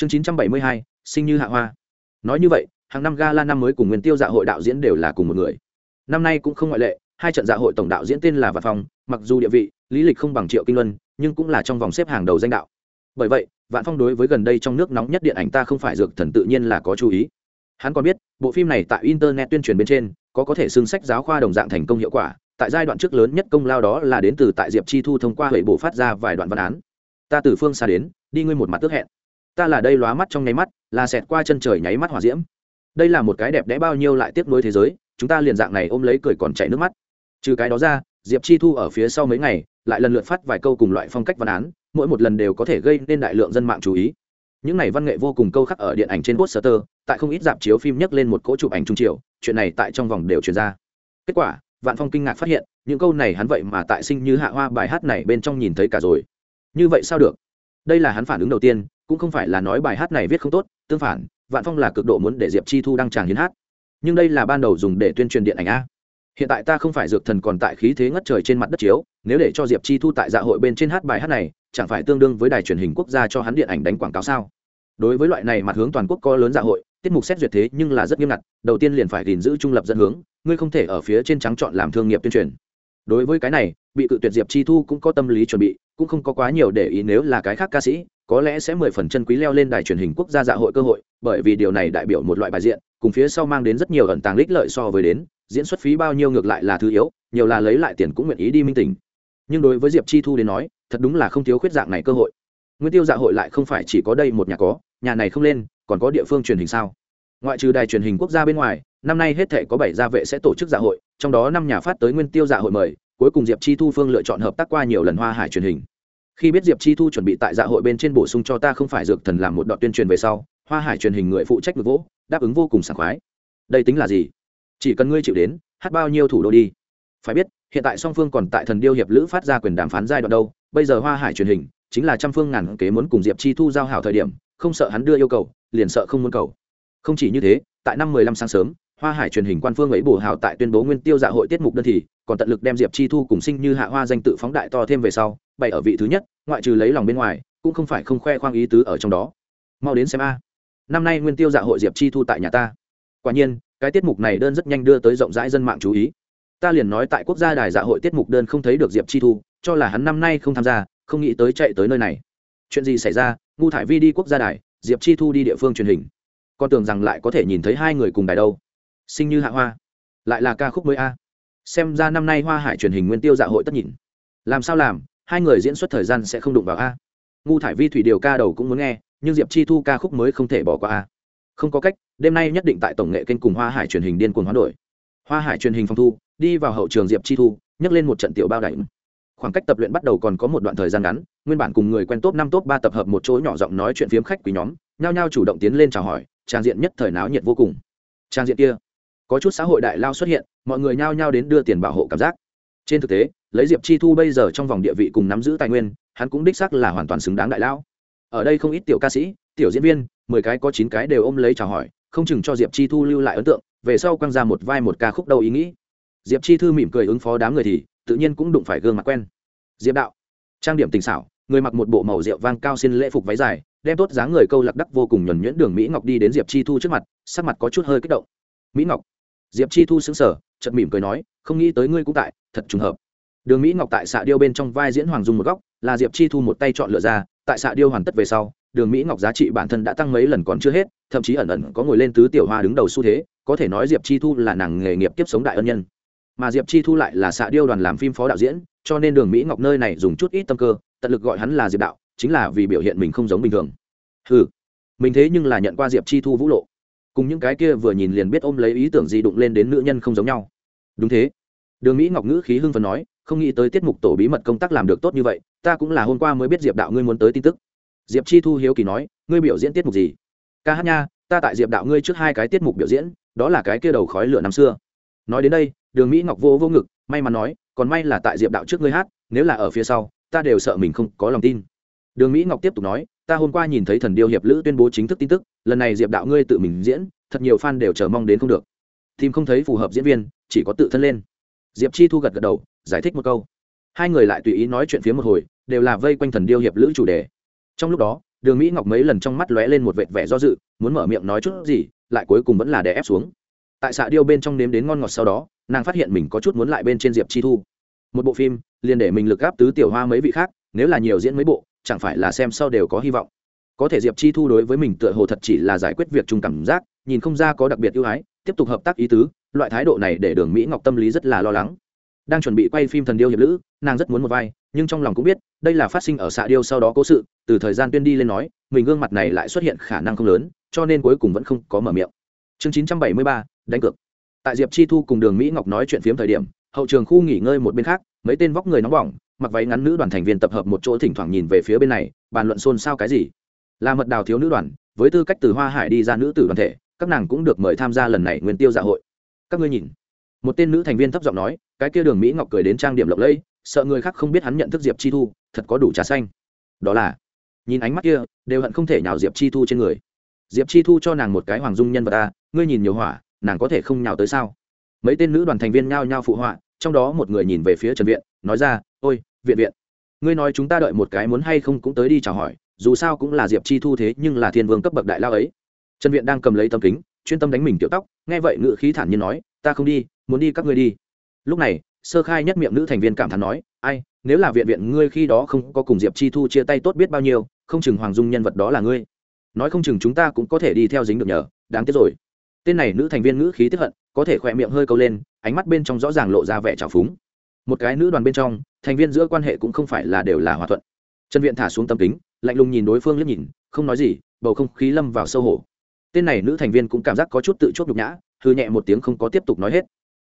chương chín trăm bảy mươi hai, sinh như hạ hoa. Nói như vậy, hàng năm gala năm mới cùng nguyên tiêu dạ hội đạo diễn đều là cùng một người. Năm nay cũng không ngoại lệ, hai trận dạ hội tổng đạo diễn tên là vạn phong, mặc dù địa vị, lý lịch không bằng triệu kinh luân, nhưng cũng là trong vòng xếp hàng đầu danh đạo. Bởi vậy, vạn phong đối với gần đây trong nước nóng nhất điện ảnh ta không phải dược thần tự nhiên là có chú ý. Hắn còn biết, bộ phim này tại internet tuyên truyền bên trên, có có thể xưng sách giáo khoa đồng dạng thành công hiệu quả, tại giai đoạn trước lớn nhất công lao đó là đến từ tại diệp chi thu thông qua hệ bổ phát ra vài đoạn văn án. Ta từ phương xa đến, đi ngươi một mặt tước hẹn ta là đây lóa mắt trong nháy mắt, là xẹt qua chân trời nháy mắt hỏa diễm. Đây là một cái đẹp đẽ bao nhiêu lại tiếc nối thế giới, chúng ta liền dạng này ôm lấy cười còn chảy nước mắt. Trừ cái đó ra, diệp chi thu ở phía sau mấy ngày, lại lần lượt phát vài câu cùng loại phong cách văn án, mỗi một lần đều có thể gây nên đại lượng dân mạng chú ý. Những này văn nghệ vô cùng câu khắc ở điện ảnh trên poster, tại không ít dạp chiếu phim nhắc lên một cỗ chụp ảnh trung triều, chuyện này tại trong vòng đều truyền ra. Kết quả, vạn phong kinh ngạc phát hiện, những câu này hắn vậy mà tại sinh như hạ hoa bài hát này bên trong nhìn thấy cả rồi. Như vậy sao được? Đây là hắn phản ứng đầu tiên cũng không phải là nói bài hát này viết không tốt, tương phản, vạn phong là cực độ muốn để diệp chi thu đăng tràng hiến hát. Nhưng đây là ban đầu dùng để tuyên truyền điện ảnh a. Hiện tại ta không phải dược thần còn tại khí thế ngất trời trên mặt đất chiếu, nếu để cho diệp chi thu tại dạ hội bên trên hát bài hát này, chẳng phải tương đương với đài truyền hình quốc gia cho hắn điện ảnh đánh quảng cáo sao? Đối với loại này mặt hướng toàn quốc có lớn dạ hội, tiết mục xét duyệt thế nhưng là rất nghiêm ngặt, đầu tiên liền phải gìn giữ trung lập dẫn hướng, ngươi không thể ở phía trên trắng chọn làm thương nghiệp tuyên truyền. Đối với cái này, bị cự tuyệt diệp chi thu cũng có tâm lý chuẩn bị, cũng không có quá nhiều để ý nếu là cái khác ca sĩ có lẽ sẽ mười phần chân quý leo lên đài truyền hình quốc gia dạ hội cơ hội, bởi vì điều này đại biểu một loại bài diện, cùng phía sau mang đến rất nhiều ẩn tàng lích lợi so với đến, diễn xuất phí bao nhiêu ngược lại là thứ yếu, nhiều là lấy lại tiền cũng nguyện ý đi minh tình nhưng đối với diệp chi thu đến nói, thật đúng là không thiếu khuyết dạng này cơ hội. Nguyên tiêu dạ hội lại không phải chỉ có đây một nhà có, nhà này không lên, còn có địa phương truyền hình sao? Ngoại trừ đài truyền hình quốc gia bên ngoài, năm nay hết thể có bảy gia vệ sẽ tổ chức dạ hội, trong đó năm nhà phát tới nguyên tiêu dạ hội mời, cuối cùng diệp chi thu phương lựa chọn hợp tác qua nhiều lần hoa hải truyền hình khi biết diệp chi thu chuẩn bị tại dạ hội bên trên bổ sung cho ta không phải dược thần làm một đoạn tuyên truyền về sau, hoa hải truyền hình người phụ trách ngược vỗ, đáp ứng vô cùng sảng khoái. Đây tính là gì? Chỉ cần ngươi chịu đến, hát bao nhiêu thủ đô đi. Phải biết, hiện tại song phương còn tại thần điêu hiệp lữ phát ra quyền đàm phán giai đoạn đâu, bây giờ hoa hải truyền hình chính là trăm phương ngàn kế muốn cùng diệp chi thu giao hảo thời điểm, không sợ hắn đưa yêu cầu, liền sợ không muốn cầu. Không chỉ như thế, tại năm mười lăm sáng sớm, hoa hải truyền hình quan phương ấy bổ hào tại tuyên bố nguyên tiêu dạ hội tiết mục đơn thì còn tận lực đem diệp chi thu cùng sinh như hạ hoa danh tự phóng đại to thêm về sau, bày ở vị thứ nhất, ngoại trừ lấy lòng bên ngoài, cũng không phải không khoe khoang ý tứ ở trong đó. Mau đến xem a. Năm nay nguyên tiêu dạ hội diệp chi thu tại nhà ta. Quả nhiên, cái tiết mục này đơn rất nhanh đưa tới rộng rãi dân mạng chú ý. Ta liền nói tại quốc gia đài dạ hội tiết mục đơn không thấy được diệp chi thu, cho là hắn năm nay không tham gia, không nghĩ tới chạy tới nơi này. Chuyện gì xảy ra? Ngu thải vi đi quốc gia đài, diệp chi thu đi địa phương truyền hình. Con tưởng rằng lại có thể nhìn thấy hai người cùng đài đâu. Sinh như hạ hoa. Lại là ca khúc mới a xem ra năm nay hoa hải truyền hình nguyên tiêu dạ hội tất nhìn. Làm sao làm, hai người diễn xuất thời gian sẽ không đụng vào a. Ngu thải vi thủy điều ca đầu cũng muốn nghe, nhưng diệp chi thu ca khúc mới không thể bỏ qua a. Không có cách, đêm nay nhất định tại tổng nghệ kênh cùng hoa hải truyền hình điên cuồng hoán đổi. Hoa hải truyền hình phong thu, đi vào hậu trường diệp chi thu, nhấc lên một trận tiểu bao đảnh khoảng cách tập luyện bắt đầu còn có một đoạn thời gian ngắn, nguyên bản cùng người quen top năm top ba tập hợp một chỗ nhỏ giọng nói chuyện phiếm khách quý nhóm, nhao nhao chủ động tiến lên chào hỏi, trang diện nhất thời náo nhiệt vô cùng. Trang diện kia có chút xã hội đại lao xuất hiện, mọi người nhao nhao đến đưa tiền bảo hộ cảm giác. Trên thực tế, lấy diệp chi thu bây giờ trong vòng địa vị cùng nắm giữ tài nguyên, hắn cũng đích sắc là hoàn toàn xứng đáng đại lao. Ở đây không ít tiểu ca sĩ, tiểu diễn viên, mười cái có chín cái đều ôm lấy chào hỏi, không chừng cho diệp chi thu lưu lại ấn tượng, về sau quăng ra một vai một ca khúc đầu ý nghĩ. Diệp chi thư mỉm cười ứng phó đám người thì, tự nhiên cũng đụng phải gương mặt quen. Diệp đạo, trang điểm tình xảo, người mặc một bộ màu rượu vang cao xin lễ phục váy dài, đem tốt dáng người câu lạc đắc vô cùng nhuẩn nhuyễn đường mỹ ngọc đi đến diệp chi thu trước mặt, sắc mặt có chút hơi kích động. Mỹ ngọc diệp chi thu xứng sở chật mỉm cười nói, không nghĩ tới ngươi cũng tại, thật trùng hợp. Đường mỹ ngọc tại xạ điêu bên trong vai diễn hoàng dung một góc, là diệp chi thu một tay chọn lựa ra, tại xạ điêu hoàn tất về sau, đường mỹ ngọc giá trị bản thân đã tăng mấy lần còn chưa hết, thậm chí ẩn ẩn có ngồi lên tứ tiểu hoa đứng đầu xu thế, có thể nói diệp chi thu là nàng nghề nghiệp tiếp sống đại ân nhân. Mà diệp chi thu lại là xạ điêu đoàn làm phim phó đạo diễn, cho nên đường mỹ ngọc nơi này dùng chút ít tâm cơ, tận lực gọi hắn là diệp đạo, chính là vì biểu hiện mình không giống bình thường. Ừ mình thế nhưng là nhận qua diệp chi thu vũ lộ cùng những cái kia vừa nhìn liền biết ôm lấy ý tưởng gì đụng lên đến nữ nhân không giống nhau. Đúng thế. Đường mỹ ngọc ngữ khí hưng phần nói, không nghĩ tới tiết mục tổ bí mật công tác làm được tốt như vậy, ta cũng là hôm qua mới biết diệp đạo ngươi muốn tới tin tức. Diệp chi thu hiếu kỳ nói, ngươi biểu diễn tiết mục gì? Ca hát nha, ta tại diệp đạo ngươi trước hai cái tiết mục biểu diễn, đó là cái kia đầu khói lửa năm xưa. Nói đến đây, đường mỹ ngọc vô vô ngực, may mắn nói, còn may là tại diệp đạo trước ngươi hát, nếu là ở phía sau, ta đều sợ mình không có lòng tin. Đường mỹ ngọc tiếp tục nói ta hôm qua nhìn thấy thần điêu hiệp lữ tuyên bố chính thức tin tức, lần này diệp đạo ngươi tự mình diễn, thật nhiều fan đều chờ mong đến không được. Tìm không thấy phù hợp diễn viên, chỉ có tự thân lên. Diệp chi thu gật gật đầu, giải thích một câu. Hai người lại tùy ý nói chuyện phía một hồi, đều là vây quanh thần điêu hiệp lữ chủ đề. Trong lúc đó, đường mỹ ngọc mấy lần trong mắt lóe lên một vệt vẻ do dự, muốn mở miệng nói chút gì, lại cuối cùng vẫn là đè ép xuống. Tại xạ điêu bên trong nếm đến ngon ngọt sau đó, nàng phát hiện mình có chút muốn lại bên trên diệp chi thu. Một bộ phim, liền để mình lực gáp tứ tiểu hoa mấy vị khác, nếu là nhiều diễn mấy bộ chẳng phải là xem sau đều có hy vọng. Có thể diệp chi thu đối với mình tựa hồ thật chỉ là giải quyết việc chung cảm giác, nhìn không ra có đặc biệt ưu ái, tiếp tục hợp tác ý tứ, loại thái độ này để đường mỹ ngọc tâm lý rất là lo lắng. Đang chuẩn bị quay phim thần điêu hiệp lữ, nàng rất muốn một vai, nhưng trong lòng cũng biết, đây là phát sinh ở xạ điêu sau đó cố sự, từ thời gian tuyên đi lên nói, mình gương mặt này lại xuất hiện khả năng không lớn, cho nên cuối cùng vẫn không có mở miệng. Chương chín trăm bảy mươi ba, đánh cược. Tại diệp chi thu cùng đường mỹ ngọc nói chuyện phiếm thời điểm, hậu trường khu nghỉ ngơi một bên khác, mấy tên vóc người nóng bỏng mặc váy ngắn nữ đoàn thành viên tập hợp một chỗ thỉnh thoảng nhìn về phía bên này, bàn luận xôn xao cái gì. Là mật đào thiếu nữ đoàn, với tư cách từ hoa hải đi ra nữ tử đoàn thể, các nàng cũng được mời tham gia lần này nguyên tiêu dạ hội. Các ngươi nhìn. Một tên nữ thành viên thấp giọng nói, cái kia đường mỹ ngọc cười đến trang điểm lộng lẫy, sợ người khác không biết hắn nhận thức diệp chi thu, thật có đủ trà xanh. Đó là, nhìn ánh mắt kia, đều hận không thể nhào diệp chi thu trên người. Diệp chi thu cho nàng một cái hoàng dung nhân vật ta, ngươi nhìn nhiều hỏa, nàng có thể không nhào tới sao? Mấy tên nữ đoàn thành viên nhao nhao phụ họa, trong đó một người nhìn về phía trần viện, nói ra ôi, viện viện. Ngươi nói chúng ta đợi một cái muốn hay không cũng tới đi chào hỏi, dù sao cũng là diệp chi thu thế nhưng là thiên vương cấp bậc đại lao ấy. Trần viện đang cầm lấy tấm kính, chuyên tâm đánh mình tiểu tóc, nghe vậy ngự khí thản nhiên nói, ta không đi, muốn đi các ngươi đi. Lúc này, sơ khai nhất miệng nữ thành viên cảm thán nói, ai, nếu là viện viện ngươi khi đó không có cùng diệp chi thu chia tay tốt biết bao nhiêu, không chừng hoàng dung nhân vật đó là ngươi. Nói không chừng chúng ta cũng có thể đi theo dính được nhờ, đáng tiếc rồi. Tên này nữ thành viên ngữ khí tiếp hận, có thể khỏe miệng hơi câu lên, ánh mắt bên trong rõ ràng lộ ra vẻ trào phúng một cái nữ đoàn bên trong, thành viên giữa quan hệ cũng không phải là đều là hòa thuận. Trần viện thả xuống tâm kính, lạnh lùng nhìn đối phương liếc nhìn, không nói gì, bầu không khí lâm vào sâu hổ. Tên này nữ thành viên cũng cảm giác có chút tự chốt nhục nhã hư nhẹ một tiếng không có tiếp tục nói hết.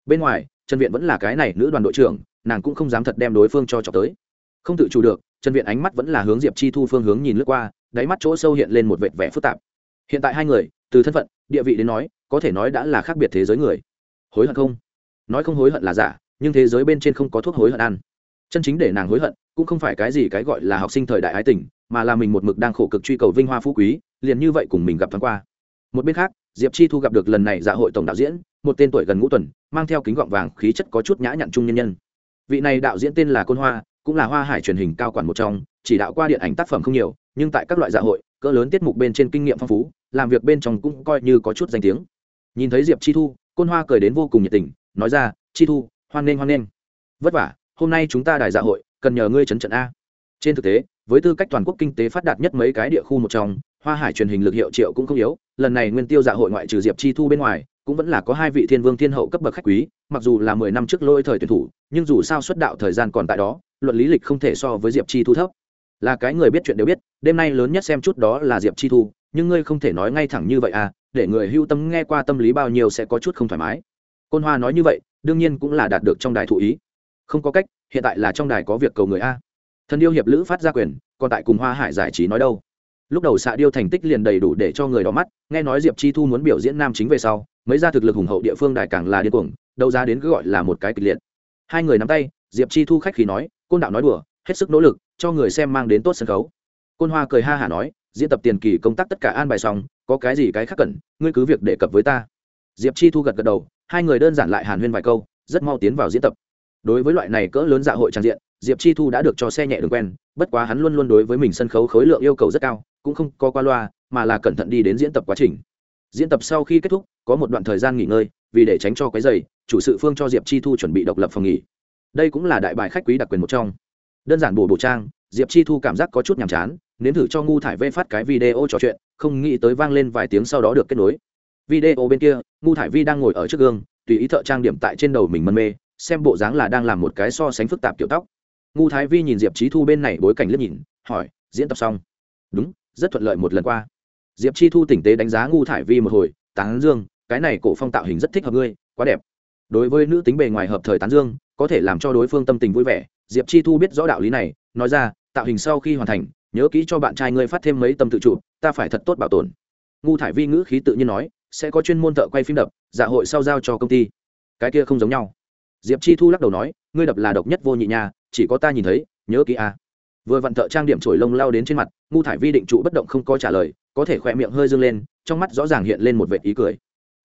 Bên ngoài, trần viện vẫn là cái này nữ đoàn đội trưởng, nàng cũng không dám thật đem đối phương cho trọc tới. Không tự chủ được, trần viện ánh mắt vẫn là hướng diệp chi thu phương hướng nhìn lướt qua, đáy mắt chỗ sâu hiện lên một vệt vẻ phức tạp. Hiện tại hai người, từ thân phận, địa vị đến nói, có thể nói đã là khác biệt thế giới người. Hối hận không? Nói không hối hận là giả nhưng thế giới bên trên không có thuốc hối hận ăn. Chân chính để nàng hối hận cũng không phải cái gì cái gọi là học sinh thời đại ái tình, mà là mình một mực đang khổ cực truy cầu vinh hoa phú quý, liền như vậy cùng mình gặp thoáng qua. Một bên khác, diệp chi thu gặp được lần này dạ hội tổng đạo diễn, một tên tuổi gần ngũ tuần, mang theo kính gọng vàng, khí chất có chút nhã nhặn trung nhân nhân. Vị này đạo diễn tên là côn hoa, cũng là hoa hải truyền hình cao quản một trong, chỉ đạo qua điện ảnh tác phẩm không nhiều, nhưng tại các loại dạ hội, cỡ lớn tiết mục bên trên kinh nghiệm phong phú, làm việc bên trong cũng coi như có chút danh tiếng. Nhìn thấy diệp chi thu, côn hoa cười đến vô cùng nhiệt tình, nói ra, chi thu hoan nghênh hoan nghênh. Vất vả, hôm nay chúng ta đài dạ hội, cần nhờ ngươi chấn trận a. Trên thực tế, với tư cách toàn quốc kinh tế phát đạt nhất mấy cái địa khu một trong, hoa hải truyền hình lực hiệu triệu cũng không yếu, lần này nguyên tiêu dạ hội ngoại trừ diệp chi thu bên ngoài, cũng vẫn là có hai vị thiên vương thiên hậu cấp bậc khách quý, mặc dù là mười năm trước lôi thời tuyển thủ, nhưng dù sao xuất đạo thời gian còn tại đó, luận lý lịch không thể so với diệp chi thu thấp. Là cái người biết chuyện đều biết, đêm nay lớn nhất xem chút đó là diệp chi thu, nhưng ngươi không thể nói ngay thẳng như vậy à để người hưu tâm nghe qua tâm lý bao nhiêu sẽ có chút không thoải mái. Côn hoa nói như vậy đương nhiên cũng là đạt được trong đài thụ ý. Không có cách, hiện tại là trong đài có việc cầu người a. Thần điêu hiệp lữ phát ra quyền, còn tại cùng hoa hải giải trí nói đâu. Lúc đầu xạ điêu thành tích liền đầy đủ để cho người đỏ mắt, nghe nói diệp chi thu muốn biểu diễn nam chính về sau, mấy ra thực lực hùng hậu địa phương đài càng là điên cuồng, đâu ra đến cứ gọi là một cái kịch liệt. Hai người nắm tay, diệp chi thu khách khí nói, côn đạo nói đùa, hết sức nỗ lực, cho người xem mang đến tốt sân khấu. Côn hoa cười ha hả nói, diễn tập tiền kỳ công tác tất cả an bài xong, có cái gì cái khác cần, ngươi cứ việc đề cập với ta. Diệp chi thu gật gật đầu hai người đơn giản lại hàn huyên vài câu, rất mau tiến vào diễn tập. Đối với loại này cỡ lớn dạ hội trang diện, diệp chi thu đã được cho xe nhẹ đường quen, bất quá hắn luôn luôn đối với mình sân khấu khối lượng yêu cầu rất cao, cũng không có qua loa, mà là cẩn thận đi đến diễn tập quá trình. Diễn tập sau khi kết thúc, có một đoạn thời gian nghỉ ngơi, vì để tránh cho cái giày chủ sự phương cho diệp chi thu chuẩn bị độc lập phòng nghỉ. Đây cũng là đại bài khách quý đặc quyền một trong. Đơn giản bổ bổ trang, diệp chi thu cảm giác có chút nhàm chán, nếm thử cho ngu thải vê phát cái video trò chuyện, không nghĩ tới vang lên vài tiếng sau đó được kết nối video bên kia, ngu thải vi đang ngồi ở trước gương, tùy ý thợ trang điểm tại trên đầu mình mân mê, xem bộ dáng là đang làm một cái so sánh phức tạp kiểu tóc. Ngu thái vi nhìn diệp trí thu bên này bối cảnh liếc nhìn, hỏi, diễn tập xong? Đúng, rất thuận lợi một lần qua. Diệp chi thu tỉnh tế đánh giá ngu thải vi một hồi, tán dương, cái này cổ phong tạo hình rất thích hợp ngươi, quá đẹp. Đối với nữ tính bề ngoài hợp thời tán dương, có thể làm cho đối phương tâm tình vui vẻ. Diệp chi thu biết rõ đạo lý này, nói ra, tạo hình sau khi hoàn thành, nhớ kỹ cho bạn trai ngươi phát thêm mấy tâm tự chủ, ta phải thật tốt bảo tồn. Ngu thải vi ngữ khí tự nhiên nói sẽ có chuyên môn thợ quay phim đập dạ hội sau giao cho công ty. Cái kia không giống nhau. Diệp chi thu lắc đầu nói, ngươi đập là độc nhất vô nhị nha, chỉ có ta nhìn thấy, nhớ kỹ a. À. vừa vặn thợ trang điểm trổi lông lao đến trên mặt, ngu thải vi định trụ bất động không có trả lời, có thể khỏe miệng hơi dâng lên, trong mắt rõ ràng hiện lên một vệ ý cười.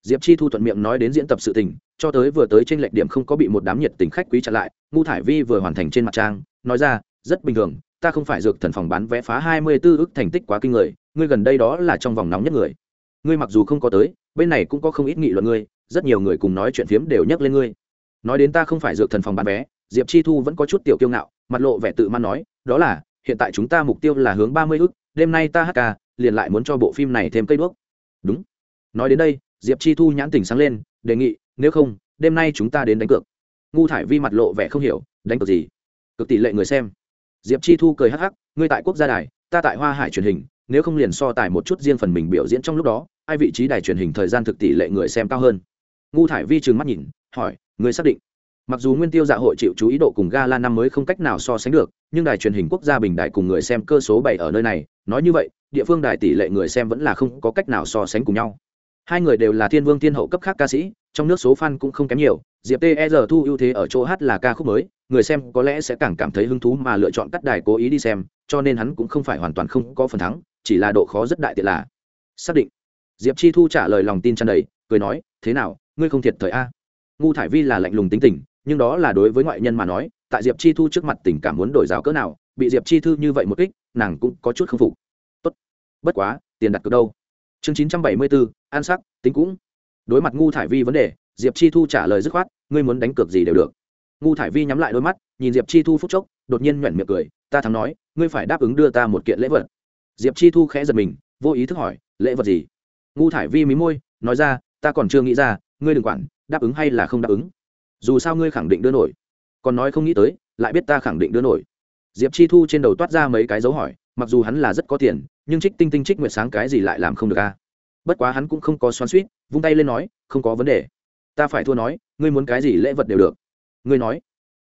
Diệp chi thu thuận miệng nói đến diễn tập sự tình, cho tới vừa tới trên lệch điểm không có bị một đám nhiệt tình khách quý chặn lại, ngu thải vi vừa hoàn thành trên mặt trang, nói ra, rất bình thường, ta không phải dược thần phòng bán vé phá hai mươi 24 ức thành tích quá kinh người, ngươi gần đây đó là trong vòng nóng nhất người ngươi mặc dù không có tới, bên này cũng có không ít nghị luận ngươi, rất nhiều người cùng nói chuyện phiếm đều nhắc lên ngươi. Nói đến ta không phải dược thần phòng bán vé, diệp chi thu vẫn có chút tiểu kiêu ngạo, mặt lộ vẻ tự man nói, đó là, hiện tại chúng ta mục tiêu là hướng ba mươi ức, đêm nay ta hát ca, liền lại muốn cho bộ phim này thêm cây đuốc. Đúng. Nói đến đây, diệp chi thu nhãn tình sáng lên, đề nghị, nếu không, đêm nay chúng ta đến đánh cược. Ngu thải vi mặt lộ vẻ không hiểu, đánh cược gì? Cực tỷ lệ người xem. Diệp chi thu cười hắc hắc, ngươi tại quốc gia đài, ta tại hoa hải truyền hình, nếu không liền so tài một chút riêng phần mình biểu diễn trong lúc đó ai vị trí đài truyền hình thời gian thực tỷ lệ người xem cao hơn? Ngu thải vi trừng mắt nhìn, hỏi, người xác định. Mặc dù nguyên tiêu dạ hội chịu chú ý độ cùng gala năm mới không cách nào so sánh được, nhưng đài truyền hình quốc gia bình đại cùng người xem cơ số bảy ở nơi này, nói như vậy, địa phương đài tỷ lệ người xem vẫn là không có cách nào so sánh cùng nhau. Hai người đều là thiên vương thiên hậu cấp khác ca sĩ, trong nước số fan cũng không kém nhiều, diệp t e r thu ưu thế ở chỗ hát là ca khúc mới, người xem có lẽ sẽ càng cảm thấy hứng thú mà lựa chọn cắt đài cố ý đi xem, cho nên hắn cũng không phải hoàn toàn không có phần thắng, chỉ là độ khó rất đại tiện là xác định diệp chi thu trả lời lòng tin tràn đầy, cười nói, thế nào, ngươi không thiệt thời a? Ngu thải vi là lạnh lùng tính tình, nhưng đó là đối với ngoại nhân mà nói, tại diệp chi thu trước mặt tình cảm muốn đổi rào cỡ nào, bị diệp chi thư như vậy một kích, nàng cũng có chút k phục. Tốt, bất quá, tiền đặt cược đâu? Chương chín trăm bảy mươi bốn an sắc, tính cũng. Đối mặt ngu thải vi vấn đề, diệp chi thu trả lời dứt khoát, ngươi muốn đánh cược gì đều được. Ngu thải vi nhắm lại đôi mắt, nhìn diệp chi thu phúc chốc, đột nhiên nhoẻn miệng cười, ta thắng nói, ngươi phải đáp ứng đưa ta một kiện lễ vật. Diệp chi thu khẽ giật mình, vô ý thức hỏi, lễ vật gì? Ngu thải vi mí môi, nói ra, ta còn chưa nghĩ ra, ngươi đừng quản, đáp ứng hay là không đáp ứng. Dù sao ngươi khẳng định đưa nổi. Còn nói không nghĩ tới, lại biết ta khẳng định đưa nổi. Diệp chi thu trên đầu toát ra mấy cái dấu hỏi, mặc dù hắn là rất có tiền, nhưng trích tinh tinh trích nguyệt sáng cái gì lại làm không được a bất quá hắn cũng không có xoắn suýt vung tay lên nói, không có vấn đề. Ta phải thua nói, ngươi muốn cái gì lễ vật đều được. Ngươi nói.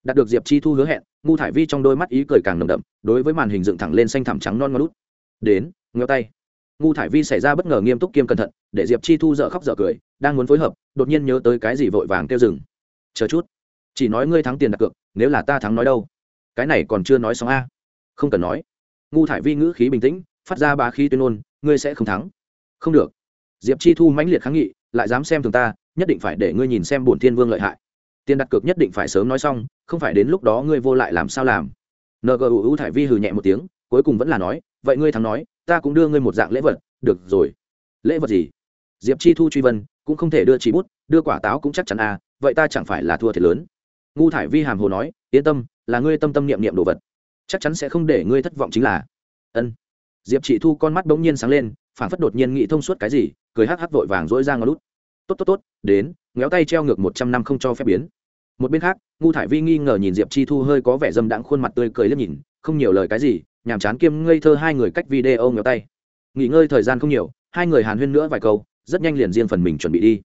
Đạt được diệp chi thu hứa hẹn, ngu thải vi trong đôi mắt ý cười càng nồng đậm, đối với màn hình dựng thẳng lên xanh thẳm trắng non ngó lút đến, ngheo tay ngu thải vi xảy ra bất ngờ nghiêm túc kiêm cẩn thận, để diệp chi thu dợ khóc dợ cười, đang muốn phối hợp, đột nhiên nhớ tới cái gì vội vàng kêu dừng. Chờ chút, chỉ nói ngươi thắng tiền đặt cược, nếu là ta thắng nói đâu? Cái này còn chưa nói xong a. Không cần nói. Ngu thải vi ngữ khí bình tĩnh, phát ra ba khí tuyên ngôn, ngươi sẽ không thắng. Không được. Diệp chi thu mãnh liệt kháng nghị, lại dám xem thường ta, nhất định phải để ngươi nhìn xem bổn thiên vương lợi hại. Tiền đặt cược nhất định phải sớm nói xong, không phải đến lúc đó ngươi vô lại làm sao làm. Ngu thải vi hừ nhẹ một tiếng, cuối cùng vẫn là nói, vậy ngươi thắng nói ta cũng đưa ngươi một dạng lễ vật, được rồi. Lễ vật gì? Diệp chi thu truy vân cũng không thể đưa chỉ bút, đưa quả táo cũng chắc chắn à vậy ta chẳng phải là thua thiệt lớn. Ngu thải vi hàm hồ nói, yên tâm, là ngươi tâm tâm niệm niệm đồ vật. Chắc chắn sẽ không để ngươi thất vọng chính là. Ân. Diệp chị thu con mắt bỗng nhiên sáng lên phản phất đột nhiên nghĩ thông suốt cái gì, cười hắc hắc vội vàng dỗi ra ngó lút. Tốt tốt tốt, đến, ngéo tay treo ngược một trăm năm không cho phép biến. Một bên khác, ngu thải vi nghi ngờ nhìn diệp chi thu hơi có vẻ dâm đãng khuôn mặt tươi cười liếc nhìn, không nhiều lời cái gì nhàm chán kiêm ngây thơ hai người cách video ngửa tay. Nghỉ ngơi thời gian không nhiều, hai người hàn huyên nữa vài câu, rất nhanh liền riêng phần mình chuẩn bị đi.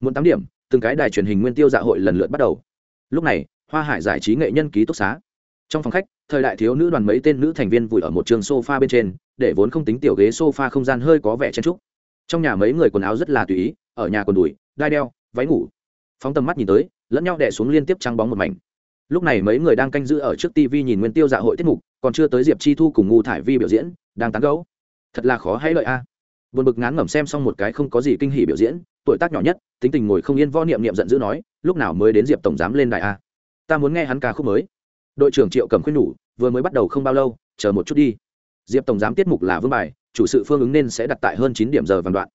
Muốn tám điểm, từng cái đài truyền hình nguyên tiêu dạ hội lần lượt bắt đầu. Lúc này, hoa hải giải trí nghệ nhân ký túc xá. Trong phòng khách, thời đại thiếu nữ đoàn mấy tên nữ thành viên vùi ở một trường sofa bên trên, để vốn không tính tiểu ghế sofa không gian hơi có vẻ chen trúc trong nhà mấy người quần áo rất là tùy ý, ở nhà quần đùi, đai đeo, váy ngủ. Phóng tầm mắt nhìn tới, lẫn nhau đẻ xuống liên tiếp trăng bóng một mảnh. Lúc này mấy người đang canh giữ ở trước tv nhìn nguyên tiêu dạ hội tiết mục còn chưa tới diệp chi thu cùng ngu thải vi biểu diễn, đang tán gấu thật là khó hãy lợi a. À. bực ngán ngẩm xem xong một cái không có gì kinh hỉ biểu diễn, tuổi tác nhỏ nhất, tính tình ngồi không yên vo niệm niệm giận dữ nói, lúc nào mới đến diệp tổng giám lên đài a? Ta muốn nghe hắn ca khúc mới. Đội trưởng triệu cầm khuyên nhủ, vừa mới bắt đầu không bao lâu, chờ một chút đi. Diệp tổng giám tiết mục là vương bài, chủ sự phương ứng nên sẽ đặt tại hơn chín điểm giờ vàng đoạn.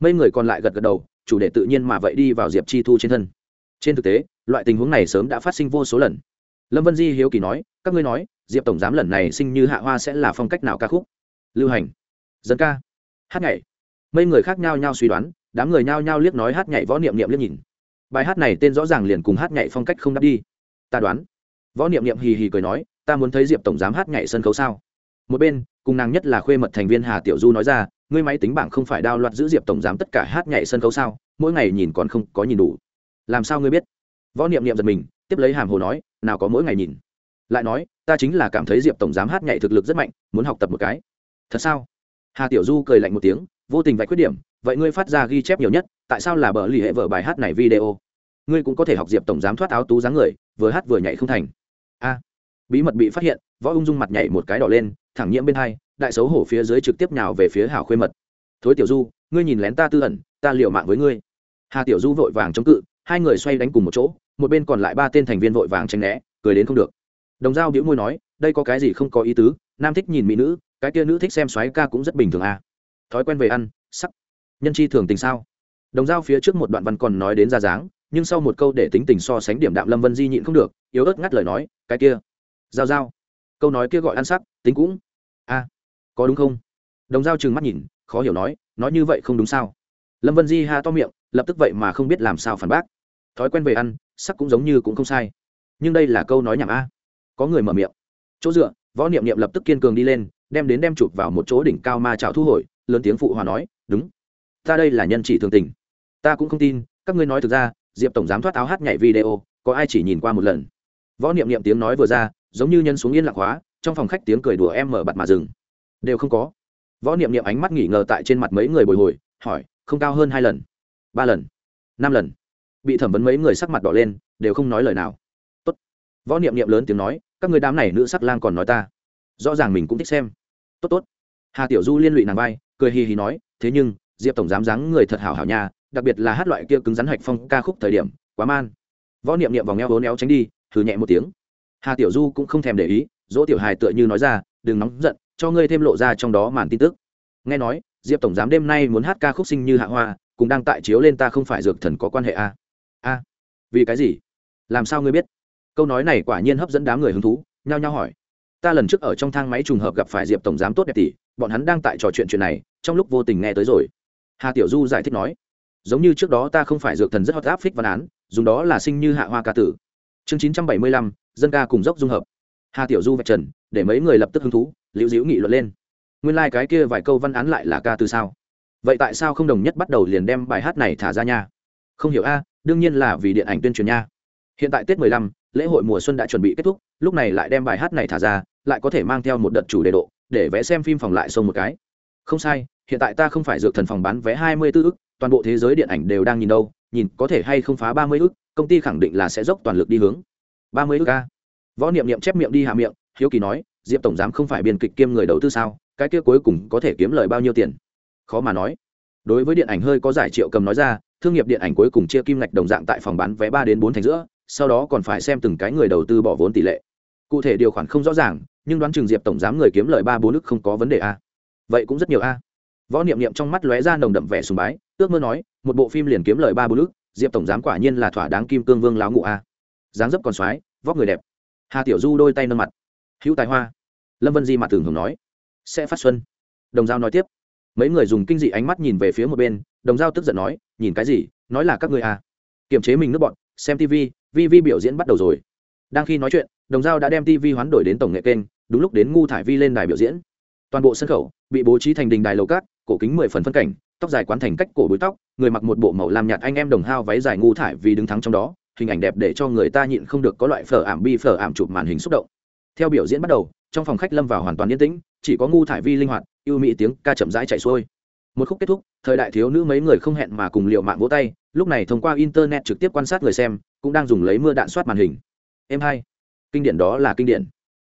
Mấy người còn lại gật gật đầu, chủ đề tự nhiên mà vậy đi vào diệp chi thu trên thân. Trên thực tế, loại tình huống này sớm đã phát sinh vô số lần lâm vân di hiếu kỳ nói, các ngươi nói, diệp tổng giám lần này sinh như hạ hoa sẽ là phong cách nào ca khúc? Lưu hành. Dân ca. Hát nhảy. Mấy người khác nhau nhau suy đoán, đám người nhao nhao liếc nói hát nhảy võ niệm niệm liếc nhìn. Bài hát này tên rõ ràng liền cùng hát nhảy phong cách không đáp đi. Ta đoán, võ niệm niệm hì hì cười nói, ta muốn thấy diệp tổng giám hát nhảy sân khấu sao? Một bên, cùng nàng nhất là khuê mật thành viên hà tiểu du nói ra, ngươi máy tính bảng không phải đao loạt giữ diệp tổng giám tất cả hát nhảy sân khấu sao? Mỗi ngày nhìn còn không có nhìn đủ. Làm sao ngươi biết? Võ niệm niệm giật mình tiếp lấy hàm hồ nói, nào có mỗi ngày nhìn. Lại nói, ta chính là cảm thấy diệp tổng giám hát nhảy thực lực rất mạnh, muốn học tập một cái. Thật sao? Hà tiểu du cười lạnh một tiếng, vô tình vạch khuyết điểm, vậy ngươi phát ra ghi chép nhiều nhất, tại sao là bờ lì hệ vở bài hát này video? Ngươi cũng có thể học diệp tổng giám thoát áo tú dáng người, vừa hát vừa nhảy không thành. A. Bí mật bị phát hiện, võ ung dung mặt nhảy một cái đỏ lên, thẳng nhiễm bên hai, đại xấu hổ phía dưới trực tiếp nhào về phía hảo khuê mật. Thối tiểu du, ngươi nhìn lén ta tư ẩn, ta liều mạng với ngươi. Hà tiểu du vội vàng chống cự, hai người xoay đánh cùng một chỗ một bên còn lại ba tên thành viên vội vàng tranh né, cười đến không được. Đồng dao đĩu môi nói, đây có cái gì không có ý tứ, nam thích nhìn mỹ nữ, cái kia nữ thích xem xoáy ca cũng rất bình thường à. thói quen về ăn, sắc. Nhân chi thường tình sao? Đồng dao phía trước một đoạn văn còn nói đến ra dáng, nhưng sau một câu để tính tình so sánh điểm đạm lâm vân di nhịn không được, yếu ớt ngắt lời nói, cái kia. Giao giao. Câu nói kia gọi ăn sắc, tính cũng. A, có đúng không? Đồng dao trừng mắt nhìn, khó hiểu nói nói như vậy không đúng sao? Lâm vân di ha to miệng, lập tức vậy mà không biết làm sao phản bác thói quen về ăn, sắc cũng giống như cũng không sai. Nhưng đây là câu nói nhảm a. Có người mở miệng. Chỗ dựa, võ niệm niệm lập tức kiên cường đi lên, đem đến đem chụp vào một chỗ đỉnh cao ma trào thu hồi, lớn tiếng phụ hòa nói, đúng. Ta đây là nhân chỉ thường tình. Ta cũng không tin, các ngươi nói thực ra, diệp tổng giám thoát áo hát nhảy video, có ai chỉ nhìn qua một lần? Võ niệm niệm tiếng nói vừa ra, giống như nhân xuống yên lạc hóa, trong phòng khách tiếng cười đùa em mở bặt mà dừng. đều không có. Võ niệm niệm ánh mắt nghỉ ngờ tại trên mặt mấy người bồi hồi, hỏi, không cao hơn hai lần? Ba lần. Năm lần bị thẩm vấn mấy người sắc mặt đỏ lên, đều không nói lời nào. Tốt. võ niệm niệm lớn tiếng nói, các người đám này nữ sắc lang còn nói ta. Rõ ràng mình cũng thích xem. Tốt tốt. Hà tiểu du liên lụy nàng vai, cười hì hì nói, thế nhưng, diệp tổng giám dáng người thật hảo hảo nha, đặc biệt là hát loại kia cứng rắn hạch phong ca khúc thời điểm, quá man. Võ niệm niệm vòng eo vốn néo tránh đi thử nhẹ một tiếng. Hà tiểu du cũng không thèm để ý, dỗ tiểu hài tựa như nói ra, đừng nóng giận, cho ngươi thêm lộ ra trong đó màn tin tức. Nghe nói, diệp tổng giám đêm nay muốn hát ca khúc sinh như hạ hoa, cũng đang tại chiếu lên ta không phải dược thần có quan hệ a a, vì cái gì? Làm sao ngươi biết? Câu nói này quả nhiên hấp dẫn đám người hứng thú, nhao nhao hỏi. Ta lần trước ở trong thang máy trùng hợp gặp phải diệp tổng giám tốt đẹp tỷ, bọn hắn đang tại trò chuyện chuyện này, trong lúc vô tình nghe tới rồi. Hà tiểu du giải thích nói, giống như trước đó ta không phải dược thần rất hot áp phích văn án, dùng đó là sinh như hạ hoa ca tử. Chương chín trăm bảy mươi lăm, dân ca cùng dốc dung hợp. Hà tiểu du vạch trần, để mấy người lập tức hứng thú, liễu diễu nghị luận lên. Nguyên lai、like、cái kia vài câu văn án lại là ca từ sao? Vậy tại sao không đồng nhất bắt đầu liền đem bài hát này thả ra nha? Không hiểu a đương nhiên là vì điện ảnh tuyên truyền nha. Hiện tại tết mười lăm, lễ hội mùa xuân đã chuẩn bị kết thúc, lúc này lại đem bài hát này thả ra, lại có thể mang theo một đợt chủ đề độ, để vẽ xem phim phòng lại sông một cái. Không sai, hiện tại ta không phải dược thần phòng bán vé hai mươi tư ức, toàn bộ thế giới điện ảnh đều đang nhìn đâu, nhìn có thể hay không phá ba mươi ức, công ty khẳng định là sẽ dốc toàn lực đi hướng. ba mươi ức a. Võ niệm niệm chép miệng đi hạ miệng, hiếu kỳ nói, diệp tổng giám không phải biên kịch kiêm người đầu tư sao, cái kia cuối cùng có thể kiếm lời bao nhiêu tiền? Khó mà nói. Đối với điện ảnh hơi có giải triệu cầm nói ra thương nghiệp điện ảnh cuối cùng chia kim ngạch đồng dạng tại phòng bán vé ba đến bốn thành giữa sau đó còn phải xem từng cái người đầu tư bỏ vốn tỷ lệ. Cụ thể điều khoản không rõ ràng nhưng đoán chừng diệp tổng giám người kiếm lời ba bốn ức không có vấn đề a. Vậy cũng rất nhiều a. Võ niệm niệm trong mắt lóe ra nồng đậm vẻ sùng bái ước mơ nói một bộ phim liền kiếm lời ba bốn ức diệp tổng giám quả nhiên là thỏa đáng kim cương vương láo ngụ a. Dáng dấp còn xoái, vóc người đẹp. Hà tiểu du đôi tay nâng mặt. Hữu tài hoa. Lâm vân di mặt thường hưởng nói. Sẽ phát xuân. Đồng giao nói tiếp. Mấy người dùng kinh dị ánh mắt nhìn về phía một bên đồng giao tức giận nói nhìn cái gì, nói là các người à. Kiềm chế mình nước bọn, xem tv vi vi biểu diễn bắt đầu rồi. Đang khi nói chuyện, đồng giao đã đem tv hoán đổi đến tổng nghệ kênh, đúng lúc đến ngu thải vi lên đài biểu diễn. Toàn bộ sân khẩu bị bố trí thành đình đài lầu cát, cổ kính mười phần phân cảnh, tóc dài quán thành cách cổ búi tóc, người mặc một bộ màu làm nhạt anh em đồng hao váy dài ngu thải vì đứng thắng trong đó, hình ảnh đẹp để cho người ta nhịn không được có loại phở ảm bi phở ảm chụp màn hình xúc động. Theo biểu diễn bắt đầu, trong phòng khách lâm vào hoàn toàn yên tĩnh, chỉ có ngu thải vi linh hoạt, yêu mỹ tiếng ca chậm rãi chạy xuôi một khúc kết thúc, thời đại thiếu nữ mấy người không hẹn mà cùng liệu mạng vỗ tay, lúc này thông qua internet trực tiếp quan sát người xem, cũng đang dùng lấy mưa đạn soát màn hình. Em hai. Kinh điển đó là kinh điển.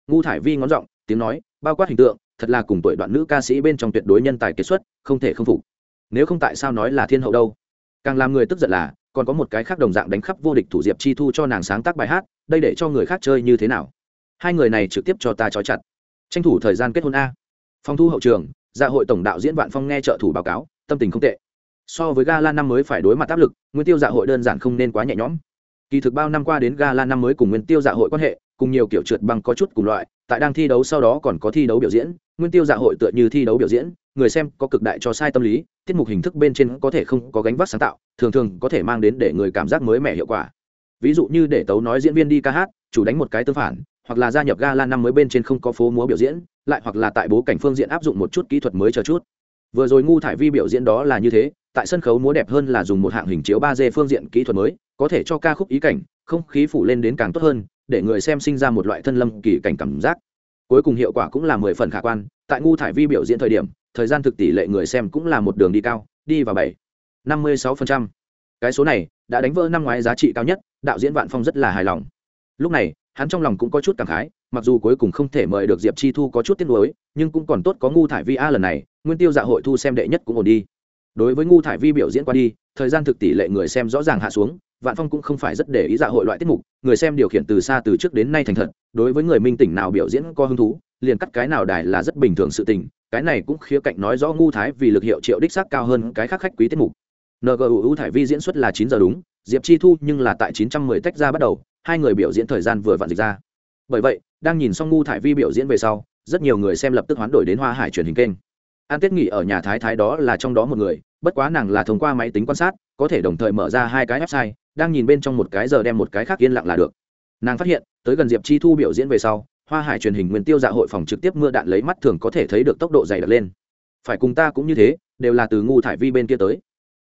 Ngu thải vi ngón giọng, tiếng nói, bao quát hình tượng, thật là cùng tuổi đoạn nữ ca sĩ bên trong tuyệt đối nhân tài kiệt xuất, không thể không phục. Nếu không tại sao nói là thiên hậu đâu? Càng làm người tức giận là, còn có một cái khác đồng dạng đánh khắp vô địch thủ diệp chi thu cho nàng sáng tác bài hát, đây để cho người khác chơi như thế nào? Hai người này trực tiếp cho ta trói chặt. Tranh thủ thời gian kết hôn a. Phòng thu hậu trường dạ hội tổng đạo diễn vạn phong nghe trợ thủ báo cáo, tâm tình không tệ. So với gala năm mới phải đối mặt áp lực, nguyên tiêu dạ hội đơn giản không nên quá nhẹ nhõm. Kỳ thực bao năm qua đến gala năm mới cùng nguyên tiêu dạ hội quan hệ, cùng nhiều kiểu trượt băng có chút cùng loại, tại đang thi đấu sau đó còn có thi đấu biểu diễn, nguyên tiêu dạ hội tựa như thi đấu biểu diễn, người xem có cực đại cho sai tâm lý, tiết mục hình thức bên trên có thể không có gánh vác sáng tạo, thường thường có thể mang đến để người cảm giác mới mẻ hiệu quả. Ví dụ như để tấu nói diễn viên đi ca hát, chủ đánh một cái tương phản hoặc là gia nhập gala năm mới bên trên không có phố múa biểu diễn, lại hoặc là tại bố cảnh phương diện áp dụng một chút kỹ thuật mới chờ chút. Vừa rồi ngu thải vi biểu diễn đó là như thế, tại sân khấu múa đẹp hơn là dùng một hạng hình chiếu ba d phương diện kỹ thuật mới, có thể cho ca khúc ý cảnh, không khí phủ lên đến càng tốt hơn, để người xem sinh ra một loại thân lâm kỳ cảnh cảm giác. Cuối cùng hiệu quả cũng là mười phần khả quan, tại ngu thải vi biểu diễn thời điểm, thời gian thực tỷ lệ người xem cũng là một đường đi cao, đi vào bảy, năm mươi sáu phần trăm. Cái số này, đã đánh vỡ năm ngoái giá trị cao nhất, đạo diễn vạn phong rất là hài lòng. Lúc này hắn trong lòng cũng có chút cảm khái, mặc dù cuối cùng không thể mời được diệp chi thu có chút tiếc nuối, nhưng cũng còn tốt có ngu thải vi a lần này, nguyên tiêu dạ hội thu xem đệ nhất cũng ổn đi. Đối với ngu thải vi biểu diễn qua đi, thời gian thực tỷ lệ người xem rõ ràng hạ xuống, vạn phong cũng không phải rất để ý dạ hội loại tiết mục, người xem điều khiển từ xa từ trước đến nay thành thật, đối với người minh tỉnh nào biểu diễn có hứng thú, liền cắt cái nào đài là rất bình thường sự tình, cái này cũng khía cạnh nói rõ ngu thái vì lực hiệu triệu đích xác cao hơn cái khác khách quý tiết mục. Ngu thải vi diễn xuất là chín giờ đúng, diệp chi thu nhưng là tại chín trăm mười tách ra bắt đầu hai người biểu diễn thời gian vừa vặn dịch ra. Bởi vậy, đang nhìn xong ngu thải vi biểu diễn về sau, rất nhiều người xem lập tức hoán đổi đến hoa hải truyền hình kênh. An tết nghỉ ở nhà thái thái đó là trong đó một người, bất quá nàng là thông qua máy tính quan sát, có thể đồng thời mở ra hai cái website, đang nhìn bên trong một cái giờ đem một cái khác yên lặng là được. Nàng phát hiện, tới gần diệp chi thu biểu diễn về sau, hoa hải truyền hình nguyên tiêu dạ hội phòng trực tiếp mưa đạn lấy mắt thường có thể thấy được tốc độ dày đặc lên. Phải cùng ta cũng như thế, đều là từ ngu thải vi bên kia tới.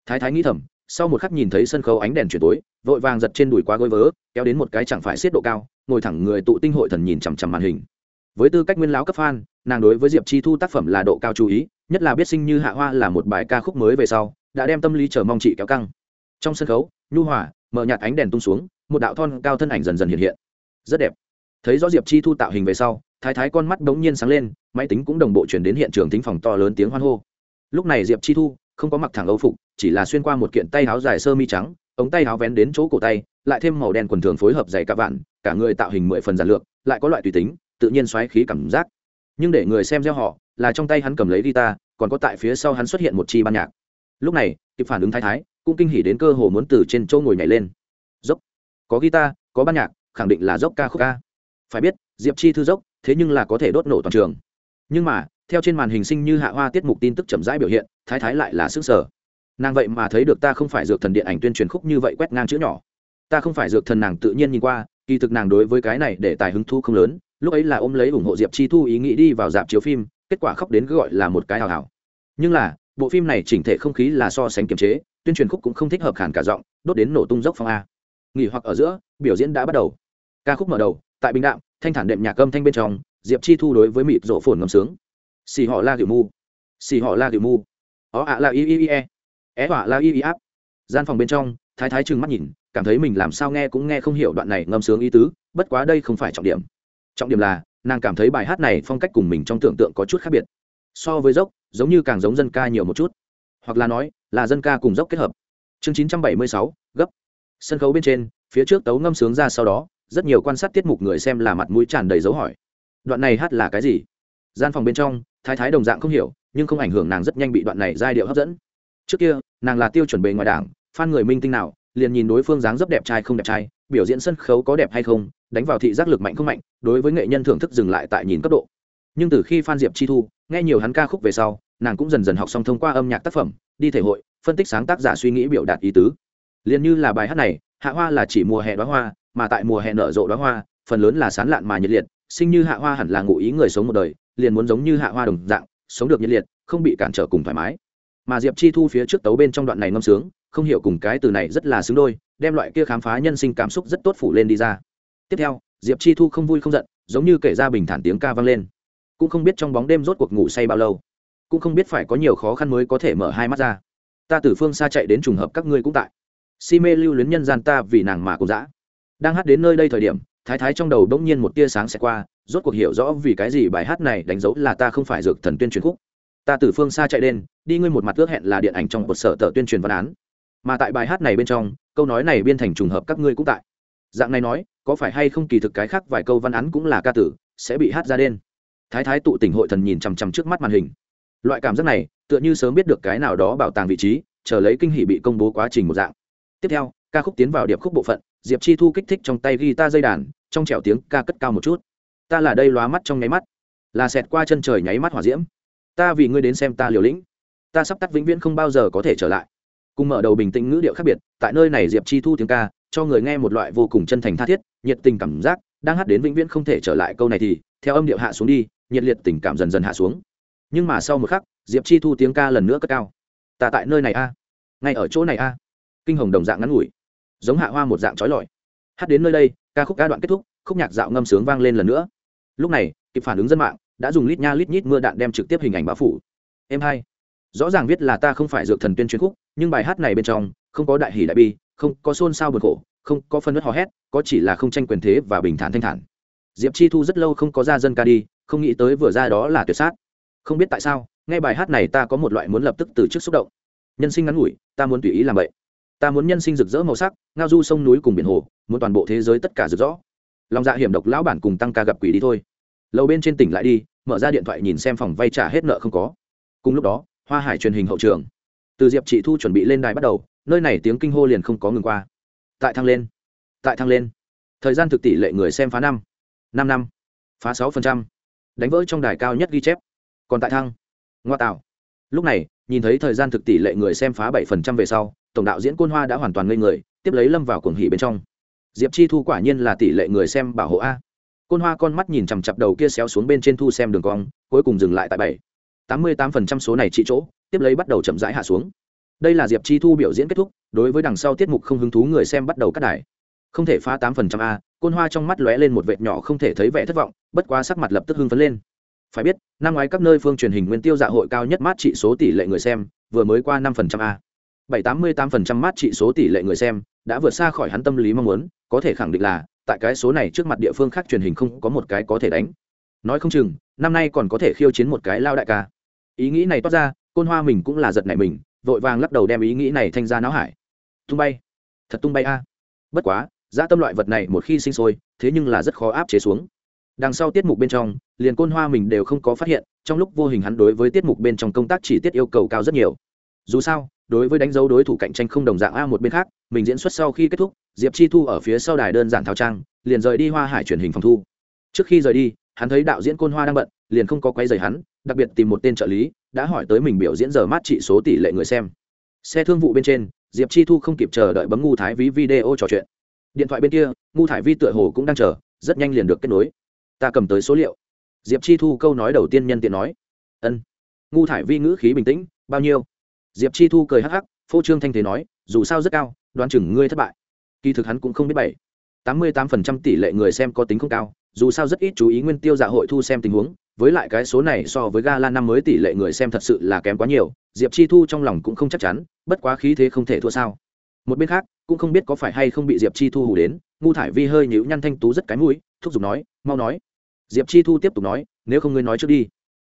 Thái thái nghĩ thầm, sau một khắc nhìn thấy sân khấu ánh đèn chuyển tối, vội vàng giật trên đùi quá gối vớ kéo đến một cái chẳng phải xiết độ cao, ngồi thẳng người tụ tinh hội thần nhìn chằm chằm màn hình. Với tư cách nguyên lão cấp fan, nàng đối với diệp chi thu tác phẩm là độ cao chú ý, nhất là biết sinh như hạ hoa là một bài ca khúc mới về sau, đã đem tâm lý chờ mong chị kéo căng. Trong sân khấu, nhu hòa mở nhạt ánh đèn tung xuống, một đạo thon cao thân ảnh dần dần hiện hiện. Rất đẹp. Thấy rõ diệp chi thu tạo hình về sau, thái thái con mắt bỗng nhiên sáng lên, máy tính cũng đồng bộ chuyển đến hiện trường thính phòng to lớn tiếng hoan hô. Lúc này diệp chi thu không có mặc thẳng âu phục, chỉ là xuyên qua một kiện tay áo dài sơ mi trắng ống tay áo vén đến chỗ cổ tay, lại thêm màu đen quần thường phối hợp dày cả vạn, cả người tạo hình mười phần giản lược, lại có loại tùy tính, tự nhiên xoáy khí cảm giác. Nhưng để người xem gieo họ, là trong tay hắn cầm lấy guitar, còn có tại phía sau hắn xuất hiện một chi ban nhạc. Lúc này, kịp phản ứng thái thái, cũng kinh hỉ đến cơ hồ muốn từ trên chỗ ngồi nhảy lên. Dốc. Có guitar, có ban nhạc, khẳng định là dốc ca khúc ca. Phải biết, diệp chi thư dốc, thế nhưng là có thể đốt nổ toàn trường. Nhưng mà, theo trên màn hình sinh như hạ hoa tiết mục tin tức chậm rãi biểu hiện, thái thái lại là sức sở nàng vậy mà thấy được ta không phải dược thần điện ảnh tuyên truyền khúc như vậy quét ngang chữ nhỏ. Ta không phải dược thần nàng tự nhiên nhìn qua, kỳ thực nàng đối với cái này để tài hứng thu không lớn, lúc ấy là ôm lấy ủng hộ diệp chi thu ý nghĩ đi vào dạp chiếu phim, kết quả khóc đến gọi là một cái hào hào. Nhưng là, bộ phim này chỉnh thể không khí là so sánh kiềm chế, tuyên truyền khúc cũng không thích hợp khản cả giọng, đốt đến nổ tung dốc phong a. Nghỉ hoặc ở giữa, biểu diễn đã bắt đầu. Ca khúc mở đầu, tại bình đạm, thanh thản đệm nhạc âm thanh bên trong, diệp chi thu đối với mịt rộ phồn ngâm sướng. Xì họ la kiểu mu. Xì họ la kiểu mu. Ó ạ la y y y e é họa la y y áp. Gian phòng bên trong thái thái trừng mắt nhìn cảm thấy mình làm sao nghe cũng nghe không hiểu đoạn này ngâm sướng ý tứ bất quá đây không phải trọng điểm. Trọng điểm là nàng cảm thấy bài hát này phong cách cùng mình trong tưởng tượng có chút khác biệt. So với dốc giống như càng giống dân ca nhiều một chút. Hoặc là nói là dân ca cùng dốc kết hợp. Chương 976, gấp. Sân khấu bên trên phía trước tấu ngâm sướng ra sau đó rất nhiều quan sát tiết mục người xem là mặt mũi tràn đầy dấu hỏi. Đoạn này hát là cái gì? Gian phòng bên trong thái thái đồng dạng không hiểu nhưng không ảnh hưởng nàng rất nhanh bị đoạn này giai điệu hấp dẫn trước kia, nàng là tiêu chuẩn bề ngoài đảng phan người minh tinh nào, liền nhìn đối phương dáng dấp đẹp trai không đẹp trai, biểu diễn sân khấu có đẹp hay không, đánh vào thị giác lực mạnh không mạnh, đối với nghệ nhân thưởng thức dừng lại tại nhìn cấp độ. Nhưng từ khi phan diệp chi thu, nghe nhiều hắn ca khúc về sau, nàng cũng dần dần học xong thông qua âm nhạc tác phẩm, đi thể hội, phân tích sáng tác giả suy nghĩ biểu đạt ý tứ. Liền như là bài hát này, hạ hoa là chỉ mùa hè đoá hoa, mà tại mùa hè nở rộ đoá hoa, phần lớn là sán lạn mà nhiệt liệt, sinh như hạ hoa hẳn là ngụ ý người sống một đời, liền muốn giống như hạ hoa đồng dạng, sống được nhiệt liệt, không bị cản trở cùng thoải mái mà diệp chi thu phía trước tấu bên trong đoạn này ngâm sướng, không hiểu cùng cái từ này rất là xứng đôi, đem loại kia khám phá nhân sinh cảm xúc rất tốt phủ lên đi ra. Tiếp theo, diệp chi thu không vui không giận, giống như kể ra bình thản tiếng ca vang lên. Cũng không biết trong bóng đêm rốt cuộc ngủ say bao lâu. Cũng không biết phải có nhiều khó khăn mới có thể mở hai mắt ra. Ta từ phương xa chạy đến trùng hợp các ngươi cũng tại. Si mê lưu luyến nhân gian ta vì nàng mà cũng dã. Đang hát đến nơi đây thời điểm, thái thái trong đầu đống nhiên một tia sáng sẽ qua, rốt cuộc hiểu rõ vì cái gì bài hát này đánh dấu là ta không phải dược thần tuyên truyền khúc ta từ phương xa chạy đến đi ngươi một mặt ước hẹn là điện ảnh trong một sở tờ tuyên truyền văn án. Mà tại bài hát này bên trong, câu nói này biên thành trùng hợp các ngươi cũng tại. Dạng này nói, có phải hay không kỳ thực cái khác vài câu văn án cũng là ca tử, sẽ bị hát ra đen. Thái thái tụ tỉnh hội thần nhìn chằm chằm trước mắt màn hình. Loại cảm giác này, tựa như sớm biết được cái nào đó bảo tàng vị trí, chờ lấy kinh hỷ bị công bố quá trình một dạng. Tiếp theo, ca khúc tiến vào điệp khúc bộ phận, diệp chi thu kích thích trong tay guitar dây đàn, trong trẻo tiếng ca cất cao một chút. Ta là đây lóa mắt trong nháy mắt. Là xẹt qua chân trời nháy mắt hỏa diễm ta vì ngươi đến xem ta liều lĩnh. Ta sắp tắt vĩnh viễn không bao giờ có thể trở lại. Cùng mở đầu bình tĩnh ngữ điệu khác biệt, tại nơi này diệp chi thu tiếng ca, cho người nghe một loại vô cùng chân thành tha thiết, nhiệt tình cảm giác, đang hát đến vĩnh viễn không thể trở lại câu này thì, theo âm điệu hạ xuống đi, nhiệt liệt tình cảm dần dần hạ xuống. Nhưng mà sau một khắc, diệp chi thu tiếng ca lần nữa cất cao. Ta tại nơi này a. Ngay ở chỗ này a. Kinh hồng đồng dạng ngắn ngủi. Giống hạ hoa một dạng trói lọi. Hát đến nơi đây, ca khúc ca đoạn kết thúc, khúc nhạc dạo ngâm sướng vang lên lần nữa. Lúc này, kịp phản ứng dân mạng đã dùng lít nha lít nhít mưa đạn đem trực tiếp hình ảnh báo phủ. Em hai, rõ ràng viết là ta không phải dược thần tuyên truyền khúc, nhưng bài hát này bên trong, không có đại hỷ đại bi, không có xôn xao bực khổ, không có phân nứt hò hét, có chỉ là không tranh quyền thế và bình thản thanh thản. Diệp chi thu rất lâu không có ra dân ca đi, không nghĩ tới vừa ra đó là tuyệt sát. Không biết tại sao, nghe bài hát này ta có một loại muốn lập tức từ trước xúc động. Nhân sinh ngắn ngủi, ta muốn tùy ý làm vậy. Ta muốn nhân sinh rực rỡ màu sắc, ngao du sông núi cùng biển hồ, muốn toàn bộ thế giới tất cả rực rõ lòng dạ hiểm độc lão bản cùng tăng ca gặp quỷ đi thôi lầu bên trên tỉnh lại đi, mở ra điện thoại nhìn xem phòng vay trả hết nợ không có. Cùng lúc đó, hoa hải truyền hình hậu trường. Từ diệp chị thu chuẩn bị lên đài bắt đầu, nơi này tiếng kinh hô liền không có ngừng qua. Tại thăng lên, tại thăng lên. Thời gian thực tỷ lệ người xem phá năm năm năm, phá sáu phần trăm. Đánh vỡ trong đài cao nhất ghi chép. Còn tại thăng. Ngoa tạo. Lúc này, nhìn thấy thời gian thực tỷ lệ người xem phá bảy phần trăm về sau, tổng đạo diễn côn hoa đã hoàn toàn ngây người, tiếp lấy lâm vào cuồng hỉ bên trong. Diệp chi thu quả nhiên là tỷ lệ người xem bảo hộ a côn hoa con mắt nhìn chằm chặp đầu kia xéo xuống bên trên thu xem đường cong, cuối cùng dừng lại tại bảy. Tám mươi tám phần trăm số này trị chỗ, tiếp lấy bắt đầu chậm rãi hạ xuống. Đây là diệp chi thu biểu diễn kết thúc, đối với đằng sau tiết mục không hứng thú người xem bắt đầu cắt đài. Không thể phá tám phần trăm a, côn hoa trong mắt lóe lên một vệt nhỏ không thể thấy vẻ thất vọng, bất quá sắc mặt lập tức hưng phấn lên. Phải biết, năm ngoái các nơi phương truyền hình nguyên tiêu dạ hội cao nhất mát trị số tỷ lệ người xem, vừa mới qua năm phần trăm a. Bảy tám mươi tám phần trăm mát trị số tỷ lệ người xem, đã vượt xa khỏi hắn tâm lý mong muốn, có thể khẳng định là tại cái số này trước mặt địa phương khác truyền hình không có một cái có thể đánh. Nói không chừng, năm nay còn có thể khiêu chiến một cái lao đại ca. Ý nghĩ này toát ra, côn hoa mình cũng là giật nảy mình, vội vàng lắc đầu đem ý nghĩ này thanh ra não hải. Tung bay. Thật tung bay a. Bất quá, dã tâm loại vật này một khi sinh sôi, thế nhưng là rất khó áp chế xuống. Đằng sau tiết mục bên trong, liền côn hoa mình đều không có phát hiện, trong lúc vô hình hắn đối với tiết mục bên trong công tác chỉ tiết yêu cầu cao rất nhiều. Dù sao đối với đánh dấu đối thủ cạnh tranh không đồng dạng a một bên khác, mình diễn xuất sau khi kết thúc, diệp chi thu ở phía sau đài đơn giản thao trang, liền rời đi hoa hải truyền hình phòng thu. Trước khi rời đi, hắn thấy đạo diễn côn hoa đang bận, liền không có quay rời hắn, đặc biệt tìm một tên trợ lý, đã hỏi tới mình biểu diễn giờ mát trị số tỷ lệ người xem. Xe thương vụ bên trên, diệp chi thu không kịp chờ đợi bấm ngu thái ví video trò chuyện. Điện thoại bên kia, ngu thải vi tựa hồ cũng đang chờ, rất nhanh liền được kết nối. Ta cầm tới số liệu. Diệp chi thu câu nói đầu tiên nhân tiện nói. Ân. Ngu thải vi ngữ khí bình tĩnh, bao nhiêu? Diệp chi thu cười hắc hắc, phô trương thanh thế nói, dù sao rất cao, đoán chừng ngươi thất bại. Kỳ thực hắn cũng không biết bảy. Tám mươi tám phần trăm tỷ lệ người xem có tính không cao, dù sao rất ít chú ý nguyên tiêu dạ hội thu xem tình huống, với lại cái số này so với gala năm mới tỷ lệ người xem thật sự là kém quá nhiều, diệp chi thu trong lòng cũng không chắc chắn, bất quá khí thế không thể thua sao. Một bên khác, cũng không biết có phải hay không bị diệp chi thu hủ đến, ngu thải vi hơi nhíu nhăn thanh tú rất cái mũi, thúc giục nói, mau nói. Diệp chi thu tiếp tục nói, nếu không ngươi nói trước đi.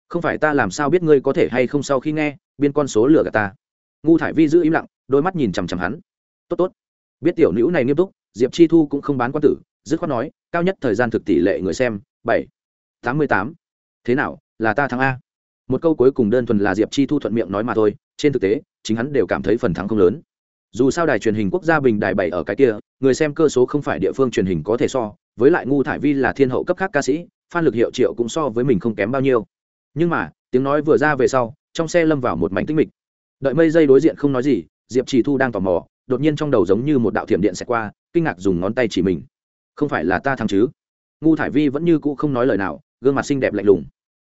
Không phải ta làm sao biết ngươi có thể hay không sau khi nghe? Biên con số lừa gạt ta. Ngu thải vi giữ im lặng, đôi mắt nhìn chằm chằm hắn. Tốt tốt. Biết tiểu nữ này nghiêm túc, diệp chi thu cũng không bán quan tử, dứt khoát nói, cao nhất thời gian thực tỷ lệ người xem, bảy. Tám mươi tám. Thế nào, là ta thắng a? Một câu cuối cùng đơn thuần là diệp chi thu thuận miệng nói mà thôi, trên thực tế, chính hắn đều cảm thấy phần thắng không lớn. Dù sao đài truyền hình quốc gia bình đài bảy ở cái kia, người xem cơ số không phải địa phương truyền hình có thể so, với lại ngu thải vi là thiên hậu cấp khác ca sĩ, phan lực hiệu triệu cũng so với mình không kém bao nhiêu. Nhưng mà, tiếng nói vừa ra về sau trong xe lâm vào một mảnh tĩnh mịch. Đợi mây dây đối diện không nói gì, diệp trì thu đang tò mò, đột nhiên trong đầu giống như một đạo thiểm điện xẹt qua, kinh ngạc dùng ngón tay chỉ mình. Không phải là ta thắng chứ? Ngu thải vi vẫn như cũ không nói lời nào, gương mặt xinh đẹp lạnh lùng.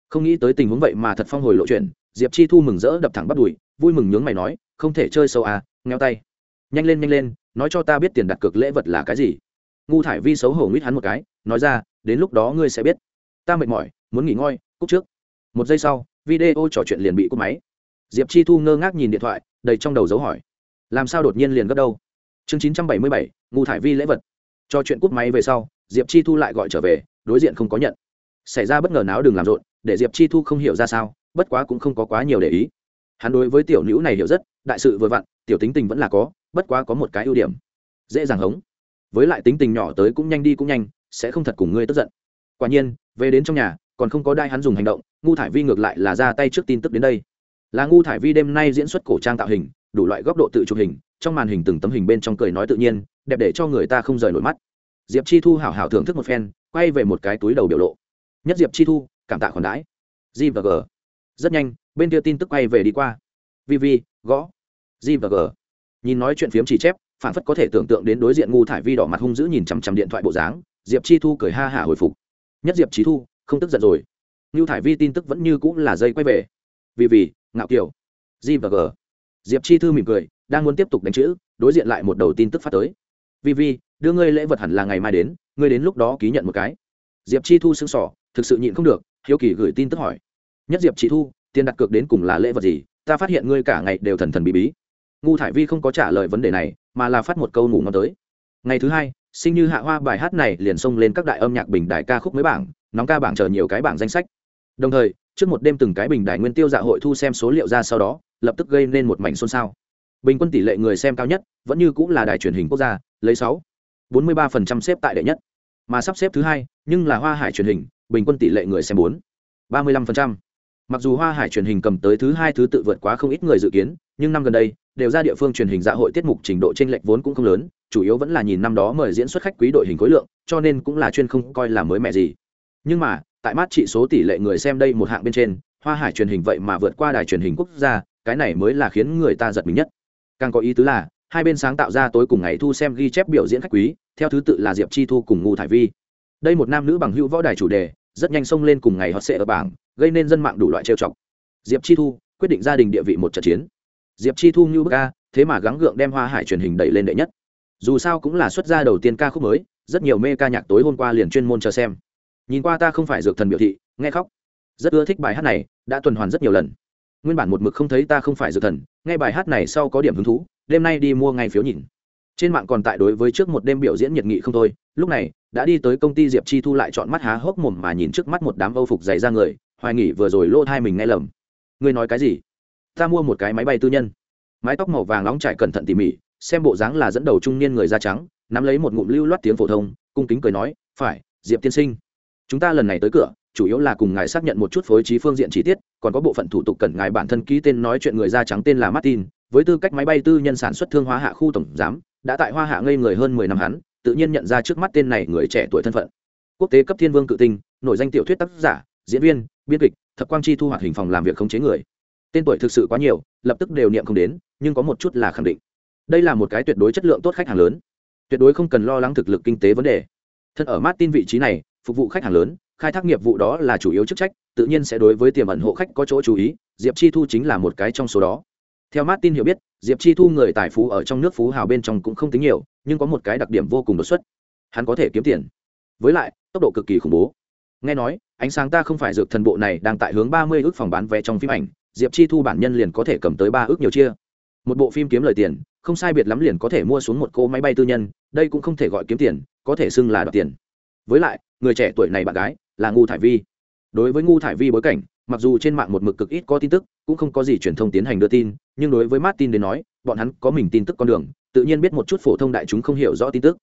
Không nghĩ tới tình huống vậy mà thật phong hồi lộ chuyện, diệp chi thu mừng rỡ đập thẳng bắt đùi, vui mừng nhướng mày nói, không thể chơi sâu à ngheo tay. Nhanh lên nhanh lên, nói cho ta biết tiền đặt cược lễ vật là cái gì. Ngu thải vi xấu hổ nguyết hắn một cái, nói ra, đến lúc đó ngươi sẽ biết. Ta mệt mỏi, muốn nghỉ ngơi, cúc trước. Một giây sau video trò chuyện liền bị cúp máy. Diệp chi thu ngơ ngác nhìn điện thoại, đầy trong đầu dấu hỏi. Làm sao đột nhiên liền gấp đâu? Chương chín trăm bảy mươi bảy, ngu thải vi lễ vật. Cho chuyện cúp máy về sau, diệp chi thu lại gọi trở về, đối diện không có nhận. Xảy ra bất ngờ náo đừng làm rộn, để diệp chi thu không hiểu ra sao, bất quá cũng không có quá nhiều để ý. Hắn đối với tiểu nữ này hiểu rất, đại sự vừa vặn, tiểu tính tình vẫn là có, bất quá có một cái ưu điểm. Dễ dàng hống. Với lại tính tình nhỏ tới cũng nhanh đi cũng nhanh, sẽ không thật cùng ngươi tức giận. Quả nhiên, về đến trong nhà còn không có đai hắn dùng hành động, ngu thải vi ngược lại là ra tay trước tin tức đến đây. Là ngu thải vi đêm nay diễn xuất cổ trang tạo hình, đủ loại góc độ tự chụp hình, trong màn hình từng tấm hình bên trong cười nói tự nhiên, đẹp để cho người ta không rời nổi mắt. Diệp chi thu hảo hảo thưởng thức một phen, quay về một cái túi đầu biểu lộ. Nhất diệp chi thu, cảm tạ khoản đãi. G và g. Rất nhanh, bên kia tin tức quay về đi qua. Vv gõ g và g. Nhìn nói chuyện phiếm chỉ chép, phản phất có thể tưởng tượng đến đối diện ngu thải vi đỏ mặt hung dữ nhìn chằm chằm điện thoại bộ dáng, diệp chi thu cười ha hả hồi phục. Nhất diệp chi thu không tức giận rồi. Ngưu thải vi tin tức vẫn như cũng là dây quay về. Vì vì, ngạo kiều, g và g. Diệp chi thư mỉm cười, đang muốn tiếp tục đánh chữ, đối diện lại một đầu tin tức phát tới. Vì vì, đưa ngươi lễ vật hẳn là ngày mai đến, ngươi đến lúc đó ký nhận một cái. Diệp chi thu xương sỏ thực sự nhịn không được, hiếu kỳ gửi tin tức hỏi. Nhất diệp chi thu, tiền đặt cược đến cùng là lễ vật gì? Ta phát hiện ngươi cả ngày đều thần thần bí bí. Ngu thải vi không có trả lời vấn đề này, mà là phát một câu ngủ ngon tới. Ngày thứ hai, sinh như hạ hoa bài hát này liền xông lên các đại âm nhạc bình đại ca khúc mới bảng nóng ca bảng chờ nhiều cái bảng danh sách. Đồng thời, trước một đêm từng cái bình đại nguyên tiêu dạ hội thu xem số liệu ra sau đó, lập tức gây nên một mảnh xôn xao. Bình quân tỷ lệ người xem cao nhất, vẫn như cũng là đài truyền hình quốc gia, lấy sáu, bốn mươi ba phần trăm xếp tại đệ nhất, mà sắp xếp thứ hai, nhưng là hoa hải truyền hình, bình quân tỷ lệ người xem bốn, ba mươi lăm phần trăm. Mặc dù hoa hải truyền hình cầm tới thứ hai thứ tự vượt quá không ít người dự kiến, nhưng năm gần đây, đều ra địa phương truyền hình dạ hội tiết mục trình độ t r ê n lệch vốn cũng không lớn, chủ yếu vẫn là nhìn năm đó mời diễn xuất khách quý đội hình khối lượng, cho nên cũng là chuyên không coi là mới mẹ gì nhưng mà, tại mát trị số tỷ lệ người xem đây một hạng bên trên, hoa hải truyền hình vậy mà vượt qua đài truyền hình quốc gia, cái này mới là khiến người ta giật mình nhất. Càng có ý tứ là, hai bên sáng tạo ra tối cùng ngày thu xem ghi chép biểu diễn khách quý, theo thứ tự là diệp chi thu cùng Ngụ thải vi. Đây một nam nữ bằng hữu võ đài chủ đề, rất nhanh xông lên cùng ngày họ sẽ ở bảng, gây nên dân mạng đủ loại trêu chọc. Diệp chi thu quyết định gia đình địa vị một trận chiến. Diệp chi thu như bức ca thế mà gắng gượng đem hoa hải truyền hình đẩy lên đệ nhất. Dù sao cũng là xuất gia đầu tiên ca khúc mới, rất nhiều mê ca nhạc tối hôm qua liền chuyên môn chờ xem nhìn qua ta không phải dược thần biểu thị, nghe khóc. Rất ưa thích bài hát này, đã tuần hoàn rất nhiều lần. Nguyên bản một mực không thấy ta không phải dược thần, nghe bài hát này sau có điểm hứng thú, đêm nay đi mua ngay phiếu nhìn. Trên mạng còn tại đối với trước một đêm biểu diễn nhiệt nghị không thôi, lúc này, đã đi tới công ty diệp chi thu lại chọn mắt há hốc mồm mà nhìn trước mắt một đám âu phục dày ra người, hoài nghỉ vừa rồi lô thai mình nghe lầm. Ngươi nói cái gì? Ta mua một cái máy bay tư nhân. Mái tóc màu vàng nóng trải cẩn thận tỉ mỉ, xem bộ dáng là dẫn đầu trung niên người da trắng, nắm lấy một ngụm lưu loát tiếng phổ thông, cung kính cười nói, phải, diệp tiên sinh chúng ta lần này tới cửa, chủ yếu là cùng ngài xác nhận một chút phối trí phương diện chi tiết, còn có bộ phận thủ tục cần ngài bản thân ký tên nói chuyện người da trắng tên là martin, với tư cách máy bay tư nhân sản xuất thương hóa hạ khu tổng giám, đã tại hoa hạ ngây người hơn mười năm hắn, tự nhiên nhận ra trước mắt tên này người trẻ tuổi thân phận. Quốc tế cấp thiên vương cự tinh, nổi danh tiểu thuyết tác giả, diễn viên, biên kịch, thập quang chi thu hoạch hình phòng làm việc khống chế người. Tên tuổi thực sự quá nhiều, lập tức đều niệm không đến, nhưng có một chút là khẳng định. Đây là một cái tuyệt đối chất lượng tốt khách hàng lớn. Tuyệt đối không cần lo lắng thực lực kinh tế vấn đề. Thân ở martin vị trí này phục vụ khách hàng lớn, khai thác nghiệp vụ đó là chủ yếu chức trách, tự nhiên sẽ đối với tiềm ẩn hộ khách có chỗ chú ý, diệp chi thu chính là một cái trong số đó. Theo martin hiểu biết, diệp chi thu người tài phú ở trong nước phú hào bên trong cũng không tính nhiều, nhưng có một cái đặc điểm vô cùng đột xuất. Hắn có thể kiếm tiền. Với lại, tốc độ cực kỳ khủng bố. Nghe nói, ánh sáng ta không phải dược thần bộ này đang tại hướng ba mươi ước phòng bán vé trong phim ảnh, diệp chi thu bản nhân liền có thể cầm tới ba ước nhiều chia. Một bộ phim kiếm lời tiền, không sai biệt lắm liền có thể mua xuống một cô máy bay tư nhân, đây cũng không thể gọi kiếm tiền, có thể xưng là đoạt tiền. Với lại người trẻ tuổi này bạn gái là ngu thải vi. Đối với ngu thải vi bối cảnh, mặc dù trên mạng một mực cực ít có tin tức, cũng không có gì truyền thông tiến hành đưa tin, nhưng đối với martin đến nói, bọn hắn có mình tin tức con đường, tự nhiên biết một chút phổ thông đại chúng không hiểu rõ tin tức.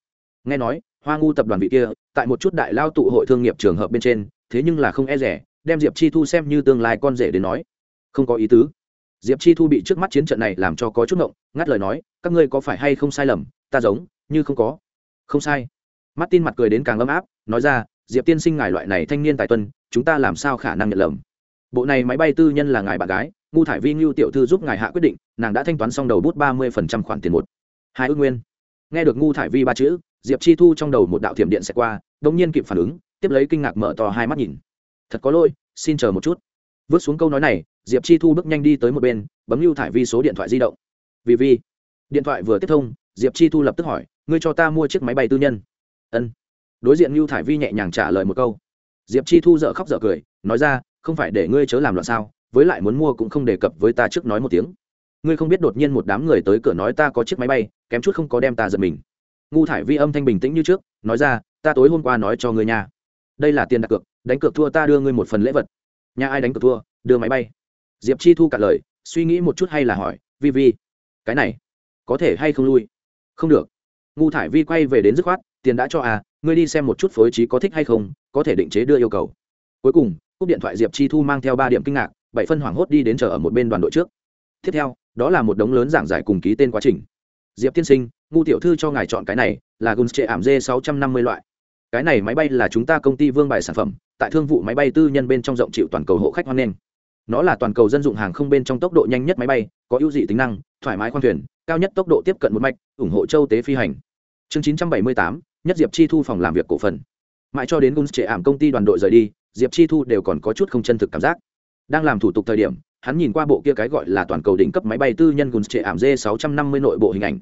Nghe nói, hoa ngu tập đoàn vị kia, tại một chút đại lao tụ hội thương nghiệp trường hợp bên trên, thế nhưng là không e rẻ, đem diệp chi thu xem như tương lai con rể đến nói. Không có ý tứ. Diệp chi thu bị trước mắt chiến trận này làm cho có chút ngộng, ngắt lời nói, các ngươi có phải hay không sai lầm? Ta giống như không có. Không sai. Mắt tin mặt cười đến càng ấm áp nói ra, diệp tiên sinh ngài loại này thanh niên tài tuân, chúng ta làm sao khả năng nhận lầm? Bộ này máy bay tư nhân là ngài bạn gái, ngu thải vi ngưu tiểu thư giúp ngài hạ quyết định, nàng đã thanh toán xong đầu bút ba mươi phần trăm khoản tiền một. Hai ước nguyên. Nghe được ngu thải vi ba chữ, diệp chi thu trong đầu một đạo thiểm điện sẽ qua đ ỗ n g nhiên kịp phản ứng, tiếp lấy kinh ngạc mở to hai mắt nhìn. Thật có lỗi, xin chờ một chút. Vớt xuống câu nói này, diệp chi thu bước nhanh đi tới một bên, bấm lưu thải vi số điện thoại di động. Vì vi. Điện thoại vừa tiếp thông, diệp chi thu lập tức hỏi, ngươi cho ta mua chiếc máy bay tư nhân? Ân đối diện lưu thải vi nhẹ nhàng trả lời một câu. Diệp chi thu dợ khóc dợ cười, nói ra, không phải để ngươi chớ làm loạn sao, với lại muốn mua cũng không đề cập với ta trước nói một tiếng. Ngươi không biết đột nhiên một đám người tới cửa nói ta có chiếc máy bay, kém chút không có đem ta giật mình. Ngu thải vi âm thanh bình tĩnh như trước, nói ra, ta tối hôm qua nói cho ngươi nhà đây là tiền đặt cược, đánh cược thua ta đưa ngươi một phần lễ vật. Nhà ai đánh cược thua, đưa máy bay. Diệp chi thu cả lời, suy nghĩ một chút hay là hỏi, vi vi, cái này, có thể hay không lui? Không được. Ngu thải vi quay về đến dứt khoát, tiền đã cho à ngươi đi xem một chút phối trí có thích hay không, có thể định chế đưa yêu cầu. Cuối cùng, cúp điện thoại diệp chi thu mang theo ba điểm kinh ngạc, bảy phân hoảng hốt đi đến chờ ở một bên đoàn đội trước. Tiếp theo, đó là một đống lớn giảng giải cùng ký tên quá trình. Diệp tiên sinh, ngu tiểu thư cho ngài chọn cái này, là guns trệ ảm d sáu trăm năm mươi loại. Cái này máy bay là chúng ta công ty vương bài sản phẩm, tại thương vụ máy bay tư nhân bên trong rộng chịu toàn cầu hộ khách hoan nghênh. Nó là toàn cầu dân dụng hàng không bên trong tốc độ nhanh nhất máy bay, có ưu dị tính năng, thoải mái khoang thuyền, cao nhất tốc độ tiếp cận một mạch, ủng hộ châu tế phi hành. Chương chín trăm bảy mươi tám nhất diệp chi thu phòng làm việc cổ phần mãi cho đến Gunz trệ ảm công ty đoàn đội rời đi diệp chi thu đều còn có chút không chân thực cảm giác đang làm thủ tục thời điểm hắn nhìn qua bộ kia cái gọi là toàn cầu đỉnh cấp máy bay tư nhân Gunz trệ ảm d 650 nội bộ hình ảnh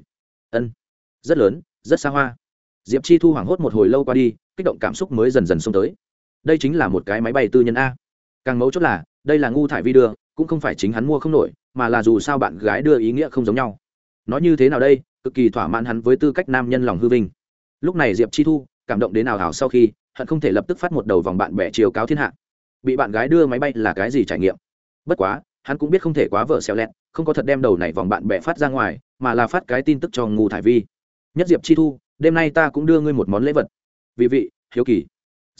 ân rất lớn rất xa hoa diệp chi thu hoảng hốt một hồi lâu qua đi kích động cảm xúc mới dần dần xông tới đây chính là một cái máy bay tư nhân a càng mấu chốt là đây là ngu thải vi đưa cũng không phải chính hắn mua không nổi mà là dù sao bạn gái đưa ý nghĩa không giống nhau nói như thế nào đây cực kỳ thỏa mãn hắn với tư cách nam nhân lòng hư vinh lúc này diệp chi thu, cảm động đến nào hảo sau khi, hận không thể lập tức phát một đầu vòng bạn bè chiều cáo thiên hạ. Bị bạn gái đưa máy bay là cái gì trải nghiệm? Bất quá, hắn cũng biết không thể quá vợ xéo lẹt, không có thật đem đầu này vòng bạn bè phát ra ngoài, mà là phát cái tin tức cho ngu thải vi. Nhất diệp chi thu, đêm nay ta cũng đưa ngươi một món lễ vật. Vì vị, hiếu kỳ.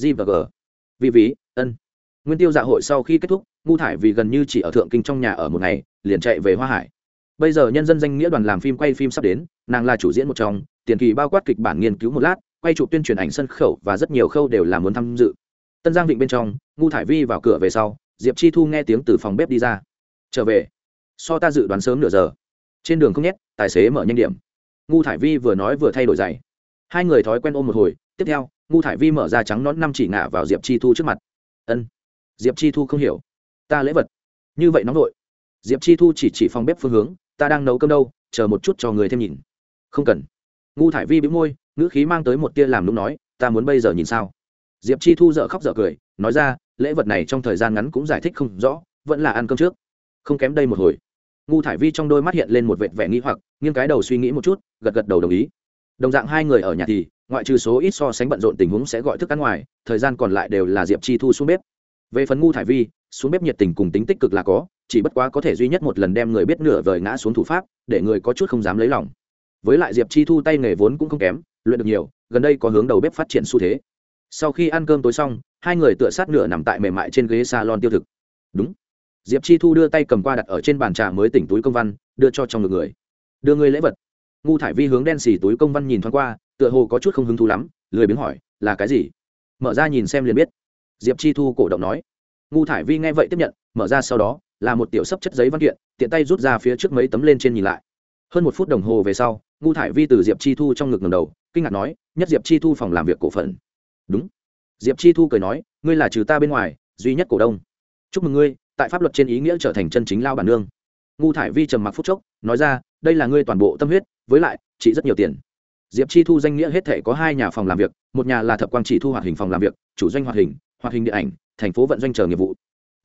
G và g. Vì ví ân. Nguyên tiêu dạ hội sau khi kết thúc ngu thải vì gần như chỉ ở thượng kinh trong nhà ở một ngày, liền chạy về hoa hải. Bây giờ nhân dân danh nghĩa đoàn làm phim quay phim sắp đến, nàng là chủ diễn một trong tiền kỳ bao quát kịch bản nghiên cứu một lát, quay chụp tuyên truyền ảnh sân khẩu và rất nhiều khâu đều là muốn tham dự. Tân giang vịnh bên trong, ngu thải vi vào cửa về sau, diệp chi thu nghe tiếng từ phòng bếp đi ra. Trở về. So ta dự đoán sớm nửa giờ. Trên đường không nhét, tài xế mở nhanh điểm. Ngu thải vi vừa nói vừa thay đổi giày. Hai người thói quen ôm một hồi, tiếp theo, ngu thải vi mở ra trắng nón năm chỉ ngả vào diệp chi thu trước mặt. Ân. Diệp chi thu không hiểu. Ta lễ vật. Như vậy nóng vội. Diệp chi thu chỉ chỉ phòng bếp phương hướng, ta đang nấu cơm đâu, chờ một chút cho người thêm nhìn. Không cần ngu thải vi bĩu môi, ngữ khí mang tới một tia làm đúng nói, ta muốn bây giờ nhìn sao? Diệp chi thu dợ khóc dợ cười, nói ra, lễ vật này trong thời gian ngắn cũng giải thích không rõ, vẫn là ăn cơm trước. Không kém đây một hồi. Ngu thải vi trong đôi mắt hiện lên một vệt vẻ nghĩ hoặc, nghiêng cái đầu suy nghĩ một chút, gật gật đầu đồng ý. Đồng dạng hai người ở nhà thì, ngoại trừ số ít so sánh bận rộn tình huống sẽ gọi thức ăn ngoài, thời gian còn lại đều là diệp chi thu xuống bếp. Về phần ngu thải vi, xuống bếp nhiệt tình cùng tính tích cực là có, chỉ bất quá có thể duy nhất một lần đem người biết nửa vời ngã xuống thủ pháp, để người có chút không dám lấy lòng với lại diệp chi thu tay nghề vốn cũng không kém, luyện được nhiều, gần đây có hướng đầu bếp phát triển xu thế. Sau khi ăn cơm tối xong, hai người tựa sát nửa nằm tại mềm mại trên ghế salon tiêu thực. Đúng. Diệp chi thu đưa tay cầm qua đặt ở trên bàn trà mới tỉnh túi công văn, đưa cho trong ngực người. Đưa người lễ vật. Ngu thải vi hướng đen xì túi công văn nhìn thoáng qua, tựa hồ có chút không hứng thú lắm, lười biếng hỏi, là cái gì? Mở ra nhìn xem liền biết. Diệp chi thu cổ động nói. Ngu thải vi nghe vậy tiếp nhận, mở ra sau đó, là một tiểu sấp chất giấy văn kiện, tiện tay rút ra phía trước mấy tấm lên trên nhìn lại. Hơn một phút đồng hồ về sau ngu thải vi từ diệp chi thu trong ngực ngầm đầu, kinh ngạc nói, nhất diệp chi thu phòng làm việc cổ phần. Đúng. Diệp chi thu cười nói, ngươi là trừ ta bên ngoài, duy nhất cổ đông. Chúc mừng ngươi, tại pháp luật trên ý nghĩa trở thành chân chính lao bản nương. Ngu thải vi trầm mặc phúc chốc, nói ra, đây là ngươi toàn bộ tâm huyết, với lại, chỉ rất nhiều tiền. Diệp chi thu danh nghĩa hết thể có hai nhà phòng làm việc, một nhà là thập quang chỉ thu hoạt hình phòng làm việc, chủ doanh hoạt hình hoạt hình điện ảnh, thành phố vận doanh chờ nghiệp vụ.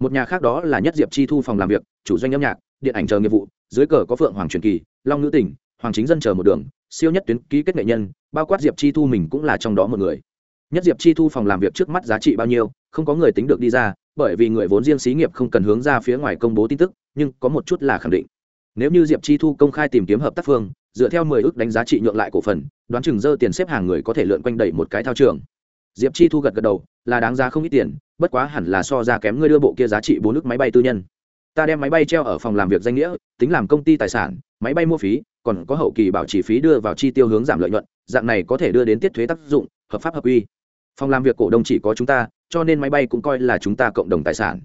Một nhà khác đó là nhất diệp chi thu phòng làm việc, chủ doanh âm nhạc, điện ảnh chờ nghiệp vụ, dưới cờ có phượng hoàng truyền kỳ, long nữ tỉnh hoàng chính dân chờ một đường, siêu nhất tuyến ký kết nghệ nhân, bao quát diệp chi thu mình cũng là trong đó một người. Nhất diệp chi thu phòng làm việc trước mắt giá trị bao nhiêu, không có người tính được đi ra, bởi vì người vốn riêng xí nghiệp không cần hướng ra phía ngoài công bố tin tức, nhưng có một chút là khẳng định. Nếu như diệp chi thu công khai tìm kiếm hợp tác phương, dựa theo mười ước đánh giá trị nhượng lại cổ phần, đoán chừng dơ tiền xếp hàng người có thể lượn quanh đẩy một cái thao trường. Diệp chi thu gật gật đầu, là đáng giá không ít tiền, bất quá hẳn là so ra kém ngươi đưa bộ kia giá trị bốn nước máy bay tư nhân ta đem máy bay treo ở phòng làm việc danh nghĩa, tính làm công ty tài sản, máy bay mua phí, còn có hậu kỳ bảo trì phí đưa vào chi tiêu hướng giảm lợi nhuận, dạng này có thể đưa đến tiết thuế tác dụng, hợp pháp hợp quy. Phòng làm việc cổ đông chỉ có chúng ta, cho nên máy bay cũng coi là chúng ta cộng đồng tài sản.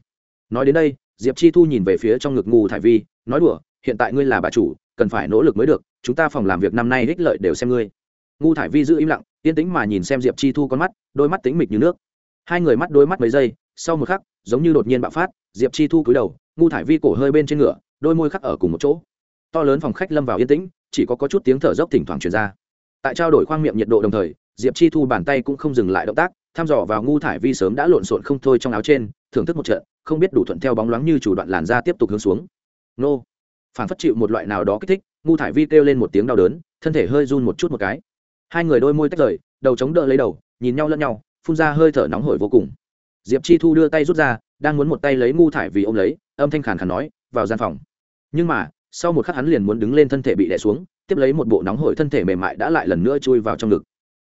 Nói đến đây, diệp chi thu nhìn về phía trong ngực ngu thải vi, nói đùa, hiện tại ngươi là bà chủ, cần phải nỗ lực mới được, chúng ta phòng làm việc năm nay ích lợi đều xem ngươi. Ngu thải vi giữ im lặng, yên tĩnh mà nhìn xem diệp chi thu con mắt, đôi mắt tính mịch như nước. Hai người mắt đôi mắt mấy giây, sau một khắc, giống như đột nhiên bạo phát, diệp chi thu cúi đầu ngu thải vi cổ hơi bên trên ngựa đôi môi khắc ở cùng một chỗ. To lớn phòng khách lâm vào yên tĩnh chỉ có, có chút tiếng thở dốc thỉnh thoảng truyền ra. Tại trao đổi khoang miệng nhiệt độ đồng thời diệp chi thu bàn tay cũng không dừng lại động tác thăm dò vào ngu thải vi sớm đã lộn xộn không thôi trong áo trên thưởng thức một trận không biết đủ thuận theo bóng loáng như chủ đoạn làn da tiếp tục hướng xuống. Nô. Phản phất chịu một loại nào đó kích thích ngu thải vi kêu lên một tiếng đau đớn thân thể hơi run một chút một cái. Hai người đôi môi tách rời đầu chống đỡ lấy đầu nhìn nhau lẫn nhau phun ra hơi thở nóng hổi vô cùng. Diệp chi thu đưa tay rút ra đang muốn một tay lấy ngu thải vì ô m lấy, âm thanh khàn khàn nói, vào gian phòng. Nhưng mà, sau một khắc hắn liền muốn đứng lên thân thể bị đè xuống, tiếp lấy một bộ nóng hổi thân thể mềm mại đã lại lần nữa chui vào trong ngực.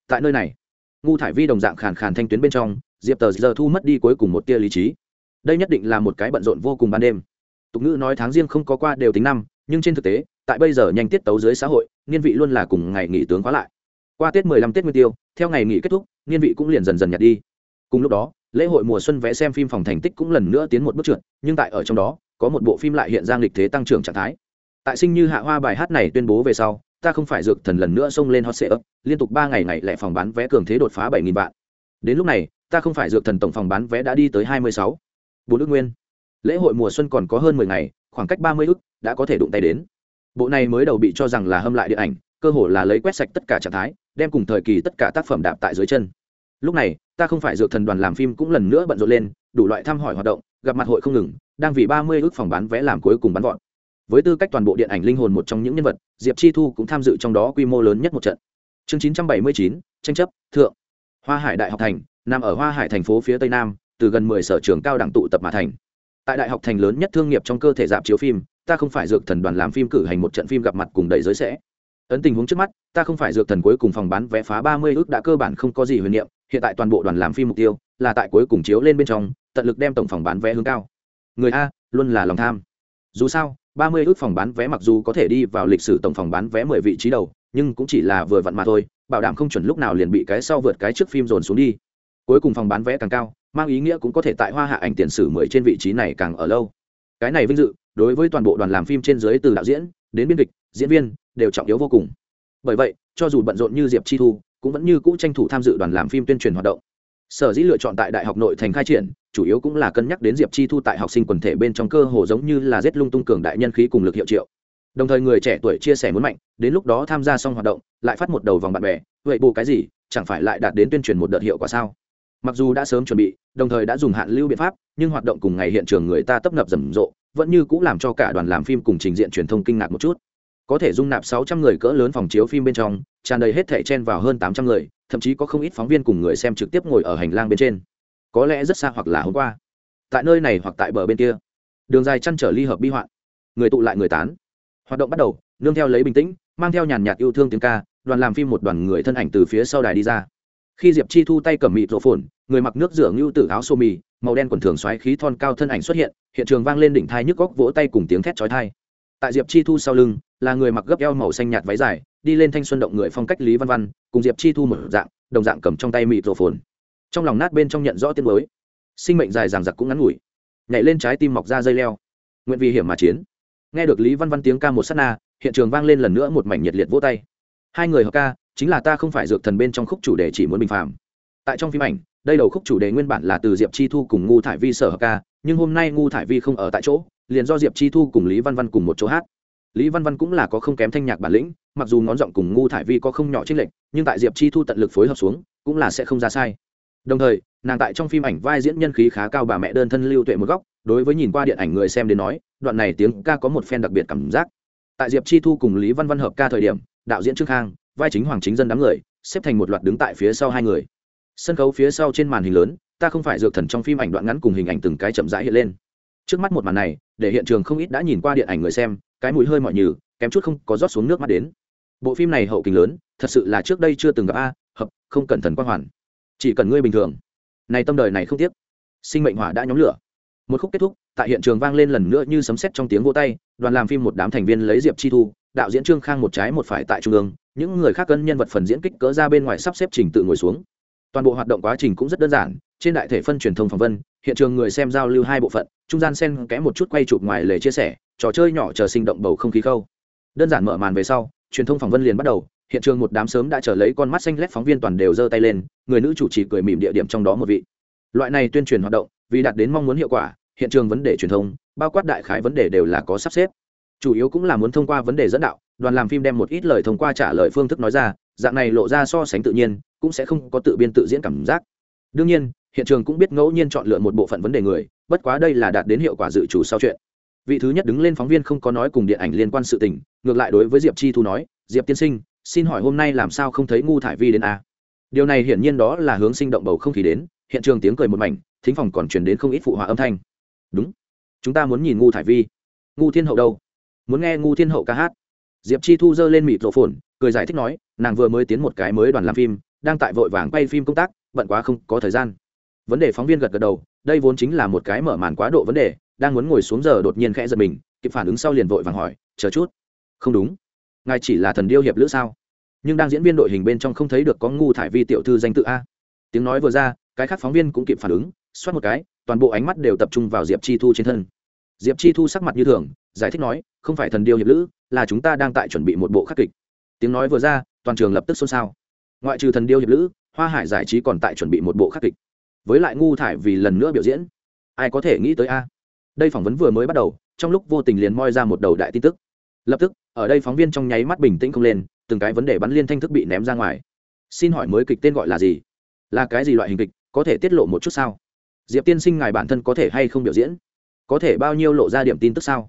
Tại nơi này, ngu thải vi đồng dạng khàn khàn thanh tuyến bên trong, diệp tờ giờ thu mất đi cuối cùng một tia lý trí. Đây nhất định là một cái bận rộn vô cùng ban đêm. Tục ngữ nói tháng riêng không có qua đều tính năm, nhưng trên thực tế, tại bây giờ nhanh tiết tấu dưới xã hội, niên vị luôn là cùng ngày nghỉ tướng khóa lại. Qua tết mười lăm tết nguyên tiêu, theo ngày nghỉ kết thúc, niên vị cũng liền dần dần nhạt đi. Cùng lúc đó lễ hội mùa xuân vẽ xem phim phòng thành tích cũng lần nữa tiến một bước trượt, nhưng tại ở trong đó, có một bộ phim lại hiện ra lịch thế tăng trưởng trạng thái. Tại sinh như hạ hoa bài hát này tuyên bố về sau, ta không phải dược thần lần nữa xông lên hot sale liên tục ba ngày ngày lẻ phòng bán vé cường thế đột phá bảy nghìn vạn. Đến lúc này, ta không phải dược thần tổng phòng bán vé đã đi tới hai mươi sáu. Bốn ước nguyên. Lễ hội mùa xuân còn có hơn mười ngày, khoảng cách ba mươi ước đã có thể đụng tay đến. Bộ này mới đầu bị cho rằng là hâm lại điện ảnh, cơ hội là lấy quét sạch tất cả trạng thái, đem cùng thời kỳ tất cả tác phẩm đạp tại dưới chân. Lúc này ta không phải dược thần đoàn làm phim cũng lần nữa bận rộn lên, đủ loại thăm hỏi hoạt động, gặp mặt hội không ngừng, đang vì ba mươi ước phòng bán vé làm cuối cùng bắn gọn với tư cách toàn bộ điện ảnh linh hồn một trong những nhân vật, diệp chi thu cũng tham dự trong đó quy mô lớn nhất một trận. Chương chín trăm bảy mươi chín, tranh chấp, thượng. Hoa hải đại học thành, nằm ở hoa hải thành phố phía tây nam, từ gần mười sở trường cao đẳng tụ tập mà thành. Tại đại học thành lớn nhất thương nghiệp trong cơ thể dạp chiếu phim, ta không phải dược thần đoàn làm phim cử hành một trận phim gặp mặt cùng đầy giới sẽ. Ấn tình huống trước mắt, ta không phải dược thần cuối cùng phòng bán vé phá ba mươi ước đã cơ bản không có gì huyền niệm hiện tại toàn bộ đoàn làm phim mục tiêu là tại cuối cùng chiếu lên bên trong, tận lực đem tổng phòng bán vé hướng cao. Người a, luôn là lòng tham. Dù sao, ba mươi ước phòng bán vé mặc dù có thể đi vào lịch sử tổng phòng bán vé mười vị trí đầu, nhưng cũng chỉ là vừa vặn mà thôi, bảo đảm không chuẩn lúc nào liền bị cái sau vượt cái trước phim dồn xuống đi. Cuối cùng phòng bán vé càng cao, mang ý nghĩa cũng có thể tại hoa hạ ảnh tiền sử mười trên vị trí này càng ở lâu. Cái này vinh dự, đối với toàn bộ đoàn làm phim trên dưới từ đạo diễn đến biên kịch, diễn viên, đều trọng yếu vô cùng. Bởi vậy, cho dù bận rộn như diệp chi thu cũng vẫn như cũ tranh thủ tham dự đoàn làm phim tuyên truyền hoạt động. Sở dĩ lựa chọn tại đại học nội thành khai triển, chủ yếu cũng là cân nhắc đến diệp chi thu tại học sinh quần thể bên trong cơ hồ giống như là giết lung tung cường đại nhân khí cùng lực hiệu triệu. Đồng thời người trẻ tuổi chia sẻ muốn mạnh, đến lúc đó tham gia xong hoạt động, lại phát một đầu vòng bạn bè, vậy bù cái gì, chẳng phải lại đạt đến tuyên truyền một đợt hiệu quả sao? Mặc dù đã sớm chuẩn bị, đồng thời đã dùng hạn lưu biện pháp, nhưng hoạt động cùng ngày hiện trường người ta tấp nập rầm rộ, vẫn như cũng làm cho cả đoàn làm phim cùng trình diện truyền thông kinh ngạc một chút có thể dung nạp sáu trăm người cỡ lớn phòng chiếu phim bên trong, tràn đầy hết thẻ chen vào hơn tám trăm người, thậm chí có không ít phóng viên cùng người xem trực tiếp ngồi ở hành lang bên trên. Có lẽ rất xa hoặc là hôm qua. Tại nơi này hoặc tại bờ bên kia. Đường dài chăn trở ly hợp bi hoạn. Người tụ lại người tán. Hoạt động bắt đầu, nương theo lấy bình tĩnh, mang theo nhàn nhạt yêu thương tiếng ca, đoàn làm phim một đoàn người thân ảnh từ phía sau đài đi ra. Khi diệp chi thu tay cầm mịt rộ phồn người mặc nước rửa ngưu tử áo xô mì màu đen quần thường xoáy khí thon cao thân ảnh xuất hiện hiện trường vang lên đỉnh thai nhức góc vỗ tay cùng tiếng thét chói thai tại diệp chi thu sau lưng, là người mặc gấp eo màu xanh nhạt váy dài, đi lên thanh xuân động người phong cách lý văn văn, cùng diệp chi thu một dạng, đồng dạng cầm trong tay mịt rổ phồn. Trong lòng nát bên trong nhận rõ tiếng mới. Sinh mệnh dài ràng giặc cũng ngắn ngủi. Nhảy lên trái tim mọc ra dây leo. Nguyện vì hiểm mà chiến. Nghe được lý văn văn tiếng ca một s á t na, hiện trường vang lên lần nữa một mảnh nhiệt liệt vỗ tay. Hai người hợp ca, chính là ta không phải dược thần bên trong khúc chủ đề chỉ muốn bình phàm. Tại trong phim ảnh, đây đầu khúc chủ đề nguyên bản là từ diệp chi thu cùng ngu thải vi sở hợp ca, nhưng hôm nay ngu thải vi không ở tại chỗ liền do diệp chi thu cùng lý văn văn cùng một chỗ hát. Lý văn văn cũng là có không kém thanh nhạc bản lĩnh, mặc dù ngón giọng cùng ngu thải vi có không nhỏ trích lệnh nhưng tại diệp chi thu tận lực phối hợp xuống, cũng là sẽ không ra sai. Đồng thời, nàng tại trong phim ảnh vai diễn nhân khí khá cao bà mẹ đơn thân lưu tuệ một góc, đối với nhìn qua điện ảnh người xem đến nói, đoạn này tiếng ca có một phen đặc biệt cảm giác. Tại diệp chi thu cùng lý văn văn hợp ca thời điểm, đạo diễn trương khang, vai chính hoàng chính dân đám người, xếp thành một loạt đứng tại phía sau hai người. Sân khấu phía sau trên màn hình lớn, ta không phải dược thần trong phim ảnh đoạn ngắn cùng hình ảnh từng cái chậm rãi hiện lên trước mắt một màn này, để hiện trường không ít đã nhìn qua điện ảnh người xem, cái mũi hơi mọi nhừ, kém chút không có rót xuống nước mắt đến. Bộ phim này hậu kính lớn, thật sự là trước đây chưa từng gặp a, hợp, không cẩn thận quang hoàn. Chỉ cần ngươi bình thường. Này tâm đời này không tiếc. Sinh mệnh hỏa đã nhóm lửa. Một khúc kết thúc, tại hiện trường vang lên lần nữa như sấm sét trong tiếng vô tay, đoàn làm phim một đám thành viên lấy diệp chi thu, đạo diễn trương khang một trái một phải tại trung ương, những người khác cân nhân vật phần diễn kích cỡ ra bên ngoài sắp xếp trình tự ngồi xuống. Toàn bộ hoạt động quá trình cũng rất đơn giản, trên đại thể phân truyền thông phỏng vân, hiện trường người xem giao lưu hai bộ phận trung gian sen kẽ một chút quay chụp ngoài lề chia sẻ, trò chơi nhỏ chờ sinh động bầu không khí khâu. Đơn giản mở màn về sau, truyền thông phỏng vân liền bắt đầu, hiện trường một đám sớm đã trở lấy con mắt xanh lét phóng viên toàn đều giơ tay lên, người nữ chủ trì cười mỉm địa điểm trong đó một vị. Loại này tuyên truyền hoạt động, vì đạt đến mong muốn hiệu quả, hiện trường vấn đề truyền thông, bao quát đại khái vấn đề đều là có sắp xếp. Chủ yếu cũng là muốn thông qua vấn đề dẫn đạo, đoàn làm phim đem một ít lời thông qua trả lời phương thức nói ra, dạng này lộ ra so sánh tự nhiên, cũng sẽ không có tự biên tự diễn cảm giác. Đương nhiên, hiện trường cũng biết ngẫu nhiên chọn lựa một bộ phận vấn đề người bất quá đây là đạt đến hiệu quả dự chủ sau chuyện. Vị thứ nhất đứng lên phóng viên không có nói cùng điện ảnh liên quan sự tình, ngược lại đối với diệp chi thu nói, diệp tiên sinh, xin hỏi hôm nay làm sao không thấy ngu thải vi đến a? Điều này hiển nhiên đó là hướng sinh động bầu không khí đến, hiện trường tiếng cười một mảnh, thính phòng còn truyền đến không ít phụ họa âm thanh. Đúng, chúng ta muốn nhìn ngu thải vi. Ngu thiên hậu đâu? Muốn nghe ngu thiên hậu ca hát. Diệp chi thu giơ lên mịt rộ phồn cười giải thích nói, nàng vừa mới tiến một cái mới đoàn làm phim, đang tại vội vàng quay phim công tác, bận quá không có thời gian. Vấn đề phóng viên gật gật đầu đây vốn chính là một cái mở màn quá độ vấn đề, đang muốn ngồi xuống giờ đột nhiên khẽ giật mình, kịp phản ứng sau liền vội vàng hỏi, chờ chút. Không đúng. Ngài chỉ là thần điêu hiệp lữ sao? Nhưng đang diễn viên đội hình bên trong không thấy được có ngu thải vi tiểu thư danh tự a. Tiếng nói vừa ra, cái khác phóng viên cũng kịp phản ứng, xoát một cái, toàn bộ ánh mắt đều tập trung vào diệp chi thu trên thân. Diệp chi thu sắc mặt như thường, giải thích nói, không phải thần điêu hiệp lữ, là chúng ta đang tại chuẩn bị một bộ khắc kịch. Tiếng nói vừa ra, toàn trường lập tức xôn xao. Ngoại trừ thần điêu hiệp lữ, hoa hải giải trí còn tại chuẩn bị một bộ khắc kịch với lại ngu thải vì lần nữa biểu diễn. Ai có thể nghĩ tới a? Đây phỏng vấn vừa mới bắt đầu, trong lúc vô tình liền moi ra một đầu đại tin tức. Lập tức, ở đây phóng viên trong nháy mắt bình tĩnh không lên, từng cái vấn đề bắn liên thanh thức bị ném ra ngoài. Xin hỏi mới kịch tên gọi là gì? Là cái gì loại hình kịch? Có thể tiết lộ một chút sao? Diệp tiên sinh ngài bản thân có thể hay không biểu diễn? Có thể bao nhiêu lộ ra điểm tin tức sao?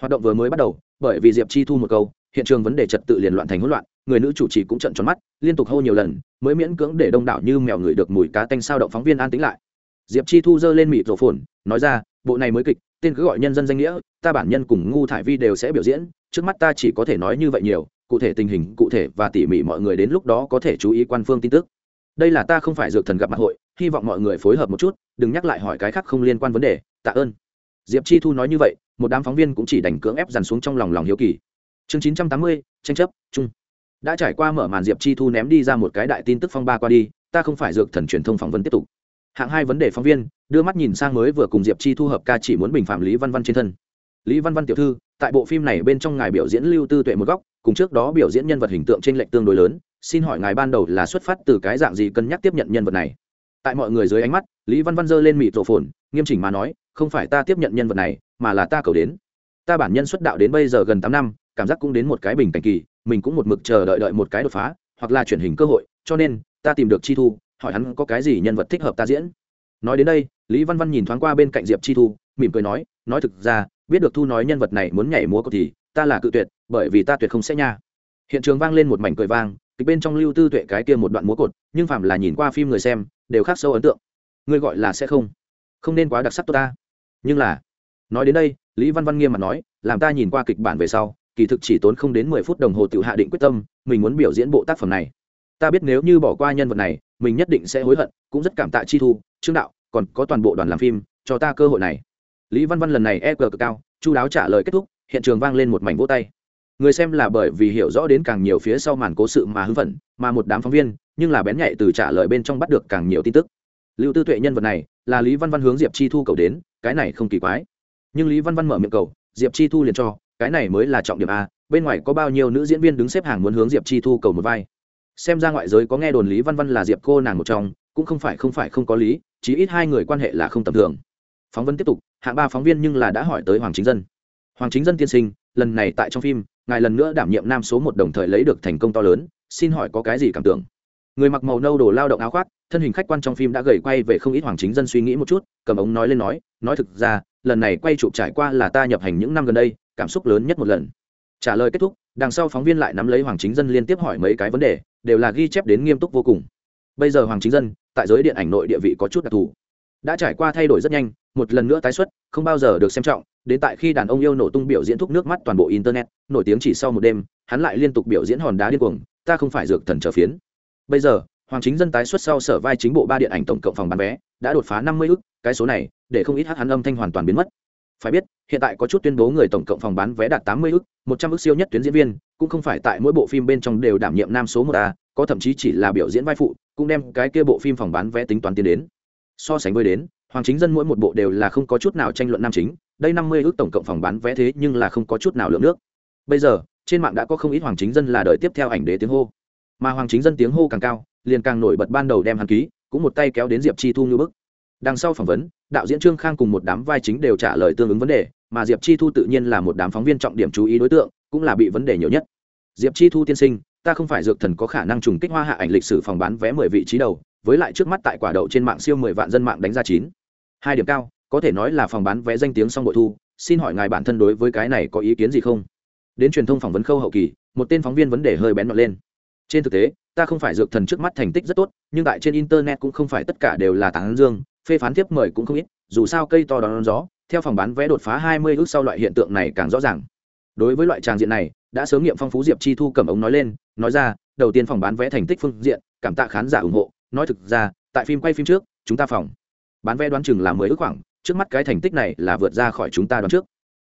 Hoạt động vừa mới bắt đầu, bởi vì diệp chi thu một câu, hiện trường vấn đề trật tự liền loạn thành hỗn loạn người nữ chủ trì cũng trận tròn mắt, liên tục hô nhiều lần, mới miễn cưỡng để đông đảo như mèo người được mùi cá tanh sao động phóng viên an tính lại. Diệp chi thu giơ lên mịt rổ phồn, nói ra, bộ này mới kịch, tên cứ gọi nhân dân danh nghĩa, ta bản nhân cùng ngu thải vi đều sẽ biểu diễn, trước mắt ta chỉ có thể nói như vậy nhiều, cụ thể tình hình, cụ thể và tỉ mỉ mọi người đến lúc đó có thể chú ý quan phương tin tức. Đây là ta không phải dược thần gặp mặt hội, hy vọng mọi người phối hợp một chút, đừng nhắc lại hỏi cái khác không liên quan vấn đề, tạ ơn. Diệp chi thu nói như vậy, một đám phóng viên cũng chỉ đành cưỡng ép dằn xuống trong lòng lòng hiếu kỳ. Chương chín trăm tám mươi, tranh chấp, chung đã trải qua mở màn diệp chi thu ném đi ra một cái đại tin tức phong ba qua đi, ta không phải dược thần truyền thông phỏng vấn tiếp tục. Hạng hai vấn đề phóng viên, đưa mắt nhìn sang mới vừa cùng diệp chi thu hợp ca chỉ muốn bình phạm lý văn văn trên thân. Lý văn văn tiểu thư, tại bộ phim này bên trong ngài biểu diễn lưu tư tuệ một góc, cùng trước đó biểu diễn nhân vật hình tượng trên lệnh tương đối lớn, xin hỏi ngài ban đầu là xuất phát từ cái dạng gì cân nhắc tiếp nhận nhân vật này? Tại mọi người dưới ánh mắt, lý văn văn giơ lên mịt rổ phồn, nghiêm chỉnh mà nói, không phải ta tiếp nhận nhân vật này, mà là ta cầu đến. Ta bản nhân xuất đạo đến bây giờ gần tám năm, cảm giác cũng đến một cái bình cảnh kỳ mình cũng một mực chờ đợi đợi một cái đột phá, hoặc là chuyển hình cơ hội, cho nên, ta tìm được chi thu, hỏi hắn có cái gì nhân vật thích hợp ta diễn. Nói đến đây, lý văn văn nhìn thoáng qua bên cạnh diệp chi thu, mỉm cười nói nói thực ra, biết được thu nói nhân vật này muốn nhảy múa có thì, ta là cự tuyệt, bởi vì ta tuyệt không sẽ nha. Hiện trường vang lên một mảnh cười vang, kịch bên trong lưu tư tuệ cái kia một đoạn múa cột, nhưng phạm là nhìn qua phim người xem, đều khác sâu ấn tượng. Ngươi gọi là sẽ không? Không nên quá đặc sắc tốt ta. Nhưng là, nói đến đây, lý văn văn nghiêm mặt nói, làm ta nhìn qua kịch bản về sau kỳ thực chỉ tốn không đến mười phút đồng hồ tự hạ định quyết tâm, mình muốn biểu diễn bộ tác phẩm này. Ta biết nếu như bỏ qua nhân vật này, mình nhất định sẽ hối hận, cũng rất cảm tạ chi thu, trương đạo, còn có toàn bộ đoàn làm phim, cho ta cơ hội này. Lý văn văn lần này e cờ cực cao, chu đáo trả lời kết thúc, hiện trường vang lên một mảnh vỗ tay. Người xem là bởi vì hiểu rõ đến càng nhiều phía sau màn cố sự mà hưng phấn, mà một đám phóng viên, nhưng là bén nhạy từ trả lời bên trong bắt được càng nhiều tin tức. Lưu tư tuệ nhân vật này, là lý văn văn hướng diệp chi thu cầu đến, cái này không kỳ quái. Nhưng lý văn văn mở miệng cầu, diệp chi thu liền cho cái này mới là trọng điểm a, bên ngoài có bao nhiêu nữ diễn viên đứng xếp hàng muốn hướng diệp chi thu cầu một vai? Xem ra ngoại giới có nghe đồn lý văn văn là diệp cô nàng một trong, cũng không phải không phải, không có lý chỉ ít hai người quan hệ là không tầm thường. Phóng vấn tiếp tục, hạng ba phóng viên nhưng là đã hỏi tới hoàng chính dân. Hoàng chính dân tiên sinh, lần này tại trong phim, ngài lần nữa đảm nhiệm nam số một đồng thời lấy được thành công to lớn, xin hỏi có cái gì cảm tưởng? Người mặc màu nâu đồ lao động áo khoác, thân hình khách quan trong phim đã gầy quay về không ít hoàng chính dân suy nghĩ một chút, cầm ống nói lên nói nói thực ra, lần này quay chụp trải qua là ta nhập hành những năm gần đây cảm xúc lớn nhất một lần. Trả lời kết thúc, đằng sau phóng viên lại nắm lấy hoàng chính dân liên tiếp hỏi mấy cái vấn đề, đều là ghi chép đến nghiêm túc vô cùng. Bây giờ hoàng chính dân, tại giới điện ảnh nội địa vị có chút đặc thù. Đã trải qua thay đổi rất nhanh, một lần nữa tái xuất, không bao giờ được xem trọng, đến tại khi đàn ông yêu nổ tung biểu diễn thuốc nước mắt toàn bộ internet, nổi tiếng chỉ sau một đêm, hắn lại liên tục biểu diễn hòn đá điên cuồng, ta không phải dược thần trở phiến. Bây giờ, hoàng chính dân tái xuất sau sở vai chính bộ ba điện ảnh tổng cộng phòng bán vé, đã đột phá năm mươi ức, cái số này, để không ít hát hắn âm thanh hoàn toàn biến mất phải biết, hiện tại có chút tuyên bố người tổng cộng phòng bán vé đạt tám mươi ức, một trăm ức siêu nhất tuyến diễn viên, cũng không phải tại mỗi bộ phim bên trong đều đảm nhiệm nam số một a, có thậm chí chỉ là biểu diễn vai phụ, cũng đem cái kia bộ phim phòng bán vé tính toán tiến đến. So sánh với đến, hoàng chính dân mỗi một bộ đều là không có chút nào tranh luận nam chính, đây năm mươi ước tổng cộng phòng bán vé thế nhưng là không có chút nào lượng nước. Bây giờ, trên mạng đã có không ít hoàng chính dân là đợi tiếp theo ảnh đế tiếng hô. Mà hoàng chính dân tiếng hô càng cao, liền càng nổi bật ban đầu đem hàn ký, cũng một tay kéo đến diệp chi thu như bức đằng sau phỏng vấn, đạo diễn trương khang cùng một đám vai chính đều trả lời tương ứng vấn đề, mà diệp chi thu tự nhiên là một đám phóng viên trọng điểm chú ý đối tượng, cũng là bị vấn đề nhiều nhất. Diệp chi thu tiên sinh, ta không phải dược thần có khả năng trùng kích hoa hạ ảnh lịch sử phòng bán vé mười vị trí đầu, với lại trước mắt tại quả đậu trên mạng siêu mười vạn dân mạng đánh ra chín. Hai điểm cao, có thể nói là phòng bán vé danh tiếng song bội thu, xin hỏi ngài bản thân đối với cái này có ý kiến gì không? Đến truyền thông phỏng vấn khâu hậu kỳ, một tên phóng viên vấn đề hơi bén mọt lên. Trên thực tế, ta không phải dược thần trước mắt thành tích rất tốt, nhưng tại trên internet cũng không phải tất cả đều là tán dương phê phán tiếp mời cũng không ít, dù sao cây to đón gió, theo phòng bán vé đột phá hai mươi ước sau loại hiện tượng này càng rõ ràng. Đối với loại tràng diện này, đã sớm nghiệm phong phú diệp chi thu cầm ống nói lên, nói ra, đầu tiên phòng bán vé thành tích phương diện, cảm tạ khán giả ủng hộ, nói thực ra, tại phim quay phim trước, chúng ta phòng bán vé đoán chừng là mười ước khoảng, trước mắt cái thành tích này là vượt ra khỏi chúng ta đoán trước.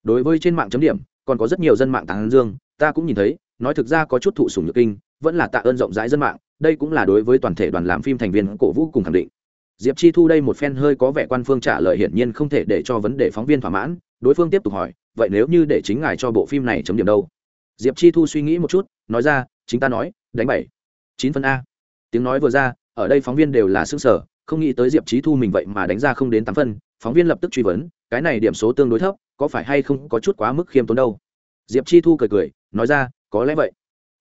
Đối với trên mạng chấm điểm, còn có rất nhiều dân mạng tán dương, ta cũng nhìn thấy, nói thực ra có chút thụ sủng nhược kinh, vẫn là tạ ơn rộng rãi dân mạng, đây cũng là đối với toàn thể đoàn làm phim thành viên cổ vũ cùng khẳng định diệp chi thu đây một phen hơi có vẻ quan phương trả lời hiển nhiên không thể để cho vấn đề phóng viên thỏa mãn, đối phương tiếp tục hỏi, vậy nếu như để chính ngài cho bộ phim này chấm điểm đâu? Diệp chi thu suy nghĩ một chút, nói ra, chính ta nói, đánh bảy, chín phân a. Tiếng nói vừa ra, ở đây phóng viên đều là xương sở không nghĩ tới diệp chi thu mình vậy mà đánh ra không đến tám phân, phóng viên lập tức truy vấn, cái này điểm số tương đối thấp, có phải hay không có chút quá mức khiêm tốn đâu? Diệp chi thu cười cười, nói ra, có lẽ vậy.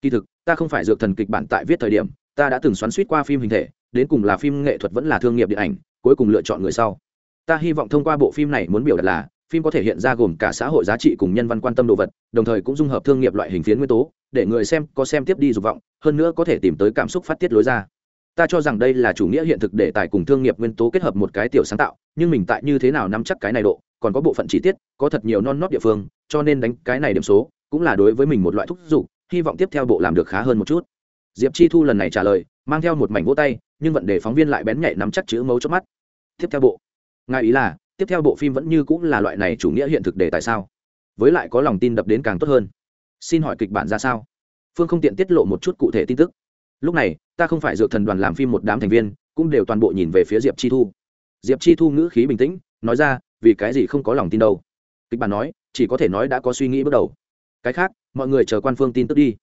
Kỳ thực, ta không phải dược thần kịch bản tại viết thời điểm, ta đã từng xoắn suýt qua phim hình thể đến cùng là phim nghệ thuật vẫn là thương nghiệp điện ảnh, cuối cùng lựa chọn người sau. Ta hy vọng thông qua bộ phim này muốn biểu đạt là, phim có thể hiện ra gồm cả xã hội giá trị cùng nhân văn quan tâm đồ vật, đồng thời cũng dung hợp thương nghiệp loại hình phiến nguyên tố, để người xem có xem tiếp đi dục vọng, hơn nữa có thể tìm tới cảm xúc phát tiết lối ra. Ta cho rằng đây là chủ nghĩa hiện thực để tài cùng thương nghiệp nguyên tố kết hợp một cái tiểu sáng tạo, nhưng mình tại như thế nào nắm chắc cái này độ, còn có bộ phận chi tiết, có thật nhiều non nót địa phương, cho nên đánh cái này điểm số, cũng là đối với mình một loại thúc giục, hy vọng tiếp theo bộ làm được khá hơn một chút diệp chi thu lần này trả lời, mang theo một mảnh vỗ tay, nhưng vận đề phóng viên lại bén nhạy nắm chắc chữ mấu chốt mắt. Tiếp theo bộ. Ngài ý là, tiếp theo bộ phim vẫn như cũng là loại này chủ nghĩa hiện thực đề tại sao? Với lại có lòng tin đập đến càng tốt hơn. Xin hỏi kịch bản ra sao? Phương không tiện tiết lộ một chút cụ thể tin tức. Lúc này, ta không phải dược thần đoàn làm phim một đám thành viên, cũng đều toàn bộ nhìn về phía diệp chi thu. Diệp chi thu ngữ khí bình tĩnh, nói ra, vì cái gì không có lòng tin đâu? Kịch bản nói, chỉ có thể nói đã có suy nghĩ bước đầu. Cái khác, mọi người chờ quan phương tin tức đi.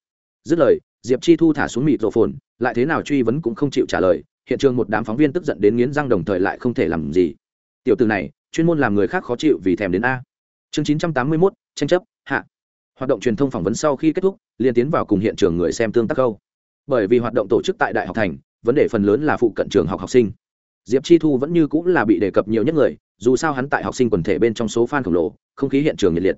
Dứt lời diệp chi thu thả xuống mịt rộ phồn, lại thế nào truy vấn cũng không chịu trả lời, hiện trường một đám phóng viên tức giận đến nghiến răng đồng thời lại không thể làm gì. Tiểu từ này, chuyên môn làm người khác khó chịu vì thèm đến a. Chương chín trăm tám mươi mốt, tranh chấp, hạ. Hoạt động truyền thông phỏng vấn sau khi kết thúc liên tiến vào cùng hiện trường người xem tương tác câu. Bởi vì hoạt động tổ chức tại đại học thành, vấn đề phần lớn là phụ cận trường học học sinh. Diệp chi thu vẫn như cũng là bị đề cập nhiều nhất người, dù sao hắn tại học sinh quần thể bên trong số f a n khổng lồ, không khí hiện trường nhiệt liệt.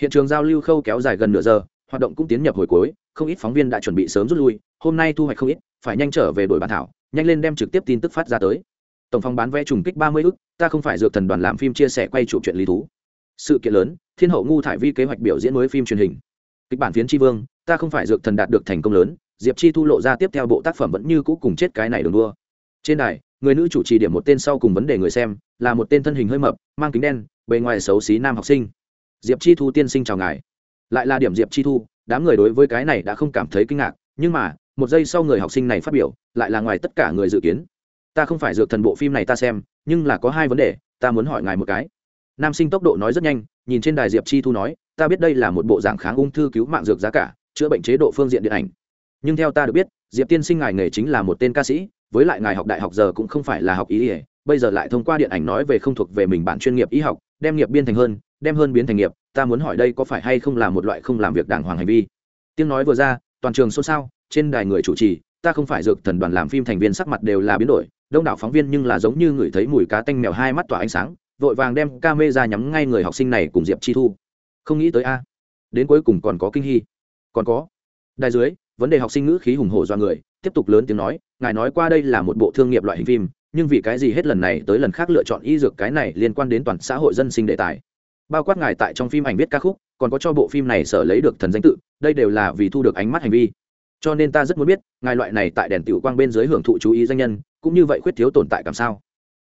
Hiện trường giao lưu khâu kéo dài gần nửa giờ hoạt động cũng tiến nhập hồi cuối, không ít phóng viên đã chuẩn bị sớm rút lui, hôm nay thu hoạch không ít, phải nhanh trở về đổi bản thảo, nhanh lên đem trực tiếp tin tức phát ra tới. Tổng phòng bán vé trùng kích ba mươi ức, ta không phải dược thần đoàn làm phim chia sẻ quay chủ chuyện lý thú. Sự kiện lớn, thiên hậu ngu thải vi kế hoạch biểu diễn mới phim truyền hình. Kịch bản phiến tri vương, ta không phải dược thần đạt được thành công lớn, diệp chi thu lộ ra tiếp theo bộ tác phẩm vẫn như cũ cùng chết cái này đường đua. Trên đài, người nữ chủ trì điểm một tên sau cùng vấn đề người xem, là một tên thân hình hơi mập, mang kính đen, bề ngoài xấu xí nam học sinh. Diệp chi thu tiên sinh chào ngài lại là điểm diệp chi thu, đám người đối với cái này đã không cảm thấy kinh ngạc, nhưng mà, một giây sau người học sinh này phát biểu, lại là ngoài tất cả người dự kiến. Ta không phải dược thần bộ phim này ta xem, nhưng là có hai vấn đề, ta muốn hỏi ngài một cái. Nam sinh tốc độ nói rất nhanh, nhìn trên đài diệp chi thu nói, ta biết đây là một bộ dạng kháng ung thư cứu mạng dược giá cả, chữa bệnh chế độ phương diện điện ảnh. Nhưng theo ta được biết, diệp tiên sinh ngài nghề chính là một tên ca sĩ, với lại ngài học đại học giờ cũng không phải là học ý ỉa bây giờ lại thông qua điện ảnh nói về không thuộc về mình bản chuyên nghiệp y học, đem nghiệp biên thành hơn, đem hơn biến thành nghiệp ta muốn hỏi đây có phải hay không là một loại không làm việc đàng hoàng hành vi? Tiếng nói vừa ra, toàn trường xôn xao, trên đài người chủ trì, ta không phải dược thần đoàn làm phim thành viên sắc mặt đều là biến đổi, đông đảo phóng viên nhưng là giống như người thấy mùi cá tanh mèo hai mắt tỏa ánh sáng, vội vàng đem ca mê ra nhắm ngay người học sinh này cùng diệp chi thu. Không nghĩ tới a, đến cuối cùng còn có kinh hy. Còn có, đài dưới, vấn đề học sinh ngữ khí hùng hổ do người, tiếp tục lớn tiếng nói, ngài nói qua đây là một bộ thương nghiệp loại hình phim, nhưng vì cái gì hết lần này tới lần khác lựa chọn y dược cái này liên quan đến toàn xã hội dân sinh đề tài? Bao quát ngài tại trong phim ảnh viết ca khúc, còn có cho bộ phim này sở lấy được thần danh tự, đây đều là vì thu được ánh mắt hành vi. Cho nên ta rất muốn biết, ngài loại này tại đèn tiểu quang bên dưới hưởng thụ chú ý danh nhân, cũng như vậy khuyết thiếu tồn tại cảm sao?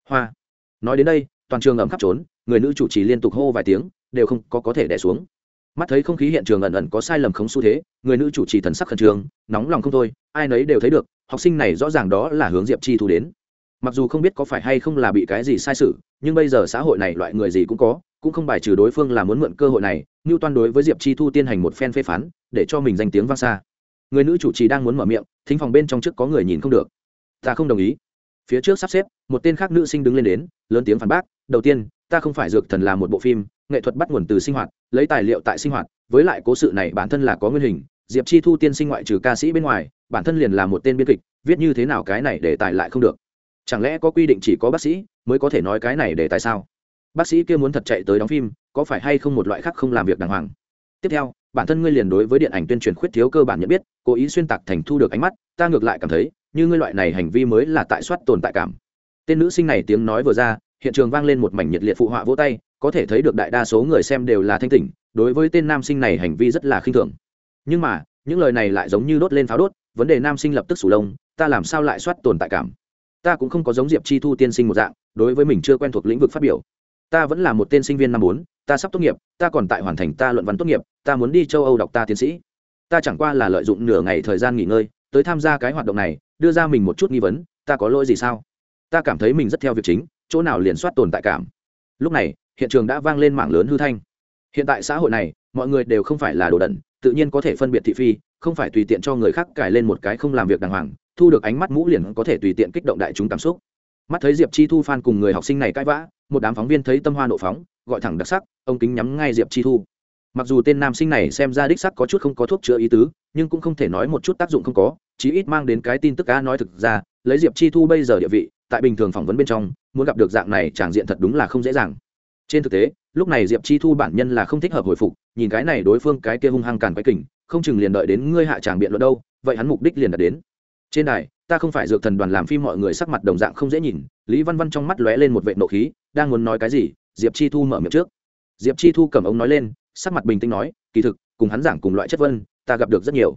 Hoa. Nói đến đây, toàn trường ẩm khắp trốn, người nữ chủ trì liên tục hô vài tiếng, đều không có có thể đẻ xuống. Mắt thấy không khí hiện trường ẩn ẩn có sai lầm không xu thế, người nữ chủ trì thần sắc khẩn trương, nóng lòng không thôi, ai nấy đều thấy được, học sinh này rõ ràng đó là hướng diệp chi thu đến mặc dù không biết có phải hay không là bị cái gì sai sự, nhưng bây giờ xã hội này loại người gì cũng có, cũng không bài trừ đối phương là muốn mượn cơ hội này như toan đối với diệp chi thu Tiên hành một phen phê phán, để cho mình danh tiếng vang xa. Người nữ chủ trì đang muốn mở miệng, thính phòng bên trong trước có người nhìn không được. Ta không đồng ý. Phía trước sắp xếp, một tên khác nữ sinh đứng lên đến, lớn tiếng phản bác, đầu tiên, ta không phải dược thần là một bộ phim, nghệ thuật bắt nguồn từ sinh hoạt, lấy tài liệu tại sinh hoạt, với lại cố sự này bản thân là có nguyên hình, diệp chi thu tiên sinh ngoại trừ ca sĩ bên ngoài, bản thân liền là một tên biên kịch, viết như thế nào cái này để tài lại không được chẳng lẽ có quy định chỉ có bác sĩ mới có thể nói cái này để tại sao? Bác sĩ kia muốn thật chạy tới đóng phim, có phải hay không một loại khác không làm việc đàng hoàng? Tiếp theo, bản thân ngươi liền đối với điện ảnh tuyên truyền khuyết thiếu cơ bản nhận biết, cố ý xuyên tạc thành thu được ánh mắt, ta ngược lại cảm thấy, như ngươi loại này hành vi mới là tại soát tồn tại cảm. Tên nữ sinh này tiếng nói vừa ra, hiện trường vang lên một mảnh nhiệt liệt phụ họa vỗ tay, có thể thấy được đại đa số người xem đều là thanh tỉnh, đối với tên nam sinh này hành vi rất là khinh thường. Nhưng mà, những lời này lại giống như đốt lên pháo đốt, vấn đề nam sinh lập tức sủ lông, ta làm sao lại soát tồn tại cảm? Ta cũng không có giống diệp chi thu tiên sinh một dạng, đối với mình chưa quen thuộc lĩnh vực phát biểu. Ta vẫn là một tên sinh viên năm bốn, ta sắp tốt nghiệp, ta còn tại hoàn thành ta luận văn tốt nghiệp, ta muốn đi châu âu đọc ta tiến sĩ. Ta chẳng qua là lợi dụng nửa ngày thời gian nghỉ ngơi, tới tham gia cái hoạt động này, đưa ra mình một chút nghi vấn, ta có lỗi gì sao? Ta cảm thấy mình rất theo việc chính, chỗ nào liền soát tồn tại cảm. Lúc này, hiện trường đã vang lên mảng lớn hư thanh. Hiện tại xã hội này, mọi người đều không phải là đồ đẩn tự nhiên có thể phân biệt thị phi, không phải tùy tiện cho người khác cài lên một cái không làm việc đàng hoàng thu được ánh mắt mũ liền có thể tùy tiện kích động đại chúng cảm xúc. Mắt thấy diệp chi thu phan cùng người học sinh này cãi vã, một đám phóng viên thấy tâm hoa nộ phóng, gọi thẳng đặc sắc, ông kính nhắm ngay diệp chi thu. Mặc dù tên nam sinh này xem ra đích sắc có chút không có thuốc chữa ý tứ, nhưng cũng không thể nói một chút tác dụng không có, chí ít mang đến cái tin tức cá nói thực ra, lấy diệp chi thu bây giờ địa vị, tại bình thường phỏng vấn bên trong, muốn gặp được dạng này tràng diện thật đúng là không dễ dàng. Trên thực tế, lúc này diệp chi thu bản nhân là không thích hợp hồi phục, nhìn cái này đối phương cái kia hung hăng càn quái kình, không chừng liền đợi đến ngươi hạ tràng biện luận đâu, vậy hắn mục đích liền đạt đến trên đài, ta không phải dược thần đoàn làm phim mọi người sắc mặt đồng dạng không dễ nhìn, lý văn văn trong mắt lóe lên một vệ nộ khí, đang muốn nói cái gì, diệp chi thu mở miệng trước. Diệp chi thu cầm ống nói lên, sắc mặt bình tĩnh nói, kỳ thực, cùng hắn giảng cùng loại chất vân, ta gặp được rất nhiều.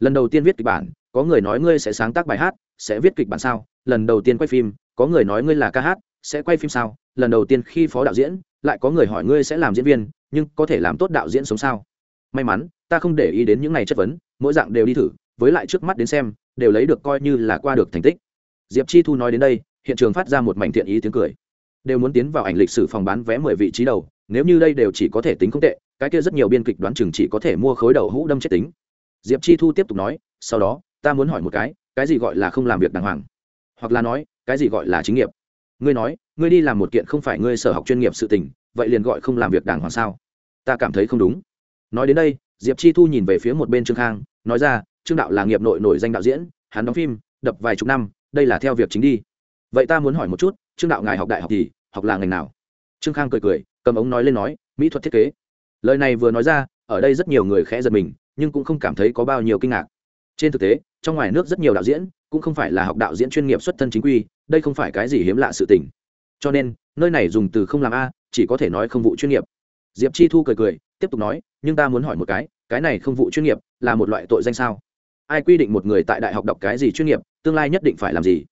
Lần đầu tiên viết kịch bản, có người nói ngươi sẽ sáng tác bài hát, sẽ viết kịch bản sao? Lần đầu tiên quay phim, có người nói ngươi là ca hát, sẽ quay phim sao? Lần đầu tiên khi phó đạo diễn, lại có người hỏi ngươi sẽ làm diễn viên, nhưng có thể làm tốt đạo diễn sống sao? May mắn, ta không để ý đến những ngày chất vấn, mỗi dạng đều đi thử với lại trước mắt đến xem, đều lấy được coi như là qua được thành tích. Diệp chi thu nói đến đây, hiện trường phát ra một mảnh thiện ý tiếng cười. Đều muốn tiến vào ảnh lịch sử phòng bán vé mười vị trí đầu, nếu như đây đều chỉ có thể tính không tệ, cái kia rất nhiều biên kịch đoán chừng chỉ có thể mua khối đầu hũ đâm chết tính. Diệp chi thu tiếp tục nói, sau đó, ta muốn hỏi một cái cái gì gọi là không làm việc đàng hoàng? Hoặc là nói, cái gì gọi là chính nghiệp? Ngươi nói, ngươi đi làm một kiện không phải ngươi sở học chuyên nghiệp sự tình, vậy liền gọi không làm việc đàng hoàng sao? Ta cảm thấy không đúng. Nói đến đây, diệp chi thu nhìn về phía một bên trương khang, nói ra trương đạo là nghiệp nội nổi danh đạo diễn, hắn đóng phim, đập vài chục năm, đây là theo việc chính đi. Vậy ta muốn hỏi một chút, trương đạo ngài học đại học thì học là ngành nào? Trương khang cười cười, cầm ống nói lên nói, mỹ thuật thiết kế. Lời này vừa nói ra, ở đây rất nhiều người khẽ giật mình, nhưng cũng không cảm thấy có bao nhiêu kinh ngạc. Trên thực tế, trong ngoài nước rất nhiều đạo diễn, cũng không phải là học đạo diễn chuyên nghiệp xuất thân chính quy, đây không phải cái gì hiếm lạ sự tình. Cho nên, nơi này dùng từ không làm a, chỉ có thể nói không vụ chuyên nghiệp. Diệp chi thu cười cười, tiếp tục nói, nhưng ta muốn hỏi một cái cái này không vụ chuyên nghiệp là một loại tội danh sao? Ai quy định một người tại đại học đọc cái gì chuyên nghiệp, tương lai nhất định phải làm gì?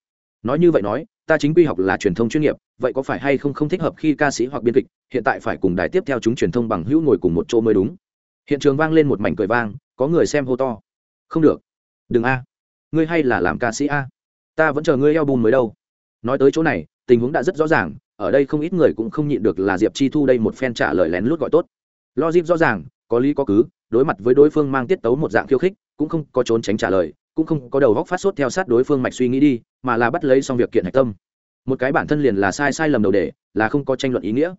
Nói như vậy nói, ta chính quy học là truyền thông chuyên nghiệp, vậy có phải hay không không thích hợp khi ca sĩ hoặc biên kịch, hiện tại phải cùng đài tiếp theo chúng truyền thông bằng hữu ngồi cùng một chỗ mới đúng. Hiện trường vang lên một mảnh cười vang, có người xem hô to. Không được. Đừng a. Ngươi hay là làm ca sĩ a? Ta vẫn chờ ngươi eo bùn mới đâu. Nói tới chỗ này, tình huống đã rất rõ ràng, ở đây không ít người cũng không nhịn được là diệp chi thu đây một phen trả lời lén lút gọi tốt. Logic rõ ràng, có lý có cứ đối mặt với đối phương mang tiết tấu một dạng khiêu khích, cũng không có trốn tránh trả lời, cũng không có đầu góc phát sốt theo sát đối phương mạch suy nghĩ đi, mà là bắt lấy xong việc kiện hạch tâm. Một cái bản thân liền là sai sai lầm đầu để, là không có tranh luận ý nghĩa.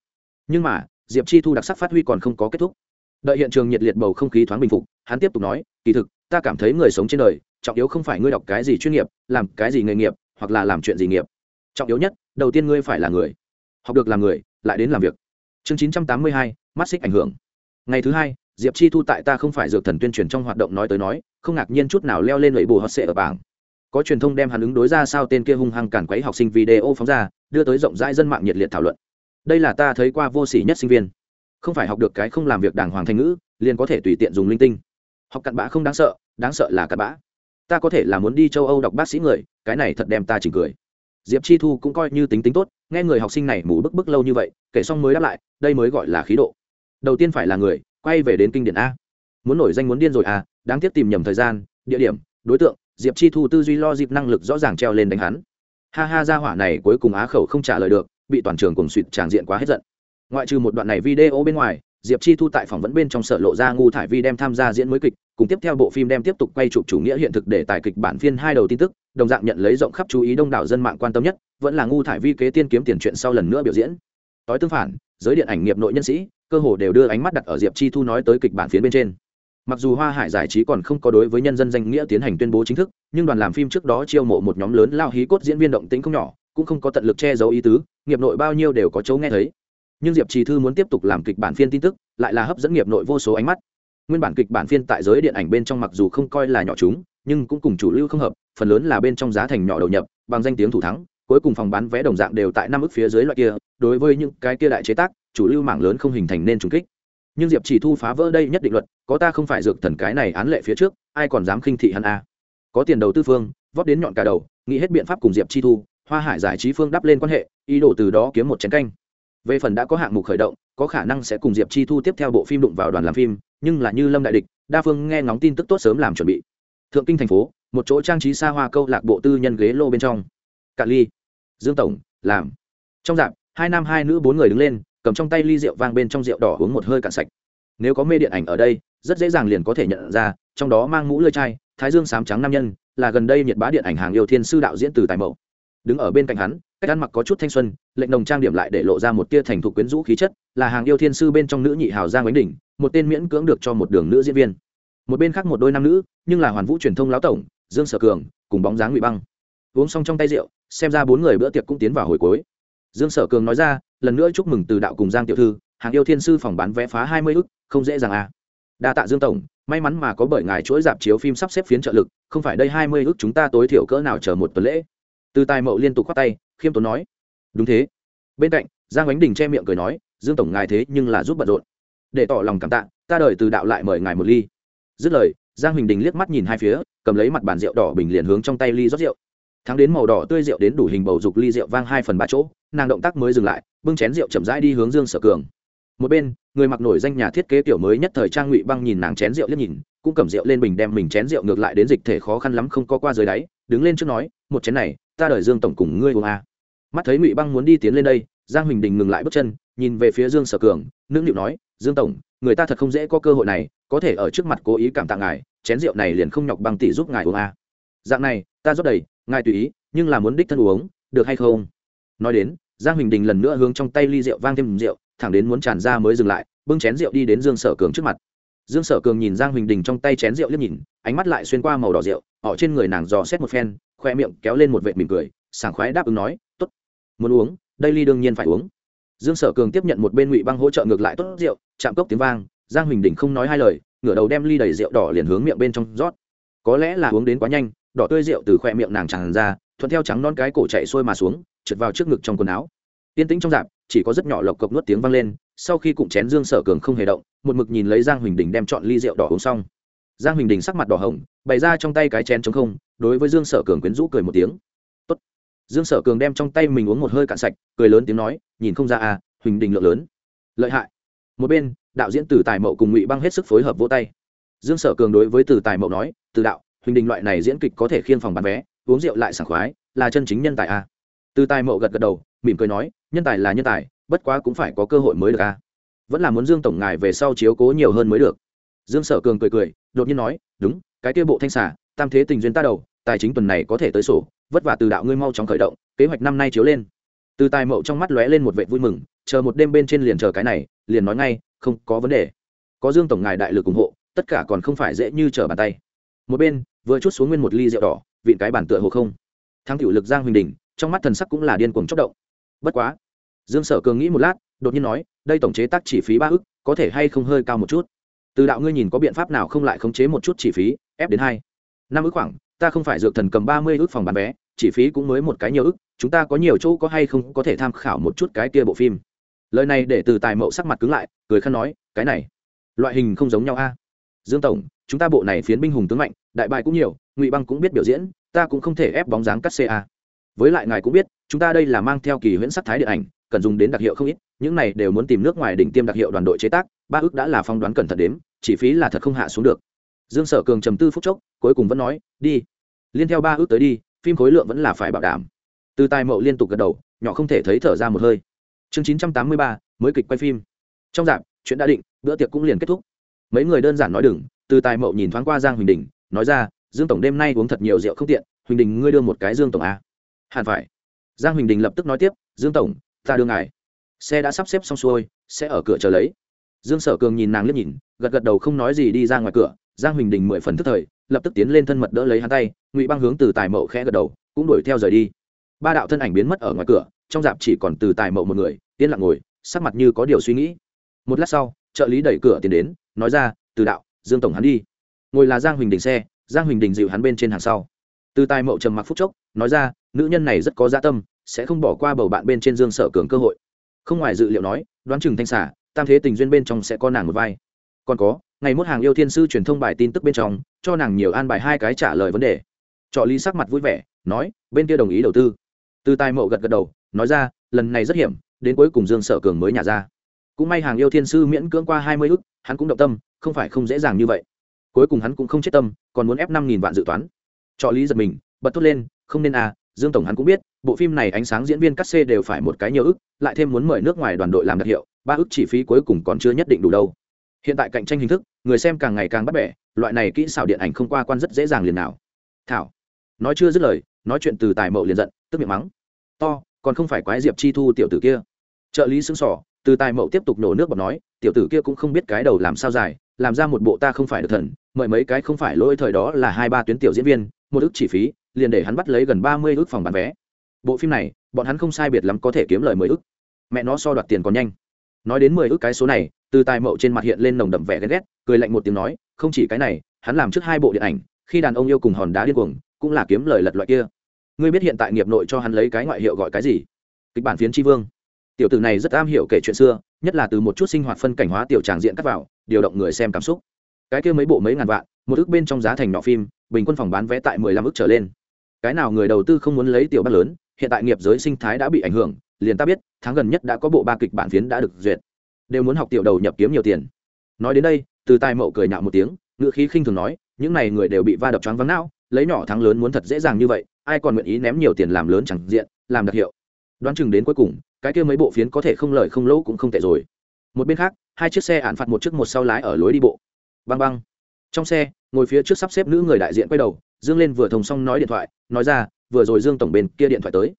Nhưng mà, diệp chi thu đặc sắc phát huy còn không có kết thúc. Đợi hiện trường nhiệt liệt bầu không khí thoáng bình phục, hắn tiếp tục nói, kỳ thực, ta cảm thấy người sống trên đời, trọng yếu không phải ngươi đọc cái gì chuyên nghiệp, làm cái gì nghề nghiệp, hoặc là làm chuyện gì nghiệp. Trọng yếu nhất, đầu tiên ngươi phải là người. Học được làm người, lại đến làm việc. Chương chín trăm tám mươi hai, mắt xích ảnh hưởng. Ngày thứ hai diệp chi thu tại ta không phải dược thần tuyên truyền trong hoạt động nói tới nói, không ngạc nhiên chút nào leo lên lẫy bù hot sệ ở bảng. Có truyền thông đem hắn ứng đối ra sao tên kia hung hăng cản quấy học sinh video phóng ra, đưa tới rộng rãi dân mạng nhiệt liệt thảo luận. Đây là ta thấy qua vô sỉ nhất sinh viên. Không phải học được cái không làm việc đàng hoàng thành ngữ, liền có thể tùy tiện dùng linh tinh. Học cặn bã không đáng sợ đáng sợ là cặn bã. Ta có thể là muốn đi châu âu đọc bác sĩ người, cái này thật đem ta chỉnh cười. Diệp chi thu cũng coi như tính tính tốt, nghe người học sinh này mù bức bức lâu như vậy, kể xong mới đáp lại, đây mới gọi là khí độ. Đầu tiên phải là người quay về đến kinh điển a. Muốn nổi danh muốn điên rồi à đáng tiếc tìm nhầm thời gian, địa điểm, đối tượng, diệp chi thu tư duy lo dịp năng lực rõ ràng treo lên đánh hắn. Ha ha ra hỏa này cuối cùng á khẩu không trả lời được, bị toàn trường cùng suỵt tràng diện quá hết giận. Ngoại trừ một đoạn này video bên ngoài, diệp chi thu tại phỏng vấn bên trong sở lộ ra ngu thải vi đem tham gia diễn mới kịch, cùng tiếp theo bộ phim đem tiếp tục quay chụp chủ nghĩa hiện thực để tài kịch bản phiên hai đầu tin tức, đồng dạng nhận lấy rộng khắp chú ý đông đảo dân mạng quan tâm nhất, vẫn là ngu thải vi kế tiên kiếm tiền chuyện sau lần nữa biểu diễn. Tối tương phản, giới điện ảnh nghiệp nội nhân sĩ cơ hồ đều đưa ánh mắt đặt ở diệp chi thu nói tới kịch bản phiến bên trên. Mặc dù hoa hải giải trí còn không có đối với nhân dân danh nghĩa tiến hành tuyên bố chính thức, nhưng đoàn làm phim trước đó chiêu mộ một nhóm lớn lao hí cốt diễn viên động tĩnh không nhỏ, cũng không có tận lực che giấu ý tứ, nghiệp nội bao nhiêu đều có chỗ nghe thấy. Nhưng diệp trì thư muốn tiếp tục làm kịch bản phiên tin tức, lại là hấp dẫn nghiệp nội vô số ánh mắt. Nguyên bản kịch bản phiên tại giới điện ảnh bên trong mặc dù không coi là nhỏ chúng, nhưng cũng cùng chủ lưu không hợp, phần lớn là bên trong giá thành nhỏ đầu nhập, bằng danh tiếng thủ thắng, cuối cùng phòng bán vé đồng dạng đều tại năm ức phía dưới loại kia, đối với những cái kia đại chế tác chủ lưu mảng lớn không hình thành nên trùng kích. Nhưng diệp chỉ thu phá vỡ đây nhất định luật, có ta không phải dược thần cái này án lệ phía trước, ai còn dám khinh thị hắn a có tiền đầu tư phương, vót đến nhọn cả đầu, nghĩ hết biện pháp cùng diệp chi thu, hoa hải giải trí phương đắp lên quan hệ, ý đồ từ đó kiếm một chén canh. Về phần đã có hạng mục khởi động, có khả năng sẽ cùng diệp chi thu tiếp theo bộ phim đụng vào đoàn làm phim, nhưng là như lâm đại địch, đa phương nghe ngóng tin tức tốt sớm làm chuẩn bị. Thượng kinh thành phố, một chỗ trang trí xa hoa câu lạc bộ tư nhân ghế lô bên trong. Cạn ly, dương tổng, làm. Trong dạp hai nam hai nữ bốn người đứng lên cầm trong tay ly rượu vang bên trong rượu đỏ uống một hơi cạn sạch. Nếu có mê điện ảnh ở đây, rất dễ dàng liền có thể nhận ra, trong đó mang mũ lơi chai, thái dương sám trắng nam nhân, là gần đây nhiệt bá điện ảnh hàng yêu thiên sư đạo diễn từ tài mẫu. Đứng ở bên cạnh hắn, cách ăn mặc có chút thanh xuân, lệnh đồng trang điểm lại để lộ ra một tia thành thục quyến rũ khí chất, là hàng yêu thiên sư bên trong nữ nhị hào giang ánh đỉnh, một tên miễn cưỡng được cho một đường nữ diễn viên. Một bên khác một đôi nam nữ, nhưng là hoàn vũ truyền thông lão tổng, dương sở cường, cùng bóng dáng ngụy băng. Uống xong trong tay rượu, xem ra bốn người bữa tiệc cũng tiến vào hồi cuối dương sở cường nói ra, lần nữa chúc mừng từ đạo cùng giang tiểu thư, hàng yêu thiên sư phòng bán vé phá hai mươi ức, không dễ dàng à. Đa tạ dương tổng, may mắn mà có bởi ngài chuỗi dạp chiếu phim sắp xếp phiến trợ lực, không phải đây hai mươi ức chúng ta tối thiểu cỡ nào chờ một tuần lễ. Từ tài mậu liên tục khoát tay, khiêm tốn nói. Đúng thế. Bên cạnh, giang ánh đình che miệng cười nói, dương tổng ngài thế nhưng là giúp bận rộn. Để tỏ lòng cảm tạ, ta đợi từ đạo lại mời ngài một ly. Dứt lời, giang huỳnh đình liếc mắt nhìn hai phía, cầm lấy mặt bàn rượu đỏ bình liền hướng trong tay ly rót rượu. Thắng đến màu đỏ tươi rượu đến đủ hình bầu dục ly rượu vang hai phần ba chỗ nàng động tác mới dừng lại, bưng chén rượu chậm rãi đi hướng dương sở cường. Một bên, người mặc nổi danh nhà thiết kế tiểu mới nhất thời trang ngụy băng nhìn nàng chén rượu liếc nhìn, cũng cầm rượu lên bình đem mình chén rượu ngược lại đến dịch thể khó khăn lắm không có qua dưới đáy, đứng lên trước nói, một chén này, ta đợi dương tổng cùng ngươi uống a mắt thấy ngụy băng muốn đi tiến lên đây, giang huỳnh đình ngừng lại bước chân, nhìn về phía dương sở cường nương liệu nói, dương tổng, người ta thật không dễ có cơ hội này, có thể ở trước mặt cố ý cảm tạ ngài, chén rượu này liền không nhọc băng tỷ giúp ngài uống a dạng này, ta rót đầy, ngài tùy ý, nhưng là muốn đích thân uống, được hay không? Nói đến, giang huỳnh đình lần nữa hướng trong tay ly rượu vang thêm rượu, thẳng đến muốn tràn ra mới dừng lại, bưng chén rượu đi đến dương sở cường trước mặt. Dương sở cường nhìn giang huỳnh đình trong tay chén rượu liếc nhìn, ánh mắt lại xuyên qua màu đỏ rượu họ trên người nàng dò xét một phen, khoe miệng kéo lên một vệt mỉm cười, sảng khoái đáp ứng nói t ố t muốn uống, đây ly đương nhiên phải uống. Dương sở cường tiếp nhận một bên ngụy băng hỗ trợ ngược lại tốt rượu, chạm cốc tiếng vang, giang huỳnh đình không nói hai lời, ngửa đầu đem ly đầy rượu đỏ liền hướng miệng bên trong rót. Có lẽ là uống đến quá nhanh, đỏ tươi rượu từ khoe miệng nàng tràn ra, thuận theo trắng non cái cổ chạy sôi mà xuống trượt vào trước ngực trong quần áo. Yên tĩnh trong dạp, chỉ có rất nhỏ lộc cộc nuốt tiếng vang lên, sau khi cụm chén dương sở cường không hề động, một mực nhìn lấy giang huỳnh đình đem chọn ly rượu đỏ uống xong. Giang huỳnh đình sắc mặt đỏ hồng, bày ra trong tay cái chén chống không, đối với dương sở cường quyến rũ cười một tiếng. Tốt. dương sở cường đem trong tay mình uống một hơi cạn sạch, cười lớn tiếng nói, nhìn không ra à huỳnh đình lượng lớn. Lợi hại. Một bên, đạo diễn từ tài mậu cùng ngụy băng hết sức phối hợp vỗ tay. Dương sở cường đối với từ tài mậu nói, từ đạo, huỳnh đình loại này diễn kịch có thể khiên phòng bán vé, uống rượu lại sảng khoái, là chân chính nhân tài à từ tài mậu gật gật đầu, mỉm cười nói, nhân tài là nhân tài, bất quá cũng phải có cơ hội mới được à. vẫn là muốn dương tổng ngài về sau chiếu cố nhiều hơn mới được. Dương sở cường cười cười, đột nhiên nói, đúng, cái kia bộ thanh xả tam thế tình duyên ta đầu, tài chính tuần này có thể tới sổ, vất vả từ đạo ngươi mau chóng khởi động, kế hoạch năm nay chiếu lên. Từ tài mậu trong mắt lóe lên một vệ vui mừng, chờ một đêm bên trên liền chờ cái này, liền nói ngay, không có vấn đề. Có dương tổng ngài đại lực ủng hộ, tất cả còn không phải dễ như trở bàn tay. Một bên, vừa chút xuống nguyên một ly rượu đỏ, vịn cái bản tựa hồ không. Thắng tiểu lực giang huỳnh đình trong mắt thần sắc cũng là điên cuồng chốc động. Bất quá, dương sở cường nghĩ một lát, đột nhiên nói, đây tổng chế tác chỉ phí ba ức, có thể hay không hơi cao một chút? Từ đạo ngươi nhìn có biện pháp nào không lại khống chế một chút chỉ phí, ép đến hai. Năm ức khoảng, ta không phải dược thần cầm ba mươi ức phòng bán vé, chỉ phí cũng mới một cái nhiều ức, chúng ta có nhiều chỗ có hay không có thể tham khảo một chút cái kia bộ phim. Lời này để từ tài mậu sắc mặt cứng lại, cười khăn nói, cái này, loại hình không giống nhau a. Dương tổng, chúng ta bộ này phiến binh hùng tướng mạnh, đại bại cũng nhiều, ngụy băng cũng biết biểu diễn, ta cũng không thể ép bóng dáng cắt ca với lại ngài cũng biết, chúng ta đây là mang theo kỳ huyễn sắc thái điện ảnh, cần dùng đến đặc hiệu không ít, những này đều muốn tìm nước ngoài đỉnh tiêm đặc hiệu đoàn đội chế tác, ba ước đã là phong đoán cẩn thận đếm, chỉ phí là thật không hạ xuống được. Dương sở cường trầm tư phút chốc, cuối cùng vẫn nói, đi, liên theo ba ước tới đi, phim khối lượng vẫn là phải bảo đảm. Từ tài mậu liên tục gật đầu, nhỏ không thể thấy thở ra một hơi. Chương chín trăm tám mươi ba, mới kịch quay phim. Trong dạp chuyện đã định, bữa tiệc cũng liền kết thúc. Mấy người đơn giản nói đừng, từ tài mậu nhìn thoáng qua giang huỳnh đình, nói ra, dương tổng đêm nay uống thật nhiều rượu không tiện, huỳnh đình ngươi đưa một cái dương tổng a hẳn phải. Giang huỳnh đình lập tức nói tiếp, dương tổng, ta đưa ngài. Xe đã sắp xếp xong xuôi, sẽ ở cửa chờ lấy. Dương sở cường nhìn nàng liếc nhìn, gật gật đầu không nói gì đi ra ngoài cửa. Giang huỳnh đình mười phần thức thời, lập tức tiến lên thân mật đỡ lấy hắn tay, ngụy băng hướng từ tài mậu khẽ gật đầu, cũng đuổi theo rời đi. Ba đạo thân ảnh biến mất ở ngoài cửa, trong dạp chỉ còn từ tài mậu một người tiến lặng ngồi, sắc mặt như có điều suy nghĩ. Một lát sau, trợ lý đẩy cửa tiến đến, nói ra, từ đạo, dương tổng hắn đi. Ngồi là giang huỳnh đình xe, giang huỳnh đình dịu hắn bên trên hàng sau từ tài mậu trầm mặc phúc chốc, nói ra, nữ nhân này rất có gia dạ tâm, sẽ không bỏ qua bầu bạn bên trên dương sở cường cơ hội. Không ngoài dự liệu nói, đoán chừng thanh xả tam thế tình duyên bên trong sẽ có nàng một vai. Còn có, ngày mốt hàng yêu thiên sư truyền thông bài tin tức bên trong, cho nàng nhiều an bài hai cái trả lời vấn đề. Trọ lý sắc mặt vui vẻ, nói, bên kia đồng ý đầu tư. Từ tài mậu gật gật đầu, nói ra, lần này rất hiểm, đến cuối cùng dương sở cường mới nhả ra. Cũng may hàng yêu thiên sư miễn cưỡng qua hai mươi ức, hắn cũng động tâm, không phải không dễ dàng như vậy. Cuối cùng hắn cũng không chết tâm, còn muốn ép năm nghìn vạn dự toán trọ lý giật mình, bật thốt lên, không nên à dương tổng hắn cũng biết, bộ phim này ánh sáng diễn viên cắt xê đều phải một cái nhiều ức, lại thêm muốn mời nước ngoài đoàn đội làm đặc hiệu, ba ức chi phí cuối cùng còn chưa nhất định đủ đâu. Hiện tại cạnh tranh hình thức, người xem càng ngày càng bắt bẻ, loại này kỹ xảo điện ảnh không qua quan rất dễ dàng liền nào. Thảo, nói chưa dứt lời, nói chuyện từ tài mậu liền giận, tức miệng mắng. To, còn không phải quái diệp chi thu tiểu tử kia. Trợ lý xứng sỏ từ tài mậu tiếp tục nổ nước bọt nói, tiểu tử kia cũng không biết cái đầu làm sao dài, làm ra một bộ ta không phải được thần mời mấy cái không phải lỗi thời đó là hai ba tuyến tiểu diễn viên, một ước chỉ phí, liền để hắn bắt lấy gần ba mươi ước phòng bán vé. Bộ phim này, bọn hắn không sai biệt lắm có thể kiếm lời mười ước. Mẹ nó so đoạt tiền còn nhanh. Nói đến mười ước cái số này, từ tài mậu trên mặt hiện lên nồng đậm vẻ ghét ghét, cười lạnh một tiếng nói, không chỉ cái này, hắn làm trước hai bộ điện ảnh, khi đàn ông yêu cùng hòn đá điên cuồng, cũng là kiếm lời lật loại kia. Ngươi biết hiện tại nghiệp nội cho hắn lấy cái ngoại hiệu gọi cái gì? Kịch bản phiến tri vương. Tiểu tử này rất am hiểu kể chuyện xưa, nhất là từ một chút sinh hoạt phân cảnh hóa tiểu tràng diện cắt vào, điều động người xem cảm xúc cái kia mấy bộ mấy ngàn vạn, một ước bên trong giá thành nọ phim, bình quân phòng bán vé tại mười lăm ước trở lên. Cái nào người đầu tư không muốn lấy tiểu bác lớn, hiện tại nghiệp giới sinh thái đã bị ảnh hưởng, liền ta biết, tháng gần nhất đã có bộ ba kịch bản phiến đã được duyệt. Đều muốn học tiểu đầu nhập kiếm nhiều tiền. Nói đến đây, từ tài mậu cười nhạo một tiếng ngựa khí khinh thường nói, những này người đều bị va đập choáng vắng não, lấy nhỏ thắng lớn muốn thật dễ dàng như vậy, ai còn nguyện ý ném nhiều tiền làm lớn chẳng diện, làm đặc hiệu. Đoán chừng đến cuối cùng, cái kia mấy bộ phiến có thể không lời không lỗ cũng không tệ rồi. Một bên khác, hai chiếc xe ạn phạt một chiếc một sau lái ở lối đi bộ băng băng. Trong xe, ngồi phía trước sắp xếp nữ người đại diện quay đầu, dương lên vừa thông xong nói điện thoại, nói ra, vừa rồi dương tổng bên kia điện thoại tới.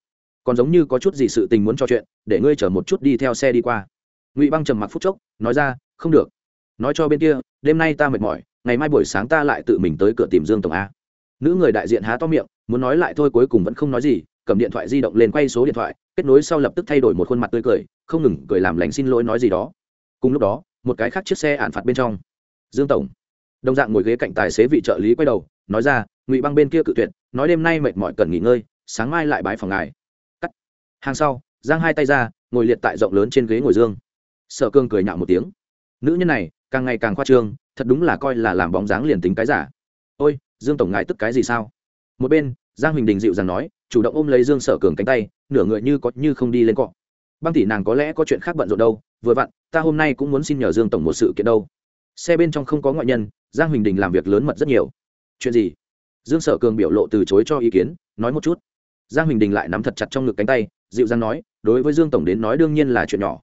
Còn giống như có chút gì sự tình muốn trò chuyện, để ngươi chở một chút đi theo xe đi qua. Ngụy băng trầm mặc phút chốc, nói ra, không được. Nói cho bên kia, đêm nay ta mệt mỏi, ngày mai buổi sáng ta lại tự mình tới cửa tìm dương tổng a. Nữ người đại diện há to miệng, muốn nói lại thôi cuối cùng vẫn không nói gì, cầm điện thoại di động lên quay số điện thoại, kết nối sau lập tức thay đổi một khuôn mặt tươi cười, không ngừng cười làm lành xin lỗi nói gì đó. Cùng lúc đó, một cái khác chiếc xe ạn phạt bên trong dương tổng. Đồng dạng ngồi ghế cạnh tài xế vị trợ lý quay đầu, nói ra, ngụy băng bên kia cự tuyệt, nói đêm nay mệt mỏi cần nghỉ ngơi, sáng mai lại bái phòng ngài. Cắt. Hàng sau, giang hai tay ra, ngồi liệt tại rộng lớn trên ghế ngồi dương. Sợ cương cười nhạo một tiếng. Nữ nhân này, càng ngày càng khoa trương, thật đúng là coi là làm bóng dáng liền tính cái giả. Ôi, dương tổng ngài tức cái gì sao? Một bên, giang huỳnh đình dịu dàng nói, chủ động ôm lấy dương sở cường cánh tay, nửa người như có như không đi lên cọ. Băng tỷ nàng có lẽ có chuyện khác bận rộn đâu, vừa vặn, ta hôm nay cũng muốn xin nhờ dương tổng một sự kiện đâu xe bên trong không có ngoại nhân, giang huỳnh đình làm việc lớn mật rất nhiều. Chuyện gì? Dương sở cường biểu lộ từ chối cho ý kiến, nói một chút. Giang huỳnh đình lại nắm thật chặt trong ngực cánh tay, dịu dàng nói, đối với dương tổng đến nói đương nhiên là chuyện nhỏ.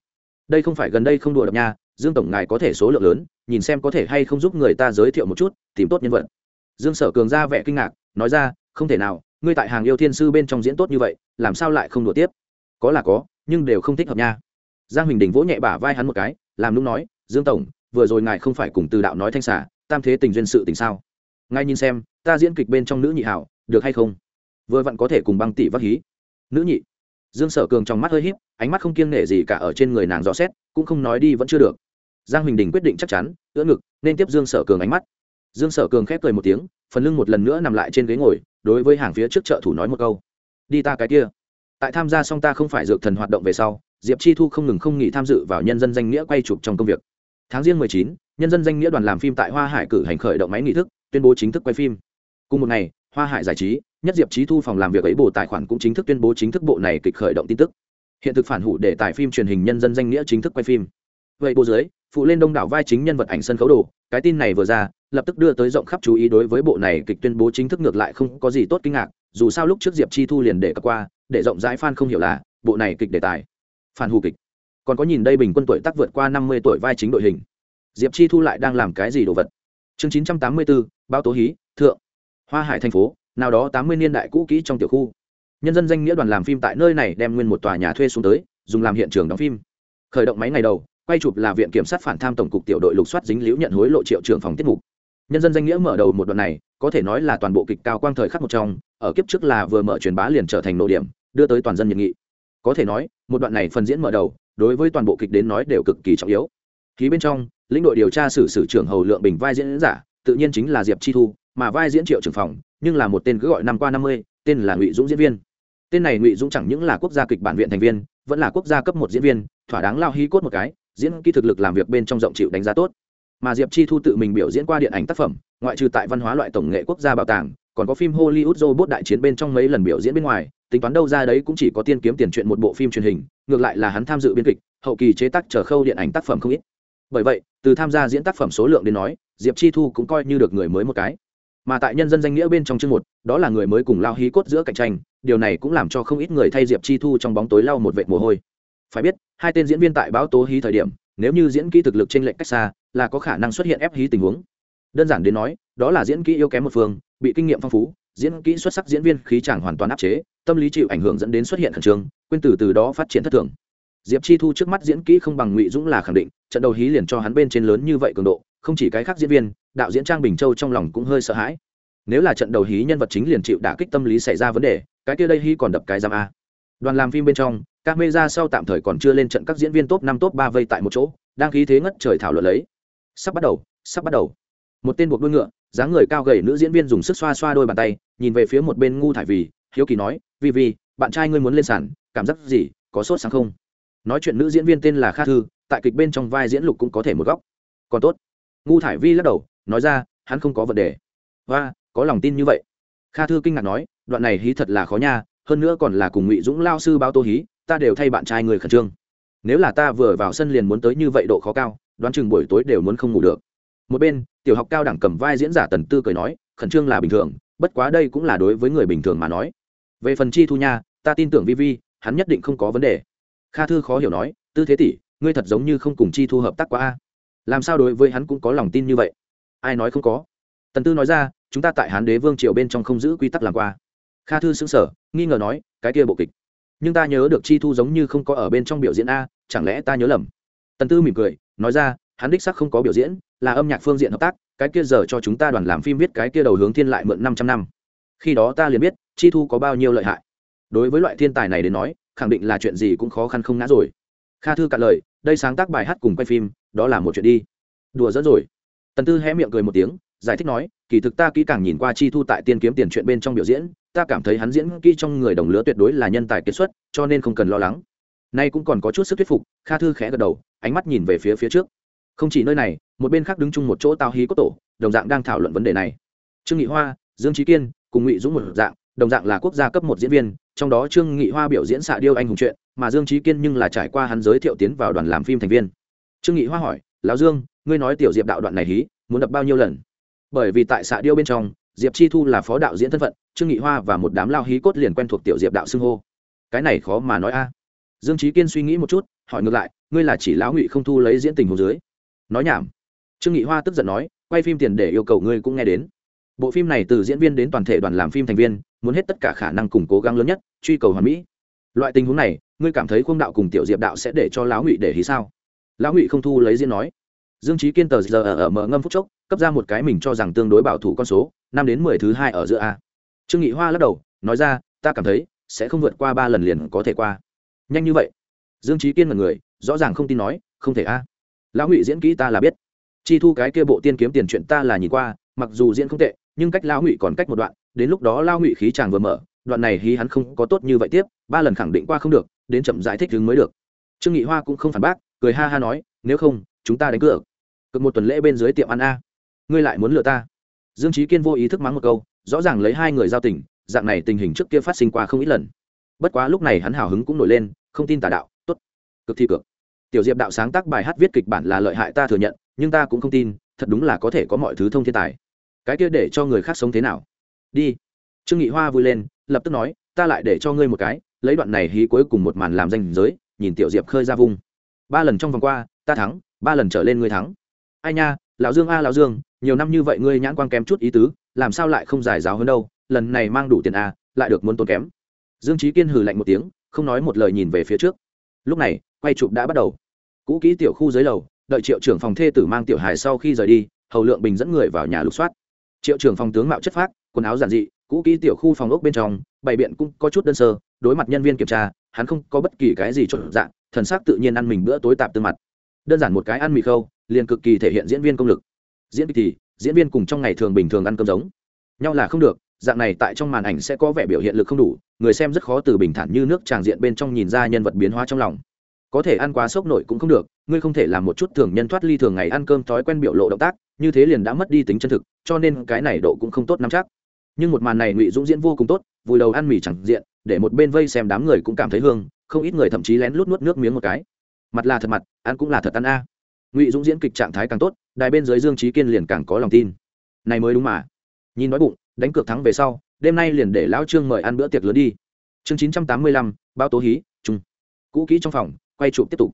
Đây không phải gần đây không đùa đập nha, dương tổng ngài có thể số lượng lớn, nhìn xem có thể hay không giúp người ta giới thiệu một chút, tìm tốt nhân vật. Dương sở cường ra vẻ kinh ngạc, nói ra, không thể nào, ngươi tại hàng yêu thiên sư bên trong diễn tốt như vậy, làm sao lại không đùa tiếp? Có là có, nhưng đều không thích hợp nha. Giang huỳnh đình vỗ nhẹ bả vai hắn một cái, làm lúc nói, dương tổng vừa rồi ngài không phải cùng từ đạo nói thanh xả, tam thế tình duyên sự tình sao? Ngay nhìn xem, ta diễn kịch bên trong nữ nhị hảo, được hay không? Vừa vặn có thể cùng băng tỷ vác hí. Nữ nhị. Dương sở cường trong mắt hơi h í p ánh mắt không kiêng nể gì cả ở trên người nàng rõ xét, cũng không nói đi vẫn chưa được. Giang huỳnh đình quyết định chắc chắn ưỡ ngực, nên tiếp dương sở cường ánh mắt. Dương sở cường khép cười một tiếng, phần lưng một lần nữa nằm lại trên ghế ngồi, đối với hàng phía trước trợ thủ nói một câu. Đi ta cái kia. Tại tham gia xong ta không phải dược thần hoạt động về sau, diệp chi thu không ngừng không nghỉ tham dự vào nhân dân danh nghĩa quay chụp trong công việc tháng riêng mười chín, nhân dân danh nghĩa đoàn làm phim tại hoa hải cử hành khởi động máy nghị thức, tuyên bố chính thức quay phim. Cùng một ngày, hoa hải giải trí, nhất diệp trí thu phòng làm việc ấy bộ tài khoản cũng chính thức tuyên bố chính thức bộ này kịch khởi động tin tức. Hiện thực phản hủ để tải phim truyền hình nhân dân danh nghĩa chính thức quay phim. Vậy bộ dưới, phụ lên đông đảo vai chính nhân vật ảnh sân khấu đồ, cái tin này vừa ra, lập tức đưa tới rộng khắp chú ý đối với bộ này kịch tuyên bố chính thức ngược lại không có gì tốt kinh ngạc, dù sao lúc trước diệp chi thu liền để cập qua, để rộng rãi fan không hiểu là, bộ này kịch đề tài phản hủ kịch còn có nhìn đây bình quân tuổi tác vượt qua năm mươi tuổi vai chính đội hình. Diệp chi thu lại đang làm cái gì đồ vật? Chương chín trăm tám mươi bốn bao tố hí, thượng. Hoa hải thành phố, nào đó tám mươi niên đại cũ kỹ trong tiểu khu. Nhân dân danh nghĩa đoàn làm phim tại nơi này đem nguyên một tòa nhà thuê xuống tới, dùng làm hiện trường đóng phim. Khởi động máy ngày đầu, quay chụp là viện kiểm sát phản tham tổng cục tiểu đội lục soát dính liễu nhận hối lộ triệu trưởng phòng tiết mục. Nhân dân danh nghĩa mở đầu một đoạn này, có thể nói là toàn bộ kịch cao quang thời khắc một trong, ở kiếp trước là vừa mở truyền bá liền trở thành nội điểm, đưa tới toàn dân nhiệt nghị. Có thể nói, một đoạn này phần diễn mở đầu đối với toàn bộ kịch đến nói đều cực kỳ trọng yếu. Ký bên trong, lĩnh đội điều tra xử sử trưởng hầu lượng bình vai diễn giả, tự nhiên chính là diệp chi thu, mà vai diễn triệu trưởng phòng, nhưng là một tên cứ gọi năm qua năm mươi, tên là ngụy dũng diễn viên. Tên này ngụy dũng chẳng những là quốc gia kịch bản viện thành viên, vẫn là quốc gia cấp một diễn viên, thỏa đáng lao hí cốt một cái, diễn kỹ thực lực làm việc bên trong rộng chịu đánh giá tốt. Mà diệp chi thu tự mình biểu diễn qua điện ảnh tác phẩm, ngoại trừ tại văn hóa loại tổng nghệ quốc gia bảo tàng còn có phim hollywood robot đại chiến bên trong mấy lần biểu diễn bên ngoài, tính toán đâu ra đấy cũng chỉ có tiên kiếm tiền chuyện một bộ phim truyền hình, ngược lại là hắn tham dự biên kịch, hậu kỳ chế tác trở khâu điện ảnh tác phẩm không ít. Bởi vậy, từ tham gia diễn tác phẩm số lượng đến nói, diệp chi thu cũng coi như được người mới một cái. Mà tại nhân dân danh nghĩa bên trong chương một, đó là người mới cùng lao hí cốt giữa cạnh tranh, điều này cũng làm cho không ít người thay diệp chi thu trong bóng tối lau một vệt mồ hôi. Phải biết, hai tên diễn viên tại báo tố hí thời điểm, nếu như diễn kỹ thực lực trên lệnh cách xa, là có khả năng xuất hiện ép hí tình huống. Đơn giản đến nói, đó là diễn kỹ yếu kém một phương bị kinh nghiệm phong phú, diễn kỹ xuất sắc diễn viên khí chàng hoàn toàn áp chế, tâm lý chịu ảnh hưởng dẫn đến xuất hiện khẩn trương, quên từ từ đó phát triển thất thường. Diệp chi thu trước mắt diễn kỹ không bằng ngụy dũng là khẳng định, trận đầu hí liền cho hắn bên trên lớn như vậy cường độ, không chỉ cái khác diễn viên, đạo diễn trang bình châu trong lòng cũng hơi sợ hãi. Nếu là trận đầu hí nhân vật chính liền chịu đả kích tâm lý xảy ra vấn đề, cái kia đây hí còn đập cái giam a. Đoàn làm phim bên trong các mê ra sau tạm thời còn chưa lên trận các diễn viên top năm top ba vây tại một chỗ, đang khí thế ngất trời thảo luận lấy. Sắp bắt đầu, sắp bắt đầu. Một tên buộc đuôi ngựa dáng người cao gầy nữ diễn viên dùng sức xoa xoa đôi bàn tay, nhìn về phía một bên ngu thải vì hiếu kỳ nói vì vì bạn trai ngươi muốn lên sàn, cảm giác gì, có sốt sáng không? Nói chuyện nữ diễn viên tên là kha thư, tại kịch bên trong vai diễn lục cũng có thể một góc. Còn tốt. Ngu thải vi lắc đầu, nói ra, hắn không có vấn đề. Và có lòng tin như vậy. Kha thư kinh ngạc nói, đoạn này hí thật là khó nha, hơn nữa còn là cùng ngụy dũng lao sư bao tô hí, ta đều thay bạn trai người khẩn trương. Nếu là ta vừa vào sân liền muốn tới như vậy độ khó cao, đoán chừng buổi tối đều muốn không ngủ được một bên, tiểu học cao đẳng cầm vai diễn giả tần tư cười nói, khẩn trương là bình thường, bất quá đây cũng là đối với người bình thường mà nói. Về phần chi thu nha, ta tin tưởng vi vi, hắn nhất định không có vấn đề. Kha thư khó hiểu nói, tư thế tỷ, ngươi thật giống như không cùng chi thu hợp tác quá a. Làm sao đối với hắn cũng có lòng tin như vậy? Ai nói không có. Tần tư nói ra, chúng ta tại hán đế vương triều bên trong không giữ quy tắc làm qua. Kha thư xứng sở nghi ngờ nói, cái kia bộ kịch, nhưng ta nhớ được chi thu giống như không có ở bên trong biểu diễn a, chẳng lẽ ta nhớ lầm? Tần tư mỉm cười, nói ra, hắn đích sắc không có biểu diễn là âm nhạc phương diện hợp tác, cái kia giờ cho chúng ta đoàn làm phim viết cái kia đầu hướng thiên lại mượn năm trăm năm. Khi đó ta liền biết, chi thu có bao nhiêu lợi hại. Đối với loại thiên tài này đến nói, khẳng định là chuyện gì cũng khó khăn không ngã rồi. Kha thư cạn lời, đây sáng tác bài hát cùng quay phim, đó là một chuyện đi. Đùa dẫn rồi. Tần tư hé miệng cười một tiếng, giải thích nói, kỳ thực ta kỹ càng nhìn qua chi thu tại tiên kiếm tiền chuyện bên trong biểu diễn, ta cảm thấy hắn diễn kỹ trong người đồng lứa tuyệt đối là nhân tài kiệt xuất, cho nên không cần lo lắng. Nay cũng còn có chút sức thuyết phục, kha thư khẽ gật đầu, ánh mắt nhìn về phía phía trước không chỉ nơi này, một bên khác đứng chung một chỗ tào hí cốt tổ, đồng dạng đang thảo luận vấn đề này. Trương nghị hoa, dương trí kiên, cùng ngụy dũng một dạng, đồng dạng là quốc gia cấp một diễn viên, trong đó trương nghị hoa biểu diễn xạ điêu anh hùng chuyện, mà dương trí kiên nhưng là trải qua hắn giới thiệu tiến vào đoàn làm phim thành viên. Trương nghị hoa hỏi, lão dương, ngươi nói tiểu diệp đạo đoạn này hí, muốn đập bao nhiêu lần? Bởi vì tại xạ điêu bên trong, diệp chi thu là phó đạo diễn thân phận, trương nghị hoa và một đám lao hí cốt liền quen thuộc tiểu diệp đạo xưng hô. Cái này khó mà nói a. Dương trí kiên suy nghĩ một chút, hỏi ngược lại, ngươi là chỉ lão ngụy không thu lấy diễn tình hồ dưới? Nói nhảm. Trương nghị hoa tức giận nói, quay phim tiền để yêu cầu ngươi cũng nghe đến. Bộ phim này từ diễn viên đến toàn thể đoàn làm phim thành viên, muốn hết tất cả khả năng cùng cố gắng lớn nhất, truy cầu hoàn mỹ. Loại tình huống này, ngươi cảm thấy khuông đạo cùng tiểu diệp đạo sẽ để cho lão ngụy để hí sao? Lão ngụy không thu lấy diễn nói. Dương trí kiên tờ giờ ở mở ngâm phút chốc, cấp ra một cái mình cho rằng tương đối bảo thủ con số, năm đến mười thứ hai ở giữa a. Trương nghị hoa lắc đầu, nói ra, ta cảm thấy, sẽ không vượt qua ba lần liền có thể qua. Nhanh như vậy. Dương trí kiên là người, rõ ràng không tin nói, không thể a lão ngụy diễn kỹ ta là biết. Chi thu cái kia bộ tiên kiếm tiền chuyện ta là nhìn qua, mặc dù diễn không tệ, nhưng cách lão ngụy còn cách một đoạn, đến lúc đó lao ngụy khí chàng vừa mở, đoạn này hí hắn không có tốt như vậy tiếp, ba lần khẳng định qua không được, đến chậm giải thích đứng mới được. Trương nghị hoa cũng không phản bác, cười ha ha nói, nếu không, chúng ta đánh cược. Cực một tuần lễ bên dưới tiệm ăn a. Ngươi lại muốn lừa ta? Dương trí kiên vô ý thức mắng một câu, rõ ràng lấy hai người giao tình, dạng này tình hình trước kia phát sinh qua không ít lần. Bất quá lúc này hắn hào hứng cũng nổi lên, không tin tà đạo, tốt. Cực thi cực tiểu diệp đạo sáng tác bài hát viết kịch bản là lợi hại ta thừa nhận, nhưng ta cũng không tin, thật đúng là có thể có mọi thứ thông thiên tài. Cái kia để cho người khác sống thế nào? Đi. Trương nghị hoa vui lên, lập tức nói, ta lại để cho ngươi một cái, lấy đoạn này hí cuối cùng một màn làm danh giới, nhìn tiểu diệp khơi ra vung. Ba lần trong vòng qua, ta thắng, ba lần trở lên ngươi thắng. Ai nha, lão dương a, lão dương, nhiều năm như vậy ngươi nhãn quan kém chút ý tứ, làm sao lại không giải giáo hơn đâu, lần này mang đủ tiền a, lại được muốn tốn kém. Dương trí kiên hừ lạnh một tiếng, không nói một lời nhìn về phía trước lúc này, quay chụp đã bắt đầu. Cũ kỹ tiểu khu dưới lầu, đợi triệu trưởng phòng thê tử mang tiểu hài sau khi rời đi, hầu lượng bình dẫn người vào nhà lục soát. Triệu trưởng phòng tướng mạo chất phác, quần áo giản dị, cũ kỹ tiểu khu phòng ốc bên trong, bày biện cũng có chút đơn sơ, đối mặt nhân viên kiểm tra, hắn không có bất kỳ cái gì trộn dạng, thần sắc tự nhiên ăn mình bữa tối tạp tương mặt. Đơn giản một cái ăn mì khâu, liền cực kỳ thể hiện diễn viên công lực. Diễn thì, diễn viên cùng trong ngày thường bình thường ăn cơm giống. Nhau là không được dạng này tại trong màn ảnh sẽ có vẻ biểu hiện lực không đủ, người xem rất khó từ bình thản như nước tràng diện bên trong nhìn ra nhân vật biến hóa trong lòng. Có thể ăn quá sốc nổi cũng không được, ngươi không thể làm một chút thường nhân thoát ly thường ngày ăn cơm thói quen biểu lộ động tác, như thế liền đã mất đi tính chân thực, cho nên cái này độ cũng không tốt nắm chắc. Nhưng một màn này ngụy dũng diễn vô cùng tốt vùi đầu ăn mì chẳng diện, để một bên vây xem đám người cũng cảm thấy hương, không ít người thậm chí lén lút nuốt nước miếng một cái. Mặt là thật mặt, ăn cũng là thật ăn a. Ngụy dũng diễn kịch trạng thái càng tốt, đài bên dưới dương trí kiên liền càng có lòng tin. Này mới đúng mà. Nhìn nói bụng đánh cược thắng về sau, đêm nay liền để lão trương mời ăn bữa tiệc lớn đi. Chương chín trăm tám mươi lăm bao tố hí trung cũ kỹ trong phòng, quay chụp tiếp tục.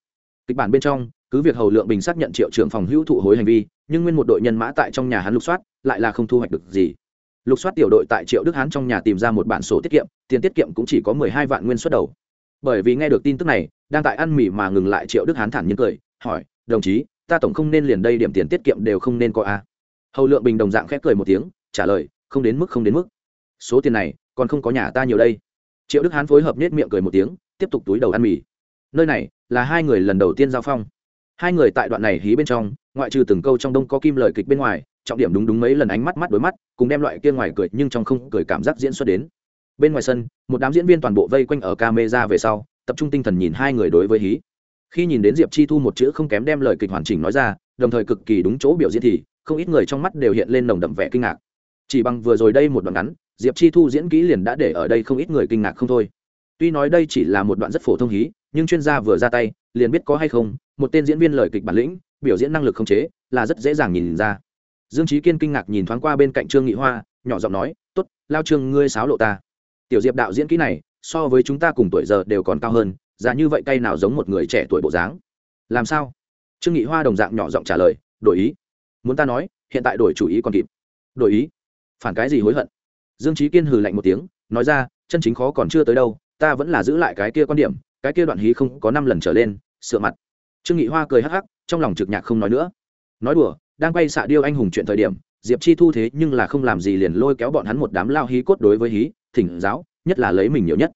Kịch bản bên trong, cứ việc hầu lượng bình xác nhận triệu trưởng phòng hữu thụ hối hành vi, nhưng nguyên một đội nhân mã tại trong nhà hắn lục soát, lại là không thu hoạch được gì. Lục soát tiểu đội tại triệu đức hán trong nhà tìm ra một bản sổ tiết kiệm, tiền tiết kiệm cũng chỉ có mười hai vạn nguyên xuất đầu. Bởi vì nghe được tin tức này, đang tại ăn mì mà ngừng lại triệu đức hán thản nhiên cười, hỏi, đồng chí, ta tổng không nên liền đây điểm tiền tiết kiệm đều không nên có a hầu lượng bình đồng dạng khép cười một tiếng, trả lời không đến mức không đến mức. Số tiền này, còn không có nhà ta nhiều đây. Triệu đức hán phối hợp nết miệng cười một tiếng, tiếp tục túi đầu ăn mì. Nơi này là hai người lần đầu tiên giao phong. Hai người tại đoạn này hí bên trong, ngoại trừ từng câu trong đông có kim lời kịch bên ngoài, trọng điểm đúng đúng mấy lần ánh mắt mắt đối mắt, cùng đem loại kia ngoài cười nhưng trong không cười cảm giác diễn xuất đến. Bên ngoài sân, một đám diễn viên toàn bộ vây quanh ở camera về sau, tập trung tinh thần nhìn hai người đối với hí. Khi nhìn đến diệp chi thu một chữ không kém đem lời kịch hoàn chỉnh nói ra, đồng thời cực kỳ đúng chỗ biểu diễn thì không ít người trong mắt đều hiện lên nồng đậm vẻ kinh ngạc chỉ bằng vừa rồi đây một đoạn ngắn, diệp chi thu diễn kỹ liền đã để ở đây không ít người kinh ngạc không thôi. Tuy nói đây chỉ là một đoạn rất phổ thông hí, nhưng chuyên gia vừa ra tay, liền biết có hay không, một tên diễn viên lời kịch bản lĩnh, biểu diễn năng lực không chế, là rất dễ dàng nhìn ra. Dương trí kiên kinh ngạc nhìn thoáng qua bên cạnh trương nghị hoa, nhỏ giọng nói t ố t lao trương, ngươi sáo lộ ta. Tiểu diệp đạo diễn kỹ này, so với chúng ta cùng tuổi giờ đều còn cao hơn giá như vậy cay nào giống một người trẻ tuổi bộ dáng? Làm sao? Trương nghị hoa đồng dạng nhỏ giọng trả lời, đổi ý. Muốn ta nói, hiện tại đổi chủ ý còn kịp. Đổi ý? Phản cái gì hối hận? Dương trí kiên hừ lạnh một tiếng, nói ra, chân chính khó còn chưa tới đâu, ta vẫn là giữ lại cái kia quan điểm, cái kia đoạn hí không có năm lần trở lên, sửa mặt. Trương nghị hoa cười hắc hắc, trong lòng trực nhạc không nói nữa. Nói đùa, đang quay xạ điêu anh hùng chuyện thời điểm, diệp chi thu thế nhưng là không làm gì liền lôi kéo bọn hắn một đám lao hí cốt đối với hí, thỉnh giáo, nhất là lấy mình nhiều nhất.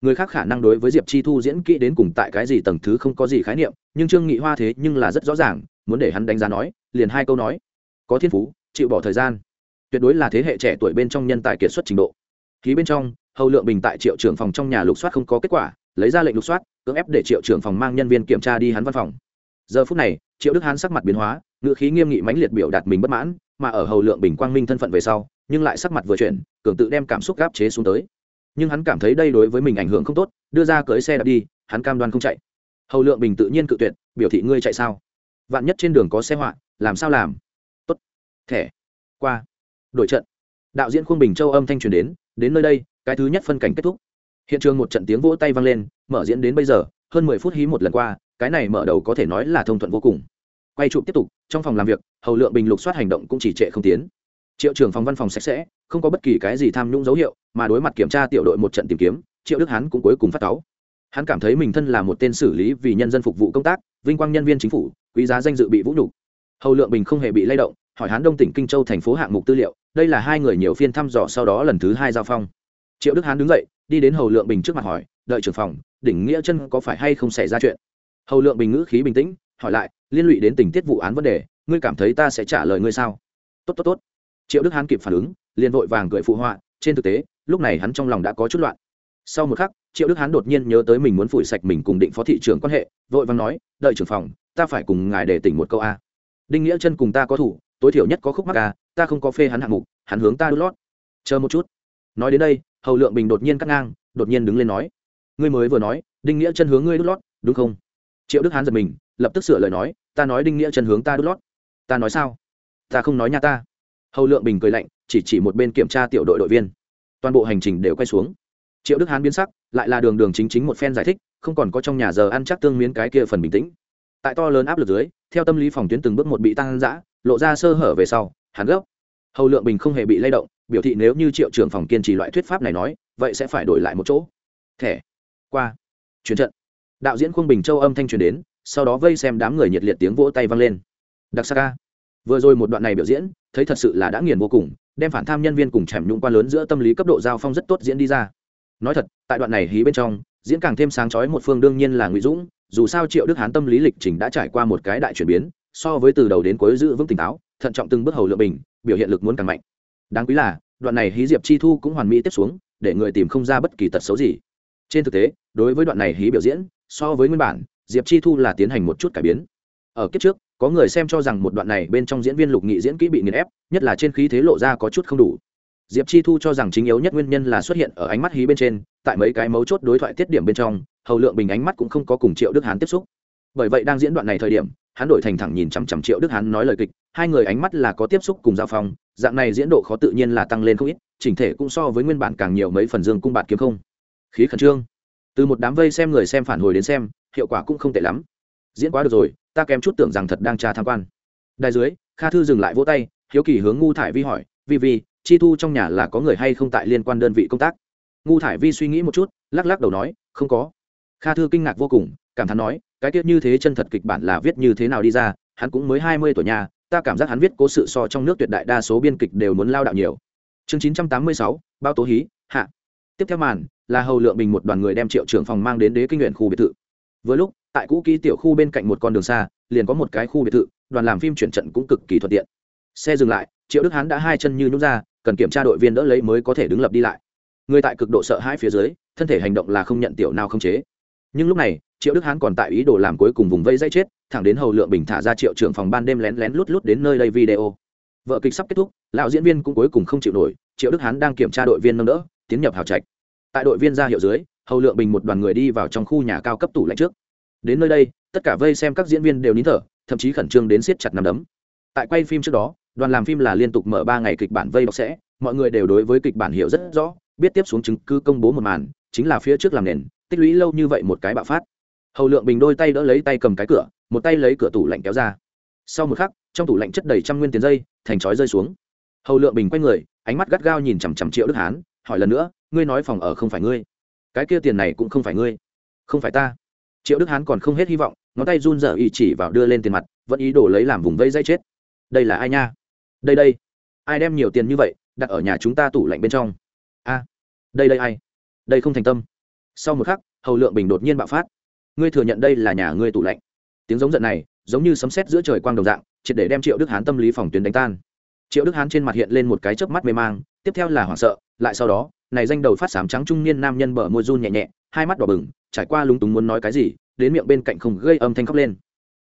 Người khác khả năng đối với diệp chi thu diễn kỹ đến cùng tại cái gì tầng thứ không có gì khái niệm, nhưng trương nghị hoa thế nhưng là rất rõ ràng, muốn để hắn đánh giá nói, liền hai câu nói. Có thiên phú, chịu bỏ thời gian tuyệt đối là thế hệ trẻ tuổi bên trong nhân tài kiệt xuất trình độ. Ký bên trong, hầu lượng bình tại triệu trưởng phòng trong nhà lục soát không có kết quả, lấy ra lệnh lục soát, cưỡng ép để triệu trưởng phòng mang nhân viên kiểm tra đi hắn văn phòng. Giờ phút này, triệu đức hán sắc mặt biến hóa, ngữ khí nghiêm nghị mãnh liệt biểu đạt mình bất mãn, mà ở hầu lượng bình quang minh thân phận về sau, nhưng lại sắc mặt vừa chuyển, cường tự đem cảm xúc gáp chế xuống tới. Nhưng hắn cảm thấy đây đối với mình ảnh hưởng không tốt, đưa ra cưới xe đạp đi, hắn cam đoan không chạy. Hầu lượng bình tự nhiên cự tuyệt, biểu thị ngươi chạy sao? Vạn nhất trên đường có xe họa, làm sao làm? Tốt, thẻ, qua đội trận. Đạo diễn khuôn bình châu âm thanh truyền đến đến nơi đây, cái thứ nhất phân cảnh kết thúc. Hiện trường một trận tiếng vỗ tay vang lên, mở diễn đến bây giờ, hơn mười phút hí một lần qua, cái này mở đầu có thể nói là thông thuận vô cùng. Quay chụp tiếp tục, trong phòng làm việc, hầu lượng bình lục soát hành động cũng chỉ trệ không tiến. Triệu trưởng phòng văn phòng sạch sẽ, không có bất kỳ cái gì tham nhũng dấu hiệu, mà đối mặt kiểm tra tiểu đội một trận tìm kiếm, triệu đức hán cũng cuối cùng phát cáu. Hắn cảm thấy mình thân là một tên xử lý vì nhân dân phục vụ công tác, vinh quang nhân viên chính phủ, quý giá danh dự bị vũ nhục. Hầu lượng bình không hề bị lay động, hỏi hắn đông tỉnh kinh châu thành phố hạng mục tư liệu đây là hai người nhiều phiên thăm dò sau đó lần thứ hai giao phong. Triệu đức hán đứng dậy, đi đến hầu lượng bình trước mặt hỏi, đợi trưởng phòng, đỉnh nghĩa chân có phải hay không xảy ra chuyện? Hầu lượng bình ngữ khí bình tĩnh, hỏi lại, liên lụy đến tình tiết vụ án vấn đề, ngươi cảm thấy ta sẽ trả lời ngươi sao? Tốt tốt tốt. Triệu đức hán kịp phản ứng, liền vội vàng cười phụ họa, trên thực tế, lúc này hắn trong lòng đã có chút loạn. Sau một khắc, triệu đức hán đột nhiên nhớ tới mình muốn phủi sạch mình cùng định phó thị trưởng quan hệ, vội vàng nói, đợi trưởng phòng, ta phải cùng ngài để tỉnh một câu a đinh nghĩa chân cùng ta có thủ, tối thiểu nhất có khúc mắc ca ta không có phê hắn hạng mục, hắn hướng ta đút lót. Chờ một chút. Nói đến đây, hầu lượng bình đột nhiên cắt ngang, đột nhiên đứng lên nói, ngươi mới vừa nói, đinh nghĩa chân hướng ngươi đút lót, đúng không? Triệu đức hán giật mình, lập tức sửa lời nói, ta nói đinh nghĩa chân hướng ta đút lót. Ta nói sao? Ta không nói nha ta. Hầu lượng bình cười lạnh, chỉ chỉ một bên kiểm tra tiểu đội đội viên. Toàn bộ hành trình đều quay xuống. Triệu đức hán biến sắc, lại là đường đường chính chính một phen giải thích, không còn có trong nhà giờ ăn chắc tương miến cái kia phần bình tĩnh. Tại to lớn áp lực dưới theo tâm lý phòng tuyến từng bước một bị tăng giã lộ ra sơ hở về sau, hắn gấp. Hầu lượng bình không hề bị lay động, biểu thị nếu như triệu trưởng phòng kiên trì loại thuyết pháp này nói, vậy sẽ phải đổi lại một chỗ. Thẻ. Qua. Chuyển trận. Đạo diễn khuông bình châu âm thanh truyền đến, sau đó vây xem đám người nhiệt liệt tiếng vỗ tay vang lên. Đặc sắc ca. Vừa rồi một đoạn này biểu diễn, thấy thật sự là đã nghiền vô cùng, đem phản tham nhân viên cùng chèm nhũng qua lớn giữa tâm lý cấp độ giao phong rất tốt diễn đi ra. Nói thật, tại đoạn này hí bên trong, diễn càng thêm sáng chói một phương đương nhiên là ngụy dũng dù sao triệu đức hán tâm lý lịch trình đã trải qua một cái đại chuyển biến, so với từ đầu đến cuối giữ vững tỉnh táo, thận trọng từng bước hầu lượng bình, biểu hiện lực muốn càng mạnh. Đáng quý là, đoạn này hí diệp chi thu cũng hoàn mỹ tiếp xuống, để người tìm không ra bất kỳ tật xấu gì. Trên thực tế, đối với đoạn này hí biểu diễn, so với nguyên bản, diệp chi thu là tiến hành một chút cải biến. Ở kiếp trước, có người xem cho rằng một đoạn này bên trong diễn viên lục nghị diễn kỹ bị nghiền ép, nhất là trên khí thế lộ ra có chút không đủ. Diệp chi thu cho rằng chính yếu nhất nguyên nhân là xuất hiện ở ánh mắt hí bên trên, tại mấy cái mấu chốt đối thoại tiết điểm bên trong hầu lượng bình ánh mắt cũng không có cùng triệu đức hán tiếp xúc. Bởi vậy đang diễn đoạn này thời điểm, hắn đổi thành thẳng nhìn chằm chằm triệu đức hán nói lời kịch, hai người ánh mắt là có tiếp xúc cùng giao phong, dạng này diễn độ khó tự nhiên là tăng lên không ít, chỉnh thể cũng so với nguyên bản càng nhiều mấy phần dương cung bạt kiếm không. Khí khẩn trương. Từ một đám vây xem người xem phản hồi đến xem, hiệu quả cũng không tệ lắm. Diễn quá được rồi, ta kém chút tưởng rằng thật đang tra tham quan. Đài dưới, kha thư dừng lại vỗ tay, hiếu kỳ hướng ngu thải vi hỏi, vi vi, chi thu trong nhà là có người hay không tại liên quan đơn vị công tác? Ngu thải vi suy nghĩ một chút, lắc lắc đầu nói, không có kha thư kinh ngạc vô cùng, cảm thán nói, cái tiết như thế chân thật kịch bản là viết như thế nào đi ra, hắn cũng mới hai mươi tuổi nhà ta cảm giác hắn viết cố sự so trong nước tuyệt đại đa số biên kịch đều muốn lao đạo nhiều. Chương chín trăm tám mươi sáu, bao tố hí, hạ. Tiếp theo màn, là hầu lượng bình một đoàn người đem triệu trưởng phòng mang đến đế kinh nguyện khu biệt thự. Vừa lúc, tại cũ kỹ tiểu khu bên cạnh một con đường xa, liền có một cái khu biệt thự, đoàn làm phim chuyển trận cũng cực kỳ thuận tiện. Xe dừng lại, triệu đức hán đã hai chân như nhút ra, cần kiểm tra đội viên đỡ lấy mới có thể đứng lập đi lại. Người tại cực độ sợ hãi phía dưới, thân thể hành động là không nhận tiểu nào không chế nhưng lúc này, triệu đức hán còn tại ý đồ làm cuối cùng vùng vây dây chết, thẳng đến hầu lượng bình thả ra triệu trưởng phòng ban đêm lén lén lút lút đến nơi đây video. Vợ kịch sắp kết thúc, lão diễn viên cũng cuối cùng không chịu nổi, triệu đức hán đang kiểm tra đội viên nâng đỡ, tiến nhập hào trạch. Tại đội viên ra hiệu dưới, hầu lượng bình một đoàn người đi vào trong khu nhà cao cấp tủ lạnh trước. Đến nơi đây, tất cả vây xem các diễn viên đều nín thở, thậm chí khẩn trương đến siết chặt nằm đấm. Tại quay phim trước đó, đoàn làm phim là liên tục mở ba ngày kịch bản vây bọc sẽ, mọi người đều đối với kịch bản hiểu rất rõ, biết tiếp xuống chứng cứ công bố một màn, chính là phía trước làm nền tích lũy lâu như vậy một cái bạo phát. Hầu lượng bình đôi tay đỡ lấy tay cầm cái cửa, một tay lấy cửa tủ lạnh kéo ra. Sau một khắc, trong tủ lạnh chất đầy trăm nguyên tiền dây, thành chói rơi xuống. Hầu lượng bình quay người, ánh mắt gắt gao nhìn chằm chằm triệu đức hán, hỏi lần nữa, ngươi nói phòng ở không phải ngươi? Cái kia tiền này cũng không phải ngươi, không phải ta. Triệu đức hán còn không hết hy vọng, ngón tay run dở ý chỉ vào đưa lên tiền mặt, vẫn ý đồ lấy làm vùng vây dây chết. Đây là ai nha? Đây đây, ai đem nhiều tiền như vậy đặt ở nhà chúng ta tủ lạnh bên trong? A, đây đây ai? Đây không thành tâm sau một khắc, hầu lượng bình đột nhiên bạo phát. Ngươi thừa nhận đây là nhà ngươi tủ lạnh. Tiếng giống giận này, giống như sấm sét giữa trời quang đồng dạng, triệt để đem triệu đức hán tâm lý phòng tuyến đánh tan. Triệu đức hán trên mặt hiện lên một cái chớp mắt mê mang, tiếp theo là hoảng sợ, lại sau đó, này danh đầu phát sám trắng trung niên nam nhân bờ môi run nhẹ nhẹ, hai mắt đỏ bừng, trải qua lúng túng muốn nói cái gì, đến miệng bên cạnh không gây âm thanh khóc lên.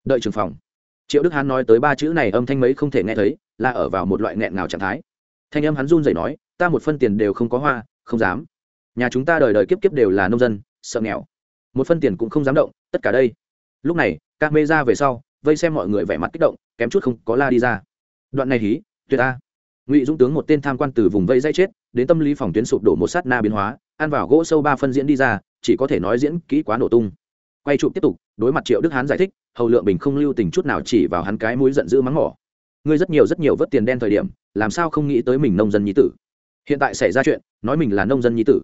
Đợi trường phòng. Triệu đức hán nói tới ba chữ này âm thanh mấy không thể nghe thấy, là ở vào một loại nghẹn ngào trạng thái. Thanh âm hắn run rẩy nói, ta một phân tiền đều không có hoa, không dám nhà chúng ta đời đời kiếp kiếp đều là nông dân, sợ nghèo. Một phân tiền cũng không dám động, tất cả đây. Lúc này các mê ra về sau, vây xem mọi người vẻ mặt kích động, kém chút không có la đi ra. Đoạn này hí, tuyệt a. Ngụy dũng tướng một tên tham quan từ vùng vây dây chết, đến tâm lý phòng tuyến sụp đổ một sát na biến hóa, ăn vào gỗ sâu ba phân diễn đi ra, chỉ có thể nói diễn kỹ quá nổ tung. Quay trụ tiếp tục, đối mặt triệu đức hán giải thích, hầu lượng bình không lưu tình chút nào chỉ vào hắn cái mũi giận dữ mắng mỏ. Ngươi rất nhiều rất nhiều vớt tiền đen thời điểm, làm sao không nghĩ tới mình nông dân nhí tử? Hiện tại xảy ra chuyện, nói mình là nông dân nhí tử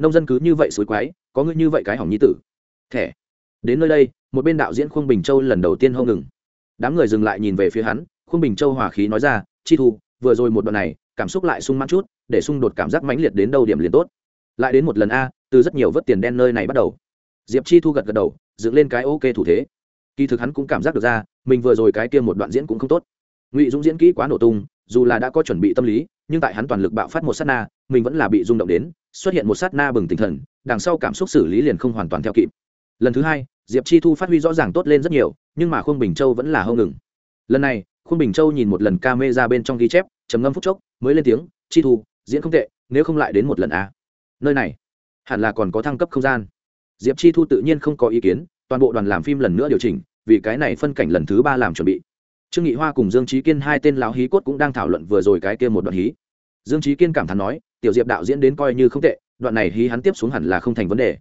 nông dân cứ như vậy suối quái, có ngươi như vậy cái hỏng nhi tử. Thẻ. Đến nơi đây, một bên đạo diễn khuông bình châu lần đầu tiên hông ngừng. Đám người dừng lại nhìn về phía hắn khuông bình châu hòa khí nói ra, chi thu, vừa rồi một đoạn này, cảm xúc lại sung mãn chút, để xung đột cảm giác mãnh liệt đến đâu điểm liền tốt. Lại đến một lần a, từ rất nhiều vớt tiền đen nơi này bắt đầu. Diệp chi thu gật gật đầu, dựng lên cái ok thủ thế. Kỳ thực hắn cũng cảm giác được ra, mình vừa rồi cái kia một đoạn diễn cũng không tốt. Ngụy dũng diễn kỹ quá nổ tung, dù là đã có chuẩn bị tâm lý, nhưng tại hắn toàn lực bạo phát một sát na, mình vẫn là bị rung động đến xuất hiện một sát na bừng tinh thần, đằng sau cảm xúc xử lý liền không hoàn toàn theo kịp. Lần thứ hai, diệp chi thu phát huy rõ ràng tốt lên rất nhiều, nhưng mà khuôn bình châu vẫn là hông ngừng. Lần này khuôn bình châu nhìn một lần ca mê ra bên trong ghi chép, trầm ngâm phút chốc, mới lên tiếng, chi thu, diễn không tệ, nếu không lại đến một lần à. nơi này, hẳn là còn có thăng cấp không gian. Diệp chi thu tự nhiên không có ý kiến, toàn bộ đoàn làm phim lần nữa điều chỉnh, vì cái này phân cảnh lần thứ ba làm chuẩn bị. Trương nghị hoa cùng dương trí kiên hai tên lão hí cốt cũng đang thảo luận vừa rồi cái kia một đoạn hí dương trí kiên cảm thán nói, tiểu diệp đạo diễn đến coi như không tệ, đoạn này hí hắn tiếp xuống hẳn là không thành vấn đề.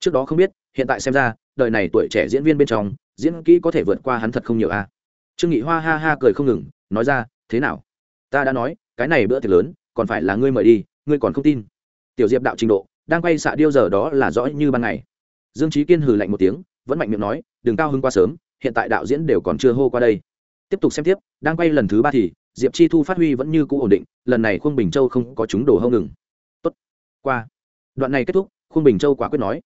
Trước đó không biết, hiện tại xem ra, đời này tuổi trẻ diễn viên bên trong, diễn kỹ có thể vượt qua hắn thật không nhiều a. Trương nghị hoa ha ha cười không ngừng, nói ra, thế nào? Ta đã nói, cái này bữa tiệc lớn, còn phải là ngươi mời đi, ngươi còn không tin. Tiểu diệp đạo trình độ, đang quay xạ điêu giờ đó là rõ như ban ngày. Dương trí kiên hừ lạnh một tiếng, vẫn mạnh miệng nói, đừng cao hứng quá sớm, hiện tại đạo diễn đều còn chưa hô qua đây. Tiếp tục xem tiếp, đang quay lần thứ ba thì diệp chi thu phát huy vẫn như cũ ổn định, lần này khuôn bình châu không có chúng đổ hông ngừng. Tốt. Qua. Đoạn này kết thúc khuôn bình châu quả quyết nói.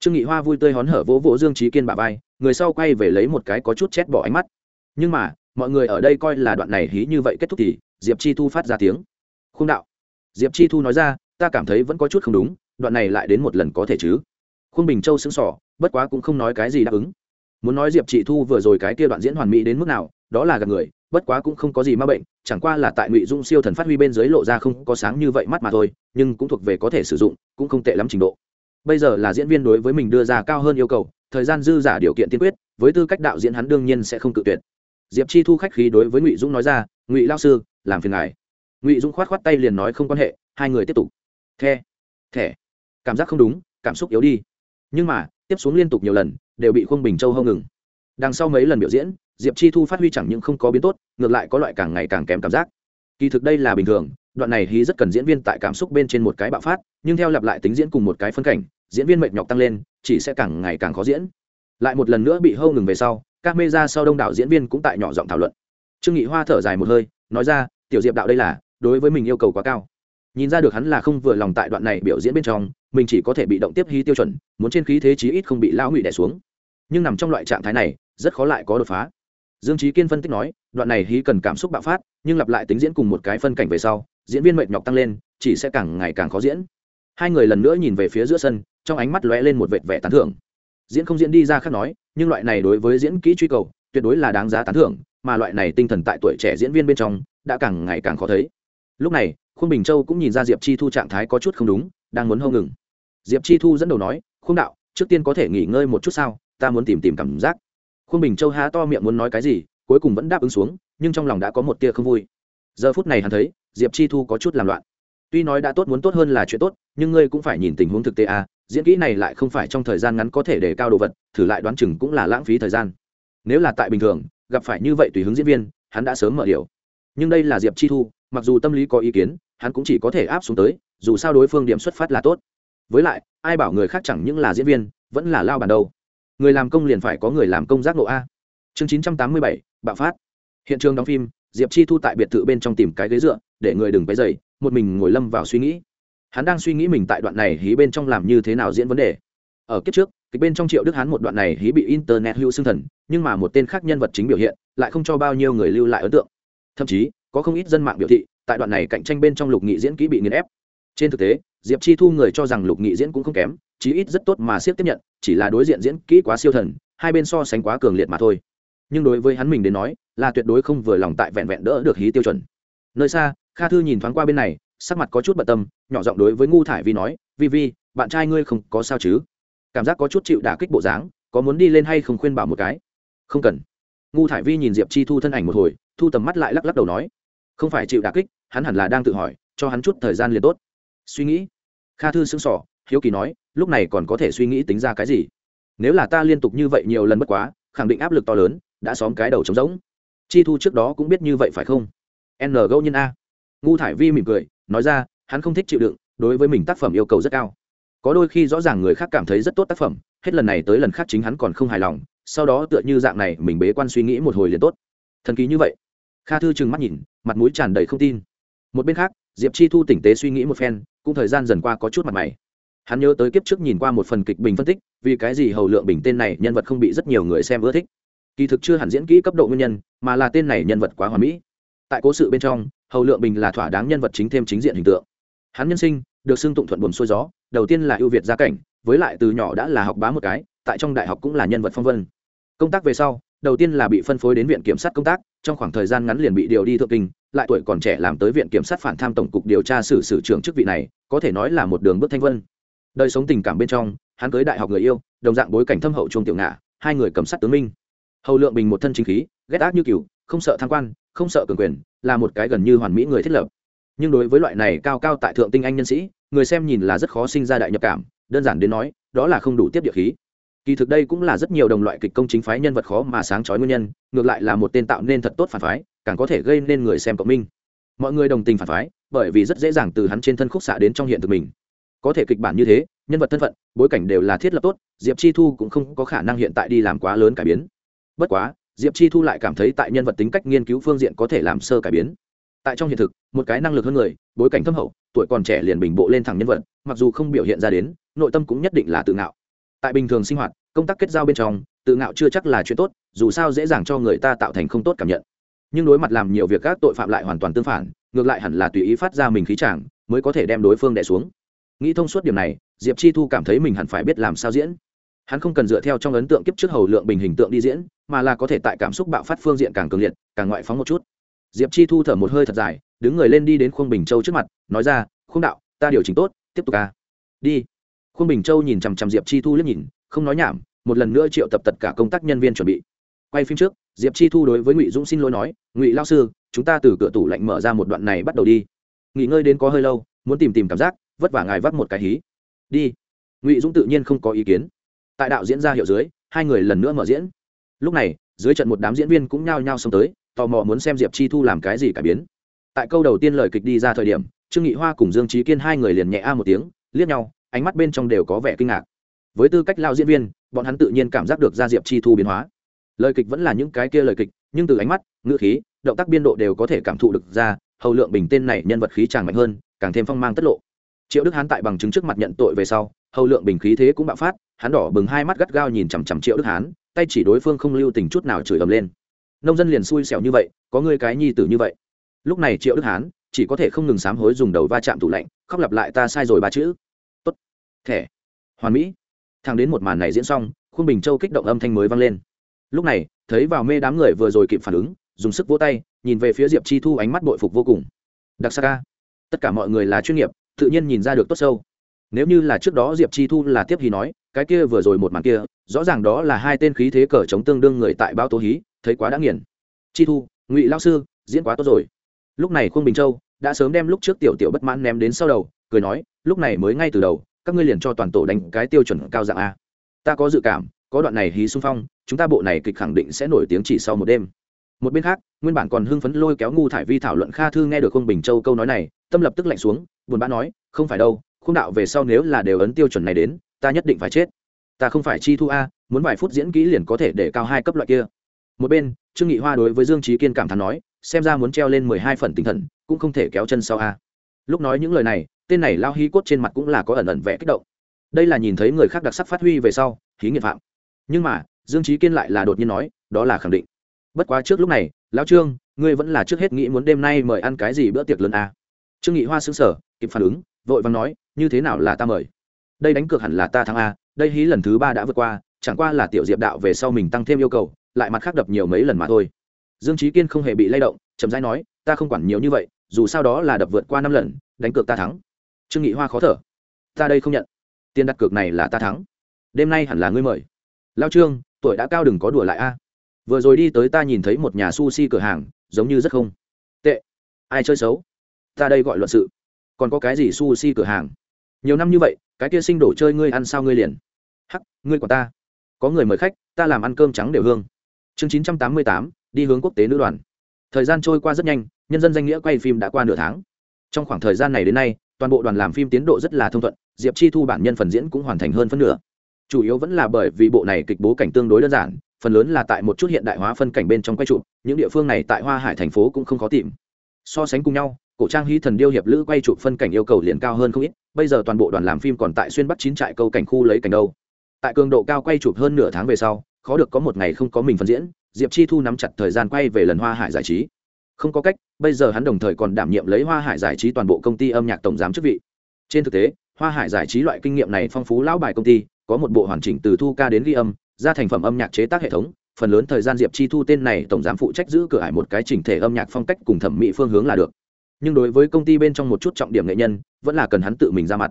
Trương nghị hoa vui tươi hón hở vỗ vỗ dương trí kiên bà vai, người sau quay về lấy một cái có chút chét bỏ ánh mắt. Nhưng mà, mọi người ở đây coi là đoạn này hí như vậy kết thúc thì, diệp chi thu phát ra tiếng. Không đạo. Diệp chi thu nói ra, ta cảm thấy vẫn có chút không đúng, đoạn này lại đến một lần có thể chứ? Khuôn bình châu sững sỏ bất quá cũng không nói cái gì đáp ứng. Muốn nói diệp chị thu vừa rồi cái kia đoạn diễn hoàn mỹ đến mức nào, đó là gặp người bất quá cũng không có gì ma bệnh, chẳng qua là tại ngụy dung siêu thần phát huy bên dưới lộ ra không có sáng như vậy mắt mà thôi, nhưng cũng thuộc về có thể sử dụng, cũng không tệ lắm trình độ. Bây giờ là diễn viên đối với mình đưa ra cao hơn yêu cầu, thời gian dư giả điều kiện tiên quyết, với tư cách đạo diễn hắn đương nhiên sẽ không cự tuyệt. Diệp chi thu khách khí đối với ngụy dũng nói ra, ngụy lao sư, làm phiền ngài. Ngụy dũng khoát khoát tay liền nói không quan hệ, hai người tiếp tục. The thẻ cảm giác không đúng, cảm xúc yếu đi. Nhưng mà, tiếp xuống liên tục nhiều lần, đều bị khuông bình châu hâu ngừng. Đằng sau mấy lần biểu diễn diệp chi thu phát huy chẳng những không có biến tốt, ngược lại có loại càng ngày càng kém cảm giác. Kỳ thực đây là bình thường, đoạn này hí rất cần diễn viên tại cảm xúc bên trên một cái bạo phát, nhưng theo lặp lại tính diễn cùng một cái phân cảnh, diễn viên mệt nhọc tăng lên, chỉ sẽ càng ngày càng khó diễn. Lại một lần nữa bị hâu ngừng về sau, các mê ra sau đông đảo diễn viên cũng tại nhỏ giọng thảo luận. Trương nghị hoa thở dài một hơi, nói ra, tiểu diệp đạo đây là, đối với mình yêu cầu quá cao. Nhìn ra được hắn là không vừa lòng tại đoạn này biểu diễn bên trong, mình chỉ có thể bị động tiếp hí tiêu chuẩn, muốn trên khí thế chí ít không bị lão ngụy đẻ xuống. Nhưng nằm trong loại trạng thái này, rất khó lại có đột phá dương trí kiên phân tích nói, đoạn này hí cần cảm xúc bạo phát, nhưng lặp lại tính diễn cùng một cái phân cảnh về sau, diễn viên mệt nhọc tăng lên, chỉ sẽ càng ngày càng khó diễn. Hai người lần nữa nhìn về phía giữa sân, trong ánh mắt lóe lên một vệt vẻ tán thưởng. Diễn không diễn đi ra khác nói, nhưng loại này đối với diễn kỹ truy cầu, tuyệt đối là đáng giá tán thưởng, mà loại này tinh thần tại tuổi trẻ diễn viên bên trong, đã càng ngày càng khó thấy. Lúc này khuôn bình châu cũng nhìn ra diệp chi thu trạng thái có chút không đúng, đang muốn hâu ngừng. Diệp chi thu dẫn đầu nói khuôn đạo, trước tiên có thể nghỉ ngơi một chút sao? Ta muốn tìm tìm cảm giác khuôn bình châu há to miệng muốn nói cái gì, cuối cùng vẫn đáp ứng xuống, nhưng trong lòng đã có một tia không vui. Giờ phút này hắn thấy, diệp chi thu có chút làm loạn. Tuy nói đã tốt muốn tốt hơn là chuyện tốt, nhưng ngươi cũng phải nhìn tình huống thực tế à diễn kỹ này lại không phải trong thời gian ngắn có thể để cao đồ vật, thử lại đoán chừng cũng là lãng phí thời gian. Nếu là tại bình thường, gặp phải như vậy tùy hứng diễn viên, hắn đã sớm mở điều. Nhưng đây là diệp chi thu, mặc dù tâm lý có ý kiến, hắn cũng chỉ có thể áp xuống tới, dù sao đối phương điểm xuất phát là tốt. Với lại, ai bảo người khác chẳng những là diễn viên, vẫn là lao bàn đâu người làm công liền phải có người làm công giác ngộ a. Chương chín trăm tám mươi bảy, bạo phát. Hiện trường đóng phim, diệp chi thu tại biệt thự bên trong tìm cái ghế dựa, để người đừng váy dày một mình ngồi lâm vào suy nghĩ. Hắn đang suy nghĩ mình tại đoạn này hí bên trong làm như thế nào diễn vấn đề. Ở kiếp trước, kịch bên trong triệu đức hắn một đoạn này hí bị internet lưu xưng thần, nhưng mà một tên khác nhân vật chính biểu hiện, lại không cho bao nhiêu người lưu lại ấn tượng. Thậm chí, có không ít dân mạng biểu thị, tại đoạn này cạnh tranh bên trong lục nghị diễn kỹ bị nghiền ép. Trên thực tế, diệp chi thu người cho rằng lục nghị diễn cũng không kém, chí ít rất tốt mà siết tiếp nhận chỉ là đối diện diễn kỹ quá siêu thần, hai bên so sánh quá cường liệt mà thôi. Nhưng đối với hắn mình đến nói, là tuyệt đối không vừa lòng tại vẹn vẹn đỡ được hí tiêu chuẩn. Nơi xa, kha thư nhìn thoáng qua bên này, sắc mặt có chút bận tâm, nhỏ giọng đối với ngu thải vi nói, vi vi, bạn trai ngươi không có sao chứ? Cảm giác có chút chịu đả kích bộ dáng, có muốn đi lên hay không khuyên bảo một cái? Không cần. Ngu thải vi nhìn diệp chi thu thân ảnh một hồi, thu tầm mắt lại lắc lắc đầu nói, không phải chịu đả kích, hắn hẳn là đang tự hỏi, cho hắn chút thời gian liền tốt. Suy nghĩ. Kha thư xứng sỏ hiếu kỳ nói, lúc này còn có thể suy nghĩ tính ra cái gì? Nếu là ta liên tục như vậy nhiều lần bất quá, khẳng định áp lực to lớn, đã xóm cái đầu trống rỗng. Chi thu trước đó cũng biết như vậy phải không? N gâu nhân a. Ngu thải vi mỉm cười, nói ra, hắn không thích chịu đựng, đối với mình tác phẩm yêu cầu rất cao. Có đôi khi rõ ràng người khác cảm thấy rất tốt tác phẩm, hết lần này tới lần khác chính hắn còn không hài lòng, sau đó tựa như dạng này mình bế quan suy nghĩ một hồi liền tốt. Thần kỳ như vậy. Kha thư trừng mắt nhìn, mặt mũi tràn đầy không tin. Một bên khác, diệp chi thu tỉnh tế suy nghĩ một phen, cũng thời gian dần qua có chút mặt mày hắn nhớ tới kiếp trước nhìn qua một phần kịch bình phân tích, vì cái gì hầu lượng bình tên này nhân vật không bị rất nhiều người xem ưa thích. Kỳ thực chưa hẳn diễn kỹ cấp độ nguyên nhân, mà là tên này nhân vật quá hoàn mỹ. Tại cố sự bên trong, hầu lượng bình là thỏa đáng nhân vật chính thêm chính diện hình tượng. Hắn nhân sinh, được xưng tụng thuận buồn xuôi gió, đầu tiên là ưu việt gia cảnh, với lại từ nhỏ đã là học bá một cái, tại trong đại học cũng là nhân vật phong vân. Công tác về sau, đầu tiên là bị phân phối đến viện kiểm sát công tác, trong khoảng thời gian ngắn liền bị điều đi thượng kinh, lại tuổi còn trẻ làm tới viện kiểm sát phản tham tổng cục điều tra xử xử trưởng chức vị này, có thể nói là một đường bước thanh vân đời sống tình cảm bên trong, hắn cưới đại học người yêu, đồng dạng bối cảnh thâm hậu chuông tiểu ngạ, hai người cầm sắt tướng minh. Hầu lượng bình một thân chính khí, ghét ác như cựu không sợ tham quan, không sợ cường quyền, là một cái gần như hoàn mỹ người thiết lập. Nhưng đối với loại này cao cao tại thượng tinh anh nhân sĩ, người xem nhìn là rất khó sinh ra đại nhập cảm, đơn giản đến nói, đó là không đủ tiếp địa khí. Kỳ thực đây cũng là rất nhiều đồng loại kịch công chính phái nhân vật khó mà sáng chói nguyên nhân, ngược lại là một tên tạo nên thật tốt phản phái, càng có thể gây nên người xem cộng minh. Mọi người đồng tình phản phái, bởi vì rất dễ dàng từ hắn trên thân khúc xạ đến trong hiện thực mình có thể kịch bản như thế, nhân vật thân phận, bối cảnh đều là thiết lập tốt, diệp chi thu cũng không có khả năng hiện tại đi làm quá lớn cải biến. Bất quá, diệp chi thu lại cảm thấy tại nhân vật tính cách nghiên cứu phương diện có thể làm sơ cải biến. Tại trong hiện thực, một cái năng lực hơn người, bối cảnh thâm hậu, tuổi còn trẻ liền bình bộ lên thẳng nhân vật, mặc dù không biểu hiện ra đến, nội tâm cũng nhất định là tự ngạo. Tại bình thường sinh hoạt, công tác kết giao bên trong, tự ngạo chưa chắc là chuyện tốt, dù sao dễ dàng cho người ta tạo thành không tốt cảm nhận. Nhưng đối mặt làm nhiều việc các tội phạm lại hoàn toàn tương phản, ngược lại hẳn là tùy ý phát ra mình khí chàng, mới có thể đem đối phương đẻ xuống nghĩ thông suốt điểm này, diệp chi thu cảm thấy mình hẳn phải biết làm sao diễn. Hắn không cần dựa theo trong ấn tượng kiếp trước hầu lượng bình hình tượng đi diễn, mà là có thể tại cảm xúc bạo phát phương diện càng cường liệt, càng ngoại phóng một chút. Diệp chi thu thở một hơi thật dài, đứng người lên đi đến khuôn bình châu trước mặt, nói ra, khuôn đạo, ta điều chỉnh tốt, tiếp tục ca. Đi. Khuôn bình châu nhìn chằm chằm diệp chi thu liếc nhìn, không nói nhảm, một lần nữa triệu tập tất cả công tác nhân viên chuẩn bị. Quay phim trước, diệp chi thu đối với ngụy dũng xin lỗi nói, ngụy lao sư, chúng ta từ cửa tủ lạnh mở ra một đoạn này bắt đầu đi. Nghỉ ngơi đến có hơi lâu, muốn tìm tìm cảm giác vất vả ngài vắt một cái hí. Đi. Ngụy dũng tự nhiên không có ý kiến. Tại đạo diễn ra hiệu dưới, hai người lần nữa mở diễn. Lúc này, dưới trận một đám diễn viên cũng nhao nhao xông tới, tò mò muốn xem diệp chi thu làm cái gì cải biến. Tại câu đầu tiên lời kịch đi ra thời điểm, trương nghị hoa cùng dương trí kiên hai người liền nhẹ a một tiếng, liếc nhau, ánh mắt bên trong đều có vẻ kinh ngạc. Với tư cách lao diễn viên, bọn hắn tự nhiên cảm giác được ra diệp chi thu biến hóa. Lời kịch vẫn là những cái kia lời kịch, nhưng từ ánh mắt, ngữ khí, động tác biên độ đều có thể cảm thụ được ra, hầu lượng bình tên này nhân vật khí tràng mạnh hơn, càng thêm phong mang tất lộ triệu đức hán tại bằng chứng trước mặt nhận tội về sau, hầu lượng bình khí thế cũng bạo phát, hắn đỏ bừng hai mắt gắt gao nhìn chằm chằm triệu đức hán, tay chỉ đối phương không lưu tình chút nào chửi ầm lên. Nông dân liền xui xẻo như vậy, có người cái nhi tử như vậy. Lúc này triệu đức hán, chỉ có thể không ngừng sám hối dùng đầu va chạm tủ lạnh, khóc lặp lại ta sai rồi ba chữ. Tốt. Thẻ. Hoàn mỹ. Thang đến một màn này diễn xong khuôn bình châu kích động âm thanh mới vang lên. Lúc này, thấy vào mê đám người vừa rồi kịp phản ứng, dùng sức vỗ tay, nhìn về phía diệp chi thu ánh mắt bội phục vô cùng. Đặc sắc ca, tất cả mọi người là chuyên nghiệp tự nhiên nhìn ra được tốt sâu. Nếu như là trước đó diệp chi thu là tiếp hí nói, cái kia vừa rồi một màn kia, rõ ràng đó là hai tên khí thế cờ chống tương đương người tại bao tố hí, thấy quá đã nghiền. Chi thu, ngụy lao sư, diễn quá tốt rồi. Lúc này khuôn bình châu đã sớm đem lúc trước tiểu tiểu bất mãn ném đến sau đầu, cười nói, lúc này mới ngay từ đầu, các ngươi liền cho toàn tổ đánh cái tiêu chuẩn cao dạng a. Ta có dự cảm, có đoạn này hí xung phong, chúng ta bộ này kịch khẳng định sẽ nổi tiếng chỉ sau một đêm một bên khác, nguyên bản còn hưng phấn lôi kéo ngu thải vi thảo luận kha thư nghe được khung bình châu câu nói này, tâm lập tức lạnh xuống, buồn bã nói, không phải đâu khung đạo về sau nếu là đều ấn tiêu chuẩn này đến, ta nhất định phải chết. Ta không phải chi thu a, muốn vài phút diễn kỹ liền có thể để cao hai cấp loại kia. Một bên, trương nghị hoa đối với dương trí kiên cảm thán nói, xem ra muốn treo lên mười hai phần tinh thần, cũng không thể kéo chân sau a. Lúc nói những lời này, tên này lao hí cốt trên mặt cũng là có ẩn ẩn vẻ kích động. Đây là nhìn thấy người khác đặc sắc phát huy về sau, hí nghiện phạm. Nhưng mà, dương trí kiên lại là đột nhiên nói, đó là khẳng định bất quá trước lúc này, lão trương, ngươi vẫn là trước hết nghĩ muốn đêm nay mời ăn cái gì bữa tiệc lớn à. trương nghị hoa xứng sở kịp phản ứng, vội vàng nói, như thế nào là ta mời? Đây đánh cược hẳn là ta thắng a đây hí lần thứ ba đã vượt qua, chẳng qua là tiểu diệp đạo về sau mình tăng thêm yêu cầu, lại mặt khác đập nhiều mấy lần mà thôi. Dương trí kiên không hề bị lay động, chậm rãi nói, ta không quản nhiều như vậy, dù sao đó là đập vượt qua năm lần, đánh cược ta thắng. Trương nghị hoa khó thở, ta đây không nhận. Tiền đặt cược này là ta thắng. Đêm nay hẳn là ngươi mời. Lao trương, tuổi đã cao đừng có đùa lại a vừa rồi đi tới ta nhìn thấy một nhà sushi cửa hàng, giống như rất không tệ. Ai chơi xấu? Ta đây gọi luận sự. Còn có cái gì sushi cửa hàng? Nhiều năm như vậy, cái kia sinh đổ chơi ngươi ăn sao ngươi liền? Hắc, ngươi của ta. Có người mời khách, ta làm ăn cơm trắng đều hương. Chương chín trăm tám mươi tám, đi hướng quốc tế nữ đoàn. Thời gian trôi qua rất nhanh, nhân dân danh nghĩa quay phim đã qua nửa tháng. Trong khoảng thời gian này đến nay, toàn bộ đoàn làm phim tiến độ rất là thông thuận, diệp chi thu bản nhân phần diễn cũng hoàn thành hơn phân nửa chủ yếu vẫn là bởi vì bộ này kịch bố cảnh tương đối đơn giản, phần lớn là tại một chút hiện đại hóa phân cảnh bên trong quay trụ, những địa phương này tại hoa hải thành phố cũng không khó tìm. So sánh cùng nhau, cổ trang hí thần điêu hiệp lữ quay trụ phân cảnh yêu cầu liền cao hơn không ít, bây giờ toàn bộ đoàn làm phim còn tại xuyên bắt chín trại câu cảnh khu lấy cảnh đâu. Tại cường độ cao quay chụp hơn nửa tháng về sau, khó được có một ngày không có mình phân diễn, diệp chi thu nắm chặt thời gian quay về lần hoa hải giải trí. Không có cách, bây giờ hắn đồng thời còn đảm nhiệm lấy hoa hải giải trí toàn bộ công ty âm nhạc tổng giám chức vị. Trên thực tế, hoa hải giải trí loại kinh nghiệm này phong phú lão bài công ty có một bộ hoàn chỉnh từ thu ca đến ghi âm, ra thành phẩm âm nhạc chế tác hệ thống, phần lớn thời gian diệp chi thu tên này tổng giám phụ trách giữ cửa ải một cái chỉnh thể âm nhạc phong cách cùng thẩm mỹ phương hướng là được. Nhưng đối với công ty bên trong một chút trọng điểm nghệ nhân, vẫn là cần hắn tự mình ra mặt.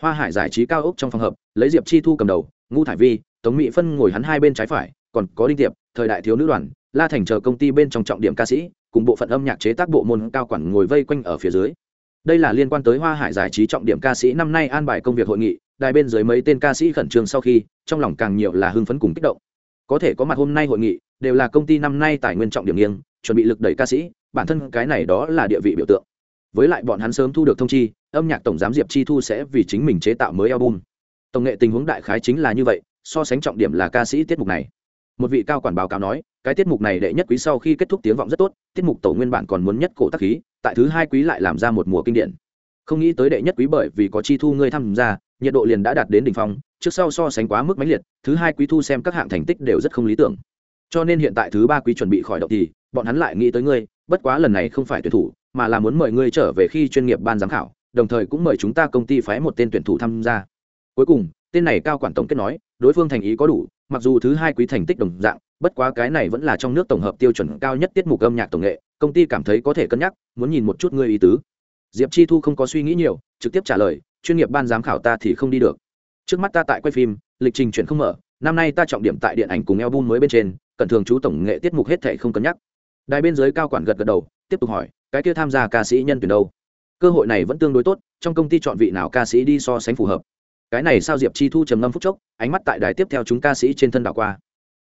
Hoa hải giải trí cao ốc trong phòng hợp, lấy diệp chi thu cầm đầu ngu thải vi, tống mỹ phân ngồi hắn hai bên trái phải, còn có đinh tiệp, thời đại thiếu nữ đoàn, la thành chờ công ty bên trong trọng điểm ca sĩ, cùng bộ phận âm nhạc chế tác bộ môn cao quản ngồi vây quanh ở phía dưới. Đây là liên quan tới hoa hải giải trí trọng điểm ca sĩ năm nay an bài công việc hội nghị đài bên dưới mấy tên ca sĩ khẩn trương sau khi, trong lòng càng nhiều là hưng phấn cùng kích động. Có thể có mặt hôm nay hội nghị, đều là công ty năm nay tài nguyên trọng điểm nghiêng, chuẩn bị lực đẩy ca sĩ, bản thân cái này đó là địa vị biểu tượng. Với lại bọn hắn sớm thu được thông chi, âm nhạc tổng giám diệp chi thu sẽ vì chính mình chế tạo mới album. Tổng nghệ tình huống đại khái chính là như vậy, so sánh trọng điểm là ca sĩ tiết mục này. Một vị cao quản báo cáo nói, cái tiết mục này đệ nhất quý sau khi kết thúc tiếng vọng rất tốt, tiết mục tổ nguyên bản còn muốn nhất cổ tác khí, tại thứ hai quý lại làm ra một mùa kinh điển. Không nghĩ tới đệ nhất quý bởi vì có chi thu ngươi tham gia nhiệt độ liền đã đạt đến đỉnh phong, trước sau so sánh quá mức mãnh liệt, thứ hai quý thu xem các hạng thành tích đều rất không lý tưởng. Cho nên hiện tại thứ ba quý chuẩn bị khỏi động thì, bọn hắn lại nghĩ tới ngươi, bất quá lần này không phải tuyển thủ, mà là muốn mời ngươi trở về khi chuyên nghiệp ban giám khảo, đồng thời cũng mời chúng ta công ty phái một tên tuyển thủ tham gia. Cuối cùng, tên này cao quản tổng kết nói, đối phương thành ý có đủ, mặc dù thứ hai quý thành tích đồng dạng, bất quá cái này vẫn là trong nước tổng hợp tiêu chuẩn cao nhất tiết mục âm nhạc tổng nghệ, công ty cảm thấy có thể cân nhắc, muốn nhìn một chút ngươi ý tứ. Diệp chi thu không có suy nghĩ nhiều trực tiếp trả lời, chuyên nghiệp ban giám khảo ta thì không đi được. Trước mắt ta tại quay phim, lịch trình chuyển không mở, năm nay ta trọng điểm tại điện ảnh cùng album mới bên trên, cần thường chú tổng nghệ tiết mục hết thệ không cân nhắc. Đài bên dưới cao quản gật gật đầu, tiếp tục hỏi, cái kia tham gia ca sĩ nhân tuyển đâu? Cơ hội này vẫn tương đối tốt, trong công ty chọn vị nào ca sĩ đi so sánh phù hợp. Cái này sao diệp chi thu trầm ngâm phúc chốc, ánh mắt tại đài tiếp theo chúng ca sĩ trên thân đảo qua.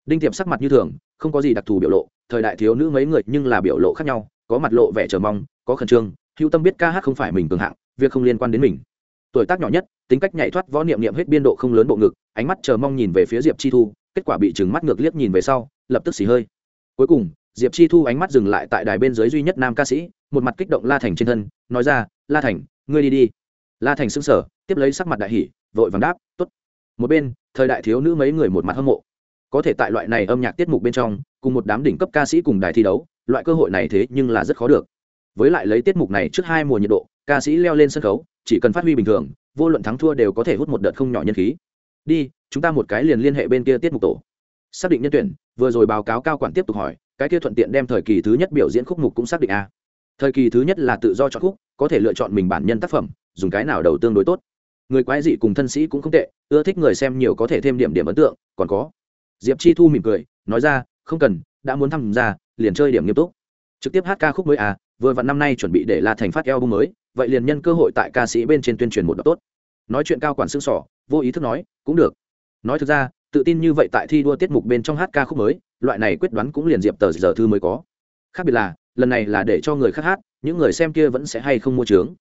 Đinh tiệp sắc mặt như thường, không có gì đặc thù biểu lộ, thời đại thiếu nữ mấy người nhưng là biểu lộ khác nhau, có mặt lộ vẻ chờ mong, có khẩn trương hữu tâm biết ca hát không phải mình cường hạng, việc không liên quan đến mình. Tuổi tác nhỏ nhất, tính cách nhạy thoát, võ niệm niệm hết biên độ không lớn bộ ngực, ánh mắt chờ mong nhìn về phía diệp chi thu, kết quả bị trừng mắt ngược liếc nhìn về sau, lập tức xì hơi. Cuối cùng, diệp chi thu ánh mắt dừng lại tại đài bên dưới duy nhất nam ca sĩ, một mặt kích động la thành trên thân, nói ra, la thành, ngươi đi đi. La thành xứng sở tiếp lấy sắc mặt đại hỷ vội vàng đáp t ố t một bên, thời đại thiếu nữ mấy người một mặt hâm mộ. Có thể tại loại này âm nhạc tiết mục bên trong, cùng một đám đỉnh cấp ca sĩ cùng đài thi đấu, loại cơ hội này thế nhưng là rất khó được với lại lấy tiết mục này trước hai mùa nhiệt độ, ca sĩ leo lên sân khấu, chỉ cần phát huy bình thường, vô luận thắng thua đều có thể hút một đợt không nhỏ nhân khí. Đi, chúng ta một cái liền liên hệ bên kia tiết mục tổ. Xác định nhân tuyển, vừa rồi báo cáo cao quản tiếp tục hỏi, cái kia thuận tiện đem thời kỳ thứ nhất biểu diễn khúc mục cũng xác định a thời kỳ thứ nhất là tự do chọn khúc, có thể lựa chọn mình bản nhân tác phẩm, dùng cái nào đầu tương đối tốt. Người quái dị cùng thân sĩ cũng không tệ, ưa thích người xem nhiều có thể thêm điểm điểm ấn tượng, còn có. Diệp chi thu mỉm cười, nói ra, không cần, đã muốn tham gia, liền chơi điểm nghiêm túc. Trực tiếp hát ca khúc mới à vừa vặn năm nay chuẩn bị để la thành phát album mới, vậy liền nhân cơ hội tại ca sĩ bên trên tuyên truyền một đoạn tốt. Nói chuyện cao quản xương sỏ, vô ý thức nói, cũng được. Nói thực ra, tự tin như vậy tại thi đua tiết mục bên trong hát ca khúc mới, loại này quyết đoán cũng liền diệp tờ giờ thư mới có. Khác biệt là, lần này là để cho người khác hát, những người xem kia vẫn sẽ hay không mua trướng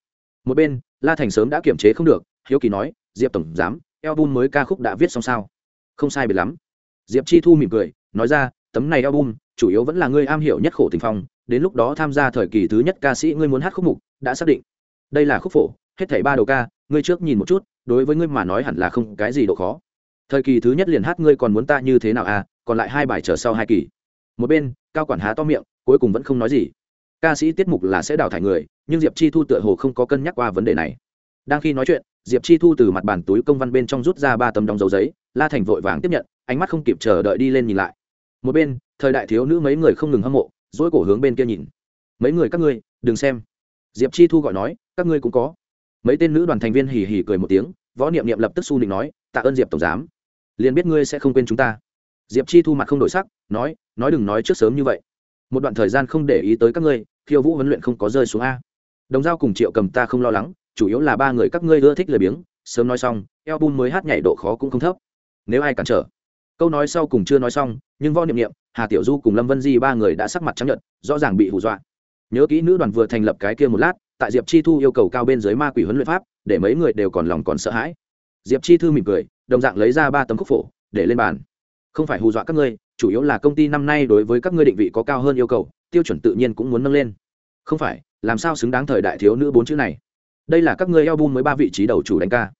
một bên, la thành sớm đã kiểm chế không được, hiếu kỳ nói, diệp tổng giám, album mới ca khúc đã viết xong sao? Không sai biệt lắm. Diệp chi thu mỉm cười, nói ra tấm này album, chủ yếu vẫn là ngươi am hiểu nhất khổ tình phong, đến lúc đó tham gia thời kỳ thứ nhất ca sĩ ngươi muốn hát khúc mục, đã xác định. Đây là khúc phổ, hết thảy ba đầu ca, ngươi trước nhìn một chút, đối với ngươi mà nói hẳn là không cái gì độ khó. Thời kỳ thứ nhất liền hát ngươi còn muốn ta như thế nào à còn lại hai bài chờ sau hai kỳ. Một bên, cao quản há to miệng, cuối cùng vẫn không nói gì. Ca sĩ tiết mục là sẽ đào thải người, nhưng diệp chi thu tựa hồ không có cân nhắc qua vấn đề này. Đang khi nói chuyện, diệp chi thu từ mặt bàn túi công văn bên trong rút ra ba tấm đóng dấu giấy, la thành vội vàng tiếp nhận, ánh mắt không kịp chờ đợi đi lên nhìn lại một bên, thời đại thiếu nữ mấy người không ngừng hâm mộ dỗi cổ hướng bên kia nhìn. Mấy người các ngươi, đừng xem. Diệp chi thu gọi nói, các ngươi cũng có. Mấy tên nữ đoàn thành viên hì hì cười một tiếng, võ niệm niệm lập tức su định nói, tạ ơn diệp tổng giám. Liền biết ngươi sẽ không quên chúng ta. Diệp chi thu mặt không đổi sắc, nói nói đừng nói trước sớm như vậy. Một đoạn thời gian không để ý tới các ngươi, khiêu vũ huấn luyện không có rơi xuống a. Đồng giao cùng triệu cầm ta không lo lắng, chủ yếu là ba người các ngươi ưa thích lười biếng, sớm nói xong, eo bun mới hát nhảy độ khó cũng không thấp. Nếu ai cản trở câu nói sau cùng chưa nói xong, nhưng võ niệm niệm, hà tiểu du cùng lâm vân di ba người đã sắc mặt chấp nhận rõ ràng bị hù dọa. Nhớ kỹ nữ đoàn vừa thành lập cái kia một lát, tại diệp chi thu yêu cầu cao bên dưới ma quỷ huấn luyện pháp, để mấy người đều còn lòng còn sợ hãi. Diệp chi thư mỉm cười, đồng dạng lấy ra ba tấm khúc phổ, để lên bàn. Không phải hù dọa các ngươi, chủ yếu là công ty năm nay đối với các ngươi định vị có cao hơn yêu cầu, tiêu chuẩn tự nhiên cũng muốn nâng lên. Không phải, làm sao xứng đáng thời đại thiếu nữ bốn chữ này? Đây là các ngươi album mới ba vị trí đầu chủ đánh ca.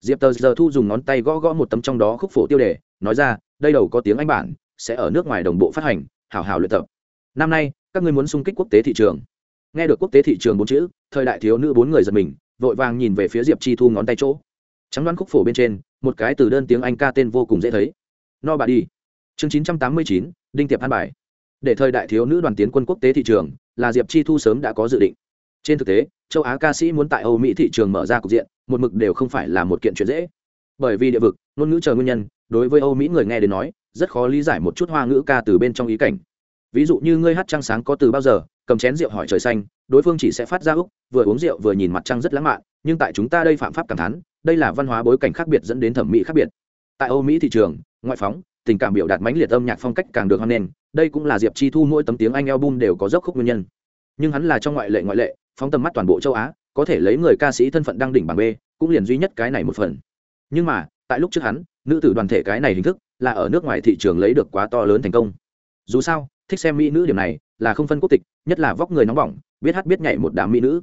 Diệp tờ giờ thu dùng ngón tay gõ gõ một tấm trong đó khúc phổ tiêu đề, nói ra đây đầu có tiếng anh bản, sẽ ở nước ngoài đồng bộ phát hành hào hào luyện tập. Năm nay, các ngươi muốn xung kích quốc tế thị trường. Nghe được quốc tế thị trường bốn chữ, thời đại thiếu nữ bốn người giật mình, vội vàng nhìn về phía diệp chi thu ngón tay chỗ. Trắng đoán khúc phổ bên trên, một cái từ đơn tiếng anh ca tên vô cùng dễ thấy. No bà đi. Chương chín trăm tám mươi chín, đinh tiệp an bài. Để thời đại thiếu nữ đoàn tiến quân quốc tế thị trường, là diệp chi thu sớm đã có dự định. Trên thực tế, châu á ca sĩ muốn tại âu mỹ thị trường mở ra cục diện, một mực đều không phải là một kiện chuyện dễ. Bởi vì địa vực, ngôn ngữ chờ nguyên nhân đối với âu mỹ người nghe đến nói, rất khó lý giải một chút hoa ngữ ca từ bên trong ý cảnh. Ví dụ như ngươi hát trăng sáng có từ bao giờ, cầm chén rượu hỏi trời xanh, đối phương chỉ sẽ phát ra úc, vừa uống rượu vừa nhìn mặt trăng rất lãng mạn, nhưng tại chúng ta đây phạm pháp cảm thán, đây là văn hóa bối cảnh khác biệt dẫn đến thẩm mỹ khác biệt. Tại âu mỹ thị trường, ngoại phóng, tình cảm biểu đạt mãnh liệt âm nhạc phong cách càng được hoan nghênh, đây cũng là diệp chi thu mỗi tấm tiếng anh album đều có dốc khúc nguyên nhân. Nhưng hắn là trong ngoại lệ ngoại lệ, phóng tầm mắt toàn bộ châu á, có thể lấy người ca sĩ thân phận đăng đỉnh bảng b, cũng liền duy nhất cái này một phần. Nhưng mà tại lúc trước hắn, nữ tử đoàn thể cái này hình thức là ở nước ngoài thị trường lấy được quá to lớn thành công. Dù sao, thích xem mỹ nữ điểm này là không phân quốc tịch, nhất là vóc người nóng bỏng, biết hát biết nhảy một đám mỹ nữ.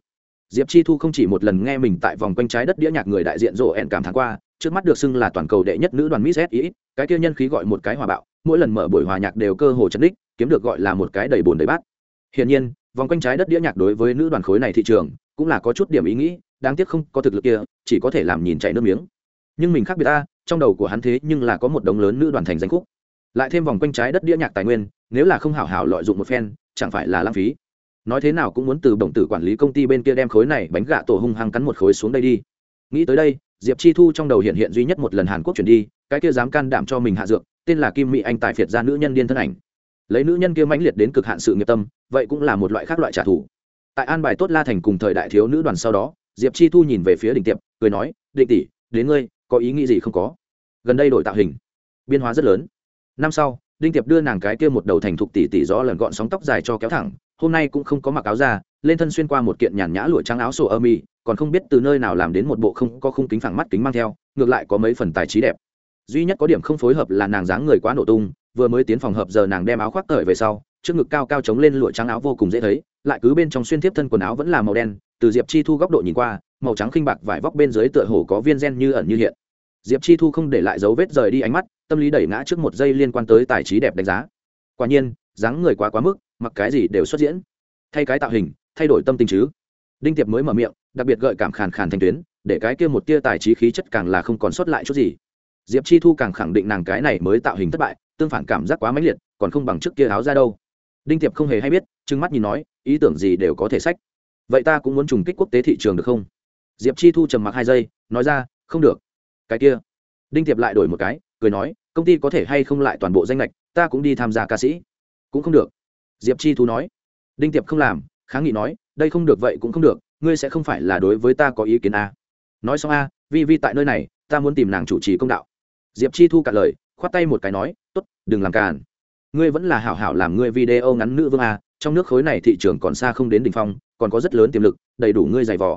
Diệp chi thu không chỉ một lần nghe mình tại vòng quanh trái đất đĩa nhạc người đại diện rộ ẹn cảm thán qua, trước mắt được xưng là toàn cầu đệ nhất nữ đoàn miss s ý cái kia nhân khí gọi một cái hòa bạo, mỗi lần mở buổi hòa nhạc đều cơ hồ chấn đích kiếm được gọi là một cái đầy bồn đầy bát. Hiển nhiên, vòng quanh trái đất đĩa nhạc đối với nữ đoàn khối này thị trường cũng là có chút điểm ý nghĩ, đáng tiếc không có thực lực kia, chỉ có thể làm nhìn chạy nước miếng nhưng mình khác biệt ta, trong đầu của hắn thế nhưng là có một đống lớn nữ đoàn thành danh khúc. Lại thêm vòng quanh trái đất đĩa nhạc tài nguyên, nếu là không hảo hảo lợi dụng một phen, chẳng phải là lãng phí. Nói thế nào cũng muốn từ đồng tử quản lý công ty bên kia đem khối này bánh gạ tổ hung hăng cắn một khối xuống đây đi. Nghĩ tới đây, diệp chi thu trong đầu hiện hiện duy nhất một lần hàn quốc chuyển đi, cái kia dám can đảm cho mình hạ dược, tên là kim mỹ anh tài phiệt ra nữ nhân điên thân ảnh. Lấy nữ nhân kia mãnh liệt đến cực hạn sự nghiệp tâm, vậy cũng là một loại khác loại trả thù. Tại an bài tốt la thành cùng thời đại thiếu nữ đoàn sau đó, diệp chi thu nhìn về phía đỉnh tiệp, cười nói định tỷ, đến ngươi có ý nghĩ gì không có. Gần đây đổi tạo hình biên hóa rất lớn. Năm sau, đinh tiệp đưa nàng cái kia một đầu thành thục tỷ tỷ gió lần gọn sóng tóc dài cho kéo thẳng, hôm nay cũng không có mặc áo ra lên thân xuyên qua một kiện nhàn nhã lụa trắng áo sổ ơ mi, còn không biết từ nơi nào làm đến một bộ không có khung kính phẳng mắt kính mang theo, ngược lại có mấy phần tài trí đẹp. Duy nhất có điểm không phối hợp là nàng dáng người quá nổ tung, vừa mới tiến phòng hợp giờ nàng đem áo khoác cởi về sau, trước ngực cao cao chống lên lụa trắng áo vô cùng dễ thấy, lại cứ bên trong xuyên tiếp thân quần áo vẫn là màu đen, từ diệp chi thu góc độ nhìn qua, màu trắng khinh bạc vải vóc bên dưới tựa hồ có viên gen như ẩn như hiện diệp chi thu không để lại dấu vết rời đi ánh mắt, tâm lý đẩy ngã trước một giây liên quan tới tài trí đẹp đánh giá. Quả nhiên, dáng người quá quá mức, mặc cái gì đều xuất diễn. Thay cái tạo hình, thay đổi tâm tình chứ. Đinh tiệp mới mở miệng, đặc biệt gợi cảm khàn khàn thành tuyến, để cái kia một tia tài trí khí chất càng là không còn sót lại chút gì. Diệp chi thu càng khẳng định nàng cái này mới tạo hình thất bại, tương phản cảm giác quá mãnh liệt, còn không bằng trước kia áo ra đâu. Đinh tiệp không hề hay biết, trừng mắt nhìn nói, ý tưởng gì đều có thể sách. Vậy ta cũng muốn trùng kích quốc tế thị trường được không? Diệp chi thu trầm mặc hai giây, nói ra, không được cái kia. Đinh tiệp lại đổi một cái, cười nói, công ty có thể hay không lại toàn bộ danh lệch ta cũng đi tham gia ca sĩ. Cũng không được. Diệp chi thu nói. Đinh tiệp không làm, kháng nghị nói, đây không được vậy cũng không được, ngươi sẽ không phải là đối với ta có ý kiến a à. nói xong a, vi vi tại nơi này, ta muốn tìm nàng chủ trì công đạo. Diệp chi thu cả lời, khoát tay một cái nói t ố t đừng làm càn. Ngươi vẫn là hảo hảo làm ngươi video ngắn nữ vương a trong nước khối này thị trường còn xa không đến đ ỉ n h phong, còn có rất lớn tiềm lực, đầy đủ ngươi giày vò.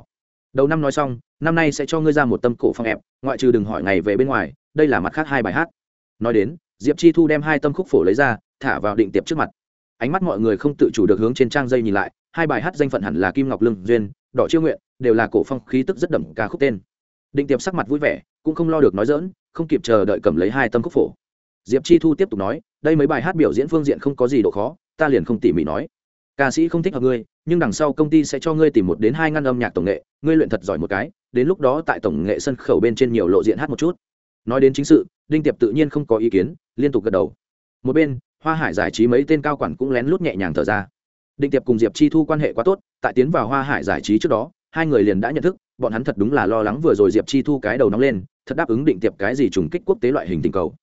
Đầu năm nói xong năm nay sẽ cho ngươi ra một tâm cổ phong ẹp ngoại trừ đừng hỏi ngày về bên ngoài, đây là mặt khác hai bài hát. Nói đến, diệp chi thu đem hai tâm khúc phổ lấy ra, thả vào định tiệp trước mặt. Ánh mắt mọi người không tự chủ được hướng trên trang dây nhìn lại, hai bài hát danh phận hẳn là kim ngọc lương, duyên, đỏ chiêu nguyện, đều là cổ phong khí tức rất đậm ca khúc tên. Định tiệp sắc mặt vui vẻ, cũng không lo được nói dỡn không kịp chờ đợi cầm lấy hai tâm khúc phổ. Diệp chi thu tiếp tục nói, đây mấy bài hát biểu diễn phương diện không có gì độ khó, ta liền không tỉ mỉ nói. Ca sĩ không thích hợp ngươi nhưng đằng sau công ty sẽ cho ngươi tìm một đến hai ngăn âm nhạc tổng nghệ, ngươi luyện thật giỏi một cái, đến lúc đó tại tổng nghệ sân khấu bên trên nhiều lộ diện hát một chút. Nói đến chính sự, đinh tiệp tự nhiên không có ý kiến, liên tục gật đầu. Một bên, hoa hải giải trí mấy tên cao quản cũng lén lút nhẹ nhàng thở ra. Đinh tiệp cùng diệp chi thu quan hệ quá tốt, tại tiến vào hoa hải giải trí trước đó, hai người liền đã nhận thức, bọn hắn thật đúng là lo lắng vừa rồi diệp chi thu cái đầu nóng lên, thật đáp ứng định tiệp cái gì trùng kích quốc tế loại hình tình cầu.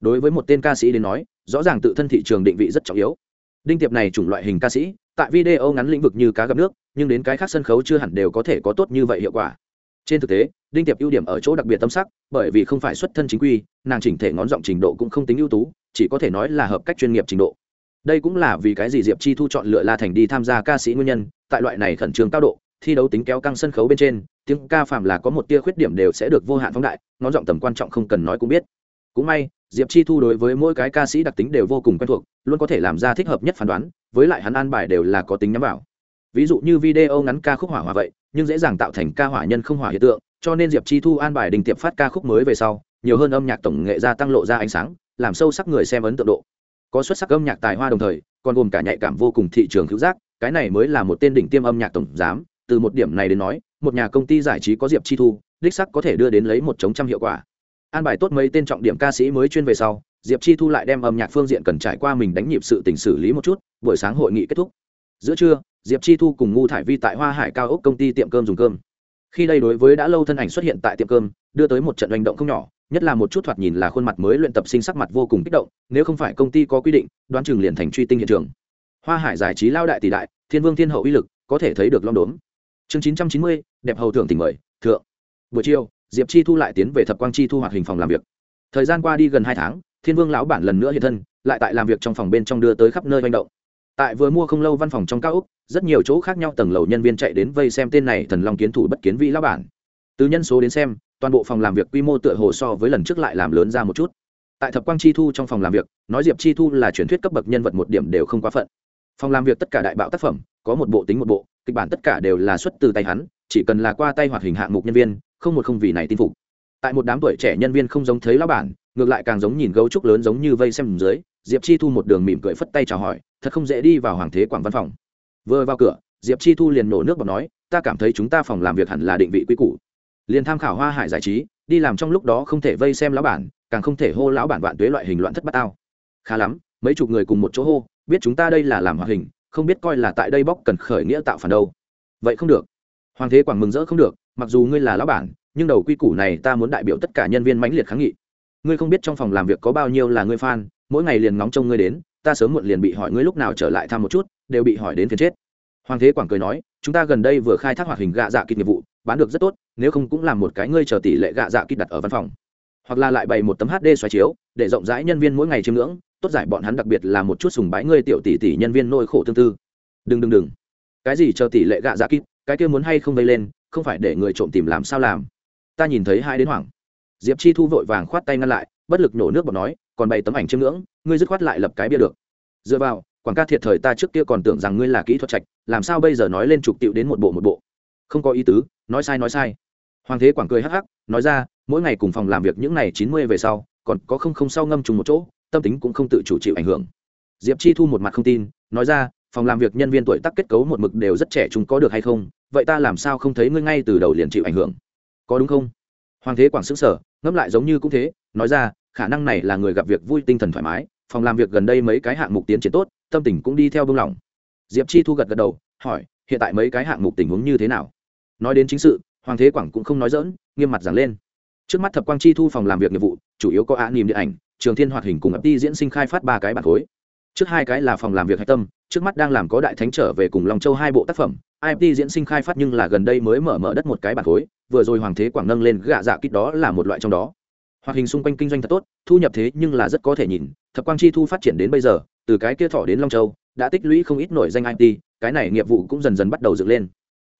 Đối với một tên ca sĩ đến nói, rõ ràng tự thân thị trường định vị rất trọng yếu đinh tiệp này chủng loại hình ca sĩ, tại video ngắn lĩnh vực như cá gặp nước, nhưng đến cái khác sân khấu chưa hẳn đều có thể có tốt như vậy hiệu quả. Trên thực tế, đinh tiệp ưu điểm ở chỗ đặc biệt tâm sắc, bởi vì không phải xuất thân chính quy, nàng chỉnh thể ngón giọng trình độ cũng không tính ưu tú, chỉ có thể nói là hợp cách chuyên nghiệp trình độ. Đây cũng là vì cái gì diệp chi thu chọn lựa la thành đi tham gia ca sĩ nguyên nhân, tại loại này khẩn trương cao độ, thi đấu tính kéo căng sân khấu bên trên, tiếng ca phạm là có một tia khuyết điểm đều sẽ được vô hạn phóng đại, ngón giọng tầm quan trọng không cần nói cũng biết cũng may, diệp chi thu đối với mỗi cái ca sĩ đặc tính đều vô cùng quen thuộc, luôn có thể làm ra thích hợp nhất phán đoán, với lại hắn an bài đều là có tính nhắm vào. Ví dụ như video ngắn ca khúc hỏa hòa vậy, nhưng dễ dàng tạo thành ca hỏa nhân không hỏa hiện tượng, cho nên diệp chi thu an bài đình tiệm phát ca khúc mới về sau, nhiều hơn âm nhạc tổng nghệ gia tăng lộ ra ánh sáng, làm sâu sắc người xem ấn tượng độ. Có xuất sắc âm nhạc tài hoa đồng thời, còn gồm cả nhạy cảm vô cùng thị trường hữu giác, cái này mới là một tên đỉnh tiêm âm nhạc tổng giám, từ một điểm này đến nói, một nhà công ty giải trí có diệp chi thu, đích sắc có thể đưa đến lấy một chống trăm hiệu quả an bài tốt mấy tên trọng điểm ca sĩ mới chuyên về sau, diệp chi thu lại đem âm nhạc phương diện cần trải qua mình đánh nhịp sự tình xử lý một chút, buổi sáng hội nghị kết thúc. Giữa trưa, diệp chi thu cùng ngu thải vi tại hoa hải cao ốc công ty tiệm cơm dùng cơm. Khi đây đối với đã lâu thân ảnh xuất hiện tại tiệm cơm, đưa tới một trận hành động không nhỏ, nhất là một chút thoạt nhìn là khuôn mặt mới luyện tập sinh sắc mặt vô cùng kích động, nếu không phải công ty có quy định, đoán chừng liền thành truy tinh hiện trường. Hoa hải giải trí lao đại tỷ đại, thiên vương thiên hậu uy lực, có thể thấy được long đốn chương chín trăm chín mươi, đẹp hầu thượng tỉnh mời, thượng. Buổi chiều diệp chi thu lại tiến về thập quang chi thu hoạt hình phòng làm việc thời gian qua đi gần hai tháng thiên vương lão bản lần nữa hiện thân lại tại làm việc trong phòng bên trong đưa tới khắp nơi manh động tại vừa mua không lâu văn phòng trong cao úc rất nhiều chỗ khác nhau tầng lầu nhân viên chạy đến vây xem tên này thần long kiến thủ bất kiến vị lão bản từ nhân số đến xem toàn bộ phòng làm việc quy mô tựa hồ so với lần trước lại làm lớn ra một chút tại thập quang chi thu trong phòng làm việc nói diệp chi thu là truyền thuyết cấp bậc nhân vật một điểm đều không quá phận phòng làm việc tất cả đại bạo tác phẩm có một bộ tính một bộ kịch bản tất cả đều là xuất từ tay hắn chỉ cần là qua tay hoạt hình hạng mục nhân viên không một không vì này tin phục. Tại một đám tuổi trẻ nhân viên không giống thấy lão bản, ngược lại càng giống nhìn gấu trúc lớn giống như vây xem dưới, diệp chi thu một đường mỉm cười phất tay chào hỏi, thật không dễ đi vào hoàng thế quảng văn phòng. Vừa vào cửa, diệp chi thu liền nổ nước và nói, ta cảm thấy chúng ta phòng làm việc hẳn là định vị quy củ. Liền tham khảo hoa hải giải trí, đi làm trong lúc đó không thể vây xem lão bản, càng không thể hô lão bản vạn tuế loại hình loạn thất bát tao. Khá lắm, mấy chục người cùng một chỗ hô, biết chúng ta đây là làm hoạt hình, không biết coi là tại đây bóc cần khởi nghĩa tạo phản đâu. Vậy không được. Hoàng thế quảng mừng rỡ không được mặc dù ngươi là lão bản, nhưng đầu quy củ này ta muốn đại biểu tất cả nhân viên mãnh liệt kháng nghị. Ngươi không biết trong phòng làm việc có bao nhiêu là ngươi fan, mỗi ngày liền ngóng trông ngươi đến, ta sớm muộn liền bị hỏi ngươi lúc nào trở lại thăm một chút, đều bị hỏi đến phiền chết. Hoàng thế quảng cười nói, chúng ta gần đây vừa khai thác hoạt hình gạ dạ kịch nghiệp vụ, bán được rất tốt, nếu không cũng làm một cái ngươi chờ tỷ lệ gạ dạ kịch đặt ở văn phòng. Hoặc là lại bày một tấm hd xoáy chiếu, để rộng rãi nhân viên mỗi ngày chiêm ngưỡng, tốt giải bọn hắn đặc biệt là một chút sùng bái ngươi tiểu tỷ tỷ nhân viên nôi khổ tương tư. Đừng đừng đừng. Cái gì chờ tỷ lệ gạ dạ kít cái kia muốn hay không vây lên không phải để người trộm tìm làm sao làm. Ta nhìn thấy hai đến hoảng. Diệp chi thu vội vàng khoát tay ngăn lại, bất lực nổ nước bọt nói, còn bày tấm ảnh chiêm ngưỡng, ngươi dứt khoát lại lập cái bia được. Dựa vào, quảng ca thiệt thời ta trước kia còn tưởng rằng ngươi là kỹ thuật trạch, làm sao bây giờ nói lên trục tiệu đến một bộ một bộ? Không có ý tứ, nói sai nói sai. Hoàng thế quảng cười hắc hắc, nói ra, mỗi ngày cùng phòng làm việc những ngày chín mươi về sau, còn có không không sau ngâm trùng một chỗ, tâm tính cũng không tự chủ chịu ảnh hưởng. Diệp chi thu một mặt không tin, nói ra, phòng làm việc nhân viên tuổi tác kết cấu một mực đều rất trẻ chúng có được hay không vậy ta làm sao không thấy ngươi ngay từ đầu liền chịu ảnh hưởng? Có đúng không? Hoàng thế quảng xứng sở ngẫm lại giống như cũng thế, nói ra, khả năng này là người gặp việc vui tinh thần thoải mái, phòng làm việc gần đây mấy cái hạng mục tiến triển tốt, tâm tình cũng đi theo bông lỏng. Diệp chi thu gật gật đầu, hỏi, hiện tại mấy cái hạng mục tình huống như thế nào? Nói đến chính sự, hoàng thế quảng cũng không nói dỡn nghiêm mặt giảng lên. Trước mắt thập quang chi thu phòng làm việc nghiệp vụ, chủ yếu có ạ niềm điện ảnh, trường thiên hoạt hình cùng ập đi diễn sinh khai phát ba cái bản khối. Trước hai cái là phòng làm việc hạch tâm, trước mắt đang làm có đại thánh trở về cùng long châu hai bộ tác phẩm imt diễn sinh khai phát nhưng là gần đây mới mở mở đất một cái bản khối, vừa rồi hoàng thế quảng nâng lên gạ dạ kích đó là một loại trong đó. Hoạt hình xung quanh kinh doanh thật tốt, thu nhập thế nhưng là rất có thể nhìn, thập quang chi thu phát triển đến bây giờ, từ cái kia thỏ đến long châu, đã tích lũy không ít nổi danh it cái này nghiệp vụ cũng dần dần bắt đầu dựng lên.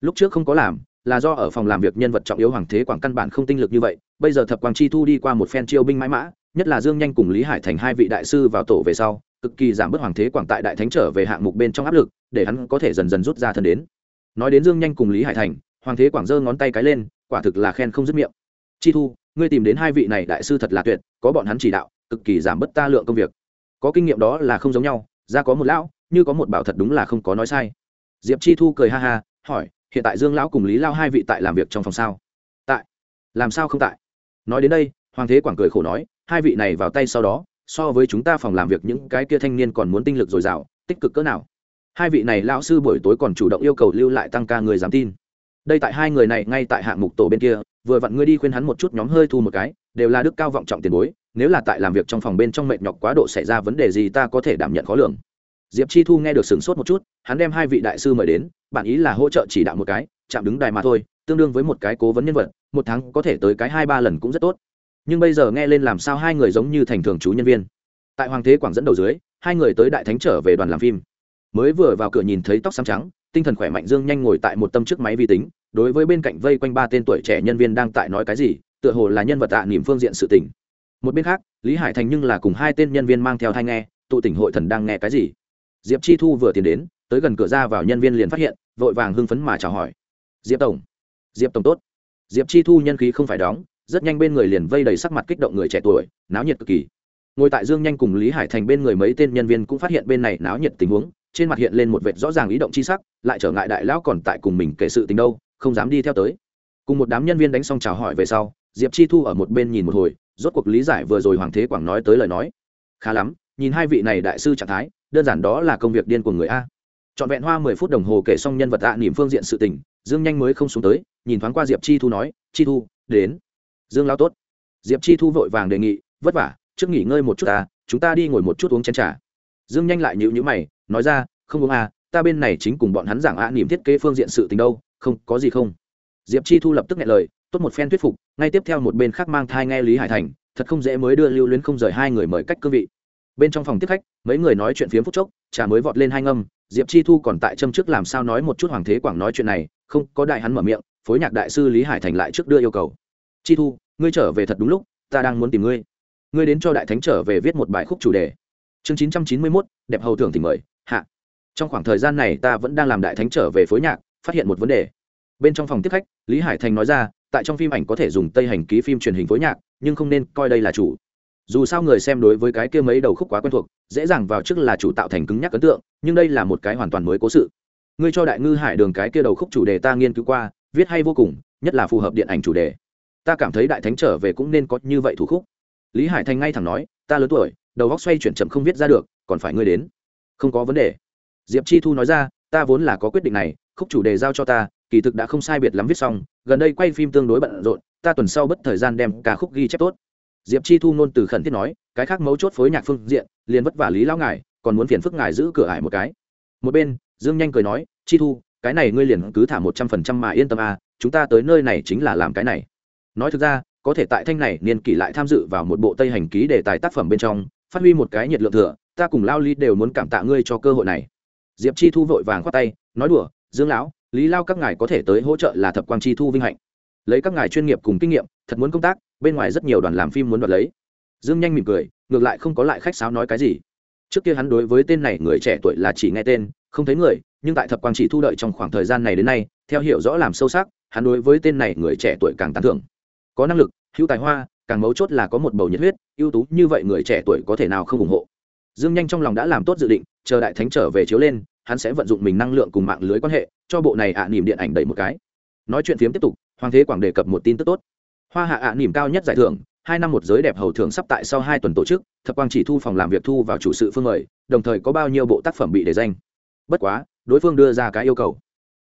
Lúc trước không có làm, là do ở phòng làm việc nhân vật trọng yếu hoàng thế quảng căn bản không tinh lực như vậy, bây giờ thập quang chi thu đi qua một phen chiêu binh mãi mã, nhất là dương nhanh cùng lý hải thành hai vị đại sư vào tổ về sau, cực kỳ giảm bớt hoàng thế quảng tại đại thánh trở về hạng mục bên trong áp lực, để hắn có thể dần dần rút ra thân đến nói đến dương nhanh cùng lý hải thành, hoàng thế quảng giơ ngón tay cái lên, quả thực là khen không dứt miệng. Chi thu, ngươi tìm đến hai vị này đại sư thật là tuyệt, có bọn hắn chỉ đạo, cực kỳ giảm bớt ta lượng công việc. Có kinh nghiệm đó là không giống nhau, ra có một lão, như có một bảo thật đúng là không có nói sai. Diệp chi thu cười ha ha, hỏi, hiện tại dương lão cùng lý lao hai vị tại làm việc trong phòng sao? Tại. Làm sao không tại? Nói đến đây, hoàng thế quảng cười khổ nói, hai vị này vào tay sau đó, so với chúng ta phòng làm việc những cái kia thanh niên còn muốn tinh lực dồi dào, tích cực cỡ nào? Hai vị này lão sư buổi tối còn chủ động yêu cầu lưu lại tăng ca người dám tin. Đây tại hai người này ngay tại hạng mục tổ bên kia, vừa vặn ngươi đi khuyên hắn một chút nhóm hơi thu một cái, đều là đức cao vọng trọng tiền bối, nếu là tại làm việc trong phòng bên trong mệt nhọc quá độ xảy ra vấn đề gì ta có thể đảm nhận khó lường. Diệp chi thu nghe được sửng sốt một chút, hắn đem hai vị đại sư mời đến bản ý là hỗ trợ chỉ đạo một cái, chạm đứng đài mà thôi, tương đương với một cái cố vấn nhân vật, một tháng có thể tới cái hai ba lần cũng rất tốt. Nhưng bây giờ nghe lên làm sao hai người giống như thành thường chú nhân viên. Tại hoàng thế quảng dẫn đầu dưới, hai người tới đại thánh trở về đoàn làm phim mới vừa vào cửa nhìn thấy tóc xám trắng, tinh thần khỏe mạnh dương nhanh ngồi tại một tâm trước máy vi tính, đối với bên cạnh vây quanh ba tên tuổi trẻ nhân viên đang tại nói cái gì, tựa hồ là nhân vật tạ niềm phương diện sự tình. Một bên khác, lý hải thành nhưng là cùng hai tên nhân viên mang theo thai nghe, tụ tỉnh hội thần đang nghe cái gì. Diệp chi thu vừa tiến đến, tới gần cửa ra vào nhân viên liền phát hiện, vội vàng hưng phấn mà chào hỏi. Diệp tổng diệp tổng tốt. Diệp chi thu nhân khí không phải đóng, rất nhanh bên người liền vây đầy sắc mặt kích động người trẻ tuổi, náo nhiệt cực kỳ. Ngồi tại dương nhanh cùng lý hải thành bên người mấy tên nhân viên cũng phát hiện bên này náo nhiệt tình huống trên mặt hiện lên một vệt rõ ràng ý động chi sắc, lại trở ngại đại lão còn tại cùng mình kể sự tình đâu, không dám đi theo tới. Cùng một đám nhân viên đánh xong chào hỏi về sau, diệp chi thu ở một bên nhìn một hồi, rốt cuộc lý giải vừa rồi hoàng thế quảng nói tới lời nói. Khá lắm, nhìn hai vị này đại sư trạng thái, đơn giản đó là công việc điên của người a. Trọn vẹn hoa mười phút đồng hồ kể xong nhân vật ạ niềm phương diện sự tình, dương nhanh mới không xuống tới, nhìn thoáng qua diệp chi thu nói, chi thu, đến. Dương lao tốt. Diệp chi thu vội vàng đề nghị, vất vả, trước nghỉ ngơi một chút ta, chúng ta đi ngồi một chút uống chén t r à dương nhanh lại nhịu nhữ mày, nói ra, không uống à ta bên này chính cùng bọn hắn giảng ạ niềm thiết kế phương diện sự tình đâu, không, có gì không? Diệp chi thu lập tức nghe lời, tốt một phen thuyết phục, ngay tiếp theo một bên khác mang thai nghe lý hải thành, thật không dễ mới đưa lưu luyến không rời hai người mời cách cương vị. Bên trong phòng tiếp khách, mấy người nói chuyện phiếm phúc chốc, trà mới vọt lên hai ngâm, diệp chi thu còn tại châm trước làm sao nói một chút hoàng thế quảng nói chuyện này, không, có đại hắn mở miệng, phối nhạc đại sư lý hải thành lại trước đưa yêu cầu. Chi thu, ngươi trở về thật đúng lúc, ta đang muốn tìm ngươi. Ngươi đến cho đại thánh trở về viết một bài khúc chủ đề chương chín trăm chín mươi mốt, đẹp hầu thưởng thì mời, hạ. Trong khoảng thời gian này ta vẫn đang làm đại thánh trở về phối nhạc, phát hiện một vấn đề. Bên trong phòng tiếp khách, lý hải thành nói ra, tại trong phim ảnh có thể dùng tây hành ký phim truyền hình phối nhạc, nhưng không nên coi đây là chủ. Dù sao người xem đối với cái kia mấy đầu khúc quá quen thuộc, dễ dàng vào trước là chủ tạo thành cứng nhắc ấn tượng, nhưng đây là một cái hoàn toàn mới cố sự. Ngươi cho đại ngư hải đường cái kia đầu khúc chủ đề ta nghiên cứu qua, viết hay vô cùng, nhất là phù hợp điện ảnh chủ đề. Ta cảm thấy đại thánh trở về cũng nên có như vậy thủ khúc. Lý hải thành ngay thẳng nói, ta lớn tuổi đầu góc xoay chuyển chậm không viết ra được, còn phải ngươi đến. Không có vấn đề. Diệp chi thu nói ra, ta vốn là có quyết định này, khúc chủ đề giao cho ta, kỳ thực đã không sai biệt lắm viết xong, gần đây quay phim tương đối bận rộn, ta tuần sau bất thời gian đem ca khúc ghi chép tốt. Diệp chi thu nôn từ khẩn thiết nói, cái khác mấu chốt phối nhạc phương diện, liền vất vả lý lão ngài, còn muốn phiền phức ngài giữ cửa ải một cái. Một bên, dương nhanh cười nói, chi thu, cái này ngươi liền cứ thả một trăm phần trăm mà yên tâm à chúng ta tới nơi này chính là làm cái này. Nói thực ra, có thể tại thanh này niên kỷ lại tham dự vào một bộ tây hành ký đề tài tác phẩm bên trong phát huy một cái nhiệt lượng thừa, ta cùng lao lý đều muốn cảm tạ ngươi cho cơ hội này. Diệp chi thu vội vàng khoát tay, nói đùa, dương lão, lý lao các ngài có thể tới hỗ trợ là thập quang chi thu vinh hạnh. Lấy các ngài chuyên nghiệp cùng kinh nghiệm, thật muốn công tác, bên ngoài rất nhiều đoàn làm phim muốn đoạt lấy. Dương nhanh mỉm cười, ngược lại không có lại khách sáo nói cái gì. Trước kia hắn đối với tên này người trẻ tuổi là chỉ nghe tên, không thấy người, nhưng tại thập quang chỉ thu đợi trong khoảng thời gian này đến nay, theo hiểu rõ làm sâu sắc, hắn đối với tên này người trẻ tuổi càng tán thưởng. Có năng lực, hữu tài hoa càng mấu chốt là có một bầu nhiệt huyết, ưu tú như vậy người trẻ tuổi có thể nào không ủng hộ. Dương nhanh trong lòng đã làm tốt dự định, chờ đại thánh trở về chiếu lên, hắn sẽ vận dụng mình năng lượng cùng mạng lưới quan hệ, cho bộ này ạ à điện ảnh đẩy một cái. Nói chuyện phiếm tiếp tục, hoàng thế quảng đề cập một tin tức tốt. Hoa hạ ạ à cao nhất giải thưởng, hai năm một giới đẹp hầu thưởng sắp tại sau hai tuần tổ chức, thập quang chỉ thu phòng làm việc thu vào chủ sự phương mời, đồng thời có bao nhiêu bộ tác phẩm bị đề danh. Bất quá, đối phương đưa ra cái yêu cầu.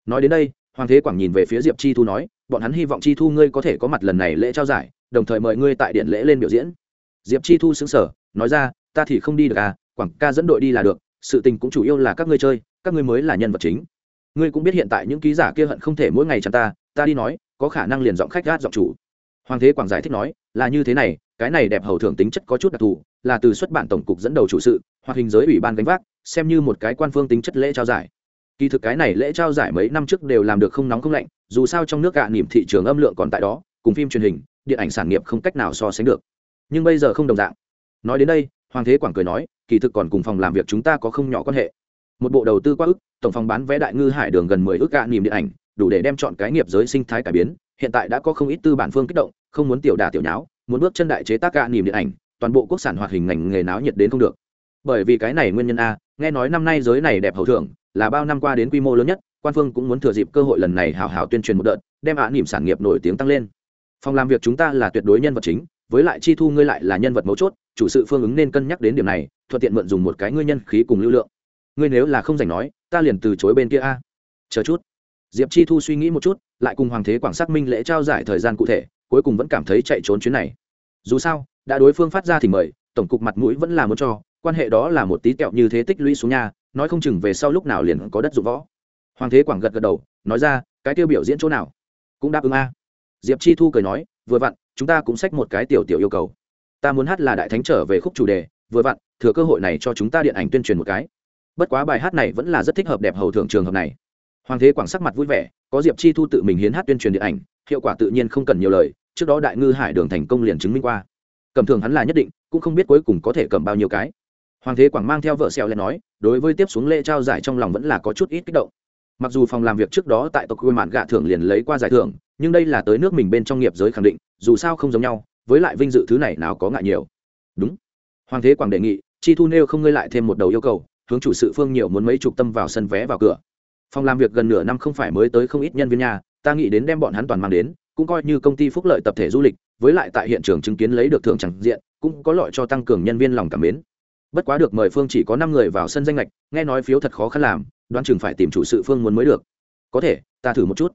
Nói đến đây, hoàng thế quảng nhìn về phía diệp chi thu nói, bọn hắn hy vọng chi thu ngươi có thể có mặt lần này lễ trao giải đồng thời mời ngươi tại điện lễ lên biểu diễn. Diệp chi thu xứng sở nói ra, ta thì không đi được à quảng ca dẫn đội đi là được, sự tình cũng chủ yếu là các ngươi chơi, các ngươi mới là nhân vật chính. Ngươi cũng biết hiện tại những ký giả kia hận không thể mỗi ngày chăn ta ta đi nói, có khả năng liền giọng khách gát giọng chủ. Hoàng thế quảng giải thích nói, là như thế này, cái này đẹp hầu thưởng tính chất có chút đặc thù, là từ xuất bản tổng cục dẫn đầu chủ sự hoặc hình giới ủy ban gánh vác, xem như một cái quan phương tính chất lễ trao giải. Kỳ thực cái này lễ trao giải mấy năm trước đều làm được không nóng không lạnh, dù sao trong nước gạ niềm thị trường âm lượng còn tại đó, cùng phim truyền hình điện ảnh sản nghiệp không cách nào so sánh được. Nhưng bây giờ không đồng dạng. Nói đến đây, hoàng thế quảng cười nói, kỳ thực còn cùng phòng làm việc chúng ta có không nhỏ quan hệ. Một bộ đầu tư quá ức, tổng phòng bán vé đại ngư hải đường gần mười ước gạ niềm điện ảnh, đủ để đem chọn cái nghiệp giới sinh thái cải biến. Hiện tại đã có không ít tư bản phương kích động, không muốn tiểu đà tiểu nháo, muốn bước chân đại chế tác gạ niềm điện ảnh, toàn bộ quốc sản hoạt hình ngành nghề náo nhiệt đến không được. Bởi vì cái này nguyên nhân a, nghe nói năm nay giới này đẹp hậu thưởng, là bao năm qua đến quy mô lớn nhất, quan phương cũng muốn thừa dịp cơ hội lần này hào hào tuyên truyền một đợt, đem ạ niềm sản nghiệp nổi tiếng tăng lên phòng làm việc chúng ta là tuyệt đối nhân vật chính, với lại chi thu ngươi lại là nhân vật mấu chốt, chủ sự phương ứng nên cân nhắc đến điểm này, thuận tiện mượn dùng một cái ngươi nhân khí cùng lưu lượng. Ngươi nếu là không dành nói, ta liền từ chối bên kia a. Chờ chút. Diệp chi thu suy nghĩ một chút, lại cùng hoàng thế quảng xác minh lễ trao giải thời gian cụ thể, cuối cùng vẫn cảm thấy chạy trốn chuyến này. Dù sao, đã đối phương phát ra thì mời, tổng cục mặt mũi vẫn là muốn cho, quan hệ đó là một tí kẹo như thế tích lũy xuống nhà, nói không chừng về sau lúc nào liền có đất dụng võ. Hoàng thế quảng gật gật đầu, nói ra, cái tiêu biểu diễn chỗ nào? Cũng đáp ứng a diệp chi thu cười nói, vừa vặn, chúng ta cũng xách một cái tiểu tiểu yêu cầu. Ta muốn hát là đại thánh trở về khúc chủ đề, vừa vặn, thừa cơ hội này cho chúng ta điện ảnh tuyên truyền một cái. Bất quá bài hát này vẫn là rất thích hợp đẹp hầu thượng trường hợp này. Hoàng thế quảng sắc mặt vui vẻ, có diệp chi thu tự mình hiến hát tuyên truyền điện ảnh, hiệu quả tự nhiên không cần nhiều lời, trước đó đại ngư hải đường thành công liền chứng minh qua. Cầm thường hắn là nhất định, cũng không biết cuối cùng có thể cầm bao nhiêu cái. Hoàng thế quảng mang theo vợ xẹo lên nói, đối với tiếp xuống lễ trao giải trong lòng vẫn là có chút ít kích động mặc dù phòng làm việc trước đó tại tộc quê mạn gạ thưởng liền lấy qua giải thưởng, nhưng đây là tới nước mình bên trong nghiệp giới khẳng định, dù sao không giống nhau, với lại vinh dự thứ này nào có ngại nhiều. Đúng. Hoàng thế quảng đề nghị, chi thu nêu không ngơi lại thêm một đầu yêu cầu, hướng chủ sự phương nhiều muốn mấy chục tâm vào sân vé vào cửa. Phòng làm việc gần nửa năm không phải mới tới không ít nhân viên nhà, ta nghĩ đến đem bọn hắn toàn mang đến, cũng coi như công ty phúc lợi tập thể du lịch, với lại tại hiện trường chứng kiến lấy được thưởng chẳng diện, cũng có lợi cho tăng cường nhân viên lòng cảm mến. Bất quá được mời phương chỉ có năm người vào sân danh lệch nghe nói phiếu thật khó khăn làm đoán chừng phải tìm chủ sự phương muốn mới được. Có thể, ta thử một chút.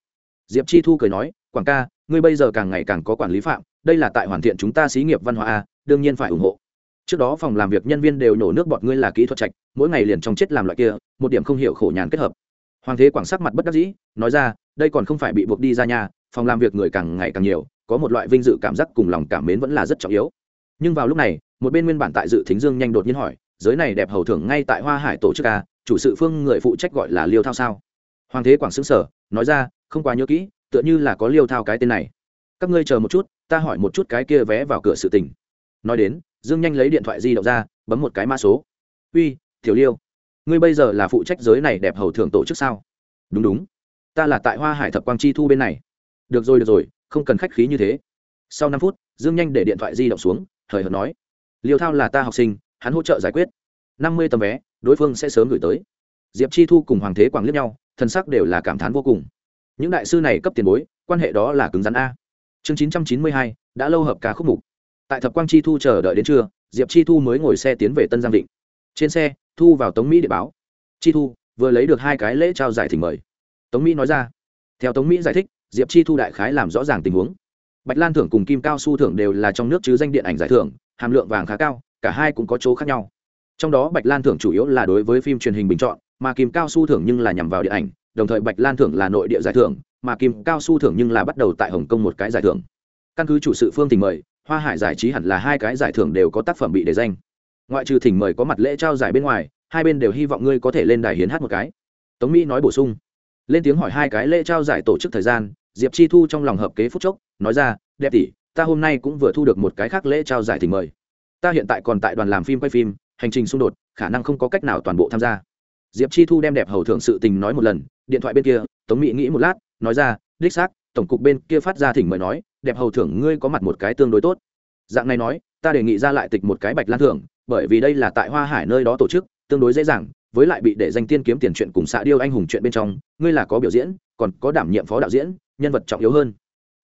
Diệp chi thu cười nói, quảng ca, ngươi bây giờ càng ngày càng có quản lý phạm, đây là tại hoàn thiện chúng ta xí nghiệp văn hóa a, đương nhiên phải ủng hộ. Trước đó phòng làm việc nhân viên đều nổ nước bọt ngươi là kỹ thuật trạch, mỗi ngày liền trong chết làm loại kia, một điểm không hiểu khổ nhàn kết hợp. Hoàng thế quảng sắc mặt bất đắc dĩ, nói ra, đây còn không phải bị buộc đi ra nhà phòng làm việc người càng ngày càng nhiều, có một loại vinh dự cảm giác cùng lòng cảm mến vẫn là rất trọng yếu. Nhưng vào lúc này, một bên nguyên bản tại dự thính dương nhanh đột nhiên hỏi, giới này đẹp hầu thưởng ngay tại hoa hải tổ chức a chủ sự phương người phụ trách gọi là liêu thao sao? Hoàng thế quảng xứng sở nói ra, không quá nhớ kỹ, tựa như là có liêu thao cái tên này. Các ngươi chờ một chút, ta hỏi một chút cái kia vé vào cửa sự tình. Nói đến, dương nhanh lấy điện thoại di động ra, bấm một cái mã số. Uy, tiểu liêu, ngươi bây giờ là phụ trách giới này đẹp hầu thường tổ chức sao? Đúng đúng. Ta là tại hoa hải thập quang chi thu bên này. Được rồi được rồi, không cần khách khí như thế. Sau năm phút, dương nhanh để điện thoại di động xuống, hời hợt nói. Liêu thao là ta học sinh, hắn hỗ trợ giải quyết năm mươi tấm vé, đối phương sẽ sớm gửi tới. Diệp chi thu cùng hoàng thế quảng liếc nhau thân sắc đều là cảm thán vô cùng. Những đại sư này cấp tiền bối, quan hệ đó là cứng rắn a. Chương chín trăm chín mươi hai, đã lâu hợp ca khúc mục. Tại thập quang chi thu chờ đợi đến trưa, diệp chi thu mới ngồi xe tiến về tân giang định. Trên xe, thu vào tống mỹ để báo. Chi thu, vừa lấy được hai cái lễ trao giải thỉnh mời. Tống mỹ nói ra. Theo tống mỹ giải thích, diệp chi thu đại khái làm rõ ràng tình huống. Bạch lan thưởng cùng kim cao su thưởng đều là trong nước chứ danh điện ảnh giải thưởng, hàm lượng vàng khá cao, cả hai cũng có chỗ khác nhau trong đó bạch lan thưởng chủ yếu là đối với phim truyền hình bình chọn, mà kim cao su thưởng nhưng là nhằm vào điện ảnh, đồng thời bạch lan thưởng là nội địa giải thưởng, mà kim cao su thưởng nhưng là bắt đầu tại hồng kông một cái giải thưởng. Căn cứ chủ sự phương thỉnh mời, hoa hải giải trí hẳn là hai cái giải thưởng đều có tác phẩm bị đề danh. Ngoại trừ thỉnh mời có mặt lễ trao giải bên ngoài, hai bên đều hy vọng ngươi có thể lên đài hiến hát một cái. Tống mỹ nói bổ sung. Lên tiếng hỏi hai cái lễ trao giải tổ chức thời gian, diệp chi thu trong lòng hợp kế phúc chốc, nói ra, đẹp tỷ, ta hôm nay cũng vừa thu được một cái khác lễ trao giải thỉnh mời. Ta hiện tại còn tại đoàn làm phim quay phim hành trình xung đột, khả năng không có cách nào toàn bộ tham gia. Diệp chi thu đem đẹp hầu thưởng sự tình nói một lần, điện thoại bên kia, tống mỹ nghĩ một lát, nói ra, đích xác, tổng cục bên kia phát ra thỉnh mời nói, đẹp hầu thưởng ngươi có mặt một cái tương đối tốt. Dạng này nói, ta đề nghị ra lại tịch một cái bạch lan thưởng bởi vì đây là tại hoa hải nơi đó tổ chức, tương đối dễ dàng, với lại bị để danh tiên kiếm tiền chuyện cùng xạ điêu anh hùng chuyện bên trong, ngươi là có biểu diễn, còn có đảm nhiệm phó đạo diễn, nhân vật trọng yếu hơn.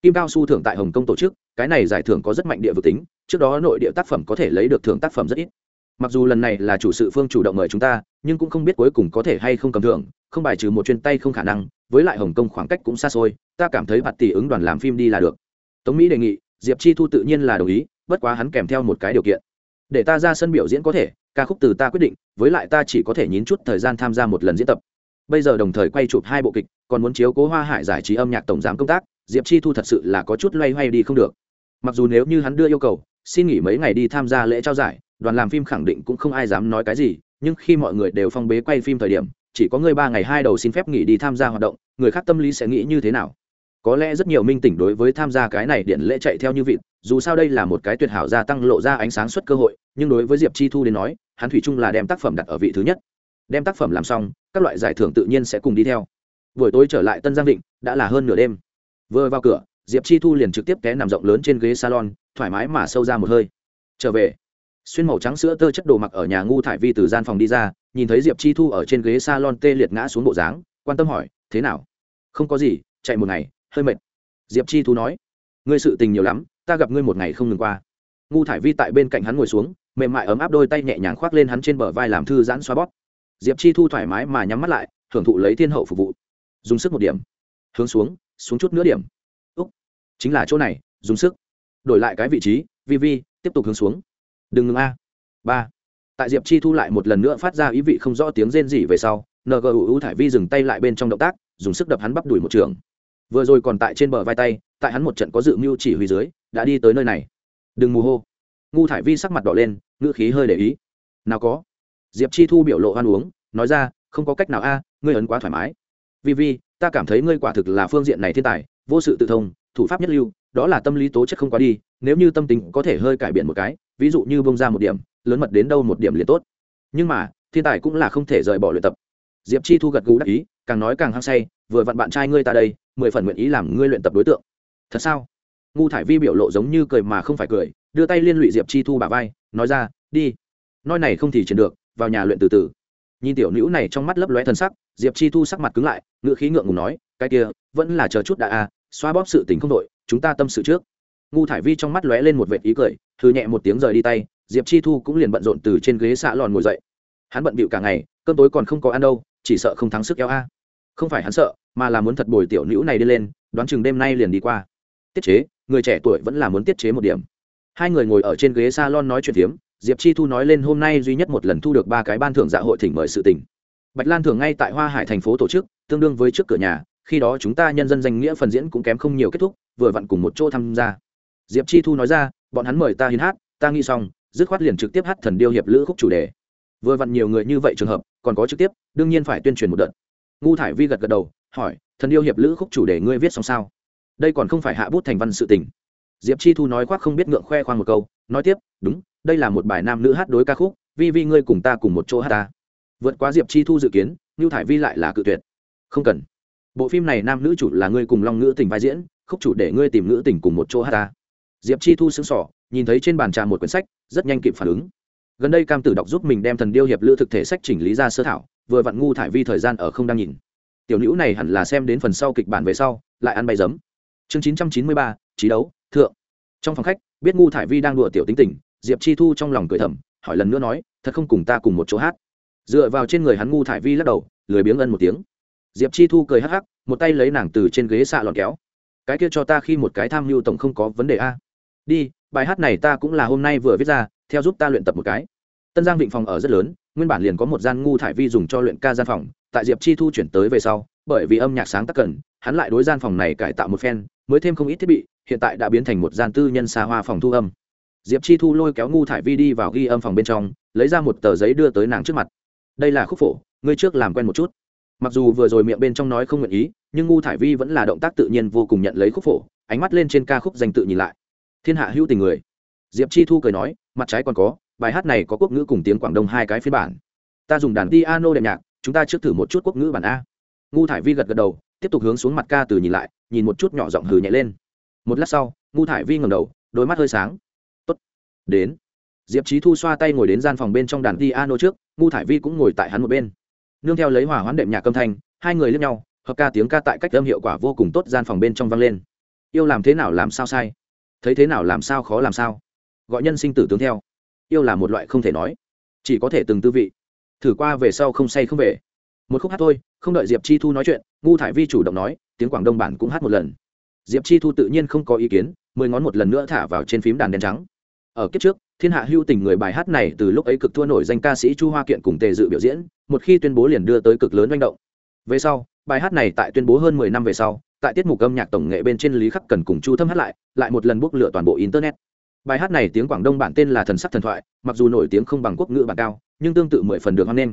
Kim cao su thưởng tại hồng kông tổ chức, cái này giải thưởng có rất mạnh địa vực tính, trước đó nội địa tác phẩm có thể lấy được thưởng tác phẩm rất ít mặc dù lần này là chủ sự phương chủ động mời chúng ta, nhưng cũng không biết cuối cùng có thể hay không cầm thưởng, không bài trừ một chuyên tay không khả năng, với lại hồng kông khoảng cách cũng xa xôi, ta cảm thấy bạt tỷ ứng đoàn làm phim đi là được. Tống mỹ đề nghị, diệp chi thu tự nhiên là đồng ý, bất quá hắn kèm theo một cái điều kiện. Để ta ra sân biểu diễn có thể, ca khúc từ ta quyết định, với lại ta chỉ có thể nhín chút thời gian tham gia một lần diễn tập. Bây giờ đồng thời quay chụp hai bộ kịch, còn muốn chiếu cố hoa hải giải trí âm nhạc tổng giám công tác, diệp chi thu thật sự là có chút loay hoay đi không được mặc dù nếu như hắn đưa yêu cầu, xin nghỉ mấy ngày đi tham gia lễ trao giải, đoàn làm phim khẳng định cũng không ai dám nói cái gì, nhưng khi mọi người đều phong bế quay phim thời điểm, chỉ có người ba ngày hai đầu xin phép nghỉ đi tham gia hoạt động, người khác tâm lý sẽ nghĩ như thế nào? Có lẽ rất nhiều minh tỉnh đối với tham gia cái này điện lễ chạy theo như vịt, dù sao đây là một cái tuyệt hảo gia tăng lộ ra ánh sáng suất cơ hội, nhưng đối với diệp chi thu đến nói, hắn thủy chung là đem tác phẩm đặt ở vị thứ nhất. Đem tác phẩm làm xong, các loại giải thưởng tự nhiên sẽ cùng đi theo. Buổi tối trở lại tân giang định, đã là hơn nửa đêm. Vừa vào cửa diệp chi thu liền trực tiếp té nằm rộng lớn trên ghế salon, thoải mái mà sâu ra một hơi. Trở về. Xuyên màu trắng sữa tơ chất đồ mặc ở nhà ngu thải vi từ gian phòng đi ra, nhìn thấy diệp chi thu ở trên ghế salon tê liệt ngã xuống bộ dáng, quan tâm hỏi, thế nào? Không có gì, chạy một ngày, hơi mệt. Diệp chi thu nói, ngươi sự tình nhiều lắm, ta gặp ngươi một ngày không ngừng qua. Ngu thải vi tại bên cạnh hắn ngồi xuống, mềm mại ấm áp đôi tay nhẹ nhàng khoác lên hắn trên bờ vai làm thư giãn xoa bóp. Diệp chi thu thoải mái mà nhắm mắt lại thưởng thụ lấy thiên hậu phục vụ. Dùng sức một điểm. Hướng xuống xuống chút nữa điểm chính là chỗ này, dùng sức. Đổi lại cái vị trí, vi vi, tiếp tục hướng xuống. Đừng ngừng a. Ba. Tại diệp chi thu lại một lần nữa phát ra ý vị không rõ tiếng rên rỉ về sau ngu thải vi dừng tay lại bên trong động tác, dùng sức đập hắn bắp đùi một trường. Vừa rồi còn tại trên bờ vai tay, tại hắn một trận có dự mưu chỉ huy dưới, đã đi tới nơi này. Đừng mù hô. Ngu thải vi sắc mặt đỏ lên, ngữ khí hơi để ý. Nào có. Diệp chi thu biểu lộ hoan uống, nói ra, không có cách nào a, ngươi ấn quá thoải mái. Vi vi, ta cảm thấy ngươi quả thực là phương diện này thiên tài vô sự tự thông, thủ pháp nhất lưu, đó là tâm lý tố chất không quá đi, nếu như tâm tính có thể hơi cải biện một cái, ví dụ như bông ra một điểm, lớn mật đến đâu một điểm liền tốt. Nhưng mà, thiên tài cũng là không thể rời bỏ luyện tập. Diệp chi thu gật gù đắc ý, càng nói càng hăng say, vừa vặn bạn trai ngươi ta đây, mười phần nguyện ý làm ngươi luyện tập đối tượng. Thật sao? Ngu thải vi biểu lộ giống như cười mà không phải cười, đưa tay liên lụy diệp chi thu bà vai, nói ra, đi. Nói này không thì chuyển được, vào nhà luyện từ từ. Nhìn tiểu nữ này trong mắt lấp lóe thần sắc, diệp chi thu sắc mặt cứng lại ngựa khí ngượng ngùng nói, cái kia, vẫn là chờ chút đã a xoa bóp sự tình không đội, chúng ta tâm sự trước. Ngu thải vi trong mắt lóe lên một vệt ý cười, thư nhẹ một tiếng rời đi tay, diệp chi thu cũng liền bận rộn từ trên ghế xạ lòn ngồi dậy. Hắn bận bịu cả ngày, cơm tối còn không có ăn đâu, chỉ sợ không thắng sức eo a. Không phải hắn sợ, mà là muốn thật bồi tiểu nữ này đi lên, đoán chừng đêm nay liền đi qua. Tiết chế, người trẻ tuổi vẫn là muốn tiết chế một điểm. Hai người ngồi ở trên ghế salon nói chuyện phiếm, diệp chi thu nói lên hôm nay duy nhất một lần thu được ba cái ban thưởng dạ hội thỉnh mời sự tình. Bạch lan thường ngay tại hoa hải thành phố tổ chức, tương đương với trước cửa nhà khi đó chúng ta nhân dân danh nghĩa phần diễn cũng kém không nhiều kết thúc, vừa vặn cùng một chỗ tham gia. Diệp chi thu nói ra, bọn hắn mời ta hiến hát, ta nghĩ xong, dứt khoát liền trực tiếp hát thần điêu hiệp lữ khúc chủ đề. Vừa vặn nhiều người như vậy trường hợp, còn có trực tiếp, đương nhiên phải tuyên truyền một đợt. Ngu thải vi gật gật đầu, hỏi, thần điêu hiệp lữ khúc chủ đề ngươi viết xong sao? Đây còn không phải hạ bút thành văn sự tình. Diệp chi thu nói khoác không biết ngượng khoe khoang một câu, nói tiếp, đúng, đây là một bài nam nữ hát đối ca khúc, vi vi ngươi cùng ta cùng một chỗ hát ta. Vượt qua diệp chi thu dự kiến Ngưu thải vi lại là cự tuyệt. Không cần bộ phim này nam nữ chủ là ngươi cùng long ngữ tình vai diễn, khúc chủ để ngươi tìm ngữ tình cùng một chỗ hát ta. Diệp chi thu xứng sỏ nhìn thấy trên bàn trà một quyển sách, rất nhanh kịp phản ứng. Gần đây cam tử đọc giúp mình đem thần điêu hiệp lữ thực thể sách chỉnh lý ra sơ thảo, vừa vặn ngu thải vi thời gian ở không đang nhìn. Tiểu nữ này hẳn là xem đến phần sau kịch bản về sau, lại ăn bay giấm chương chín trăm chín mươi ba trí đấu, thượng. Trong phòng khách, biết ngu thải vi đang đùa tiểu tính tình, diệp chi thu trong lòng cười thầm, hỏi lần nữa nói, thật không cùng ta cùng một chỗ hát? Dựa vào trên người hắn ngu thải vi lắc đầu, lười biếng ân một tiếng. Diệp chi thu cười hắc hắc một tay lấy nàng từ trên ghế xạ lọn kéo. Cái kia cho ta khi một cái tham mưu tổng không có vấn đề a. Đi, bài hát này ta cũng là hôm nay vừa viết ra, theo giúp ta luyện tập một cái. Tân giang vịnh phòng ở rất lớn, nguyên bản liền có một gian ngu thải vi dùng cho luyện ca gian phòng, tại diệp chi thu chuyển tới về sau, bởi vì âm nhạc sáng tác cần, hắn lại đối gian phòng này cải tạo một phen, mới thêm không ít thiết bị, hiện tại đã biến thành một gian tư nhân xa hoa phòng thu âm. Diệp chi thu lôi kéo ngu thải vi đi vào ghi âm phòng bên trong, lấy ra một tờ giấy đưa tới nàng trước mặt. Đây là khúc phổ, ngươi trước làm quen một chút. Mặc dù vừa rồi miệng bên trong nói không nguyện ý nhưng ngu thải vi vẫn là động tác tự nhiên vô cùng nhận lấy khúc phổ, ánh mắt lên trên ca khúc danh tự nhìn lại. Thiên hạ hữu tình người. Diệp chi thu cười nói, mặt trái còn có, bài hát này có quốc ngữ cùng tiếng quảng đông hai cái phiên bản. Ta dùng đàn piano đệm nhạc, chúng ta trước thử một chút quốc ngữ bản a. Ngu thải vi gật gật đầu, tiếp tục hướng xuống mặt ca từ nhìn lại, nhìn một chút nhỏ giọng hừ nhẹ lên. Một lát sau, ngu thải vi ngầm đầu, đôi mắt hơi sáng. Tốt. Đến. Diệp trí thu xoa tay ngồi đến gian phòng bên trong đàn piano trước, ngu thải vi cũng ngồi tại hắn một bên. Nương theo lấy hỏa hoán đệm nhạc âm thanh, hai người lướt nhau hợp ca tiếng ca tại cách âm hiệu quả vô cùng tốt gian phòng bên trong vang lên. Yêu làm thế nào làm sao sai? Thấy thế nào làm sao khó làm sao? Gọi nhân sinh tử tướng theo. Yêu là một loại không thể nói. Chỉ có thể từng tư vị. Thử qua về sau không say không về. Một khúc hát thôi, không đợi diệp chi thu nói chuyện, ngu thải vi chủ động nói, tiếng quảng đông bản cũng hát một lần. Diệp chi thu tự nhiên không có ý kiến, mười ngón một lần nữa thả vào trên phím đàn đen trắng. Ở kiếp trước, thiên hạ hưu tình người bài hát này từ lúc ấy cực thua nổi danh ca sĩ chu hoa kiện cùng tề dự biểu diễn, một khi tuyên bố liền đưa tới cực lớn manh động. Về sau bài hát này tại tuyên bố hơn mười năm về sau, tại tiết mục âm nhạc tổng nghệ bên trên lý khắc cần cùng chu thâm hát lại lại một lần bốc lửa toàn bộ internet. Bài hát này tiếng quảng đông bản tên là thần sắc thần thoại, mặc dù nổi tiếng không bằng quốc ngữ bản cao, nhưng tương tự mười phần được hoan nghênh.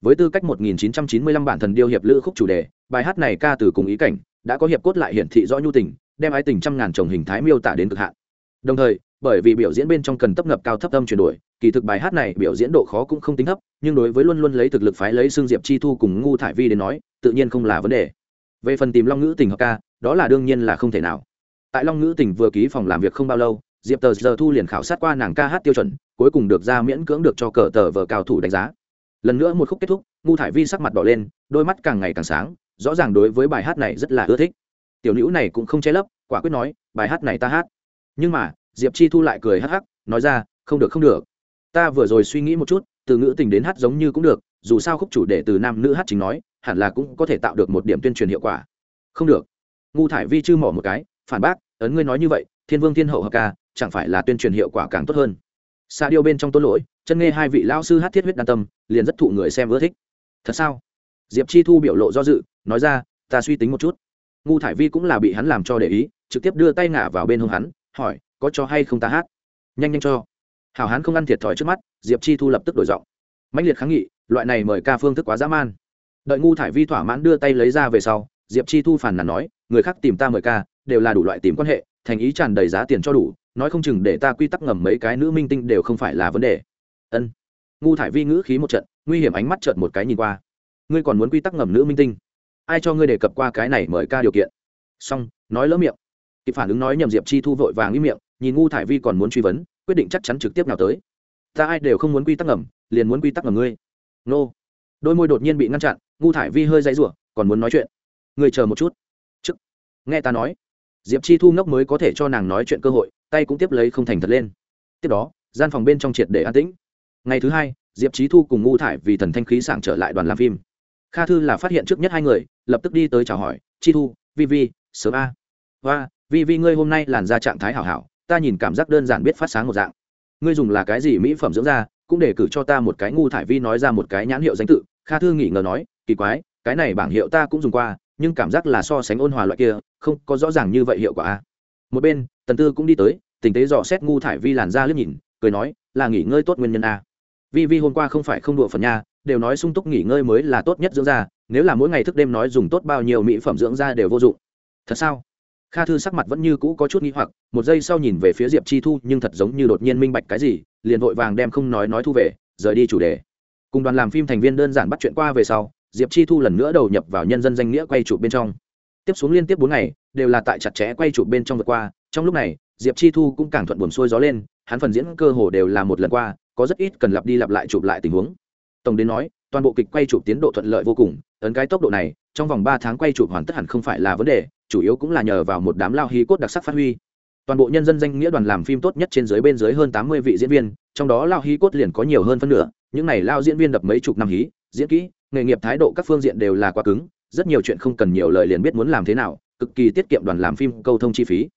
Với tư cách 1995 bản thần điêu hiệp lữ khúc chủ đề, bài hát này ca từ cùng ý cảnh, đã có hiệp cốt lại hiển thị rõ nhu tình, đem ái tình trăm ngàn chồng hình thái miêu tả đến cực hạn. Đồng thời bởi vì biểu diễn bên trong cần tấp nập cao thấp âm chuyển đổi, kỳ thực bài hát này biểu diễn độ khó cũng không tính thấp, nhưng đối với luôn luôn lấy thực lực phái lấy xương diệp chi thu cùng ngu thải vi đến nói, tự nhiên không là vấn đề. Về phần tìm long ngữ tình hợp ca, đó là đương nhiên là không thể nào. Tại long ngữ tình vừa ký phòng làm việc không bao lâu, diệp tờ giờ thu liền khảo sát qua nàng ca hát tiêu chuẩn, cuối cùng được ra miễn cưỡng được cho cờ tờ vờ cao thủ đánh giá. Lần nữa một khúc kết thúc, ngu thải vi sắc mặt đỏ lên, đôi mắt càng ngày càng sáng, rõ ràng đối với bài hát này rất là ưa thích. Tiểu nữ này cũng không che lấp, quả quyết nói, bài hát này ta hát. Nhưng mà diệp chi thu lại cười hắc hắc, nói ra, không được không được. Ta vừa rồi suy nghĩ một chút, từ ngữ tình đến hát giống như cũng được, dù sao khúc chủ đề từ nam nữ hát chính nói, hẳn là cũng có thể tạo được một điểm tuyên truyền hiệu quả. Không được. Ngu thải vi chư mỏ một cái, phản bác, ấn ngươi nói như vậy, thiên vương thiên hậu hợp ca, chẳng phải là tuyên truyền hiệu quả càng tốt hơn? Xa điêu bên trong tôn lỗi, chân nghe hai vị lao sư hát thiết huyết đan tâm, liền rất thụ người xem ưa thích. Thật sao? Diệp chi thu biểu lộ do dự, nói ra, ta suy tính một chút. Ngu thải vi cũng là bị hắn làm cho để ý, trực tiếp đưa tay ngả vào bên hông hắn, hỏi có cho hay không ta hát? Nhanh nhanh cho. Hảo hán không ăn thiệt thòi trước mắt, diệp chi thu lập tức đổi giọng. Mạnh liệt kháng nghị, loại này mời ca phương thức quá dã man. Đợi ngu thải vi thỏa mãn đưa tay lấy ra về sau, diệp chi thu phản nàn nói, người khác tìm ta mời ca, đều là đủ loại tìm quan hệ, thành ý tràn đầy giá tiền cho đủ, nói không chừng để ta quy tắc ngầm mấy cái nữ minh tinh đều không phải là vấn đề. Ân. Ngu thải vi ngữ khí một trận, nguy hiểm ánh mắt trợn một cái nhìn qua. Ngươi còn muốn quy tắc ngầm nữ minh tinh? Ai cho ngươi đề cập qua cái này mời ca điều kiện? Xong, nói lỡ miệng. Kịp phản ứng nói nhầm diệp chi thu vội vàng ý miệng nhìn ngu thải vi còn muốn truy vấn, quyết định chắc chắn trực tiếp nào tới. Ta ai đều không muốn quy tắc ngầm, liền muốn quy tắc ngầm ngươi. Nô. Đôi môi đột nhiên bị ngăn chặn, ngu thải vi hơi dãy rủa, còn muốn nói chuyện. Ngươi chờ một chút. Chức nghe ta nói. Diệp chi thu ngốc mới có thể cho nàng nói chuyện cơ hội, tay cũng tiếp lấy không thành thật lên. Tiếp đó, gian phòng bên trong triệt để an tĩnh. Ngày thứ hai, diệp trí thu cùng ngu thải vì thần thanh khí sảng trở lại đoàn làm phim. Kha thư là phát hiện trước nhất hai người, lập tức đi tới chào hỏi. Chi thu vi vi sớm a. Và vi vi ngươi hôm nay làn ra trạng thái hảo hảo ta nhìn cảm giác đơn giản biết phát sáng một dạng. Ngươi dùng là cái gì mỹ phẩm dưỡng da, cũng để cử cho ta một cái ngu thải vi nói ra một cái nhãn hiệu danh tự. Kha thư nghỉ ngờ nói, kỳ quái, cái này bảng hiệu ta cũng dùng qua, nhưng cảm giác là so sánh ôn hòa loại kia, không có rõ ràng như vậy hiệu quả a. Một bên, tần tư cũng đi tới, tình tế dò xét ngu thải vi làn da liếc nhìn, cười nói, là nghỉ ngơi tốt nguyên nhân a. Vi vi hôm qua không phải không đùa phần nha, đều nói sung túc nghỉ ngơi mới là tốt nhất dưỡng da, nếu là mỗi ngày thức đêm nói dùng tốt bao nhiêu mỹ phẩm dưỡng da đều vô dụng. Thật sao? Kha thư sắc mặt vẫn như cũ có chút n hoặc, một giây sau nhìn về phía diệp chi thu, nhưng thật giống như đột nhiên minh bạch cái gì, liền vội vàng đem không nói nói thu về, rời đi chủ đề. Cùng đoàn làm phim thành viên đơn giản bắt chuyện qua về sau, diệp chi thu lần nữa đầu nhập vào nhân dân danh nghĩa quay chụp bên trong. Tiếp xuống liên tiếp bốn ngày, đều là tại chặt chẽ quay chụp bên trong vượt qua, trong lúc này, diệp chi thu cũng càng thuận buồn xuôi gió lên, hắn phần diễn cơ hồ đều là một lần qua, có rất ít cần lặp đi lặp lại chụp lại tình huống. Tổng đến nói, toàn bộ kịch quay chụp tiến độ thuận lợi vô cùng, ấn cái tốc độ này, trong vòng ba tháng quay chụp hoàn tất hẳn không phải là vấn đề chủ yếu cũng là nhờ vào một đám lao hí cốt đặc sắc phát huy. Toàn bộ nhân dân danh nghĩa đoàn làm phim tốt nhất trên dưới bên dưới hơn tám mươi vị diễn viên, trong đó lao hí cốt liền có nhiều hơn phân nửa, những này lao diễn viên đập mấy chục năm hí, diễn kỹ, nghề nghiệp thái độ các phương diện đều là quá cứng, rất nhiều chuyện không cần nhiều lời liền biết muốn làm thế nào, cực kỳ tiết kiệm đoàn làm phim câu thông chi phí.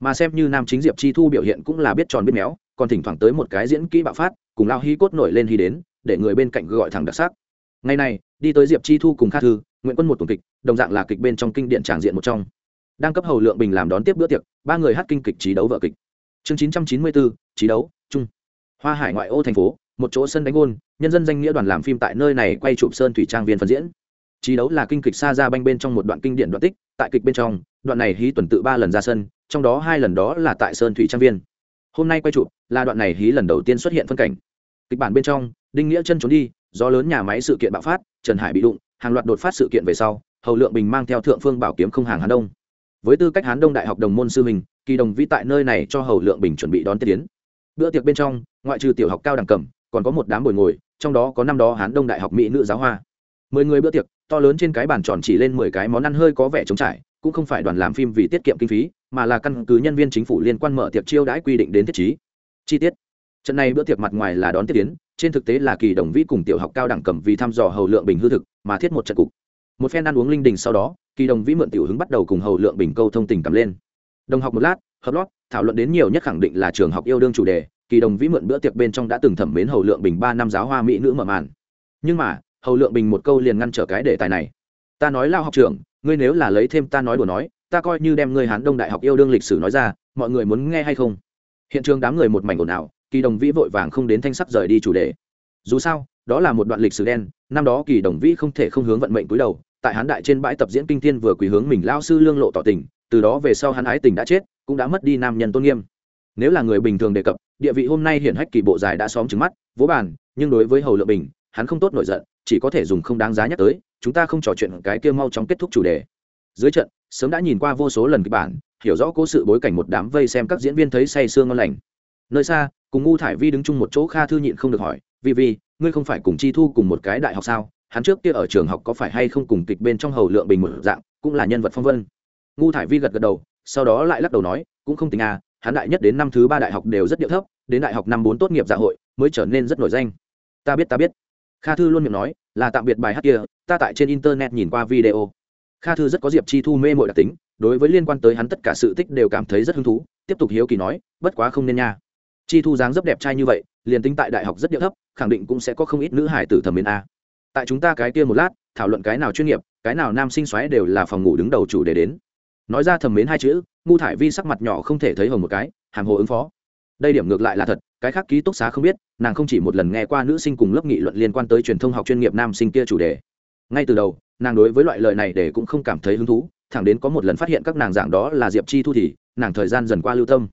Mà xem như nam chính diệp chi thu biểu hiện cũng là biết tròn biết méo, còn thỉnh thoảng tới một cái diễn kỹ bạo phát, cùng lao hí cốt nổi lên hí đến, để người bên cạnh gọi thẳng đặc sắc. Ngày này, đi tới diệp chi thu cùng kha thư, nguyễn quân một tuần kịch, đồng dạng là kịch bên trong kinh điện tràng diện một trong đang cấp hầu lượng bình làm đón tiếp bữa tiệc, ba người hát kinh kịch trí đấu vợ kịch. Chương chín trăm chín mươi bốn trí đấu chung hoa hải ngoại ô thành phố, một chỗ sân đánh gôn, nhân dân danh nghĩa đoàn làm phim tại nơi này quay chụp sơn thủy trang viên phân diễn. Trí đấu là kinh kịch xa ra banh bên trong một đoạn kinh điển đoạn tích, tại kịch bên trong, đoạn này hí tuần tự ba lần ra sân, trong đó hai lần đó là tại sơn thủy trang viên. Hôm nay quay chụp là đoạn này hí lần đầu tiên xuất hiện phân cảnh. Kịch bản bên trong, đinh nghĩa chân trốn đi do lớn nhà máy sự kiện bạo phát, trần hải bị đụng, hàng loạt đột phát sự kiện về sau, hầu lượng bình mang theo thượng phương bảo kiếm không hàng hà đông với tư cách hán đông đại học đồng môn sư mình kỳ đồng vĩ tại nơi này cho hầu lượng bình chuẩn bị đón tiết tiến. Bữa tiệc bên trong, ngoại trừ tiểu học cao đẳng cầm, còn có một đám bồi ngồi, trong đó có năm đó hán đông đại học mỹ nữ giáo hoa. Mười người bữa tiệc, to lớn trên cái bàn tròn chỉ lên mười cái món ăn hơi có vẻ trống trải, cũng không phải đoàn làm phim vì tiết kiệm kinh phí, mà là căn cứ nhân viên chính phủ liên quan mở tiệc chiêu đãi quy định đến thiết chí chi tiết. Trận này bữa tiệc mặt ngoài là đón tiếp tiến, trên thực tế là kỳ đồng vĩ cùng tiểu học cao đẳng cầm vì thăm dò hầu lượng bình hư thực, mà thiết một trận cục. Một phen ăn uống linh đình sau đó kỳ đồng vĩ mượn tiểu hứng bắt đầu cùng hầu lượng bình câu thông tình cảm lên. Đồng học một lát, hợp lót, thảo luận đến nhiều nhất khẳng định là trường học yêu đương chủ đề, kỳ đồng vĩ mượn bữa tiệc bên trong đã từng thẩm mến hầu lượng bình ba năm giáo hoa mỹ nữ mở màn. Nhưng mà, hầu lượng bình một câu liền ngăn trở cái đề tài này. Ta nói lao học trưởng, ngươi nếu là lấy thêm ta nói đùa nói, ta coi như đem ngươi hán đông đại học yêu đương lịch sử nói ra, mọi người muốn nghe hay không? Hiện trường đám người một mảnh ồn ào, kỳ đồng vĩ vội vàng không đến thanh sắc rời đi chủ đề. Dù sao, đó là một đoạn lịch sử đen, năm đó kỳ đồng vĩ không thể không hướng vận mệnh cúi đầu tại hán đại trên bãi tập diễn kinh thiên vừa quỳ hướng mình lao sư lương lộ tỏ tình, từ đó về sau hắn ái tình đã chết, cũng đã mất đi nam nhân tôn nghiêm. Nếu là người bình thường đề cập, địa vị hôm nay hiển hách kỳ bộ dài đã xóm trứng mắt, vỗ bàn, nhưng đối với hầu lượng bình, hắn không tốt nổi giận, chỉ có thể dùng không đáng giá nhắc tới, chúng ta không trò chuyện cái kia mau chóng kết thúc chủ đề. Dưới trận, sớm đã nhìn qua vô số lần kịch bản, hiểu rõ cố sự bối cảnh một đám vây xem các diễn viên thấy say sương ngon lành. Nơi xa, cùng ngu thải vi đứng chung một chỗ kha thư nhịn không được hỏi, vì vì, ngươi không phải cùng chi thu cùng một cái đại học sao? Hắn trước kia ở trường học có phải hay không cùng kịch bên trong hầu lượng bình một dạng, cũng là nhân vật phong vân. Ngu thải vi gật gật đầu, sau đó lại lắc đầu nói, cũng không tính à hắn đại nhất đến năm thứ ba đại học đều rất điệu thấp, đến đại học năm bốn tốt nghiệp dạ hội, mới trở nên rất nổi danh. Ta biết ta biết. Kha thư luôn miệng nói, là tạm biệt bài hát kia, ta tại trên internet nhìn qua video. Kha thư rất có diệp chi thu mê mội đặc tính, đối với liên quan tới hắn tất cả sự tích đều cảm thấy rất hứng thú, tiếp tục hiếu kỳ nói, bất quá không nên nha. Chi thu dáng rất đẹp trai như vậy, liền tính tại đại học rất điệu thấp, khẳng định cũng sẽ có không ít nữ hải tử thẩm mến a tại chúng ta cái kia một lát, thảo luận cái nào chuyên nghiệp, cái nào nam sinh xoáy đều là phòng ngủ đứng đầu chủ đề đến. Nói ra thầm mến hai chữ, ngu thải vi sắc mặt nhỏ không thể thấy hồng một cái hàng hồ ứng phó. Đây điểm ngược lại là thật, cái khác ký túc xá không biết, nàng không chỉ một lần nghe qua nữ sinh cùng lớp nghị luận liên quan tới truyền thông học chuyên nghiệp nam sinh kia chủ đề. Ngay từ đầu, nàng đối với loại lời này để cũng không cảm thấy hứng thú, thẳng đến có một lần phát hiện các nàng giảng đó là diệp chi thu thì, nàng thời gian dần qua lưu tâm.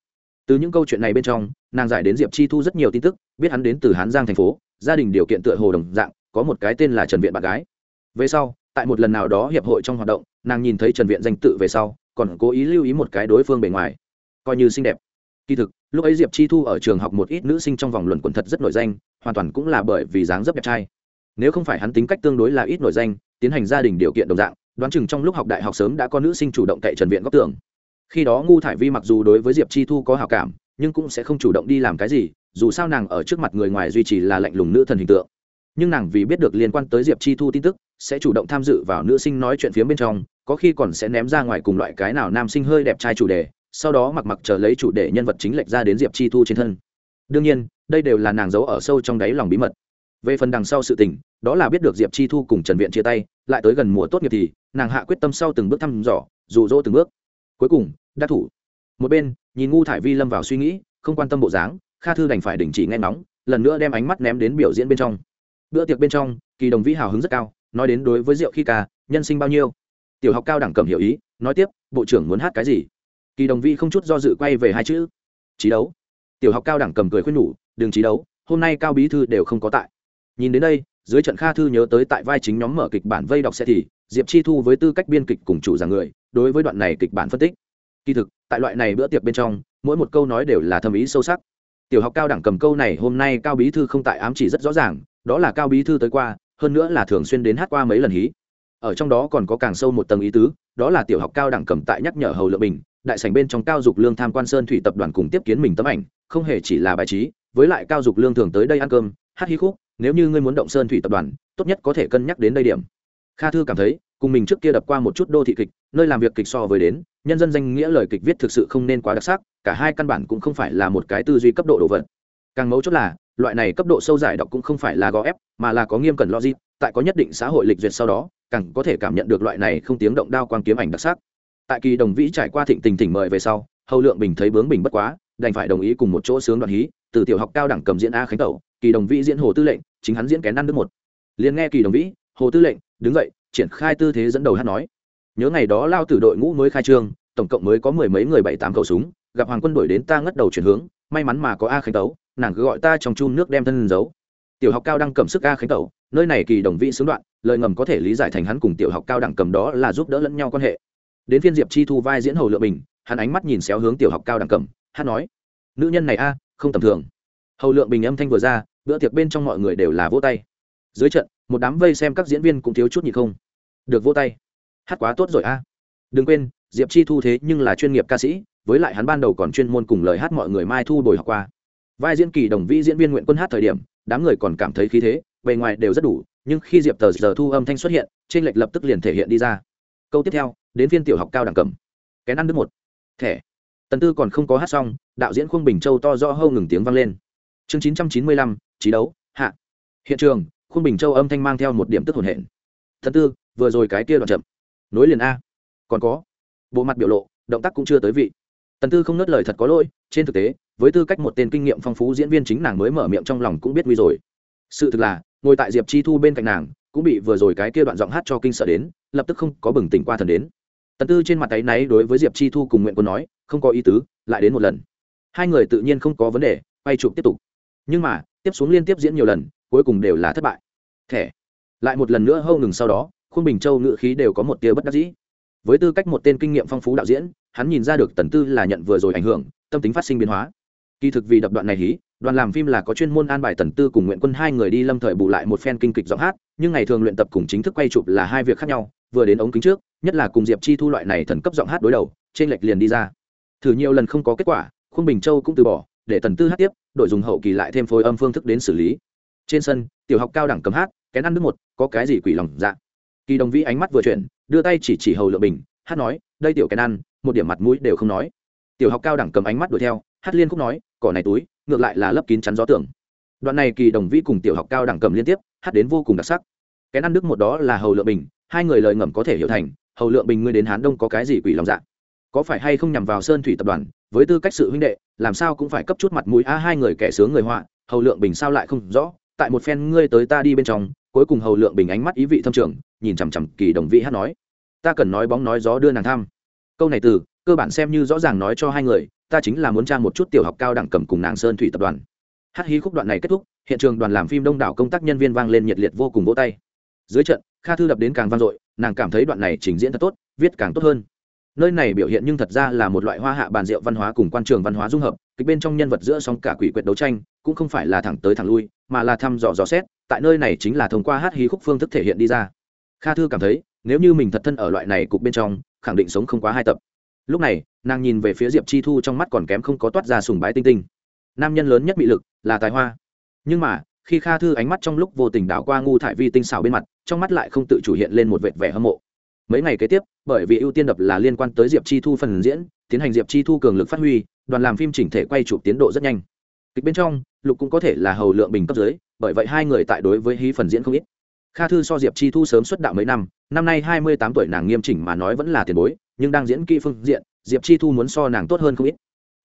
Từ những câu chuyện này bên trong, nàng giải đến diệp chi thu rất nhiều tin tức, biết hắn đến từ hán giang thành phố, gia đình điều kiện tựa hồ đồng dạng có một cái tên là trần viện bạn gái. Về sau, tại một lần nào đó hiệp hội trong hoạt động, nàng nhìn thấy trần viện danh tự về sau, còn cố ý lưu ý một cái đối phương bề ngoài. Coi như xinh đẹp. Kỳ thực, lúc ấy diệp chi thu ở trường học một ít nữ sinh trong vòng luận quần thật rất nổi danh, hoàn toàn cũng là bởi vì dáng dấp đẹp trai. Nếu không phải hắn tính cách tương đối là ít nổi danh, tiến hành gia đình điều kiện đồng dạng, đoán chừng trong lúc học đại học sớm đã có nữ sinh chủ động cậy trần viện góc tường. Khi đó ngu thải vi mặc dù đối với diệp chi thu có hào cảm, nhưng cũng sẽ không chủ động đi làm cái gì, dù sao nàng ở trước mặt người ngoài duy trì là lạnh lùng nữ thần hình tượng nhưng nàng vì biết được liên quan tới diệp chi thu tin tức, sẽ chủ động tham dự vào nữ sinh nói chuyện phía bên trong, có khi còn sẽ ném ra ngoài cùng loại cái nào nam sinh hơi đẹp trai chủ đề, sau đó mặc mặc chờ lấy chủ đề nhân vật chính lệch ra đến diệp chi thu trên thân. Đương nhiên, đây đều là nàng giấu ở sâu trong đáy lòng bí mật. Về phần đằng sau sự tình, đó là biết được diệp chi thu cùng trần viện chia tay, lại tới gần mùa tốt nghiệp thì, nàng hạ quyết tâm sau từng bước thăm dò rụ rỗ từng bước. Cuối cùng đã thủ. Một bên, nhìn ngu thải vi lâm vào suy nghĩ, không quan tâm bộ dáng, kha thư đành phải đình chỉ nghe ngóng, lần nữa đem ánh mắt ném đến biểu diễn bên trong bữa tiệc bên trong, kỳ đồng vĩ hào hứng rất cao, nói đến đối với rượu khi ca, nhân sinh bao nhiêu. Tiểu học cao đẳng cầm hiểu ý, nói tiếp, bộ trưởng muốn hát cái gì? Kỳ đồng vĩ không chút do dự quay về hai chữ. Trí đấu. Tiểu học cao đẳng cầm cười khuyên nhủ, đừng trí đấu, hôm nay cao bí thư đều không có tại. Nhìn đến đây, dưới trận kha thư nhớ tới tại vai chính nhóm mở kịch bản vây đọc xe thì, diệp chi thu với tư cách biên kịch cùng chủ giảng người, đối với đoạn này kịch bản phân tích. Kỳ thực, tại loại này bữa tiệc bên trong, mỗi một câu nói đều là thâm ý sâu sắc. Tiểu học cao đẳng cầm câu này, hôm nay cao bí thư không tại ám chỉ rất rõ ràng đó là cao bí thư tới qua, hơn nữa là thường xuyên đến hát qua mấy lần hí. Ở trong đó còn có càng sâu một tầng ý tứ, đó là tiểu học cao đẳng cầm tại nhắc nhở hầu lượng bình, đại sảnh bên trong cao dục lương tham quan sơn thủy tập đoàn cùng tiếp kiến mình tấm ảnh, không hề chỉ là bài trí, với lại cao dục lương thường tới đây ăn cơm, hát hí khúc, nếu như ngươi muốn động sơn thủy tập đoàn, tốt nhất có thể cân nhắc đến đây điểm. Kha thư cảm thấy, cùng mình trước kia đập qua một chút đô thị kịch, nơi làm việc kịch so với đến, nhân dân danh nghĩa lời kịch viết thực sự không nên quá đặc sắc, cả hai căn bản cũng không phải là một cái tư duy cấp độ đồ vật. Càng mấu chốt là loại này cấp độ sâu giải đọc cũng không phải là gò ép, mà là có nghiêm cẩn logic, tại có nhất định xã hội lịch duyệt sau đó, càng có thể cảm nhận được loại này không tiếng động đao quang kiếm ảnh đặc sắc. Tại kỳ đồng vĩ trải qua thịnh tình tỉnh mời về sau, hầu lượng bình thấy bướng bình bất quá, đành phải đồng ý cùng một chỗ sướng đoạn hí, từ tiểu học cao đẳng cầm diễn a khánh tẩu, kỳ đồng vĩ diễn hồ tư lệnh, chính hắn diễn kén ăn nước một. Liền nghe kỳ đồng vĩ, hồ tư lệnh, đứng dậy, triển khai tư thế dẫn đầu hát nói. Nhớ ngày đó lao từ đội ngũ mới khai trương, tổng cộng mới có mười mấy người bảy tám khẩu súng, gặp hoàng quân đuổi đến ta ngất đầu chuyển hướng, may mắn mà có a khánh tấu nàng cứ gọi ta trong chun nước đem thân giấu. Tiểu học cao đăng cầm sức ca khánh tẩu, nơi này kỳ đồng vị xướng đoạn, lời ngầm có thể lý giải thành hắn cùng tiểu học cao đẳng cầm đó là giúp đỡ lẫn nhau quan hệ. Đến phiên diệp chi thu vai diễn hầu lượng bình hắn ánh mắt nhìn xéo hướng tiểu học cao đẳng cầm hát nói, nữ nhân này a, không tầm thường. Hầu lượng bình âm thanh vừa ra, bữa tiệc bên trong mọi người đều là vỗ tay. Dưới trận, một đám vây xem các diễn viên cũng thiếu chút nhị không. Được vỗ tay. Hát quá tốt rồi a. Đừng quên, diệp chi thu thế nhưng là chuyên nghiệp ca sĩ, với lại hắn ban đầu còn chuyên môn cùng lời hát mọi người mai thu đổi học qua vai diễn kỳ đồng vĩ diễn viên nguyện quân hát thời điểm, đám người còn cảm thấy khí thế, bề ngoài đều rất đủ, nhưng khi diệp tờ giờ thu âm thanh xuất hiện, trên lệch lập tức liền thể hiện đi ra. Câu tiếp theo, đến phiên tiểu học cao đẳng cầm. Kén ăn đứt một. Thẻ. Tần tư còn không có hát xong, đạo diễn khuông bình châu to do hâu ngừng tiếng vang lên. Chương chín trăm chín mươi lăm trí đấu, hạ. Hiện trường khuông bình châu âm thanh mang theo một điểm tức hồn hển. Thần tư, vừa rồi cái kia đoạn chậm. Nối liền a. Còn có. Bộ mặt biểu lộ, động tác cũng chưa tới vị. Tần tư không nớt lời thật có lỗi, trên thực tế với tư cách một tên kinh nghiệm phong phú diễn viên chính nàng mới mở miệng trong lòng cũng biết nguy rồi. Sự thực là, ngồi tại diệp chi thu bên cạnh nàng, cũng bị vừa rồi cái kia đoạn giọng hát cho kinh sợ đến, lập tức không có bừng tỉnh qua thần đến. Tần tư trên mặt tay náy đối với diệp chi thu cùng nguyện quân nói, không có ý tứ, lại đến một lần. Hai người tự nhiên không có vấn đề, quay chụp tiếp tục. Nhưng mà, tiếp xuống liên tiếp diễn nhiều lần, cuối cùng đều là thất bại. Thẻ. Lại một lần nữa hâu ngừng sau đó khuôn bình châu ngự khí đều có một tia bất đắc dĩ. Với tư cách một tên kinh nghiệm phong phú đạo diễn, hắn nhìn ra được tần tư là nhận vừa rồi ảnh hưởng, tâm tính phát sinh biến hóa kỳ thực vì đập đoạn này hí, đoàn làm phim là có chuyên môn an bài tần tư cùng nguyện quân hai người đi lâm thời bù lại một phen kinh kịch giọng hát, nhưng ngày thường luyện tập cùng chính thức quay chụp là hai việc khác nhau, vừa đến ống kính trước, nhất là cùng diệp chi thu loại này thần cấp giọng hát đối đầu, trên lệch liền đi ra. Thử nhiều lần không có kết quả khuôn bình châu cũng từ bỏ, để tần tư hát tiếp, đội dùng hậu kỳ lại thêm phối âm phương thức đến xử lý. Trên sân, tiểu học cao đẳng cấm hát, kén ăn nước một, có cái gì quỷ lòng dạ. Kỳ đồng vĩ ánh mắt vừa chuyển, đưa tay chỉ chỉ hầu lựa bình, hát nói, đây tiểu kén ăn, một điểm mặt mũi đều không nói. Tiểu học cao đẳng cầm ánh mắt đuổi theo, hát liên khúc nói cỏ này túi, ngược lại là lấp kín chắn gió tưởng. Đoạn này kỳ đồng vĩ cùng tiểu học cao đẳng cầm liên tiếp, hát đến vô cùng đặc sắc. Cái ăn đức một đó là hầu lượng bình, hai người lời ngầm có thể hiểu thành, hầu lượng bình ngươi đến hán đông có cái gì quỷ lòng dạ? Có phải hay không nhằm vào sơn thủy tập đoàn, với tư cách sự huynh đệ, làm sao cũng phải cấp chút mặt mũi a hai người kẻ sướng người họa, hầu lượng bình sao lại không rõ? Tại một phen ngươi tới ta đi bên trong, cuối cùng hầu lượng bình ánh mắt ý vị thâm trường, nhìn chằm chằm kỳ đồng vĩ hát nói, ta cần nói bóng nói gió đưa nàng thăm. Câu này từ, cơ bản xem như rõ ràng nói cho hai người ta chính là muốn trang một chút tiểu học cao đẳng cầm cùng nàng sơn thủy tập đoàn. Hát hí khúc đoạn này kết thúc, hiện trường đoàn làm phim đông đảo công tác nhân viên vang lên nhiệt liệt vô cùng vỗ tay. Dưới trận, kha thư đập đến càng vang dội, nàng cảm thấy đoạn này trình diễn thật tốt, viết càng tốt hơn. Nơi này biểu hiện nhưng thật ra là một loại hoa hạ bàn rượu văn hóa cùng quan trường văn hóa dung hợp, kịch bên trong nhân vật giữa song cả quỷ quyệt đấu tranh, cũng không phải là thẳng tới thẳng lui, mà là thăm dò dò xét, tại nơi này chính là thông qua hát hí khúc phương thức thể hiện đi ra. Kha thư cảm thấy, nếu như mình thật thân ở loại này cục bên trong, khẳng định sống không quá hai tập lúc này, nàng nhìn về phía diệp chi thu trong mắt còn kém không có toát ra sùng bái tinh tinh. Nam nhân lớn nhất bị lực là tài hoa. Nhưng mà, khi kha thư ánh mắt trong lúc vô tình đảo qua ngu thải vi tinh xảo bên mặt, trong mắt lại không tự chủ hiện lên một vệt vẻ hâm mộ. Mấy ngày kế tiếp, bởi vì ưu tiên đập là liên quan tới diệp chi thu phần diễn, tiến hành diệp chi thu cường lực phát huy, đoàn làm phim chỉnh thể quay chụp tiến độ rất nhanh. Kịch bên trong, lục cũng có thể là hầu lượng bình cấp dưới, bởi vậy hai người tại đối với hí phần diễn không ít. Kha thư so diệp chi thu sớm xuất đạo mấy năm năm nay hai mươi tám tuổi nàng nghiêm chỉnh mà nói vẫn là tiền bối nhưng đang diễn kỹ phương diện, diệp chi thu muốn so nàng tốt hơn không ít.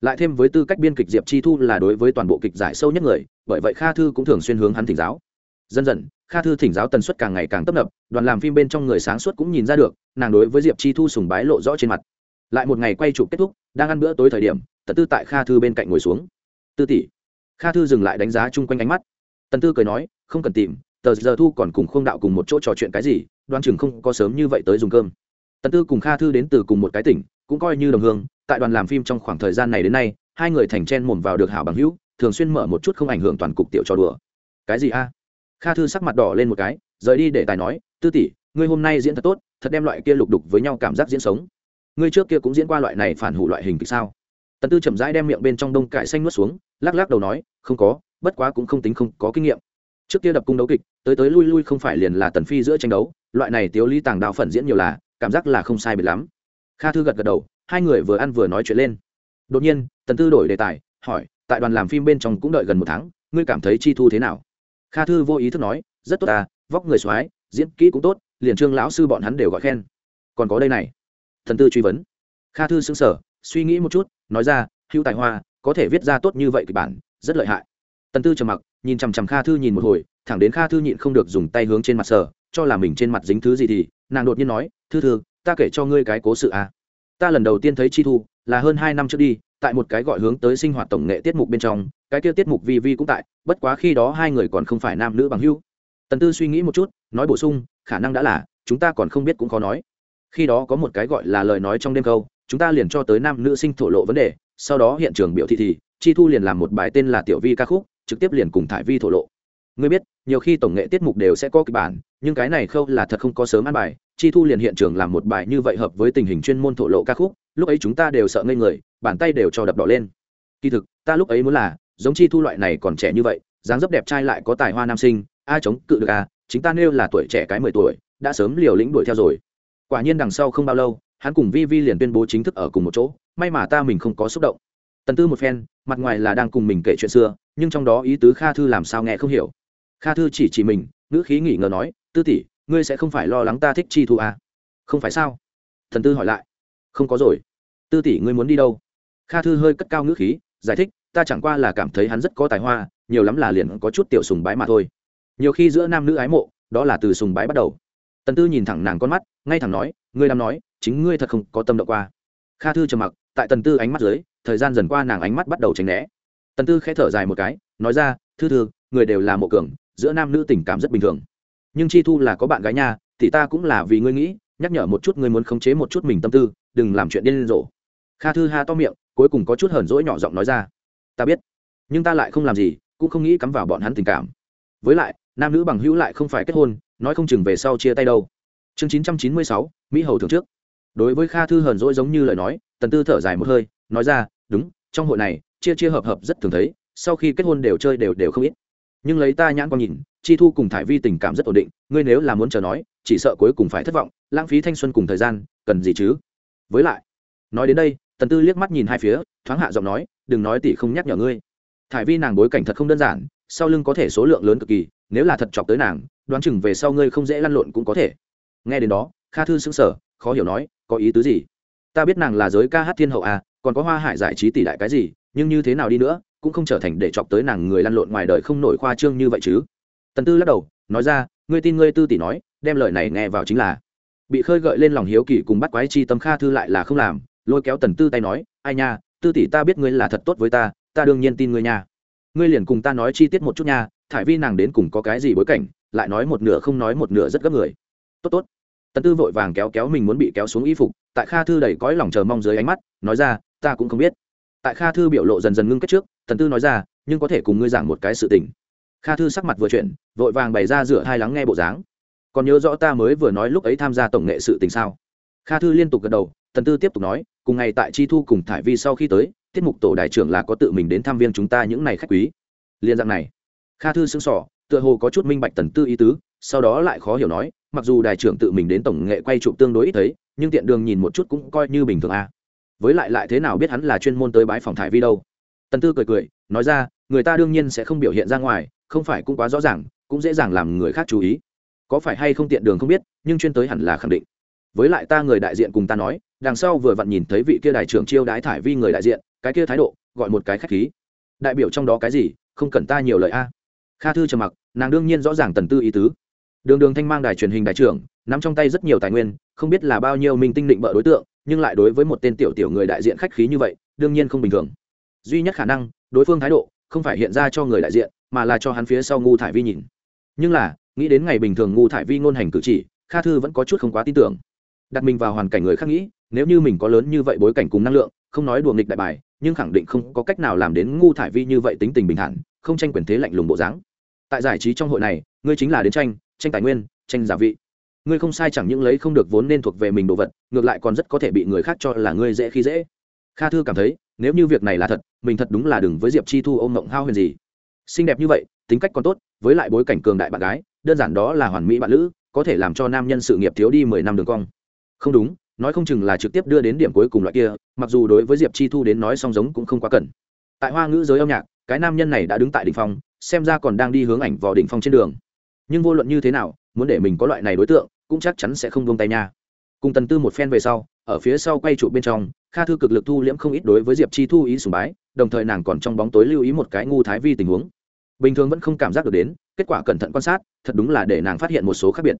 Lại thêm với tư cách biên kịch diệp chi thu là đối với toàn bộ kịch giải sâu nhất người, bởi vậy kha thư cũng thường xuyên hướng hắn thỉnh giáo. Dần dần, kha thư thỉnh giáo tần suất càng ngày càng tấp nập, đoàn làm phim bên trong người sáng suốt cũng nhìn ra được, nàng đối với diệp chi thu sùng bái lộ rõ trên mặt. Lại một ngày quay chụp kết thúc, đang ăn bữa tối thời điểm, tần tư tại kha thư bên cạnh ngồi xuống. Tư tỷ. Kha thư dừng lại đánh giá chung quanh ánh mắt. Tần tư cười nói, không cần tìm, tờ giờ thu còn cùng khung đạo cùng một chỗ trò chuyện cái gì đoan chừng không có sớm như vậy tới dùng cơm tần tư cùng kha thư đến từ cùng một cái tỉnh, cũng coi như đồng hương, tại đoàn làm phim trong khoảng thời gian này đến nay, hai người thành chen mồm vào được hảo bằng hữu, thường xuyên mở một chút không ảnh hưởng toàn cục tiểu trò đùa. Cái gì a? Kha thư sắc mặt đỏ lên một cái, rời đi để tài nói, tư tỷ, ngươi hôm nay diễn thật tốt, thật đem loại kia lục đục với nhau cảm giác diễn sống. Ngươi trước kia cũng diễn qua loại này phản hủ loại hình thì sao? Tần tư chậm rãi đem miệng bên trong đông cải xanh nuốt xuống, lắc lắc đầu nói, không có, bất quá cũng không tính không có kinh nghiệm. Trước kia đập cung đấu kịch, tới tới lui lui không phải liền là tần phi giữa tranh đấu, loại này tiếu ly tàng đạo phần diễn nhiều là cảm giác là không sai biệt lắm. Kha thư gật gật đầu, hai người vừa ăn vừa nói chuyện lên. Đột nhiên, tần tư đổi đề tài, hỏi, tại đoàn làm phim bên trong cũng đợi gần một tháng, ngươi cảm thấy chi thu thế nào? Kha thư vô ý thức nói, rất tốt à vóc người x diễn kỹ cũng tốt, liền trương lão sư bọn hắn đều gọi khen. Còn có đây này. Thần tư truy vấn. Kha thư xứng sở suy nghĩ một chút, nói ra, hữu tài hoa, có thể viết ra tốt như vậy kịch bản, rất lợi hại. Tần tư trầm mặc, nhìn chằm chằm kha thư nhìn một hồi, thẳng đến kha thư nhịn không được dùng tay hướng trên mặt sở cho là mình trên mặt dính thứ gì thì nàng đột nhiên nói, thư thư, ta kể cho ngươi cái cố sự à. ta lần đầu tiên thấy chi thu, là hơn hai năm trước đi, tại một cái gọi hướng tới sinh hoạt tổng nghệ tiết mục bên trong, cái kia tiết mục vi vi cũng tại, bất quá khi đó hai người còn không phải nam nữ bằng hữu. Tần tư suy nghĩ một chút, nói bổ sung, khả năng đã là, chúng ta còn không biết cũng khó nói. Khi đó có một cái gọi là lời nói trong đêm câu, chúng ta liền cho tới nam nữ sinh thổ lộ vấn đề, sau đó hiện trường biểu thị thì, chi thu liền làm một bài tên là tiểu vi ca khúc, trực tiếp liền cùng thải vi thổ lộ ngươi biết, nhiều khi tổng nghệ tiết mục đều sẽ có kịch bản, nhưng cái này khâu là thật không có sớm ăn bài. Chi thu liền hiện trường làm một bài như vậy hợp với tình hình chuyên môn thổ lộ ca khúc, lúc ấy chúng ta đều sợ ngây người, bàn tay đều cho đập đỏ lên. Kỳ thực, ta lúc ấy muốn là, giống chi thu loại này còn trẻ như vậy, dáng dấp đẹp trai lại có tài hoa nam sinh ai chống cự được à chính ta nêu là tuổi trẻ cái mười tuổi, đã sớm liều lĩnh đuổi theo rồi. Quả nhiên đằng sau không bao lâu, hắn cùng vi vi liền tuyên bố chính thức ở cùng một chỗ, may mà ta mình không có xúc động. Tần tư một phen, mặt ngoài là đang cùng mình kể chuyện xưa, nhưng trong đó ý tứ kha thư làm sao nghe không hiểu kha thư chỉ chỉ mình, ngữ khí nghỉ ngờ nói, tư tỷ, ngươi sẽ không phải lo lắng ta thích chi thu à? không phải sao? Thần tư hỏi lại. Không có rồi. Tư tỷ, ngươi muốn đi đâu? Kha thư hơi cất cao ngữ khí, giải thích, ta chẳng qua là cảm thấy hắn rất có tài hoa, nhiều lắm là liền có chút tiểu sùng bái mà thôi. Nhiều khi giữa nam nữ ái mộ, đó là từ sùng bái bắt đầu. Tần tư nhìn thẳng nàng con mắt, ngay thẳng nói, ngươi đang nói, chính ngươi thật không có tâm động qua. Kha thư trầm mặc, tại tần tư ánh mắt dưới, thời gian dần qua nàng ánh mắt bắt đầu tránh né. Tần tư khẽ thở dài một cái, nói ra, thư thư, người đều là mộ cường giữa nam nữ tình cảm rất bình thường. Nhưng chi thu là có bạn gái nha, thì ta cũng là vì ngươi nghĩ, nhắc nhở một chút ngươi muốn khống chế một chút mình tâm tư, đừng làm chuyện điên rồ. Kha thư ha to miệng, cuối cùng có chút hờn dỗi nhỏ giọng nói ra. Ta biết, nhưng ta lại không làm gì, cũng không nghĩ cắm vào bọn hắn tình cảm. Với lại, nam nữ bằng hữu lại không phải kết hôn, nói không chừng về sau chia tay đâu. Chương chín trăm chín mươi sáu, mỹ hầu thường trước. Đối với kha thư hờn dỗi giống như lời nói, tần tư thở dài một hơi, nói ra, đúng, trong hội này, chia chia hợp hợp rất thường thấy, sau khi kết hôn đều chơi đều đều không ít nhưng lấy ta nhãn con nhìn, chi thu cùng thải vi tình cảm rất ổn định, ngươi nếu là muốn chờ nói, chỉ sợ cuối cùng phải thất vọng, lãng phí thanh xuân cùng thời gian, cần gì chứ? Với lại, nói đến đây, tần tư liếc mắt nhìn hai phía, thoáng hạ giọng nói, đừng nói tỷ không nhắc nhở ngươi. Thải vi nàng bối cảnh thật không đơn giản, sau lưng có thể số lượng lớn cực kỳ, nếu là thật chọc tới nàng, đoán chừng về sau ngươi không dễ lăn lộn cũng có thể. Nghe đến đó, kha thư xứng sở khó hiểu nói, có ý tứ gì? Ta biết nàng là giới ca hát thiên hậu à còn có hoa hải giải trí tỷ đại cái gì, nhưng như thế nào đi nữa cũng không trở thành để chọc tới nàng người lăn lộn ngoài đời không nổi khoa trương như vậy chứ. Tần tư lắc đầu, nói ra, ngươi tin ngươi tư tỷ nói, đem lời này nghe vào chính là. Bị khơi gợi lên lòng hiếu kỳ cùng bắt quái chi tâm kha thư lại là không làm, lôi kéo tần tư tay nói, ai nha, tư tỷ ta biết ngươi là thật tốt với ta ta đương nhiên tin ngươi nha. Ngươi liền cùng ta nói chi tiết một chút nha, thải vi nàng đến cùng có cái gì bối cảnh, lại nói một nửa không nói một nửa rất gấp người. Tốt tốt. Tần tư vội vàng kéo kéo mình muốn bị kéo xuống y phục, tại kha thư đầy cõi lòng chờ mong dưới ánh mắt, nói ra, ta cũng không biết. Tại kha thư biểu lộ dần dần ngưng kết trước Thần tư nói ra, nhưng có thể cùng ngươi giảng một cái sự tình. Kha thư sắc mặt vừa chuyển, vội vàng bày ra rửa hai lắng nghe bộ dáng. Còn nhớ rõ ta mới vừa nói lúc ấy tham gia tổng nghệ sự tình sao? Kha thư liên tục gật đầu, tần tư tiếp tục nói, cùng ngày tại chi thu cùng thải vi sau khi tới, tiết mục tổ đại trưởng là có tự mình đến thăm viên chúng ta những ngày khách quý. Liên dạng này, kha thư xứng sỏ tựa hồ có chút minh bạch tần tư ý tứ, sau đó lại khó hiểu nói, mặc dù đại trưởng tự mình đến tổng nghệ quay chụp tương đối ít thấy, nhưng tiện đường nhìn một chút cũng coi như bình thường a à. với lại lại thế nào biết hắn là chuyên môn tới bãi phòng thải vi đâu? Tần tư cười cười, nói ra, người ta đương nhiên sẽ không biểu hiện ra ngoài, không phải cũng quá rõ ràng, cũng dễ dàng làm người khác chú ý. Có phải hay không tiện đường không biết, nhưng chuyên tới hẳn là khẳng định. Với lại ta người đại diện cùng ta nói, đằng sau vừa vặn nhìn thấy vị kia đại trưởng chiêu đái thải vi người đại diện, cái kia thái độ, gọi một cái khách khí. Đại biểu trong đó cái gì, không cần ta nhiều lời a. Kha thư trầm mặc, nàng đương nhiên rõ ràng tần tư ý tứ. Đường đường thanh mang đài truyền hình đại trưởng, nắm trong tay rất nhiều tài nguyên, không biết là bao nhiêu mình tinh định bợ đối tượng, nhưng lại đối với một tên tiểu tiểu người đại diện khách khí như vậy, đương nhiên không bình thường duy nhất khả năng, đối phương thái độ không phải hiện ra cho người đại diện, mà là cho hắn phía sau ngu thải vi nhìn. Nhưng là, nghĩ đến ngày bình thường ngu thải vi ngôn hành cử chỉ, kha thư vẫn có chút không quá tin tưởng. Đặt mình vào hoàn cảnh người khác nghĩ, nếu như mình có lớn như vậy bối cảnh cùng năng lượng, không nói đùa nghịch đại bài, nhưng khẳng định không có cách nào làm đến ngu thải vi như vậy tính tình bình thản, không tranh quyền thế lạnh lùng bộ dáng. Tại giải trí trong hội này, ngươi chính là đến tranh tranh tài nguyên, tranh giả vị. Ngươi không sai chẳng những lấy không được vốn nên thuộc về mình đồ vật, ngược lại còn rất có thể bị người khác cho là ngươi dễ khi dễ. Kha thư cảm thấy nếu như việc này là thật, mình thật đúng là đừng với diệp chi thu ôm mộng hao huyền gì. Xinh đẹp như vậy, tính cách còn tốt, với lại bối cảnh cường đại bạn gái, đơn giản đó là hoàn mỹ bạn lữ, có thể làm cho nam nhân sự nghiệp thiếu đi mười năm đường cong. Không đúng, nói không chừng là trực tiếp đưa đến điểm cuối cùng loại kia, mặc dù đối với diệp chi thu đến nói song giống cũng không quá cần. Tại hoa ngữ giới âm nhạc, cái nam nhân này đã đứng tại đỉnh phong, xem ra còn đang đi hướng ảnh vào đỉnh phong trên đường. Nhưng vô luận như thế nào, muốn để mình có loại này đối tượng, cũng chắc chắn sẽ không buông tay nha. Cùng tần tư một phen về sau, ở phía sau quay trụ bên trong kha thư cực lực thu liễm không ít đối với diệp chi thu ý sùng bái, đồng thời nàng còn trong bóng tối lưu ý một cái ngu thái vi tình huống. Bình thường vẫn không cảm giác được đến, kết quả cẩn thận quan sát, thật đúng là để nàng phát hiện một số khác biệt.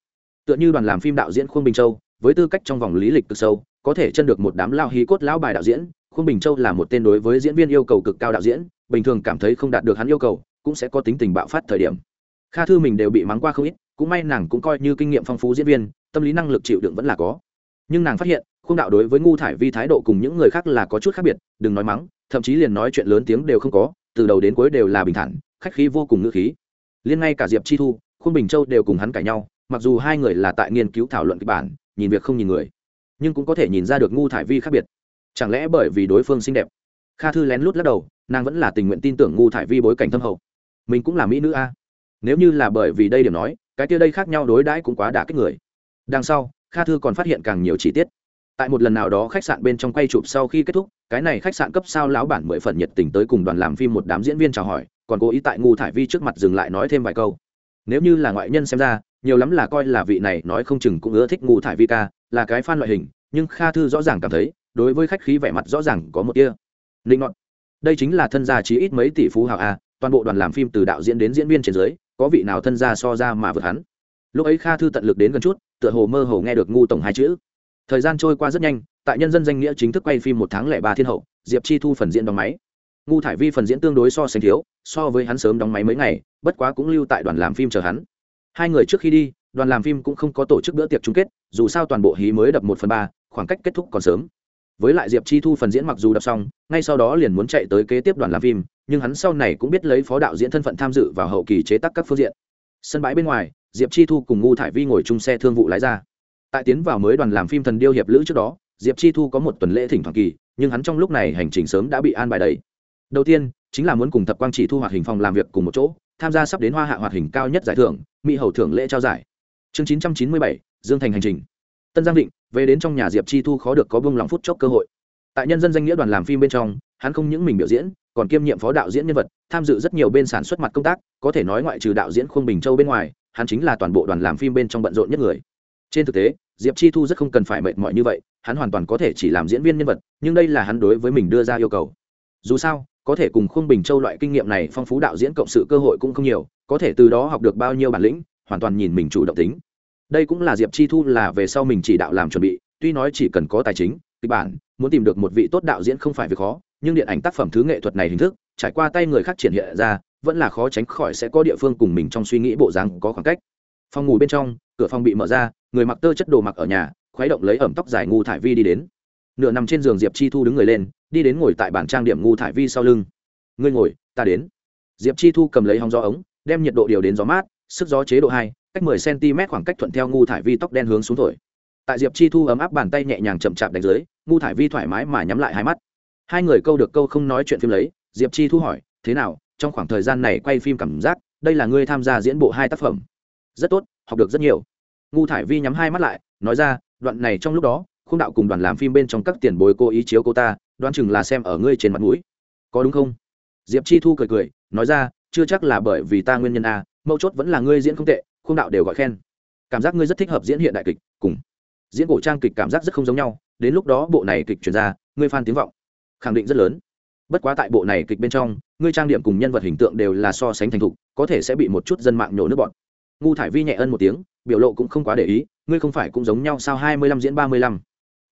Tựa như đoàn làm phim đạo diễn khuôn bình châu, với tư cách trong vòng lý lịch cực sâu, có thể chân được một đám lao hí cốt lão bài đạo diễn, khuôn bình châu là một tên đối với diễn viên yêu cầu cực cao đạo diễn, bình thường cảm thấy không đạt được hắn yêu cầu, cũng sẽ có tính tình bạo phát thời điểm. Kha thư mình đều bị mắng qua không ít, cũng may nàng cũng coi như kinh nghiệm phong phú diễn viên, tâm lý năng lực chịu đựng vẫn là có nhưng nàng phát hiện, khung đạo đối với ngu thải vi thái độ cùng những người khác là có chút khác biệt, đừng nói mắng, thậm chí liền nói chuyện lớn tiếng đều không có, từ đầu đến cuối đều là bình thản, khách khí vô cùng ngữ khí. Liên ngay cả diệp chi thu khuôn bình châu đều cùng hắn cãi nhau, mặc dù hai người là tại nghiên cứu thảo luận kịch bản, nhìn việc không nhìn người, nhưng cũng có thể nhìn ra được ngu thải vi khác biệt. Chẳng lẽ bởi vì đối phương xinh đẹp? Kha thư lén lút lắc đầu, nàng vẫn là tình nguyện tin tưởng ngu thải vi bối cảnh thâm hậu. Mình cũng là mỹ nữ a. Nếu như là bởi vì đây điểm nói, cái kia đây khác nhau đối đãi cũng quá đả kích người. Đằng sau kha thư còn phát hiện càng nhiều chi tiết. Tại một lần nào đó khách sạn bên trong quay chụp sau khi kết thúc, cái này khách sạn cấp sao lão bản mười phần nhiệt tình tới cùng đoàn làm phim một đám diễn viên chào hỏi, còn cố ý tại ngu thải vi trước mặt dừng lại nói thêm vài câu. Nếu như là ngoại nhân xem ra, nhiều lắm là coi là vị này nói không chừng cũng ưa thích ngu thải vi ca, là cái fan loại hình, nhưng kha thư rõ ràng cảm thấy, đối với khách khí vẻ mặt rõ ràng có một tia linh ngọn đây chính là thân gia chí ít mấy tỷ phú hào a, toàn bộ đoàn làm phim từ đạo diễn đến diễn viên trên dưới, có vị nào thân gia so ra mà vượt hắn. Lúc ấy kha thư tận lực đến gần chút tựa hồ mơ hồ nghe được ngu tổng hai chữ. Thời gian trôi qua rất nhanh, tại nhân dân danh nghĩa chính thức quay phim một tháng lẻ ba thiên hậu, diệp chi thu phần diễn đóng máy. Ngu thải vi phần diễn tương đối so sánh thiếu, so với hắn sớm đóng máy mấy ngày, bất quá cũng lưu tại đoàn làm phim chờ hắn. Hai người trước khi đi, đoàn làm phim cũng không có tổ chức bữa tiệc chung kết, dù sao toàn bộ hí mới đập một phần ba, khoảng cách kết thúc còn sớm. Với lại diệp chi thu phần diễn mặc dù đập xong, ngay sau đó liền muốn chạy tới kế tiếp đoàn làm phim, nhưng hắn sau này cũng biết lấy phó đạo diễn thân phận tham dự vào hậu kỳ chế tác các phương diện. Sân bãi bên ngoài diệp chi thu cùng ngu thải vi ngồi chung xe thương vụ lái ra. Tại tiến vào mới đoàn làm phim thần điêu hiệp lữ trước đó, diệp chi thu có một tuần lễ thỉnh thoảng kỳ, nhưng hắn trong lúc này hành trình sớm đã bị an bài đầy. Đầu tiên, chính là muốn cùng thập quang chỉ thu hoạt hình phòng làm việc cùng một chỗ, tham gia sắp đến hoa hạ hoạt hình cao nhất giải thưởng, mỹ hầu thưởng lễ trao giải. Chương chín trăm chín mươi bảy, dương thành hành trình. Tân giang định, về đến trong nhà diệp chi thu khó được có bông lòng phút chốc cơ hội. Tại nhân dân danh nghĩa đoàn làm phim bên trong, hắn không những mình biểu diễn, còn kiêm nhiệm phó đạo diễn nhân vật, tham dự rất nhiều bên sản xuất mặt công tác, có thể nói ngoại trừ đạo diễn khuôn bình châu bên ngoài hắn chính là toàn bộ đoàn làm phim bên trong bận rộn nhất người. Trên thực tế, diệp chi thu rất không cần phải mệt mỏi như vậy, hắn hoàn toàn có thể chỉ làm diễn viên nhân vật, nhưng đây là hắn đối với mình đưa ra yêu cầu. Dù sao, có thể cùng khung bình châu loại kinh nghiệm này phong phú đạo diễn cộng sự cơ hội cũng không nhiều, có thể từ đó học được bao nhiêu bản lĩnh, hoàn toàn nhìn mình chủ động tính. Đây cũng là diệp chi thu là về sau mình chỉ đạo làm chuẩn bị, tuy nói chỉ cần có tài chính, kịch bản, muốn tìm được một vị tốt đạo diễn không phải việc khó, nhưng điện ảnh tác phẩm thứ nghệ thuật này hình thức, trải qua tay người khác triển hiện ra vẫn là khó tránh khỏi sẽ có địa phương cùng mình trong suy nghĩ bộ dáng có khoảng cách. Phòng ngủ bên trong, cửa phòng bị mở ra, người mặc tơ chất đồ mặc ở nhà, khuấy động lấy ẩm tóc dài ngu thải vi đi đến. Nửa nằm trên giường diệp chi thu đứng người lên, đi đến ngồi tại bàn trang điểm ngu thải vi sau lưng. Ngươi ngồi, ta đến. Diệp chi thu cầm lấy hóng gió ống, đem nhiệt độ điều đến gió mát, sức gió chế độ hai, cách mười cm khoảng cách thuận theo ngu thải vi tóc đen hướng xuống thổi. Tại diệp chi thu ấm áp bàn tay nhẹ nhàng chậm chạp đánh dưới, ngu thải vi thoải mái mà nhắm lại hai mắt. Hai người câu được câu không nói chuyện phim lấy, diệp chi thu hỏi, thế nào trong khoảng thời gian này quay phim cảm giác, đây là ngươi tham gia diễn bộ hai tác phẩm. Rất tốt, học được rất nhiều. Ngu thải vi nhắm hai mắt lại, nói ra, đoạn này trong lúc đó không đạo cùng đoàn làm phim bên trong các tiền bối cô ý chiếu cô ta, đoán chừng là xem ở ngươi trên mặt mũi. Có đúng không? Diệp chi thu cười cười, nói ra, chưa chắc là bởi vì ta nguyên nhân a mâu chốt vẫn là ngươi diễn không tệ không đạo đều gọi khen. Cảm giác ngươi rất thích hợp diễn hiện đại kịch, cùng diễn cổ trang kịch cảm giác rất không giống nhau, đến lúc đó bộ này kịch chuyển ra, ngươi phan tiếng vọng. Khẳng định rất lớn bất quá tại bộ này kịch bên trong, ngươi trang điểm cùng nhân vật hình tượng đều là so sánh thành thục, có thể sẽ bị một chút dân mạng nhổ nước bọn ngu thải vi nhẹ ân một tiếng, biểu lộ cũng không quá để ý, ngươi không phải cũng giống nhau sao hai mươi lăm diễn ba mươi lăm.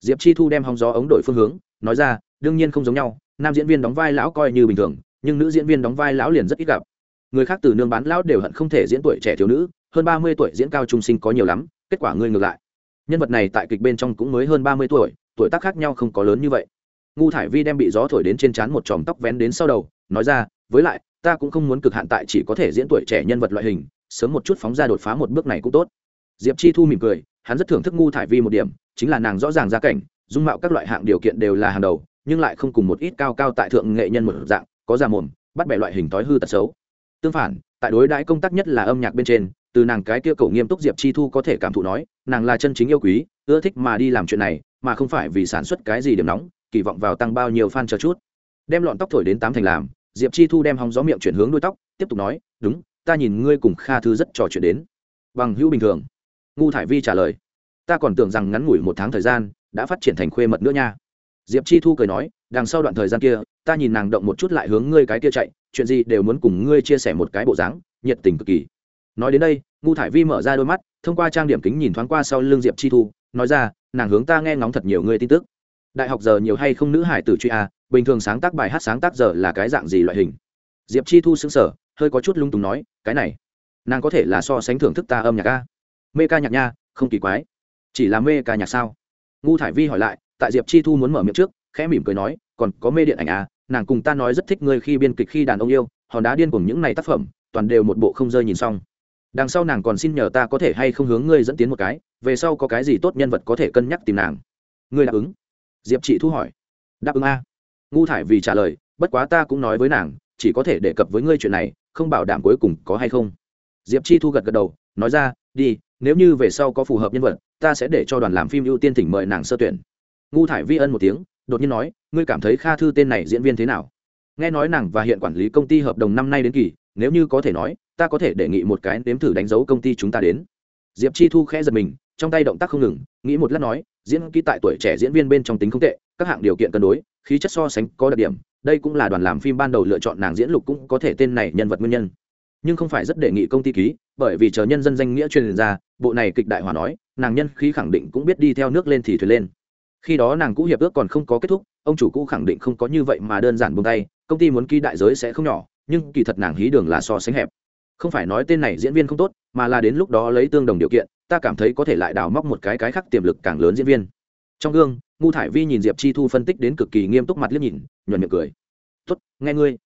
Diệp chi thu đem hóng gió ống đổi phương hướng, nói ra, đương nhiên không giống nhau, nam diễn viên đóng vai lão coi như bình thường, nhưng nữ diễn viên đóng vai lão liền rất ít gặp. Người khác từ nương bán lão đều hận không thể diễn tuổi trẻ thiếu nữ, hơn ba mươi tuổi diễn cao trung sinh có nhiều lắm, kết quả ngươi ngược lại. Nhân vật này tại kịch bên trong cũng mới hơn ba mươi tuổi tuổi tác khác nhau không có lớn như vậy ngu thải vi đem bị gió thổi đến trên trán một chòm tóc vén đến sau đầu, nói ra, với lại, ta cũng không muốn cực hạn tại chỉ có thể diễn tuổi trẻ nhân vật loại hình, sớm một chút phóng ra đột phá một bước này cũng tốt. Diệp chi thu mỉm cười, hắn rất thưởng thức ngu thải vi một điểm, chính là nàng rõ ràng gia cảnh, dung mạo các loại hạng điều kiện đều là hàng đầu, nhưng lại không cùng một ít cao cao tại thượng nghệ nhân một dạng, có già mồm, bắt bẻ loại hình tối hư tật xấu. Tương phản, tại đối đãi công tác nhất là âm nhạc bên trên, từ nàng cái kia cầu nghiêm túc diệp chi thu có thể cảm thụ nói, nàng là chân chính yêu quý, ưa thích mà đi làm chuyện này, mà không phải vì sản xuất cái gì điểm nóng kỳ vọng vào tăng bao nhiêu fan chờ chút. Đem lọn tóc thổi đến tám thành làm, diệp chi thu đem hóng gió miệng chuyển hướng đuôi tóc, tiếp tục nói, đúng, ta nhìn ngươi cùng kha thư rất trò chuyện đến. Bằng hữu bình thường. Ngu thải vi trả lời, ta còn tưởng rằng ngắn ngủi một tháng thời gian đã phát triển thành khuê mật nữa nha. Diệp chi thu cười nói, đằng sau đoạn thời gian kia, ta nhìn nàng động một chút lại hướng ngươi cái kia chạy, chuyện gì đều muốn cùng ngươi chia sẻ một cái bộ dáng, nhiệt tình cực kỳ. Nói đến đây, ngu thải vi mở ra đôi mắt, thông qua trang điểm kính nhìn thoáng qua sau l ư n g diệp chi thu, nói ra, nàng hướng ta nghe ngóng thật nhiều ngươi tin tức đại học giờ nhiều hay không nữ hải tử truy a, bình thường sáng tác bài hát sáng tác giờ là cái dạng gì loại hình? Diệp chi thu xứng sở hơi có chút lung túng nói, cái này, nàng có thể là so sánh thưởng thức ta âm nhạc a. Mê ca nhạc nha, không kỳ quái. Chỉ là mê ca nhạc sao? Ngu thải vi hỏi lại, tại diệp chi thu muốn mở miệng trước, khẽ mỉm cười nói, còn có mê điện ảnh à nàng cùng ta nói rất thích ngươi khi biên kịch khi đàn ông yêu, hòn đá điên cùng những này tác phẩm, toàn đều một bộ không rơi nhìn xong. Đằng sau nàng còn xin nhờ ta có thể hay không hướng ngươi dẫn tiến một cái, về sau có cái gì tốt nhân vật có thể cân nhắc tìm nàng. Ngươi đáp ứng diệp chị thu hỏi. Đáp ứng a. Ngu thải vì trả lời, bất quá ta cũng nói với nàng, chỉ có thể đề cập với ngươi chuyện này, không bảo đảm cuối cùng có hay không. Diệp chi thu gật gật đầu, nói ra, đi, nếu như về sau có phù hợp nhân vật, ta sẽ để cho đoàn làm phim ưu tiên thỉnh mời nàng sơ tuyển. Ngu thải vi ân một tiếng, đột nhiên nói, ngươi cảm thấy kha thư tên này diễn viên thế nào? Nghe nói nàng và hiện quản lý công ty hợp đồng năm nay đến kỳ, nếu như có thể nói, ta có thể đề nghị một cái nếm thử đánh dấu công ty chúng ta đến. Diệp chi thu khẽ giật mình trong tay động tác không ngừng, nghĩ một lát nói, diễn kỹ tại tuổi trẻ diễn viên bên trong tính không tệ, các hạng điều kiện cân đối, khí chất so sánh có đặc điểm, đây cũng là đoàn làm phim ban đầu lựa chọn nàng diễn lục cũng có thể tên này nhân vật nguyên nhân. Nhưng không phải rất đề nghị công ty ký, bởi vì chờ nhân dân danh nghĩa truyền ra, bộ này kịch đại hòa nói, nàng nhân khí khẳng định cũng biết đi theo nước lên thì thuyền lên. Khi đó nàng cũ hiệp ước còn không có kết thúc, ông chủ cũ khẳng định không có như vậy mà đơn giản buông tay, công ty muốn ký đại giới sẽ không nhỏ, nhưng kỳ thật nàng hí đường là so sánh hẹp. Không phải nói tên này diễn viên không tốt mà là đến lúc đó lấy tương đồng điều kiện, ta cảm thấy có thể lại đào móc một cái cái khác tiềm lực càng lớn diễn viên. Trong gương ngu thải vi nhìn diệp chi thu phân tích đến cực kỳ nghiêm túc mặt liếc nhìn, nhuận miệng cười. Tốt, nghe ngươi.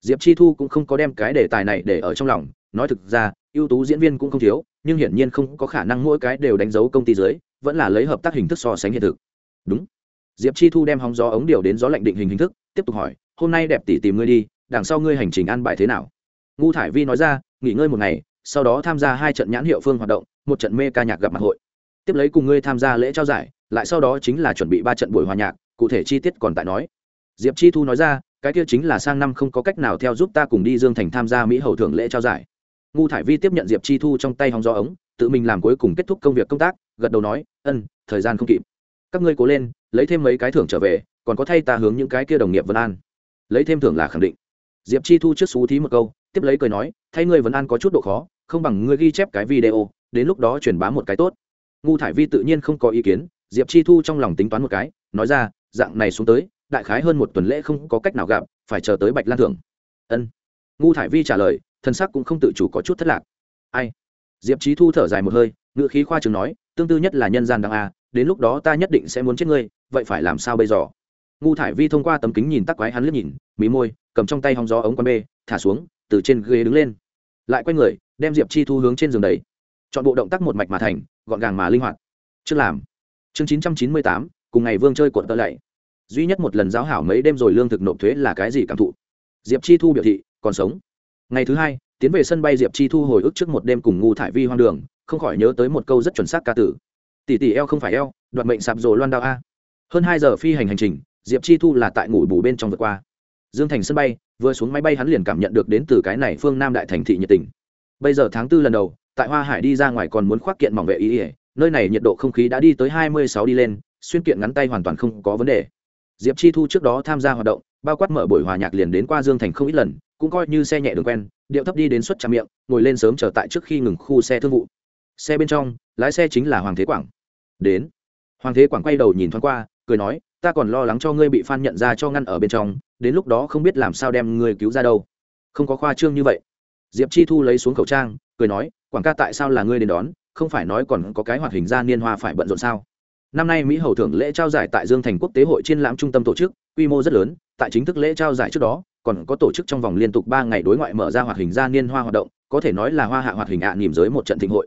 Diệp chi thu cũng không có đem cái đề tài này để ở trong lòng, nói thực ra, ưu tú diễn viên cũng không thiếu, nhưng hiển nhiên không có khả năng mỗi cái đều đánh dấu công ty dưới, vẫn là lấy hợp tác hình thức so sánh hiện thực. Đúng. Diệp chi thu đem hóng gió ống điều đến gió lạnh định hình hình thức, tiếp tục hỏi, hôm nay đẹp tỷ tìm ngươi đi, đằng sau ngươi hành trình ăn bài thế nào? Ngu thải vi nói ra, nghỉ ngơi một ngày sau đó tham gia hai trận nhãn hiệu phương hoạt động, một trận mê ca nhạc gặp mặt hội. Tiếp lấy cùng ngươi tham gia lễ trao giải, lại sau đó chính là chuẩn bị ba trận buổi hòa nhạc, cụ thể chi tiết còn tại nói. Diệp chi thu nói ra, cái kia chính là sang năm không có cách nào theo giúp ta cùng đi dương thành tham gia mỹ hậu thưởng lễ trao giải. Ngu thải vi tiếp nhận diệp chi thu trong tay hòng gió ống, tự mình làm cuối cùng kết thúc công việc công tác, gật đầu nói, ân, thời gian không kịp. Các ngươi cố lên, lấy thêm mấy cái thưởng trở về, còn có thay ta hướng những cái kia đồng nghiệp vân an. Lấy thêm thưởng là khẳng định. Diệp chi thu trước xú thí một câu tiếp lấy cười nói, thay ngươi vấn an có chút độ khó, không bằng ngươi ghi chép cái video, đến lúc đó truyền bá một cái tốt. Ngu thải vi tự nhiên không có ý kiến, diệp chi thu trong lòng tính toán một cái, nói ra, dạng này xuống tới, đại khái hơn một tuần lễ không có cách nào gặp, phải chờ tới bạch lan thưởng ân. Ngu thải vi trả lời thân sắc cũng không tự chủ có chút thất lạc. Ai? Diệp trí thu thở dài một hơi ngự khí khoa trường nói, tương tư nhất là nhân gian đăng a, đến lúc đó ta nhất định sẽ muốn chết ngươi, vậy phải làm sao bây giờ? Ngu thải vi thông qua tấm kính nhìn tắc quái hắn liếc nhìn, mí môi, cầm trong tay hòng gió ống quan bê, thả xuống từ trên ghế đứng lên. Lại quay người, đem diệp chi thu hướng trên giường đấy chọn bộ động tác một mạch mà thành, gọn gàng mà linh hoạt. Chưa làm. Chương chín trăm chín mươi tám, cùng ngày vương chơi cuộn tơ lạy. Duy nhất một lần giáo hảo mấy đêm rồi lương thực nộp thuế là cái gì cảm thụ? Diệp chi thu biểu thị, còn sống. Ngày thứ hai, tiến về sân bay diệp chi thu hồi ức trước một đêm cùng ngu thải vi hoang đường, không khỏi nhớ tới một câu rất chuẩn xác ca tử. Tỷ tỷ eo không phải eo, đoạt mệnh sạp rồ loan đao a. Hơn hai giờ phi hành hành trình, diệp chi thu là tại ngủ bù bên trong vượt qua. Dương thành sân bay vừa xuống máy bay hắn liền cảm nhận được đến từ cái này phương nam đại thành thị nhiệt tình. Bây giờ tháng tư lần đầu, tại hoa hải đi ra ngoài còn muốn khoác kiện mỏng vệ ý ỉa nơi này nhiệt độ không khí đã đi tới hai mươi sáu đi lên, xuyên kiện ngắn tay hoàn toàn không có vấn đề. Diệp chi thu trước đó tham gia hoạt động, bao quát mở buổi hòa nhạc liền đến qua dương thành không ít lần, cũng coi như xe nhẹ đường quen, điệu thấp đi đến suất trạm miệng, ngồi lên sớm chờ tại trước khi ngừng khu xe thương vụ. Xe bên trong, lái xe chính là hoàng thế quảng. Đến. Hoàng thế quảng quay đầu nhìn thoáng qua, cười nói, ta còn lo lắng cho ngươi bị phan nhận ra cho ngăn ở bên trong đến lúc đó không biết làm sao đem người cứu ra đâu. Không có khoa trương như vậy. Diệp chi thu lấy xuống khẩu trang, cười nói, quảng ca tại sao là ngươi đến đón? Không phải nói còn có cái hoạt hình ra niên hoa phải bận rộn sao? Năm nay mỹ hầu thưởng lễ trao giải tại dương thành quốc tế hội triển lãm trung tâm tổ chức, quy mô rất lớn, tại chính thức lễ trao giải trước đó, còn có tổ chức trong vòng liên tục ba ngày đối ngoại mở ra hoạt hình gia niên hoa hoạt động, có thể nói là hoa hạ hoạt hình ạ à niềm giới một trận thịnh hội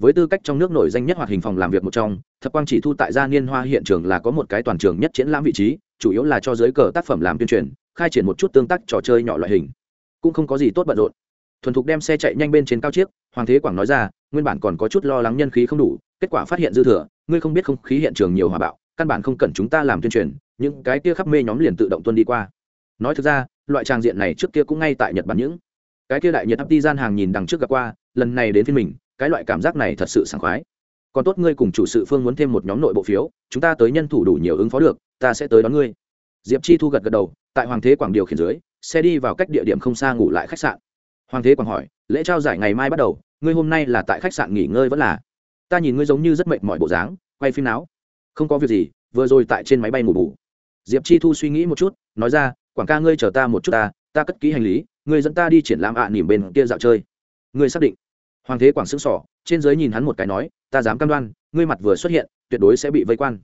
với tư cách trong nước nổi danh nhất hoạt hình phòng làm việc một trong, thập quang chỉ thu tại gia niên hoa hiện trường là có một cái toàn trường nhất triển lãm vị trí, chủ yếu là cho giới cờ tác phẩm làm tuyên truyền, khai triển một chút tương tác trò chơi nhỏ loại hình. Cũng không có gì tốt bận rộn. Thuần thục đem xe chạy nhanh bên trên cao chiếc, hoàng thế quảng nói ra, nguyên bản còn có chút lo lắng nhân khí không đủ, kết quả phát hiện dư thừa, ngươi không biết không khí hiện trường nhiều hòa bạo, căn bản không cần chúng ta làm tuyên truyền, những cái kia khắp mê nhóm liền tự động tuân đi qua. Nói thực ra, loại trang diện này trước kia cũng ngay tại nhật bản những cái kia đại nhật hấp đi gian hàng nhìn đằng trước gặp qua, lần này đến phiên mình cái loại cảm giác này thật sự sảng khoái. Còn tốt ngươi cùng chủ sự phương muốn thêm một nhóm nội bộ phiếu, chúng ta tới nhân thủ đủ nhiều ứng phó được, ta sẽ tới đón ngươi. Diệp chi thu gật gật đầu, tại hoàng thế quảng điều khiển dưới, xe đi vào cách địa điểm không xa ngủ lại khách sạn. Hoàng thế quảng hỏi, lễ trao giải ngày mai bắt đầu, ngươi hôm nay là tại khách sạn nghỉ ngơi vẫn là? Ta nhìn ngươi giống như rất mệt mỏi bộ dáng, quay phim não không có việc gì, vừa rồi tại trên máy bay ngủ bù. Diệp chi thu suy nghĩ một chút, nói ra, quảng ca ngươi chờ ta một chút ta ta cất ký hành lý, ngươi dẫn ta đi triển lãm ạ à nỉm bên kia dạo chơi. Ngươi xác định? Hoàng thế quảng xứng sỏ trên giới nhìn hắn một cái nói, ta dám cam đoan, ngươi mặt vừa xuất hiện, tuyệt đối sẽ bị vây quan.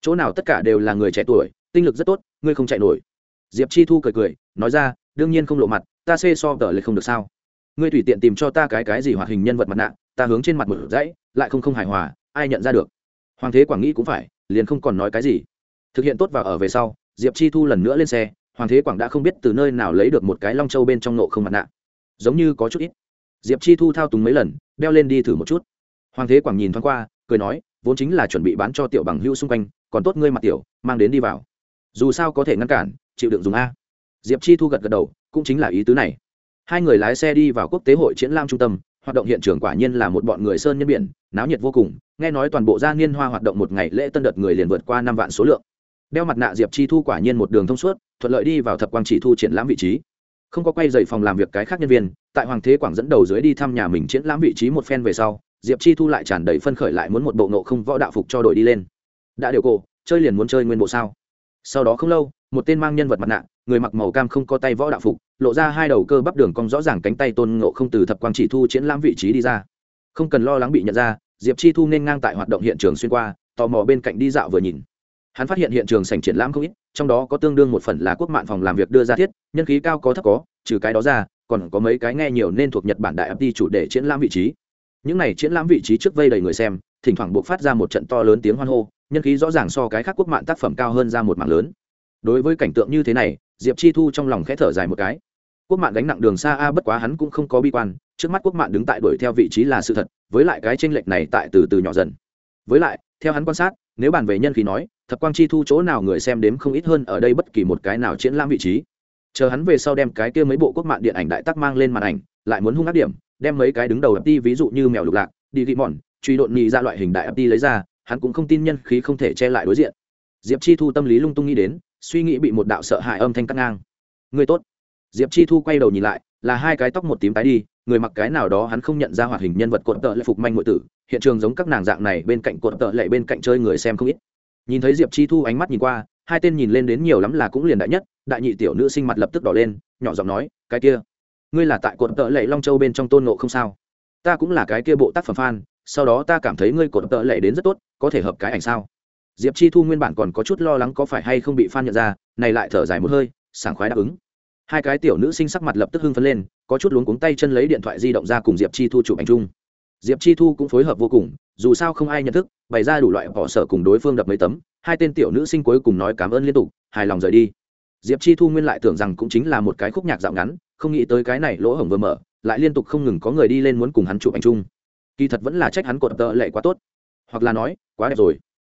Chỗ nào tất cả đều là người trẻ tuổi, tinh lực rất tốt, ngươi không chạy nổi. Diệp chi thu cười cười, nói ra, đương nhiên không lộ mặt, ta xê so tờ lệch không được sao. Ngươi tùy tiện tìm cho ta cái cái gì hoạt hình nhân vật mặt nạ, ta hướng trên mặt một dãy, lại không không hài hòa, ai nhận ra được? Hoàng thế quảng nghĩ cũng phải, liền không còn nói cái gì. Thực hiện tốt và ở về sau, diệp chi thu lần nữa lên xe, hoàng thế quảng đã không biết từ nơi nào lấy được một cái long châu bên trong nộ không mặt nạ. Giống như có chút ít diệp chi thu thao túng mấy lần, đeo lên đi thử một chút. Hoàng thế quảng nhìn thoáng qua, cười nói, vốn chính là chuẩn bị bán cho tiểu bằng Hưu xung quanh, còn tốt ngươi mặt tiểu, mang đến đi vào. Dù sao có thể ngăn cản, chịu đựng dùng a. Diệp chi thu gật gật đầu, cũng chính là ý tứ này. Hai người lái xe đi vào quốc tế hội triển lam trung tâm, hoạt động hiện trường quả nhiên là một bọn người sơn nhân biển, náo nhiệt vô cùng, nghe nói toàn bộ gia niên hoa hoạt động một ngày lễ tân đợt người liền vượt qua năm vạn số lượng. Đeo mặt nạ diệp chi thu quả nhiên một đường thông suốt, thuận lợi đi vào thập quang chỉ thu triển lãm vị trí. Không có quay dậy phòng làm việc cái khác nhân viên tại hoàng thế quảng dẫn đầu dưới đi thăm nhà mình triển lãm vị trí một phen về sau, diệp chi thu lại tràn đầy phân khởi lại muốn một bộ nộ không võ đạo phục cho đội đi lên. Đã điều cổ chơi liền muốn chơi nguyên bộ sao? Sau đó không lâu, một tên mang nhân vật mặt nạ, người mặc màu cam không có tay võ đạo phục, lộ ra hai đầu cơ bắp đường cong rõ ràng cánh tay tôn ngộ không từ thập quang chỉ thu triển lãm vị trí đi ra. Không cần lo lắng bị nhận ra, diệp chi thu nên ngang tại hoạt động hiện trường xuyên qua, tò mò bên cạnh đi dạo vừa nhìn hắn phát hiện hiện trường sảnh triển lãm không ít, trong đó có tương đương một phần là quốc mạng phòng làm việc đưa ra thiết, nhân khí cao có thấp có, trừ cái đó ra, còn có mấy cái nghe nhiều nên thuộc nhật bản đại ft chủ đề triển lãm vị trí. Những này triển lãm vị trí trước vây đầy người xem, thỉnh thoảng buộc phát ra một trận to lớn tiếng hoan hô, nhân khí rõ ràng so cái khác quốc mạng tác phẩm cao hơn ra một mạng lớn. Đối với cảnh tượng như thế này, diệp chi thu trong lòng khẽ thở dài một cái. Quốc mạng gánh nặng đường xa a, bất quá hắn cũng không có bi quan, trước mắt quốc mạng đứng tại đuổi theo vị trí là sự thật, với lại cái tranh lệch này tại từ từ nhỏ dần. Với lại, theo hắn quan sát, nếu bàn về nhân khí nói thập quang chi thu chỗ nào người xem đếm không ít hơn ở đây bất kỳ một cái nào triển lãm vị trí. Chờ hắn về sau đem cái kia mấy bộ quốc mạng điện ảnh đại tác mang lên màn ảnh, lại muốn hung ác điểm, đem mấy cái đứng đầu ập đi ví dụ như mèo lục lạc đi ghi mòn truy độn nhị ra loại hình đại ập đi lấy ra, hắn cũng không tin nhân khí không thể che lại đối diện. Diệp chi thu tâm lý lung tung nghĩ đến, suy nghĩ bị một đạo sợ hãi âm thanh cắt ngang. Người tốt. Diệp chi thu quay đầu nhìn lại, là hai cái tóc một tím tái đi, người mặc cái nào đó hắn không nhận ra hoạt hình nhân vật cuộn tợ lệ phục manh ngụy tử, hiện trường giống các nàng dạng này bên cạnh cuộn tợ lệ bên cạnh chơi người xem không ít nhìn thấy diệp chi thu ánh mắt nhìn qua, hai tên nhìn lên đến nhiều lắm là cũng liền đại nhất, đại nhị tiểu nữ sinh mặt lập tức đỏ lên, nhỏ giọng nói, cái kia, ngươi là tại cột tợ lệ long châu bên trong tôn nộ không sao? Ta cũng là cái kia bộ tác phẩm fan, sau đó ta cảm thấy ngươi cột tợ lệ đến rất tốt, có thể hợp cái ảnh sao? Diệp chi thu nguyên bản còn có chút lo lắng có phải hay không bị fan nhận ra, này lại thở dài một hơi, sảng khoái đáp ứng. Hai cái tiểu nữ sinh sắc mặt lập tức hưng phấn lên, có chút luống cuống tay chân lấy điện thoại di động ra cùng diệp chi thu chụp ảnh chung diệp chi thu cũng phối hợp vô cùng, dù sao không ai nhận thức, bày ra đủ loại bỏ sở cùng đối phương đập mấy tấm, hai tên tiểu nữ sinh cuối cùng nói cảm ơn liên tục, hài lòng rời đi. Diệp chi thu nguyên lại tưởng rằng cũng chính là một cái khúc nhạc dạo ngắn, không nghĩ tới cái này lỗ hổng vừa mở, lại liên tục không ngừng có người đi lên muốn cùng hắn chụp ảnh chung. Kỳ thật vẫn là trách hắn cột tợ lệ quá tốt. Hoặc là nói, quá đẹp rồi.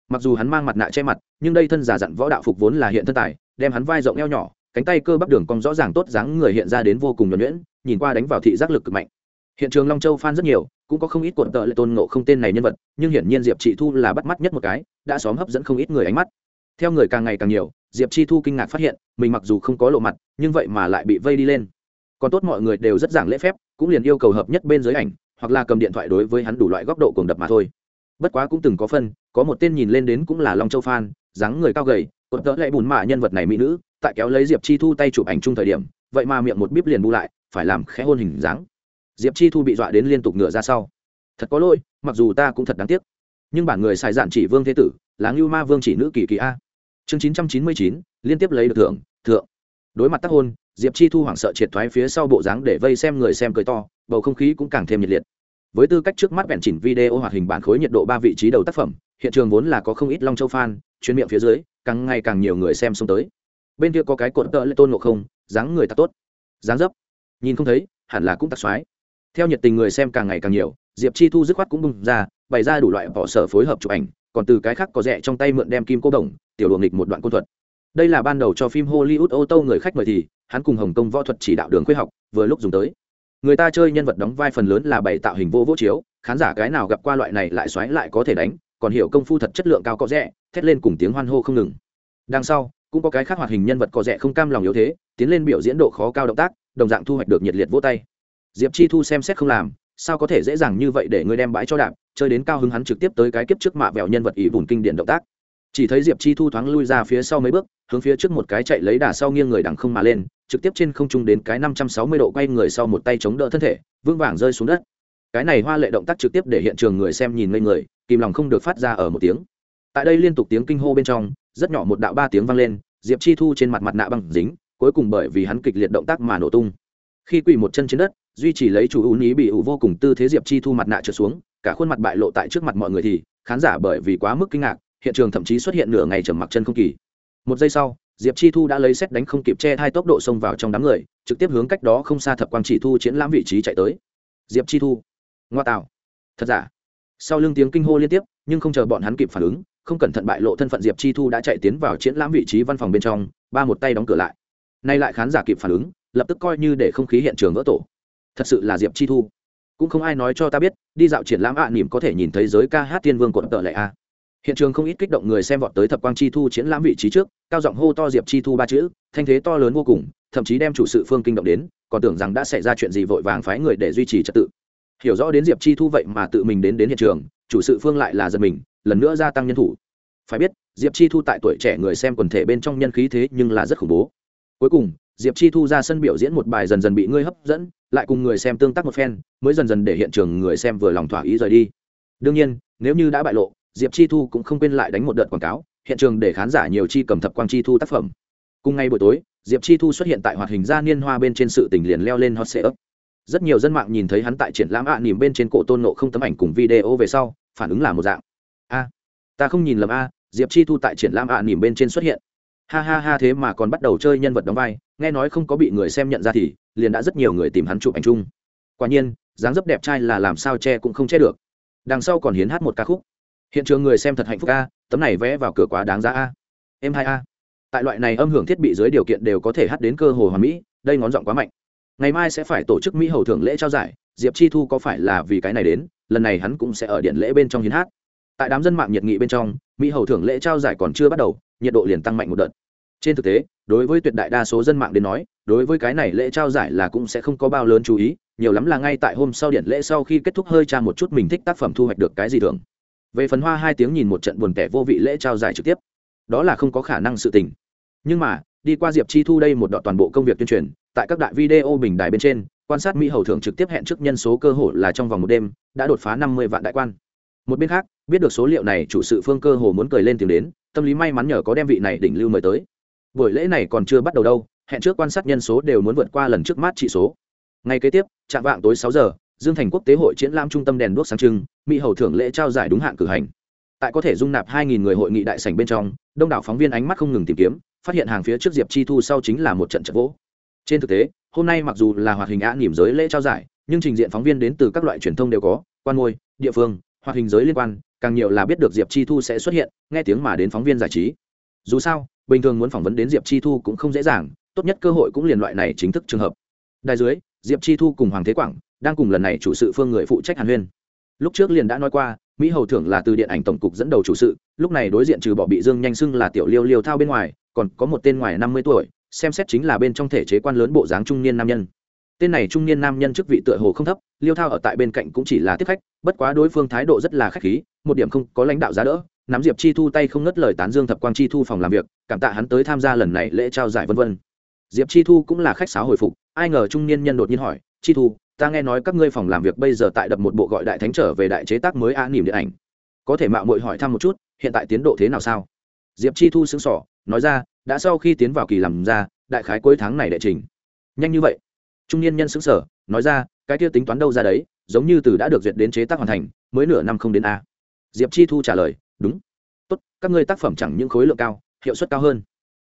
Mặc dù hắn mang mặt nạ che mặt, nhưng đây thân giả dặn võ đạo phục vốn là hiện thân tài, đem hắn vai rộng eo nhỏ, cánh tay cơ bắp đường cong rõ ràng tốt dáng người hiện ra đến vô cùng nhuẩn nhuyễn, nhìn qua đánh vào thị giác lực cực mạnh. Hiện trường long châu phan rất nhiều cũng có không ít cuộn tợ lệ tôn ngộ không tên này nhân vật, nhưng hiển nhiên diệp chị thu là bắt mắt nhất một cái, đã xóm hấp dẫn không ít người ánh mắt. Theo người càng ngày càng nhiều, diệp chi thu kinh ngạc phát hiện, mình mặc dù không có lộ mặt, nhưng vậy mà lại bị vây đi lên. Còn tốt mọi người đều rất giảng lễ phép, cũng liền yêu cầu hợp nhất bên dưới ảnh, hoặc là cầm điện thoại đối với hắn đủ loại góc độ cùng đập mà thôi. Bất quá cũng từng có phân, có một tên nhìn lên đến cũng là long châu phan dáng người cao gầy cột tợ lệ bùn mạ nhân vật này mỹ nữ, tại kéo lấy diệp chi thu tay chụp ảnh chung thời điểm, vậy mà miệng một bíp liền bu lại, phải làm khẽ hôn hình dáng diệp chi thu bị dọa đến liên tục ngửa ra sau. Thật có lỗi, mặc dù ta cũng thật đáng tiếc. Nhưng bản người xài dạn chỉ vương thế tử, là ngưu ma vương chỉ nữ kỳ kỳ a. Chương chín trăm chín mươi chín, liên tiếp lấy được thưởng, thượng. Đối mặt tác hôn, diệp chi thu hoảng sợ triệt thoái phía sau bộ dáng để vây xem người xem cười to, bầu không khí cũng càng thêm nhiệt liệt. Với tư cách trước mắt vẹn chỉnh video hoạt hình bản khối nhiệt độ ba vị trí đầu tác phẩm, hiện trường vốn là có không ít long châu fan, chuyên miệng phía dưới, càng ngày càng nhiều người xem xông tới. Bên kia có cái cột tợ lệ tôn ngộ không, dáng người ta tốt. Dáng dấp. Nhìn không thấy, hẳn là cũng tạc xoái theo nhiệt tình người xem càng ngày càng nhiều, diệp chi thu dứt khoát cũng bung ra, bày ra đủ loại vỏ sở phối hợp chụp ảnh, còn từ cái khác có rẻ trong tay mượn đem kim cô đồng, tiểu luồng nghịch một đoạn côn thuật. Đây là ban đầu cho phim hollywood ô tô người khách mời thì, hắn cùng hồng kông võ thuật chỉ đạo đường khuê học, vừa lúc dùng tới. Người ta chơi nhân vật đóng vai phần lớn là bày tạo hình vô vỗ chiếu, khán giả cái nào gặp qua loại này lại xoáy lại có thể đánh, còn hiểu công phu thật chất lượng cao có rẻ, thét lên cùng tiếng hoan hô không ngừng. Đằng sau, cũng có cái khác hoạt hình nhân vật có rẻ không cam lòng yếu thế, tiến lên biểu diễn độ khó cao động tác, đồng dạng thu hoạch được nhiệt liệt vỗ tay diệp chi thu xem xét không làm, sao có thể dễ dàng như vậy để người đem bãi cho đạp, chơi đến cao hứng hắn trực tiếp tới cái kiếp trước mạ vẹo nhân vật ỷ bùn kinh điển động tác. Chỉ thấy diệp chi thu thoáng lui ra phía sau mấy bước, hướng phía trước một cái chạy lấy đà sau nghiêng người đằng không mà lên, trực tiếp trên không trung đến cái năm trăm sáu mươi độ quay người sau một tay chống đỡ thân thể, vững vàng rơi xuống đất. Cái này hoa lệ động tác trực tiếp để hiện trường người xem nhìn ngây người, kìm lòng không được phát ra ở một tiếng. Tại đây liên tục tiếng kinh hô bên trong, rất nhỏ một đạo ba tiếng vang lên, diệp chi thu trên mặt mặt nạ bằng dính, cuối cùng bởi vì hắn kịch liệt động tác mà nổ tung khi quỳ một chân trên đất, duy trì lấy chủ ưu ý bị ủ vô cùng tư thế diệp chi thu mặt nạ trượt xuống, cả khuôn mặt bại lộ tại trước mặt mọi người thì, khán giả bởi vì quá mức kinh ngạc, hiện trường thậm chí xuất hiện nửa ngày trầm mặc chân không kỳ. Một giây sau, diệp chi thu đã lấy xét đánh không kịp che hai tốc độ xông vào trong đám người, trực tiếp hướng cách đó không xa thập quang chỉ thu chiến lãm vị trí chạy tới. Diệp chi thu. Ngoa tạo. Thật giả. Sau lưng tiếng kinh hô liên tiếp, nhưng không chờ bọn hắn kịp phản ứng, không cẩn thận bại lộ thân phận diệp chi thu đã chạy tiến vào triển lãm vị trí văn phòng bên trong, ba một tay đóng cửa lại. Nay lại khán giả kịp phản ứng lập tức coi như để không khí hiện trường vỡ tổ. Thật sự là diệp chi thu. Cũng không ai nói cho ta biết đi dạo triển lãm ạ à, nỉm có thể nhìn thấy giới ca hát tiên vương quận tợ lệ a. Hiện trường không ít kích động người xem vọt tới thập quang chi thu triển lãm vị trí trước cao giọng hô to diệp chi thu ba chữ thanh thế to lớn vô cùng thậm chí đem chủ sự phương kinh động đến còn tưởng rằng đã xảy ra chuyện gì vội vàng phái người để duy trì trật tự. Hiểu rõ đến diệp chi thu vậy mà tự mình đến đến hiện trường chủ sự phương lại là giật mình lần nữa gia tăng nhân thủ. Phải biết diệp chi thu tại tuổi trẻ người xem quần thể bên trong nhân khí thế nhưng là rất khủng bố. Cuối cùng diệp chi thu ra sân biểu diễn một bài dần dần bị ngươi hấp dẫn lại cùng người xem tương tác một phen mới dần dần để hiện trường người xem vừa lòng thỏa ý rời đi. Đương nhiên nếu như đã bại lộ diệp chi thu cũng không quên lại đánh một đợt quảng cáo hiện trường để khán giả nhiều chi cầm thập quang chi thu tác phẩm. Cùng ngày buổi tối diệp chi thu xuất hiện tại hoạt hình gia niên hoa bên trên sự tình liền leo lên hot sệ ấp rất nhiều dân mạng nhìn thấy hắn tại triển lãm ạ à, nỉm bên trên cổ tôn nộ không tấm ảnh cùng video về sau phản ứng là một dạng. A ta không nhìn lầm a diệp chi thu tại triển lãm ạ nỉm bên trên xuất hiện. Ha ha ha thế mà còn bắt đầu chơi nhân vật đóng vai nghe nói không có bị người xem nhận ra thì liền đã rất nhiều người tìm hắn chụp ảnh chung. Quả nhiên, dáng dấp đẹp trai là làm sao che cũng không che được. Đằng sau còn hiến hát một ca khúc. Hiện trường người xem thật hạnh phúc a, tấm này vẽ vào cửa quá đáng giá a. Em hai a. Tại loại này âm hưởng thiết bị dưới điều kiện đều có thể hát đến cơ hồ hoàn mỹ, đây ngón giọng quá mạnh. Ngày mai sẽ phải tổ chức mỹ hầu thưởng lễ trao giải, diệp chi thu có phải là vì cái này đến, lần này hắn cũng sẽ ở điện lễ bên trong hiến hát. Tại đám dân mạng nhiệt nghị bên trong, mỹ hầu thưởng lễ trao giải còn chưa bắt đầu, nhiệt độ liền tăng mạnh một đợt trên thực tế, đối với tuyệt đại đa số dân mạng đến nói, đối với cái này lễ trao giải là cũng sẽ không có bao lớn chú ý, nhiều lắm là ngay tại hôm sau điện lễ sau khi kết thúc hơi tra một chút mình thích tác phẩm thu hoạch được cái gì thường về phần hoa hai tiếng nhìn một trận buồn tẻ vô vị lễ trao giải trực tiếp, đó là không có khả năng sự tình. Nhưng mà, đi qua diệp chi thu đây một đoạn toàn bộ công việc tuyên truyền, tại các đại video bình đài bên trên, quan sát mỹ hầu thưởng trực tiếp hẹn trước nhân số cơ hội là trong vòng một đêm, đã đột phá năm mươi vạn đại quan. Một bên khác, biết được số liệu này chủ sự phương cơ hồ muốn cười lên tiếng đến, tâm lý may mắn nhờ có đem vị này đỉnh lưu mời tới buổi lễ này còn chưa bắt đầu đâu hẹn trước quan sát nhân số đều muốn vượt qua lần trước mát trị số. Ngày kế tiếp chạm vạng tối sáu giờ dương thành quốc tế hội triển lãm trung tâm đèn đuốc sáng trưng mỹ hầu thưởng lễ trao giải đúng hạn cử hành. Tại có thể dung nạp 2.000 người hội nghị đại sảnh bên trong đông đảo phóng viên ánh mắt không ngừng tìm kiếm phát hiện hàng phía trước diệp chi thu sau chính là một trận trận vỗ. Trên thực tế hôm nay mặc dù là hoạt hình á niềm giới lễ trao giải nhưng trình diện phóng viên đến từ các loại truyền thông đều có quan ngôi, địa phương hoạt hình giới liên quan càng nhiều là biết được diệp chi thu sẽ xuất hiện nghe tiếng mà đến phóng viên giải trí dù sao, bình thường muốn phỏng vấn đến diệp chi thu cũng không dễ dàng, tốt nhất cơ hội cũng liền loại này chính thức trường hợp. Đài dưới, diệp chi thu cùng hoàng thế quảng đang cùng lần này chủ sự phương người phụ trách hàn huyên. Lúc trước liền đã nói qua, mỹ hầu thưởng là từ điện ảnh tổng cục dẫn đầu chủ sự, lúc này đối diện trừ bỏ bị dương nhanh xưng là tiểu liêu liêu thao bên ngoài, còn có một tên ngoài năm mươi tuổi, xem xét chính là bên trong thể chế quan lớn bộ dáng trung niên nam nhân. Tên này trung niên nam nhân chức vị tựa hồ không thấp, liêu thao ở tại bên cạnh cũng chỉ là tiếp khách, bất quá đối phương thái độ rất là khách khí, một điểm không có lãnh đạo giá đỡ nắm diệp chi thu tay không ngất lời tán dương thập quang chi thu phòng làm việc, cảm tạ hắn tới tham gia lần này lễ trao giải vân vân. Diệp chi thu cũng là khách sáo hồi phục, ai ngờ trung niên nhân đột nhiên hỏi, chi thu, ta nghe nói các ngươi phòng làm việc bây giờ tại đập một bộ gọi đại thánh trở về đại chế tác mới a nỉm điện ảnh. Có thể mạo muội hỏi thăm một chút, hiện tại tiến độ thế nào sao? Diệp chi thu xứng sỏ nói ra, đã sau khi tiến vào kỳ làm ra, đại khái cuối tháng này đệ trình. Nhanh như vậy? Trung niên nhân xứng sở nói ra, cái kia tính toán đâu ra đấy, giống như từ đã được duyệt đến chế tác hoàn thành, mới nửa năm không đến a. Diệp chi thu trả lời đúng. Tốt, các ngươi tác phẩm chẳng những khối lượng cao, hiệu suất cao hơn.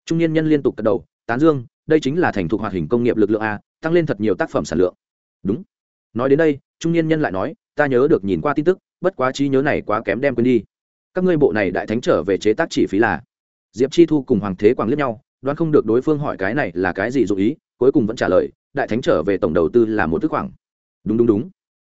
Trung niên nhân liên tục cật đầu, tán dương, đây chính là thành thục hoạt hình công nghiệp lực lượng a, tăng lên thật nhiều tác phẩm sản lượng. Đúng. Nói đến đây, trung niên nhân lại nói, ta nhớ được nhìn qua tin tức, bất quá trí nhớ này quá kém đem quên đi. Các ngươi bộ này đại thánh trở về chế tác chỉ phí là diệp chi thu cùng hoàng thế quảng liếc nhau, đoán không được đối phương hỏi cái này là cái gì dụ ý, cuối cùng vẫn trả lời, đại thánh trở về tổng đầu tư là một thức khoảng. Đúng đúng đúng.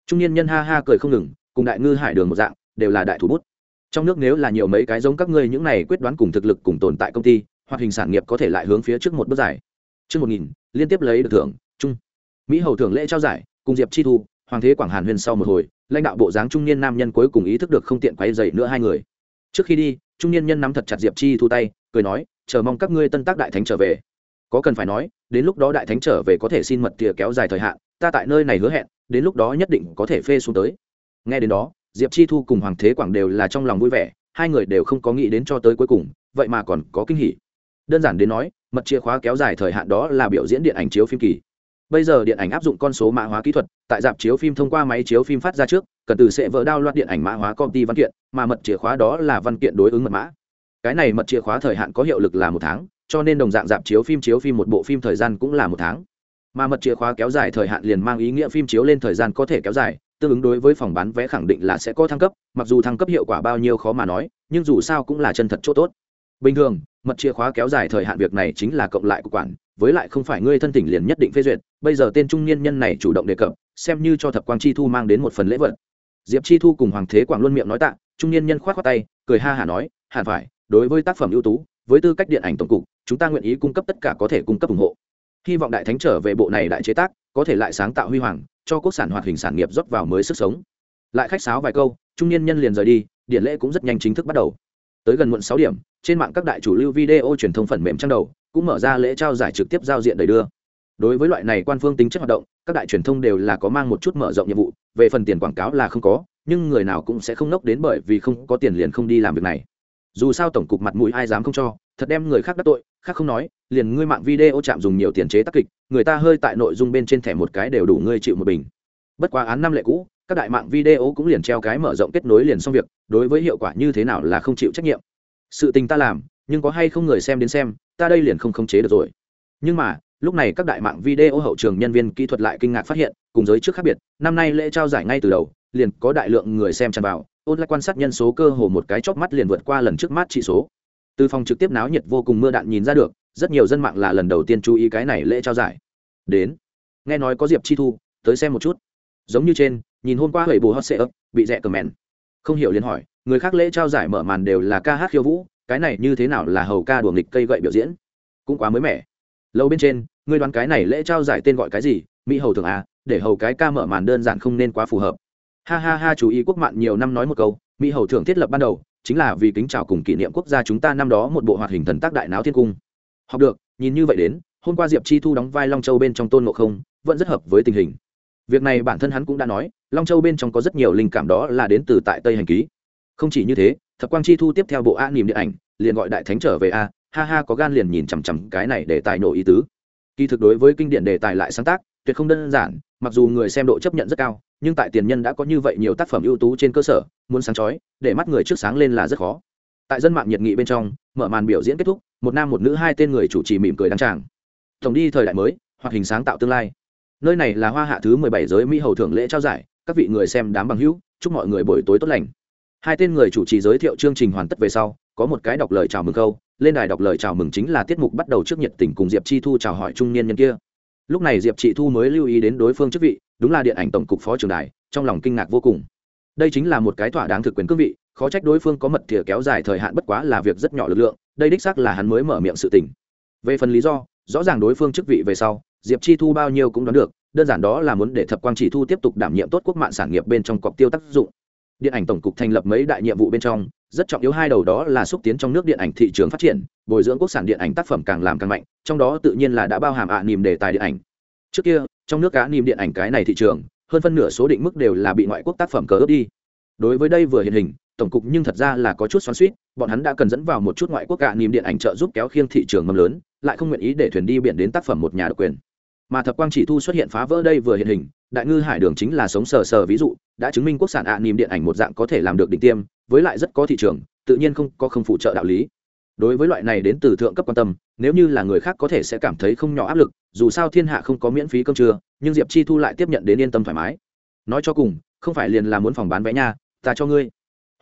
Trung niên nhân ha ha cười không ngừng, cùng đại ngư hải đường một dạng, đều là đại thủ bút trong nước nếu là nhiều mấy cái giống các ngươi những này quyết đoán cùng thực lực cùng tồn tại công ty hoặc hình sản nghiệp có thể lại hướng phía trước một bước giải Trước 1000, liên tiếp lấy được thưởng, chung. Mỹ hầu thưởng lễ trao giải, cùng Diệp Chi Thu, Hoàng thế Quảng Hàn huyên sau một hồi, lãnh đạo bộ dáng trung niên nam nhân cuối cùng ý thức được không tiện quay dậy nữa hai người. Trước khi đi, trung niên nhân nắm thật chặt Diệp Chi Thu tay, cười nói, chờ mong các ngươi tân tác đại thánh trở về. Có cần phải nói, đến lúc đó đại thánh trở về có thể xin mật tìa kéo dài thời hạn, ta tại nơi này hứa hẹn, đến lúc đó nhất định có thể phê xuống tới. Nghe đến đó, Diệp Chi Thu cùng Hoàng Thế Quảng đều là trong lòng vui vẻ, hai người đều không có nghĩ đến cho tới cuối cùng, vậy mà còn có kinh hỉ. Đơn giản đến nói mật chìa khóa kéo dài thời hạn đó là biểu diễn điện ảnh chiếu phim kỳ. Bây giờ điện ảnh áp dụng con số mã hóa kỹ thuật tại dạp chiếu phim thông qua máy chiếu phim phát ra trước cần từ sẽ vỡ đao loạt điện ảnh mã hóa công ty văn kiện mà mật chìa khóa đó là văn kiện đối ứng mật mã. Cái này mật chìa khóa thời hạn có hiệu lực là một tháng cho nên đồng dạng dạp chiếu phim chiếu phim một bộ phim thời gian cũng là một tháng. Mà mật chìa khóa kéo dài thời hạn liền mang ý nghĩa phim chiếu lên thời gian có thể kéo dài tương ứng đối với phòng bán vé khẳng định là sẽ có thăng cấp, mặc dù thăng cấp hiệu quả bao nhiêu khó mà nói, nhưng dù sao cũng là chân thật chỗ tốt. Bình thường, mật chìa khóa kéo dài thời hạn việc này chính là cộng lại của quản, với lại không phải ngươi thân tỉnh liền nhất định phê duyệt, bây giờ tên trung niên nhân này chủ động đề cập, xem như cho thập quang chi thu mang đến một phần lễ vật. Diệp chi thu cùng hoàng thế quảng luôn miệng nói tạ, trung niên nhân khoát khoát tay, cười ha hả nói, hẳn phải, đối với tác phẩm ưu tú, với tư cách điện ảnh tổng cục, chúng ta nguyện ý cung cấp tất cả có thể cung cấp ủng hộ. Hy vọng đại thánh trở về bộ này đại chế tác có thể lại sáng tạo huy hoàng, cho quốc sản hoạt hình sản nghiệp rót vào mới sức sống. Lại khách sáo vài câu, trung niên nhân liền rời đi điện lễ cũng rất nhanh chính thức bắt đầu. Tới gần muộn sáu điểm, trên mạng các đại chủ lưu video truyền thông phần mềm trang đầu, cũng mở ra lễ trao giải trực tiếp giao diện đầy đưa. Đối với loại này quan phương tính chất hoạt động, các đại truyền thông đều là có mang một chút mở rộng nhiệm vụ, về phần tiền quảng cáo là không có, nhưng người nào cũng sẽ không nốc đến bởi vì không có tiền liền không đi làm việc này. Dù sao tổng cục mặt mũi ai dám không cho, thật đem người khác đắc tội khác không nói, liền ngươi mạng video chạm dùng nhiều tiền chế tác kịch, người ta hơi tại nội dung bên trên thẻ một cái đều đủ ngươi chịu một bình. Bất quá án năm lệ cũ, các đại mạng video cũng liền treo cái mở rộng kết nối liền xong việc, đối với hiệu quả như thế nào là không chịu trách nhiệm. Sự tình ta làm, nhưng có hay không người xem đến xem, ta đây liền không khống chế được rồi. Nhưng mà, lúc này các đại mạng video hậu trường nhân viên kỹ thuật lại kinh ngạc phát hiện, cùng giới trước khác biệt, năm nay lễ trao giải ngay từ đầu, liền có đại lượng người xem tràn vào ôn lại quan sát nhân số cơ hồ một cái chóp mắt liền vượt qua lần trước mắt trị số từ phòng trực tiếp náo nhiệt vô cùng mưa đạn nhìn ra được, rất nhiều dân mạng là lần đầu tiên chú ý cái này lễ trao giải. Đến. Nghe nói có diệp chi thu, tới xem một chút. Giống như trên, nhìn hôm qua hầy bù hot sệ ấp bị rẽ cờ mèn không hiểu liền hỏi, người khác lễ trao giải mở màn đều là ca hát khiêu vũ, cái này như thế nào là hầu ca đùa nghịch cây gậy biểu diễn? Cũng quá mới mẻ. Lâu bên trên, ngươi đoán cái này lễ trao giải tên gọi cái gì? Mỹ hầu thường à để hầu cái ca mở màn đơn giản không nên quá phù hợp. Ha ha ha, chú ý quốc mạng nhiều năm nói một câu, mỹ hầu thường thiết lập ban đầu chính là vì kính chào cùng kỷ niệm quốc gia chúng ta năm đó một bộ hoạt hình thần tác đại náo thiên cung. Học được, nhìn như vậy đến, hôm qua diệp chi thu đóng vai long châu bên trong tôn ngộ không, vẫn rất hợp với tình hình. Việc này bản thân hắn cũng đã nói, long châu bên trong có rất nhiều linh cảm đó là đến từ tại tây hành ký. Không chỉ như thế, thập quang chi thu tiếp theo bộ a niềm điện ảnh, liền gọi đại thánh trở về a, ha ha có gan liền nhìn chằm chằm cái này để tài nổ ý tứ. Kỳ thực đối với kinh điển đề tài lại sáng tác, tuyệt không đơn giản, mặc dù người xem độ chấp nhận rất cao nhưng tại tiền nhân đã có như vậy nhiều tác phẩm ưu tú trên cơ sở, muốn sáng chói, để mắt người trước sáng lên là rất khó. Tại dân mạng nhiệt nghị bên trong, mở màn biểu diễn kết thúc, một nam một nữ hai tên người chủ trì mỉm cười đăng tràng. Tổng đi thời đại mới hoặc hình sáng tạo tương lai. Nơi này là hoa hạ thứ mười bảy giới mỹ hầu thưởng lễ trao giải, các vị người xem đám bằng hữu, chúc mọi người buổi tối tốt lành. Hai tên người chủ trì giới thiệu chương trình hoàn tất về sau, có một cái đọc lời chào mừng câu, lên đài đọc lời chào mừng chính là tiết mục bắt đầu trước nhiệt tình cùng diệp chi thu chào hỏi trung niên nhân kia lúc này diệp chị thu mới lưu ý đến đối phương chức vị, đúng là điện ảnh tổng cục phó trưởng đài, trong lòng kinh ngạc vô cùng. Đây chính là một cái thỏa đáng thực quyền cương vị, khó trách đối phương có mật thìa kéo dài thời hạn bất quá là việc rất nhỏ lực lượng, đây đích xác là hắn mới mở miệng sự tình. Về phần lý do, rõ ràng đối phương chức vị về sau, diệp chi thu bao nhiêu cũng đoán được, đơn giản đó là muốn để thập quang chỉ thu tiếp tục đảm nhiệm tốt quốc mạng sản nghiệp bên trong cọc tiêu tác dụng. Điện ảnh tổng cục thành lập mấy đại nhiệm vụ bên trong rất trọng yếu hai đầu đó là xúc tiến trong nước điện ảnh thị trường phát triển, bồi dưỡng quốc sản điện ảnh tác phẩm càng làm càng mạnh, trong đó tự nhiên là đã bao hàm ạ à đề tài điện ảnh. Trước kia, trong nước cá niềm điện ảnh cái này thị trường, hơn phân nửa số định mức đều là bị ngoại quốc tác phẩm cờ ướp đi. Đối với đây vừa hiện hình, tổng cục nhưng thật ra là có chút xoắn suýt bọn hắn đã cần dẫn vào một chút ngoại quốc cả niềm điện ảnh trợ giúp kéo khiêng thị trường mầm lớn, lại không nguyện ý để thuyền đi biển đến tác phẩm một nhà độc quyền. Mà thập quang chỉ thu xuất hiện phá vỡ đây vừa hiện hình, đại ngư hải đường chính là sống sờ sờ ví dụ đã chứng minh quốc sản ạ à điện ảnh một dạng có thể làm được đỉnh tiêm, với lại rất có thị trường, tự nhiên không có không phụ trợ đạo lý. Đối với loại này đến từ thượng cấp quan tâm, nếu như là người khác có thể sẽ cảm thấy không nhỏ áp lực, dù sao thiên hạ không có miễn phí cơm trưa, nhưng diệp chi thu lại tiếp nhận đến yên tâm thoải mái. Nói cho cùng, không phải liền là muốn phòng bán vé nha, ta cho ngươi.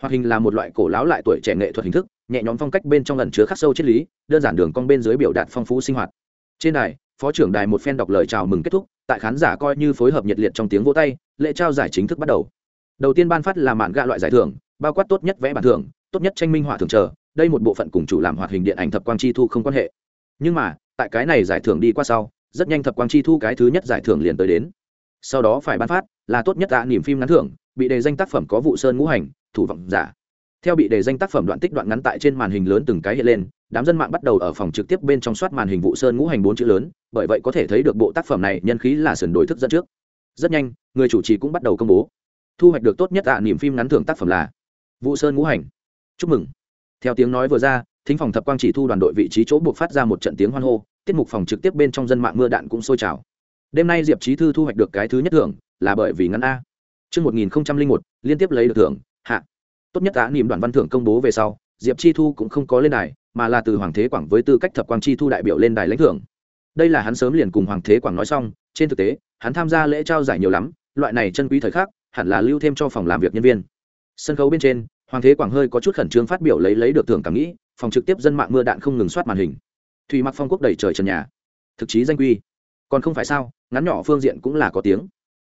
Hoạt hình là một loại cổ láo lại tuổi trẻ nghệ thuật hình thức, nhẹ nhõm phong cách bên trong lần chứa khắc sâu triết lý, đơn giản đường cong bên dưới biểu đạt phong phú sinh hoạt. Trên đài phó trưởng đài một phen đọc lời chào mừng kết thúc, tại khán giả coi như phối hợp nhiệt liệt trong tiếng vỗ tay, lễ trao giải chính thức bắt đầu. Đầu tiên ban phát là mạn gạ loại giải thưởng, bao quát tốt nhất vẽ bản thưởng, tốt nhất tranh minh họa thường chờ, đây một bộ phận cùng chủ làm hoạt hình điện ảnh thập quang chi thu không quan hệ. Nhưng mà, tại cái này giải thưởng đi qua sau, rất nhanh thập quang chi thu cái thứ nhất giải thưởng liền tới đến. Sau đó phải ban phát là tốt nhất tạ niềm phim ngắn thưởng, bị đề danh tác phẩm có vụ sơn ngũ hành, thủ vọng giả theo bị đề danh tác phẩm đoạn tích đoạn ngắn tại trên màn hình lớn từng cái hiện lên đám dân mạng bắt đầu ở phòng trực tiếp bên trong soát màn hình vụ sơn ngũ hành bốn chữ lớn bởi vậy có thể thấy được bộ tác phẩm này nhân khí là sườn đổi thức dẫn trước. Rất nhanh người chủ trì cũng bắt đầu công bố. Thu hoạch được tốt nhất tạ à, niềm phim ngắn thưởng tác phẩm là vụ sơn ngũ hành. Chúc mừng. Theo tiếng nói vừa ra thính phòng thập quang chỉ thu đoàn đội vị trí chỗ buộc phát ra một trận tiếng hoan hô tiết mục phòng trực tiếp bên trong dân mạng mưa đạn cũng sôi trào. Đêm nay diệp trí thư thu hoạch được cái thứ nhất thưởng là bởi vì ngắn a. Trước 1001, liên tiếp lấy được thưởng. Tốt nhất á niệm đoàn văn thưởng công bố về sau, Diệp Chi Thu cũng không có lên đài, mà là từ hoàng thế quảng với tư cách thập quang chi thu đại biểu lên đài lãnh thưởng. Đây là hắn sớm liền cùng hoàng thế quảng nói xong trên thực tế hắn tham gia lễ trao giải nhiều lắm loại này chân quý thời khắc hẳn là lưu thêm cho phòng làm việc nhân viên. Sân khấu bên trên hoàng thế quảng hơi có chút khẩn trương phát biểu lấy lấy được thưởng cảm nghĩ phòng trực tiếp dân mạng mưa đạn không ngừng soát màn hình. Thùy mặc phong quốc đầy trời trần nhà. Thực chí danh quy. Còn không phải sao ngắn nhỏ phương diện cũng là có tiếng.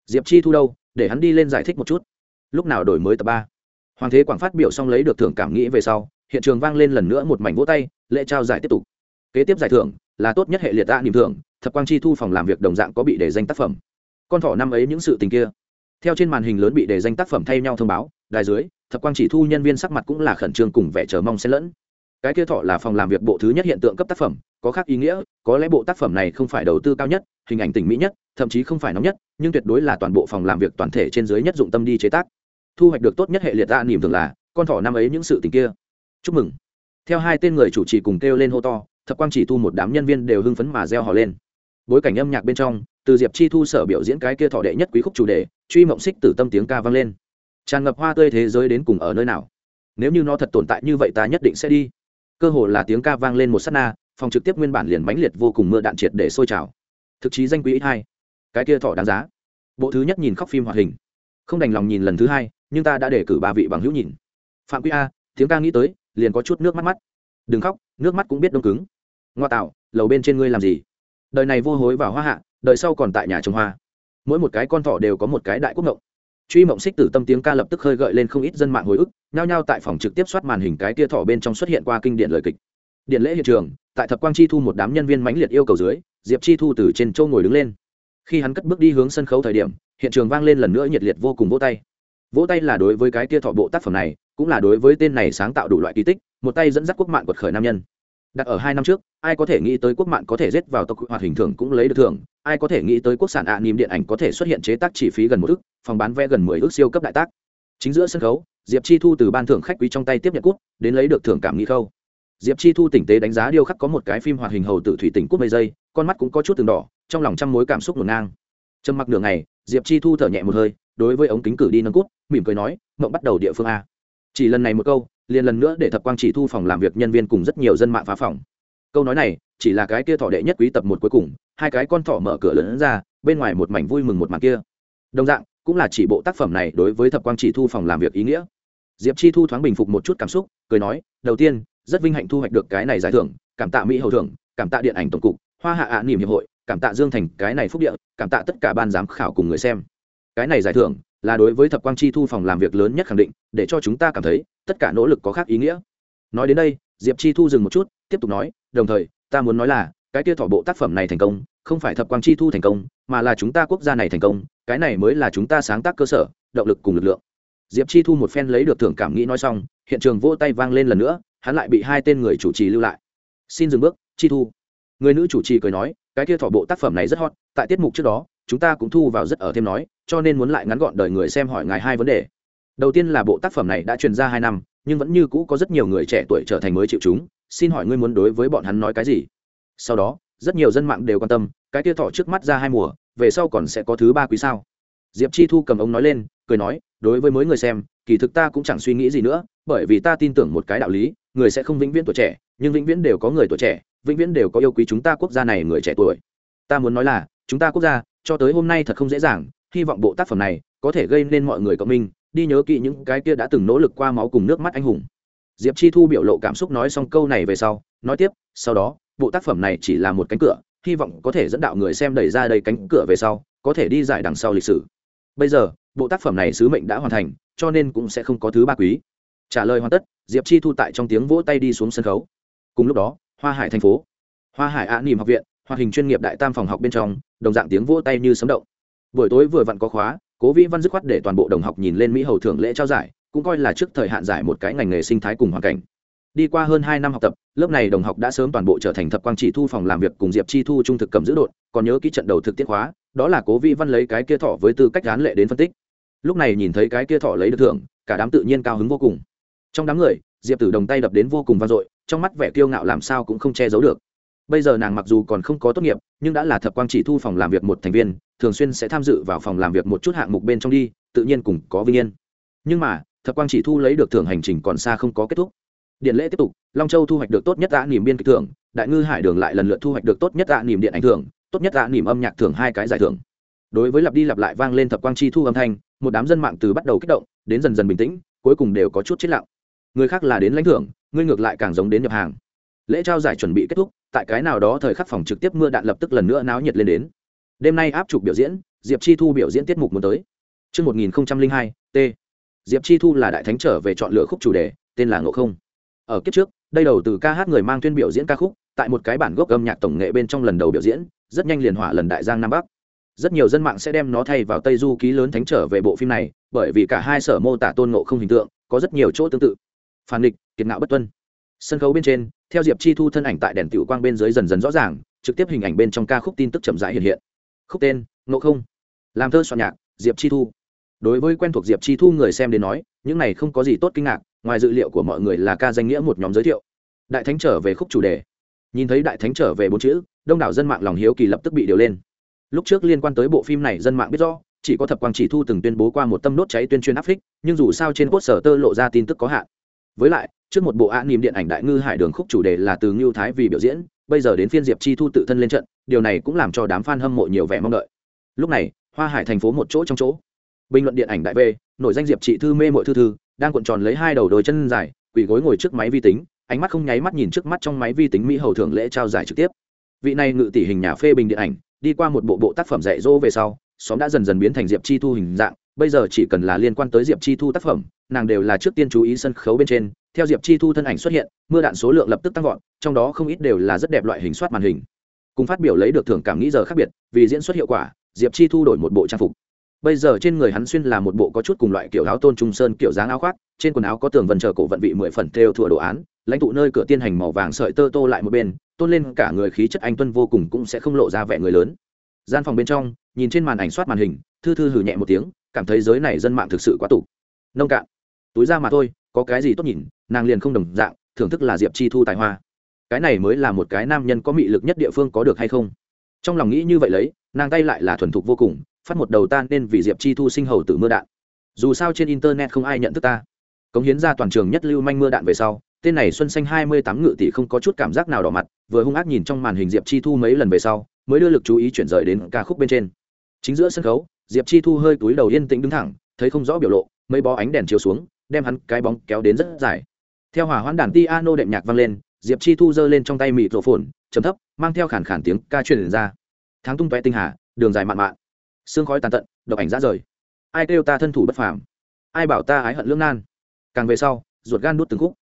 Diệp chi thu đâu để hắn đi lên giải thích một chút. Lúc nào đổi mới tập ba? Hoàng thế quảng phát biểu xong lấy được thưởng cảm nghĩ về sau, hiện trường vang lên lần nữa một mảnh vỗ tay, lễ trao giải tiếp tục. Kế tiếp giải thưởng là tốt nhất hệ liệt tạ niềm thưởng, thập quang chi thu phòng làm việc đồng dạng có bị đề danh tác phẩm. Con thỏ năm ấy những sự tình kia. Theo trên màn hình lớn bị đề danh tác phẩm thay nhau thông báo, đài dưới, thập quang chỉ thu nhân viên sắc mặt cũng là khẩn trương cùng vẻ chờ mong xen lẫn. Cái kia thọ là phòng làm việc bộ thứ nhất hiện tượng cấp tác phẩm, có khác ý nghĩa, có lẽ bộ tác phẩm này không phải đầu tư cao nhất, hình ảnh tỉnh mỹ nhất, thậm chí không phải nóng nhất, nhưng tuyệt đối là toàn bộ phòng làm việc toàn thể trên dưới nhất dụng tâm đi chế tác thu hoạch được tốt nhất hệ liệt tạ niềm thường là, con thỏ năm ấy những sự tình kia. Chúc mừng. Theo hai tên người chủ trì cùng kêu lên hô to, thập quang chỉ thu một đám nhân viên đều hưng phấn mà reo hò lên. Bối cảnh âm nhạc bên trong, từ diệp chi thu sở biểu diễn cái kia thọ đệ nhất quý khúc chủ đề, truy mộng xích tử tâm tiếng ca vang lên. Tràn ngập hoa tươi thế giới đến cùng ở nơi nào? Nếu như nó thật tồn tại như vậy ta nhất định sẽ đi. Cơ hồ là tiếng ca vang lên một s á t na, phòng trực tiếp nguyên bản liền mãnh liệt vô cùng mưa đạn triệt để sôi trào. Thực chí danh quý ít hai. Cái kia thọ đáng giá. Bộ thứ nhất nhìn khóc phim hoạt hình. Không đành lòng nhìn lần thứ hai nhưng ta đã để cử ba vị bằng hữu nhìn. Phạm quý a, tiếng ca nghĩ tới, liền có chút nước mắt mắt. Đừng khóc, nước mắt cũng biết đông cứng. Ngoa tạo, lầu bên trên ngươi làm gì? Đời này vô hối vào hoa hạ, đời sau còn tại nhà trồng hoa. Mỗi một cái con thỏ đều có một cái đại quốc ngộng. Truy mộng xích tử tâm tiếng ca lập tức khơi gợi lên không ít dân mạng hồi ức, nhao nhao tại phòng trực tiếp soát màn hình cái tia thỏ bên trong xuất hiện qua kinh điện lời kịch. Điện lễ hiện trường, tại thập quang chi thu một đám nhân viên mãnh liệt yêu cầu dưới, diệp chi thu từ trên châu ngồi đứng lên. Khi hắn cất bước đi hướng sân khấu thời điểm, hiện trường vang lên lần nữa nhiệt liệt vô cùng vỗ tay vỗ tay là đối với cái kia thọ bộ tác phẩm này cũng là đối với tên này sáng tạo đủ loại kỳ tích một tay dẫn dắt quốc mạng quật khởi nam nhân. Đặt ở hai năm trước ai có thể nghĩ tới quốc mạng có thể rết vào tộc hoạt hình thưởng cũng lấy được thưởng ai có thể nghĩ tới quốc sản ạ à, niềm điện ảnh có thể xuất hiện chế tác chi phí gần một ước phòng bán vé gần mười ước siêu cấp đại tác. Chính giữa sân khấu diệp chi thu từ ban thưởng khách quý trong tay tiếp nhận cút đến lấy được thưởng cảm nghĩ khâu. Diệp chi thu tỉnh tế đánh giá điêu khắc có một cái phim hoạt hình hầu tử thủy tỉnh cút mây dây con mắt cũng có chút từng đỏ trong lòng trăm mối cảm xúc ngổn ngang. Trầm mặc nửa ngày diệp chi thu thở nhẹ một hơi đối với ống kính cử đi nâng cút, mỉm cười nói, mộng bắt đầu địa phương a. Chỉ lần này một câu, liền lần nữa để thập quang chỉ thu phòng làm việc nhân viên cùng rất nhiều dân mạng phá phòng. Câu nói này, chỉ là cái kia thọ đệ nhất quý tập một cuối cùng, hai cái con thỏ mở cửa lớn ra, bên ngoài một mảnh vui mừng một màn kia. Đồng dạng, cũng là chỉ bộ tác phẩm này đối với thập quang chỉ thu phòng làm việc ý nghĩa. Diệp chi thu thoáng bình phục một chút cảm xúc, cười nói, đầu tiên, rất vinh hạnh thu hoạch được cái này giải thưởng, cảm tạ mỹ hầu thưởng, cảm tạ điện ảnh tổng cục, hoa hạ ạ niềm hiệp hội, cảm tạ dương thành cái này phúc địa, cảm tạ tất cả ban giám khảo cùng người xem cái này giải thưởng là đối với thập quang chi thu phòng làm việc lớn nhất khẳng định, để cho chúng ta cảm thấy tất cả nỗ lực có khác ý nghĩa. Nói đến đây, diệp chi thu dừng một chút, tiếp tục nói, đồng thời, ta muốn nói là, cái kia thỏ bộ tác phẩm này thành công, không phải thập quang chi thu thành công, mà là chúng ta quốc gia này thành công, cái này mới là chúng ta sáng tác cơ sở, động lực cùng lực lượng. Diệp chi thu một phen lấy được thưởng cảm nghĩ nói xong, hiện trường vỗ tay vang lên lần nữa, hắn lại bị hai tên người chủ trì lưu lại. Xin dừng bước, chi thu. Người nữ chủ trì cười nói, cái kia thỏ bộ tác phẩm này rất hot, tại tiết mục trước đó, chúng ta cũng thu vào rất ở thêm nói cho nên muốn lại ngắn gọn đời người xem hỏi ngài hai vấn đề. Đầu tiên là bộ tác phẩm này đã truyền ra hai năm, nhưng vẫn như cũ có rất nhiều người trẻ tuổi trở thành mới chịu chúng, xin hỏi ngươi muốn đối với bọn hắn nói cái gì? Sau đó, rất nhiều dân mạng đều quan tâm, cái tia thọ trước mắt ra hai mùa, về sau còn sẽ có thứ ba quý sao? Diệp chi thu cầm ống nói lên, cười nói, đối với mới người xem, kỳ thực ta cũng chẳng suy nghĩ gì nữa, bởi vì ta tin tưởng một cái đạo lý, người sẽ không vĩnh viễn tuổi trẻ, nhưng vĩnh viễn đều có người tuổi trẻ, vĩnh viễn đều có yêu quý chúng ta quốc gia này người trẻ tuổi. Ta muốn nói là, chúng ta quốc gia, cho tới hôm nay thật không dễ dàng hy vọng bộ tác phẩm này có thể gây nên mọi người cộng minh, đi nhớ kỹ những cái kia đã từng nỗ lực qua máu cùng nước mắt anh hùng. Diệp chi thu biểu lộ cảm xúc nói xong câu này về sau, nói tiếp, sau đó, bộ tác phẩm này chỉ là một cánh cửa, hy vọng có thể dẫn đạo người xem đẩy ra đầy cánh cửa về sau, có thể đi giải đằng sau lịch sử. Bây giờ, bộ tác phẩm này sứ mệnh đã hoàn thành, cho nên cũng sẽ không có thứ ba quý. Trả lời hoàn tất, diệp chi thu tại trong tiếng vỗ tay đi xuống sân khấu. Cùng lúc đó, hoa hải thành phố, hoa hải ạ nỉm học viện, hoạt hình chuyên nghiệp đại tam phòng học bên trong, đồng dạng tiếng vỗ tay như sấm động buổi tối vừa vặn có khóa, cố vĩ văn dứt khoát để toàn bộ đồng học nhìn lên mỹ hầu thưởng lễ trao giải, cũng coi là trước thời hạn giải một cái ngành nghề sinh thái cùng hoàn cảnh. Đi qua hơn hai năm học tập, lớp này đồng học đã sớm toàn bộ trở thành thập quang chỉ thu phòng làm việc cùng diệp chi thu trung thực cầm giữ đội, còn nhớ ký trận đầu thực tiết hóa đó là cố vĩ văn lấy cái kia thọ với tư cách án lệ đến phân tích. Lúc này nhìn thấy cái kia thọ lấy được thưởng, cả đám tự nhiên cao hứng vô cùng. Trong đám người, diệp tử đồng tay đập đến vô cùng vang dội, trong mắt vẻ kiêu ngạo làm sao cũng không che giấu được bây giờ nàng mặc dù còn không có tốt nghiệp, nhưng đã là thập quang chỉ thu phòng làm việc một thành viên, thường xuyên sẽ tham dự vào phòng làm việc một chút hạng mục bên trong đi, tự nhiên cùng có vinh yên. Nhưng mà, thập quang chỉ thu lấy được thưởng hành trình còn xa không có kết thúc. Điện lễ tiếp tục, long châu thu hoạch được tốt nhất tạ niềm biên kịch thưởng, đại ngư hải đường lại lần lượt thu hoạch được tốt nhất tạ niềm điện ảnh thưởng, tốt nhất tạ niềm âm nhạc thưởng hai cái giải thưởng. Đối với lặp đi lặp lại vang lên thập quang chi thu âm thanh, một đám dân mạng từ bắt đầu kích động, đến dần dần bình tĩnh, cuối cùng đều có chút chết lặng. Người khác là đến lãnh thưởng ngươi ngược lại càng giống đến nhập hàng lễ trao giải chuẩn bị kết thúc tại cái nào đó thời khắc phòng trực tiếp mưa đạn lập tức lần nữa náo nhiệt lên đến đêm nay áp trục biểu diễn diệp chi thu biểu diễn tiết mục muốn tới Trước 1002, T. Diệp Chi Thu là đại thánh trở về chọn lựa khúc chủ đề, tên là Ngộ Không. Ở kiếp trước, đây đầu từ ca hát người mang tuyên biểu diễn ca khúc, tại một cái bản gốc âm nhạc tổng nghệ bên trong lần đầu biểu diễn, rất nhanh liền hỏa lần đại giang nam bắc. Rất nhiều dân mạng sẽ đem nó thay vào Tây Du ký lớn thánh trở về bộ phim này, bởi vì cả hai sở mô tả tôn ngộ không hình tượng, có rất nhiều chỗ tương tự. Phản nghịch, kiệt ngạo bất tuân. Sân khấu bên trên, theo Diệp Chi Thu thân ảnh tại đèn tiểu quang bên dưới dần dần rõ ràng, trực tiếp hình ảnh bên trong ca khúc tin tức chậm rãi hiện hiện. Khúc tên: Ngộ không. Làm thơ soạn nhạc: Diệp Chi Thu. Đối với quen thuộc diệp chi thu người xem đến nói những này không có gì tốt kinh ngạc ngoài dự liệu của mọi người là ca danh nghĩa một nhóm giới thiệu. Đại thánh trở về khúc chủ đề. Nhìn thấy đại thánh trở về bốn chữ đông đảo dân mạng lòng hiếu kỳ lập tức bị điều lên. Lúc trước liên quan tới bộ phim này dân mạng biết rõ chỉ có thập quang chỉ thu từng tuyên bố qua một tâm nốt cháy tuyên truyền áp phích nhưng dù sao trên quốc sở tơ lộ ra tin tức có hạn. Với lại trước một bộ án niềm điện ảnh đại ngư hải đường khúc chủ đề là từ ngưu thái vì biểu diễn, bây giờ đến phiên diệp chi thu tự thân lên trận, điều này cũng làm cho đám f a n hâm mộ nhiều vẻ mong đợi. Lúc này, hoa hải thành phố một chỗ trong chỗ. Bình luận điện ảnh đại v, nổi danh diệp chị thư mê mội thư thư, đang cuộn tròn lấy hai đầu đôi chân dài, quỳ gối ngồi trước máy vi tính, ánh mắt không nháy mắt nhìn trước mắt trong máy vi tính mỹ hầu thưởng lễ trao giải trực tiếp. Vị này ngự tỷ hình nhà phê bình điện ảnh, đi qua một bộ bộ tác phẩm dạy dỗ về sau, xóm đã dần dần biến thành diệp chi thu hình dạng, bây giờ chỉ cần là liên quan tới diệp chi thu tác phẩm, nàng đều là trước tiên chú ý sân khấu bên trên theo diệp chi thu thân ảnh xuất hiện, mưa đạn số lượng lập tức tăng vọt, trong đó không ít đều là rất đẹp loại hình soát màn hình. Cùng phát biểu lấy được thưởng cảm nghĩ giờ khác biệt, vì diễn xuất hiệu quả, diệp chi thu đổi một bộ trang phục. Bây giờ trên người hắn xuyên là một bộ có chút cùng loại kiểu áo tôn trung sơn, kiểu dáng áo khoác, trên quần áo có tường vần chờ cổ vận vị mười phần theo thủa đồ án, lãnh tụ nơi cửa tiên hành màu vàng sợi tơ tô lại một bên, tôn lên cả người khí chất anh tuân vô cùng cũng sẽ không lộ ra vẻ người lớn. Gian phòng bên trong, nhìn trên màn ảnh soát màn hình, thư thư hử nhẹ một tiếng, cảm thấy giới này dân mạng thực sự quá tủ. Nông cạn. Túi ra mà thôi, có cái gì tốt nhìn nàng liền không đồng dạng, thưởng thức là diệp chi thu tài hoa. Cái này mới là một cái nam nhân có mị lực nhất địa phương có được hay không? Trong lòng nghĩ như vậy lấy, nàng tay lại là thuần thục vô cùng, phát một đầu tan nên vì diệp chi thu sinh hầu từ mưa đạn. Dù sao trên internet không ai nhận thức ta. Cống hiến ra toàn trường nhất lưu manh mưa đạn về sau, tên này xuân xanh hai mươi tám ngự tỷ không có chút cảm giác nào đỏ mặt, vừa hung ác nhìn trong màn hình diệp chi thu mấy lần về sau, mới đưa lực chú ý chuyển rời đến ca khúc bên trên. Chính giữa sân khấu, diệp chi thu hơi túi đầu yên tĩnh đứng thẳng, thấy không rõ biểu lộ, mấy bó ánh đèn chiếu xuống, đem hắn cái bóng kéo đến rất dài theo hỏa hoãn đàn piano đệm nhạc vang lên, diệp chi thu giơ lên trong tay mịt rổ phồn chấm thấp, mang theo khản khản tiếng ca truyền ra. Tháng tung toe tinh hà, đường dài mạn mạn. Xương khói tàn tận, độc ảnh ra rời. Ai kêu ta thân thủ bất phàm? Ai bảo ta ái hận lương nan? Càng về sau, ruột gan nuốt từng khúc.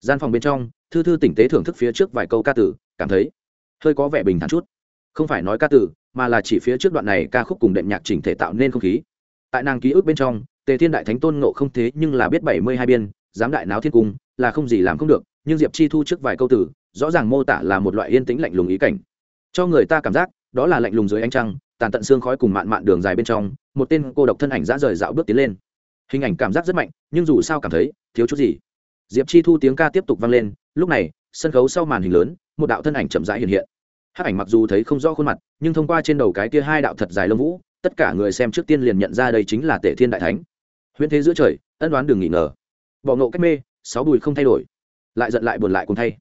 Gian phòng bên trong, thư thư tỉnh tế thưởng thức phía trước vài câu ca tử, cảm thấy hơi có vẻ bình thản chút. Không phải nói ca tử, mà là chỉ phía trước đoạn này ca khúc cùng đệm nhạc chỉnh thể tạo nên không khí. Tại nàng ký ức bên trong, tề thiên đại thánh tôn ngộ không thế nhưng là biết bảy mươi hai biên, dám đại náo thiên cung là không gì làm không được, nhưng diệp chi thu trước vài câu từ, rõ ràng mô tả là một loại yên tĩnh lạnh lùng ý cảnh. Cho người ta cảm giác, đó là lạnh lùng dưới ánh trăng, tàn tận xương khói cùng mạn mạn đường dài bên trong, một tên cô độc thân ảnh dã rời dạo bước tiến lên. Hình ảnh cảm giác rất mạnh, nhưng dù sao cảm thấy, thiếu chút gì. Diệp chi thu tiếng ca tiếp tục vang lên, lúc này, sân khấu sau màn hình lớn, một đạo thân ảnh chậm rãi hiện hiện. Hát ảnh mặc dù thấy không rõ khuôn mặt, nhưng thông qua trên đầu cái kia hai đạo thật dài lông vũ, tất cả người xem trước tiên liền nhận ra đây chính là tể thiên đại thánh. Huyễn thế giữa trời, ân đoán đừng nghỉ ngờ. Bọ ngộ cách mê sáu bùi không thay đổi, lại giận lại buồn lại cùng thay.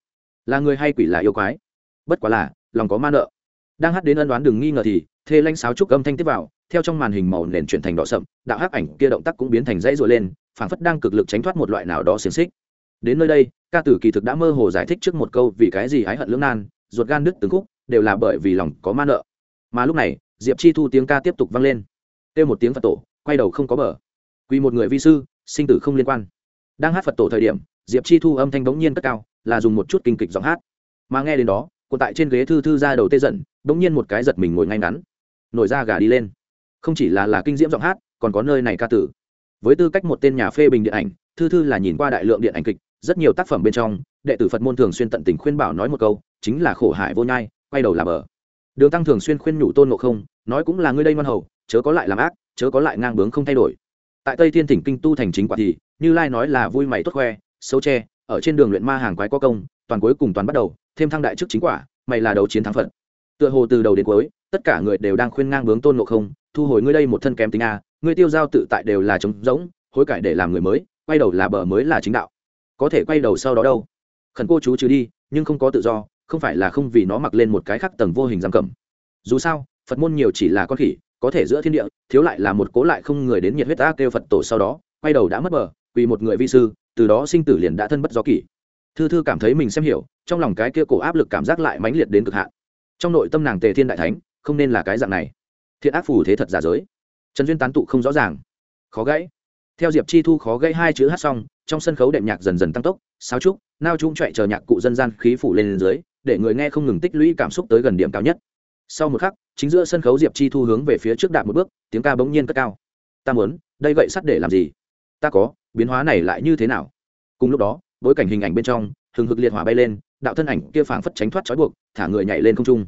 Là người hay quỷ là yêu quái? Bất quá là, lòng có ma nợ. Đang hát đến ân đoán đừng nghi ngờ thì, thê lanh sáo trúc âm thanh tiếp vào, theo trong màn hình màu nền chuyển thành đỏ sậm, đạo hắc ảnh kia động tác cũng biến thành dãy rội lên, phảng phất đang cực lực tránh thoát một loại nào đó xiềng xích. Đến nơi đây, ca tử kỳ thực đã mơ hồ giải thích trước một câu vì cái gì ái hận lưỡng nan, ruột gan đứt từng khúc, đều là bởi vì lòng có ma nợ. Mà lúc này, diệp chi thu tiếng ca tiếp tục vang lên. Kêu một tiếng phật tổ, quay đầu không có bờ. Quy một người vi sư, sinh tử không liên quan đang hát phật tổ thời điểm diệp chi thu âm thanh bỗng nhiên cất cao là dùng một chút kinh kịch giọng hát mà nghe đến đó còn tại trên ghế thư thư ra đầu tê giận bỗng nhiên một cái giật mình ngồi ngay ngắn nổi ra gà đi lên không chỉ là là kinh diễm giọng hát còn có nơi này ca tử với tư cách một tên nhà phê bình điện ảnh thư thư là nhìn qua đại lượng điện ảnh kịch rất nhiều tác phẩm bên trong đệ tử phật môn thường xuyên tận tình khuyên bảo nói một câu chính là khổ hại vô nhai quay đầu là bờ đường tăng thường xuyên khuyên nhủ tôn ngộ không nói cũng là ngươi đây ngoan hầu chớ có lại làm ác chớ có lại ngang bướng không thay đổi tại tây thiên thỉnh kinh tu thành chính quả thì như lai nói là vui mày tốt khoe, xấu tre ở trên đường luyện ma hàng quái có công, toàn cuối cùng toàn bắt đầu, thêm thăng đại chức chính quả, mày là đấu chiến thắng phật. tựa hồ từ đầu đến cuối, tất cả người đều đang khuyên ngang bướng tôn ngộ không, thu hồi ngươi đây một thân kém tính a, ngươi tiêu giao tự tại đều là trống rỗng, hối cải để làm người mới, quay đầu là bờ mới là chính đạo. Có thể quay đầu sau đó đâu? Khẩn cô chú trừ đi, nhưng không có tự do, không phải là không vì nó mặc lên một cái khắc tầng vô hình giam cầm. Dù sao, phật môn nhiều chỉ là con khỉ, có thể giữa thiên địa, thiếu lại là một cố lại không người đến nhiệt huyết ta kêu phật tổ sau đó, quay đầu đã mất bờ vì một người vi sư, từ đó sinh tử liền đã thân bất do kỷ. Thư thư cảm thấy mình xem hiểu, trong lòng cái kia cổ áp lực cảm giác lại mãnh liệt đến cực hạn. Trong nội tâm nàng tề thiên đại thánh, không nên là cái dạng này. Thiện ác phù thế thật giả giới. Trần duyên tán tụ không rõ ràng. Khó gãy. Theo diệp chi thu khó gãy hai chữ hát xong, trong sân khấu đệm nhạc dần dần tăng tốc, sáo trúc, nao trung chạy chờ nhạc cụ dân gian khí phủ lên dưới, để người nghe không ngừng tích lũy cảm xúc tới gần điểm cao nhất. Sau một khắc, chính giữa sân khấu diệp chi thu hướng về phía trước đạp một bước, tiếng ca bỗng nhiên cất cao. Ta muốn, đây gậy sắt để làm gì? Ta có biến hóa này lại như thế nào? Cùng lúc đó, bối cảnh hình ảnh bên trong, hừng hực liệt hỏa bay lên, đạo thân ảnh kia phảng phất tránh thoát trói buộc, thả người nhảy lên không trung.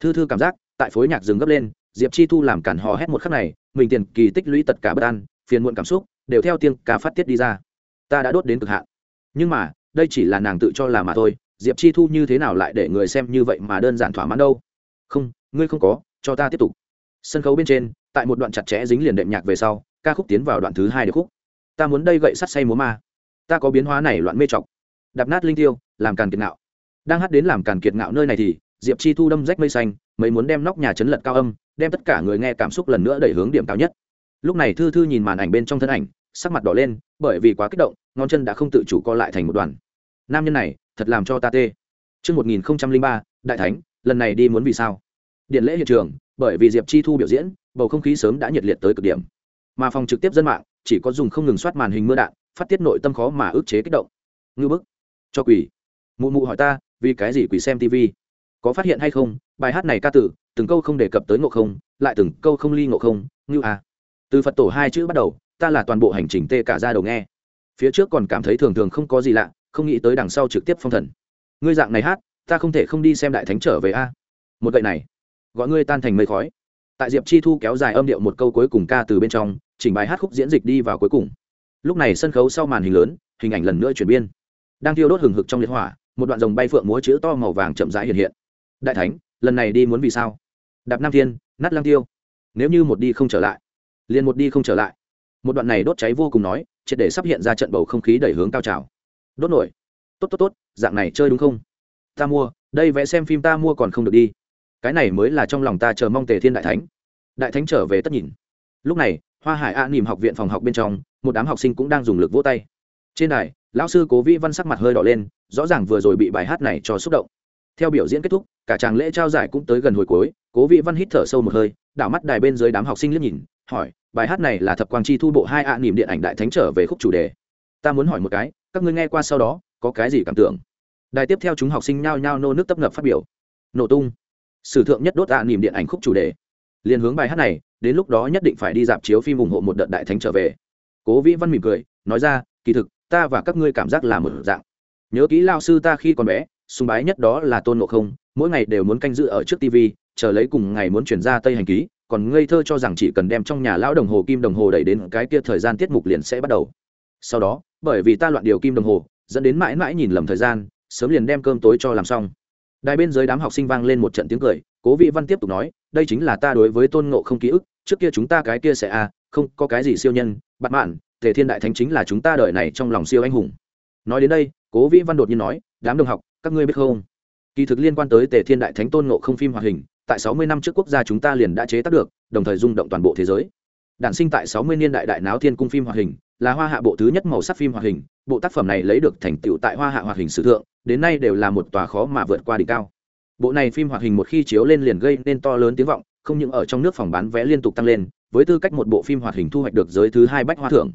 Thư thư cảm giác, tại phối nhạc dừng gấp lên, diệp chi thu làm cản hò hét một khắc này, mình tiền kỳ tích lũy tất cả bất an, phiền muộn cảm xúc, đều theo tiếng ca phát tiết đi ra. Ta đã đốt đến cực hạn. Nhưng mà, đây chỉ là nàng tự cho là mà thôi, diệp chi thu như thế nào lại để người xem như vậy mà đơn giản thỏa mãn đâu? Không, ngươi không có, cho ta tiếp tục. Sân khấu bên trên, tại một đoạn chặt chẽ dính liền đệm nhạc về sau, ca khúc tiến vào đoạn thứ hai điệp khúc ta muốn đây gậy sắt say múa ma. Ta có biến hóa này loạn mê chọc. Đạp nát linh tiêu làm càn kiệt ngạo. Đang hát đến làm càn kiệt ngạo nơi này thì diệp chi thu đâm rách mây xanh mấy muốn đem nóc nhà chấn lật cao âm đem tất cả người nghe cảm xúc lần nữa đẩy hướng điểm cao nhất. Lúc này thư thư nhìn màn ảnh bên trong thân ảnh sắc mặt đỏ lên bởi vì quá kích động ngón chân đã không tự chủ co lại thành một đoàn. Nam nhân này thật làm cho ta tê. Trước 1003, Đại Thánh, lần này đi muốn vì sao? Điện lễ hiện trường, bởi vì Diệp Chi Thu biểu diễn, bầu không khí sớm đã nhiệt liệt tới cực điểm. Mà phòng trực tiếp dân mạng, chỉ có dùng không ngừng soát màn hình mưa đạn, phát tiết nội tâm khó mà ức chế kích động. Ngư bức. Cho quỷ. Mụ mụ hỏi ta, vì cái gì quỷ xem TV? Có phát hiện hay không, bài hát này ca tử, từng câu không đề cập tới ngộ không, lại từng câu không ly ngộ không, ngư à. Từ Phật tổ hai chữ bắt đầu, ta là toàn bộ hành trình tê cả ra đầu nghe. Phía trước còn cảm thấy thường thường không có gì lạ, không nghĩ tới đằng sau trực tiếp phong thần ngươi dạng này hát ta không thể không đi xem đại thánh trở về a một gậy này gọi ngươi tan thành mây khói tại diệp chi thu kéo dài âm điệu một câu cuối cùng ca từ bên trong, chỉnh bài hát khúc diễn dịch đi vào cuối cùng. Lúc này sân khấu sau màn hình lớn, hình ảnh lần nữa chuyển biên. Đang thiêu đốt hừng hực trong liệt hỏa, một đoạn dòng bay phượng múa chữ to màu vàng chậm rãi hiện hiện. Đại thánh, lần này đi muốn vì sao? Đạp nam thiên, nát lang tiêu. Nếu như một đi không trở lại, liền một đi không trở lại. Một đoạn này đốt cháy vô cùng nói, triệt để sắp hiện ra trận bầu không khí đẩy hướng cao trào. Đốt nổi. Tốt tốt tốt, dạng này chơi đúng không? Ta mua, đây vẽ xem phim ta mua còn không được đi. Cái này mới là trong lòng ta chờ mong tề thiên đại thánh đại thánh trở về tất nhìn. Lúc này, hoa hải a nỉm học viện phòng học bên trong, một đám học sinh cũng đang dùng lực vỗ tay. Trên đài, lão sư cố vĩ văn sắc mặt hơi đỏ lên, rõ ràng vừa rồi bị bài hát này cho xúc động. Theo biểu diễn kết thúc, cả chàng lễ trao giải cũng tới gần hồi cuối, cố vĩ văn hít thở sâu một hơi, đảo mắt đài bên dưới đám học sinh liếc nhìn, hỏi, bài hát này là thập quang chi thu bộ hai a nìm điện ảnh đại thánh trở về khúc chủ đề. Ta muốn hỏi một cái, các ngươi nghe qua sau đó, có cái gì cảm tưởng? Đài tiếp theo chúng học sinh nhao nhao nô nước tấp nập phát biểu. Nổ tung. Sử thượng nhất đốt tạ niềm điện ảnh khúc chủ đề liền hướng bài hát này, đến lúc đó nhất định phải đi dạp chiếu phim ủng hộ một đợt đại thánh trở về. Cố vĩ văn mỉm cười, nói ra, kỳ thực, ta và các ngươi cảm giác là một dạng. Nhớ kỹ lao sư ta khi còn bé, sùng bái nhất đó là tôn ngộ không, mỗi ngày đều muốn canh giữ ở trước tv chờ lấy cùng ngày muốn chuyển ra tây hành ký, còn ngây thơ cho rằng chỉ cần đem trong nhà lão đồng hồ kim đồng hồ đẩy đến cái kia thời gian tiết mục liền sẽ bắt đầu. Sau đó, bởi vì ta loạn điều kim đồng hồ, dẫn đến mãi mãi nhìn lầm thời gian, sớm liền đem cơm tối cho làm xong. Đài bên dưới đám học sinh vang lên một trận tiếng cười, cố vị văn tiếp tục nói đây chính là ta đối với tôn ngộ không ký ức trước kia chúng ta cái kia sẽ a à, không có cái gì siêu nhân bạn mạn thể thiên đại thánh chính là chúng ta đợi này trong lòng siêu anh hùng. Nói đến đây cố vĩ văn đột nhiên nói đám đồng học các ngươi biết không? Kỳ thực liên quan tới tề thiên đại thánh tôn ngộ không phim hoạt hình tại sáu mươi năm trước quốc gia chúng ta liền đã chế tác được đồng thời rung động toàn bộ thế giới. Đản sinh tại sáu mươi niên đại đại náo thiên cung phim hoạt hình là hoa hạ bộ thứ nhất màu sắc phim hoạt hình bộ tác phẩm này lấy được thành tựu tại hoa hạ hoạt hình sử thượng đến nay đều là một tòa khó mà vượt qua đỉnh cao bộ này phim hoạt hình một khi chiếu lên liền gây nên to lớn tiếng vọng, không những ở trong nước phòng bán vé liên tục tăng lên, với tư cách một bộ phim hoạt hình thu hoạch được giới thứ hai bách hoa thưởng.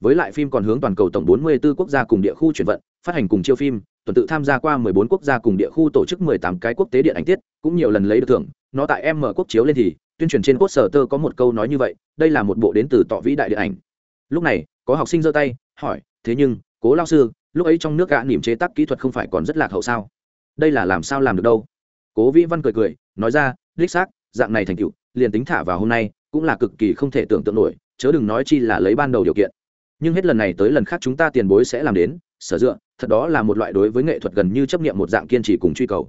Với lại phim còn hướng toàn cầu tổng 44 quốc gia cùng địa khu chuyển vận, phát hành cùng chiêu phim, tuần tự tham gia qua 14 quốc gia cùng địa khu tổ chức 18 cái quốc tế điện ảnh tiết, cũng nhiều lần lấy được thưởng. Nó tại em mở quốc chiếu lên thì, tuyên truyền trên quốc sở tơ có một câu nói như vậy, đây là một bộ đến từ tọ vĩ đại điện ảnh. Lúc này, có học sinh giơ tay, hỏi, thế nhưng, cố lao sư, lúc ấy trong nước gã niềm chế tác kỹ thuật không phải còn rất lạc hậu sao? Đây là làm sao làm được đâu? Cố vĩ văn cười cười, nói ra, đích xác, dạng này thành tựu, liền tính thả vào hôm nay, cũng là cực kỳ không thể tưởng tượng nổi, chớ đừng nói chi là lấy ban đầu điều kiện. Nhưng hết lần này tới lần khác chúng ta tiền bối sẽ làm đến, sở dựa, thật đó là một loại đối với nghệ thuật gần như chấp nghiệm một dạng kiên trì cùng truy cầu.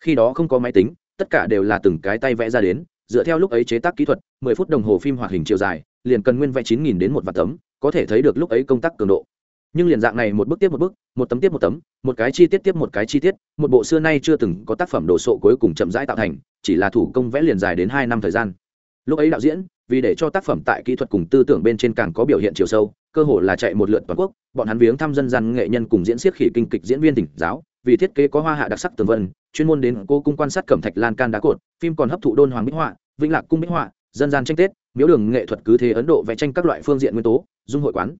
Khi đó không có máy tính, tất cả đều là từng cái tay vẽ ra đến, dựa theo lúc ấy chế tác kỹ thuật 10 phút đồng hồ phim hoạt hình chiều dài, liền cần nguyên vẽ 9.000 đến một vạn tấm, có thể thấy được lúc ấy công tác cường độ. Nhưng liền dạng này một bước tiếp một bước một tấm tiếp một tấm, một cái chi tiết tiếp một cái chi tiết, một bộ xưa nay chưa từng có tác phẩm đồ sộ cuối cùng chậm rãi tạo thành, chỉ là thủ công vẽ liền dài đến hai năm thời gian. Lúc ấy đạo diễn, vì để cho tác phẩm tại kỹ thuật cùng tư tưởng bên trên càng có biểu hiện chiều sâu, cơ hội là chạy một lượt toàn quốc, bọn hắn viếng thăm dân gian nghệ nhân cùng diễn siết khỉ kinh kịch diễn viên tỉnh giáo, vì thiết kế có hoa hạ đặc sắc tường vân, chuyên môn đến cô cung quan sát cẩm thạch lan can đá cột, phim còn hấp thụ đôn hoàng bích họa, vĩnh lạc cung bích họa, dân gian tranh tết, miếu đường nghệ thuật cứ thế ấn độ vẽ tranh các loại phương diện nguyên tố, dung hội quán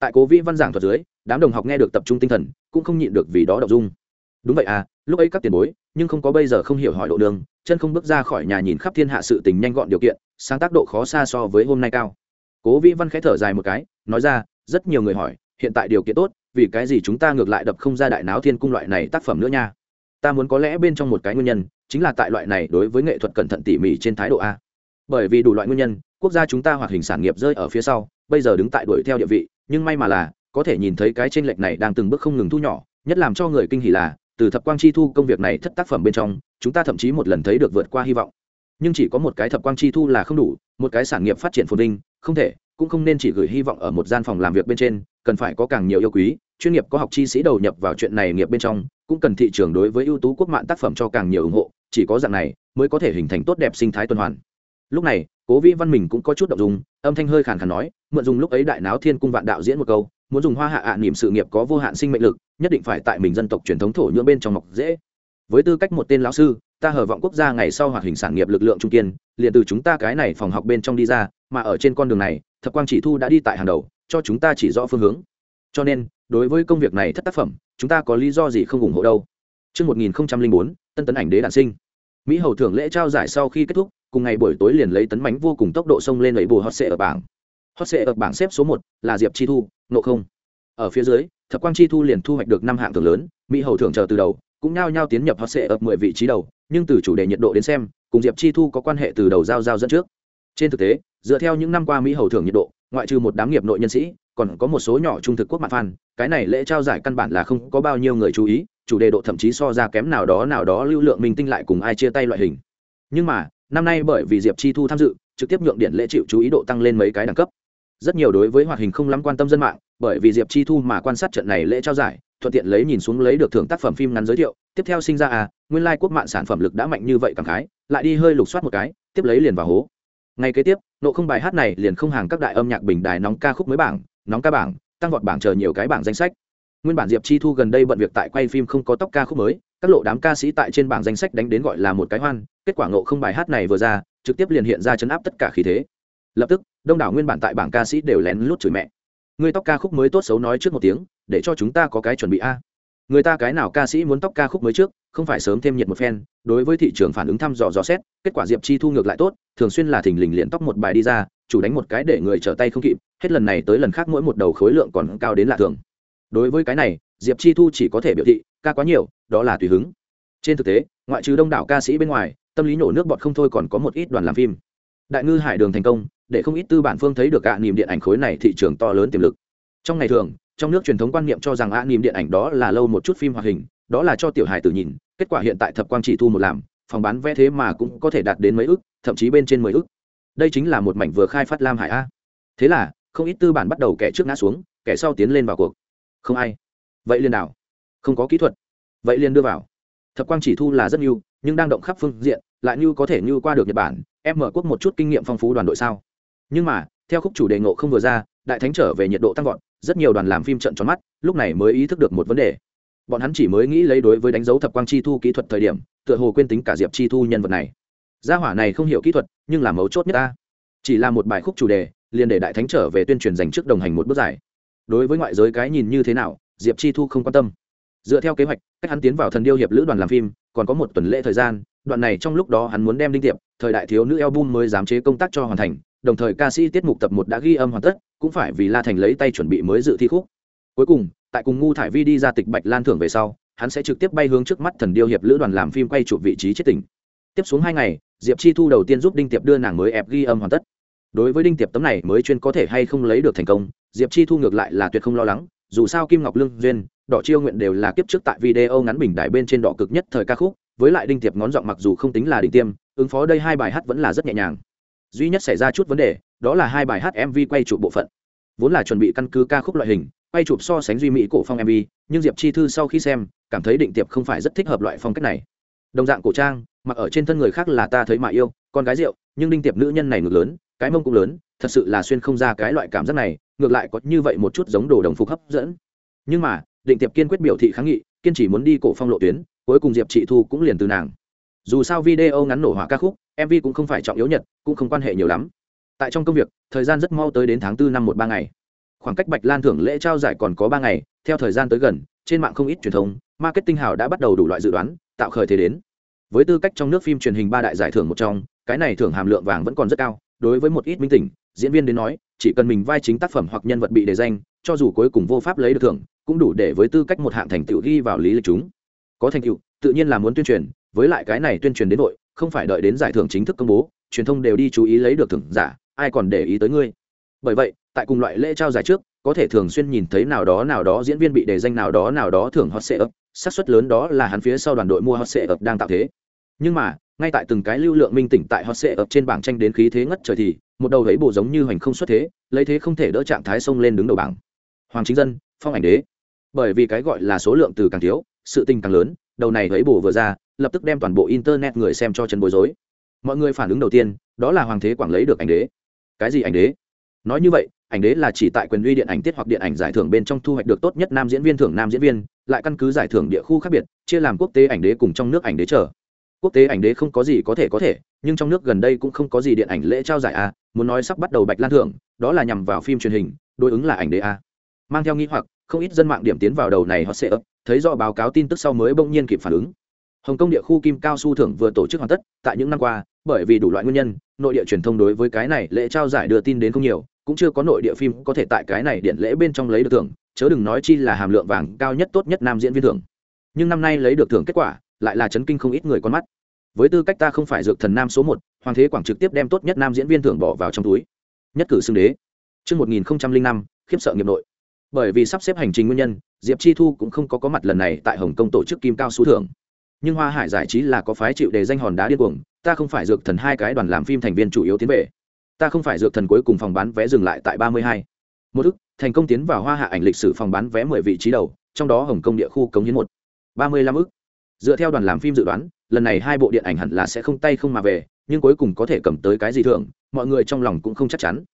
tại cố vĩ văn giảng thuật dưới, đám đồng học nghe được tập trung tinh thần, cũng không nhịn được vì đó đọc dung. Đúng vậy à lúc ấy các tiền bối, nhưng không có bây giờ không hiểu hỏi độ đường, chân không bước ra khỏi nhà nhìn khắp thiên hạ sự tình nhanh gọn điều kiện, sáng tác độ khó xa so với hôm nay cao. Cố vĩ văn khẽ thở dài một cái, nói ra, rất nhiều người hỏi, hiện tại điều kiện tốt, vì cái gì chúng ta ngược lại đập không ra đại náo thiên cung loại này tác phẩm nữa nha? Ta muốn có lẽ bên trong một cái nguyên nhân, chính là tại loại này đối với nghệ thuật cẩn thận tỉ mỉ trên thái độ a. Bởi vì đủ loại nguyên nhân, quốc gia chúng ta hoạt hình sản nghiệp rơi ở phía sau, bây giờ đứng tại đuổi theo địa vị nhưng may mà là, có thể nhìn thấy cái tranh lệch này đang từng bước không ngừng thu nhỏ, nhất làm cho người kinh hỉ là, từ thập quang chi thu công việc này thất tác phẩm bên trong, chúng ta thậm chí một lần thấy được vượt qua hy vọng. Nhưng chỉ có một cái thập quang chi thu là không đủ, một cái sản nghiệp phát triển phồn vinh, không thể, cũng không nên chỉ gửi hy vọng ở một gian phòng làm việc bên trên, cần phải có càng nhiều yêu quý, chuyên nghiệp có học chi sĩ đầu nhập vào chuyện này nghiệp bên trong, cũng cần thị trường đối với ưu tú quốc mạng tác phẩm cho càng nhiều ủng hộ, chỉ có dạng này mới có thể hình thành tốt đẹp sinh thái tuần hoàn. Lúc này cố vĩ văn mình cũng có chút động dung âm thanh hơi khàn khàn nói mượn dùng lúc ấy đại náo thiên cung vạn đạo diễn một câu muốn dùng hoa hạ ạ niềm sự nghiệp có vô hạn sinh mệnh lực nhất định phải tại mình dân tộc truyền thống thổ nhưỡng bên trong mọc dễ. Với tư cách một tên lão sư ta hờ vọng quốc gia ngày sau hoạt hình sản nghiệp lực lượng trung kiên liền từ chúng ta cái này phòng học bên trong đi ra mà ở trên con đường này thập quang chỉ thu đã đi tại hàng đầu cho chúng ta chỉ rõ phương hướng. Cho nên đối với công việc này thất tác phẩm chúng ta có lý do gì không ủng hộ đâu? Trước 1004, tân tấn ảnh đế đản sinh. Mỹ hầu thưởng lễ trao giải sau khi kết thúc, cùng ngày buổi tối liền lấy tấn bánh vô cùng tốc độ xông lên lấy bù hot sệ ở bảng. Hot sệ ở bảng xếp số một là Diệp Chi Thu, nộ không. Ở phía dưới, Thập Quang Chi Thu liền thu hoạch được năm hạng thưởng lớn, Mỹ hầu thưởng chờ từ đầu, cũng nhao nhao tiến nhập hot sệ ở mười vị trí đầu, nhưng từ chủ đề nhiệt độ đến xem, cùng Diệp Chi Thu có quan hệ từ đầu giao giao dẫn trước. Trên thực tế, dựa theo những năm qua Mỹ hầu thưởng nhiệt độ, ngoại trừ một đám nghiệp nội nhân sĩ, còn có một số nhỏ trung thực quốc mặt fan, cái này lễ trao giải căn bản là không có bao nhiêu người chú ý, chủ đề độ thậm chí so ra kém nào đó nào đó lưu lượng minh tinh lại cùng ai chia tay loại hình. Nhưng mà, năm nay bởi vì Diệp Chi Thu tham dự, trực tiếp nhượng điện lễ chịu chú ý độ tăng lên mấy cái đẳng cấp. Rất nhiều đối với hoạt hình không lắm quan tâm dân mạng, bởi vì Diệp Chi Thu mà quan sát trận này lễ trao giải, thuận tiện lấy nhìn xuống lấy được thưởng tác phẩm phim ngắn giới thiệu, tiếp theo sinh ra à, nguyên lai like quốc mạng sản phẩm lực đã mạnh như vậy cảm khái, lại đi hơi lục soát một cái, tiếp lấy liền vào hố. Ngay kế tiếp, nộ không bài hát này liền không hàng các đại âm nhạc bình đài nóng ca khúc mới bảng, nóng ca bảng, tăng vọt bảng chờ nhiều cái bảng danh sách. Nguyên bản diệp chi thu gần đây bận việc tại quay phim không có tóc ca khúc mới các lộ đám ca sĩ tại trên bảng danh sách đánh đến gọi là một cái hoan kết quả ngộ không bài hát này vừa ra trực tiếp liền hiện ra chấn áp tất cả khí thế. Lập tức đông đảo nguyên bản tại bảng ca sĩ đều lén lút chửi mẹ. Người tóc ca khúc mới tốt xấu nói trước một tiếng để cho chúng ta có cái chuẩn bị a. Người ta cái nào ca sĩ muốn tóc ca khúc mới trước không phải sớm thêm nhiệt một phen đối với thị trường phản ứng thăm dò dò xét kết quả diệp chi thu ngược lại tốt thường xuyên là thình lình liền tóc một bài đi ra chủ đánh một cái để người trở tay không kịp, hết lần này tới lần khác mỗi một đầu khối lượng còn cao đến lạ thường. Đối với cái này, diệp chi thu chỉ có thể biểu thị, ca quá nhiều, đó là tùy hứng. Trên thực tế, ngoại trừ đông đảo ca sĩ bên ngoài, tâm lý nổ nước bọt không thôi còn có một ít đoàn làm phim. Đại ngư hải đường thành công, để không ít tư bản phương thấy được ạ niềm điện ảnh khối này thị trường to lớn tiềm lực. Trong ngày thường, trong nước truyền thống quan niệm cho rằng ạ niềm điện ảnh đó là lâu một chút phim hoạt hình, đó là cho tiểu hài tử nhìn, kết quả hiện tại thập quang chỉ thu một làm, phòng bán vé thế mà cũng có thể đạt đến mấy ức, thậm chí bên trên mười ức đây chính là một mảnh vừa khai phát lam hải a. Thế là, không ít tư bản bắt đầu kẻ trước ngã xuống, kẻ sau tiến lên vào cuộc. Không ai. Vậy liền nào không có kỹ thuật. Vậy liền đưa vào. Thập quang chỉ thu là rất nhiều, nhưng đang động khắp phương diện, lại như có thể như qua được nhật bản, em mở quốc một chút kinh nghiệm phong phú đoàn đội sao. Nhưng mà, theo khúc chủ đề ngộ không vừa ra, đại thánh trở về nhiệt độ tăng vọt, rất nhiều đoàn làm phim trận tròn mắt, lúc này mới ý thức được một vấn đề. Bọn hắn chỉ mới nghĩ lấy đối với đánh dấu thập quang chi thu kỹ thuật thời điểm, tựa hồ quên tính cả diệp chi thu nhân vật này. Gia hỏa này không hiểu kỹ thuật nhưng là mấu chốt nhất ta. Chỉ là một bài khúc chủ đề, liền để đại thánh trở về tuyên truyền dành trước đồng hành một bước giải đối với ngoại giới cái nhìn như thế nào, diệp chi thu không quan tâm. Dựa theo kế hoạch, cách hắn tiến vào thần điêu hiệp lữ đoàn làm phim, còn có một tuần lễ thời gian, đoạn này trong lúc đó hắn muốn đem đinh tiệp, thời đại thiếu nữ album mới giám chế công tác cho hoàn thành, đồng thời ca sĩ tiết mục tập một đã ghi âm hoàn tất, cũng phải vì la thành lấy tay chuẩn bị mới dự thi khúc. Cuối cùng, tại cùng ngu thải vi đi ra tịch bạch lan thưởng về sau, hắn sẽ trực tiếp bay hướng trước mắt thần điêu hiệp lữ đoàn làm phim quay chụp vị trí chết tỉnh tiếp xuống hai ngày, diệp chi thu đầu tiên giúp đinh tiệp đưa nàng mới ép ghi âm hoàn tất. Đối với đinh tiệp tấm này mới chuyên có thể hay không lấy được thành công, diệp chi thu ngược lại là tuyệt không lo lắng, dù sao kim ngọc lương, duyên, đỏ chiêu nguyện đều là kiếp trước tại video ngắn bình đại bên trên đỏ cực nhất thời ca khúc, với lại đinh tiệp ngón giọng mặc dù không tính là đỉnh tiêm, ứng phó đây hai bài hát vẫn là rất nhẹ nhàng. Duy nhất xảy ra chút vấn đề, đó là hai bài hát mv quay trụ bộ phận. Vốn là chuẩn bị căn cứ ca khúc loại hình, quay chụp so sánh duy mỹ cổ phong mv nhưng diệp chi thư sau khi xem, cảm thấy định tiệp không phải rất thích hợp loại phong cách này. Đồng dạng cổ trang mặc ở trên thân người khác là ta thấy mà yêu, con gái rượu, nhưng đinh tiệp nữ nhân này ngược lớn, cái mông cũng lớn, thật sự là xuyên không ra cái loại cảm giác này, ngược lại có như vậy một chút giống đồ đồng phục hấp dẫn. Nhưng mà định tiệp kiên quyết biểu thị kháng nghị, kiên chỉ muốn đi cổ phong lộ tuyến, cuối cùng diệp chị thu cũng liền từ nàng. Dù sao video ngắn nổ hỏa ca khúc mv cũng không phải trọng yếu nhật, cũng không quan hệ nhiều lắm. Tại trong công việc, thời gian rất mau tới đến tháng tư năm một ba ngày. Khoảng cách bạch lan thưởng lễ trao giải còn có ba ngày, theo thời gian tới gần, trên mạng không ít truyền thông, marketing hào đã bắt đầu đủ loại dự đoán, tạo khởi thế đến với tư cách trong nước phim truyền hình ba đại giải thưởng một trong, cái này thưởng hàm lượng vàng vẫn còn rất cao, đối với một ít minh tỉnh, diễn viên đến nói, chỉ cần mình vai chính tác phẩm hoặc nhân vật bị đề danh, cho dù cuối cùng vô pháp lấy được thưởng, cũng đủ để với tư cách một hạng thành tựu ghi vào lý lịch chúng. Có thành tựu, tự nhiên là muốn tuyên truyền, với lại cái này tuyên truyền đến nội không phải đợi đến giải thưởng chính thức công bố, truyền thông đều đi chú ý lấy được thưởng giả, ai còn để ý tới ngươi. Bởi vậy, tại cùng loại lễ trao giải trước, có thể thường xuyên nhìn thấy nào đó nào đó diễn viên bị đề danh, nào đó nào đó thưởng hot sệ ấp xác suất lớn đó là hắn phía sau đoàn đội mua hot sệ ấp đang tạo thế nhưng mà, ngay tại từng cái lưu lượng minh tỉnh tại hot sệ ập trên bảng tranh đến khí thế ngất trời thì, một đầu thấy bộ giống như hoành không xuất thế, lấy thế không thể đỡ trạng thái xông lên đứng đầu bảng. Hoàng chính dân, phong ảnh đế. Bởi vì cái gọi là số lượng từ càng thiếu, sự tình càng lớn, đầu này thấy bổ vừa ra, lập tức đem toàn bộ internet người xem cho chân bối rối. Mọi người phản ứng đầu tiên, đó là hoàng thế quảng lấy được ảnh đế. Cái gì ảnh đế? Nói như vậy, ảnh đế là chỉ tại quyền uy điện ảnh tiết hoặc điện ảnh giải thưởng bên trong thu hoạch được tốt nhất nam diễn viên thưởng nam diễn viên, lại căn cứ giải thưởng địa khu khác biệt, chia làm quốc tế ảnh đế cùng trong nước ảnh đế trở quốc tế ảnh đế không có gì có thể có thể, nhưng trong nước gần đây cũng không có gì điện ảnh lễ trao giải a, muốn nói sắp bắt đầu bạch lan thưởng, đó là nhằm vào phim truyền hình, đối ứng là ảnh đế a. Mang theo nghi hoặc, không ít dân mạng điểm tiến vào đầu này họ sẽ ấp thấy do báo cáo tin tức sau mới bỗng nhiên kịp phản ứng. Hồng kông địa khu kim cao su thưởng vừa tổ chức hoàn tất, tại những năm qua, bởi vì đủ loại nguyên nhân, nội địa truyền thông đối với cái này lễ trao giải đưa tin đến không nhiều, cũng chưa có nội địa phim có thể tại cái này điện lễ bên trong lấy được thưởng, chớ đừng nói chi là hàm lượng vàng cao nhất tốt nhất nam diễn viên thưởng. Nhưng năm nay lấy được thưởng kết quả lại là chấn kinh không ít người con mắt với tư cách ta không phải dược thần nam số một hoàng thế quảng trực tiếp đem tốt nhất nam diễn viên thưởng bỏ vào trong túi nhất cử xưng đế Trước 1005, khiếp sợ nghiệp nội. Bởi vì sắp xếp hành trình nguyên nhân, Diệp Chi Thu cũng không có có mặt lần này tại Hồng Kông tổ chức Kim Cao Sú thưởng. Nhưng Hoa Hải giải trí là có phái chịu đề danh hòn đá điên cuồng, ta không phải dược thần hai cái đoàn làm phim thành viên chủ yếu tiến về. Ta không phải dược thần cuối cùng phòng bán vé dừng lại tại ba mươi hai. Một ức, thành công tiến vào Hoa Hạ ảnh lịch sử phòng bán vé mười vị trí đầu, trong đó Hồng Kông địa khu cống hiến một. ba mươi lăm ức. Dựa theo đoàn làm phim dự đoán, lần này hai bộ điện ảnh hẳn là sẽ không tay không mà về nhưng cuối cùng có thể cầm tới cái gì thưởng mọi người trong lòng cũng không chắc chắn.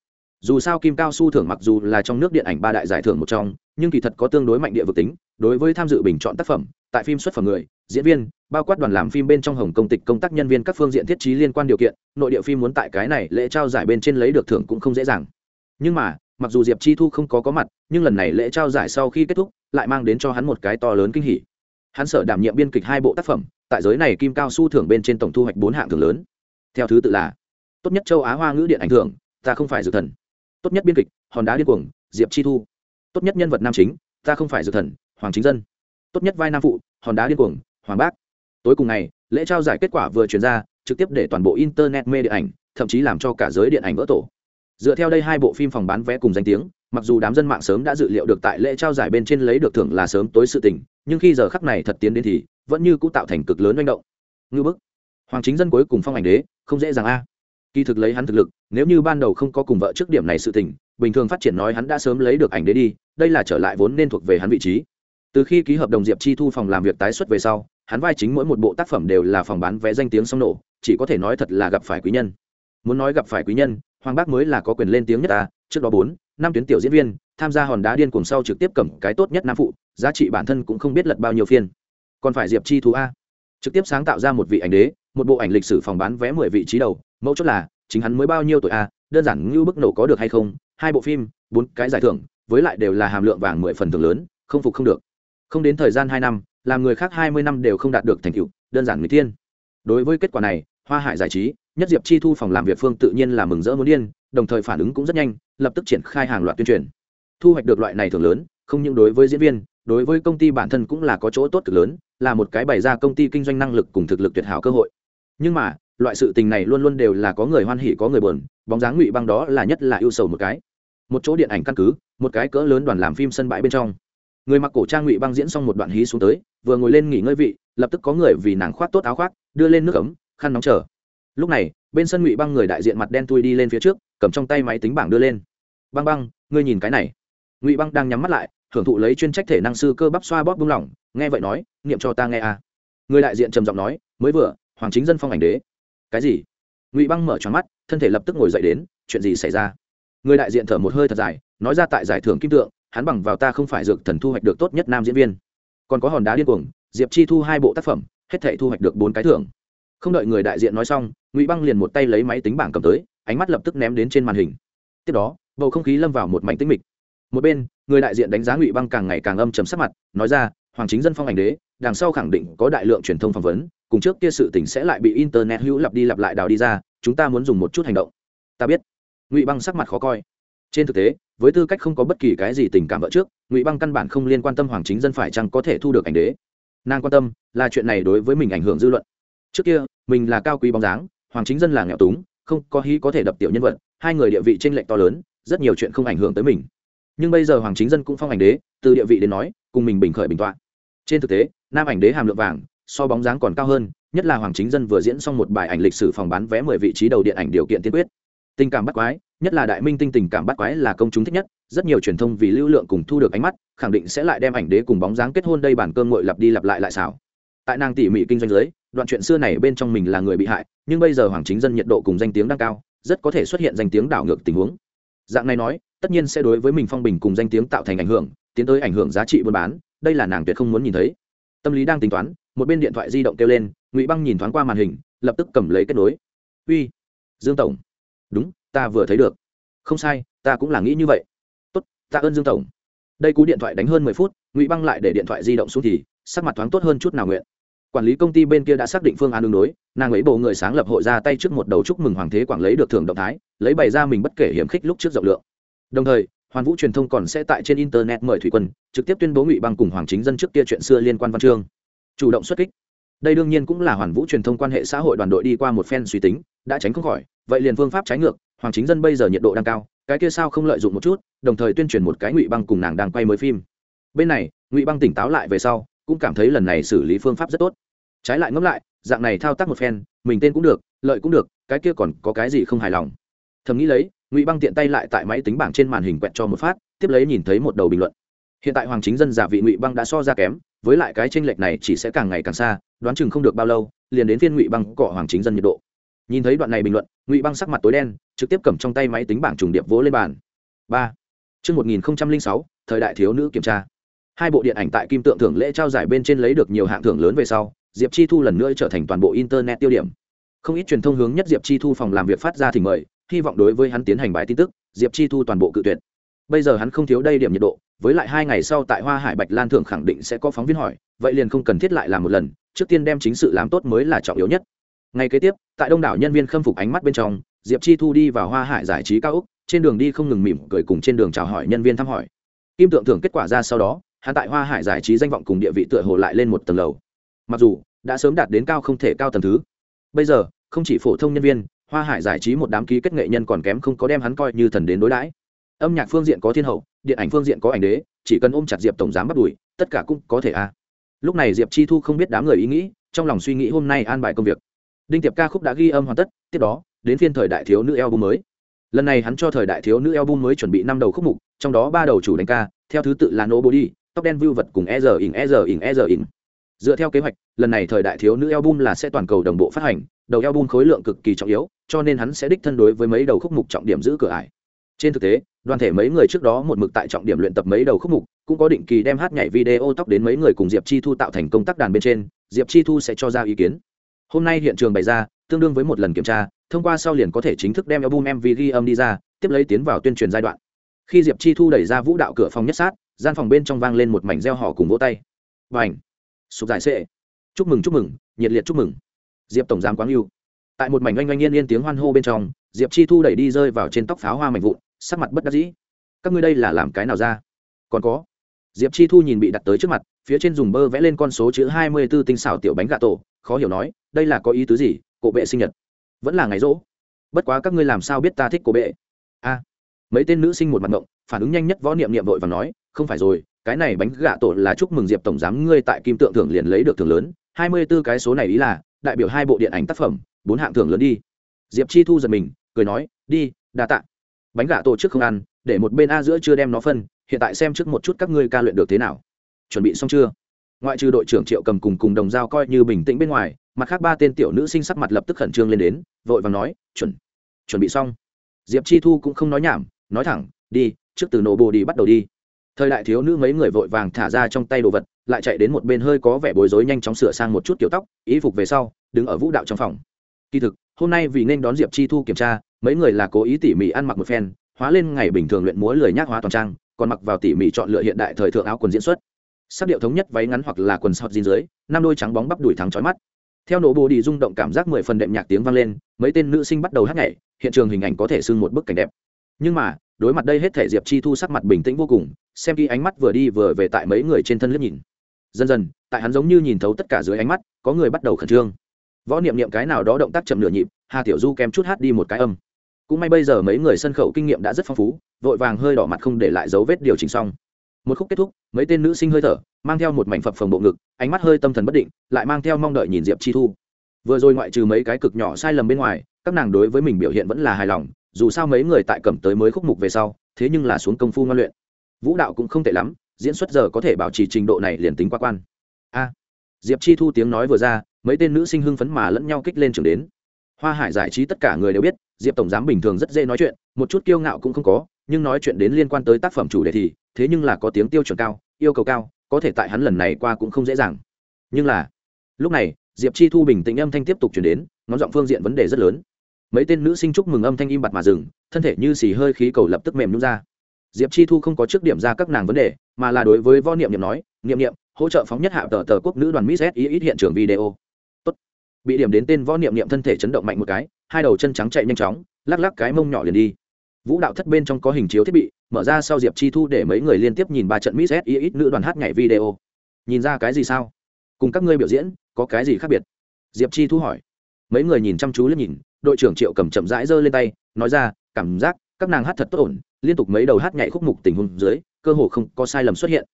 Dù sao kim cao su thưởng mặc dù là trong nước điện ảnh ba đại giải thưởng một trong nhưng kỳ thật có tương đối mạnh địa vực tính đối với tham dự bình chọn tác phẩm tại phim xuất phẩm người diễn viên bao quát đoàn làm phim bên trong hồng công tịch công tác nhân viên các phương diện thiết trí liên quan điều kiện nội địa phim muốn tại cái này lễ trao giải bên trên lấy được thưởng cũng không dễ dàng. Nhưng mà mặc dù diệp chi thu không có có mặt nhưng lần này lễ trao giải sau khi kết thúc lại mang đến cho hắn một cái to lớn kinh hỉ hắn sở đảm nhiệm biên kịch hai bộ tác phẩm, tại giới này kim cao su thưởng bên trên tổng thu hoạch bốn hạng thưởng lớn. Theo thứ tự là, tốt nhất châu á hoa ngữ điện ảnh thưởng, ta không phải dược thần. Tốt nhất biên kịch, hòn đá điên cuồng, diệp chi thu. Tốt nhất nhân vật nam chính, ta không phải dược thần, hoàng chính dân. Tốt nhất vai nam phụ, hòn đá điên cuồng, hoàng bác. Tối cùng ngày, lễ trao giải kết quả vừa truyền ra, trực tiếp để toàn bộ internet mê điện ảnh, thậm chí làm cho cả giới điện ảnh vỡ tổ. Dựa theo đây hai bộ phim phòng bán vé cùng danh tiếng mặc dù đám dân mạng sớm đã dự liệu được tại lễ trao giải bên trên lấy được thưởng là sớm tối sự tình, nhưng khi giờ khắc này thật tiến đến thì vẫn như cũng tạo thành cực lớn manh động. Ngư bức. Hoàng chính dân cuối cùng phong ảnh đế, không dễ dàng a. Kỳ thực lấy hắn thực lực, nếu như ban đầu không có cùng vợ trước điểm này sự tình, bình thường phát triển nói hắn đã sớm lấy được ảnh đế đi, đây là trở lại vốn nên thuộc về hắn vị trí. Từ khi ký hợp đồng diệp chi thu phòng làm việc tái xuất về sau, hắn vai chính mỗi một bộ tác phẩm đều là phòng bán vé danh tiếng song nổ, chỉ có thể nói thật là gặp phải quý nhân. Muốn nói gặp phải quý nhân, hoàng bác mới là có quyền lên tiếng nhất ta, trước đó bốn năm tuyến tiểu diễn viên, tham gia hòn đá điên cuồng sau trực tiếp cầm cái tốt nhất nam phụ, giá trị bản thân cũng không biết lật bao nhiêu phiên. Còn phải diệp chi thú a. Trực tiếp sáng tạo ra một vị ảnh đế, một bộ ảnh lịch sử phòng bán vé mười vị trí đầu mẫu chốt là, chính hắn mới bao nhiêu tuổi a, đơn giản như bức nổ có được hay không, hai bộ phim, bốn cái giải thưởng, với lại đều là hàm lượng vàng mười phần thưởng lớn, không phục không được. Không đến thời gian hai năm, làm người khác hai mươi năm đều không đạt được thành tựu, đơn giản người tiên. Đối với kết quả này, hoa hải giải trí, nhất diệp chi thu phòng làm việc phương tự nhiên là mừng rỡ muốn điên đồng thời phản ứng cũng rất nhanh, lập tức triển khai hàng loạt tuyên truyền. Thu hoạch được loại này thường lớn, không những đối với diễn viên, đối với công ty bản thân cũng là có chỗ tốt cực lớn, là một cái bày ra công ty kinh doanh năng lực cùng thực lực tuyệt hảo cơ hội. Nhưng mà, loại sự tình này luôn luôn đều là có người hoan hỉ, có người buồn, bóng dáng ngụy băng đó là nhất là ưu sầu một cái. Một chỗ điện ảnh căn cứ, một cái cỡ lớn đoàn làm phim sân bãi bên trong. Người mặc cổ trang ngụy băng diễn xong một đoạn hí xuống tới, vừa ngồi lên nghỉ ngơi vị, lập tức có người vì nàng khoác tốt áo khoác, đưa lên nước ấm, khăn nóng chờ. Lúc này, bên sân ngụy băng người đại diện mặt đen tui đi lên phía trước cầm trong tay máy tính bảng đưa lên. Băng băng, ngươi nhìn cái này. Ngụy băng đang nhắm mắt lại, hưởng thụ lấy chuyên trách thể năng sư cơ bắp xoa bóp buông lỏng, nghe vậy nói, niệm cho ta nghe à? người đại diện trầm giọng nói, mới vừa, hoàng chính dân phong ảnh đế. Cái gì? Ngụy băng mở tròn mắt, thân thể lập tức ngồi dậy đến, chuyện gì xảy ra? Người đại diện thở một hơi thật dài, nói ra tại giải thưởng kim tượng, hắn bằng vào ta không phải dược thần thu hoạch được tốt nhất nam diễn viên. Còn có hòn đá điên cuồng, diệp chi thu hai bộ tác phẩm, hết thể thu hoạch được bốn cái thưởng. Không đợi người đại diện nói xong, ngụy băng liền một tay lấy máy tính bảng cầm tới ánh mắt lập tức ném đến trên màn hình. Tiếp đó, bầu không khí lâm vào một mảnh tĩnh mịch. Một bên, người đại diện đánh giá ngụy băng càng ngày càng âm chầm sắc mặt, nói ra, hoàng chính dân phong ảnh đế, đằng sau khẳng định có đại lượng truyền thông phỏng vấn, cùng trước kia sự tỉnh sẽ lại bị internet hữu lặp đi lặp lại đào đi ra, chúng ta muốn dùng một chút hành động. Ta biết. Ngụy băng sắc mặt khó coi. Trên thực tế, với tư cách không có bất kỳ cái gì tình cảm vợ trước, ngụy băng căn bản không liên quan tâm hoàng chính dân phải chăng có thể thu được ảnh đế. Nàng quan tâm là chuyện này đối với mình ảnh hưởng dư luận. Trước kia, mình là cao quý bóng dáng, hoàng chính dân là nghèo túng không có hí có thể đập tiểu nhân vật, hai người địa vị t r ê n lệch to lớn, rất nhiều chuyện không ảnh hưởng tới mình. Nhưng bây giờ hoàng chính dân cũng phong ảnh đế, từ địa vị đến nói, cùng mình bình khởi bình tọa. Trên thực tế, nam ảnh đế hàm lượng vàng, so bóng dáng còn cao hơn, nhất là hoàng chính dân vừa diễn xong một bài ảnh lịch sử phòng bán vé mười vị trí đầu điện ảnh điều kiện tiên quyết. Tình cảm bắt quái, nhất là đại minh tinh tình cảm bắt quái là công chúng thích nhất, rất nhiều truyền thông vì lưu lượng cùng thu được ánh mắt, khẳng định sẽ lại đem ảnh đế cùng bóng dáng kết hôn đây bản cơm ngội lặp đi lặp lại lại xảo tại nàng tỉ mỉ kinh doanh giới, đoạn chuyện xưa này bên trong mình là người bị hại, nhưng bây giờ hoàng chính dân nhiệt độ cùng danh tiếng đang cao, rất có thể xuất hiện danh tiếng đảo ngược tình huống. Dạng này nói, tất nhiên sẽ đối với mình phong bình cùng danh tiếng tạo thành ảnh hưởng, tiến tới ảnh hưởng giá trị buôn bán, đây là nàng tuyệt không muốn nhìn thấy. Tâm lý đang tính toán, một bên điện thoại di động kêu lên, ngụy băng nhìn thoáng qua màn hình, lập tức cầm lấy kết nối. Uy, dương tổng. Đúng, ta vừa thấy được. Không sai, ta cũng là nghĩ như vậy. Tốt ta ơn dương tổng. Đây cú điện thoại đánh hơn mười phút, ngụy băng lại để điện thoại di động xuống thì sắc mặt thoáng tốt hơn chút nào nguyện quản lý công ty bên kia đã xác định phương án đường đối, nàng ấy bộ người sáng lập hội ra tay trước một đầu chúc mừng hoàng thế quảng lấy được thưởng động thái, lấy bày ra mình bất kể hiểm khích lúc trước rộng lượng. Đồng thời, hoàn vũ truyền thông còn sẽ tại trên internet mời thủy quân, trực tiếp tuyên bố ngụy băng cùng hoàng chính dân trước kia chuyện xưa liên quan văn chương. Chủ động xuất kích. Đây đương nhiên cũng là hoàn vũ truyền thông quan hệ xã hội đoàn đội đi qua một phen suy tính, đã tránh không khỏi, vậy liền phương pháp trái ngược, hoàng chính dân bây giờ nhiệt độ đang cao, cái kia sao không lợi dụng một chút, đồng thời tuyên truyền một cái ngụy băng cùng nàng đang quay mới phim. Bên này, ngụy băng tỉnh táo lại về sau, cũng cảm thấy lần này xử lý phương pháp rất tốt trái lại ngẫm lại, dạng này thao tác một phen, mình tên cũng được, lợi cũng được, cái kia còn có cái gì không hài lòng? Thầm nghĩ lấy, ngụy băng tiện tay lại tại máy tính bảng trên màn hình quẹt cho một phát, tiếp lấy nhìn thấy một đầu bình luận. Hiện tại hoàng chính dân giả vị ngụy băng đã so ra kém, với lại cái tranh lệch này chỉ sẽ càng ngày càng xa, đoán chừng không được bao lâu, liền đến phiên ngụy băng cọ hoàng chính dân nhiệt độ. Nhìn thấy đoạn này bình luận, ngụy băng sắc mặt tối đen, trực tiếp cầm trong tay máy tính bảng trùng điệp vỗ lên bàn. Ba. Chương một nghìn sáu, thời đại thiếu nữ kiểm tra. Hai bộ điện ảnh tại kim tượng thưởng lễ trao giải bên trên lấy được nhiều hạng thưởng lớn về sau diệp chi thu lần nữa trở thành toàn bộ internet tiêu điểm. Không ít truyền thông hướng nhất diệp chi thu phòng làm việc phát ra thì mời, hy vọng đối với hắn tiến hành bài tin tức, diệp chi thu toàn bộ cự tuyệt. Bây giờ hắn không thiếu đây điểm nhiệt độ, với lại hai ngày sau tại hoa hải bạch lan thưởng khẳng định sẽ có phóng viên hỏi, vậy liền không cần thiết lại làm một lần, trước tiên đem chính sự làm tốt mới là trọng yếu nhất. Ngay kế tiếp, tại đông đảo nhân viên khâm phục ánh mắt bên trong, diệp chi thu đi vào hoa hải giải trí cao úc, trên đường đi không ngừng mỉm cười cùng trên đường chào hỏi nhân viên thăm hỏi. Kim tượng thưởng kết quả ra sau đó, hắn tại hoa hải giải trí danh vọng cùng địa vị tựa hồ lại lên một tầng lầu. Mặc dù đã sớm đạt đến cao không thể cao tầm thứ. Bây giờ, không chỉ phổ thông nhân viên, hoa hải giải trí một đám ký kết nghệ nhân còn kém không có đem hắn coi như thần đến đối đãi. Âm nhạc phương diện có thiên hậu, điện ảnh phương diện có ảnh đế, chỉ cần ôm chặt diệp tổng giám bắt đùi tất cả cũng có thể a lúc này diệp chi thu không biết đám người ý nghĩ, trong lòng suy nghĩ hôm nay an bài công việc. Đinh tiệp ca khúc đã ghi âm hoàn tất, tiếp đó, đến phiên thời đại thiếu nữ album mới. Lần này hắn cho thời đại thiếu nữ album mới chuẩn bị năm đầu khúc mục, trong đó ba đầu chủ đánh ca, theo thứ tự là nobody, tóc đen view vật cùng e in e in e in dựa theo kế hoạch, lần này thời đại thiếu nữ album là sẽ toàn cầu đồng bộ phát hành, đầu album khối lượng cực kỳ trọng yếu, cho nên hắn sẽ đích thân đối với mấy đầu khúc mục trọng điểm giữ cửa ải. Trên thực tế, đoàn thể mấy người trước đó một mực tại trọng điểm luyện tập mấy đầu khúc mục, cũng có định kỳ đem hát nhảy video tóc đến mấy người cùng diệp chi thu tạo thành công tác đàn bên trên, diệp chi thu sẽ cho ra ý kiến. Hôm nay hiện trường bày ra, tương đương với một lần kiểm tra, thông qua sau liền có thể chính thức đem album mv ghi âm đi ra, tiếp lấy tiến vào tuyên truyền giai đoạn. Khi diệp chi thu đẩy ra vũ đạo cửa phòng nhất sát, gian phòng bên trong vang lên một mảnh reo hò cùng vỗ tay. Và ảnh sụp giải sệ chúc mừng chúc mừng, nhiệt liệt chúc mừng. Diệp tổng giám quáng yêu. Tại một mảnh oanh oanh yên yên tiếng hoan hô bên trong, diệp chi thu đẩy đi rơi vào trên tóc pháo hoa mảnh vụn, sắc mặt bất đắc dĩ. Các ngươi đây là làm cái nào ra? Còn có. Diệp chi thu nhìn bị đặt tới trước mặt, phía trên dùng bơ vẽ lên con số chữ hai mươi b ố tinh xảo tiểu bánh gà tổ, khó hiểu nói, đây là có ý tứ gì, cổ bệ sinh nhật. Vẫn là ngày rỗ. Bất quá các ngươi làm sao biết ta thích cổ bệ? A. Mấy tên nữ sinh một mặt ngộng, phản ứng nhanh nhất võ niệm niệm vội và nói, không phải rồi cái này bánh gạ tổ là chúc mừng diệp tổng giám ngươi tại kim tượng thưởng liền lấy được thưởng lớn, hai mươi b ố cái số này ý là, đại biểu hai bộ điện ảnh tác phẩm, bốn hạng thưởng lớn đi. Diệp chi thu giật mình, cười nói, đi, đa t ạ bánh gạ tổ trước không ăn, để một bên a giữa chưa đem nó phân, hiện tại xem trước một chút các ngươi ca luyện được thế nào. Chuẩn bị xong chưa? Ngoại trừ đội trưởng triệu cầm cùng cùng đồng dao coi như bình tĩnh bên ngoài, mặt khác ba tên tiểu nữ sinh sắc mặt lập tức khẩn trương lên đến, vội và nói, chuẩn chuẩn bị xong. Diệp chi thu cũng không nói nhảm, nói thẳng, đi, trước từ nổ bồ đi bắt đầu đi thời đại thiếu nữ mấy người vội vàng thả ra trong tay đồ vật, lại chạy đến một bên hơi có vẻ bối rối nhanh chóng sửa sang một chút kiểu tóc ý phục về sau, đứng ở vũ đạo trong phòng. Kỳ thực, hôm nay vì nên đón diệp chi thu kiểm tra, mấy người là cố ý tỉ mỉ ăn mặc một phen, hóa lên ngày bình thường luyện múa lười nhác hóa toàn trang, còn mặc vào tỉ mỉ chọn lựa hiện đại thời thượng áo quần diễn xuất. Sắc điệu thống nhất váy ngắn hoặc là quần sọt dính dưới, năm đôi trắng bóng bắp đùi thắng trói mắt. Theo nổ bồ đi rung động cảm giác mười phần đệm nhạc tiếng vang lên, mấy tên nữ sinh bắt đầu hát nhảy, hiện trường hình ảnh có thể xưng một bức cảnh đẹp. Nhưng mà đối mặt đây hết thể diệp chi thu sắc mặt bình tĩnh vô cùng, xem khi ánh mắt vừa đi vừa về tại mấy người trên thân liếc nhìn. Dần dần, tại hắn giống như nhìn thấu tất cả dưới ánh mắt, có người bắt đầu khẩn trương. Võ niệm niệm cái nào đó động tác chậm nửa nhịp, hà tiểu du kém chút hát đi một cái âm. Cũng may bây giờ mấy người sân khấu kinh nghiệm đã rất phong phú, vội vàng hơi đỏ mặt không để lại dấu vết điều chỉnh xong. Một khúc kết thúc, mấy tên nữ sinh hơi thở, mang theo một mảnh phập phồng bộ ngực, ánh mắt hơi tâm thần bất định, lại mang theo mong đợi nhìn diệp chi thu. Vừa rồi ngoại trừ mấy cái cực nhỏ sai lầm bên ngoài, các nàng đối với mình biểu hiện vẫn là hài lòng dù sao mấy người tại cầm tới mới khúc mục về sau, thế nhưng là xuống công phu ngoan luyện. Vũ đạo cũng không tệ lắm, diễn xuất giờ có thể bảo trì trình độ này liền tính qua quan. A. Diệp chi thu tiếng nói vừa ra, mấy tên nữ sinh hưng phấn mà lẫn nhau kích lên trường đến. Hoa hải giải trí tất cả người đều biết, diệp tổng giám bình thường rất dễ nói chuyện, một chút kiêu ngạo cũng không có, nhưng nói chuyện đến liên quan tới tác phẩm chủ đề thì, thế nhưng là có tiếng tiêu chuẩn cao, yêu cầu cao, có thể tại hắn lần này qua cũng không dễ dàng. Nhưng là, lúc này, diệp chi thu bình tĩnh âm thanh tiếp tục chuyển đến, ngón giọng phương diện vấn đề rất lớn mấy tên nữ sinh chúc mừng âm thanh im bặt mà dừng, thân thể như xì hơi khí cầu lập tức mềm nhún ra. Diệp chi thu không có trước điểm ra các nàng vấn đề, mà là đối với võ niệm niệm nói, niệm niệm, hỗ trợ phóng nhất hạ tờ tờ quốc nữ đoàn miss ý ít hiện trường video. Tốt. bị điểm đến tên võ niệm niệm thân thể chấn động mạnh một cái, hai đầu chân trắng chạy nhanh chóng, lắc lắc cái mông nhỏ liền đi. Vũ đạo thất bên trong có hình chiếu thiết bị, mở ra sau diệp chi thu để mấy người liên tiếp nhìn ba trận miss ý ít nữ đoàn hát nhảy video. Nhìn ra cái gì sao? Cùng các ngươi biểu diễn, có cái gì khác biệt? Diệp chi thu hỏi mấy người nhìn chăm chú lên nhìn, đội trưởng triệu cầm chậm rãi giơ lên tay, nói ra, cảm giác các nàng hát thật tốt ổn, liên tục mấy đầu hát nhảy khúc mục tình huống dưới, cơ hồ không có sai lầm xuất hiện.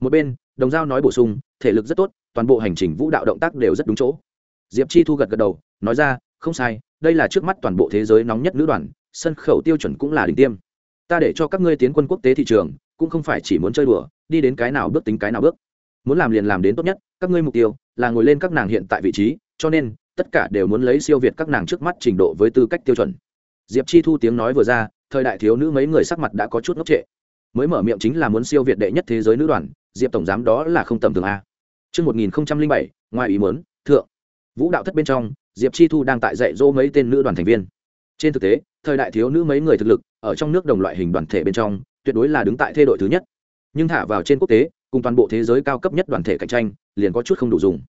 Một bên, đồng giao nói bổ sung, thể lực rất tốt, toàn bộ hành trình vũ đạo động tác đều rất đúng chỗ. Diệp chi thu gật gật đầu, nói ra, không sai, đây là trước mắt toàn bộ thế giới nóng nhất nữ đoàn, sân khấu tiêu chuẩn cũng là đỉnh tiêm. Ta để cho các ngươi tiến quân quốc tế thị trường, cũng không phải chỉ muốn chơi đùa, đi đến cái nào bước tính cái nào bước. Muốn làm liền làm đến tốt nhất, các ngươi mục tiêu là ngồi lên các nàng hiện tại vị trí, cho nên tất cả đều muốn lấy siêu việt các nàng trước mắt trình độ với tư cách tiêu chuẩn diệp chi thu tiếng nói vừa ra thời đại thiếu nữ mấy người sắc mặt đã có chút ngốc trệ mới mở miệng chính là muốn siêu việt đệ nhất thế giới nữ đoàn diệp tổng giám đó là không tầm thường a Trước 1007, ngoài ý muốn, thượng. Vũ đạo thất bên trong, Diệp Chi Thu đang tại dạy dỗ mấy tên nữ đoàn thành viên. Trên thực tế, thời đại thiếu nữ mấy người thực lực, ở trong nước đồng loại hình đoàn thể bên trong, tuyệt đối là đứng tại thế đội thứ nhất. Nhưng thả vào trên quốc tế, cùng toàn bộ thế giới cao cấp nhất đoàn thể cạnh tranh, liền có chút không đủ dùng.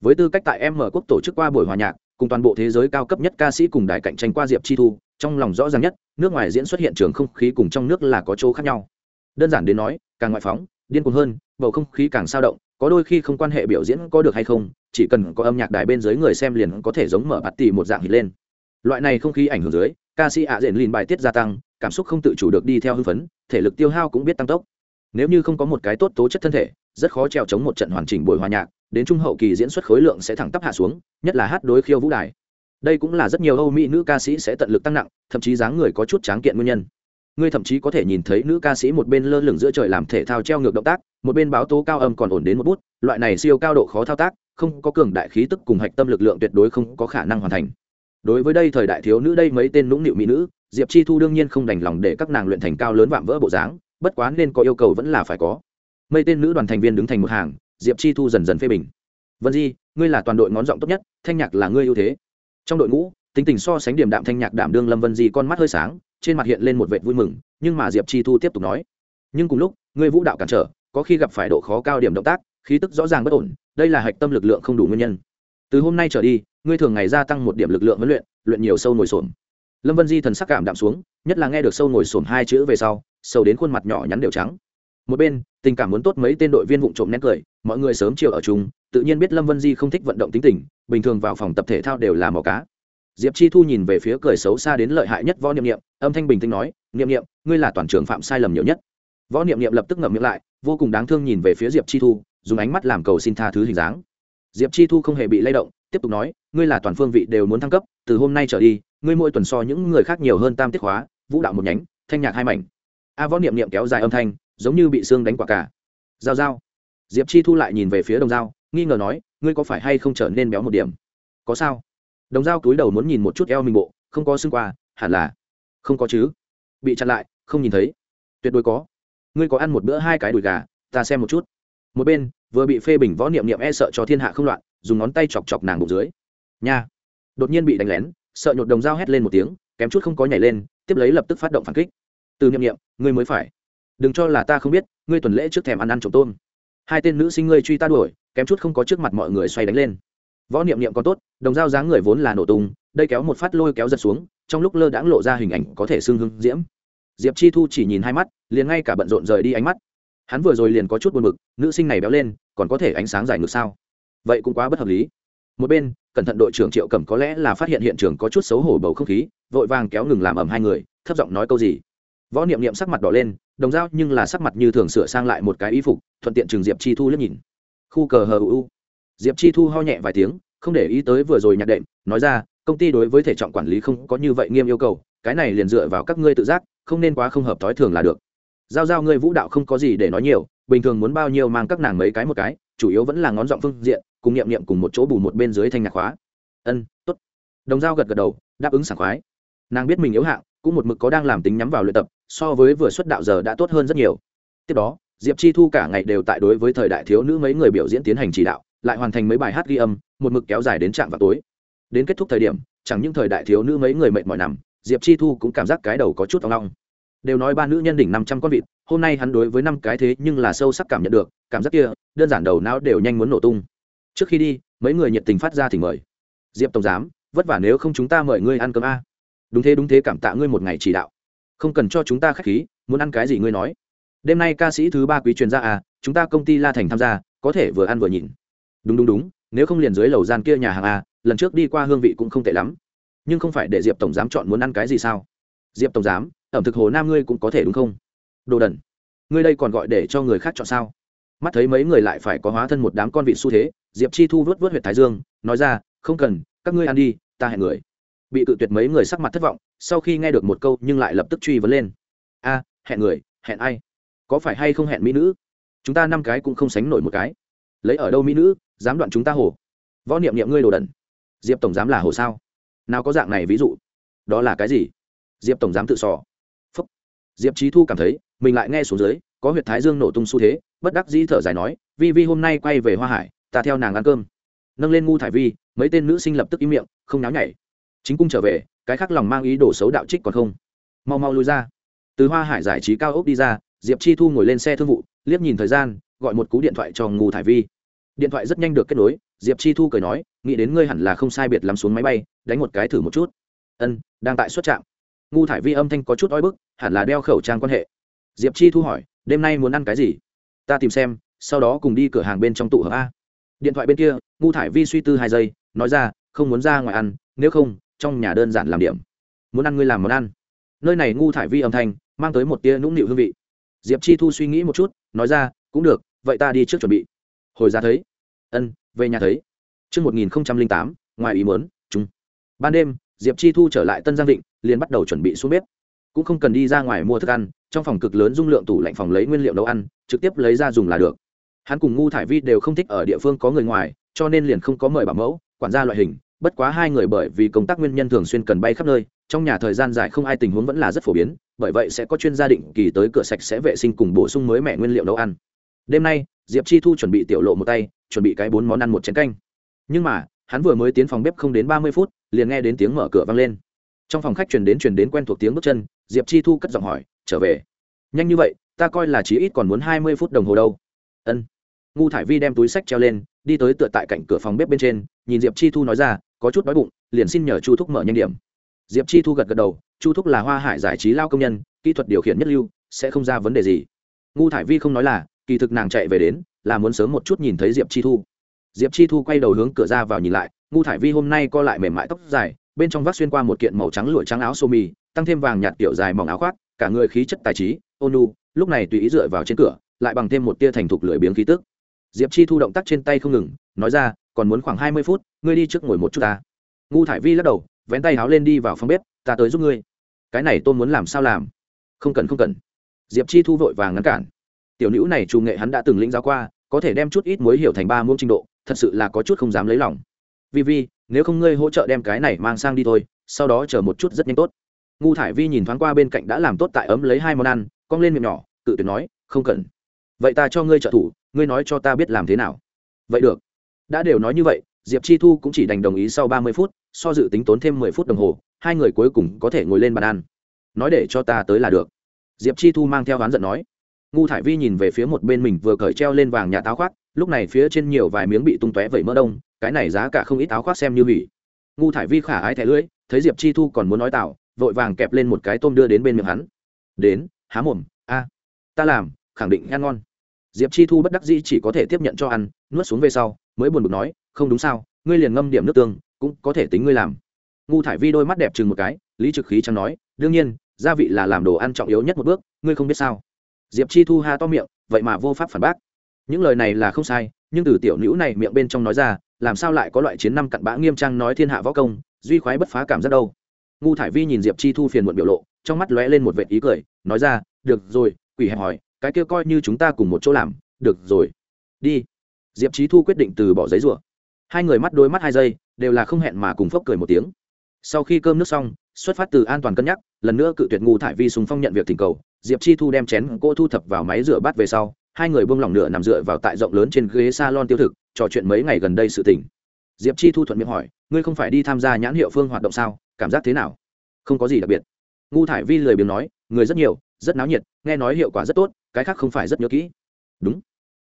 Với tư cách tại EM mở quốc tổ chức qua buổi hòa nhạc, cùng toàn bộ thế giới cao cấp nhất ca sĩ cùng đài cạnh tranh qua Diệp Chi Thu, trong lòng rõ ràng nhất, nước ngoài diễn xuất hiện trường không khí cùng trong nước là có chỗ khác nhau. Đơn giản đến nói, càng ngoại phóng, điên cuồng hơn, bầu không khí càng sao động, có đôi khi không quan hệ biểu diễn có được hay không, chỉ cần có âm nhạc đài bên dưới người xem liền có thể giống mở bạt tì một dạng hít lên. Loại này không khí ảnh hưởng dưới, ca sĩ ạ diện lìn bài tiết gia tăng, cảm xúc không tự chủ được đi theo hưng phấn, thể lực tiêu hao cũng biết tăng tốc. Nếu như không có một cái tốt tố chất thân thể, rất khó trèo chống một trận hoàn chỉnh buổi hòa nhạc, đến trung hậu kỳ diễn xuất khối lượng sẽ thẳng tắp hạ xuống, nhất là hát đối khiêu vũ đài. Đây cũng là rất nhiều Âu Mỹ nữ ca sĩ sẽ tận lực tăng nặng, thậm chí dáng người có chút tráng kiện nguyên nhân. Ngươi thậm chí có thể nhìn thấy nữ ca sĩ một bên lơ lửng giữa trời làm thể thao treo ngược động tác một bên báo tố cao âm còn ổn đến một bút loại này siêu cao độ khó thao tác không có cường đại khí tức cùng hạch tâm lực lượng tuyệt đối không có khả năng hoàn thành. Đối với đây thời đại thiếu nữ đây mấy tên nũng nịu mỹ nữ diệp chi thu đương nhiên không đành lòng để các nàng luyện thành cao lớn vạm vỡ bộ dáng bất quá nên có yêu cầu vẫn là phải có mấy tên nữ đoàn thành viên đứng thành một hàng, diệp chi thu dần dần phê bình. Vân di, ngươi là toàn đội ngón giọng tốt nhất, thanh nhạc là ngươi ưu thế. Trong đội ngũ, tính tình so sánh điểm đạm thanh nhạc đảm đương lâm vân di con mắt hơi sáng, trên mặt hiện lên một vệt vui mừng, nhưng mà diệp chi thu tiếp tục nói, nhưng cùng lúc, ngươi vũ đạo cản trở, có khi gặp phải độ khó cao điểm động tác, khí tức rõ ràng bất ổn, đây là hạch tâm lực lượng không đủ nguyên nhân. Từ hôm nay trở đi, ngươi thường ngày gia tăng một điểm lực lượng huấn luyện luyện nhiều sâu ngồi xổm. Lâm vân di thần sắc cảm đạm xuống, nhất là nghe được sâu ngồi xổm hai chữ về sau, sâu đến khuôn mặt nhỏ nhắn đều trắng. Một bên tình cảm muốn tốt mấy tên đội viên vụ trộm nét cười, mọi người sớm chiều ở chung, tự nhiên biết lâm vân di không thích vận động tính tình, bình thường vào phòng tập thể thao đều là màu cá. Diệp chi thu nhìn về phía cười xấu xa đến lợi hại nhất võ niệm niệm, âm thanh bình tĩnh nói, niệm niệm, ngươi là toàn trường phạm sai lầm nhiều nhất. Võ niệm niệm lập tức ngậm miệng lại, vô cùng đáng thương nhìn về phía diệp chi thu, dùng ánh mắt làm cầu xin tha thứ hình dáng. Diệp chi thu không hề bị lay động, tiếp tục nói, ngươi là toàn phương vị đều muốn thăng cấp, từ hôm nay trở đi, ngươi mỗi tuần so những người khác nhiều hơn tam tiết hóa, vũ đạo một nhánh, thanh nhạc hai mảnh. A võ niệm niệm kéo dài âm thanh giống như bị xương đánh quả cả. Giao giao. Diệp chi thu lại nhìn về phía đồng dao nghi ngờ nói, ngươi có phải hay không trở nên béo một điểm? Có sao. Đồng dao cúi đầu muốn nhìn một chút eo mình bộ, không có xương qua, hẳn là không có chứ. Bị chặn lại, không nhìn thấy. Tuyệt đối có. Ngươi có ăn một bữa hai cái đùi gà, ta xem một chút. Một bên, vừa bị phê bình võ niệm niệm e sợ cho thiên hạ không loạn, dùng ngón tay chọc chọc nàng bụng dưới. Nha. Đột nhiên bị đánh lén, sợ nhột đồng dao hét lên một tiếng, kém chút không có nhảy lên, tiếp lấy lập tức phát động phản kích. Từ niệm niệm, ngươi mới phải đừng cho là ta không biết, ngươi tuần lễ trước thèm ăn ăn trộm tôm. Hai tên nữ sinh ngươi truy ta đuổi, kém chút không có trước mặt mọi người xoay đánh lên. Võ niệm niệm còn tốt, đồng dao dáng người vốn là nổ tung, đây kéo một phát lôi kéo giật xuống, trong lúc lơ đãng lộ ra hình ảnh có thể xương hưng diễm. Diệp chi thu chỉ nhìn hai mắt, liền ngay cả bận rộn rời đi ánh mắt. Hắn vừa rồi liền có chút buồn mực nữ sinh này béo lên, còn có thể ánh sáng dài ngược sao? Vậy cũng quá bất hợp lý. Một bên, cẩn thận đội trưởng triệu cẩm có lẽ là phát hiện hiện trường có chút xấu hổ bầu không khí, vội vàng kéo ngừng làm ẩm hai người, thấp giọng nói câu gì? Võ niệm niệm sắc mặt đỏ lên, đồng dao nhưng là sắc mặt như thường sửa sang lại một cái y phục, thuận tiện trường diệp chi thu liếc nhìn. Khu cờ hờ u diệp chi thu ho nhẹ vài tiếng, không để ý tới vừa rồi nhạc đệm, nói ra, công ty đối với thể trọng quản lý không có như vậy nghiêm yêu cầu, cái này liền dựa vào các ngươi tự giác, không nên quá không hợp thói thường là được. Giao giao ngươi vũ đạo không có gì để nói nhiều, bình thường muốn bao nhiêu mang các nàng mấy cái một cái, chủ yếu vẫn là ngón giọng phương diện, cùng niệm niệm cùng một chỗ bù một bên dưới thanh nhạc khóa. Ân, tốt. Đồng Dao gật gật đầu, đáp ứng sảng khoái. Nàng biết mình yếu hạng, cũng một mực có đang làm tính nhắm vào luyện tập so với vừa xuất đạo giờ đã tốt hơn rất nhiều. Tiếp đó, diệp chi thu cả ngày đều tại đối với thời đại thiếu nữ mấy người biểu diễn tiến hành chỉ đạo, lại hoàn thành mấy bài hát ghi âm, một mực kéo dài đến trạm vào tối. Đến kết thúc thời điểm, chẳng những thời đại thiếu nữ mấy người mệt mỏi nằm, diệp chi thu cũng cảm giác cái đầu có chút thong long đều nói ba nữ nhân đỉnh năm trăm con vịt, hôm nay hắn đối với năm cái thế nhưng là sâu sắc cảm nhận được, cảm giác kia, đơn giản đầu não đều nhanh muốn nổ tung. Trước khi đi, mấy người nhiệt tình phát ra thì mời. Diệp tổng giám, vất vả nếu không chúng ta mời ngươi ăn cơm a. Đúng thế đúng thế, cảm tạ ngươi một ngày chỉ đạo không cần cho chúng ta khách khí, muốn ăn cái gì ngươi nói. Đêm nay ca sĩ thứ ba quý truyền ra à chúng ta công ty la thành tham gia, có thể vừa ăn vừa nhìn. Đúng đúng đúng, nếu không liền dưới lầu gian kia nhà hàng à lần trước đi qua hương vị cũng không tệ lắm. Nhưng không phải để diệp tổng giám chọn muốn ăn cái gì sao? Diệp tổng giám, ẩm thực hồ nam ngươi cũng có thể đúng không? Đồ đần, ngươi đây còn gọi để cho người khác chọn sao? Mắt thấy mấy người lại phải có hóa thân một đám con vị xu thế, diệp chi thu vớt vớt huyện thái dương, nói ra, không cần, các ngươi ăn đi, ta hẹn người bị cự tuyệt mấy người sắc mặt thất vọng, sau khi nghe được một câu nhưng lại lập tức truy vấn lên. A, hẹn người, hẹn ai? Có phải hay không hẹn mỹ nữ? Chúng ta năm cái cũng không sánh nổi một cái. Lấy ở đâu mỹ nữ, dám đoạn chúng ta hồ? Võ niệm niệm ngươi đồ đần. Diệp tổng giám là hồ sao? Nào có dạng này ví dụ? Đó là cái gì? Diệp tổng giám tự sò. Phúc. Diệp trí thu cảm thấy, mình lại nghe xuống dưới, có huyệt thái dương nổ tung xu thế, bất đắc dĩ thở dài nói, vi vi hôm nay quay về hoa hải, ta theo nàng ăn cơm. Nâng lên ngu thải vi, mấy tên nữ sinh lập tức im miệng, không náo nhảy chính cung trở về, cái khác lòng mang ý đồ xấu đạo trích còn không. Mau mau lui ra. Từ hoa hải giải trí cao ốc đi ra, diệp chi thu ngồi lên xe thương vụ, liếc nhìn thời gian, gọi một cú điện thoại cho ngù thải vi. Điện thoại rất nhanh được kết nối, diệp chi thu cười nói, nghĩ đến ngươi hẳn là không sai biệt lắm xuống máy bay, đánh một cái thử một chút. Ân, đang tại xuất trạm. Ngu thải vi âm thanh có chút oi bức, hẳn là đeo khẩu trang quan hệ. Diệp chi thu hỏi, đêm nay muốn ăn cái gì? Ta tìm xem, sau đó cùng đi cửa hàng bên trong tụ hợp a. Điện thoại bên kia ngu thải vi suy tư hai giây, nói ra, không muốn ra ngoài ăn, nếu không trong nhà đơn giản làm điểm muốn ăn ngươi làm món ăn nơi này ngu thải vi âm thanh mang tới một tia nũng nịu hương vị diệp chi thu suy nghĩ một chút nói ra cũng được vậy ta đi trước chuẩn bị hồi ra thấy ân về nhà thấy Trước 1008, ngoài ý muốn, chúng. Ban đêm, Diệp Chi Thu trở lại Tân Giang Định, liền bắt đầu chuẩn bị xuống bếp. Cũng không cần đi ra ngoài mua thức ăn, trong phòng cực lớn dung lượng tủ lạnh phòng lấy nguyên liệu nấu ăn, trực tiếp lấy ra dùng là được. Hắn cùng Ngu Thải Vi đều không thích ở địa phương có người ngoài, cho nên liền không có mời bảo mẫu, quản gia loại hình, bất quá hai người bởi vì công tác nguyên nhân thường xuyên cần bay khắp nơi, trong nhà thời gian dài không ai tình huống vẫn là rất phổ biến, bởi vậy sẽ có chuyên gia định kỳ tới cửa sạch sẽ vệ sinh cùng bổ sung mới mẻ nguyên liệu nấu ăn. Đêm nay, Diệp Chi Thu chuẩn bị tiểu lộ một tay, chuẩn bị cái bốn món ăn một chén canh. Nhưng mà hắn vừa mới tiến phòng bếp không đến ba mươi phút liền nghe đến tiếng mở cửa vang lên. Trong phòng khách truyền đến truyền đến quen thuộc tiếng bước chân diệp chi thu cất giọng hỏi trở về? Nhanh như vậy ta coi là chí ít còn muốn hai mươi phút đồng hồ đâu. Ân. Ngu thải vi đem túi sách treo lên đi tới tựa tại cạnh cửa phòng bếp bên trên nhìn diệp chi thu nói ra có chút đói bụng, liền xin nhờ chu thúc mở nhanh điểm. Diệp chi thu gật gật đầu, chu thúc là hoa hải giải trí lao công nhân, kỹ thuật điều khiển nhất lưu, sẽ không ra vấn đề gì. Ngu thải vi không nói là, kỳ thực nàng chạy về đến, là muốn sớm một chút nhìn thấy diệp chi thu. Diệp chi thu quay đầu hướng cửa ra vào nhìn lại, ngu thải vi hôm nay co lại mềm mại tóc dài, bên trong vác xuyên qua một kiện màu trắng lụa trắng áo sô mi, tăng thêm vàng nhạt kiểu dài mỏng áo khoác, cả người khí chất tài trí ônu lúc này tùy ý dựa vào trên cửa, lại bằng thêm một tia thành thục lưỡi biếng khí tức. Diệp chi thu động tác trên tay không ngừng, nói ra còn muốn khoảng hai mươi phút, ngươi đi trước ngồi một chút ta. Ngu thải vi lắc đầu, vén tay áo lên đi vào phòng bếp, ta tới giúp ngươi. Cái này tôi muốn làm sao làm? Không cần không cần. Diệp chi thu vội vàng ngăn cản. Tiểu nữ này trù nghệ hắn đã từng lĩnh giáo qua, có thể đem chút ít mối hiểu thành ba muôn trình độ, thật sự là có chút không dám lấy lòng. Vi vi, nếu không ngươi hỗ trợ đem cái này mang sang đi thôi, sau đó chờ một chút rất nhanh tốt. Ngu thải vi nhìn thoáng qua bên cạnh đã làm tốt tại ấm lấy hai món ăn, cong lên miệng nhỏ, cự tuyệt nói, không cần. Vậy ta cho ngươi trợ thủ, ngươi nói cho ta biết làm thế nào. Vậy được đã đều nói như vậy, diệp chi thu cũng chỉ đành đồng ý sau ba mươi phút, so dự tính tốn thêm mười phút đồng hồ, hai người cuối cùng có thể ngồi lên bàn ăn. Nói để cho ta tới là được. Diệp chi thu mang theo oán giận nói. Ngu thải vi nhìn về phía một bên mình vừa cởi treo lên vàng nhà táo khoác, lúc này phía trên nhiều vài miếng bị tung tóe vẩy mỡ đông, cái này giá cả không ít áo khoác xem như hủy. Ngu thải vi khả ái thẻ lưỡi, thấy diệp chi thu còn muốn nói tạo vội vàng kẹp lên một cái tôm đưa đến bên miệng hắn. Đến, há mồm, a, ta làm, khẳng định ăn ngon diệp chi thu bất đắc dĩ chỉ có thể tiếp nhận cho ăn, nuốt xuống về sau, mới buồn bực nói, không đúng sao, ngươi liền ngâm điểm nước tương, cũng có thể tính ngươi làm. Ngu thải vi đôi mắt đẹp chừng một cái, lý trực khí chẳng nói, đương nhiên, gia vị là làm đồ ăn trọng yếu nhất một bước, ngươi không biết sao. Diệp chi thu ha to miệng, vậy mà vô pháp phản bác. Những lời này là không sai, nhưng từ tiểu nữ này miệng bên trong nói ra, làm sao lại có loại chiến năm cặn bã nghiêm trang nói thiên hạ võ công, duy khoái bất phá cảm giác đâu. Ngu thải vi nhìn diệp chi thu phiền muộn biểu lộ, trong mắt lóe lên một vệ ý cười, nói ra, được rồi, quỷ hẹp hỏi cái kia coi như chúng ta cùng một chỗ làm, được rồi. Đi. Diệp chi thu quyết định từ bỏ giấy rủa hai người mắt đôi mắt hai giây, đều là không hẹn mà cùng phốc cười một tiếng. Sau khi cơm nước xong, xuất phát từ an toàn cân nhắc, lần nữa cự tuyệt ngu thải vi sùng phong nhận việc thỉnh cầu, diệp chi thu đem chén cô thu thập vào máy rửa bát về sau, hai người buông lỏng nửa nằm dựa vào tại rộng lớn trên ghế salon tiêu thực, trò chuyện mấy ngày gần đây sự tình. Diệp chi thu thuận miệng hỏi, ngươi không phải đi tham gia nhãn hiệu phương hoạt động sao? Cảm giác thế nào? Không có gì đặc biệt. Ngu thải vi lười biếng nói, người rất nhiều, rất náo nhiệt, nghe nói hiệu quả rất tốt cái khác không phải rất nhớ kỹ. Đúng.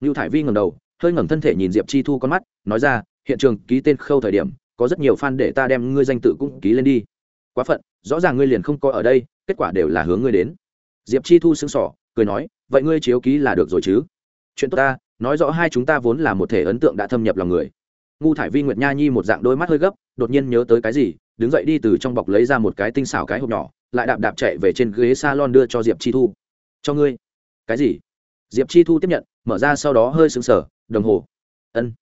Lưu thải vi ngầm đầu, hơi ngẩng thân thể nhìn diệp chi thu con mắt, nói ra, hiện trường ký tên khâu thời điểm, có rất nhiều fan để ta đem ngươi danh tự cũng ký lên đi. Quá phận, rõ ràng ngươi liền không có ở đây, kết quả đều là hướng ngươi đến. Diệp chi thu xứng sỏ cười nói, vậy ngươi chiếu ký là được rồi chứ? Chuyện tốt ta, nói rõ hai chúng ta vốn là một thể ấn tượng đã thâm nhập lòng người. Ngu thải vi nguyệt nha nhi một dạng đôi mắt hơi gấp, đột nhiên nhớ tới cái gì, đứng dậy đi từ trong bọc lấy ra một cái tinh xảo cái hộp nhỏ, lại đạp đạp chạy về trên ghế s a lon đưa cho diệp chi thu. Cho ngươi cái gì? Diệp chi thu tiếp nhận, mở ra sau đó hơi sững sờ, đồng hồ. Ân.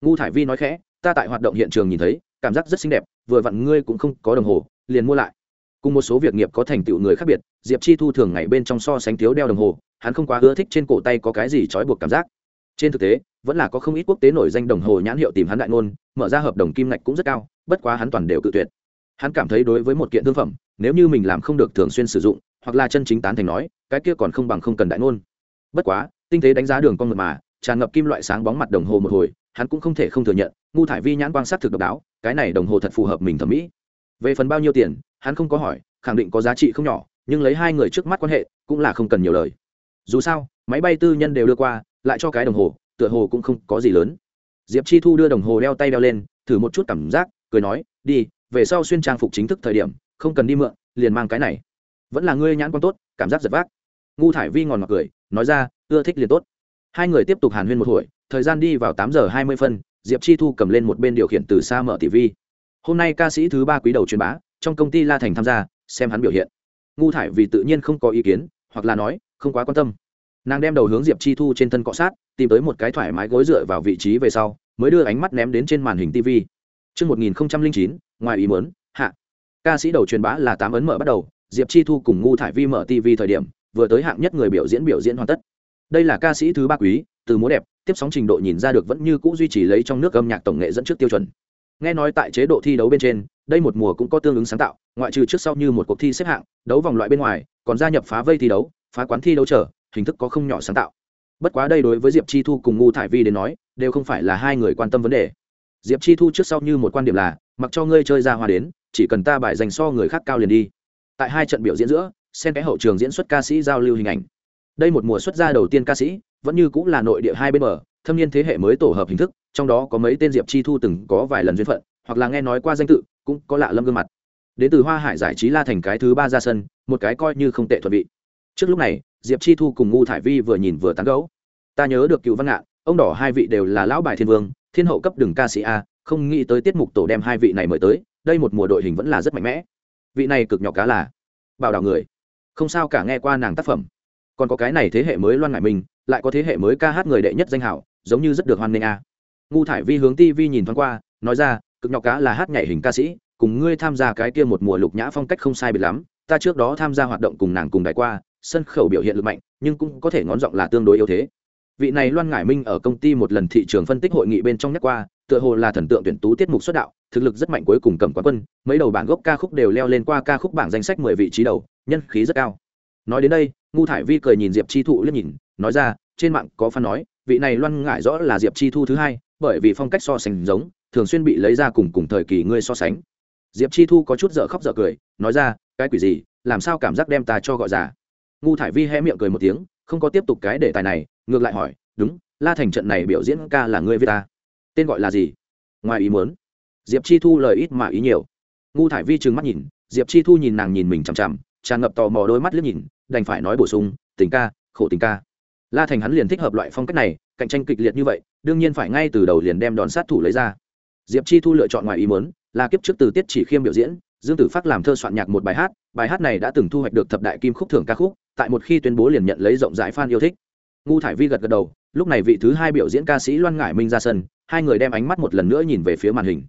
Ngu thải vi nói khẽ, ta tại hoạt động hiện trường nhìn thấy, cảm giác rất xinh đẹp, vừa vặn ngươi cũng không có đồng hồ, liền mua lại. Cùng một số việc nghiệp có thành tựu người khác biệt, diệp chi thu thường ngày bên trong so sánh thiếu đeo đồng hồ, hắn không quá ưa thích trên cổ tay có cái gì trói buộc cảm giác. Trên thực tế, vẫn là có không ít quốc tế nổi danh đồng hồ nhãn hiệu tìm hắn đại ngôn, mở ra hợp đồng kim ngạch cũng rất cao, bất quá hắn toàn đều cự tuyệt. Hắn cảm thấy đối với một kiện thương phẩm, nếu như mình làm không được thường xuyên sử dụng hoặc là chân chính tán thành nói, cái kia còn không bằng không cần đại ngôn. Bất quá, tinh tế đánh giá đường con mật mà, tràn ngập kim loại sáng bóng mặt đồng hồ một hồi, hắn cũng không thể không thừa nhận, ngu thải vi nhãn quan sát thực độc đáo, cái này đồng hồ thật phù hợp mình thẩm mỹ. Về phần bao nhiêu tiền, hắn không có hỏi, khẳng định có giá trị không nhỏ, nhưng lấy hai người trước mắt quan hệ, cũng là không cần nhiều lời. Dù sao, máy bay tư nhân đều đưa qua, lại cho cái đồng hồ, tựa hồ cũng không có gì lớn. Diệp chi thu đưa đồng hồ đeo tay đeo lên, thử một chút cảm giác, cười nói, đi, về sau xuyên trang phục chính thức thời điểm, không cần đi mượn, liền mang cái này vẫn là ngươi nhãn quan tốt cảm giác giật vác. Ngu thải vi ngòn mặc cười nói ra ưa thích liền tốt. Hai người tiếp tục hàn huyên một hồi thời gian đi vào tám giờ hai mươi phân diệp chi thu cầm lên một bên điều khiển từ xa mở tv hôm nay ca sĩ thứ ba quý đầu truyền bá trong công ty la thành tham gia xem hắn biểu hiện. Ngu thải vì tự nhiên không có ý kiến hoặc là nói không quá quan tâm. Nàng đem đầu hướng diệp chi thu trên thân cọ sát tìm tới một cái thoải mái gối dựa vào vị trí về sau mới đưa ánh mắt ném đến trên màn hình tv Trước 1009, ngoài ý muốn, hạ. Ca sĩ đầu truyền bá là tám ấn mở bắt đầu, Diệp Chi Thu cùng Ngu Thải Vi mở TV thời điểm, vừa tới hạng nhất người biểu diễn biểu diễn hoàn tất. Đây là ca sĩ thứ ba quý, từ múa đẹp, tiếp sóng trình độ nhìn ra được vẫn như cũ duy trì lấy trong nước âm nhạc tổng nghệ dẫn trước tiêu chuẩn. Nghe nói tại chế độ thi đấu bên trên, đây một mùa cũng có tương ứng sáng tạo, ngoại trừ trước sau như một cuộc thi xếp hạng, đấu vòng loại bên ngoài, còn gia nhập phá vây thi đấu, phá quán thi đấu trở, hình thức có không nhỏ sáng tạo bất quá đây đối với diệp chi thu cùng ngu thải vi đến nói đều không phải là hai người quan tâm vấn đề diệp chi thu trước sau như một quan điểm là mặc cho ngươi chơi ra hoa đến chỉ cần ta bài dành so người khác cao liền đi tại hai trận biểu diễn giữa, xen cái hậu trường diễn xuất ca sĩ giao lưu hình ảnh. Đây một mùa xuất gia đầu tiên ca sĩ, vẫn như cũng là nội địa hai bên bờ, thâm niên thế hệ mới tổ hợp hình thức, trong đó có mấy tên diệp chi thu từng có vài lần duyên phận, hoặc là nghe nói qua danh tự, cũng có lạ lâm gương mặt. Đến từ hoa hải giải trí la thành cái thứ ba ra sân, một cái coi như không tệ thuận vị. Trước lúc này, diệp chi thu cùng ngu thải vi vừa nhìn vừa tán gấu ta nhớ được cựu văn ngạn, ông đỏ hai vị đều là lão bài thiên vương, thiên hậu cấp đường ca sĩ a, không nghĩ tới tiết mục tổ đem hai vị này mời tới, đây một mùa đội hình vẫn là rất mạnh mẽ vị này cực nhỏ cá là bảo đảo người. Không sao cả nghe qua nàng tác phẩm. Còn có cái này thế hệ mới loan ngại mình lại có thế hệ mới ca hát người đệ nhất danh hảo, giống như rất được hoan nghênh a. Ngu thải vi hướng tv nhìn thoáng qua, nói ra, cực nhỏ cá là hát nhảy hình ca sĩ, cùng ngươi tham gia cái kia một mùa lục nhã phong cách không sai biệt lắm, ta trước đó tham gia hoạt động cùng nàng cùng đại qua, sân khẩu biểu hiện lực mạnh, nhưng cũng có thể ngón giọng là tương đối yếu thế. Vị này loan ngải minh ở công ty một lần thị trường phân tích hội nghị bên trong nhắc qua tựa hồ là thần tượng tuyển tú tiết mục xuất đạo, thực lực rất mạnh cuối cùng cầm quán quân, mấy đầu bản gốc ca khúc đều leo lên qua ca khúc bảng danh sách mười vị trí đầu, nhân khí rất cao. Nói đến đây, ngu thải vi cười nhìn diệp chi thụ liếc nhìn, nói ra, trên mạng có fan nói, vị này loan ngại rõ là diệp chi thu thứ hai, bởi vì phong cách so sánh giống, thường xuyên bị lấy ra cùng cùng thời kỳ ngươi so sánh. Diệp chi thu có chút dở khóc dở cười, nói ra, cái quỷ gì, làm sao cảm giác đem ta cho gọi giả ngu thải vi hé miệng cười một tiếng, không có tiếp tục cái đề tài này, ngược lại hỏi, đúng, la thành trận này biểu diễn ca là ngươi với ta? Tên gọi là gì? Ngoài ý muốn. Diệp chi thu lời ít mà ý nhiều. Ngu thải vi trừng mắt nhìn, diệp chi thu nhìn nàng nhìn mình chằm chằm, tràn ngập tò mò đôi mắt liếc nhìn, đành phải nói bổ sung, tình ca, khổ tình ca. La thành hắn liền thích hợp loại phong cách này, cạnh tranh kịch liệt như vậy, đương nhiên phải ngay từ đầu liền đem đòn sát thủ lấy ra. Diệp chi thu lựa chọn ngoài ý muốn, là kiếp trước từ tiết chỉ khiêm biểu diễn, dương tử phát làm thơ soạn nhạc một bài hát bài hát này đã từng thu hoạch được thập đại kim khúc thưởng ca khúc, tại một khi tuyên bố liền nhận lấy rộng rãi fan yêu thích. Ngu thải vi gật gật đầu, lúc này vị thứ hai biểu diễn ca sĩ loan ngải minh ra sân hai người đem ánh mắt một lần nữa nhìn về phía màn hình.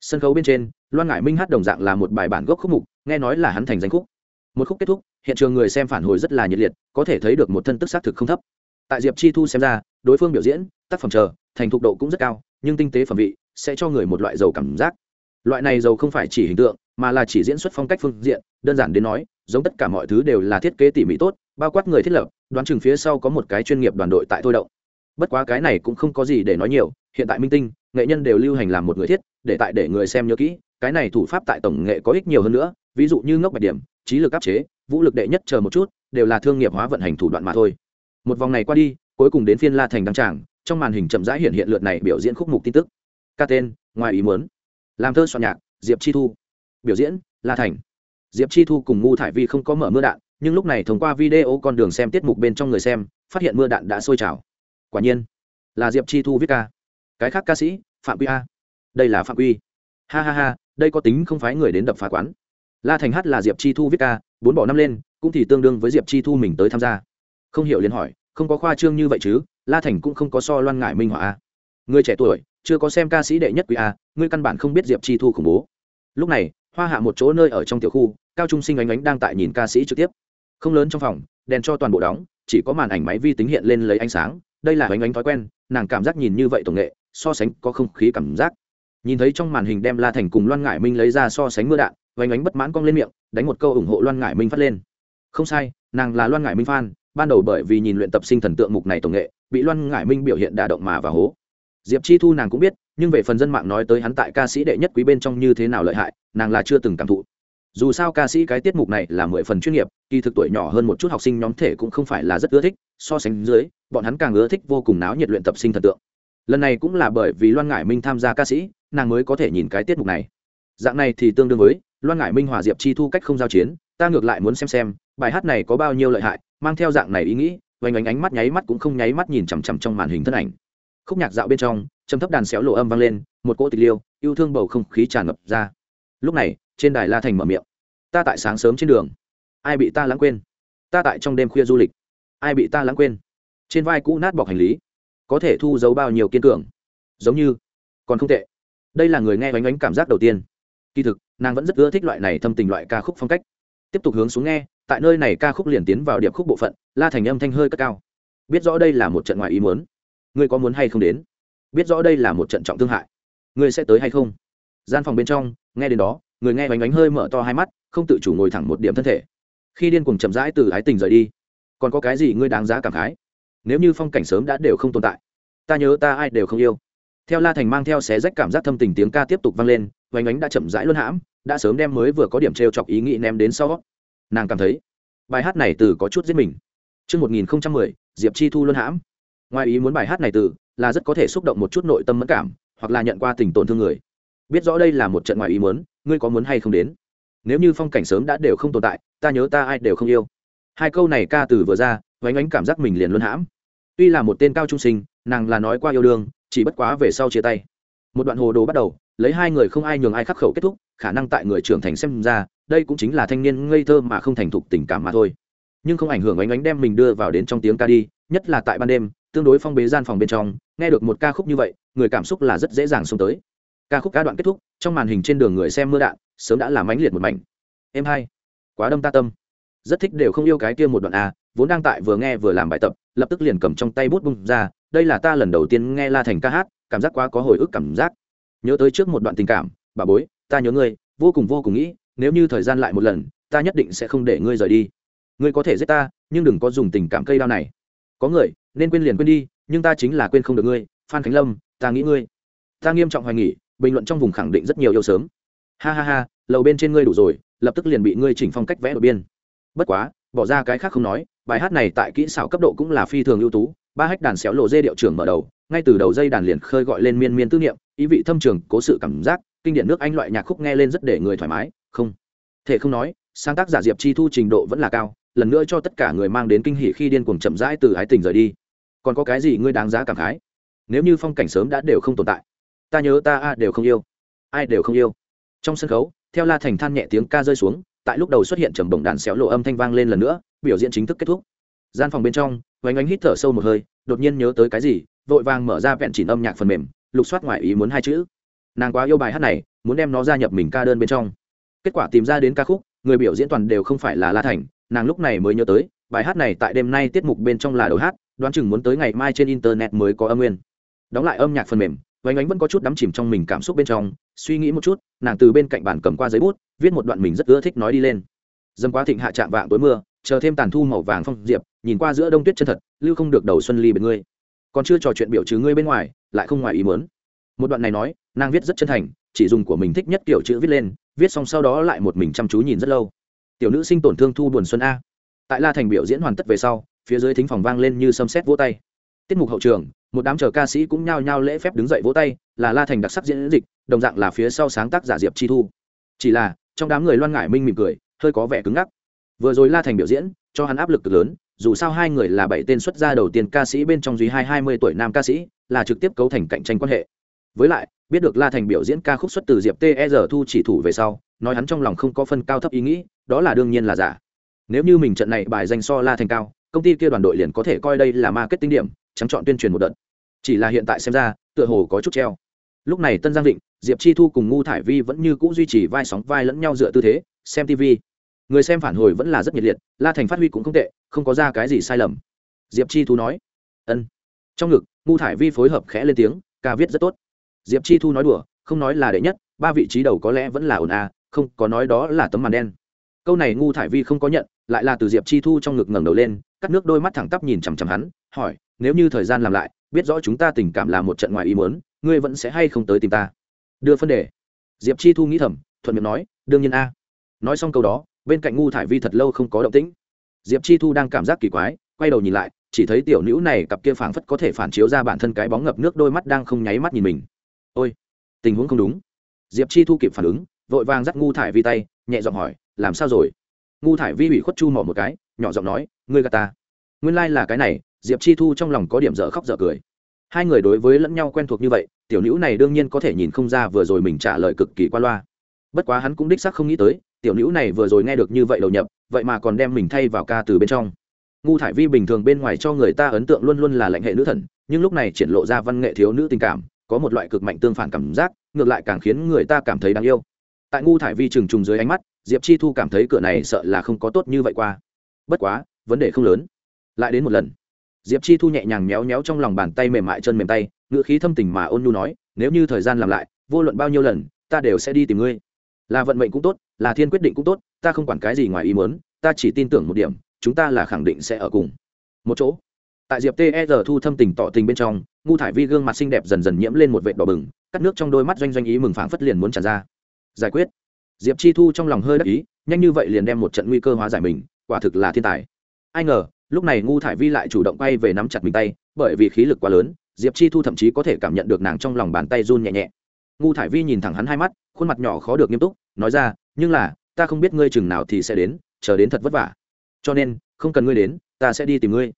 Sân khấu bên trên, loan ngải minh hát đồng dạng là một bài bản gốc khúc mục, nghe nói là hắn thành danh khúc. Một khúc kết thúc, hiện trường người xem phản hồi rất là nhiệt liệt, có thể thấy được một thân tức xác thực không thấp. Tại diệp chi thu xem ra, đối phương biểu diễn, tác phẩm chờ, thành thục độ cũng rất cao, nhưng tinh tế phẩm vị sẽ cho người một loại dầu cảm giác. Loại này dầu không phải chỉ hình tượng, mà là chỉ diễn xuất phong cách phương diện, đơn giản đến nói, giống tất cả mọi thứ đều là thiết kế tỉ mỉ tốt, bao quát người thiết lập, đoán chừng phía sau có một cái chuyên nghiệp đoàn đội tại thôi động bất quá cái này cũng không có gì để nói nhiều, hiện tại minh tinh, nghệ nhân đều lưu hành làm một người thiết, để tại để người xem nhớ kỹ, cái này thủ pháp tại tổng nghệ có ích nhiều hơn nữa, ví dụ như ngốc bạch điểm, trí lực áp chế, vũ lực đệ nhất chờ một chút, đều là thương nghiệp hóa vận hành thủ đoạn mà thôi. Một vòng này qua đi, cuối cùng đến phiên la thành đăng tràng, trong màn hình chậm rãi hiện hiện lượt này biểu diễn khúc mục tin tức. Ca tên, ngoài ý muốn. Làm thơ soạn nhạc, diệp chi thu. Biểu diễn, la thành. Diệp chi thu cùng ngu thải vi không có mở mưa đạn, nhưng lúc này thông qua video con đường xem tiết mục bên trong người xem, phát hiện mưa đạn đã sôi trào quả nhiên, là diệp chi thu viết ca. Cái khác ca sĩ, phạm quy a. Đây là phạm quy. Ha ha ha, đây có tính không phái người đến đập phá quán. La thành hát là diệp chi thu viết ca, bốn bỏ năm lên, cũng thì tương đương với diệp chi thu mình tới tham gia. Không hiểu liền hỏi, không có khoa trương như vậy chứ, la thành cũng không có so loan ngại minh họa a. Người trẻ tuổi, chưa có xem ca sĩ đệ nhất quý a, ngươi căn bản không biết diệp chi thu khủng bố. Lúc này, hoa hạ một chỗ nơi ở trong tiểu khu, cao trung sinh ánh ánh đang tại nhìn ca sĩ trực tiếp. Không lớn trong phòng, đèn cho toàn bộ đóng, chỉ có màn ảnh máy vi tính hiện lên lấy ánh sáng đây là bánh ánh thói quen, nàng cảm giác nhìn như vậy tổng nghệ, so sánh có không khí cảm giác. Nhìn thấy trong màn hình đem la thành cùng loan ngải minh lấy ra so sánh mưa đạn vánh ánh bất mãn cong lên miệng, đánh một câu ủng hộ loan ngải minh phát lên. Không sai, nàng là loan ngải minh phan ban đầu bởi vì nhìn luyện tập sinh thần tượng mục này tổng nghệ, bị loan ngải minh biểu hiện đả động mà và hố. Diệp chi thu nàng cũng biết, nhưng về phần dân mạng nói tới hắn tại ca sĩ đệ nhất quý bên trong như thế nào lợi hại, nàng là chưa từng cảm thụ dù sao ca sĩ cái tiết mục này là mười phần chuyên nghiệp, kỳ thực tuổi nhỏ hơn một chút học sinh nhóm thể cũng không phải là rất ưa thích, so sánh dưới, bọn hắn càng ưa thích vô cùng náo nhiệt luyện tập sinh thần tượng. Lần này cũng là bởi vì loan ngải minh tham gia ca sĩ, nàng mới có thể nhìn cái tiết mục này. Dạng này thì tương đương với, loan ngải minh hòa diệp chi thu cách không giao chiến, ta ngược lại muốn xem xem, bài hát này có bao nhiêu lợi hại, mang theo dạng này ý nghĩ vành ánh ánh mắt nháy mắt cũng không nháy mắt nhìn chằm chằm trong màn hình thân ảnh. Khúc nhạc dạo bên trong, trầm thấp đàn xéo lộ âm vang lên, một cỗ tịch liêu, yêu thương bầu không khí tràn ngập ra lúc này, trên đài la thành mở miệng. Ta tại sáng sớm trên đường. Ai bị ta lãng quên? Ta tại trong đêm khuya du lịch. Ai bị ta lãng quên? Trên vai cũ nát bọc hành lý. Có thể thu giấu bao nhiêu kiên cường? Giống như, còn không tệ. Đây là người nghe bánh bánh cảm giác đầu tiên. Kỳ thực, nàng vẫn rất ưa thích loại này thâm tình loại ca khúc phong cách. Tiếp tục hướng xuống nghe, tại nơi này ca khúc liền tiến vào điệp khúc bộ phận, la thành âm thanh hơi cất cao. Biết rõ đây là một trận ngoài ý muốn. Ngươi có muốn hay không đến? Biết rõ đây là một trận trọng thương hại. Ngươi sẽ tới hay không? Gian phòng bên trong nghe đến đó người nghe bánh bánh hơi mở to hai mắt không tự chủ ngồi thẳng một điểm thân thể. Khi điên cuồng chậm rãi từ ái tình rời đi còn có cái gì ngươi đáng giá cảm khái? Nếu như phong cảnh sớm đã đều không tồn tại ta nhớ ta ai đều không yêu. Theo la thành mang theo xé rách cảm giác thâm tình tiếng ca tiếp tục vang lên vánh ánh đã chậm rãi luân hãm đã sớm đem mới vừa có điểm t r e o chọc ý nghĩ ném đến sau. Nàng cảm thấy bài hát này từ có chút giết mình. Trước 1010, Diệp Chi Thu luân hãm. Ngoài ý muốn bài hát này từ là rất có thể xúc động một chút nội tâm mẫn cảm, hoặc là nhận qua tình tổn thương người. Biết rõ đây là một trận ngoài ý muốn, ngươi có muốn hay không đến? Nếu như phong cảnh sớm đã đều không tồn tại, ta nhớ ta ai đều không yêu. Hai câu này ca từ vừa ra, vánh ánh cảm giác mình liền luân hãm. Tuy là một tên cao trung sinh, nàng là nói qua yêu đương, chỉ bất quá về sau chia tay một đoạn hồ đồ bắt đầu lấy hai người không ai nhường ai khắc khẩu kết thúc khả năng tại người trưởng thành xem ra đây cũng chính là thanh niên ngây thơ mà không thành thục tình cảm mà thôi nhưng không ảnh hưởng ánh ánh đem mình đưa vào đến trong tiếng ca đi nhất là tại ban đêm tương đối phong bế gian phòng bên trong nghe được một ca khúc như vậy người cảm xúc là rất dễ dàng xông tới ca khúc ca đoạn kết thúc, trong màn hình trên đường người xem mưa đạn, sớm đã làm ánh liệt một mảnh. Em hai, quá đâm ta tâm. Rất thích đều không yêu cái kia một đoạn a, vốn đang tại vừa nghe vừa làm bài tập, lập tức liền cầm trong tay bút bung ra, đây là ta lần đầu tiên nghe la thành ca hát, cảm giác quá có hồi ức cảm giác. Nhớ tới trước một đoạn tình cảm, bà bối, ta nhớ ngươi, vô cùng vô cùng nghĩ, nếu như thời gian lại một lần, ta nhất định sẽ không để ngươi rời đi. Ngươi có thể giết ta, nhưng đừng có dùng tình cảm cây đao này. Có người, nên quên liền quên đi, nhưng ta chính là quên không được ngươi, phan khánh lâm, ta nghĩ ngươi. Ta nghiêm trọng hoài nghỉ bình luận trong vùng khẳng định rất nhiều yêu sớm. Ha ha ha, lầu bên trên ngươi đủ rồi, lập tức liền bị ngươi chỉnh phong cách vẽ đột biên. Bất quá, bỏ ra cái khác không nói, bài hát này tại kỹ xảo cấp độ cũng là phi thường ưu tú, ba hách đàn xéo lộ dê điệu trưởng mở đầu, ngay từ đầu dây đàn liền khơi gọi lên miên miên tư niệm, ý vị thâm trường, cố sự cảm giác, kinh điển nước anh loại nhạc khúc nghe lên rất để người thoải mái, không. Thể không nói, sáng tác giả diệp chi thu trình độ vẫn là cao, lần nữa cho tất cả người mang đến kinh hỉ khi điên cuồng chậm rãi từ ái tình rời đi. Còn có cái gì ngươi đáng giá cảm khái? Nếu như phong cảnh sớm đã đều không tồn tại ta nhớ ta a đều không yêu. Ai đều không yêu. Trong sân khấu, theo la thành than nhẹ tiếng ca rơi xuống, tại lúc đầu xuất hiện trầm bổng đàn xéo lộ âm thanh vang lên lần nữa, biểu diễn chính thức kết thúc. Gian phòng bên trong vánh ánh hít thở sâu một hơi, đột nhiên nhớ tới cái gì, vội vàng mở ra vẹn chỉnh âm nhạc phần mềm, lục soát ngoài ý muốn hai chữ. Nàng quá yêu bài hát này, muốn đem nó gia nhập mình ca đơn bên trong. Kết quả tìm ra đến ca khúc, người biểu diễn toàn đều không phải là la thành, nàng lúc này mới nhớ tới, bài hát này tại đêm nay tiết mục bên trong là đầu hát, đoán chừng muốn tới ngày mai trên internet mới có âm nguyên. Đóng lại âm nhạc phần mềm vánh ánh vẫn có chút đắm chìm trong mình cảm xúc bên trong, suy nghĩ một chút, nàng từ bên cạnh bàn cầm qua giấy bút, viết một đoạn mình rất ưa thích nói đi lên. Dâm quá thịnh hạ chạm vạng tối mưa, chờ thêm tàn thu màu vàng phong diệp, nhìn qua giữa đông tuyết chân thật, lưu không được đầu xuân ly bên ngươi. Còn chưa trò chuyện biểu trừ ngươi bên ngoài, lại không ngoài ý muốn. Một đoạn này nói, nàng viết rất chân thành, chỉ dùng của mình thích nhất kiểu chữ viết lên, viết xong sau đó lại một mình chăm chú nhìn rất lâu. Tiểu nữ sinh tổn thương thu buồn xuân a. Tại la thành biểu diễn hoàn tất về sau, phía dưới thính phòng vang lên như sấm sét vỗ tay. Tiết mục hậu trường một đám chờ ca sĩ cũng nhao nhao lễ phép đứng dậy vỗ tay, là la thành đặc sắc diễn dịch, đồng dạng là phía sau sáng tác giả diệp chi thu. Chỉ là, trong đám người loan ngại minh mỉm cười, hơi có vẻ cứng ngắc. Vừa rồi la thành biểu diễn, cho hắn áp lực cực lớn, dù sao hai người là bảy tên xuất gia đầu tiên ca sĩ bên trong duy hai hai mươi tuổi nam ca sĩ, là trực tiếp cấu thành cạnh tranh quan hệ. Với lại, biết được la thành biểu diễn ca khúc xuất từ diệp ter thu chỉ thủ về sau, nói hắn trong lòng không có phân cao thấp ý nghĩ, đó là đương nhiên là giả. Nếu như mình trận này bài danh so la thành cao, công ty kia đoàn đội liền có thể coi đây là marketing điểm trắng chọn tuyên truyền một đợt. Chỉ là hiện tại xem ra, tựa hồ có chút treo. Lúc này tân giang định, diệp chi thu cùng ngu thải vi vẫn như c ũ duy trì vai sóng vai lẫn nhau dựa tư thế, xem tv người xem phản hồi vẫn là rất nhiệt liệt, la thành phát huy cũng không tệ, không có ra cái gì sai lầm. Diệp chi thu nói, ân. Trong ngực, ngu thải vi phối hợp khẽ lên tiếng, ca viết rất tốt. Diệp chi thu nói đùa, không nói là đệ nhất, ba vị trí đầu có lẽ vẫn là ổn à không, có nói đó là tấm màn đen. Câu này ngu thải vi không có nhận lại là từ diệp chi thu trong ngực ngẩng đầu lên, cắt nước đôi mắt thẳng tắp nhìn chằm chằm hắn, hỏi, nếu như thời gian làm lại, biết rõ chúng ta tình cảm là một trận ngoài ý muốn, ngươi vẫn sẽ hay không tới tìm ta? Đưa phân đề. Diệp chi thu nghĩ thầm, thuận miệng nói, đương nhiên a. Nói xong câu đó, bên cạnh ngu thải vi thật lâu không có động tĩnh. Diệp chi thu đang cảm giác kỳ quái, quay đầu nhìn lại, chỉ thấy tiểu nữ này cặp kia phảng phất có thể phản chiếu ra bản thân cái bóng ngập nước đôi mắt đang không nháy mắt nhìn mình. Ôi, tình huống không đúng. Diệp chi thu kịp phản ứng, vội vàng dắt ngu thải vi tay, nhẹ giọng hỏi, làm sao rồi? Ngu thải vi bị khuất chu mỏ một cái, nhỏ giọng nói, ngươi gà ta. Nguyên lai、like、là cái này, diệp chi thu trong lòng có điểm dở khóc dở cười. Hai người đối với lẫn nhau quen thuộc như vậy, tiểu nữ này đương nhiên có thể nhìn không ra vừa rồi mình trả lời cực kỳ qua loa. Bất quá hắn cũng đích sắc không nghĩ tới, tiểu nữ này vừa rồi nghe được như vậy đầu nhập, vậy mà còn đem mình thay vào ca từ bên trong. Ngu thải vi bình thường bên ngoài cho người ta ấn tượng luôn luôn là lãnh hệ nữ thần, nhưng lúc này triển lộ ra văn nghệ thiếu nữ tình cảm, có một loại cực mạnh tương phản cảm giác, ngược lại càng khiến người ta cảm thấy đáng yêu. Tại ngu thải vi trừng trùng dưới ánh mắt diệp chi thu cảm thấy cửa này sợ là không có tốt như vậy qua. Bất quá, vấn đề không lớn. Lại đến một lần. Diệp chi thu nhẹ nhàng méo méo trong lòng bàn tay mềm mại chân mềm tay ngựa khí thâm tình mà ôn nhu nói, nếu như thời gian làm lại, vô luận bao nhiêu lần, ta đều sẽ đi tìm ngươi. Là vận mệnh cũng tốt, là thiên quyết định cũng tốt, ta không quản cái gì ngoài ý muốn, ta chỉ tin tưởng một điểm, chúng ta là khẳng định sẽ ở cùng. Một chỗ. Tại diệp ter thu thâm tình tỏ tình bên trong, ngu thải vi gương mặt xinh đẹp dần dần nhiễm lên một vệt đỏ bừng, cắt nước trong đôi mắt doanh doanh ý mừng phảng phất liền muốn tràn ra. Giải quyết diệp chi thu trong lòng hơi đắc ý, nhanh như vậy liền đem một trận nguy cơ hóa giải mình, quả thực là thiên tài. Ai ngờ, lúc này ngu thải vi lại chủ động bay về nắm chặt mình tay, bởi vì khí lực quá lớn, diệp chi thu thậm chí có thể cảm nhận được nàng trong lòng bàn tay run nhẹ nhẹ. Ngu thải vi nhìn thẳng hắn hai mắt, khuôn mặt nhỏ khó được nghiêm túc, nói ra, nhưng là, ta không biết ngươi chừng nào thì sẽ đến, chờ đến thật vất vả. Cho nên, không cần ngươi đến, ta sẽ đi tìm ngươi.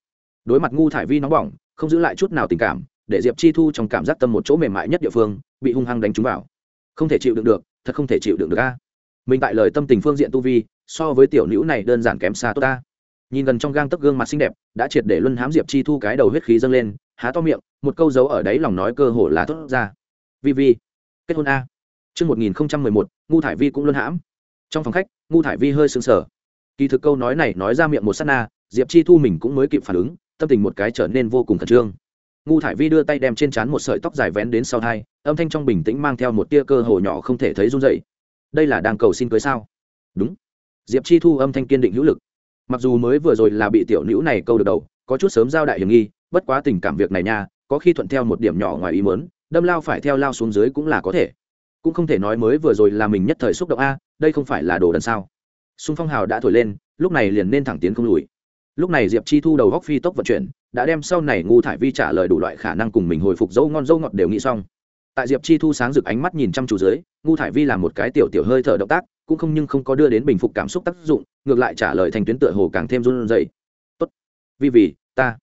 Đối mặt ngu thải vi nóng bỏng, không giữ lại chút nào tình cảm, để diệp chi thu trong cảm giác tâm một chỗ mềm mại nhất địa phương, bị hung hăng đánh trúng vào. Không thể chịu đựng được, thật không thể chịu đựng được a mình tại lời tâm tình phương diện tu vi so với tiểu nữ này đơn giản kém xa tốt ta. Nhìn gần trong gang tấc gương mặt xinh đẹp đã triệt để luân hám diệp chi thu cái đầu huyết khí dâng lên há to miệng một câu dấu ở đấy lòng nói cơ hồ là thốt ra. Vi vi kết hôn a. Trước 1011, ngu thải vi cũng luân hãm. Trong phòng khách ngu thải vi hơi sững sờ. Kỳ thực câu nói này nói ra miệng một sát na diệp chi thu mình cũng mới kịp phản ứng tâm tình một cái trở nên vô cùng khẩn trương. Ngu thải vi đưa tay đem trên trán một sợi tóc dài vén đến sau tai âm thanh trong bình tĩnh mang theo một tia cơ hồ nhỏ không thể thấy run dậy đây là đang cầu xin cưới sao? Đúng. Diệp chi thu âm thanh kiên định hữu lực. Mặc dù mới vừa rồi là bị tiểu nữ này câu được đầu, có chút sớm giao đại hiểm nghi, bất quá tình cảm việc này nha, có khi thuận theo một điểm nhỏ ngoài ý mớn đâm lao phải theo lao xuống dưới cũng là có thể. Cũng không thể nói mới vừa rồi là mình nhất thời xúc động a, đây không phải là đồ đần sao? Xung phong hào đã thổi lên, lúc này liền nên thẳng tiến không lùi. Lúc này diệp chi thu đầu góc phi tốc vận chuyển, đã đem sau này ngu thải vi trả lời đủ loại khả năng cùng mình hồi phục dâu ngon dâu ngọt đều nghĩ xong tại diệp chi thu sáng rực ánh mắt nhìn chăm chú dưới, ngu thải vi làm một cái tiểu tiểu hơi thở động tác, cũng không nhưng không có đưa đến bình phục cảm xúc tác dụng, ngược lại trả lời thành tuyến tựa hồ càng thêm run rẩy. Tốt vì vì ta.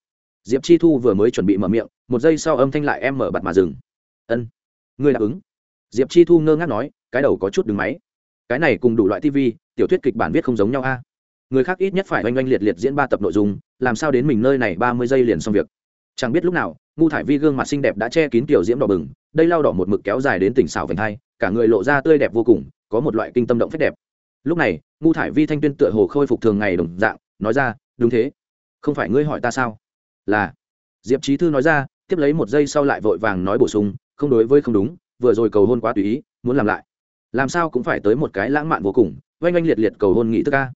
Diệp chi thu vừa mới chuẩn bị mở miệng, một giây sau âm thanh lại em mở bặt mà dừng. Ân, ngươi đáp ứng. Diệp chi thu ngơ ngác nói, cái đầu có chút đứng máy. Cái này cùng đủ loại tv tiểu thuyết kịch bản viết không giống nhau a. Người khác ít nhất phải oanh oanh liệt liệt diễn ba tập nội dung, làm sao đến mình nơi này ba mươi giây liền xong việc? Chẳng biết lúc nào, ngu thải vi gương mặt xinh đẹp đã che kín tiểu diễm đỏ bừng, đây lao đỏ một mực kéo dài đến tỉnh xảo vành hai, cả người lộ ra tươi đẹp vô cùng, có một loại kinh tâm động phép đẹp. Lúc này, ngu thải vi thanh tuyên tựa hồ khôi phục thường ngày đồng dạng, nói ra, đúng thế. Không phải ngươi hỏi ta sao? Là. Diệp trí thư nói ra, tiếp lấy một giây sau lại vội vàng nói bổ sung, không đối với không đúng, vừa rồi cầu hôn quá tùy ý, muốn làm lại. Làm sao cũng phải tới một cái lãng mạn vô cùng, oanh oanh liệt liệt cầu hôn nghị thức ca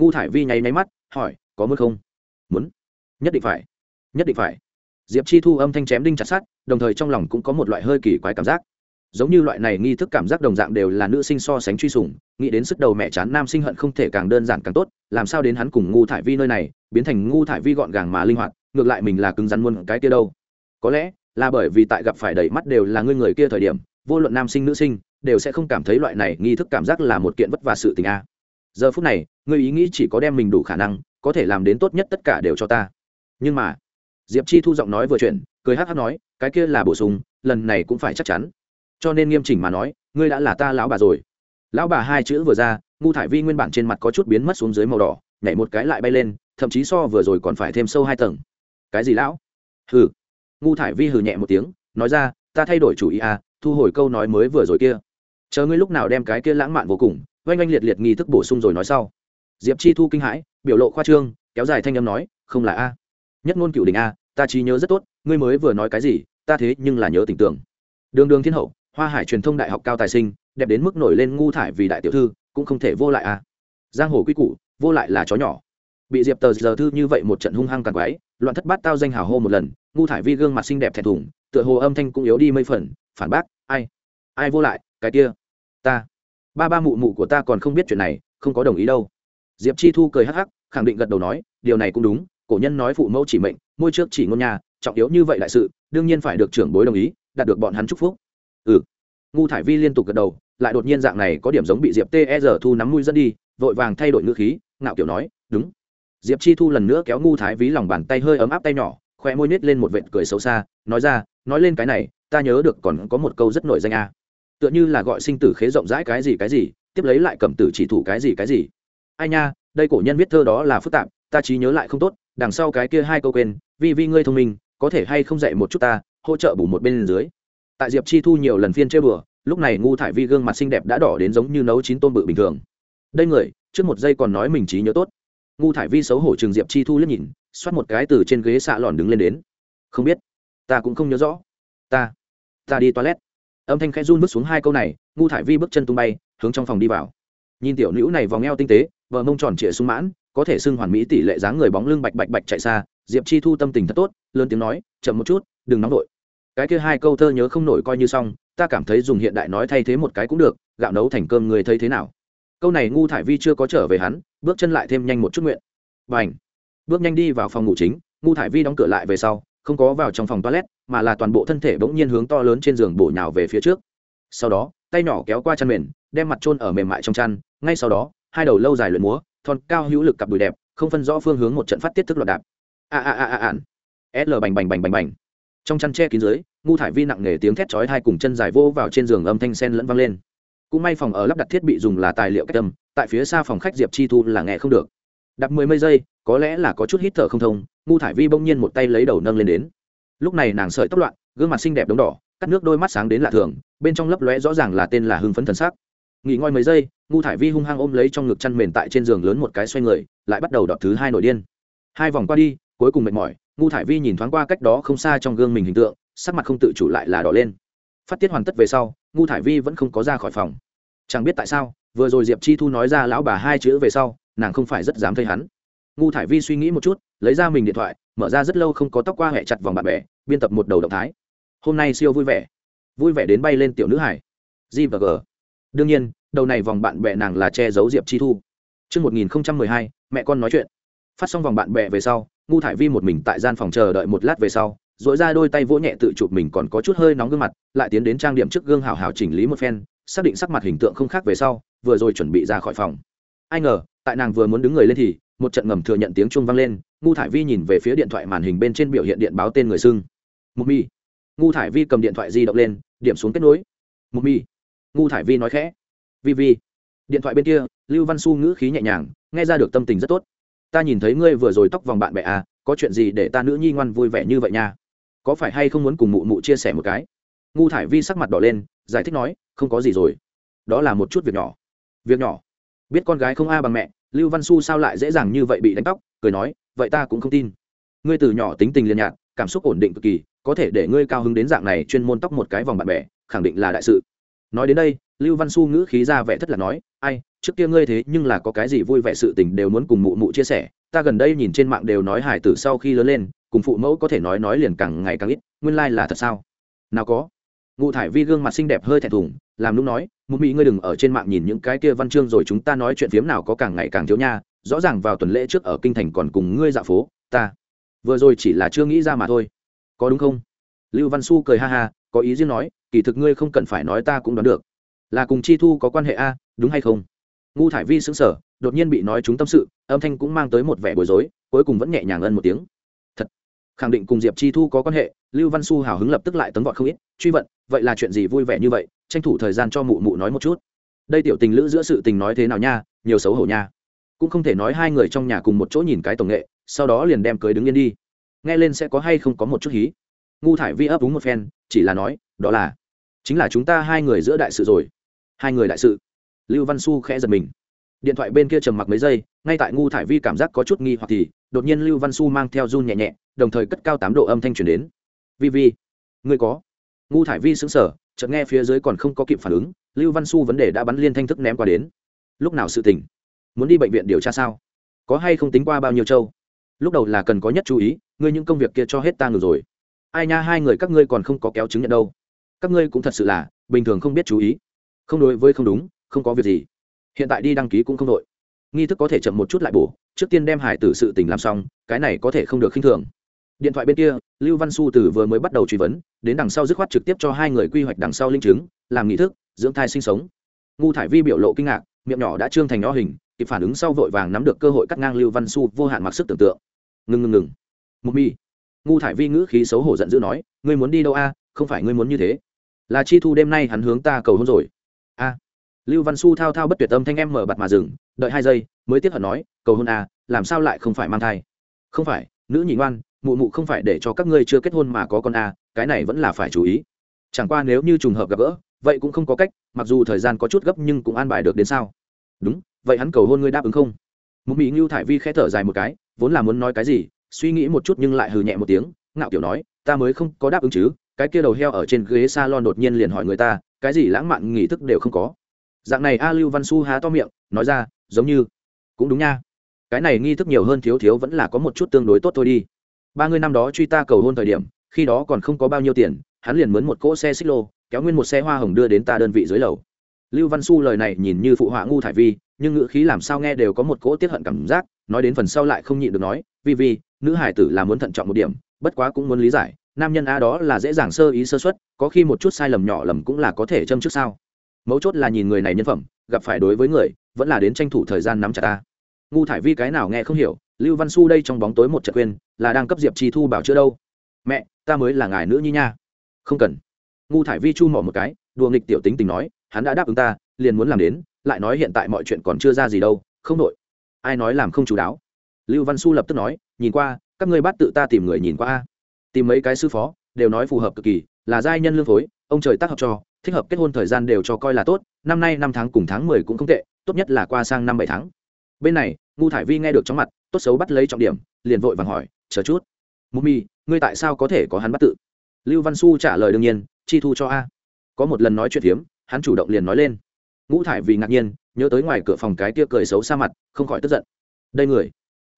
ngu thải vi nháy máy mắt, hỏi, có muốn không? Muốn. Nhất định phải. Nhất định phải diệp chi thu âm thanh chém đinh chặt sát đồng thời trong lòng cũng có một loại hơi kỳ quái cảm giác. Giống như loại này nghi thức cảm giác đồng dạng đều là nữ sinh so sánh truy sủng, nghĩ đến sức đầu mẹ chán nam sinh hận không thể càng đơn giản càng tốt, làm sao đến hắn cùng ngu thải vi nơi này, biến thành ngu thải vi gọn gàng mà linh hoạt, ngược lại mình là cứng rắn muôn cái kia đâu. Có lẽ là bởi vì tại gặp phải đầy mắt đều là ngươi người kia thời điểm, vô luận nam sinh nữ sinh, đều sẽ không cảm thấy loại này nghi thức cảm giác là một kiện vất vả sự tình a. Giờ phút này, ngươi ý nghĩ chỉ có đem mình đủ khả năng, có thể làm đến tốt nhất tất cả đều cho ta. Nhưng mà diệp chi thu giọng nói vừa chuyện cười hát hát nói, cái kia là bổ sung, lần này cũng phải chắc chắn. Cho nên nghiêm chỉnh mà nói, ngươi đã là ta lão bà rồi. Lão bà hai chữ vừa ra, ngu thải vi nguyên bản trên mặt có chút biến mất xuống dưới màu đỏ, nhảy một cái lại bay lên, thậm chí so vừa rồi còn phải thêm sâu hai tầng. Cái gì lão? Hừ. Ngu thải vi hừ nhẹ một tiếng, nói ra, ta thay đổi chủ ý à thu hồi câu nói mới vừa rồi kia. Chờ ngươi lúc nào đem cái kia lãng mạn vô cùng, oanh oanh liệt liệt nghi thức bổ sung rồi nói sau. Diệp chi thu kinh hãi, biểu lộ khoa trương, kéo dài thanh âm nói, không là a nhất ngôn cựu đình a, ta trí nhớ rất tốt, ngươi mới vừa nói cái gì, ta thế nhưng là nhớ tình tưởng. Đường đường thiên hậu, hoa hải truyền thông đại học cao tài sinh, đẹp đến mức nổi lên ngu thải vì đại tiểu thư, cũng không thể vô lại a. Giang hồ quy củ, vô lại là chó nhỏ. Bị diệp tờ giờ thư như vậy một trận hung hăng càng quái loạn thất bát tao danh hào hô một lần, ngu thải vi gương mặt xinh đẹp thẹn thùng, tựa hồ âm thanh cũng yếu đi mấy phần, phản bác, ai ai vô lại, cái kia, ta, ba ba mụ mụ của ta còn không biết chuyện này, không có đồng ý đâu. Diệp chi thu cười hắc hắc, khẳng định gật đầu nói, điều này cũng đúng cổ nhân nói phụ mẫu chỉ mệnh, môi trước chỉ ngôn nhà trọng yếu như vậy đại sự, đương nhiên phải được trưởng bối đồng ý, đạt được bọn hắn chúc phúc. Ừ. Ngu thải vi liên tục gật đầu, lại đột nhiên dạng này có điểm giống bị diệp tê r thu nắm mũi dẫn đi, vội vàng thay đổi ngữ khí, ngạo kiểu nói, đúng. Diệp chi thu lần nữa kéo ngu thái ví lòng bàn tay hơi ấm áp tay nhỏ, khoe môi nít lên một vệt cười xấu xa, nói ra, nói lên cái này, ta nhớ được còn có một câu rất nổi danh a. Tựa như là gọi sinh tử khế rộng rãi cái gì cái gì, tiếp lấy lại cầm tử chỉ thủ cái gì cái gì. Ai nha, đây cổ nhân viết thơ đó là phức tạp, ta trí nhớ lại không tốt đằng sau cái kia hai câu quên vì vi, ngươi thông minh, có thể hay không dạy một chút ta, hỗ trợ bù một bên dưới. Tại diệp chi thu nhiều lần phiên chơi bừa, lúc này ngu thải vi gương mặt xinh đẹp đã đỏ đến giống như nấu chín tôm bự bình thường. Đây người, trước một giây còn nói mình trí nhớ tốt. Ngu thải vi xấu hổ trường diệp chi thu liếc nhìn, xoát một cái từ trên ghế xạ lòn đứng lên đến. Không biết, ta cũng không nhớ rõ. Ta ta đi toilet. Âm thanh khẽ run bước xuống hai câu này, ngu thải vi bước chân tung bay, hướng trong phòng đi vào. Nhìn tiểu nữ này vòng eo tinh tế vợ mông tròn trịa sung mãn có thể xưng hoàn mỹ tỷ lệ dáng người bóng lưng bạch bạch bạch chạy xa, diệp chi thu tâm tình thật tốt, lớn tiếng nói, chậm một chút, đừng nóng vội. Cái kia hai câu thơ nhớ không nổi coi như xong, ta cảm thấy dùng hiện đại nói thay thế một cái cũng được, gạo nấu thành cơm người thấy thế nào? Câu này ngu thải vi chưa có trở về hắn, bước chân lại thêm nhanh một chút nguyện. B à n h bước nhanh đi vào phòng ngủ chính, ngu thải vi đóng cửa lại về sau, không có vào trong phòng toilet, mà là toàn bộ thân thể bỗng nhiên hướng to lớn trên giường bổ nhào về phía trước. Sau đó, tay nhỏ kéo qua chăn mền, đem mặt trôn ở mềm mại trong chăn, ngay sau đó, hai đầu lâu dài luyện múa thon cao hữu lực cặp đùi đẹp, không phân rõ phương hướng một trận phát tiết thức loạt đạp. A a a a ạn l bành bành bành bành bành. Trong chăn tre kín dưới, ngu thải vi nặng nề tiếng thét chói hai cùng chân dài vô vào trên giường âm thanh sen lẫn vang lên. Cũng may phòng ở lắp đặt thiết bị dùng là tài liệu cách tâm tại phía xa phòng khách diệp chi thu là nghe không được. Đặt mười mấy giây, có lẽ là có chút hít thở không thông, ngu thải vi bỗng nhiên một tay lấy đầu nâng lên đến. Lúc này nàng sợi tóc loạn, gương mặt xinh đẹp đống đỏ, cắt nước đôi mắt sáng đến lạ thường, bên trong lấp lóe rõ ràng là tên là hưng phấn thần sắc nghỉ ngơi mấy giây, ngu thải vi hung hăng ôm lấy trong ngực chăn mền tại trên giường lớn một cái xoay người, lại bắt đầu đọt thứ hai nổi điên. Hai vòng qua đi, cuối cùng mệt mỏi, ngu thải vi nhìn thoáng qua cách đó không xa trong gương mình hình tượng, sắc mặt không tự chủ lại là đỏ lên. Phát tiết hoàn tất về sau, ngu thải vi vẫn không có ra khỏi phòng. Chẳng biết tại sao, vừa rồi diệp chi thu nói ra lão bà hai chữ về sau, nàng không phải rất dám thấy hắn. Ngu thải vi suy nghĩ một chút, lấy ra mình điện thoại, mở ra rất lâu không có tóc qua hẹ chặt vòng bạn bè, biên tập một đầu động thái. Hôm nay siêu vui vẻ. Vui vẻ đến bay lên tiểu nữ hải. G và g đương nhiên đầu này vòng bạn bè nàng là che giấu diệp chi thu Trước 1012, mẹ con nói chuyện. Phát xong vòng bạn bè về sau, Ngu Thải Vi một mình tại gian phòng chờ đợi một lát về sau, dỗi ra đôi tay vỗ nhẹ tự chụp mình còn có chút hơi nóng gương mặt, lại tiến đến trang điểm trước gương hào hào chỉnh lý một phen, xác định sắc mặt hình tượng không khác về sau, vừa rồi chuẩn bị ra khỏi phòng. Ai ngờ, tại nàng vừa muốn đứng người lên thì, một trận ngầm thừa nhận tiếng chuông vang lên, Ngu Thải Vi nhìn về phía điện thoại màn hình bên trên biểu hiện điện báo tên người xưng. Mục Mi. Ngu Thải Vi cầm điện thoại di động lên, điểm xuống kết nối. Mục Mi. Ngu Thải Vi nói khẽ. Vi Vi. Điện thoại bên kia, Lưu Văn Su ngữ khí nhẹ nhàng, nghe ra được tâm tình rất tốt. Ta nhìn thấy ngươi vừa rồi tóc vòng bạn bè à có chuyện gì để ta nữ nhi ngoan vui vẻ như vậy nha? Có phải hay không muốn cùng mụ mụ chia sẻ một cái? Ngu thải vi sắc mặt đỏ lên giải thích nói không có gì rồi. Đó là một chút việc nhỏ. Việc nhỏ? Biết con gái không a bằng mẹ lưu văn su sao lại dễ dàng như vậy bị đánh tóc cười nói vậy ta cũng không tin. Ngươi từ nhỏ tính tình liền nhạt cảm xúc ổn định cực kỳ có thể để ngươi cao hứng đến dạng này chuyên môn tóc một cái vòng bạn bè khẳng định là đại sự nói đến đây, lưu văn su ngữ khí ra vẻ thất là nói, ai, trước kia ngươi thế nhưng là có cái gì vui vẻ sự tình đều muốn cùng mụ mụ chia sẻ. Ta gần đây nhìn trên mạng đều nói hải tử sau khi lớn lên, cùng phụ mẫu có thể nói nói liền càng ngày càng ít, nguyên lai、like、là thật sao? Nào có. Ngụ thải vi gương mặt xinh đẹp hơi thẹn thùng, làm lúc nói, mụ mỹ ngươi đừng ở trên mạng nhìn những cái kia văn chương rồi chúng ta nói chuyện phiếm nào có càng ngày càng thiếu nha, rõ ràng vào tuần lễ trước ở kinh thành còn cùng ngươi dạo phố, ta vừa rồi chỉ là chưa nghĩ ra mà thôi. Có đúng không? Lưu văn su cười ha ha, có ý riêng nói kỳ thực ngươi không cần phải nói ta cũng đoán được. Là cùng chi thu có quan hệ a, đúng hay không? Ngu thải vi xứng sở đột nhiên bị nói chúng tâm sự, âm thanh cũng mang tới một vẻ bối rối, cuối cùng vẫn nhẹ nhàng ân một tiếng. Thật, khẳng định cùng diệp chi thu có quan hệ, lưu văn su hào hứng lập tức lại tấn vọt không ít, truy vận, vậy là chuyện gì vui vẻ như vậy, tranh thủ thời gian cho mụ mụ nói một chút. Đây tiểu tình lữ giữa sự tình nói thế nào nha, nhiều xấu hổ nha. Cũng không thể nói hai người trong nhà cùng một chỗ nhìn cái tổng nghệ, sau đó liền đem cưới đứng yên đi. Nghe lên sẽ có hay không có một chút hí. Ngu thải vi ấp úng một phen, chỉ là nói đó là, chính là chúng ta hai người giữa đại sự rồi. Hai người đại sự. Lưu văn su khẽ giật mình. Điện thoại bên kia trầm mặc mấy giây, ngay tại ngu thải vi cảm giác có chút nghi hoặc thì, đột nhiên lưu văn su mang theo run nhẹ nhẹ, đồng thời cất cao tám độ âm thanh truyền đến. Vi vi, ngươi có? Ngu thải vi xứng sở chợt nghe phía dưới còn không có kịp phản ứng, lưu văn su vấn đề đã bắn liên thanh thức ném qua đến. Lúc nào sự tình? Muốn đi bệnh viện điều tra sao? Có hay không tính qua bao nhiêu châu? Lúc đầu là cần có nhất chú ý, ngươi những công việc kia cho hết ta ngược rồi. Ai nha, hai người các ngươi còn không có kéo chứng nhận đâu các ngươi cũng thật sự là, bình thường không biết chú ý. Không đối với không đúng, không có việc gì. Hiện tại đi đăng ký cũng không đội nghi thức có thể chậm một chút lại bổ, trước tiên đem hải tử sự tình làm xong, cái này có thể không được khinh thường. Điện thoại bên kia, lưu văn su từ vừa mới bắt đầu truy vấn, đến đằng sau dứt khoát trực tiếp cho hai người quy hoạch đằng sau linh chứng, làm nghị thức, dưỡng thai sinh sống. Ngu thải vi biểu lộ kinh ngạc, miệng nhỏ đã trương thành nho hình, kịp phản ứng sau vội vàng nắm được cơ hội cắt ngang lưu văn su vô hạn mặc sức tưởng tượng. Ngừng ngừng ngừng. Mục mi. Ngu thải vi ngữ khí xấu hổ giận dữ nói, ngươi muốn đi đâu a? Không phải ngươi muốn như thế là chi thu đêm nay hắn hướng ta cầu hôn rồi. A. Lưu văn su thao thao bất tuyệt âm thanh em mở bặt mà dừng, đợi hai giây, mới tiếp hận nói, cầu hôn à làm sao lại không phải mang thai? Không phải, nữ nhị ngoan, mụ mụ không phải để cho các ngươi chưa kết hôn mà có con à cái này vẫn là phải chú ý. Chẳng qua nếu như trùng hợp gặp gỡ, vậy cũng không có cách, mặc dù thời gian có chút gấp nhưng cũng an bài được đến sao? Đúng, vậy hắn cầu hôn ngươi đáp ứng không? Mụ mỹ ngưu thải vi khẽ thở dài một cái, vốn là muốn nói cái gì, suy nghĩ một chút nhưng lại hừ nhẹ một tiếng, ngạo kiểu nói, ta mới không có đáp ứng chứ cái kia đầu heo ở trên ghế salon đột nhiên liền hỏi người ta, cái gì lãng mạn nghỉ thức đều không có? Dạng này a lưu văn su há to miệng, nói ra, giống như, cũng đúng nha. Cái này nghi thức nhiều hơn thiếu thiếu vẫn là có một chút tương đối tốt thôi đi. Ba người năm đó truy ta cầu hôn thời điểm, khi đó còn không có bao nhiêu tiền, hắn liền mướn một cỗ xe xích lô, kéo nguyên một xe hoa hồng đưa đến ta đơn vị dưới lầu. Lưu văn su lời này nhìn như phụ họa ngu thải vi, nhưng ngữ khí làm sao nghe đều có một cỗ tiết hận cảm giác, nói đến phần sau lại không nhịn được nói vi vi nữ hải tử là muốn thận trọng một điểm, bất quá cũng muốn lý giải nam nhân a đó là dễ dàng sơ ý sơ xuất có khi một chút sai lầm nhỏ lầm cũng là có thể châm trước sao. Mấu chốt là nhìn người này nhân phẩm, gặp phải đối với người, vẫn là đến tranh thủ thời gian nắm chặt ta. Ngu thải vi cái nào nghe không hiểu, lưu văn su đây trong bóng tối một trận quên, là đang cấp diệp chi thu bảo chữa đâu. Mẹ, ta mới là ngài nữ nhi nha. Không cần. Ngu thải vi chu mỏ một cái, đùa nghịch tiểu tính tình nói, hắn đã đáp ứng ta, liền muốn làm đến, lại nói hiện tại mọi chuyện còn chưa ra gì đâu, không nội ai nói làm không chú đáo? Lưu văn su lập tức nói, nhìn qua, các ngươi bắt tự ta tìm người nhìn qua a tìm mấy cái sư phó, đều nói phù hợp cực kỳ, là giai nhân lương phối, ông trời tác hợp cho, thích hợp kết hôn thời gian đều cho coi là tốt, năm nay năm tháng cùng tháng mười cũng không tệ, tốt nhất là qua sang năm bảy tháng. Bên này, ngu thải vi nghe được chóng mặt, tốt xấu bắt lấy trọng điểm, liền vội vàng hỏi, chờ chút mù mi, ngươi tại sao có thể có hắn bắt tự? Lưu văn su trả lời đương nhiên, chi thu cho a. Có một lần nói chuyện hiếm hắn chủ động liền nói lên. Ngũ thải vì ngạc nhiên, nhớ tới ngoài cửa phòng cái kia cười xấu xa mặt, không khỏi tức giận. Đây người,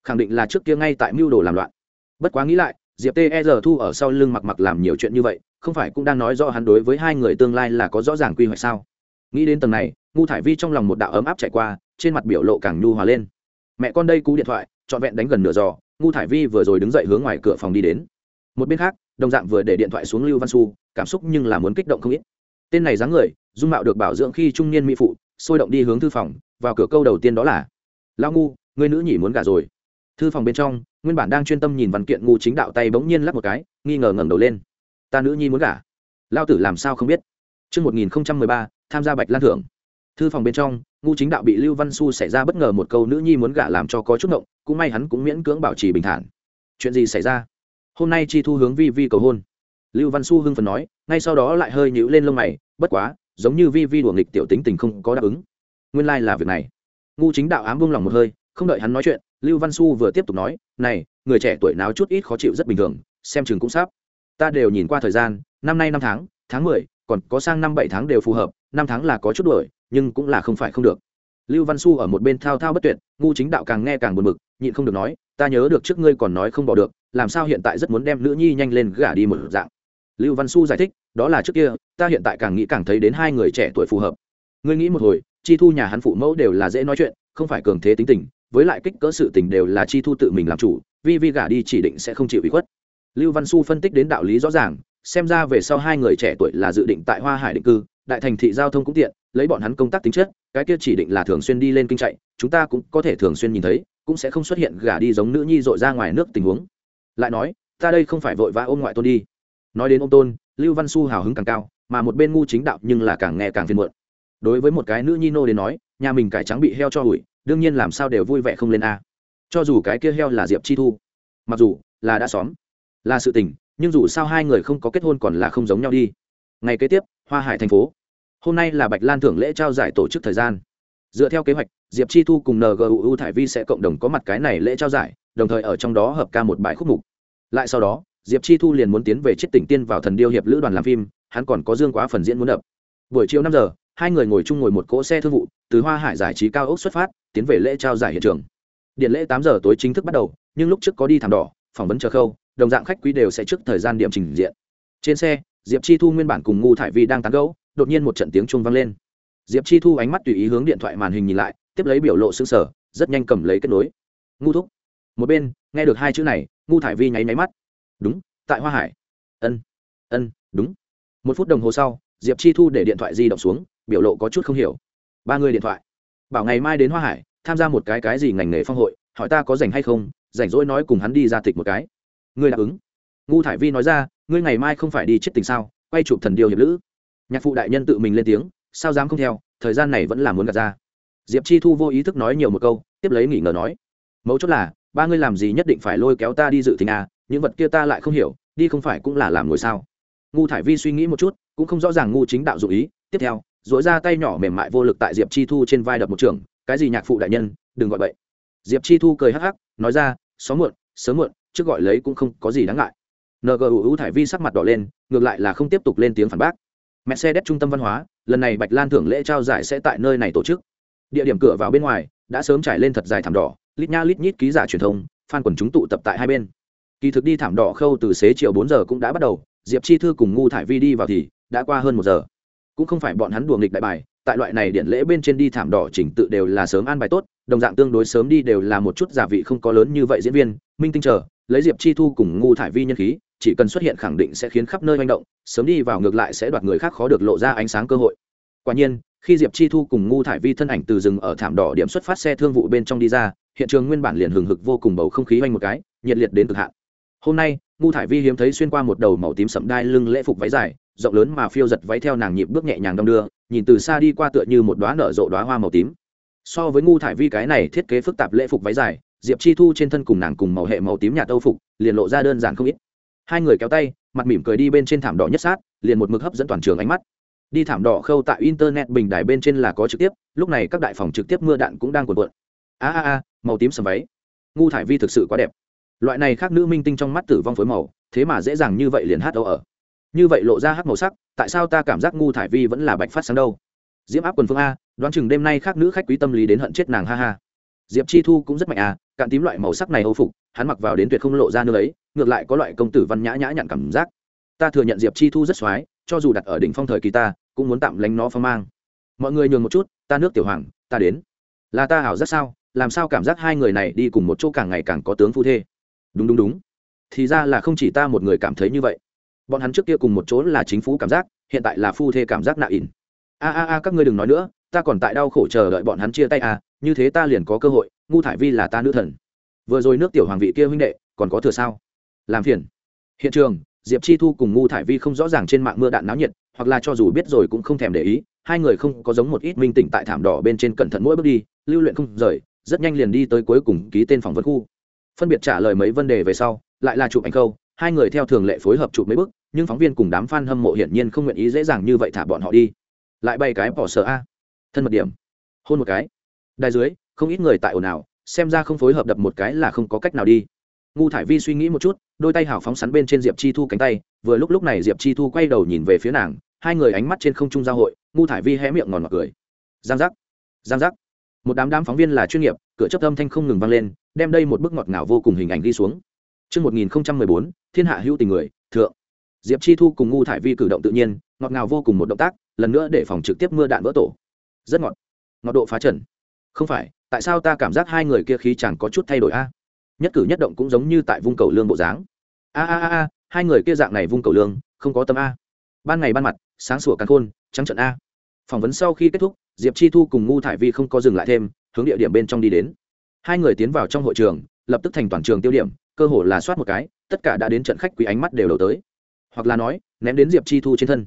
khẳng định là trước kia ngay tại mưu đồ làm loạn. Bất quá nghĩ lại diệp tê e thu ở sau lưng mặc mặc làm nhiều chuyện như vậy, không phải cũng đang nói rõ hắn đối với hai người tương lai là có rõ ràng quy hoạch sao? Nghĩ đến tầng này ngu thải vi trong lòng một đạo ấm áp chạy qua, trên mặt biểu lộ càng nhu hòa lên. Mẹ con đây cú điện thoại, trọn vẹn đánh gần nửa giò ngu thải vi vừa rồi đứng dậy hướng ngoài cửa phòng đi đến. Một bên khác, đồng dạng vừa để điện thoại xuống lưu văn su cảm xúc nhưng là muốn kích động không ít. Tên này dáng người, dung mạo được bảo dưỡng khi trung niên mỹ phụ, sôi động đi hướng thư phòng, vào cửa câu đầu tiên đó là lao ngu, người nữ nhỉ muốn gả rồi thư phòng bên trong nguyên bản đang chuyên tâm nhìn văn kiện ngu chính đạo tay bỗng nhiên lắc một cái nghi ngờ ngẩng đầu lên ta nữ nhi muốn gả lao tử làm sao không biết Trước 1013, tham gia bạch lan thưởng. Thư phòng bên trong, ngu chính đạo bị Lưu Văn Su xảy ra bất ngờ một câu nữ nhi muốn gả làm cho có chút ngộng, cũng may hắn cũng miễn cưỡng bảo trì bình thản. Chuyện gì xảy ra? Hôm nay chi thu hướng Vi Vi cầu hôn. Lưu Văn Su hưng phấn nói, ngay sau đó lại hơi nhíu lên lông mày, bất quá, giống như Vi Vi đùa nghịch tiểu tính tình không có đáp ứng. Nguyên lai like là việc này. Ngu chính đạo ám buông lòng một hơi, không đợi hắn nói chuyện, Lưu Văn Su vừa tiếp tục nói, "Này, người trẻ tuổi nào chút ít khó chịu rất bình thường, xem chừng cũng sắp. Ta đều nhìn qua thời gian, năm nay năm tháng, tháng mười, còn có sang năm bảy tháng đều phù hợp, năm tháng là có chút đuổi, nhưng cũng là không phải không được." Lưu Văn Su ở một bên thao thao bất tuyệt, ngu chính đạo càng nghe càng buồn bực, nhịn không được nói, "Ta nhớ được trước ngươi còn nói không bỏ được, làm sao hiện tại rất muốn đem nữ nhi nhanh lên gả đi một dạng." Lưu Văn Su giải thích, "Đó là trước kia, ta hiện tại càng nghĩ càng thấy đến hai người trẻ tuổi phù hợp. Ngươi nghĩ một hồi, chi thu nhà hắn phụ mẫu đều là dễ nói chuyện, không phải cường thế tính tình, với lại kích cỡ sự tình đều là chi thu tự mình làm chủ, vi vi gả đi chỉ định sẽ không chịu ý khuất. Lưu văn su phân tích đến đạo lý rõ ràng, xem ra về sau hai người trẻ tuổi là dự định tại hoa hải định cư, đại thành thị giao thông cũng tiện, lấy bọn hắn công tác tính chất, cái kia chỉ định là thường xuyên đi lên kinh chạy, chúng ta cũng có thể thường xuyên nhìn thấy, cũng sẽ không xuất hiện gả đi giống nữ nhi dội ra ngoài nước tình huống. Lại nói, ta đây không phải vội vã ôm ngoại tôn đi. Nói đến ô tôn, lưu văn su hào hứng càng cao, mà một bên ngu chính đạo nhưng là càng nghe càng phiền muộn. Đối với một cái nữ nhi nô đến nói, nhà mình cải trắng bị heo cho hủi đương nhiên làm sao đều vui vẻ không lên a. Cho dù cái kia heo là diệp chi thu, mặc dù là đã xóm, là sự tình, nhưng dù sao hai người không có kết hôn còn là không giống nhau đi. Ngày kế tiếp, hoa hải thành phố. Hôm nay là bạch lan thưởng lễ trao giải tổ chức thời gian. Dựa theo kế hoạch, diệp chi thu cùng ngu thải vi sẽ cộng đồng có mặt cái này lễ trao giải, đồng thời ở trong đó hợp ca một bài khúc mục. Lại sau đó, diệp chi thu liền muốn tiến về chết tỉnh tiên vào thần điêu hiệp lữ đoàn làm phim, hắn còn có dương quá phần diễn muốn đập. Buổi chiều năm giờ hai người ngồi chung ngồi một cỗ xe thương vụ, từ hoa hải giải trí cao ốc xuất phát, tiến về lễ trao giải hiện trường. Điện lễ tám giờ tối chính thức bắt đầu, nhưng lúc trước có đi thảm đỏ, phỏng vấn chờ khâu, đồng dạng khách quý đều sẽ trước thời gian điểm trình diện. Trên xe, diệp chi thu nguyên bản cùng ngu thải vi đang tán gẫu, đột nhiên một trận tiếng chuông vang lên. Diệp chi thu ánh mắt tùy ý hướng điện thoại màn hình nhìn lại, tiếp lấy biểu lộ xương sở rất nhanh cầm lấy kết nối. Ngu thúc. Một bên, nghe được hai chữ này, ngu thải vi nháy máy mắt. Đúng, tại hoa hải. Ân. Ân, đúng. Một phút đồng hồ sau, diệp chi thu để điện thoại di động xuống biểu lộ có chút không hiểu. Ba người điện thoại. Bảo ngày mai đến hoa hải, tham gia một cái cái gì ngành nghề phong hội, hỏi ta có rảnh hay không, rảnh rỗi nói cùng hắn đi ra tịch một cái. Ngươi đáp ứng. Ngu thải vi nói ra, ngươi ngày mai không phải đi chết tình sao, quay chụp thần điều hiệp lữ. Nhạc phụ đại nhân tự mình lên tiếng, sao dám không theo, thời gian này vẫn là muốn gạt ra. Diệp chi thu vô ý thức nói nhiều một câu, tiếp lấy nghỉ ngờ nói. Mấu chốt là, ba ngươi làm gì nhất định phải lôi kéo ta đi dự tình à những vật kia ta lại không hiểu, đi không phải cũng là làm ngồi sao. Ngu thải vi suy nghĩ một chút, cũng không rõ ràng ngu chính đạo dụ ý, tiếp theo dỗi ra tay nhỏ mềm mại vô lực tại diệp chi thu trên vai đập một trường, cái gì nhạc phụ đại nhân, đừng gọi vậy diệp chi thu cười hắc hắc, nói ra, xóm muộn, sớm muộn, trước gọi lấy cũng không có gì đáng ngại. Ngu thải vi sắc mặt đỏ lên, ngược lại là không tiếp tục lên tiếng phản bác. Mercedes trung tâm văn hóa, lần này bạch lan thưởng lễ trao giải sẽ tại nơi này tổ chức. Địa điểm cửa vào bên ngoài, đã sớm trải lên thật dài thảm đỏ, lít nha lít nhít ký giả truyền thông phan quần chúng tụ tập tại hai bên. Kỳ thực đi thảm đỏ khâu từ xế chiều bốn giờ cũng đã bắt đầu, diệp chi thư cùng ngu thải vi đi vào thì đã qua hơn một giờ cũng không phải bọn hắn đùa nghịch đại bài, tại loại này điện lễ bên trên đi thảm đỏ chỉnh tự đều là sớm an bài tốt, đồng dạng tương đối sớm đi đều là một chút giả vị không có lớn như vậy diễn viên, minh tinh chờ, lấy diệp chi thu cùng ngu thải vi nhân khí, chỉ cần xuất hiện khẳng định sẽ khiến khắp nơi manh động, sớm đi vào ngược lại sẽ đoạt người khác khó được lộ ra ánh sáng cơ hội. Quả nhiên, khi diệp chi thu cùng ngu thải vi thân ảnh từ rừng ở thảm đỏ điểm xuất phát xe thương vụ bên trong đi ra, hiện trường nguyên bản liền hừng hực vô cùng bầu không khí oanh một cái, nhiệt liệt đến cực hạn. Hôm nay ngu thải vi hiếm thấy xuyên qua một đầu màu tím sậm đai lưng lễ phục váy dài rộng lớn mà phiêu giật váy theo nàng nhịp bước nhẹ nhàng đong đưa, nhìn từ xa đi qua tựa như một đoá nở rộ đoá hoa màu tím. So với ngu thải vi cái này thiết kế phức tạp lễ phục váy dài, diệp chi thu trên thân cùng nàng cùng màu hệ màu tím nhạt âu phục, liền lộ ra đơn giản không ít. Hai người kéo tay, mặt mỉm cười đi bên trên thảm đỏ nhất sát, liền một mực hấp dẫn toàn trường ánh mắt. Đi thảm đỏ khâu tại internet bình đài bên trên là có trực tiếp, lúc này các đại phòng trực tiếp mưa đạn cũng đang cuộn cuộn. A a a, màu tím sầm váy. Ngu thải vi thực sự quá đẹp. Loại này khác nữ minh tinh trong mắt tử vong phối màu, thế mà dễ dàng như vậy liền hát đâu ở như vậy lộ ra hắc màu sắc, tại sao ta cảm giác ngu thải vi vẫn là bạch phát sáng đâu? Diễm áp quần phương a, đoán chừng đêm nay khác nữ khách quý tâm lý đến hận chết nàng, ha ha. Diệp chi thu cũng rất mạnh à cạn tím loại màu sắc này âu phục, hắn mặc vào đến tuyệt không lộ ra nơi ấy, ngược lại có loại công tử văn nhã nhã nhặn cảm giác. Ta thừa nhận diệp chi thu rất x cho dù đặt ở đỉnh phong thời kỳ ta, cũng muốn tạm lánh nó phong mang. Mọi người nhường một chút, ta nước tiểu hoàng, ta đến. Là ta hảo rất sao, làm sao cảm giác hai người này đi cùng một chỗ càng ngày càng có tướng phu thê? Đúng đúng đúng. Thì ra là không chỉ ta một người cảm thấy như vậy bọn hắn trước kia cùng một chỗ là chính phủ cảm giác, hiện tại là phu thê cảm giác nạ ỉn. A a a, các ngươi đừng nói nữa, ta còn tại đau khổ chờ đợi bọn hắn chia tay à như thế ta liền có cơ hội, ngu thải vi là ta nữ thần. Vừa rồi nước tiểu hoàng vị kia huynh đệ, còn có thừa sao? Làm phiền. Hiện trường, diệp chi thu cùng ngu thải vi không rõ ràng trên mạng mưa đạn náo nhiệt, hoặc là cho dù biết rồi cũng không thèm để ý, hai người không có giống một ít minh tỉnh tại thảm đỏ bên trên cẩn thận mỗi bước đi, lưu luyện không rời, rất nhanh liền đi tới cuối cùng ký tên phỏng vấn khu. Phân biệt trả lời mấy vấn đề về sau, lại là chụp ảnh câu, hai người theo thường lệ phối hợp chụp mấy bức nhưng phóng viên cùng đám f a n hâm mộ hiển nhiên không nguyện ý dễ dàng như vậy thả bọn họ đi. Lại bay cái bỏ sợ a. Thân mật điểm. Hôn một cái. Đài dưới không ít người tại ồn ào xem ra không phối hợp đập một cái là không có cách nào đi. Ngu thải vi suy nghĩ một chút đôi tay hào phóng sắn bên trên diệp chi thu cánh tay vừa lúc lúc này diệp chi thu quay đầu nhìn về phía nàng hai người ánh mắt trên không trung giao hội ngu thải vi hé miệng ngòn ngọt cười. Giang giác. Giang giác. Một đám đám phóng viên là chuyên nghiệp cửa chấp âm thanh không ngừng vang lên đem đây một bức ngọt ngào vô cùng hình ảnh đi xuống. Trước 1014, thiên hạ hữu tình người, thượng. Diệp Chi Thu cùng Ngu Thải Vi cử động tự nhiên, ngọt ngào vô cùng một động tác, lần nữa để phòng trực tiếp mưa đạn vỡ tổ. Rất ngọt. Ngọt độ phá trần. Không phải, tại sao ta cảm giác hai người kia khí chẳng có chút thay đổi a? Nhất cử nhất động cũng giống như tại vung cầu lương bộ dáng. A a a a, hai người kia dạng này vung cầu lương, không có tâm a. Ban ngày ban mặt, sáng sủa càn khôn, trắng trận a. Phỏng vấn sau khi kết thúc, Diệp Chi Thu cùng Ngu Thải Vi không có dừng lại thêm, hướng địa điểm bên trong đi đến. Hai người tiến vào trong hội trường, lập tức thành toàn trường tiêu điểm, cơ hồ là soát một cái tất cả đã đến trận khách quý ánh mắt đều đầu tới hoặc là nói, ném đến diệp chi thu trên thân.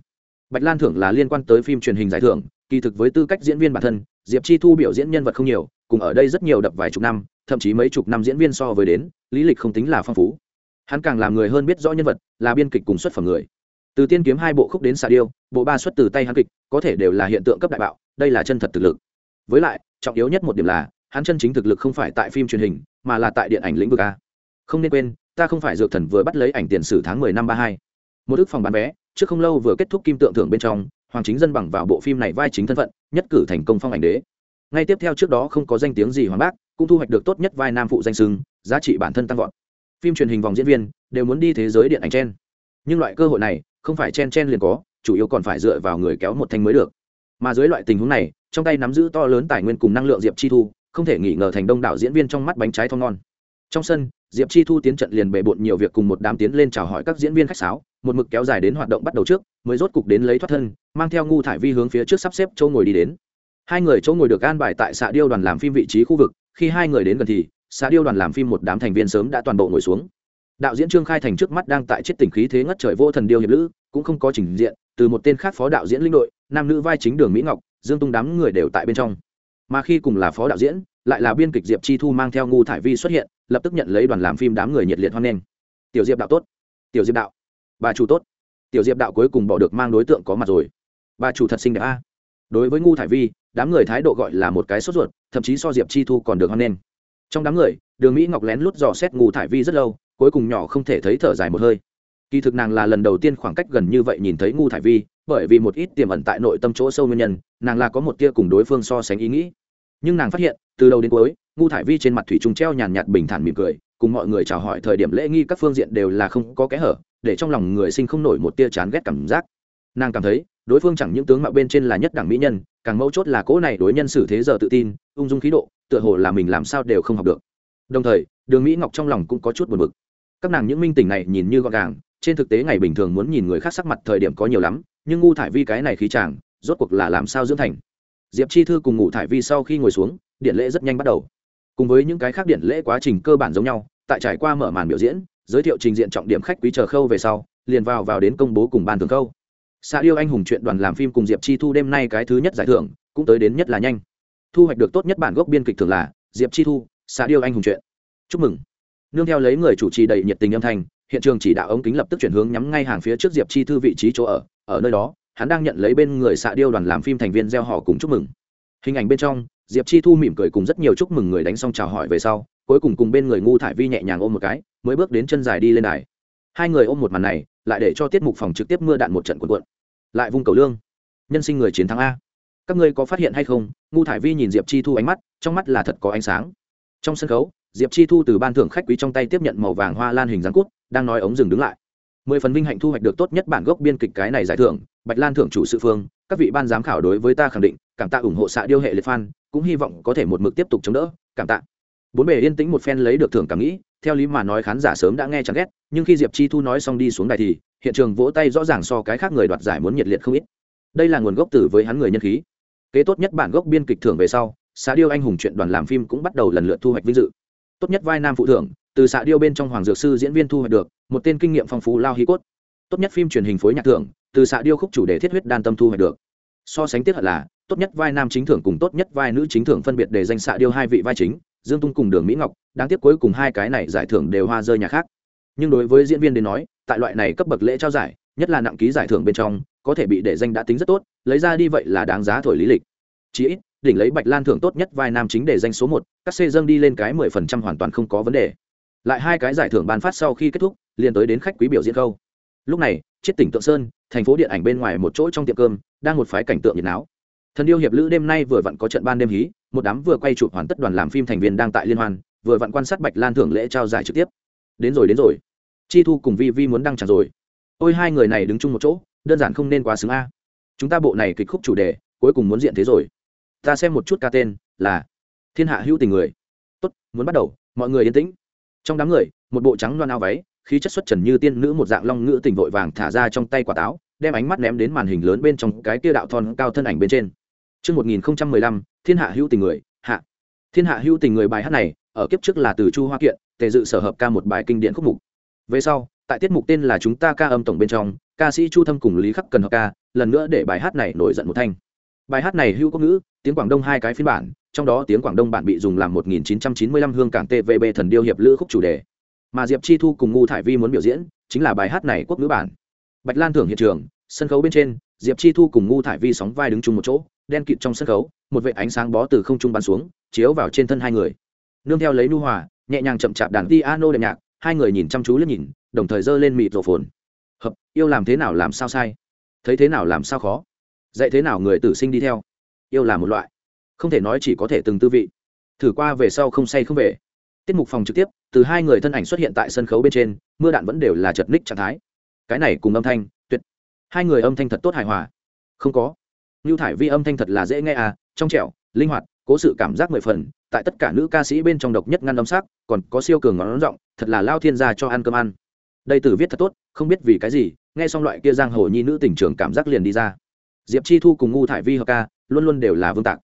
Bạch lan thưởng là liên quan tới phim truyền hình giải thưởng, kỳ thực với tư cách diễn viên bản thân, diệp chi thu biểu diễn nhân vật không nhiều, cùng ở đây rất nhiều đập vài chục năm, thậm chí mấy chục năm diễn viên so với đến, lý lịch không tính là phong phú. Hắn càng làm người hơn biết rõ nhân vật, là biên kịch cùng xuất phẩm người. Từ tiên kiếm hai bộ khúc đến xà điêu, bộ ba xuất từ tay hắn kịch, có thể đều là hiện tượng cấp đại bạo, đây là chân thật thực lực. Với lại, trọng yếu nhất một điểm là, hắn chân chính thực lực không phải tại phim truyền hình, mà là tại điện ảnh lĩnh vực a. Không nên quên, ta không phải dược thần vừa bắt lấy ảnh tiền sử tháng mười năm ba hai một ước phòng bán vé, trước không lâu vừa kết thúc kim tượng thưởng bên trong, hoàng chính dân bằng vào bộ phim này vai chính thân phận, nhất cử thành công phong ảnh đế. Ngay tiếp theo trước đó không có danh tiếng gì hoàng bác, cũng thu hoạch được tốt nhất vai nam phụ danh sưng giá trị bản thân tăng vọt. Phim truyền hình vòng diễn viên đều muốn đi thế giới điện ảnh chen. Nhưng loại cơ hội này không phải chen chen liền có, chủ yếu còn phải dựa vào người kéo một thanh mới được. Mà dưới loại tình huống này, trong tay nắm giữ to lớn tài nguyên cùng năng lượng diệp chi thu, không thể nghỉ ngờ thành đông đảo diễn viên trong mắt bánh trái thong ngon trong sân, diệp chi thu tiến trận liền bề bộn nhiều việc cùng một đám tiến lên chào hỏi các diễn viên khách sáo, một mực kéo dài đến hoạt động bắt đầu trước, mới rốt cục đến lấy thoát thân, mang theo ngu thải vi hướng phía trước sắp xếp chỗ ngồi đi đến. Hai người chỗ ngồi được an bài tại xạ điêu đoàn làm phim vị trí khu vực, khi hai người đến gần thì, xạ điêu đoàn làm phim một đám thành viên sớm đã toàn bộ ngồi xuống. Đạo diễn trương khai thành trước mắt đang tại chết tỉnh khí thế ngất trời vô thần điêu hiệp lữ, cũng không có trình diện, từ một tên khác phó đạo diễn linh đội, nam nữ vai chính đường mỹ ngọc, dương tung đám người đều tại bên trong. Mà khi cùng là phó đạo diễn, lại là biên kịch diệp chi thu mang theo ngu thải vi xuất hiện lập tức nhận lấy đoàn làm phim đám người nhiệt liệt hoan nghênh. Tiểu diệp đạo tốt. Tiểu diệp đạo. Bà chủ tốt. Tiểu diệp đạo cuối cùng bỏ được mang đối tượng có mặt rồi. Bà chủ thật xinh đẹp a. Đối với ngu thải vi, đám người thái độ gọi là một cái sốt ruột, thậm chí so diệp chi thu còn được hoan nghênh. Trong đám người, đường mỹ ngọc lén lút dò xét ngu thải vi rất lâu, cuối cùng nhỏ không thể thấy thở dài một hơi. Kỳ thực nàng là lần đầu tiên khoảng cách gần như vậy nhìn thấy ngu thải vi, bởi vì một ít tiềm ẩn tại nội tâm chỗ sâu nguyên nhân, nàng là có một tia cùng đối phương so sánh ý nghĩ. Nhưng nàng phát hiện, từ đầu đến cuối ngu thải vi trên mặt thủy trùng treo nhàn nhạt bình thản mỉm cười, cùng mọi người chào hỏi thời điểm lễ nghi các phương diện đều là không có kẽ hở, để trong lòng người sinh không nổi một tia chán ghét cảm giác. Nàng cảm thấy, đối phương chẳng những tướng mạo bên trên là nhất đẳng mỹ nhân, càng mấu chốt là cỗ này đối nhân xử thế giờ tự tin, ung dung khí độ, tựa hồ là mình làm sao đều không học được. Đồng thời, đường mỹ ngọc trong lòng cũng có chút buồn bực. Các nàng những minh tình này nhìn như gọn gàng, trên thực tế ngày bình thường muốn nhìn người khác sắc mặt thời điểm có nhiều lắm, nhưng ngu thải vi cái này khí chàng, rốt cuộc là làm sao dưỡng thành? Diệp chi thư cùng ngụ thải vi sau khi ngồi xuống, điện lễ rất nhanh bắt đầu cùng với những cái khác điện lễ quá trình cơ bản giống nhau, tại trải qua mở màn biểu diễn, giới thiệu trình diện trọng điểm khách quý chờ khâu về sau, liền vào vào đến công bố cùng ban thường khâu. Xã điêu anh hùng chuyện đoàn làm phim cùng diệp chi thu đêm nay cái thứ nhất giải thưởng, cũng tới đến nhất là nhanh. Thu hoạch được tốt nhất bản gốc biên kịch thường là diệp chi thu xã điêu anh hùng chuyện. Chúc mừng. Nương theo lấy người chủ trì đầy nhiệt tình âm thanh, hiện trường chỉ đạo ống kính lập tức chuyển hướng nhắm ngay hàng phía trước diệp chi thư vị trí chỗ ở ở nơi đó, hắn đang nhận lấy bên người xạ điêu đoàn làm phim thành viên gieo họ cùng chúc mừng hình ảnh bên trong, diệp chi thu mỉm cười cùng rất nhiều chúc mừng người đánh xong chào hỏi về sau, cuối cùng cùng bên người ngu thải vi nhẹ nhàng ôm một cái, mới bước đến chân dài đi lên đài. Hai người ôm một màn này, lại để cho tiết mục phòng trực tiếp mưa đạn một trận cuộn cuộn. Lại vung cầu lương. Nhân sinh người chiến thắng a. Các ngươi có phát hiện hay không? Ngu thải vi nhìn diệp chi thu ánh mắt, trong mắt là thật có ánh sáng. Trong sân khấu, diệp chi thu từ ban thưởng khách quý trong tay tiếp nhận màu vàng hoa lan hình dáng cút, đang nói ống dừng đứng lại. Mười phần vinh hạnh thu hoạch được tốt nhất bản gốc biên kịch cái này giải thưởng, bạch lan thưởng chủ sự phương, các vị ban giám khảo đối với ta khẳng định cảm tạ ủng hộ xạ điêu hệ liệt phan, cũng hy vọng có thể một mực tiếp tục chống đỡ, cảm tạ. Bốn bề yên tĩnh một phen lấy được thưởng cảm nghĩ, theo lý mà nói khán giả sớm đã nghe chẳng ghét, nhưng khi diệp chi thu nói xong đi xuống đài thì, hiện trường vỗ tay rõ ràng so cái khác người đoạt giải muốn nhiệt liệt không ít. Đây là nguồn gốc từ với hắn người nhân khí. Kế tốt nhất bản gốc biên kịch thưởng về sau xã điêu anh hùng chuyện đoàn làm phim cũng bắt đầu lần lượt thu hoạch vinh dự. Tốt nhất vai nam phụ thưởng, từ xã điêu bên trong hoàng dược sư diễn viên thu hoạch được, một tên kinh nghiệm phong phú lao hi cốt. Tốt nhất phim truyền hình phối nhạc thưởng, từ xã điêu khúc chủ đề thiết huyết đan tâm thu hoạch được. So sánh tiếp hận là tốt nhất vai nam chính thưởng cùng tốt nhất vai nữ chính thưởng phân biệt để danh xạ điêu hai vị vai chính, dương tung cùng đường mỹ ngọc, đáng tiếc cuối cùng hai cái này giải thưởng đều hoa rơi nhà khác. Nhưng đối với diễn viên đến nói, tại loại này cấp bậc lễ trao giải, nhất là nặng ký giải thưởng bên trong, có thể bị để danh đã tính rất tốt, lấy ra đi vậy là đáng giá thổi lý lịch. Chí ít, đỉnh lấy bạch lan thưởng tốt nhất vai nam chính để danh số một, các xê dâng đi lên cái mười phần trăm hoàn toàn không có vấn đề. Lại hai cái giải thưởng ban phát sau khi kết thúc, liền tới đến khách quý biểu diễn khâu. Lúc này, chiết tỉnh tượng sơn, thành phố điện ảnh bên ngoài một chỗ trong tiệm cơm, đang một phái cảnh tượng nhiệt náo thần điêu hiệp lữ đêm nay vừa vặn có trận ban đêm hí, một đám vừa quay chụp hoàn tất đoàn làm phim thành viên đang tại liên hoan, vừa vặn quan sát bạch lan thưởng lễ trao giải trực tiếp. Đến rồi đến rồi. Chi thu cùng vi vi muốn đăng tràn rồi. Ôi, hai người này đứng chung một chỗ, đơn giản không nên quá xứng a. Chúng ta bộ này kịch khúc chủ đề, cuối cùng muốn diện thế rồi. Ta xem một chút ca tên, là thiên hạ hữu tình người. Tốt, muốn bắt đầu, mọi người yên tĩnh. Trong đám người, một bộ trắng loan áo váy, khí chất xuất trần như tiên nữ một dạng long ngữ tình vội vàng thả ra trong tay quả táo, đem ánh mắt ném đến màn hình lớn bên trong cái kia đạo thon cao thân ảnh bên trên. Trước 1015, thiên hạ hữu tình người, hạ. Thiên hạ hữu tình người bài hát này, ở kiếp trước là từ Chu Hoa Kiện, tề dự sở hợp ca một bài kinh điển khúc mục. Về sau, tại tiết mục tên là chúng ta ca âm tổng bên trong, ca sĩ Chu Thâm cùng Lý Khắc cần hợp ca, lần nữa để bài hát này nổi giận một thanh. Bài hát này hữu quốc ngữ, tiếng Quảng Đông hai cái phiên bản, trong đó tiếng Quảng Đông bản bị dùng làm 1995 hương cảng TVB thần điêu hiệp lữ khúc chủ đề. Mà Diệp Chi Thu cùng Ngô Thải Vi muốn biểu diễn, chính là bài hát này quốc ngữ bản. Bạch Lan thưởng hiện trường, sân khấu bên trên, Diệp Chi Thu cùng Ngô Thải Vi sóng vai đứng chung một chỗ, đen kịt trong sân khấu, một vệt ánh sáng bó từ không trung bắn xuống, chiếu vào trên thân hai người. Nương theo lấy nu hòa, nhẹ nhàng chậm chạp đàn piano đệm nhạc, hai người nhìn chăm chú liếc nhìn, đồng thời giơ lên mịt rổ phồn. Hợp, yêu làm thế nào làm sao sai, thấy thế nào làm sao khó, dạy thế nào người tử sinh đi theo. Yêu là một loại. Không thể nói chỉ có thể từng tư vị. Thử qua về sau không say không về. Tiết mục phòng trực tiếp từ hai người thân ảnh xuất hiện tại sân khấu bên trên mưa đạn vẫn đều là chật ních trạng thái. Cái này cùng âm thanh tuyệt. Hai người âm thanh thật tốt hài hòa. Không có. Nưu thải vi âm thanh thật là dễ nghe à trong trẻo, linh hoạt, cố sự cảm giác mười phần, tại tất cả nữ ca sĩ bên trong độc nhất ngăn âm sắc, còn có siêu cường ngón giọng, thật là lao thiên gia cho ăn cơm ăn. Đây tử viết thật tốt, không biết vì cái gì, nghe xong loại kia giang hồ nhi nữ tình trường cảm giác liền đi ra. Diệp chi thu cùng ngu thải vi hợp ca, luôn luôn đều là vương tạc.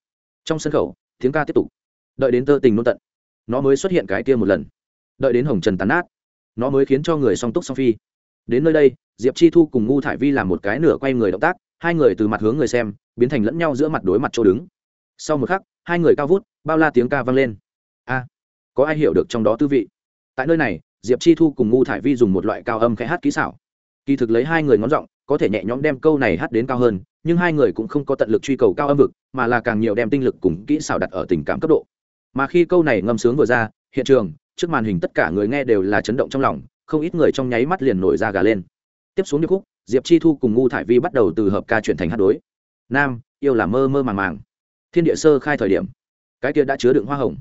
Trong sân khẩu, tiếng ca tiếp tục. Đợi đến tơ tình nôn tận, nó mới xuất hiện cái kia một lần. Đợi đến hồng trần tàn nát, nó mới khiến cho người song túc song phi. Đến nơi đây, diệp chi thu cùng ngu thải vi làm một cái nửa quay người động tác hai người từ mặt hướng người xem, biến thành lẫn nhau giữa mặt đối mặt chỗ đứng. Sau một khắc, hai người cao vút, bao la tiếng ca vang lên. A, có ai hiểu được trong đó tư vị? Tại nơi này, diệp chi thu cùng ngu thải vi dùng một loại cao âm khẽ hát kỹ xảo. Kỳ thực lấy hai người ngón giọng, có thể nhẹ nhõm đem câu này hát đến cao hơn, nhưng hai người cũng không có tận lực truy cầu cao âm vực, mà là càng nhiều đem tinh lực cùng kỹ xảo đặt ở tình cảm cấp độ. Mà khi câu này ngâm sướng vừa ra, hiện trường, trước màn hình tất cả người nghe đều là chấn động trong lòng, không ít người trong nháy mắt liền nổi ra gà lên. Tiếp xuống điệp khúc diệp chi thu cùng ngu thải vi bắt đầu từ hợp ca chuyển thành hát đối. Nam, yêu là mơ mơ màng màng. Thiên địa sơ khai thời điểm, cái kia đã chứa đựng hoa hồng.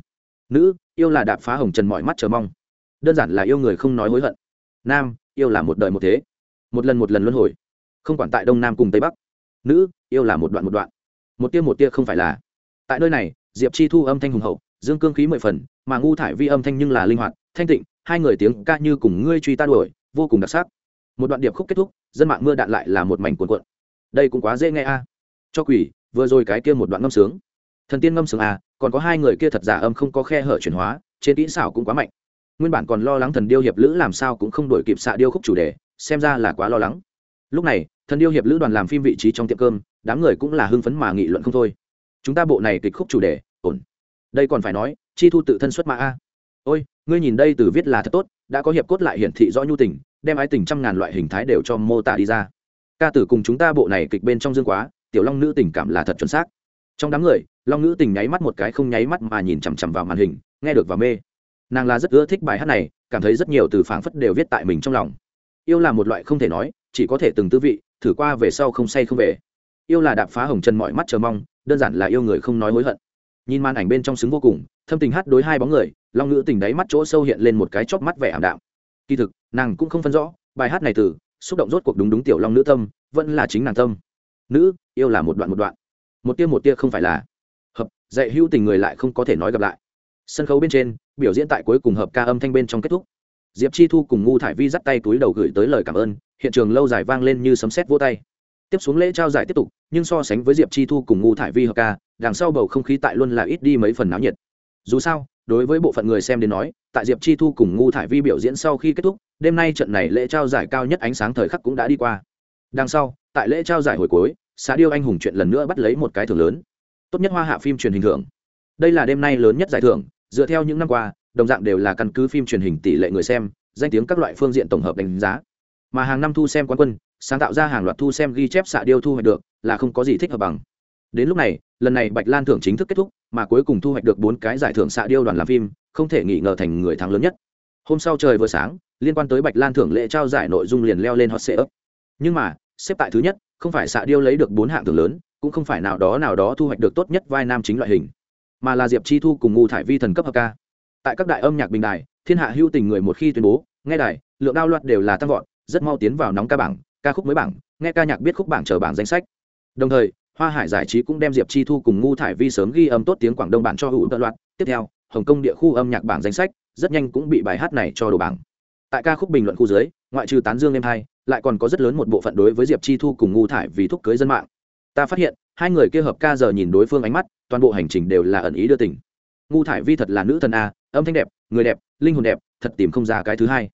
Nữ, yêu là đạp phá hồng trần mọi mắt chờ mong. Đơn giản là yêu người không nói hối hận. Nam, yêu là một đời một thế. Một lần một lần luân hồi. Không quản tại đông nam cùng tây bắc. Nữ, yêu là một đoạn một đoạn. Một tia một tia không phải là. Tại nơi này, diệp chi thu âm thanh hùng hậu, dương cương khí mười phần, mà ngu thải vi âm thanh nhưng là linh hoạt, thanh tịnh, hai người tiếng ca như cùng ngươi truy ta đuổi, vô cùng đặc sắc một đoạn điệp khúc kết thúc, dân mạng mưa đạn lại là một mảnh cuộn cuộn. Đây cũng quá dễ nghe a. Cho quỷ, vừa rồi cái kia một đoạn ngâm sướng. Thần tiên ngâm sướng a còn có hai người kia thật giả âm không có khe hở chuyển hóa, trên kỹ xảo cũng quá mạnh. Nguyên bản còn lo lắng thần điêu hiệp lữ làm sao cũng không đổi kịp xạ điêu khúc chủ đề, xem ra là quá lo lắng. Lúc này, thần điêu hiệp lữ đoàn làm phim vị trí trong tiệm cơm, đám người cũng là hưng phấn mà nghị luận không thôi. Chúng ta bộ này kịch khúc chủ đề, ổn. Đây còn phải nói, chi thu tự thân xuất mã a. Ôi, ngươi nhìn đây từ viết là thật tốt, đã có hiệp cốt lại hiển thị rõ nhu tình đem ái tình trăm ngàn loại hình thái đều cho mô tả đi ra. Ca tử cùng chúng ta bộ này kịch bên trong dương quá, tiểu long nữ tình cảm là thật chuẩn xác. Trong đám người, long nữ tình nháy mắt một cái không nháy mắt mà nhìn chằm chằm vào màn hình, nghe được và mê. Nàng là rất ưa thích bài hát này, cảm thấy rất nhiều từ phảng phất đều viết tại mình trong lòng. Yêu là một loại không thể nói, chỉ có thể từng tư vị, thử qua về sau không say không về. Yêu là đạp phá hồng trần mọi mắt chờ mong, đơn giản là yêu người không nói hối hận. Nhìn màn ảnh bên trong xứng vô cùng, thâm tình hát đối hai bóng người, long nữ tình đáy mắt chỗ sâu hiện lên một cái chóp mắt vẻ ảm đạm. Kỳ thực nàng cũng không phân rõ, bài hát này từ, xúc động rốt cuộc đúng đúng tiểu long nữ tâm, vẫn là chính nàng tâm. Nữ, yêu là một đoạn một đoạn. Một tia một tia không phải là hợp, dạy hữu tình người lại không có thể nói gặp lại. Sân khấu bên trên, biểu diễn tại cuối cùng hợp ca âm thanh bên trong kết thúc. Diệp chi thu cùng ngu thải vi dắt tay túi đầu gửi tới lời cảm ơn, hiện trường lâu dài vang lên như sấm sét vô tay. Tiếp xuống lễ trao giải tiếp tục, nhưng so sánh với diệp chi thu cùng ngu thải vi hợp ca, đằng sau bầu không khí tại luôn là ít đi mấy phần náo nhiệt. Dù sao đối với bộ phận người xem đến nói, tại diệp chi thu cùng ngu thải vi biểu diễn sau khi kết thúc, đêm nay trận này lễ trao giải cao nhất ánh sáng thời khắc cũng đã đi qua. Đằng sau, tại lễ trao giải hồi cuối xã điêu anh hùng chuyện lần nữa bắt lấy một cái thưởng lớn. Tốt nhất hoa hạ phim truyền hình thưởng. Đây là đêm nay lớn nhất giải thưởng, dựa theo những năm qua, đồng dạng đều là căn cứ phim truyền hình tỷ lệ người xem, danh tiếng các loại phương diện tổng hợp đánh giá. Mà hàng năm thu xem quán quân, sáng tạo ra hàng loạt thu xem ghi chép xạ điêu thu hoạch được, là không có gì thích hợp bằng đến lúc này, lần này bạch lan thưởng chính thức kết thúc, mà cuối cùng thu hoạch được bốn cái giải thưởng xạ điêu đoàn làm phim, không thể nghỉ ngờ thành người thắng lớn nhất. Hôm sau trời vừa sáng, liên quan tới bạch lan thưởng lễ trao giải nội dung liền leo lên hot sệ ấp nhưng mà, xếp tại thứ nhất, không phải xạ điêu lấy được bốn hạng thưởng lớn, cũng không phải nào đó nào đó thu hoạch được tốt nhất vai nam chính loại hình, mà là diệp chi thu cùng ngu thải vi thần cấp hợp ca. Tại các đại âm nhạc bình đài, thiên hạ hưu tình người một khi tuyên bố, nghe đài, lượng đao loạt đều là tăng vọt, rất mau tiến vào nóng ca bảng, ca khúc mới bảng, nghe ca nhạc biết khúc bảng chờ bảng danh sách. Đồng thời hoa hải giải trí cũng đem diệp chi thu cùng ngu thải vi sớm ghi âm tốt tiếng quảng đông bản cho hữu tận loạt. Tiếp theo, hồng kông địa khu âm nhạc bảng danh sách rất nhanh cũng bị bài hát này cho đồ bảng. Tại ca khúc bình luận khu dưới, ngoại trừ tán dương em hai, lại còn có rất lớn một bộ phận đối với diệp chi thu cùng ngu thải vì thúc cưới dân mạng. Ta phát hiện, hai người kia hợp ca giờ nhìn đối phương ánh mắt, toàn bộ hành trình đều là ẩn ý đưa tình. Ngu thải vi thật là nữ thần a, âm thanh đẹp, người đẹp, linh hồn đẹp, thật tìm không ra cái thứ hai.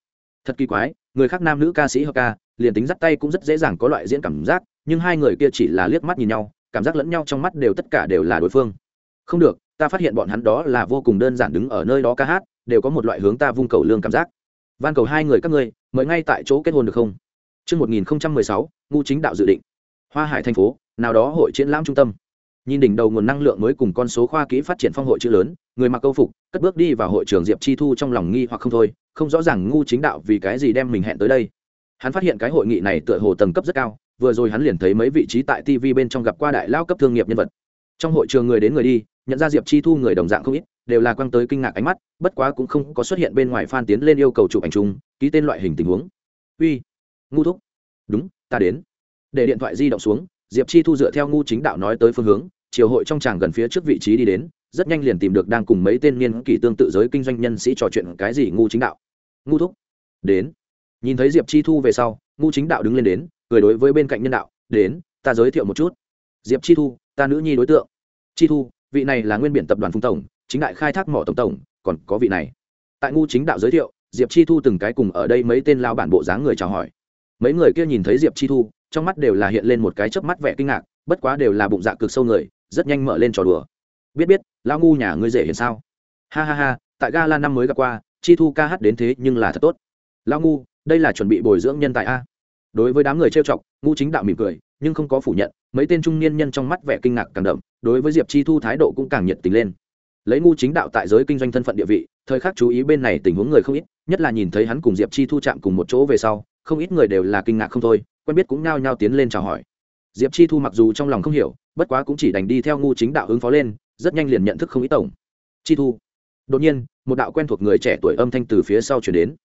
Thật kỳ quái người khác nam nữ ca sĩ hợp ca liền tính dắt tay cũng rất dễ dàng có loại diễn cảm giác nhưng hai người kia chỉ là liếc mắt nhìn nhau cảm giác lẫn nhau trong mắt đều tất cả đều là đối phương không được ta phát hiện bọn hắn đó là vô cùng đơn giản đứng ở nơi đó ca hát đều có một loại hướng ta vung cầu lương cảm giác van cầu hai người các ngươi mời ngay tại chỗ kết hôn được không Trước 1016, ngu chính đạo dự định. Hoa Hải thành phố, nào đó hội triển lãm trung tâm. Nhìn đỉnh đầu nguồn năng lượng mới cùng con số khoa kỹ phát triển phong hội chữ lớn, người mặc câu phục, cất bước đi vào hội trường Diệp Chi Thu trong lòng nghi hoặc không thôi, không rõ ràng ngu chính đạo vì cái gì đem mình hẹn tới đây. Hắn phát hiện cái hội nghị này tựa hồ tầng cấp rất cao, vừa rồi hắn liền thấy mấy vị trí tại TV bên trong gặp qua đại lao cấp thương nghiệp nhân vật. Trong hội trường người đến người đi, nhận ra Diệp Chi Thu người đồng dạng không ít, đều là quăng tới kinh ngạc ánh mắt, bất quá cũng không có xuất hiện bên ngoài phan tiến lên yêu cầu chụp ảnh chung, ký tên loại hình tình huống. Uy, ngu thúc. Đúng, ta đến. Để điện thoại di động xuống, Diệp Chi Thu dựa theo ngu chính đạo nói tới phương hướng, chiều hội trong tràng gần phía trước vị trí đi đến, rất nhanh liền tìm được đang cùng mấy tên niên kỷ tương tự giới kinh doanh nhân sĩ trò chuyện cái gì ngu chính đạo. Ngu thúc. Đến. Nhìn thấy Diệp Chi Thu về sau, ngu chính đạo đứng lên đến, cười đối với bên cạnh nhân đạo, đến, ta giới thiệu một chút. Diệp Chi Thu, ta nữ nhi đối tượng. Chi Thu, vị này là nguyên biển tập đoàn phung tổng, chính đại khai thác mỏ tổng tổng, còn có vị này. Tại ngu chính đạo giới thiệu, Diệp Chi Thu từng cái cùng ở đây mấy tên lao bản bộ dáng người chào hỏi. Mấy người kia nhìn thấy Diệp Chi Thu, trong mắt đều là hiện lên một cái chớp mắt vẻ kinh ngạc, bất quá đều là bụng dạ cực sâu người, rất nhanh mở lên trò đùa. Biết biết, lão ngu nhà ngươi dễ hiện sao? Ha ha ha, tại gala năm mới gặp qua, Chi Thu ca hát đến thế nhưng là thật tốt. Lão ngu, đây là chuẩn bị bồi dưỡng nhân tài a đối với đám người trêu chọc ngu chính đạo mỉm cười nhưng không có phủ nhận mấy tên trung niên nhân trong mắt vẻ kinh ngạc càng đậm đối với diệp chi thu thái độ cũng càng nhiệt tình lên lấy ngu chính đạo tại giới kinh doanh thân phận địa vị thời khắc chú ý bên này tình huống người không ít nhất là nhìn thấy hắn cùng diệp chi thu chạm cùng một chỗ về sau không ít người đều là kinh ngạc không thôi quen biết cũng nhao nhao tiến lên chào hỏi. Diệp chi thu mặc dù trong lòng không hiểu, bất quá cũng chỉ đành đi theo ngu chính đạo ứng phó lên, rất nhanh liền nhận thức không ít tổng. Chi thu, đột nhiên, một đạo quen thuộc người trẻ tuổi âm thanh từ phía sau chuyển đến.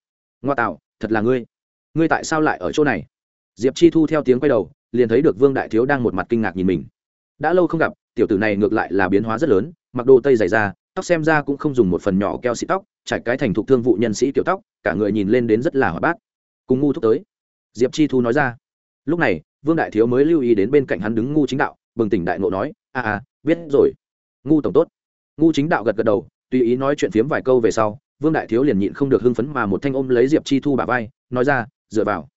Ngoa tạo, thật là ngươi. Ngươi tại sao lại ở chỗ này? Diệp chi thu theo tiếng quay đầu, liền thấy được vương đại thiếu đang một mặt kinh ngạc nhìn mình. Đã lâu không gặp, tiểu tử này ngược lại là biến hóa rất lớn, mặc đồ tây dày da, tóc xem ra cũng không dùng một phần nhỏ keo xịt tóc, trải cái thành thục thương vụ nhân sĩ kiểu tóc, cả người nhìn lên đến rất là hoạt bát. Cùng ngu thúc tới. Diệp chi thu nói ra lúc này, vương đại thiếu mới lưu ý đến bên cạnh hắn đứng ngu chính đạo, bừng tỉnh đại ngộ nói, a a, biết rồi. Ngu tổng tốt. Ngu chính đạo gật gật đầu, tùy ý nói chuyện phiếm vài câu về sau, vương đại thiếu liền nhịn không được hưng phấn mà một thanh ôm lấy diệp chi thu bà vai, nói ra, dựa vào.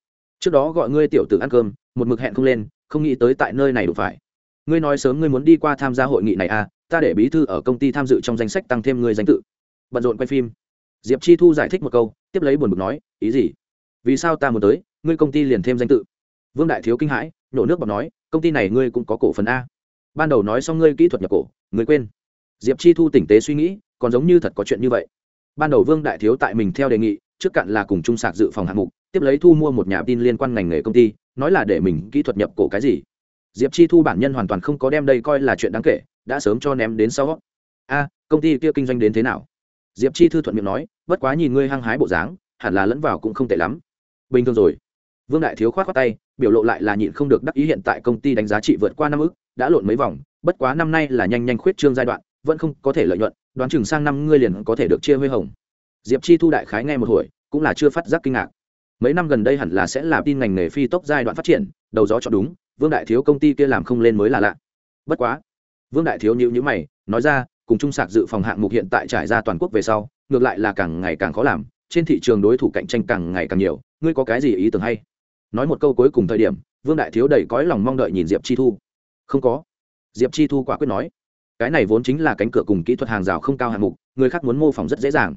Trước đó gọi ngươi tiểu tử ăn cơm, một mực hẹn không lên, không nghĩ tới tại nơi này đủ phải. Ngươi nói sớm ngươi muốn đi qua tham gia hội nghị này à ta để bí thư ở công ty tham dự trong danh sách tăng thêm ngươi danh tự. Bận rộn quay phim. Diệp chi thu giải thích một câu, tiếp lấy buồn bực nói, ý gì? Vì sao ta muốn tới? Ngươi công ty liền thêm danh tự vương đại thiếu kinh hãi nhổ nước bọc nói, công ty này ngươi cũng có cổ phần a. Ban đầu nói xong ngươi kỹ thuật nhập cổ, ngươi quên. Diệp chi thu tỉnh tế suy nghĩ, còn giống như thật có chuyện như vậy. Ban đầu vương đại thiếu tại mình theo đề nghị, trước cạn là cùng trung sạc dự phòng hạng mục, tiếp lấy thu mua một nhà tin liên quan ngành nghề công ty, nói là để mình kỹ thuật nhập cổ cái gì. Diệp chi thu bản nhân hoàn toàn không có đem đây coi là chuyện đáng kể, đã sớm cho ném đến sau. A, công ty kia kinh doanh đến thế nào? Diệp chi thư thuận miệng nói, bất quá nhìn ngươi hăng hái bộ dáng, hẳn là lẫn vào cũng không tệ lắm. Bình thường rồi vương đại thiếu khoát khoát tay, biểu lộ lại là nhịn không được đắc ý hiện tại công ty đánh giá trị vượt qua năm ức đã lộn mấy vòng, bất quá năm nay là nhanh nhanh khuyết trương giai đoạn, vẫn không có thể lợi nhuận, đoán chừng sang năm ngươi liền có thể được chia huy hồng. Diệp chi thu đại khái nghe một hồi, cũng là chưa phát giác kinh ngạc. Mấy năm gần đây hẳn là sẽ là tin ngành nghề phi tốc giai đoạn phát triển, đầu gió chọn đúng, vương đại thiếu công ty kia làm không lên mới là lạ. Bất quá, vương đại thiếu nhữ nhữ mày, nói ra, cùng trung sạc dự phòng hạng mục hiện tại trải ra toàn quốc về sau, ngược lại là càng ngày càng khó làm, trên thị trường đối thủ cạnh tranh càng ngày càng nhiều, ngươi có cái gì ý tưởng hay? Nói một câu cuối cùng thời điểm, vương đại thiếu đầy cõi lòng mong đợi nhìn diệp chi thu. Không có. Diệp chi thu quả quyết nói, cái này vốn chính là cánh cửa cùng kỹ thuật hàng rào không cao hạng mục, người khác muốn mô phỏng rất dễ dàng.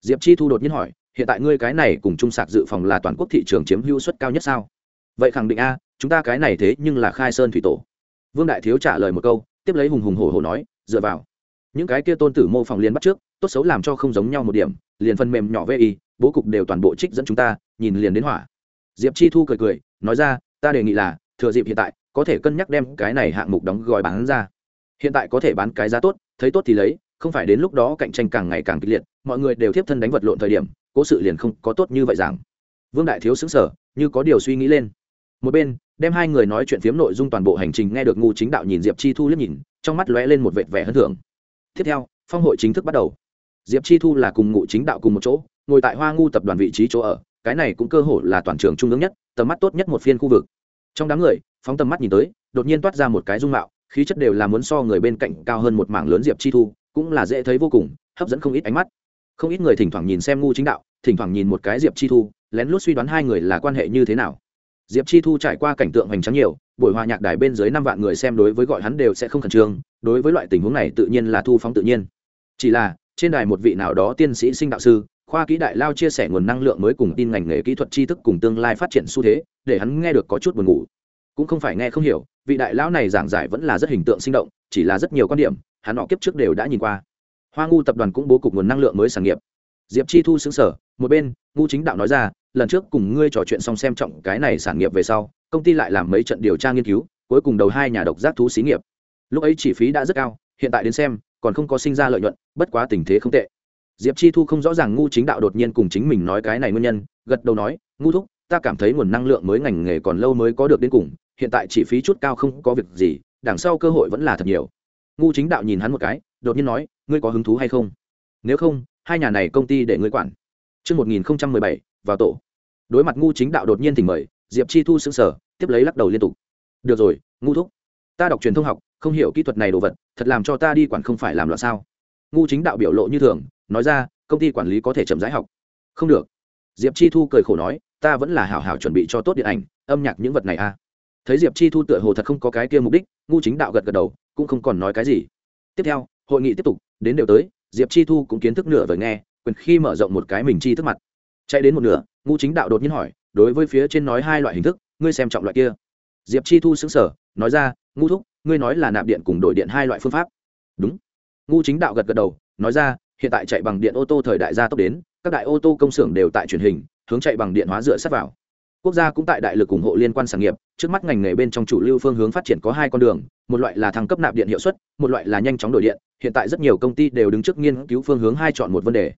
Diệp chi thu đột nhiên hỏi, hiện tại ngươi cái này cùng trung sạc dự phòng là toàn quốc thị trường chiếm hữu suất cao nhất sao? Vậy khẳng định a, chúng ta cái này thế nhưng là khai sơn thủy tổ. Vương đại thiếu trả lời một câu, tiếp lấy hùng hùng hổ hổ nói, dựa vào. Những cái kia tôn tử mô phỏng liền bắt trước, tốt xấu làm cho không giống nhau một điểm, liền phần mềm nhỏ vi bố cục đều toàn bộ trích dẫn chúng ta, nhìn liền đến hỏa diệp chi thu cười cười, nói ra, ta đề nghị là, thừa dịp hiện tại, có thể cân nhắc đem cái này hạng mục đóng gói bán ra. Hiện tại có thể bán cái giá tốt, thấy tốt thì lấy, không phải đến lúc đó cạnh tranh càng ngày càng kịch liệt, mọi người đều tiếp thân đánh vật lộn thời điểm, cố sự liền không có tốt như vậy rằng vương đại thiếu xứng sở như có điều suy nghĩ lên. Một bên, đem hai người nói chuyện phiếm nội dung toàn bộ hành trình nghe được ngu chính đạo nhìn diệp chi thu liếc nhìn, trong mắt lóe lên một vệt vẻ hân thưởng tiếp theo, phong hội chính thức bắt đầu. Diệp chi thu là cùng ngụ chính đạo cùng một chỗ, ngồi tại hoa ngu tập đoàn vị trí chỗ ở cái này cũng cơ hội là toàn trường trung ương nhất, tầm mắt tốt nhất một phiên khu vực. Trong đám người, phóng tầm mắt nhìn tới, đột nhiên toát ra một cái dung mạo, khí chất đều là muốn so người bên cạnh cao hơn một mảng lớn diệp chi thu, cũng là dễ thấy vô cùng, hấp dẫn không ít ánh mắt. Không ít người thỉnh thoảng nhìn xem ngu chính đạo, thỉnh thoảng nhìn một cái diệp chi thu, lén lút suy đoán hai người là quan hệ như thế nào. Diệp chi thu trải qua cảnh tượng hoành tráng nhiều, buổi hòa nhạc đài bên dưới năm vạn người xem đối với gọi hắn đều sẽ không khẩn trương, đối với loại tình huống này tự nhiên là thu phóng tự nhiên. Chỉ là, trên đài một vị nào đó tiên sĩ sinh đạo sư khoa kỹ đại lao chia sẻ nguồn năng lượng mới cùng tin ngành nghề kỹ thuật tri thức cùng tương lai phát triển xu thế, để hắn nghe được có chút buồn ngủ. Cũng không phải nghe không hiểu, vị đại lão này giảng giải vẫn là rất hình tượng sinh động, chỉ là rất nhiều quan điểm, hắn họ kiếp trước đều đã nhìn qua. Hoa ngu tập đoàn cũng bố cục nguồn năng lượng mới sản nghiệp. Diệp chi thu xứng sở, một bên, ngu chính đạo nói ra, lần trước cùng ngươi trò chuyện xong xem trọng cái này sản nghiệp về sau, công ty lại làm mấy trận điều tra nghiên cứu, cuối cùng đầu hai nhà độc giác thú xí nghiệp. Lúc ấy chi phí đã rất cao, hiện tại đến xem, còn không có sinh ra lợi nhuận, bất quá tình thế không tệ diệp chi thu không rõ ràng ngu chính đạo đột nhiên cùng chính mình nói cái này nguyên nhân gật đầu nói ngu thúc ta cảm thấy nguồn năng lượng mới ngành nghề còn lâu mới có được đến cùng hiện tại chi phí chút cao không có việc gì đằng sau cơ hội vẫn là thật nhiều ngu chính đạo nhìn hắn một cái đột nhiên nói ngươi có hứng thú hay không nếu không hai nhà này công ty để ngươi quản Trước 1017, vào tổ. Đối mặt ngu chính đạo đột nhiên thỉnh mời, Diệp Chi Thu sững sờ, tiếp lấy lắc đầu liên tục. Được rồi, ngu thúc. Ta đọc truyền thông học, không hiểu kỹ thuật này đồ vật, thật làm cho ta đi quản không phải làm loạn sao? Ngu chính đạo biểu lộ như thường, nói ra, công ty quản lý có thể chậm rãi học. Không được. Diệp Chi Thu cười khổ nói, ta vẫn là hảo hảo chuẩn bị cho tốt điện ảnh, âm nhạc những vật này a. À. Thấy Diệp Chi Thu tựa hồ thật không có cái kia mục đích, ngu chính đạo gật gật đầu, cũng không còn nói cái gì. Tiếp theo, hội nghị tiếp tục, đến đều tới, diệp chi thu cũng kiến thức nửa vời nghe quyền khi mở rộng một cái mình chi thức mặt chạy đến một nửa ngu chính đạo đột nhiên hỏi đối với phía trên nói hai loại hình thức ngươi xem trọng loại kia diệp chi thu xứng sở nói ra ngu thúc ngươi nói là nạp điện cùng đổi điện hai loại phương pháp đúng ngu chính đạo gật gật đầu, nói ra, hiện tại chạy bằng điện ô tô thời đại gia tốc đến, các đại ô tô công xưởng đều tại truyền hình, hướng chạy bằng điện hóa dựa sắt vào. Quốc gia cũng tại đại lực ủng hộ liên quan sản nghiệp, trước mắt ngành nghề bên trong chủ lưu phương hướng phát triển có hai con đường, một loại là thăng cấp nạp điện hiệu suất, một loại là nhanh chóng đổi điện, hiện tại rất nhiều công ty đều đứng trước nghiên cứu phương hướng hai chọn một vấn đề.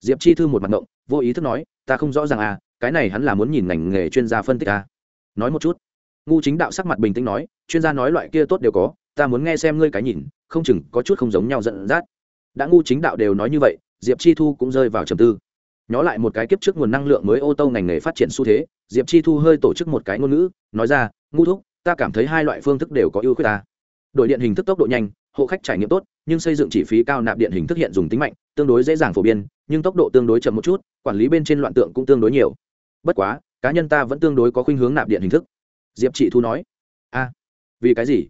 Diệp chi thư một mặt ngộng, vô ý thức nói, ta không rõ ràng à cái này hắn là muốn nhìn ngành nghề chuyên gia phân tích à. nói một chút. Ngu chính đạo sắc mặt bình tĩnh nói, chuyên gia nói loại kia tốt đều có ta muốn nghe xem ngươi cái nhìn, không chừng có chút không giống nhau giận dắt. Đã ngu chính đạo đều nói như vậy, diệp chi thu cũng rơi vào trầm tư. Nhó lại một cái kiếp trước nguồn năng lượng mới ô tô ngành nghề phát triển xu thế, diệp chi thu hơi tổ chức một cái ngôn ngữ, nói ra, ngu thúc, ta cảm thấy hai loại phương thức đều có ưu khuyết ta. Đổi điện hình thức tốc độ nhanh, hộ khách trải nghiệm tốt, nhưng xây dựng chi phí cao nạp điện hình thức hiện dùng tính mạnh, tương đối dễ dàng phổ biến, nhưng tốc độ tương đối chậm một chút, quản lý bên trên loạn tượng cũng tương đối nhiều. Bất quá, cá nhân ta vẫn tương đối có khuynh hướng nạp điện hình thức. Diệp chị thu nói. A, vì cái gì?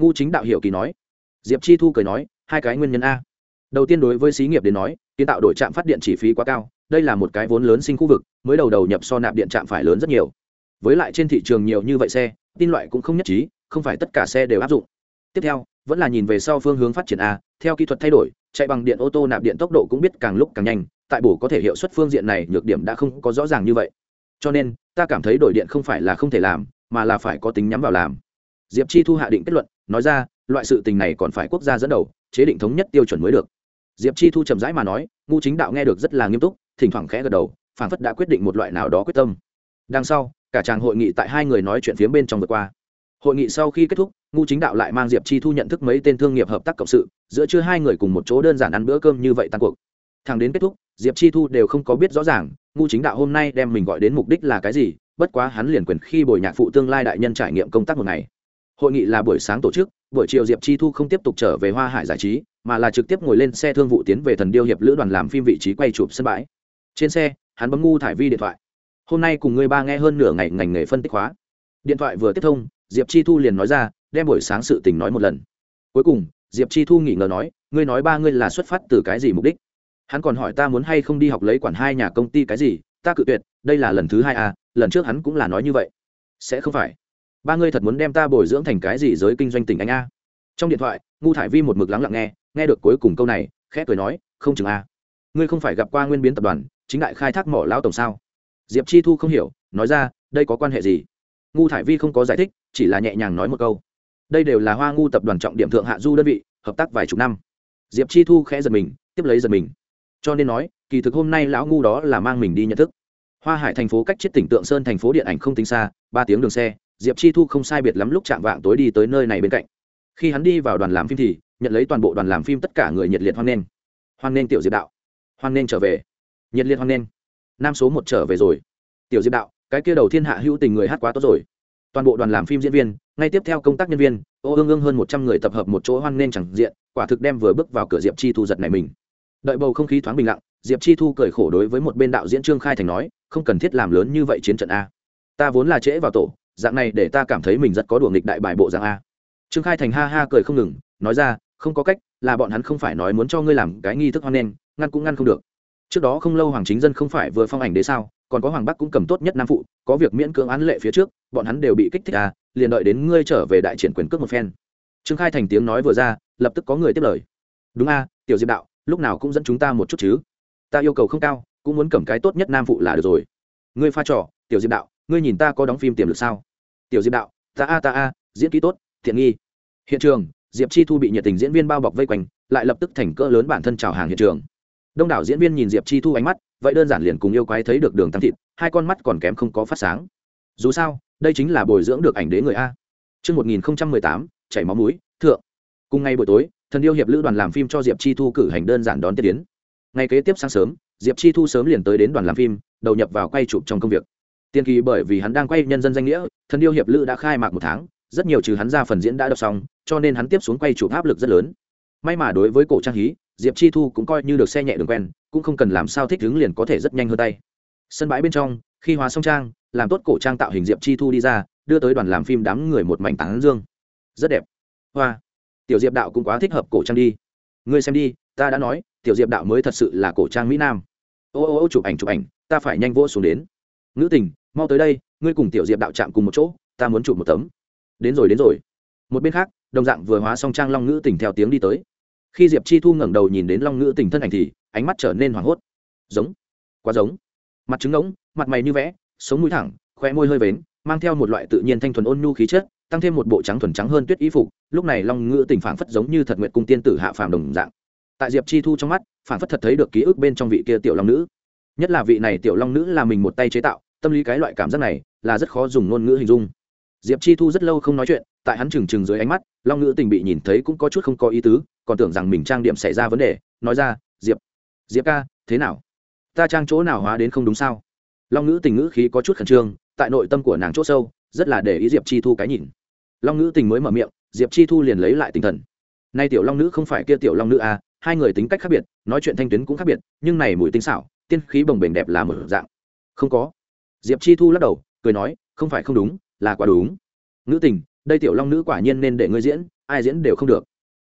Ngu chính đạo hiểu kỳ nói. Diệp chi thu cười nói, hai cái nguyên nhân a. Đầu tiên đối với xí nghiệp đến nói, kiến tạo đổi trạm phát điện chi phí quá cao, đây là một cái vốn lớn sinh khu vực, mới đầu đầu nhập so nạp điện trạm phải lớn rất nhiều. Với lại trên thị trường nhiều như vậy xe, tin loại cũng không nhất trí, không phải tất cả xe đều áp dụng. Tiếp theo, vẫn là nhìn về sau phương hướng phát triển a, theo kỹ thuật thay đổi, chạy bằng điện ô tô nạp điện tốc độ cũng biết càng lúc càng nhanh, tại bổ có thể hiệu suất phương diện này nhược điểm đã không có rõ ràng như vậy. Cho nên, ta cảm thấy đổi điện không phải là không thể làm, mà là phải có tính nhắm vào làm diệp chi thu hạ định kết luận, nói ra, loại sự tình này còn phải quốc gia dẫn đầu, chế định thống nhất tiêu chuẩn mới được. Diệp chi thu chậm rãi mà nói, ngu chính đạo nghe được rất là nghiêm túc, thỉnh thoảng khẽ gật đầu phản phất đã quyết định một loại nào đó quyết tâm. Đằng sau, cả chàng hội nghị tại hai người nói chuyện phía bên trong vừa qua. Hội nghị sau khi kết thúc, ngu chính đạo lại mang diệp chi thu nhận thức mấy tên thương nghiệp hợp tác cộng sự, giữa chưa hai người cùng một chỗ đơn giản ăn bữa cơm như vậy tan cuộc. Thằng đến kết thúc, diệp chi thu đều không có biết rõ ràng, ngu chính đạo hôm nay đem mình gọi đến mục đích là cái gì, bất quá hắn liền quyền khi bồi nhạc phụ tương lai đại nhân trải nghiệm công tác một ngày hội nghị là buổi sáng tổ chức, buổi chiều diệp chi thu không tiếp tục trở về hoa hải giải trí, mà là trực tiếp ngồi lên xe thương vụ tiến về thần điêu hiệp lữ đoàn làm phim vị trí quay chụp sân bãi. Trên xe, hắn bấm ngu thải vi điện thoại. Hôm nay cùng người ba nghe hơn nửa ngày ngành nghề phân tích hóa. Điện thoại vừa tiếp thông, diệp chi thu liền nói ra, đem buổi sáng sự tình nói một lần. Cuối cùng, diệp chi thu nghỉ ngờ nói, ngươi nói ba ngươi là xuất phát từ cái gì mục đích? Hắn còn hỏi ta muốn hay không đi học lấy quản hai nhà công ty cái gì, ta cự tuyệt, đây là lần thứ hai à lần trước hắn cũng là nói như vậy. Sẽ không phải ba ngươi thật muốn đem ta bồi dưỡng thành cái gì giới kinh doanh tỉnh anh a? Trong điện thoại, ngu thải vi một mực lắng lặng nghe nghe được cuối cùng câu này, khẽ cười nói, không chừng a. Ngươi không phải gặp qua nguyên biến tập đoàn, chính đại khai thác mỏ lao tổng sao? Diệp chi thu không hiểu, nói ra, đây có quan hệ gì? Ngu thải vi không có giải thích, chỉ là nhẹ nhàng nói một câu. Đây đều là hoa ngu tập đoàn trọng điểm thượng hạ du đơn vị, hợp tác vài chục năm. Diệp chi thu khẽ giật mình, tiếp lấy giật mình. Cho nên nói, kỳ thực hôm nay lão ngu đó là mang mình đi nhận thức. Hoa hải thành phố cách chết tỉnh tượng sơn thành phố điện ảnh không tính xa, ba tiếng đường xe diệp chi thu không sai biệt lắm lúc chạm vạng tối đi tới nơi này bên cạnh. Khi hắn đi vào đoàn làm phim thì, nhận lấy toàn bộ đoàn làm phim tất cả người nhiệt liệt hoan nghênh. Hoan nghênh tiểu diệp đạo. Hoan nghênh trở về. Nhiệt liệt hoan nghênh. Nam số một trở về rồi. Tiểu diệp đạo, cái kia đầu thiên hạ hữu tình người hát quá tốt rồi. Toàn bộ đoàn làm phim diễn viên, ngay tiếp theo công tác nhân viên, ô ương ương hơn một trăm người tập hợp một chỗ hoan nghênh chẳng diện, quả thực đem vừa bước vào cửa diệp chi thu giật này mình. Đợi bầu không khí thoáng bình lặng, diệp chi thu cười khổ đối với một bên đạo diễn trương khai thành nói, không cần thiết làm lớn như vậy chiến trận a. Ta vốn là trễ vào tổ dạng này để ta cảm thấy mình rất có đùa nghịch đại bài bộ dạng a. Trương khai thành ha ha cười không ngừng, nói ra, không có cách, là bọn hắn không phải nói muốn cho ngươi làm cái nghi thức hoan nghênh, ngăn cũng ngăn không được. Trước đó không lâu hoàng chính dân không phải vừa phong ảnh đế sao, còn có hoàng bắc cũng cầm tốt nhất nam phụ, có việc miễn cưỡng án lệ phía trước, bọn hắn đều bị kích thích à liền đợi đến ngươi trở về đại triển quyền cước một phen. Trương khai thành tiếng nói vừa ra, lập tức có người tiếp lời. Đúng a, tiểu diệp đạo, lúc nào cũng dẫn chúng ta một chút chứ. Ta yêu cầu không cao, cũng muốn cầm cái tốt nhất nam phụ là được rồi. Ngươi pha trò, tiểu diệp đạo, ngươi nhìn ta có đóng phim tiềm lực sao? Tiểu diệp đạo ta a ta a diễn kỹ tốt thiện nghi hiện trường diệp chi thu bị nhiệt tình diễn viên bao bọc vây quanh lại lập tức thành cỡ lớn bản thân chào hàng hiện trường đông đảo diễn viên nhìn diệp chi thu ánh mắt vậy đơn giản liền cùng yêu quái thấy được đường tăng thịt hai con mắt còn kém không có phát sáng dù sao đây chính là bồi dưỡng được ảnh đế người a Trước 1018, chảy máu mũi, thượng. Cùng ngày buổi tối, thần yêu hiệp lữ đoàn làm phim cho Diệp Chi Thu cử hành đơn giản đón tiết tiến. Ngày kế tiếp sáng sớm, Diệp Chi Thu sớm liền tới đến đoàn làm phim, đầu nhập vào quay chụp trong công việc. Tiên kỳ bởi vì hắn đang quay nhân dân danh nghĩa, thần yêu hiệp lữ đã khai mạc một tháng, rất nhiều trừ hắn ra phần diễn đã đọc xong, cho nên hắn tiếp xuống quay chụp áp lực rất lớn. May mà đối với cổ trang hí, Diệp Chi Thu cũng coi như được xe nhẹ đường quen, cũng không cần làm sao thích ứng liền có thể rất nhanh hơn tay. Sân bãi bên trong, khi hóa xong trang, làm tốt cổ trang tạo hình Diệp Chi Thu đi ra, đưa tới đoàn làm phim đám người một mảnh tán dương. Rất đẹp. Hoa. Tiểu Diệp đạo cũng quá thích hợp cổ trang đi. Ngươi xem đi, ta đã nói, Tiểu Diệp đạo mới thật sự là cổ trang mỹ nam. Ô ô ô chụp ảnh chụp ảnh, ta phải nhanh vô xuống đến. Ngữ Tình, mau tới đây, ngươi cùng Tiểu Diệp đạo trạm cùng một chỗ, ta muốn chụp một tấm. Đến rồi đến rồi. Một bên khác, đồng dạng vừa hóa song trang long ngữ Tỉnh theo tiếng đi tới. Khi diệp chi thu ngẩng đầu nhìn đến long ngữ Tỉnh thân ảnh thì ánh mắt trở nên hoảng hốt. Giống quá giống. Mặt trứng ngỗng mặt mày như vẽ sống mũi thẳng khoe môi hơi vến mang theo một loại tự nhiên thanh thuần ôn nhu khí chất tăng thêm một bộ trắng thuần trắng hơn tuyết y phục lúc này long ngữ Tỉnh phảng phất giống như thật nguyện cung tiên tử hạ phàm đồng dạng. Tại diệp chi thu trong mắt phảng phất thật thấy được ký ức bên trong vị kia tiểu long nữ. Nhất là vị này tiểu long nữ là mình một tay chế tạo tâm lý cái loại cảm giác này là rất khó dùng ngôn ngữ hình dung. Diệp chi thu rất lâu không nói chuyện, tại hắn trừng trừng dưới ánh mắt, long ngữ tình bị nhìn thấy cũng có chút không có ý tứ, còn tưởng rằng mình trang điểm xảy ra vấn đề, nói ra, diệp diệp ca, thế nào? Ta trang chỗ nào hóa đến không đúng sao? Long ngữ tình ngữ khí có chút khẩn trương, tại nội tâm của nàng chỗ sâu, rất là để ý diệp chi thu cái nhìn. Long ngữ tình mới mở miệng, diệp chi thu liền lấy lại tinh thần. Nay tiểu long nữ không phải kia tiểu long nữ à hai người tính cách khác biệt, nói chuyện thanh tuyến cũng khác biệt, nhưng này mùi tinh xảo, tiên khí bồng bềnh đẹp là một dạng. Không có diệp chi thu lắc đầu, cười nói, không phải không đúng, là quả đúng. Ngữ tình, đây tiểu long nữ quả nhiên nên để ngươi diễn, ai diễn đều không được.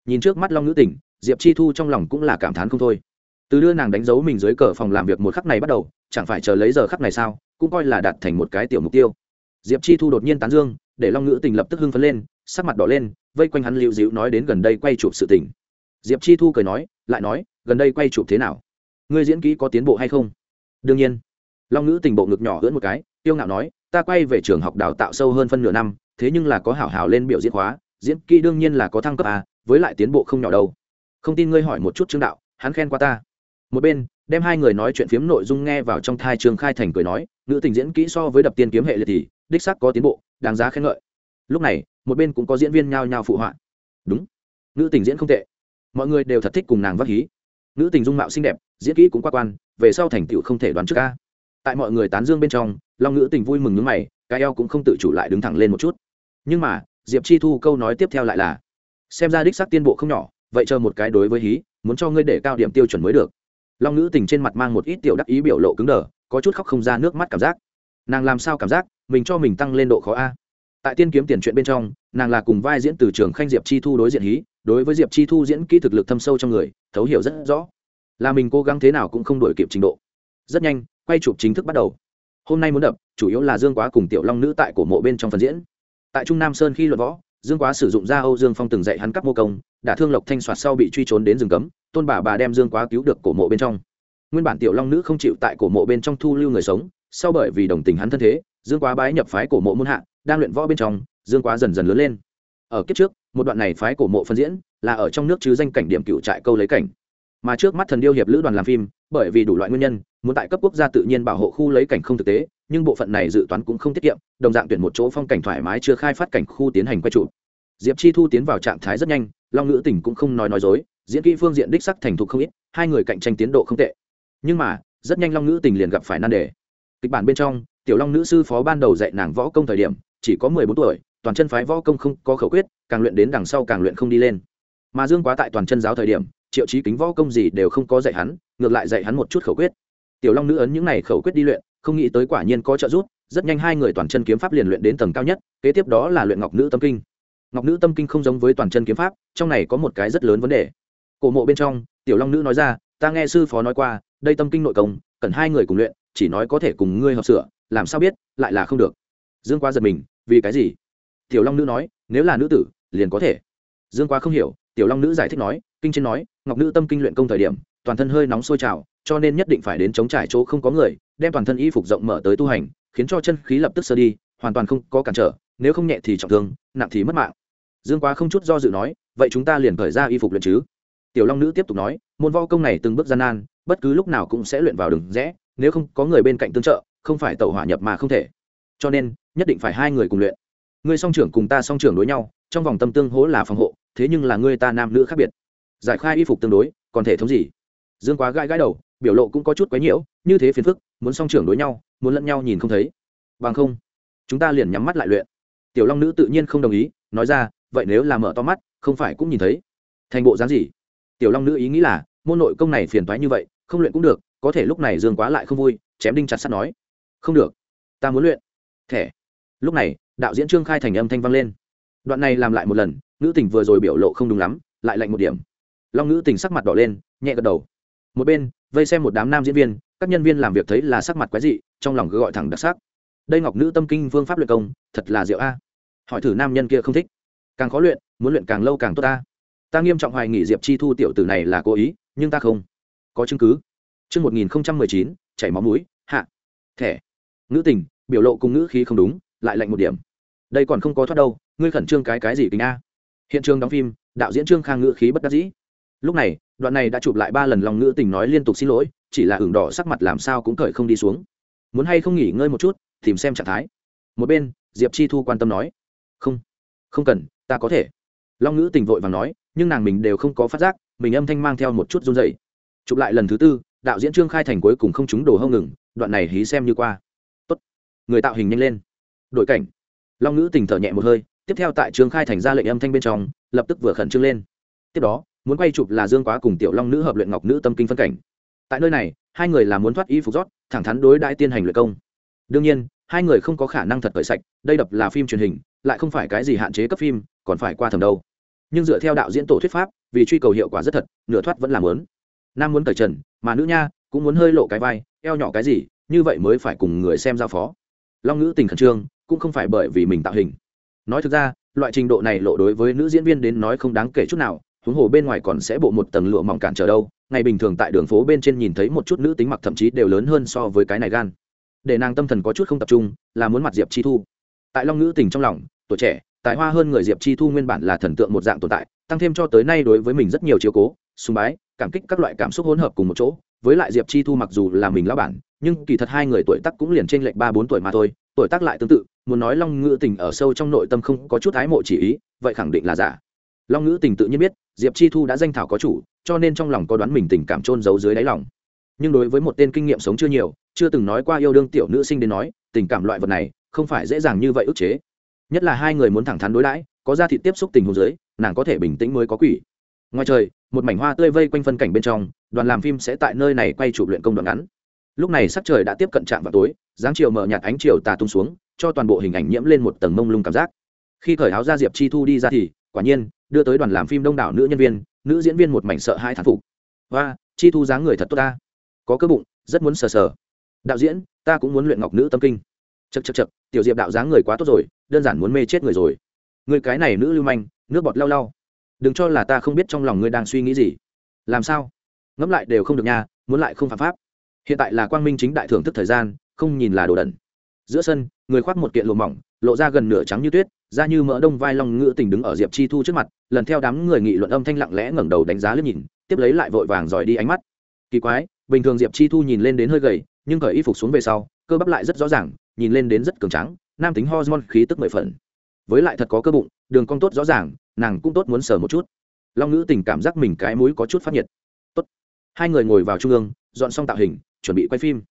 Nhìn trước mắt long nữ tình, diệp chi thu trong lòng cũng là cảm thán không thôi. Từ đưa nàng đánh dấu mình dưới cờ phòng làm việc một khắc này bắt đầu, chẳng phải chờ lấy giờ khắc này sao, cũng coi là đạt thành một cái tiểu mục tiêu. Diệp chi thu đột nhiên tán dương, để long nữ tình lập tức hưng phấn lên, sắc mặt đỏ lên, vây quanh hắn lưu dịu nói đến gần đây quay chụp sự tình. Diệp chi thu cười nói, lại nói, gần đây quay chụp thế nào? Ngươi diễn kỹ có tiến bộ hay không? Đương nhiên long ngữ tình bộ ngực nhỏ ưỡn một cái, tiêu ngạo nói, ta quay về trường học đào tạo sâu hơn phân nửa năm, thế nhưng là có hảo hảo lên biểu diễn khóa, diễn kỹ đương nhiên là có thăng cấp à với lại tiến bộ không nhỏ đâu. Không tin ngươi hỏi một chút trương đạo, hắn khen qua ta. Một bên, đem hai người nói chuyện phiếm nội dung nghe vào trong thai trường khai thành cười nói nữ tình diễn kỹ so với đập tiên kiếm hệ liệt thì, đích sắc có tiến bộ, đáng giá khen ngợi. Lúc này, một bên cũng có diễn viên nhao nhao phụ họa. Đúng nữ tình diễn không tệ, mọi người đều thật thích cùng nàng vác hí. Nữ tình dung mạo xinh đẹp, diễn kỹ cũng qua quan, về sau thành tựu không thể đoán trước ca tại mọi người tán dương bên trong, long nữ tình vui mừng nước mày, cái eo cũng không tự chủ lại đứng thẳng lên một chút. Nhưng mà, diệp chi thu câu nói tiếp theo lại là, xem ra đích sắc tiên bộ không nhỏ, vậy chờ một cái đối với hí, muốn cho ngươi để cao điểm tiêu chuẩn mới được. Long nữ tình trên mặt mang một ít tiểu đắc ý biểu lộ cứng đờ, có chút khóc không ra nước mắt cảm giác. Nàng làm sao cảm giác, mình cho mình tăng lên độ khó a. Tại tiên kiếm tiền chuyện bên trong, nàng là cùng vai diễn từ trường khanh diệp chi thu đối diện hí, đối với diệp chi thu diễn kỹ thực lực thâm sâu trong người, thấu hiểu rất rõ. Là mình cố gắng thế nào cũng không đổi kịp trình độ. Rất nhanh quay chụp chính thức bắt đầu. Hôm nay muốn đập, chủ yếu là dương quá cùng tiểu long nữ tại cổ mộ bên trong phần diễn. Tại trung nam sơn khi luận võ, dương quá sử dụng ra âu dương phong từng dạy hắn cắp mô công đã thương lộc thanh soạt sau bị truy trốn đến rừng cấm, tôn bà bà đem dương quá cứu được cổ mộ bên trong. Nguyên bản tiểu long nữ không chịu tại cổ mộ bên trong thu lưu người sống, sau bởi vì đồng tình hắn thân thế, dương quá bái nhập phái cổ mộ muôn hạ, đang luyện võ bên trong, dương quá dần dần lớn lên. Ở kiếp trước, một đoạn này phái cổ mộ phân diễn là ở trong nước chứ danh cảnh điểm cựu trại câu lấy cảnh mà trước mắt thần điêu hiệp lữ đoàn làm phim, bởi vì đủ loại nguyên nhân, muốn tại cấp quốc gia tự nhiên bảo hộ khu lấy cảnh không thực tế, nhưng bộ phận này dự toán cũng không tiết kiệm, đồng dạng tuyển một chỗ phong cảnh thoải mái chưa khai phát cảnh khu tiến hành quay trụ diệp chi thu tiến vào trạng thái rất nhanh, long ngữ tình cũng không nói nói dối, diễn kỹ phương diện đích sắc thành thục không ít, hai người cạnh tranh tiến độ không tệ. Nhưng mà, rất nhanh long ngữ tình liền gặp phải nan đề. Kịch bản bên trong, tiểu long nữ sư phó ban đầu dạy nàng võ công thời điểm, chỉ có mười bốn tuổi, toàn chân phái võ công không có khẩu quyết, càng luyện đến đằng sau càng luyện không đi lên. Mà dương quá tại toàn chân giáo thời điểm triệu chí kính võ công gì đều không có dạy hắn, ngược lại dạy hắn một chút khẩu quyết. Tiểu long nữ ấn những n à y khẩu quyết đi luyện, không nghĩ tới quả nhiên có trợ giúp, rất nhanh hai người toàn chân kiếm pháp liền luyện đến tầng cao nhất, kế tiếp đó là luyện ngọc nữ tâm kinh. Ngọc nữ tâm kinh không giống với toàn chân kiếm pháp, trong này có một cái rất lớn vấn đề. Cổ mộ bên trong, tiểu long nữ nói ra, ta nghe sư phó nói qua, đây tâm kinh nội công, cần hai người cùng luyện, chỉ nói có thể cùng ngươi hợp sửa, làm sao biết, lại là không được. Dương quá giật mình, vì cái gì? Tiểu long nữ nói, nếu là nữ tử, liền có thể. Dương quá không hiểu tiểu long nữ giải thích nói, kinh trên nói, ngọc nữ tâm kinh luyện công thời điểm, toàn thân hơi nóng sôi trào, cho nên nhất định phải đến chống trải chỗ không có người, đem toàn thân y phục rộng mở tới tu hành, khiến cho chân khí lập tức sơ đi, hoàn toàn không có cản trở, nếu không nhẹ thì trọng thương, nặng thì mất mạng. Dương quá không chút do dự nói, vậy chúng ta liền khởi ra y phục luyện chứ? Tiểu long nữ tiếp tục nói, môn võ công này từng bước gian nan, bất cứ lúc nào cũng sẽ luyện vào đường rẽ, nếu không có người bên cạnh tương trợ, không phải tẩu hỏa nhập mà không thể. Cho nên, nhất định phải hai người cùng luyện ngươi song trưởng cùng ta song trưởng đối nhau, trong vòng tâm tương hỗ là phòng hộ, thế nhưng là ngươi ta nam nữ khác biệt. Giải khai y phục tương đối, còn thể thống gì? Dương quá gãi gãi đầu, biểu lộ cũng có chút quấy nhiễu, như thế phiền phức, muốn song trưởng đối nhau, muốn lẫn nhau nhìn không thấy. Bằng không, chúng ta liền nhắm mắt lại luyện. Tiểu long nữ tự nhiên không đồng ý, nói ra, vậy nếu là mở to mắt, không phải cũng nhìn thấy. Thành bộ dáng gì? Tiểu long nữ ý nghĩ là, môn nội công này phiền toái như vậy, không luyện cũng được, có thể lúc này dương quá lại không vui, chém đinh chặt sắt nói. Không được, ta muốn luyện. Thẻ. Lúc này đạo diễn trương khai thành âm thanh vang lên. Đoạn này làm lại một lần nữ tình vừa rồi biểu lộ không đúng lắm lại lạnh một điểm. Long nữ tình sắc mặt đỏ lên nhẹ gật đầu. Một bên vây xem một đám nam diễn viên các nhân viên làm việc thấy là sắc mặt quái dị trong lòng cứ gọi thẳng đặc sắc. Đây ngọc nữ tâm kinh phương pháp luyện công thật là diệu a. Hỏi thử nam nhân kia không thích. Càng khó luyện muốn luyện càng lâu càng tốt ta ta nghiêm trọng hoài nghị diệp chi thu tiểu tử này là cố ý nhưng ta không. Có chứng cứ. Trước 1019, chảy máu mũi, hạ. Thẻ. Ngữ tình, biểu lộ cùng ngữ khí không đúng, lại lạnh một điểm. Đây còn không có thoát đâu, ngươi khẩn trương cái cái gì kính a? Hiện trường đóng phim, đạo diễn Trương Khang ngữ khí bất đắc dĩ. Lúc này, đoạn này đã chụp lại ba lần lòng ngữ tình nói liên tục xin lỗi, chỉ là ửng đỏ sắc mặt làm sao cũng cởi không đi xuống. Muốn hay không nghỉ ngơi một chút, tìm xem trạng thái. Một bên, Diệp Chi Thu quan tâm nói, "Không, không cần, ta có thể." Long ngữ tình vội vàng nói, nhưng nàng mình đều không có phát giác, mình âm thanh mang theo một chút run rẩy. Chụp lại lần thứ tư, đạo diễn trương khai thành cuối cùng không trúng đồ hông ngừng đoạn này hí xem như qua tốt người tạo hình nhanh lên đội cảnh. Long ngữ tình thở nhẹ một hơi, tiếp theo tại trường khai thành ra lệnh âm thanh bên trong, lập tức vừa khẩn trương lên. Tiếp đó, muốn quay chụp là dương quá cùng tiểu long nữ hợp luyện ngọc nữ tâm kinh phân cảnh. Tại nơi này, hai người là muốn thoát y phục rót, thẳng thắn đối đãi tiên hành luyện công. Đương nhiên, hai người không có khả năng thật cởi sạch, đây đập là phim truyền hình, lại không phải cái gì hạn chế cấp phim, còn phải qua thầm đâu. Nhưng dựa theo đạo diễn tổ thuyết pháp, vì truy cầu hiệu quả rất thật, nửa thoát vẫn làm lớn nam muốn cởi trần, mà nữ nha cũng muốn hơi lộ cái vai, eo nhỏ cái gì, như vậy mới phải cùng người xem giao phó. Long ngữ tình khẩn trương cũng không phải bởi vì mình tạo hình. Nói thực ra, loại trình độ này lộ đối với nữ diễn viên đến nói không đáng kể chút nào, huống hồ bên ngoài còn sẽ bộ một tầng lụa mỏng cản trở đâu. Ngày bình thường tại đường phố bên trên nhìn thấy một chút nữ tính mặc thậm chí đều lớn hơn so với cái này gan. Để nàng tâm thần có chút không tập trung, là muốn mặt diệp chi thu. Tại long ngữ tình trong lòng, tuổi trẻ, tài hoa hơn người diệp chi thu nguyên bản là thần tượng một dạng tồn tại, tăng thêm cho tới nay đối với mình rất nhiều chiếu cố, sùng bái, cảm kích các loại cảm xúc hỗn hợp cùng một chỗ. Với lại diệp chi thu mặc dù là mình lão bản, nhưng kỳ thật hai người tuổi tác cũng liền trên lệch ba bốn tuổi mà thôi tuổi tác lại tương tự, muốn nói long ngữ tình ở sâu trong nội tâm không có chút ái mộ chỉ ý, vậy khẳng định là giả. Long ngữ tình tự nhiên biết, diệp chi thu đã danh thảo có chủ, cho nên trong lòng có đoán mình tình cảm trôn giấu dưới đáy lòng. Nhưng đối với một tên kinh nghiệm sống chưa nhiều, chưa từng nói qua yêu đương tiểu nữ sinh đến nói, tình cảm loại vật này, không phải dễ dàng như vậy ức chế. Nhất là hai người muốn thẳng thắn đối đãi, có ra thị tiếp xúc tình huống dưới, nàng có thể bình tĩnh mới có quỷ. Ngoài trời, một mảnh hoa tươi vây quanh phân cảnh bên trong, đoàn làm phim sẽ tại nơi này quay chụp luyện công đoạn ngắn lúc này sắc trời đã tiếp cận trạm vào tối, dáng chiều mở nhạt ánh chiều tà tung xuống, cho toàn bộ hình ảnh nhiễm lên một tầng mông lung cảm giác. Khi khởi áo ra diệp chi thu đi ra thì, quả nhiên, đưa tới đoàn làm phim đông đảo nữ nhân viên, nữ diễn viên một mảnh sợ hai thán phục. Và chi thu dáng người thật tốt ta. Có cơ bụng, rất muốn sờ sờ. Đạo diễn, ta cũng muốn luyện ngọc nữ tâm kinh. Chật chật chật tiểu diệp đạo dáng người quá tốt rồi, đơn giản muốn mê chết người rồi. Người cái này nữ lưu manh, nước bọt lau lau. Đừng cho là ta không biết trong lòng ngươi đang suy nghĩ gì. Làm sao? Ngẫm lại đều không được nha, muốn lại không phạm pháp hiện tại là quang minh chính đại thưởng thức thời gian, không nhìn là đồ đẩn giữa sân, người khoác một kiện lụa mỏng, lộ ra gần nửa trắng như tuyết, da như mỡ đông vai long ngữ tình đứng ở diệp chi thu trước mặt, lần theo đám người nghị luận âm thanh lặng lẽ ngẩng đầu đánh giá liếc nhìn, tiếp lấy lại vội vàng dòi đi ánh mắt. Kỳ quái, bình thường diệp chi thu nhìn lên đến hơi gầy, nhưng cởi y phục xuống về sau, cơ bắp lại rất rõ ràng, nhìn lên đến rất cường trắng nam tính hormone khí tức mười phần. Với lại thật có cơ bụng, đường cong tốt rõ ràng, nàng cũng tốt muốn sờ một chút. Long ngữ tình cảm giác mình cái mũi có chút phát nhiệt. Tốt. Hai người ngồi vào trung ương, dọn xong tạo hình chuẩn bị quay phim.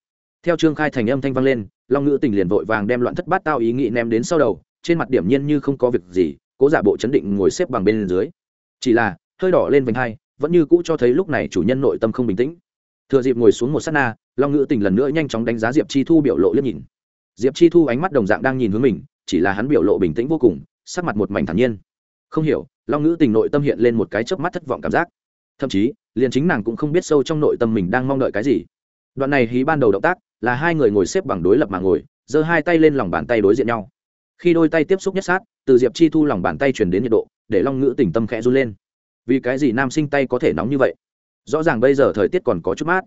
Theo trương khai thành âm thanh vang lên, long ngữ tình liền vội vàng đem loạn thất bát tao ý nghĩ ném đến sau đầu, trên mặt điểm nhiên như không có việc gì, cố giả bộ chấn định ngồi xếp bằng bên dưới. Chỉ là, hơi đỏ lên vành hai, vẫn như cũ cho thấy lúc này chủ nhân nội tâm không bình tĩnh. Thừa dịp ngồi xuống một s á t na, long ngữ tình lần nữa nhanh chóng đánh giá diệp chi thu biểu lộ liếc nhìn. Diệp chi thu ánh mắt đồng dạng đang nhìn hướng mình, chỉ là hắn biểu lộ bình tĩnh vô cùng, sắc mặt một mảnh thản nhiên. Không hiểu, long ngữ tình nội tâm hiện lên một cái chớp mắt thất vọng cảm giác. Thậm chí, liền chính nàng cũng không biết sâu trong nội tâm mình đang mong đợi cái gì đoạn này hí ban đầu động tác là hai người ngồi xếp bằng đối lập mà ngồi, giơ hai tay lên lòng bàn tay đối diện nhau. Khi đôi tay tiếp xúc nhất sát, từ diệp chi thu lòng bàn tay chuyển đến nhiệt độ, để long ngữ tình tâm khẽ run lên. Vì cái gì nam sinh tay có thể nóng như vậy? Rõ ràng bây giờ thời tiết còn có chút mát.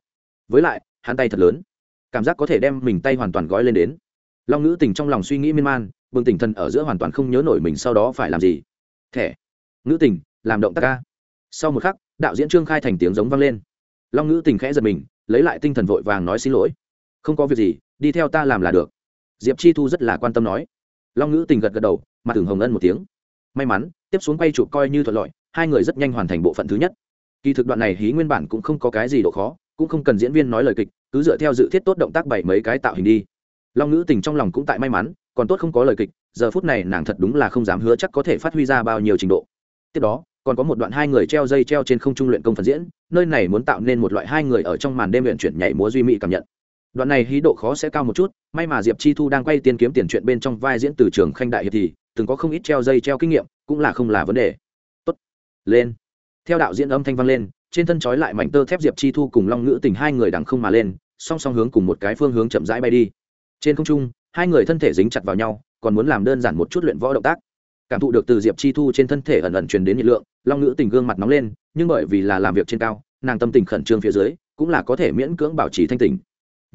Với lại, hắn tay thật lớn. Cảm giác có thể đem mình tay hoàn toàn gói lên đến. Long ngữ tình trong lòng suy nghĩ miên man, bừng tỉnh thần ở giữa hoàn toàn không nhớ nổi mình sau đó phải làm gì. Thẻ. Ngữ tình, làm động tác ca sau một khắc, đạo diễn trương khai thành tiếng giống vang lên. Long ngữ tình khẽ giật mình lấy lại tinh thần vội vàng nói xin lỗi. Không có việc gì, đi theo ta làm là được. Diệp chi thu rất là quan tâm nói. Long ngữ tình gật gật đầu, mà thường hồng ân một tiếng. May mắn, tiếp xuống quay chụp coi như thuận lợi, hai người rất nhanh hoàn thành bộ phận thứ nhất. Kỳ thực đoạn này hí nguyên bản cũng không có cái gì độ khó, cũng không cần diễn viên nói lời kịch, cứ dựa theo dự thiết tốt động tác bảy mấy cái tạo hình đi. Long ngữ tình trong lòng cũng tại may mắn, còn tốt không có lời kịch, giờ phút này nàng thật đúng là không dám hứa chắc có thể phát huy ra bao nhiêu trình độ. Tiếp đó còn có một đoạn hai người treo dây treo trên không trung luyện công phần diễn, nơi này muốn tạo nên một loại hai người ở trong màn đêm luyện chuyển nhảy múa duy mỹ cảm nhận. Đoạn này hí độ khó sẽ cao một chút, may mà diệp chi thu đang quay tiên kiếm tiền chuyện bên trong vai diễn từ trường khanh đại hiệp thì từng có không ít treo dây treo kinh nghiệm, cũng là không là vấn đề. Tốt. Lên. Theo đạo diễn âm thanh vang lên, trên thân trói lại mảnh tơ thép diệp chi thu cùng long ngữ tình hai người đằng không mà lên, song song hướng cùng một cái phương hướng chậm rãi bay đi. Trên không trung, hai người thân thể dính chặt vào nhau, còn muốn làm đơn giản một chút luyện võ động tác cảm thụ được từ diệp chi thu trên thân thể ẩn ẩn truyền đến nhiệt lượng, long nữ tình gương mặt nóng lên, nhưng bởi vì là làm việc trên cao, nàng tâm tình khẩn trương phía dưới, cũng là có thể miễn cưỡng bảo trì thanh tình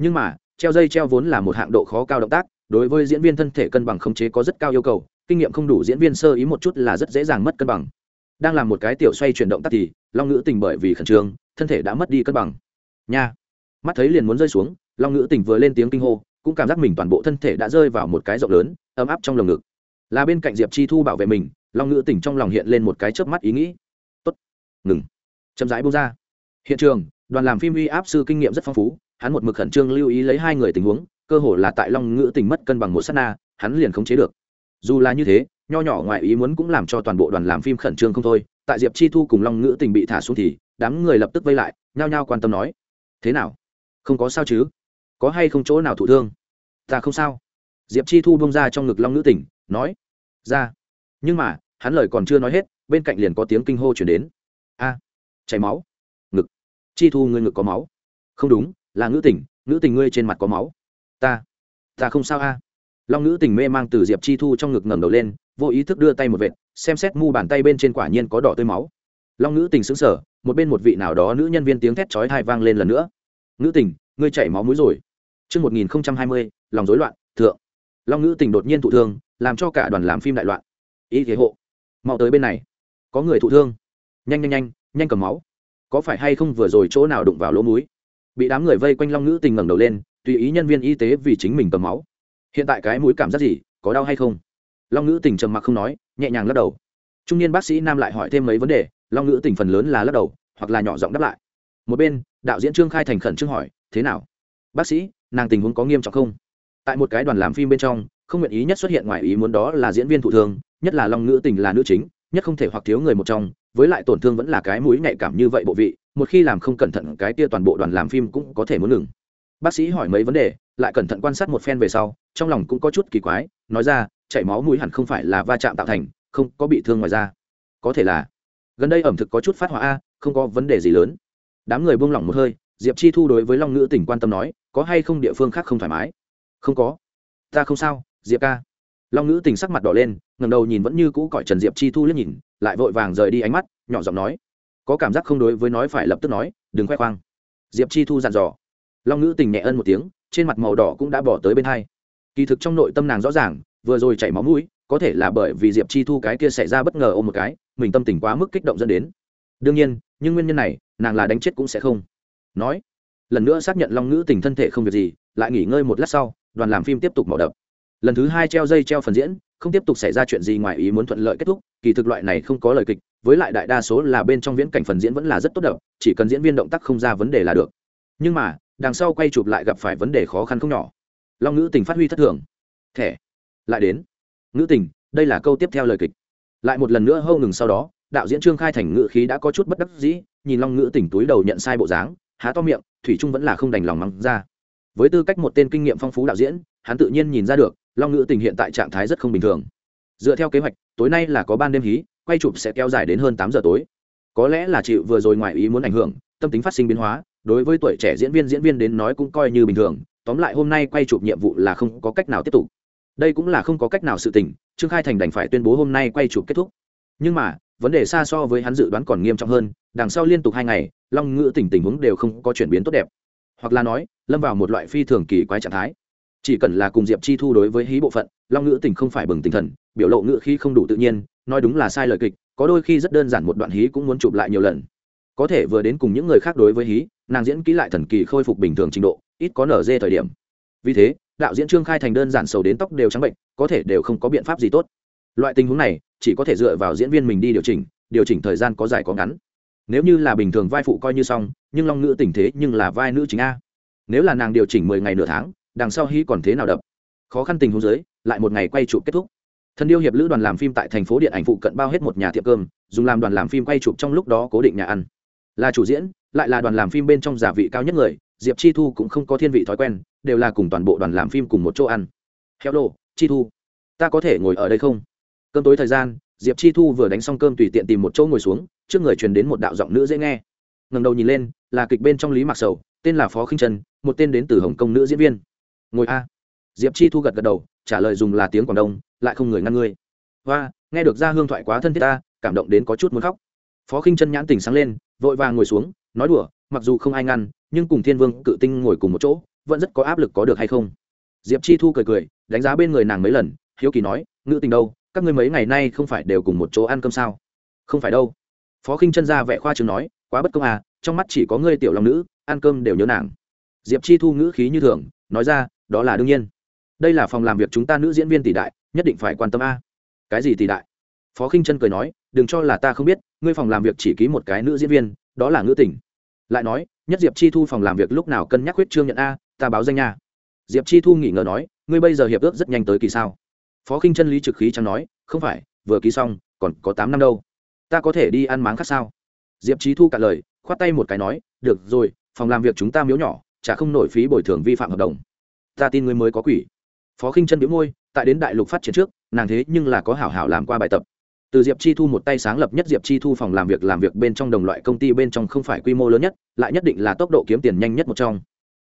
nhưng mà, treo dây treo vốn là một hạng độ khó cao động tác, đối với diễn viên thân thể cân bằng khống chế có rất cao yêu cầu, kinh nghiệm không đủ diễn viên sơ ý một chút là rất dễ dàng mất cân bằng. Đang làm một cái tiểu xoay chuyển động tác thì, long nữ tình bởi vì khẩn trương, thân thể đã mất đi cân bằng. Nha! Mắt thấy liền muốn rơi xuống, long nữ tình vừa lên tiếng kinh hô, cũng cảm giác mình toàn bộ thân thể đã rơi vào một cái rộng lớn, ấm áp trong lồng ngực là bên cạnh diệp chi thu bảo vệ mình, long ngữ tỉnh trong lòng hiện lên một cái chớp mắt ý nghĩ. Tốt. Ngừng. Chậm rãi bông ra. Hiện trường, đoàn làm phim uy áp sư kinh nghiệm rất phong phú, hắn một mực khẩn trương lưu ý lấy hai người tình huống, cơ hồ là tại long ngữ tỉnh mất cân bằng một s á t na, hắn liền khống chế được. Dù là như thế, nho nhỏ ngoại ý muốn cũng làm cho toàn bộ đoàn làm phim khẩn trương không thôi. Tại diệp chi thu cùng long ngữ tình bị thả xuống thì, đám người lập tức vây lại, nhao nhao quan tâm nói, thế nào? Không có sao chứ? Có hay không chỗ nào thụ thương? Ta không sao. Diệp chi thu bông ra trong ngực long nữ tỉnh nói ra. Nhưng mà hắn lời còn chưa nói hết bên cạnh liền có tiếng kinh hô chuyển đến. A chảy máu. Ngực. Chi thu ngươi ngực có máu? Không đúng là ngữ tình ngữ tình ngươi trên mặt có máu. Ta ta không sao a. Long ngữ tình mê mang từ diệp chi thu trong ngực ngẩng đầu lên vô ý thức đưa tay một vệt xem xét mu bàn tay bên trên quả nhiên có đỏ tươi máu. Long ngữ tình xứng sở một bên một vị nào đó nữ nhân viên tiếng thét chói thai vang lên lần nữa. Ngữ tình ngươi chảy máu mũi rồi. Trước 1020, lòng rối loạn, thượng. Long ngữ tình đột nhiên thụ thương, làm cho cả đoàn làm phim đại loạn. Y thế hộ, mau tới bên này. Có người thụ thương. Nhanh nhanh nhanh, nhanh cầm máu. Có phải hay không vừa rồi chỗ nào đụng vào lỗ mũi? Bị đám người vây quanh Long ngữ tình ngẩng đầu lên, tùy ý nhân viên y tế vì chính mình cầm máu. Hiện tại cái mũi cảm giác gì, có đau hay không? Long ngữ tình trầm mặc không nói, nhẹ nhàng lắc đầu. Trung niên bác sĩ nam lại hỏi thêm mấy vấn đề, Long ngữ tình phần lớn là lắc đầu, hoặc là nhỏ giọng đáp lại. Một bên, đạo diễn Trương Khai thành khẩn trương hỏi, thế nào? Bác sĩ, nàng tình huống có nghiêm trọng không tại một cái đoàn làm phim bên trong không nguyện ý nhất xuất hiện ngoài ý muốn đó là diễn viên thụ thương, nhất là long nữ tình là nữ chính, nhất không thể hoặc thiếu người một trong, với lại tổn thương vẫn là cái mũi nhạy cảm như vậy bộ vị, một khi làm không cẩn thận cái kia toàn bộ đoàn làm phim cũng có thể muốn ngừng. Bác sĩ hỏi mấy vấn đề, lại cẩn thận quan sát một phen về sau, trong lòng cũng có chút kỳ quái, nói ra, chảy máu mũi hẳn không phải là va chạm tạo thành, không có bị thương ngoài ra có thể là. Gần đây ẩm thực có chút phát hỏa a, không có vấn đề gì lớn. Đám người buông lỏng một hơi, diệp chi thu đối với long ngữ tỉnh quan tâm nói, có hay không địa phương khác không thoải mái? Không có. Ta không sao diệp ca. Long ngữ tình sắc mặt đỏ lên ngầm đầu nhìn vẫn như cũ cõi trần diệp chi thu liếc nhìn, lại vội vàng rời đi ánh mắt, nhỏ giọng nói. Có cảm giác không đối với nói phải lập tức nói, đừng khoe khoang. Diệp chi thu dặn dò. Long ngữ tình nhẹ ân một tiếng, trên mặt màu đỏ cũng đã bỏ tới bên hai. Kỳ thực trong nội tâm nàng rõ ràng, vừa rồi chảy máu mũi, có thể là bởi vì diệp chi thu cái kia xảy ra bất ngờ ôm một cái, mình tâm tình quá mức kích động dẫn đến. Đương nhiên, nhưng nguyên nhân này, nàng là đánh chết cũng sẽ không. Nói. Lần nữa xác nhận long ngữ tình thân thể không việc gì, lại nghỉ ngơi một lát sau, đoàn làm phim tiếp tục mỏ đập lần thứ hai treo dây treo phần diễn, không tiếp tục xảy ra chuyện gì ngoài ý muốn thuận lợi kết thúc, kỳ thực loại này không có lời kịch, với lại đại đa số là bên trong viễn cảnh phần diễn vẫn là rất tốt đẹp chỉ cần diễn viên động tác không ra vấn đề là được. Nhưng mà, đằng sau quay chụp lại gặp phải vấn đề khó khăn không nhỏ. Long ngữ tình phát huy thất thường. Thẻ. Lại đến. Ngữ tình, đây là câu tiếp theo lời kịch. Lại một lần nữa hâu ngừng sau đó, đạo diễn trương khai thành ngữ khí đã có chút bất đắc dĩ, nhìn long ngữ tỉnh túi đầu nhận sai bộ dáng, há to miệng, thủy trung vẫn là không đành lòng mắng ra. Với tư cách một tên kinh nghiệm phong phú đạo diễn, hắn tự nhiên nhìn ra được long ngữ tình hiện tại trạng thái rất không bình thường. Dựa theo kế hoạch, tối nay là có ban đêm hí, quay chụp sẽ kéo dài đến hơn tám giờ tối. Có lẽ là chịu vừa rồi ngoài ý muốn ảnh hưởng, tâm tính phát sinh biến hóa, đối với tuổi trẻ diễn viên diễn viên đến nói cũng coi như bình thường, tóm lại hôm nay quay chụp nhiệm vụ là không có cách nào tiếp tục. Đây cũng là không có cách nào sự tình, trương khai thành đành phải tuyên bố hôm nay quay chụp kết thúc. Nhưng mà, vấn đề xa so với hắn dự đoán còn nghiêm trọng hơn, đằng sau liên tục hai ngày, long ngữ tình tình huống đều không có chuyển biến tốt đẹp. Hoặc là nói, lâm vào một loại phi thường kỳ quái trạng thái chỉ cần là cùng diệp chi thu đối với hí bộ phận, long ngữ tình không phải bừng tinh thần, biểu lộ ngữ khi không đủ tự nhiên, nói đúng là sai lời kịch, có đôi khi rất đơn giản một đoạn hí cũng muốn chụp lại nhiều lần. Có thể vừa đến cùng những người khác đối với hí, nàng diễn kỹ lại thần kỳ khôi phục bình thường trình độ, ít có nở dê thời điểm. Vì thế, đạo diễn trương khai thành đơn giản sầu đến tóc đều trắng bệnh, có thể đều không có biện pháp gì tốt. Loại tình huống này, chỉ có thể dựa vào diễn viên mình đi điều chỉnh điều chỉnh thời gian có dài có ngắn. Nếu như là bình thường vai phụ coi như xong, nhưng long ngữ tình thế nhưng là vai nữ chính a. Nếu là nàng điều chỉnh mười ngày nửa tháng đằng sau hí còn thế nào đập? Khó khăn tình huống dưới, lại một ngày quay chụp kết thúc. Thần điêu hiệp lữ đoàn làm phim tại thành phố điện ảnh phụ cận bao hết một nhà tiệm cơm, dùng làm đoàn làm phim quay chụp trong lúc đó cố định nhà ăn. Là chủ diễn, lại là đoàn làm phim bên trong giả vị cao nhất người, diệp chi thu cũng không có thiên vị thói quen, đều là cùng toàn bộ đoàn làm phim cùng một chỗ ăn. Heo đồ chi thu, ta có thể ngồi ở đây không? Cơm tối thời gian, diệp chi thu vừa đánh xong cơm tùy tiện tìm một chỗ ngồi xuống, trước người truyền đến một đạo giọng nữ dễ nghe. Ngầm đầu nhìn lên, là kịch bên trong lý mạc sầu, tên là phó khinh trần một tên đến từ hồng kông nữ diễn viên ngồi a. Diệp chi thu gật gật đầu, trả lời dùng là tiếng quảng đông, lại không người ngăn ngươi. Và nghe được ra hương thoại quá thân thiết ta, cảm động đến có chút muốn khóc. Phó khinh chân nhãn tình sáng lên, vội vàng ngồi xuống, nói đùa, mặc dù không ai ngăn, nhưng cùng thiên vương, cự tinh ngồi cùng một chỗ, vẫn rất có áp lực có được hay không? Diệp chi thu cười cười, đánh giá bên người nàng mấy lần, hiếu kỳ nói ngữ tình đâu, các ngươi mấy ngày nay không phải đều cùng một chỗ ăn cơm sao? Không phải đâu. Phó khinh chân ra vẻ khoa chứng nói, quá bất công à trong mắt chỉ có ngươi tiểu lòng nữ, ăn cơm đều nhớ nàng. Diệp chi thu ngữ khí như thường, nói ra đó là đương nhiên. Đây là phòng làm việc chúng ta nữ diễn viên tỷ đại, nhất định phải quan tâm a. Cái gì tỷ đại? Phó khinh chân cười nói, đừng cho là ta không biết, ngươi phòng làm việc chỉ ký một cái nữ diễn viên, đó là ngữ tỉnh lại nói, nhất diệp chi thu phòng làm việc lúc nào cân nhắc huyết trương nhận a, ta báo danh nha. Diệp chi thu nghỉ ngờ nói, ngươi bây giờ hiệp ước rất nhanh tới kỳ sao? Phó khinh chân lý trực khí chẳng nói, không phải, vừa ký xong, còn có tám năm đâu. Ta có thể đi ăn máng khác sao? Diệp trí thu cả lời, khoát tay một cái nói, được rồi, phòng làm việc chúng ta miếu nhỏ, chả không nổi phí bồi thường vi phạm hợp đồng ta tin người mới có quỷ. Phó khinh chân biếu môi, tại đến đại lục phát triển trước, nàng thế nhưng là có hảo hảo làm qua bài tập. Từ diệp chi thu một tay sáng lập nhất diệp chi thu phòng làm việc làm việc bên trong đồng loại công ty bên trong không phải quy mô lớn nhất, lại nhất định là tốc độ kiếm tiền nhanh nhất một trong.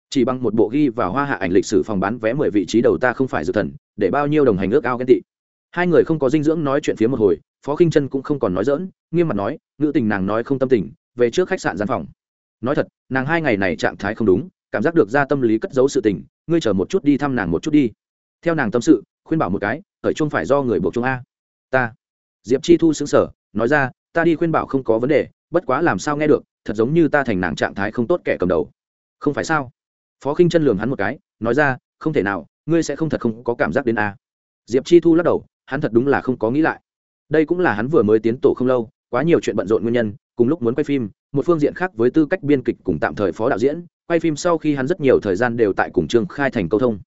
Chỉ bằng một bộ ghi và hoa hạ ảnh lịch sử phòng bán vé mười vị trí đầu ta không phải dự thần, để bao nhiêu đồng hành ước ao ghen tị. Hai người không có dinh dưỡng nói chuyện phía một hồi, phó khinh chân cũng không còn nói dỡn nghiêm mặt nói, ngữ tình nàng nói không tâm tình, về trước khách sạn gian phòng. Nói thật, nàng hai ngày này trạng thái không đúng, cảm giác được ra tâm lý cất giấu sự tình ngươi chờ một chút đi thăm nàng một chút đi. Theo nàng tâm sự, khuyên bảo một cái, khởi chung phải do người buộc chung a. Ta. Diệp chi thu xứng sở nói ra, ta đi khuyên bảo không có vấn đề, bất quá làm sao nghe được, thật giống như ta thành nàng trạng thái không tốt kẻ cầm đầu. Không phải sao? Phó khinh chân lường hắn một cái, nói ra, không thể nào, ngươi sẽ không thật không có cảm giác đến a. Diệp chi thu lắc đầu, hắn thật đúng là không có nghĩ lại. Đây cũng là hắn vừa mới tiến tổ không lâu, quá nhiều chuyện bận rộn nguyên nhân, cùng lúc muốn quay phim, một phương diện khác với tư cách biên kịch cùng tạm thời phó đạo diễn quay phim sau khi hắn rất nhiều thời gian đều tại cùng trương khai thành câu thông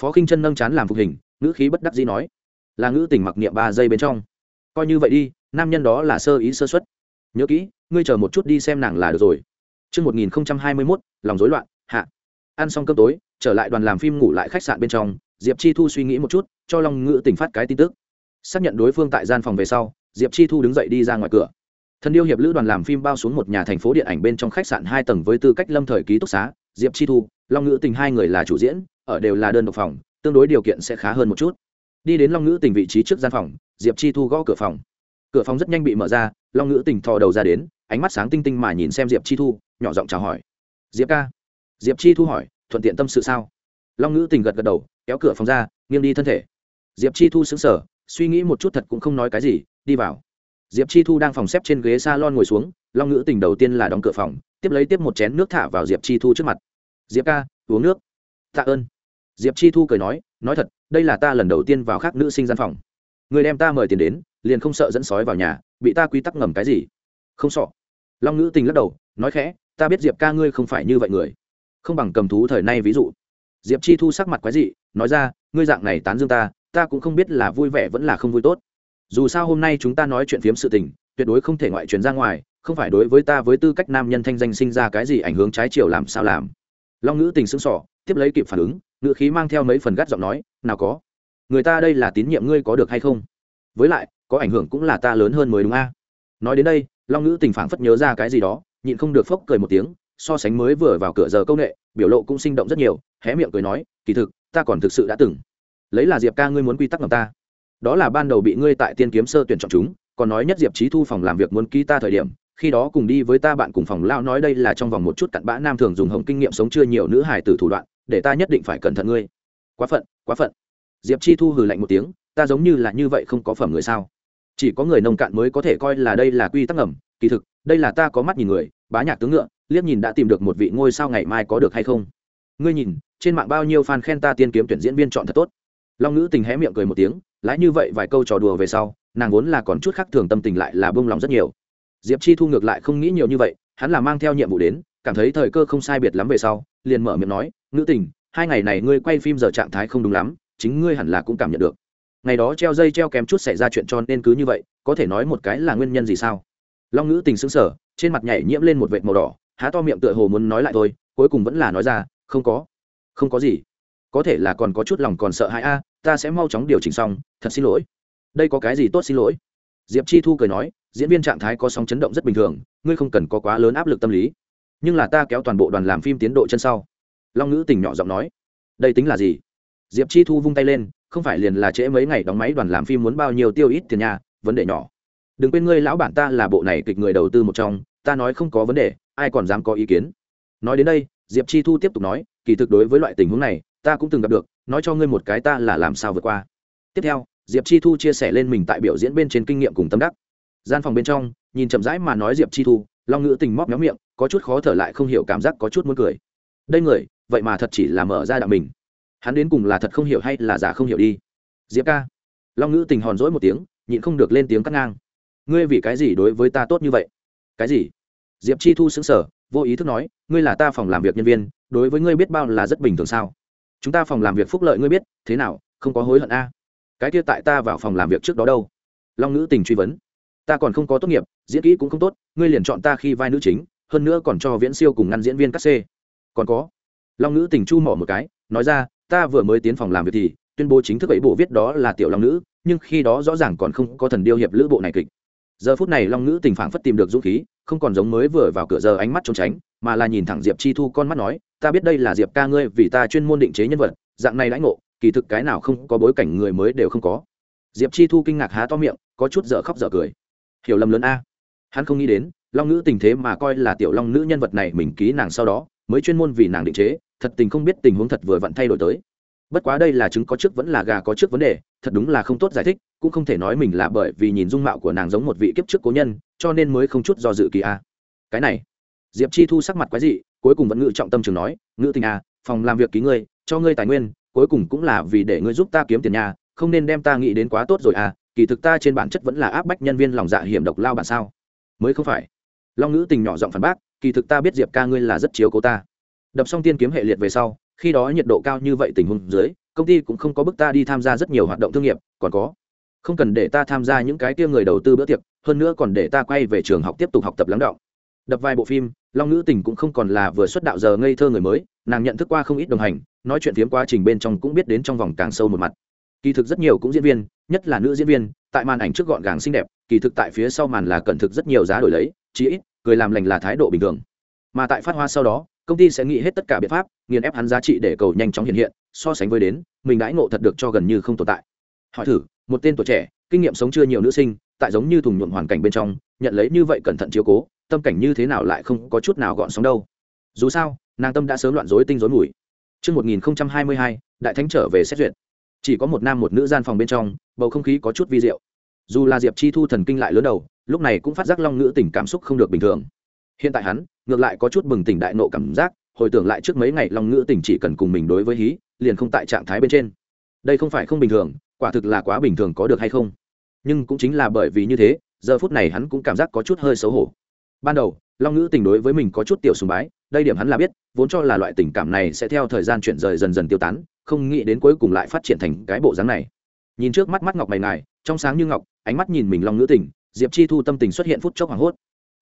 phó khinh chân nâng chán làm phục hình ngữ khí bất đắc dĩ nói là ngữ tình mặc niệm ba giây bên trong coi như vậy đi nam nhân đó là sơ ý sơ xuất nhớ kỹ ngươi chờ một chút đi xem nàng là được rồi Trước 1021, lòng rối loạn, hạ. Ăn xong cơm tối, trở lại đoàn làm phim ngủ lại khách sạn bên trong, Diệp Chi Thu suy nghĩ một chút, cho Long Ngữ tỉnh phát cái tin tức. Xác nhận đối phương tại gian phòng về sau, Diệp Chi Thu đứng dậy đi ra ngoài cửa. Thần điêu hiệp lữ đoàn làm phim bao xuống một nhà thành phố điện ảnh bên trong khách sạn hai tầng với tư cách lâm thời ký túc xá, Diệp Chi Thu, Long Ngữ Tình hai người là chủ diễn, ở đều là đơn độc phòng, tương đối điều kiện sẽ khá hơn một chút. Đi đến Long Ngữ Tình vị trí trước gian phòng, Diệp Chi Thu gõ cửa phòng. Cửa phòng rất nhanh bị mở ra, Long Ngữ Tình thò đầu ra đến, ánh mắt sáng tinh tinh mà nhìn xem Diệp Chi Thu, nhỏ giọng chào hỏi. "Diệp ca." Diệp Chi Thu hỏi, "Thuận tiện tâm sự sao?" Long Ngữ Tình gật gật đầu, kéo cửa phòng ra, nghiêng đi thân thể. Diệp Chi Thu sững sờ, suy nghĩ một chút thật cũng không nói cái gì, đi vào diệp chi thu đang phòng xếp trên ghế s a lon ngồi xuống, long ngữ tình đầu tiên là đóng cửa phòng, tiếp lấy tiếp một chén nước thả vào diệp chi thu trước mặt. Diệp ca, uống nước. Tạ ơn. Diệp chi thu cười nói nói thật, đây là ta lần đầu tiên vào khác nữ sinh gian phòng. Người đem ta mời tiền đến, liền không sợ dẫn sói vào nhà, bị ta quy tắc ngầm cái gì? Không sợ. Long ngữ tình lắc đầu, nói khẽ, ta biết diệp ca ngươi không phải như vậy người. Không bằng cầm thú thời nay ví dụ. Diệp chi thu sắc mặt quái dị, nói ra, ngươi dạng này tán dương ta ta cũng không biết là vui vẻ vẫn là không vui tốt dù sao hôm nay chúng ta nói chuyện phiếm sự tình, tuyệt đối không thể ngoại truyền ra ngoài, không phải đối với ta với tư cách nam nhân thanh danh sinh ra cái gì ảnh hưởng trái chiều làm sao làm. Long ngữ tình sững sỏ tiếp lấy kịp phản ứng, ngữ khí mang theo mấy phần gắt giọng nói, nào có. Người ta đây là tín nhiệm ngươi có được hay không? Với lại, có ảnh hưởng cũng là ta lớn hơn mới đúng a. Nói đến đây, long ngữ tình phảng phất nhớ ra cái gì đó, nhịn không được phốc cười một tiếng, so sánh mới vừa vào cửa giờ công nghệ biểu lộ cũng sinh động rất nhiều, hé miệng cười nói, kỳ thực, ta còn thực sự đã từng. Lấy là diệp ca ngươi muốn quy tắc ngầm ta đó là ban đầu bị ngươi tại tiên kiếm sơ tuyển chọn chúng, còn nói nhất diệp trí thu phòng làm việc muốn ký ta thời điểm, khi đó cùng đi với ta bạn cùng phòng lao nói đây là trong vòng một chút cặn bã nam thường dùng hồng kinh nghiệm sống chưa nhiều nữ hài từ thủ đoạn, để ta nhất định phải cẩn thận ngươi. Quá phận quá phận. Diệp chi thu hừ lạnh một tiếng, ta giống như là như vậy không có phẩm người sao? Chỉ có người nông cạn mới có thể coi là đây là quy tắc ngầm, kỳ thực, đây là ta có mắt nhìn người, bá nhạc tướng ngựa, liếc nhìn đã tìm được một vị ngôi sao ngày mai có được hay không? Ngươi nhìn, trên mạng bao nhiêu fan khen ta tiên kiếm tuyển diễn viên chọn thật tốt. Long nữ tình hé miệng cười một tiếng lãi như vậy vài câu trò đùa về sau, nàng vốn là còn chút khác thường tâm tình lại là bông lòng rất nhiều. Diệp chi thu ngược lại không nghĩ nhiều như vậy, hắn là mang theo nhiệm vụ đến, cảm thấy thời cơ không sai biệt lắm về sau, liền mở miệng nói nữ tình, hai ngày này ngươi quay phim giờ trạng thái không đúng lắm, chính ngươi hẳn là cũng cảm nhận được. Ngày đó treo dây treo kém chút xảy ra chuyện cho nên cứ như vậy, có thể nói một cái là nguyên nhân gì sao? Long nữ tình xứng sở trên mặt nhảy nhiễm lên một vệt màu đỏ, há to miệng tựa hồ muốn nói lại thôi, cuối cùng vẫn là nói ra, không có. Không có gì có thể là còn có chút lòng còn sợ hãi, a, ta sẽ mau chóng điều chỉnh xong, thật xin lỗi. Đây có cái gì tốt xin lỗi? Diệp chi thu cười nói, diễn viên trạng thái có sóng chấn động rất bình thường, ngươi không cần có quá lớn áp lực tâm lý. Nhưng là ta kéo toàn bộ đoàn làm phim tiến độ chân sau. Long ngữ tình nhỏ giọng nói, đây tính là gì? Diệp chi thu vung tay lên, không phải liền là trễ mấy ngày đóng máy đoàn làm phim muốn bao nhiêu tiêu ít tiền nhà vấn đề nhỏ. Đừng quên ngươi lão bản ta là bộ này kịch người đầu tư một trong, ta nói không có vấn đề, ai còn dám có ý kiến. Nói đến đây, diệp chi thu tiếp tục nói, kỳ thực đối với loại tình huống này ta cũng từng gặp được, nói cho ngươi một cái ta là làm sao vượt qua. Tiếp theo, diệp chi thu chia sẻ lên mình tại biểu diễn bên trên kinh nghiệm cùng tâm đắc. Gian phòng bên trong, nhìn chậm rãi mà nói diệp chi thu, long ngữ tình móc méo miệng, có chút khó thở lại không hiểu cảm giác, có chút muốn cười. Đây người, vậy mà thật chỉ là mở ra đạo mình. Hắn đến cùng là thật không hiểu hay là giả không hiểu đi. Diệp ca. Long ngữ tình hòn rỗi một tiếng, nhịn không được lên tiếng cắt ngang. Ngươi vì cái gì đối với ta tốt như vậy? Cái gì? Diệp chi thu xứng sở vô ý thức nói, ngươi là ta phòng làm việc nhân viên, đối với ngươi biết bao là rất bình thường sao? Chúng ta phòng làm việc phúc lợi ngươi biết, thế nào, không có hối hận a? Cái kia tại ta vào phòng làm việc trước đó đâu? Long nữ tình truy vấn. Ta còn không có tốt nghiệp, diễn kỹ cũng không tốt, ngươi liền chọn ta khi vai nữ chính, hơn nữa còn cho viễn siêu cùng ngăn diễn viên cắt xê. Còn có. Long nữ tình chu mỏ một cái, nói ra, ta vừa mới tiến phòng làm việc thì, tuyên bố chính thức ấy bộ viết đó là tiểu long nữ nhưng khi đó rõ ràng còn không có thần điêu hiệp lữ bộ này kịch. Giờ phút này long nữ tình phảng phất tìm được dũng khí, không còn giống mới vừa vào cửa giờ ánh mắt trốn tránh, mà là nhìn thẳng diệp chi thu con mắt nói ta biết đây là diệp ca ngươi vì ta chuyên môn định chế nhân vật, dạng này lãnh ngộ, kỳ thực cái nào không có bối cảnh người mới đều không có. Diệp chi thu kinh ngạc há to miệng, có chút dở khóc dở cười. Hiểu lầm lớn a. Hắn không nghĩ đến, long nữ tình thế mà coi là tiểu long nữ nhân vật này mình ký nàng sau đó, mới chuyên môn vì nàng định chế, thật tình không biết tình huống thật vừa vặn thay đổi tới. Bất quá đây là chứng có trước vẫn là gà có trước vấn đề, thật đúng là không tốt giải thích, cũng không thể nói mình là bởi vì nhìn dung mạo của nàng giống một vị kiếp trước cố nhân, cho nên mới không chút do dự kỳ a. Cái này. Diệp chi thu sắc mặt quái dị cuối cùng vẫn ngự trọng tâm trường nói ngự tình à, phòng làm việc ký ngươi cho ngươi tài nguyên cuối cùng cũng là vì để ngươi giúp ta kiếm tiền nhà không nên đem ta nghĩ đến quá tốt rồi à kỳ thực ta trên bản chất vẫn là áp bách nhân viên lòng dạ hiểm độc lao bản sao? Mới không phải. Long ngữ tình nhỏ giọng phản bác kỳ thực ta biết diệp ca ngươi là rất chiếu cố ta. Đập xong tiên kiếm hệ liệt về sau khi đó nhiệt độ cao như vậy tình huống dưới công ty cũng không có bức ta đi tham gia rất nhiều hoạt động thương nghiệp còn có không cần để ta tham gia những cái kia người đầu tư bữa tiệc hơn nữa còn để ta quay về trường học tiếp tục học tập lắng động đập vài bộ phim, long nữ tình cũng không còn là vừa xuất đạo giờ ngây thơ người mới, nàng nhận thức qua không ít đồng hành, nói chuyện phiếm quá trình bên trong cũng biết đến trong vòng càng sâu một mặt. Kỳ thực rất nhiều cũng diễn viên, nhất là nữ diễn viên, tại màn ảnh trước gọn gàng xinh đẹp, kỳ thực tại phía sau màn là cẩn thực rất nhiều giá đổi lấy, chí ít cười làm lành là thái độ bình thường. Mà tại phát hoa sau đó, công ty sẽ nghĩ hết tất cả biện pháp, nghiền ép hắn giá trị để cầu nhanh chóng hiện hiện, so sánh với đến, mình đãi ngộ thật được cho gần như không tồn tại. Hỏi thử, một tên tuổi trẻ, kinh nghiệm sống chưa nhiều nữ sinh, tại giống như thùng nhuộm hoàn cảnh bên trong, nhận lấy như vậy cẩn thận chiếu cố tâm cảnh như thế nào lại không có chút nào gọn sóng đâu dù sao nàng tâm đã sớm loạn rối tinh rối mùi Trước 1022, đại thánh trở về xét duyệt. Chỉ có một nam một nữ gian phòng bên trong, bầu không khí có chút vi diệu. Dù là Diệp Chi Thu thần kinh lại lớn đầu, lúc này cũng phát giác long nữ tình cảm xúc không được bình thường. Hiện tại hắn, ngược lại có chút bừng tỉnh đại nộ cảm giác, hồi tưởng lại trước mấy ngày long nữ tình chỉ cần cùng mình đối với hí, liền không tại trạng thái bên trên. Đây không phải không bình thường, quả thực là quá bình thường có được hay không? Nhưng cũng chính là bởi vì như thế, giờ phút này hắn cũng cảm giác có chút hơi xấu hổ ban đầu, long ngữ tình đối với mình có chút tiểu sùng bái, đây điểm hắn là biết, vốn cho là loại tình cảm này sẽ theo thời gian chuyển rời dần dần tiêu tán, không nghĩ đến cuối cùng lại phát triển thành cái bộ dáng này. Nhìn trước mắt mắt ngọc mày ngài, trong sáng như ngọc, ánh mắt nhìn mình long ngữ tình, diệp chi thu tâm tình xuất hiện phút chốc hoảng hốt.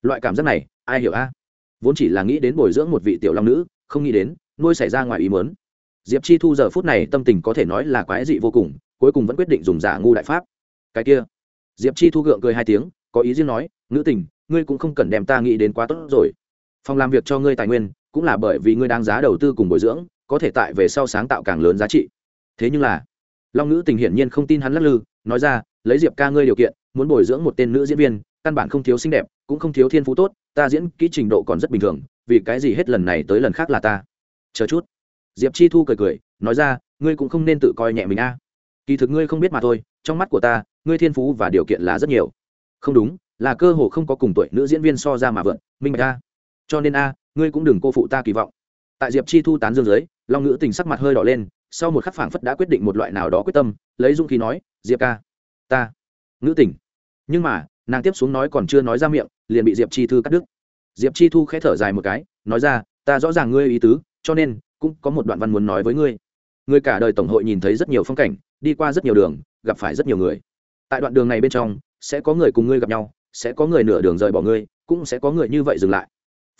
Loại cảm giác này, ai hiểu a? Vốn chỉ là nghĩ đến bồi dưỡng một vị tiểu long nữ không nghĩ đến, nuôi xảy ra ngoài ý mớn diệp chi thu giờ phút này tâm tình có thể nói là quái dị vô cùng, cuối cùng vẫn quyết định dùng giả ngu đại pháp. Cái kia. Diệp chi thu gượng cười hai tiếng, có ý riêng nói, ngữ tình ngươi cũng không cần đem ta nghĩ đến quá tốt rồi. Phòng làm việc cho ngươi tài nguyên, cũng là bởi vì ngươi đang giá đầu tư cùng bồi dưỡng, có thể tại về sau sáng tạo càng lớn giá trị. Thế nhưng là, long ngữ tình hiển nhiên không tin hắn lắc lư, nói ra, lấy diệp ca ngươi điều kiện, muốn bồi dưỡng một tên nữ diễn viên, căn bản không thiếu xinh đẹp, cũng không thiếu thiên phú tốt, ta diễn kỹ trình độ còn rất bình thường, vì cái gì hết lần này tới lần khác là ta? Chờ chút. Diệp chi thu cười cười, nói ra, ngươi cũng không nên tự coi nhẹ mình a. Kỳ thực ngươi không biết mà thôi, trong mắt của ta, ngươi thiên phú và điều kiện là rất nhiều. Không đúng là cơ hồ không có cùng tuổi nữ diễn viên so ra mà vượn, minh bạch a. Cho nên a, ngươi cũng đừng cô phụ ta kỳ vọng. Tại diệp chi thu tán dương dưới, long ngữ tình sắc mặt hơi đỏ lên, sau một khắc phảng phất đã quyết định một loại nào đó quyết tâm, lấy dũng khí nói, diệp ca, ta, ngữ tình. Nhưng mà, nàng tiếp xuống nói còn chưa nói ra miệng, liền bị diệp chi thư cắt đứt. Diệp chi thu khẽ thở dài một cái, nói ra, ta rõ ràng ngươi ý tứ, cho nên cũng có một đoạn văn muốn nói với ngươi. Ngươi cả đời tổng hội nhìn thấy rất nhiều phong cảnh, đi qua rất nhiều đường, gặp phải rất nhiều người. Tại đoạn đường này bên trong, sẽ có người cùng ngươi gặp nhau sẽ có người nửa đường rời bỏ ngươi, cũng sẽ có người như vậy dừng lại.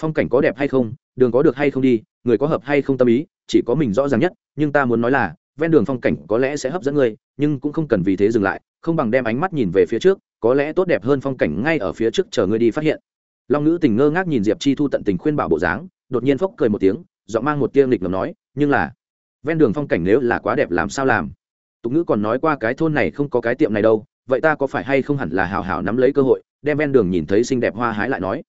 Phong cảnh có đẹp hay không, đường có được hay không đi, người có hợp hay không tâm ý, chỉ có mình rõ ràng nhất, nhưng ta muốn nói là, ven đường phong cảnh có lẽ sẽ hấp dẫn ngươi, nhưng cũng không cần vì thế dừng lại, không bằng đem ánh mắt nhìn về phía trước, có lẽ tốt đẹp hơn phong cảnh ngay ở phía trước chờ ngươi đi phát hiện. Long nữ tình ngơ ngác nhìn diệp chi thu tận tình khuyên bảo bộ dáng, đột nhiên phốc cười một tiếng, giọng mang một tia nghịch ngầm nói, nhưng là, ven đường phong cảnh nếu là quá đẹp làm sao làm? Tục ngữ còn nói qua cái thôn này không có cái tiệm này đâu, vậy ta có phải hay không hẳn là hào hào nắm lấy cơ hội đem ven đường nhìn thấy xinh đẹp hoa hái lại nói.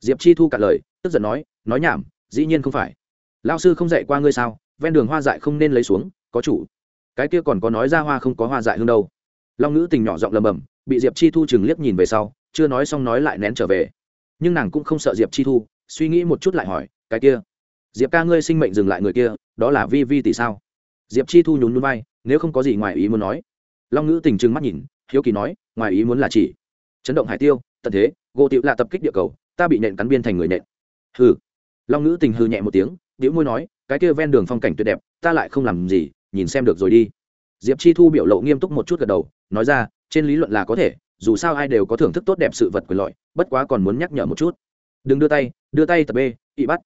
Diệp chi thu cả lời, tức giận nói nói nhảm, dĩ nhiên không phải. Lao sư không dạy qua ngươi sao, ven đường hoa dại không nên lấy xuống, có chủ. Cái kia còn có nói ra hoa không có hoa dại hương đâu. Long nữ tình nhỏ giọng lầm bầm, bị diệp chi thu chừng liếc nhìn về sau, chưa nói xong nói lại nén trở về. Nhưng nàng cũng không sợ diệp chi thu, suy nghĩ một chút lại hỏi, cái kia, diệp ca ngươi sinh mệnh dừng lại người kia, đó là vi vi tỷ sao? Diệp chi thu nhún nhún vai, nếu không có gì ngoài ý muốn nói. Long nữ tình trừng mắt nhìn, hiếu kỳ nói, ngoài ý muốn là chỉ chấn động hải tiêu, tận thế gỗ tiệu là tập kích địa cầu, ta bị nện cắn biên thành người nện. Hừ. Long nữ tình hư nhẹ một tiếng tiểu môi nói, cái kia ven đường phong cảnh tuyệt đẹp, ta lại không làm gì, nhìn xem được rồi đi. Diệp chi thu biểu lộ nghiêm túc một chút gật đầu, nói ra, trên lý luận là có thể, dù sao ai đều có thưởng thức tốt đẹp sự vật quyền lợi, bất quá còn muốn nhắc nhở một chút. Đừng đưa tay đưa tay tập b ị bắt.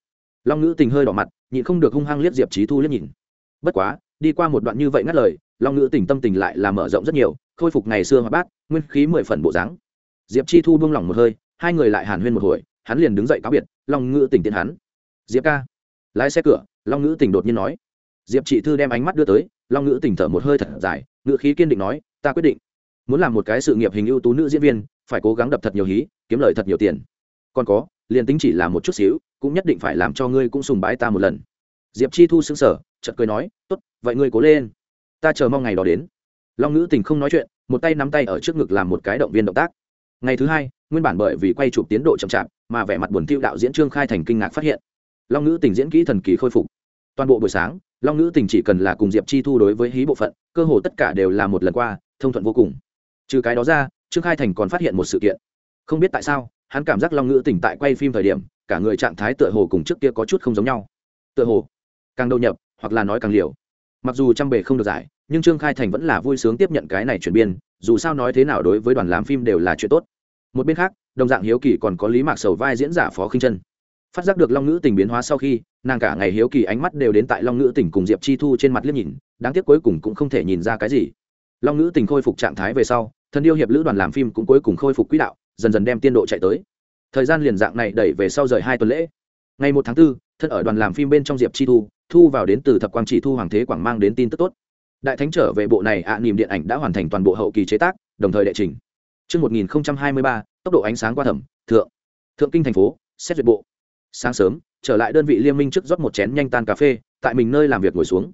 Long nữ tình hơi đỏ mặt, nhịn không được hung hăng liếc diệp trí thu liếc nhìn. Bất quá, đi qua một đoạn như vậy ngắt lời, long nữ tình tâm tình lại là mở rộng rất nhiều, khôi phục ngày xưa hoa bát, nguyên khí mười phần bộ dáng diệp chi thu buông lỏng một hơi, hai người lại hàn huyên một hồi, hắn liền đứng dậy cáo biệt, long ngữ tỉnh tiện hắn. Diệp ca, lái xe cửa, long ngữ tỉnh đột nhiên nói. Diệp chị thư đem ánh mắt đưa tới, long ngữ tỉnh thở một hơi thật dài, ngữ khí kiên định nói, ta quyết định, muốn làm một cái sự nghiệp hình ưu tú nữ diễn viên, phải cố gắng đập thật nhiều hí, kiếm lời thật nhiều tiền. Còn có, liền tính chỉ là một chút xíu, cũng nhất định phải làm cho ngươi cũng sùng bái ta một lần. Diệp chi thu xứng sở chợt cười nói, tốt, vậy ngươi cố lên. Ta chờ mong ngày đó đến. Long ngữ tình không nói chuyện, một tay nắm tay ở trước ngực làm một cái động viên động tác ngày thứ hai, nguyên bản bởi vì quay chụp tiến độ chậm chạp mà vẻ mặt buồn tiêu đạo diễn trương khai thành kinh ngạc phát hiện, long nữ tình diễn kỹ thần kỳ khôi phục. Toàn bộ buổi sáng, long nữ tình chỉ cần là cùng diệp chi thu đối với hí bộ phận, cơ hồ tất cả đều là một lần qua, thông thuận vô cùng. Trừ cái đó ra, trương khai thành còn phát hiện một sự kiện. Không biết tại sao, hắn cảm giác long nữ tình tại quay phim thời điểm, cả người trạng thái tựa hồ cùng trước kia có chút không giống nhau. Tựa hồ, càng đầu nhập, hoặc là nói càng liều. Mặc dù trăm bề không được giải, nhưng trương khai thành vẫn là vui sướng tiếp nhận cái này chuyển biên, dù sao nói thế nào đối với đoàn làm phim đều là chuyện tốt một bên khác đồng dạng hiếu kỳ còn có lý mạc sầu vai diễn giả phó khinh chân. Phát giác được long ngữ tình biến hóa sau khi nàng cả ngày hiếu kỳ ánh mắt đều đến tại long ngữ tình cùng diệp chi thu trên mặt liếc nhìn đáng tiếc cuối cùng cũng không thể nhìn ra cái gì. Long ngữ tình khôi phục trạng thái về sau thần yêu hiệp lữ đoàn làm phim cũng cuối cùng khôi phục quỹ đạo dần dần đem tiên độ chạy tới. Thời gian liền dạng này đẩy về sau rời hai tuần lễ. Ngày một tháng 4, thân ở đoàn làm phim bên trong diệp chi thu thu vào đến từ thập quang chỉ thu hoàng thế quảng mang đến tin tức tốt. Đại thánh trở về bộ này ạ à, niềm điện ảnh đã hoàn thành toàn bộ hậu kỳ chế tác đồng thời đệ trình. Trước 1023, tốc độ ánh sáng qua thẩm, thượng. Thượng kinh thành phố, xét duyệt bộ. Sáng sớm, trở lại đơn vị liên minh trước rót một chén nhanh tan cà phê, tại mình nơi làm việc ngồi xuống.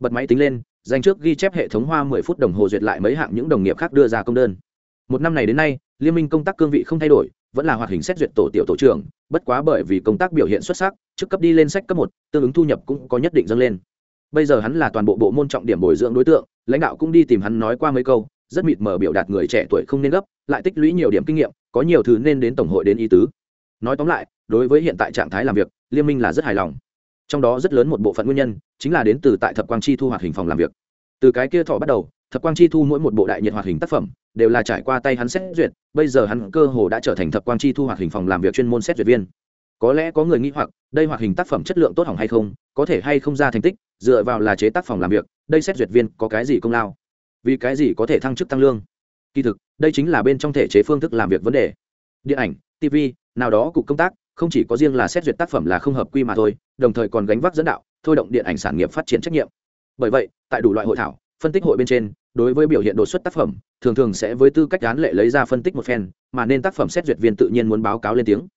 Bật máy tính lên, dành trước ghi chép hệ thống hoa 10 phút đồng hồ duyệt lại mấy hạng những đồng nghiệp khác đưa ra công đơn. Một năm này đến nay, liên minh công tác cương vị không thay đổi, vẫn là hoạt hình xét duyệt tổ tiểu tổ trưởng, bất quá bởi vì công tác biểu hiện xuất sắc, chức cấp đi lên sách cấp một, tương ứng thu nhập cũng có nhất định dâng lên bây giờ hắn là toàn bộ bộ môn trọng điểm bồi dưỡng đối tượng lãnh đạo cũng đi tìm hắn nói qua mấy câu rất mịt mờ biểu đạt người trẻ tuổi không nên gấp, lại tích lũy nhiều điểm kinh nghiệm, có nhiều thứ nên đến tổng hội đến ý tứ. Nói tóm lại, đối với hiện tại trạng thái làm việc, liên minh là rất hài lòng. Trong đó rất lớn một bộ phận nguyên nhân chính là đến từ tại thập quang chi thu hoạt hình phòng làm việc. Từ cái kia thọ bắt đầu, thập quang chi thu mỗi một bộ đại nhiệt hoạt hình tác phẩm đều là trải qua tay hắn xét duyệt, bây giờ hắn cơ hồ đã trở thành thập quang chi thu hoạt hình phòng làm việc chuyên môn xét duyệt viên. Có lẽ có người nghĩ hoặc, đây hoạt hình tác phẩm chất lượng tốt hỏng hay không, có thể hay không ra thành tích, dựa vào là chế tác phòng làm việc, đây xét duyệt viên có cái gì công lao? Vì cái gì có thể thăng chức tăng lương? Kỳ thực, đây chính là bên trong thể chế phương thức làm việc vấn đề. Điện ảnh tv nào đó cục công tác, không chỉ có riêng là xét duyệt tác phẩm là không hợp quy mà thôi, đồng thời còn gánh vác dẫn đạo, thôi động điện ảnh sản nghiệp phát triển trách nhiệm. Bởi vậy, tại đủ loại hội thảo, phân tích hội bên trên, đối với biểu hiện đột xuất tác phẩm, thường thường sẽ với tư cách án lệ lấy ra phân tích một phen, mà nên tác phẩm xét duyệt viên tự nhiên muốn báo cáo lên tiếng.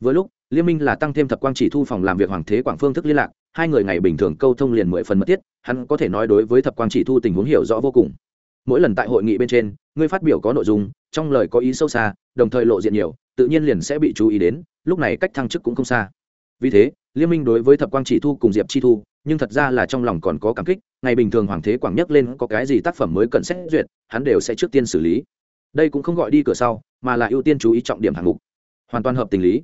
Với lúc, liên minh là tăng thêm thập quang chỉ thu phòng làm việc hoàng thế quảng phương thức liên lạc, hai người ngày bình thường câu thông liền mười phần mất tiết hắn có thể nói đối với thập quang chỉ thu tình huống hiểu rõ vô cùng mỗi lần tại hội nghị bên trên, ngươi phát biểu có nội dung, trong lời có ý sâu xa, đồng thời lộ diện nhiều, tự nhiên liền sẽ bị chú ý đến, lúc này cách thăng chức cũng không xa. Vì thế, liên minh đối với thập quang chỉ thu cùng diệp chi thu, nhưng thật ra là trong lòng còn có cảm kích, ngày bình thường hoàng thế quảng nhắc lên có cái gì tác phẩm mới cần xét duyệt, hắn đều sẽ trước tiên xử lý. Đây cũng không gọi đi cửa sau, mà là ưu tiên chú ý trọng điểm hạng mục. Hoàn toàn hợp tình lý.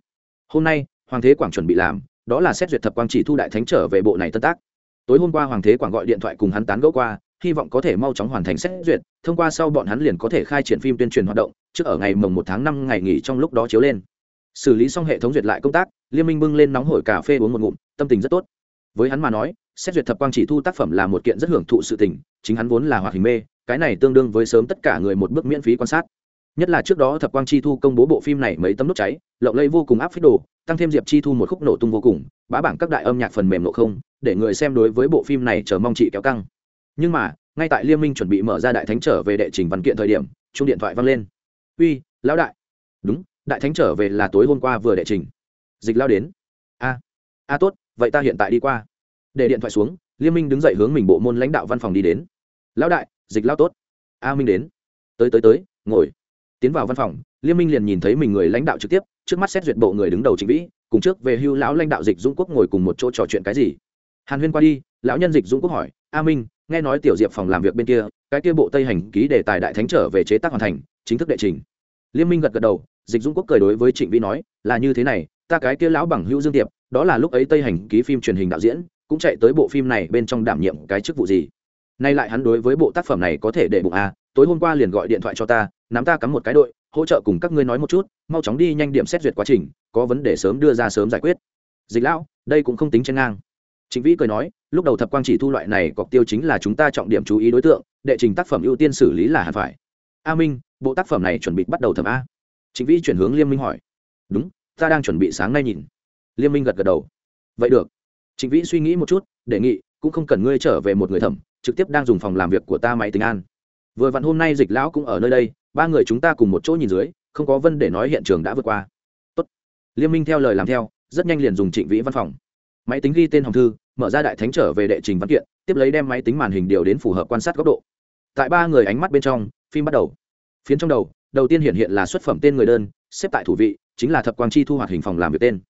Hôm nay, hoàng thế quảng chuẩn bị làm, đó là xét duyệt thập quang chỉ thu đại thánh trở về bộ này tân tác. Tối hôm qua hoàng thế quảng gọi điện thoại cùng hắn tán gẫu qua hy vọng có thể mau chóng hoàn thành xét duyệt, thông qua sau bọn hắn liền có thể khai triển phim tuyên truyền hoạt động, trước ở ngày mồng một tháng năm ngày nghỉ trong lúc đó chiếu lên. Xử lý xong hệ thống duyệt lại công tác, liên minh bưng lên nóng hổi cà phê uống một ngụm, tâm tình rất tốt. Với hắn mà nói, xét duyệt thập quang chỉ thu tác phẩm là một kiện rất hưởng thụ sự tình, chính hắn vốn là hoạt hình mê, cái này tương đương với sớm tất cả người một bước miễn phí quan sát. Nhất là trước đó thập quang chi thu công bố bộ phim này mấy tấm nút cháy, lộng lây vô cùng áp phích đồ, tăng thêm diệp chi thu một khúc nổ tung vô cùng, bá bảng các đại âm nhạc phần mềm nổ không, để người xem đối với bộ phim này chờ mong chị kéo căng nhưng mà, ngay tại liên minh chuẩn bị mở ra đại thánh trở về đệ trình văn kiện thời điểm chung điện thoại vang lên. Uy, lão đại. Đúng, đại thánh trở về là tối hôm qua vừa đệ trình. Dịch lao đến. A a tốt, vậy ta hiện tại đi qua. Để điện thoại xuống liên minh đứng dậy hướng mình bộ môn lãnh đạo văn phòng đi đến. Lão đại, dịch lao tốt. A minh đến. Tới tới tới, ngồi. Tiến vào văn phòng liên minh liền nhìn thấy mình người lãnh đạo trực tiếp, trước mắt xét duyệt bộ người đứng đầu chính vĩ, cùng trước về hưu lão lãnh đạo dịch dũng quốc ngồi cùng một chỗ trò chuyện cái gì. Hàn huyên qua đi, lão nhân dịch dũng quốc hỏi, a minh nghe nói tiểu diệp phòng làm việc bên kia, cái kia bộ tây hành ký đề tài đại thánh trở về chế tác hoàn thành, chính thức đệ trình. Liên minh gật gật đầu, dịch dũng quốc cười đối với trịnh vĩ nói, là như thế này, ta cái kia lão bằng hữu dương tiệp, đó là lúc ấy tây hành ký phim truyền hình đạo diễn, cũng chạy tới bộ phim này bên trong đảm nhiệm cái chức vụ gì. Nay lại hắn đối với bộ tác phẩm này có thể để bụng a tối hôm qua liền gọi điện thoại cho ta, nắm ta cắm một cái đội, hỗ trợ cùng các ngươi nói một chút, mau chóng đi nhanh điểm xét duyệt quá trình, có vấn đề sớm đưa ra sớm giải quyết. Dịch lão, đây cũng không tính trên ngang. Chính vĩ cười nói lúc đầu thập quang chỉ thu loại này cọc tiêu chính là chúng ta trọng điểm chú ý đối tượng, đệ trình tác phẩm ưu tiên xử lý là hẳn phải. A minh, bộ tác phẩm này chuẩn bị bắt đầu thẩm a. Chính vĩ chuyển hướng liêm minh hỏi. Đúng, ta đang chuẩn bị sáng nay nhìn. Liêm minh gật gật đầu. Vậy được. Chính vĩ suy nghĩ một chút, đề nghị, cũng không cần ngươi trở về một người thẩm, trực tiếp đang dùng phòng làm việc của ta máy tính an. Vừa vặn hôm nay dịch lão cũng ở nơi đây, ba người chúng ta cùng một chỗ nhìn dưới, không có vân để nói hiện trường đã vượt qua. Tốt. liên minh theo lời làm theo, rất nhanh liền dùng trịnh vĩ văn phòng. Máy tính ghi tên hồng thư mở ra đại thánh trở về đệ trình văn kiện, tiếp lấy đem máy tính màn hình điều đến phù hợp quan sát góc độ. Tại ba người ánh mắt bên trong, phim bắt đầu. Phiến trong đầu đầu tiên hiện hiện là xuất phẩm tên người đơn, xếp tại thủ vị, chính là thập quang chi thu hoạch hình phòng làm việc tên.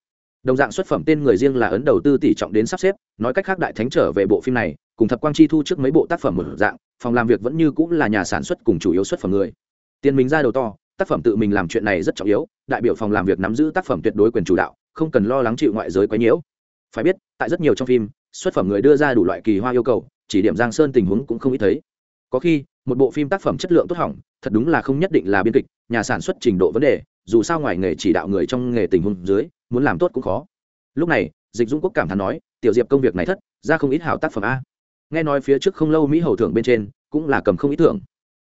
Đồng dạng xuất phẩm tên người riêng là ấn đầu tư tỷ trọng đến sắp xếp, nói cách khác đại thánh trở về bộ phim này, cùng thập quang chi thu trước mấy bộ tác phẩm một dạng, phòng làm việc vẫn như cũng là nhà sản xuất cùng chủ yếu xuất phẩm người. Tiền mình ra đầu to, tác phẩm tự mình làm chuyện này rất trọng yếu, đại biểu phòng làm việc nắm giữ tác phẩm tuyệt đối quyền chủ đạo, không cần lo lắng chịu ngoại giới quấy nhiễu phải biết, tại rất nhiều trong phim xuất phẩm người đưa ra đủ loại kỳ hoa yêu cầu, chỉ điểm giang sơn tình huống cũng không ít thấy. Có khi, một bộ phim tác phẩm chất lượng tốt hỏng, thật đúng là không nhất định là biên kịch, nhà sản xuất trình độ vấn đề, dù sao ngoài nghề chỉ đạo người trong nghề tình huống dưới, muốn làm tốt cũng khó. Lúc này, dịch dũng quốc cảm thán nói, tiểu diệp công việc này thất, ra không ít hảo tác phẩm a. Nghe nói phía trước không lâu mỹ hầu thưởng bên trên, cũng là cầm không ít thưởng.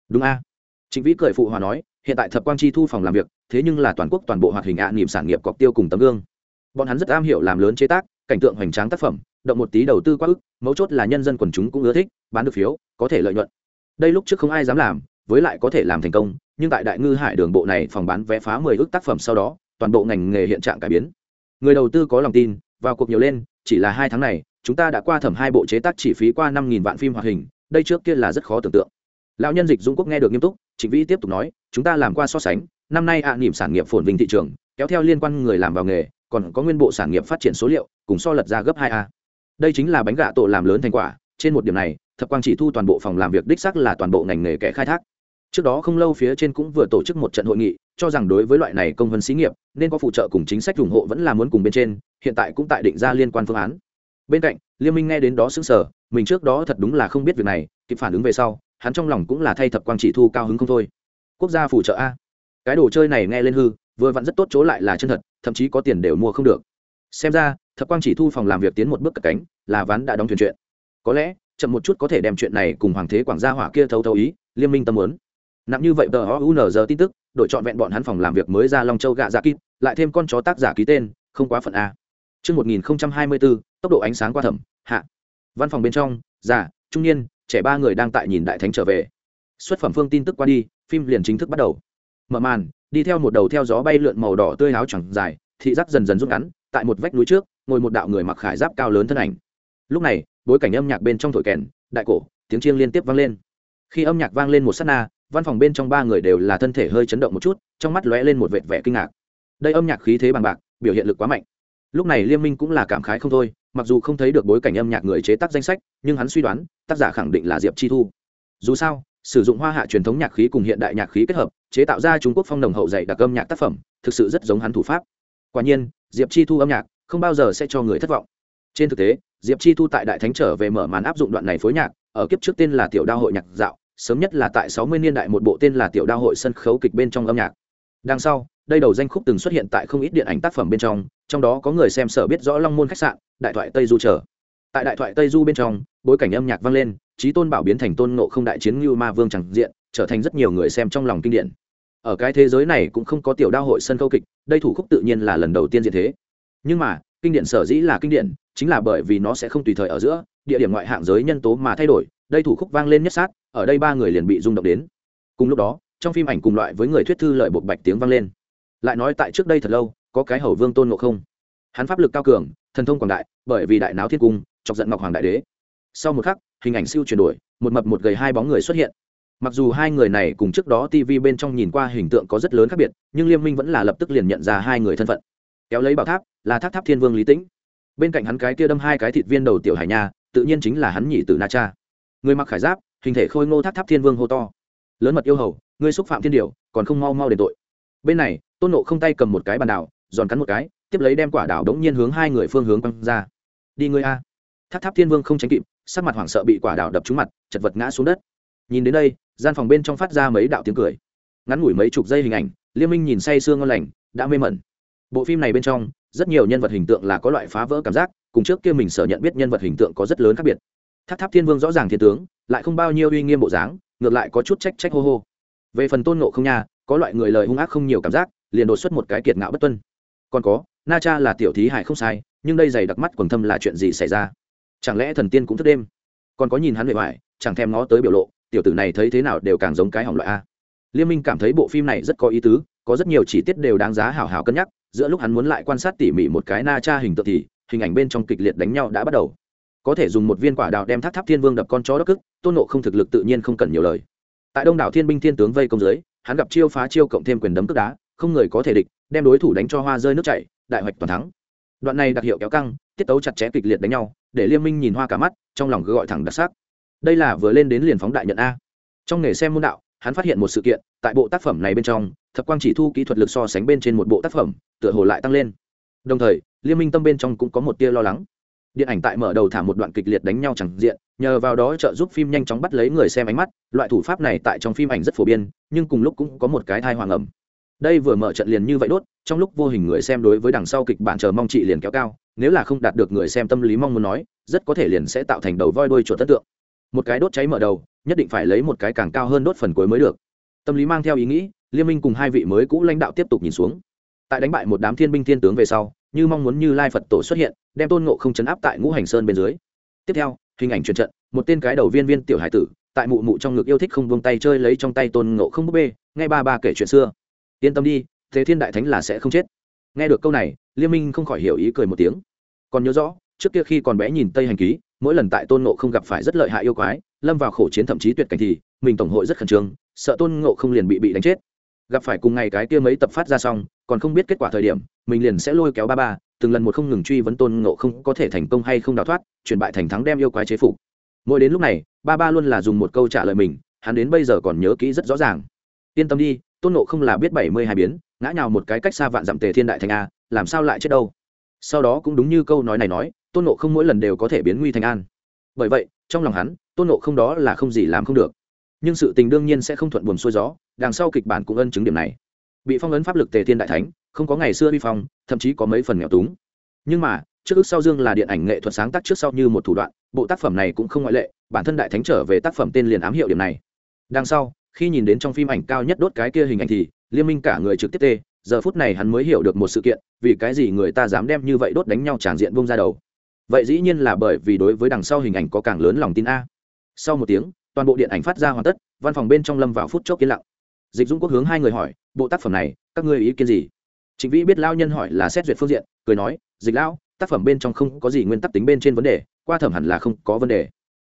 Đúng a. Chính vĩ cười phụ hòa nói, hiện tại thập quang chi thu phòng làm việc, thế nhưng là toàn quốc toàn bộ hoạt hình ạ niềm sản nghiệp cọc tiêu cùng tấm gương. Bọn hắn rất am hiểu làm lớn chế tác, cảnh tượng hoành tráng tác phẩm động một tí đầu tư quá ức mấu chốt là nhân dân quần chúng cũng ưa thích bán được phiếu có thể lợi nhuận. Đây lúc trước không ai dám làm với lại có thể làm thành công nhưng tại đại ngư hải đường bộ này phòng bán vé phá mười ước tác phẩm sau đó toàn bộ ngành nghề hiện trạng cải biến. Người đầu tư có lòng tin vào cuộc nhiều lên chỉ là hai tháng này chúng ta đã qua thẩm hai bộ chế tác chỉ phí qua năm nghìn vạn phim hoạt hình đây trước kia là rất khó tưởng tượng. Lão nhân dịch dung quốc nghe được nghiêm túc trịnh vĩ tiếp tục nói chúng ta làm qua so sánh năm nay ạ à, sản nghiệp phồn vinh thị trường kéo theo liên quan người làm vào nghề còn có nguyên bộ sản nghiệp phát triển số liệu cùng so lật ra gấp hai a đây chính là bánh gạ tổ làm lớn thành quả, trên một điểm này, thập quang chỉ thu toàn bộ phòng làm việc đích sắc là toàn bộ ngành nghề kẻ khai thác. Trước đó không lâu phía trên cũng vừa tổ chức một trận hội nghị, cho rằng đối với loại này công vân xí nghiệp, nên có phụ trợ cùng chính sách ủng hộ vẫn là muốn cùng bên trên, hiện tại cũng tại định ra liên quan phương án. Bên cạnh liên minh nghe đến đó xứng sở mình trước đó thật đúng là không biết việc này, kịp phản ứng về sau, hắn trong lòng cũng là thay thập quang chỉ thu cao hứng không thôi. Quốc gia phụ trợ a. Cái đồ chơi này nghe lên hư, vừa vặn rất tốt chỗ lại là chân thật, thậm chí có tiền đều mua không được. Xem ra thập quang chỉ thu phòng làm việc tiến một bước cất cánh là ván đã đóng thuyền chuyện có lẽ chậm một chút có thể đem chuyện này cùng hoàng thế quảng gia hỏa kia thấu thấu ý liên minh tâm muốn nặng như vậy tờ o giờ tin tức đội chọn vẹn bọn hắn phòng làm việc mới ra long châu gạ dạ kít lại thêm con chó tác giả ký tên không quá phận a Trước 1024, tốc độ ánh sáng qua thẩm, hạ. Văn phòng bên trong, già, trung niên, trẻ ba người đang tại nhìn đại thánh trở về. Xuất phẩm phương tin tức qua đi, phim liền chính thức bắt đầu. Mở màn, đi theo một đầu theo gió bay lượn màu đỏ tươi áo choàng dài, thị giác dần dần rút ngắn, tại một vách núi trước, ngồi một đạo người mặc khải giáp cao lớn thân ảnh. Lúc này, bối cảnh âm nhạc bên trong thổi kèn, đại cổ, tiếng chiêng liên tiếp vang lên. Khi âm nhạc vang lên một sát na, văn phòng bên trong ba người đều là thân thể hơi chấn động một chút trong mắt lóe lên một vệt vẻ kinh ngạc đây âm nhạc khí thế bằng bạc biểu hiện lực quá mạnh lúc này liên minh cũng là cảm khái không thôi mặc dù không thấy được bối cảnh âm nhạc người chế tác danh sách nhưng hắn suy đoán tác giả khẳng định là diệp chi thu dù sao sử dụng hoa hạ truyền thống nhạc khí cùng hiện đại nhạc khí kết hợp chế tạo ra trung quốc phong đồng hậu dạy đặc âm nhạc tác phẩm thực sự rất giống hắn thủ pháp quả nhiên diệp chi thu âm nhạc không bao giờ sẽ cho người thất vọng trên thực tế diệp chi thu tại đại thánh trở về mở màn áp dụng đoạn này phối nhạc ở kiếp trước tên là tiểu đao hội nhạc dạo sớm nhất là tại 60 niên đại một bộ tên là Tiểu Đao hội sân khấu kịch bên trong âm nhạc. Đằng sau, đây đầu danh khúc từng xuất hiện tại không ít điện ảnh tác phẩm bên trong, trong đó có người xem sở biết rõ Long Môn khách sạn, Đại thoại Tây Du trở. Tại Đại thoại Tây Du bên trong, bối cảnh âm nhạc vang lên, Chí Tôn Bảo biến thành Tôn Ngộ Không đại chiến Như Ma Vương chẳng diện, trở thành rất nhiều người xem trong lòng kinh điển. Ở cái thế giới này cũng không có Tiểu Đao hội sân khấu kịch, đây thủ khúc tự nhiên là lần đầu tiên diện thế. Nhưng mà, kinh điển sở dĩ là kinh điển, chính là bởi vì nó sẽ không tùy thời ở giữa, địa điểm ngoại hạng giới nhân tố mà thay đổi, đây thủ khúc vang lên nhất sát ở đây ba người liền bị rung động đến. Cùng lúc đó trong phim ảnh cùng loại với người thuyết thư lợi bột bạch tiếng vang lên. Lại nói tại trước đây thật lâu có cái hầu vương tôn ngộ không? Hắn pháp lực cao cường thần thông quảng đại bởi vì đại náo thiên cung chọc giận ngọc hoàng đại đế. Sau một khắc hình ảnh siêu chuyển đổi một mập một gầy hai bóng người xuất hiện. Mặc dù hai người này cùng trước đó tv bên trong nhìn qua hình tượng có rất lớn khác biệt nhưng liêm minh vẫn là lập tức liền nhận ra hai người thân phận. Kéo lấy bảo tháp là tháp tháp thiên vương lý tĩnh. Bên cạnh hắn cái kia đâm hai cái thịt viên đầu tiểu hải nha, tự nhiên chính là hắn nhị tử na cha. Người mặc khải giáp, hình thể khôi ngô tháp tháp thiên vương hô to. Lớn mật yêu hầu, ngươi xúc phạm thiên điều, còn không mau mau đền tội. Bên này, tôn nộ không tay cầm một cái bàn đảo, giòn cắn một cái, tiếp lấy đem quả đảo đống nhiên hướng hai người phương hướng quăng ra. Đi ngươi a. Tháp tháp thiên vương không tránh kịp, sắc mặt hoảng sợ bị quả đảo đập trúng mặt, chật vật ngã xuống đất. Nhìn đến đây, gian phòng bên trong phát ra mấy đạo tiếng cười. Ngắn ngủi mấy chục giây hình ảnh liên minh nhìn say sương ngon lành, đã mê mẩn. Bộ phim này bên trong rất nhiều nhân vật hình tượng là có loại phá vỡ cảm giác, cùng trước kia mình sở nhận biết nhân vật hình tượng có rất lớn khác biệt. Tháp tháp thiên vương rõ ràng thiên tướng, lại không bao nhiêu uy nghiêm bộ dáng, ngược lại có chút trách trách hô hô. Về phần tôn nộ không nha, có loại người lời hung ác không nhiều cảm giác, liền đột xuất một cái kiệt ngạo bất tuân. Còn có, na cha là tiểu thí hải không sai, nhưng đây dày đặc mắt quần thâm là chuyện gì xảy ra? Chẳng lẽ thần tiên cũng thức đêm? Còn có nhìn hắn bề ngoài, chẳng thèm nó tới biểu lộ, tiểu tử này thấy thế nào đều càng giống cái hỏng loại a. Liên minh cảm thấy bộ phim này rất có ý tứ, có rất nhiều chi tiết đều đáng giá hảo hảo cân nhắc giữa lúc hắn muốn lại quan sát tỉ mỉ một cái na cha hình tượng thì hình ảnh bên trong kịch liệt đánh nhau đã bắt đầu. Có thể dùng một viên quả đào đem tháp tháp thiên vương đập con chó đất cức, tôn nộ không thực lực tự nhiên không cần nhiều lời. Tại đông đảo thiên binh thiên tướng vây công dưới, hắn gặp chiêu phá chiêu cộng thêm quyền đấm cước đá, không người có thể địch, đem đối thủ đánh cho hoa rơi nước chảy, đại hoạch toàn thắng. Đoạn này đặc hiệu kéo căng, tiết tấu chặt chẽ kịch liệt đánh nhau, để liên minh nhìn hoa cả mắt, trong lòng gọi thẳng đặc sắc. Đây là vừa lên đến liền phóng đại nhận a. Trong nghề xem môn đạo, hắn phát hiện một sự kiện, tại bộ tác phẩm này bên trong thập quang chỉ thu kỹ thuật lực so sánh bên trên một bộ tác phẩm, tựa hồ lại tăng lên. Đồng thời, liên minh tâm bên trong cũng có một tia lo lắng. Điện ảnh tại mở đầu thả một đoạn kịch liệt đánh nhau chẳng diện, nhờ vào đó trợ giúp phim nhanh chóng bắt lấy người xem ánh mắt, loại thủ pháp này tại trong phim ảnh rất phổ biến, nhưng cùng lúc cũng có một cái thai hoàng ẩm. Đây vừa mở trận liền như vậy đốt, trong lúc vô hình người xem đối với đằng sau kịch bản chờ mong chị liền kéo cao, nếu là không đạt được người xem tâm lý mong muốn nói, rất có thể liền sẽ tạo thành đầu voi đuôi chuột tất tượng. Một cái đốt cháy mở đầu, nhất định phải lấy một cái càng cao hơn đốt phần cuối mới được. Tâm lý mang theo ý nghĩ liên minh cùng hai vị mới cũ lãnh đạo tiếp tục nhìn xuống. Tại đánh bại một đám thiên binh thiên tướng về sau, như mong muốn như lai phật tổ xuất hiện, đem tôn ngộ không chấn áp tại ngũ hành sơn bên dưới. Tiếp theo, hình ảnh truyền trận, một tên cái đầu viên viên tiểu hải tử, tại mụ mụ trong ngực yêu thích không buông tay chơi lấy trong tay tôn ngộ không búp bê, nghe ba ba kể chuyện xưa. Yên tâm đi, thế thiên đại thánh là sẽ không chết. Nghe được câu này liên minh không khỏi hiểu ý cười một tiếng. Còn nhớ rõ, trước kia khi còn bé nhìn tây hành ký, mỗi lần tại tôn ngộ không gặp phải rất lợi hại yêu quái, lâm vào khổ chiến thậm chí tuyệt cảnh thì, mình tổng hội rất khẩn trương, sợ tôn ngộ không liền bị bị đánh chết gặp phải cùng ngày cái kia mấy tập phát ra xong, còn không biết kết quả thời điểm, mình liền sẽ lôi kéo ba ba, từng lần một không ngừng truy vấn tôn ngộ không có thể thành công hay không đào thoát, chuyển bại thành thắng đem yêu quái chế phục. Mỗi đến lúc này, ba ba luôn là dùng một câu trả lời mình, hắn đến bây giờ còn nhớ kỹ rất rõ ràng. Yên tâm đi, tôn ngộ không là biết bảy mươi hai biến, ngã nhào một cái cách xa vạn dặm tề thiên đại thành a, làm sao lại chết đâu? Sau đó cũng đúng như câu nói này nói, tôn ngộ không mỗi lần đều có thể biến nguy thành an. Bởi vậy, trong lòng hắn, tôn ngộ không đó là không gì làm không được nhưng sự tình đương nhiên sẽ không thuận buồm xuôi gió, đằng sau kịch bản cũng ân chứng điểm này. Bị phong ấn pháp lực tề thiên đại thánh, không có ngày xưa vi phong, thậm chí có mấy phần nghèo túng. Nhưng mà, trước ước sau dương là điện ảnh nghệ thuật sáng tác trước sau như một thủ đoạn, bộ tác phẩm này cũng không ngoại lệ, bản thân đại thánh trở về tác phẩm tên liền ám hiệu điểm này. Đằng sau, khi nhìn đến trong phim ảnh cao nhất đốt cái kia hình ảnh thì, liên minh cả người trực tiếp tê, giờ phút này hắn mới hiểu được một sự kiện, vì cái gì người ta dám đem như vậy đốt đánh nhau tràn diện bông ra đầu. Vậy dĩ nhiên là bởi vì đối với đằng sau hình ảnh có càng lớn lòng tin a. Sau một tiếng toàn bộ điện ảnh phát ra hoàn tất, văn phòng bên trong lâm vào phút chốc yên lặng. Dịch Dung quốc hướng hai người hỏi, bộ tác phẩm này, các ngươi ý kiến gì? Trịnh vĩ biết lao nhân hỏi là xét duyệt phương diện, cười nói, dịch lão, tác phẩm bên trong không có gì nguyên tắc tính bên trên vấn đề, qua thẩm hẳn là không có vấn đề.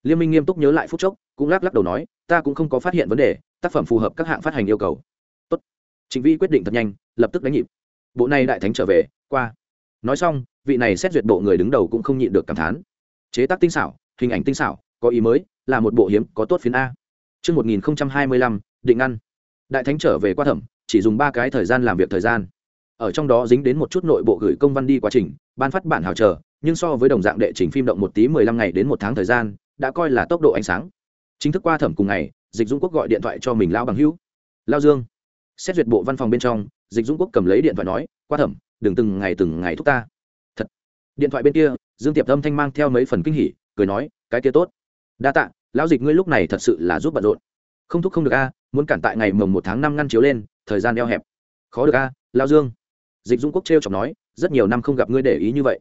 Liên minh nghiêm túc nhớ lại phút chốc, cũng lắc lắc đầu nói, ta cũng không có phát hiện vấn đề, tác phẩm phù hợp các hạng phát hành yêu cầu. Tốt. trịnh vĩ quyết định thật nhanh, lập tức đánh nhịp. Bộ này đại thánh trở về, qua. Nói xong, vị này xét duyệt bộ người đứng đầu cũng không nhịn được cảm thán. Chế tác tinh xảo, hình ảnh tinh xảo, có ý mới là một bộ hiếm có tốt phiến a Trước 1025, định ăn. Đại thánh trở về qua thẩm, chỉ dùng ba cái thời gian làm việc thời gian. Ở trong đó dính đến một chút nội bộ gửi công văn đi quá trình, ban phát bản hào chờ, nhưng so với đồng dạng đệ trình phim động một tí 15 ngày đến một tháng thời gian, đã coi là tốc độ ánh sáng. Chính thức qua thẩm cùng ngày, Dịch Dũng Quốc gọi điện thoại cho mình Lão bằng hữu. Lao Dương. Xét duyệt bộ văn phòng bên trong, Dịch Dũng Quốc cầm lấy điện thoại nói, "Qua thẩm, đừng từng ngày từng ngày thúc ta." Thật. Điện thoại bên kia, Dương Tiệp Âm thanh mang theo mấy phần kinh hỉ, cười nói, "Cái kia tốt." Đa tạ, lão dịch ngươi lúc này thật sự là giúp bận rộn. Không thúc không được a, muốn cản tại ngày mồng một tháng năm ngăn chiếu lên, thời gian eo hẹp. Khó được a lao dương. Dịch dung quốc t r e o chọc nói, rất nhiều năm không gặp ngươi để ý như vậy.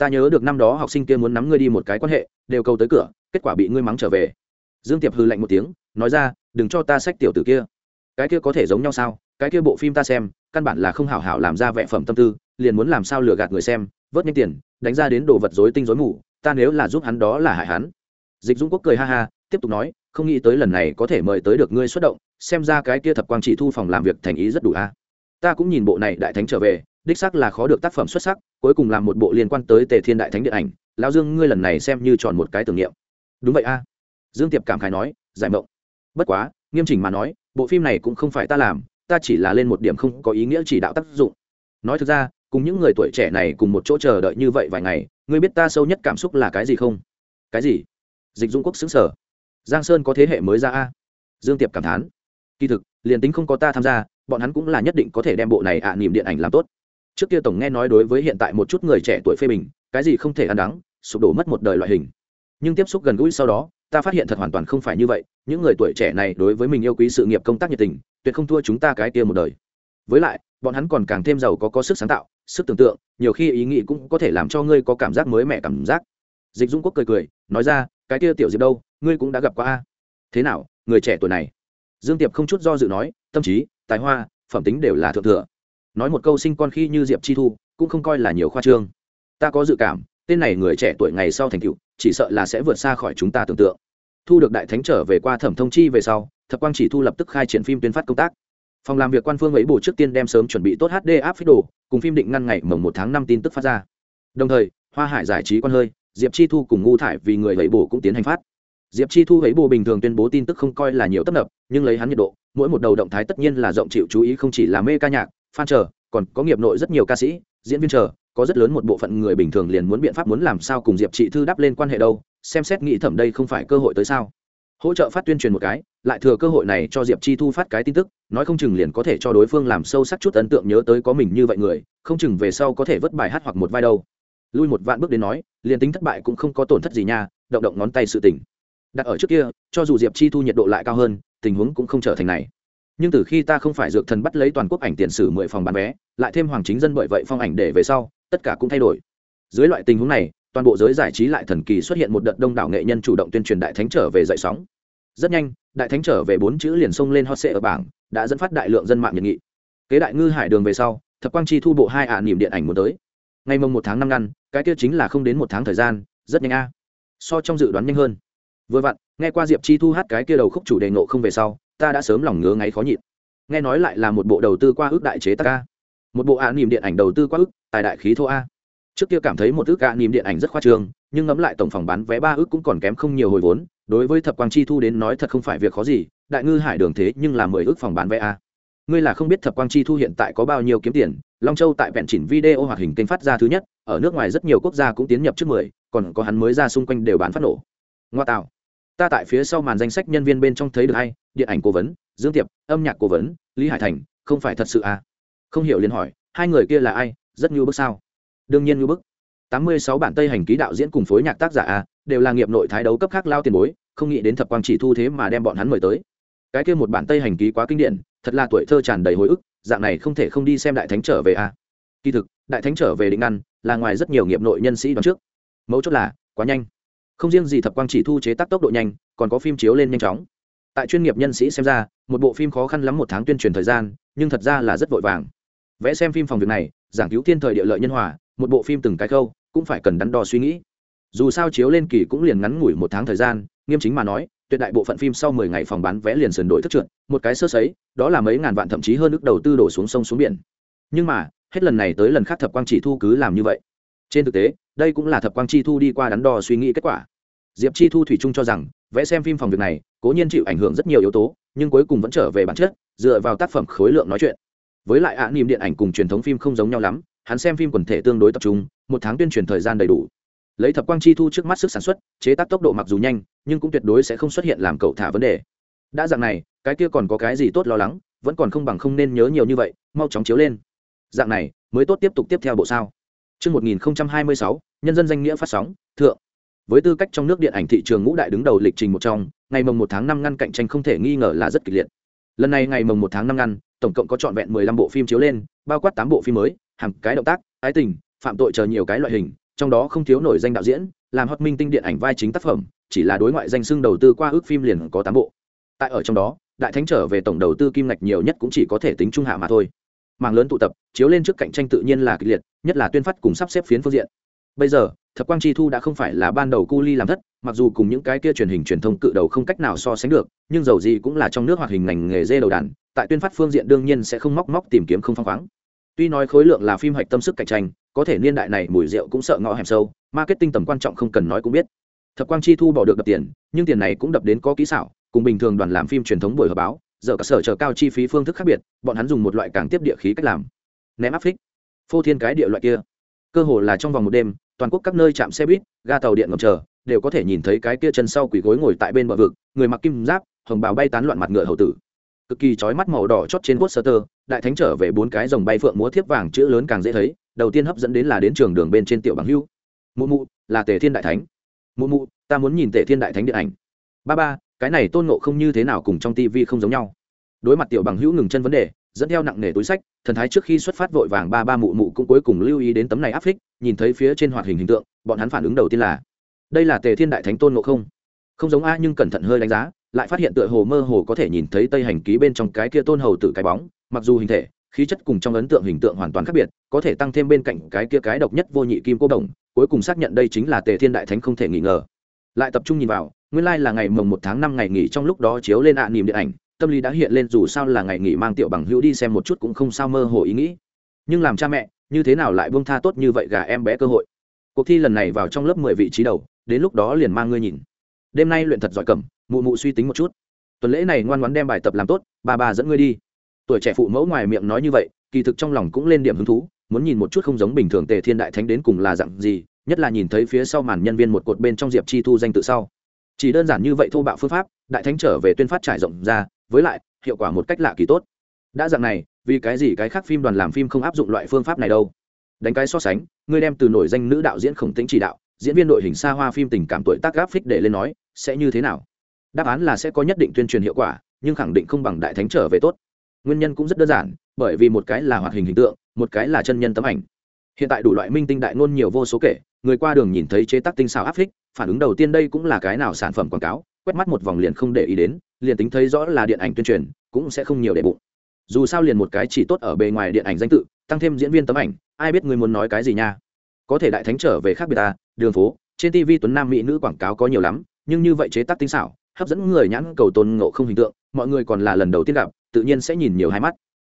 Ta nhớ được năm đó học sinh kia muốn nắm ngươi đi một cái quan hệ, đều câu tới cửa, kết quả bị ngươi mắng trở về. Dương tiệp hư lạnh một tiếng, nói ra, đừng cho ta sách tiểu tử kia. Cái kia có thể giống nhau sao? Cái kia bộ phim ta xem, căn bản là không hảo hảo làm ra vẹ phẩm tâm tư, liền muốn làm sao lừa gạt người xem, vớt nhanh tiền, đánh ra đến đồ vật dối tinh dối mù, ta nếu là giúp hắn đó là hại hắn dịch dung quốc cười ha ha, tiếp tục nói, không nghĩ tới lần này có thể mời tới được ngươi xuất động, xem ra cái kia thập quang chỉ thu phòng làm việc thành ý rất đủ a. Ta cũng nhìn bộ này đại thánh trở về, đích xác là khó được tác phẩm xuất sắc, cuối cùng làm một bộ liên quan tới tề thiên đại thánh điện ảnh. Lão dương, ngươi lần này xem như tròn một cái tưởng niệm. Đúng vậy a. Dương tiệp cảm khái nói, giải mộng. Bất quá, nghiêm chỉnh mà nói, bộ phim này cũng không phải ta làm, ta chỉ là lên một điểm không có ý nghĩa chỉ đạo tác dụng. Nói thực ra, cùng những người tuổi trẻ này cùng một chỗ chờ đợi như vậy vài ngày, ngươi biết ta sâu nhất cảm xúc là cái gì không? Cái gì? Dịch dung quốc xứng sở. Giang sơn có thế hệ mới ra a. Dương tiệp cảm thán. Kỳ thực liền tính không có ta tham gia bọn hắn cũng là nhất định có thể đem bộ này ạ à, niềm điện ảnh làm tốt. Trước kia tổng nghe nói đối với hiện tại một chút người trẻ tuổi phê bình cái gì không thể ăn đắng sụp đổ mất một đời loại hình. Nhưng tiếp xúc gần gũi sau đó ta phát hiện thật hoàn toàn không phải như vậy những người tuổi trẻ này đối với mình yêu quý sự nghiệp công tác nhiệt tình tuyệt không thua chúng ta cái kia một đời. Với lại bọn hắn còn càng thêm giàu có có sức sáng tạo sức tưởng tượng nhiều khi ý nghĩ cũng có thể làm cho ngươi có cảm giác mới mẻ cảm giác. Dịch dung quốc cười cười nói ra cái kia tiểu diệp đâu, ngươi cũng đã gặp qua a. Thế nào, người trẻ tuổi này? Dương tiệp không chút do dự nói, tâm trí, tài hoa, phẩm tính đều là thượng thừa. Nói một câu sinh con khi như diệp chi thu, cũng không coi là nhiều khoa trương. Ta có dự cảm, tên này người trẻ tuổi ngày sau thành tựu, chỉ sợ là sẽ vượt xa khỏi chúng ta tưởng tượng. Thu được đại thánh trở về qua thẩm thông chi về sau, thập quang chỉ thu lập tức khai triển phim tuyên phát công tác. Phòng làm việc quan phương ấy bổ trước tiên đem sớm chuẩn bị tốt hd áp phích đồ, cùng phim định ngăn ngày mồng một tháng năm tin tức phát ra. Đồng thời, hoa hải giải trí quan hơi diệp chi thu cùng ngu thải vì người lấy bổ cũng tiến hành phát. Diệp chi thu lấy bổ bình thường tuyên bố tin tức không coi là nhiều tấp nập, nhưng lấy hắn nhiệt độ, mỗi một đầu động thái tất nhiên là rộng chịu chú ý không chỉ là mê ca nhạc, fan chờ, còn có nghiệp nội rất nhiều ca sĩ, diễn viên chờ, có rất lớn một bộ phận người bình thường liền muốn biện pháp muốn làm sao cùng diệp chị thư đáp lên quan hệ đâu, xem xét nghĩ thẩm đây không phải cơ hội tới sao. Hỗ trợ phát tuyên truyền một cái, lại thừa cơ hội này cho diệp chi thu phát cái tin tức, nói không chừng liền có thể cho đối phương làm sâu sắc chút ấn tượng nhớ tới có mình như vậy người, không chừng về sau có thể vất bài hát hoặc một vai đâu lui một vạn bước đến nói, liền tính thất bại cũng không có tổn thất gì nha, động động ngón tay sự tỉnh đặt ở trước kia, cho dù diệp chi thu nhiệt độ lại cao hơn, tình huống cũng không trở thành này. Nhưng từ khi ta không phải dược thần bắt lấy toàn quốc ảnh tiền sử mười phòng bán vé, lại thêm hoàng chính dân bởi vậy phong ảnh để về sau, tất cả cũng thay đổi. Dưới loại tình huống này, toàn bộ giới giải trí lại thần kỳ xuất hiện một đợt đông đảo nghệ nhân chủ động tuyên truyền đại thánh trở về dậy sóng. Rất nhanh, đại thánh trở về bốn chữ liền xông lên hot sệ ở bảng, đã dẫn phát đại lượng dân mạng nhiệt nghị. Kế đại ngư hải đường về sau, thập quang chi thu bộ hai ả à niềm điện ảnh muốn tới ngày mồng một tháng năm ngăn, cái kia chính là không đến một tháng thời gian, rất nhanh a. So trong dự đoán nhanh hơn. Vừa vặn, nghe qua diệp chi thu hát cái kia đầu khúc chủ đề nộ không về sau, ta đã sớm lòng ngứa ngáy khó nhịn. Nghe nói lại là một bộ đầu tư qua ước đại chế ta ca một bộ ạ niềm điện ảnh đầu tư qua ước, tài đại khí thô a. Trước kia cảm thấy một ước ạ niềm điện ảnh rất khoa trương, nhưng ngẫm lại tổng phòng bán vé ba ước cũng còn kém không nhiều hồi vốn, đối với thập quang chi thu đến nói thật không phải việc khó gì, đại ngư hải đường thế nhưng là mười ước phòng bán vé a ngươi là không biết thập quang chi thu hiện tại có bao nhiêu kiếm tiền, long châu tại vẹn chỉnh video hoạt hình kênh phát ra thứ nhất, ở nước ngoài rất nhiều quốc gia cũng tiến nhập trước mười, còn có hắn mới ra xung quanh đều bán phát nổ. Ngoa tạo. Ta tại phía sau màn danh sách nhân viên bên trong thấy được hay điện ảnh cố vấn, dương tiệp, âm nhạc cố vấn, lý hải thành, không phải thật sự à? Không hiểu liền hỏi, hai người kia là ai, rất như bức sao? Đương nhiên như bức. Tám mươi sáu bản tây hành ký đạo diễn cùng phối nhạc tác giả a, đều là nghiệp nội thái đấu cấp khác lao tiền bối, không nghĩ đến thập quang chỉ thu thế mà đem bọn hắn mời tới. Cái kia một bản tây hành ký quá kinh điển thật là tuổi thơ tràn đầy hồi ức dạng này không thể không đi xem đại thánh trở về a. Kỳ thực đại thánh trở về định ăn, là ngoài rất nhiều nghiệp nội nhân sĩ đoán trước. Mấu chốt là quá nhanh. Không riêng gì thập quang chỉ thu chế tác tốc độ nhanh còn có phim chiếu lên nhanh chóng. Tại chuyên nghiệp nhân sĩ xem ra một bộ phim khó khăn lắm một tháng tuyên truyền thời gian nhưng thật ra là rất vội vàng. Vẽ xem phim phòng việc này giảng cứu thiên thời địa lợi nhân hòa một bộ phim từng cái khâu cũng phải cần đắn đo suy nghĩ. Dù sao chiếu lên kỳ cũng liền ngắn ngủi một tháng thời gian nghiêm chính mà nói tuyệt đại bộ phận phim sau mười ngày phòng bán vé liền sườn đổi thất trượt một cái sơ sấy đó là mấy ngàn vạn thậm chí hơn ước đầu tư đổ xuống sông xuống biển. Nhưng mà hết lần này tới lần khác thập quang chỉ thu cứ làm như vậy. Trên thực tế đây cũng là thập quang chi thu đi qua đắn đo suy nghĩ kết quả. Diệp chi thu thủy chung cho rằng vẽ xem phim phòng việc này cố nhiên chịu ảnh hưởng rất nhiều yếu tố nhưng cuối cùng vẫn trở về bản chất dựa vào tác phẩm khối lượng nói chuyện. Với lại ạ à, niềm điện ảnh cùng truyền thống phim không giống nhau lắm hắn xem phim quần thể tương đối tập trung một tháng tuyên truyền thời gian đầy đủ lấy thập quang chi thu trước mắt sức sản xuất chế tác tốc độ mặc dù nhanh nhưng cũng tuyệt đối sẽ không xuất hiện làm cậu thả vấn đề đã dạng này cái kia còn có cái gì tốt lo lắng vẫn còn không bằng không nên nhớ nhiều như vậy mau chóng chiếu lên dạng này mới tốt tiếp tục tiếp theo bộ sao Trước 1026, nhân dân danh nghĩa phát sóng, thượng. Với tư cách trong nước điện ảnh thị trường ngũ đại đứng đầu lịch trình một trong, ngày mồng 1 tháng 5 ngăn cạnh tranh không thể nghi ngờ là rất kịch liệt. Lần này ngày mồng 1 tháng 5 ngăn, tổng cộng có trọn vẹn 15 bộ phim chiếu lên, bao quát 8 bộ phim mới, hàng cái động tác, ái tình, phạm tội chờ nhiều cái loại hình, trong đó không thiếu nổi danh đạo diễn, làm hot minh tinh điện ảnh vai chính tác phẩm, chỉ là đối ngoại danh xưng đầu tư qua ước phim liền có tám bộ. Tại ở trong đó, đại thánh trở về tổng đầu tư kim ngạch nhiều nhất cũng chỉ có thể tính trung hạ mà thôi. Mạng lớn tụ tập chiếu lên trước cạnh tranh tự nhiên là kịch liệt nhất là tuyên phát cùng sắp xếp phiến phương diện. Bây giờ thập quang chi thu đã không phải là ban đầu cu ly làm thất mặc dù cùng những cái kia truyền hình truyền thông cự đầu không cách nào so sánh được nhưng dầu gì cũng là trong nước hoạt hình ngành nghề dê đầu đàn tại tuyên phát phương diện đương nhiên sẽ không móc móc tìm kiếm không phăng khoáng. Tuy nói khối lượng là phim hạch tâm sức cạnh tranh có thể niên đại này mùi rượu cũng sợ ngõ hẻm sâu, marketing tầm quan trọng không cần nói cũng biết. Thập quang chi thu bỏ được đập tiền, nhưng tiền này cũng đập đến có kỹ xảo, cùng bình thường đoàn làm phim truyền thống buổi họp báo, giờ cả sở chờ cao chi phí phương thức khác biệt, bọn hắn dùng một loại càng tiếp địa khí cách làm. Ném áp phích. Phô thiên cái địa loại kia. Cơ hồ là trong vòng một đêm, toàn quốc các nơi chạm xe buýt, ga tàu điện ngầm chờ, đều có thể nhìn thấy cái kia chân sau quỷ gối ngồi tại bên bờ vực, người mặc kim giáp, hồng bào bay tán loạn mặt ngựa hậu tử. Cực kỳ chói mắt màu đỏ chót trên quốc sơ tơ đại thánh trở về bốn cái dòng bay phượng múa thiếp vàng chữ lớn càng dễ thấy đầu tiên hấp dẫn đến là đến trường đường bên trên tiểu bằng hưu. Mụ mụ, là tề thiên đại thánh. Mụ mụ, ta muốn nhìn tề thiên đại thánh điện ảnh. Ba ba, cái này tôn ngộ không như thế nào cùng trong tivi không giống nhau. Đối mặt tiểu bằng hữu ngừng chân vấn đề, dẫn theo nặng nề túi sách, thần thái trước khi xuất phát vội vàng ba ba mụ mụ cũng cuối cùng lưu ý đến tấm này áp phích, nhìn thấy phía trên hoạt hình hình tượng, bọn hắn phản ứng đầu tiên là, đây là tề thiên đại thánh tôn ngộ không. Không giống a nhưng cẩn thận hơi đánh giá, lại phát hiện tựa hồ mơ hồ có thể nhìn thấy tây hành ký bên trong cái kia tôn hầu tử cái bóng, mặc dù hình thể khí chất cùng trong ấn tượng hình tượng hoàn toàn khác biệt, có thể tăng thêm bên cạnh cái kia cái độc nhất vô nhị kim cô đồng, cuối cùng xác nhận đây chính là tề thiên đại thánh không thể nghi ngờ. Lại tập trung nhìn vào, nguyên lai là ngày mồng một tháng năm ngày nghỉ trong lúc đó chiếu lên ạ à niềm điện ảnh, tâm lý đã hiện lên dù sao là ngày nghỉ mang tiểu bằng hữu đi xem một chút cũng không sao mơ hồ ý nghĩ. Nhưng làm cha mẹ, như thế nào lại buông tha tốt như vậy gà em bé cơ hội? Cuộc thi lần này vào trong lớp mười vị trí đầu, đến lúc đó liền mang ngươi nhìn. Đêm nay luyện thật giỏi cầm, mụ mụ suy tính một chút. Tuần lễ này ngoan ngoãn đem bài tập làm tốt bà bà dẫn ngươi đi tuổi trẻ phụ mẫu ngoài miệng nói như vậy, kỳ thực trong lòng cũng lên điểm hứng thú, muốn nhìn một chút không giống bình thường tề thiên đại thánh đến cùng là dặn gì, nhất là nhìn thấy phía sau màn nhân viên một cột bên trong diệp chi thu danh tự sau. Chỉ đơn giản như vậy thô bạo phương pháp, đại thánh trở về tuyên phát trải rộng ra, với lại, hiệu quả một cách lạ kỳ tốt. Đã dạng này, vì cái gì cái khác phim đoàn làm phim không áp dụng loại phương pháp này đâu? Đánh cái so sánh, ngươi đem từ nổi danh nữ đạo diễn khổng tĩnh chỉ đạo, diễn viên đội hình xa hoa phim tình cảm tuổi tác gáp phích để lên nói, sẽ như thế nào? Đáp án là sẽ có nhất định tuyên truyền hiệu quả, nhưng khẳng định không bằng đại thánh trở về tốt nguyên nhân cũng rất đơn giản, bởi vì một cái là hoạt hình hình tượng, một cái là chân nhân tấm ảnh. Hiện tại đủ loại minh tinh đại ngôn nhiều vô số kể, người qua đường nhìn thấy chế tác tinh xào áp phích, phản ứng đầu tiên đây cũng là cái nào sản phẩm quảng cáo, quét mắt một vòng liền không để ý đến, liền tính thấy rõ là điện ảnh tuyên truyền, cũng sẽ không nhiều để bụng. Dù sao liền một cái chỉ tốt ở bề ngoài điện ảnh danh tự, tăng thêm diễn viên tấm ảnh, ai biết người muốn nói cái gì nha. Có thể đại thánh trở về khác biệt ta, đường phố, trên tv tuấn nam mỹ nữ quảng cáo có nhiều lắm, nhưng như vậy chế tác tinh xảo, hấp dẫn người nhãn cầu tôn ngộ không hình tượng, mọi người còn là lần đầu tiên gặp tự nhiên sẽ nhìn nhiều hai mắt.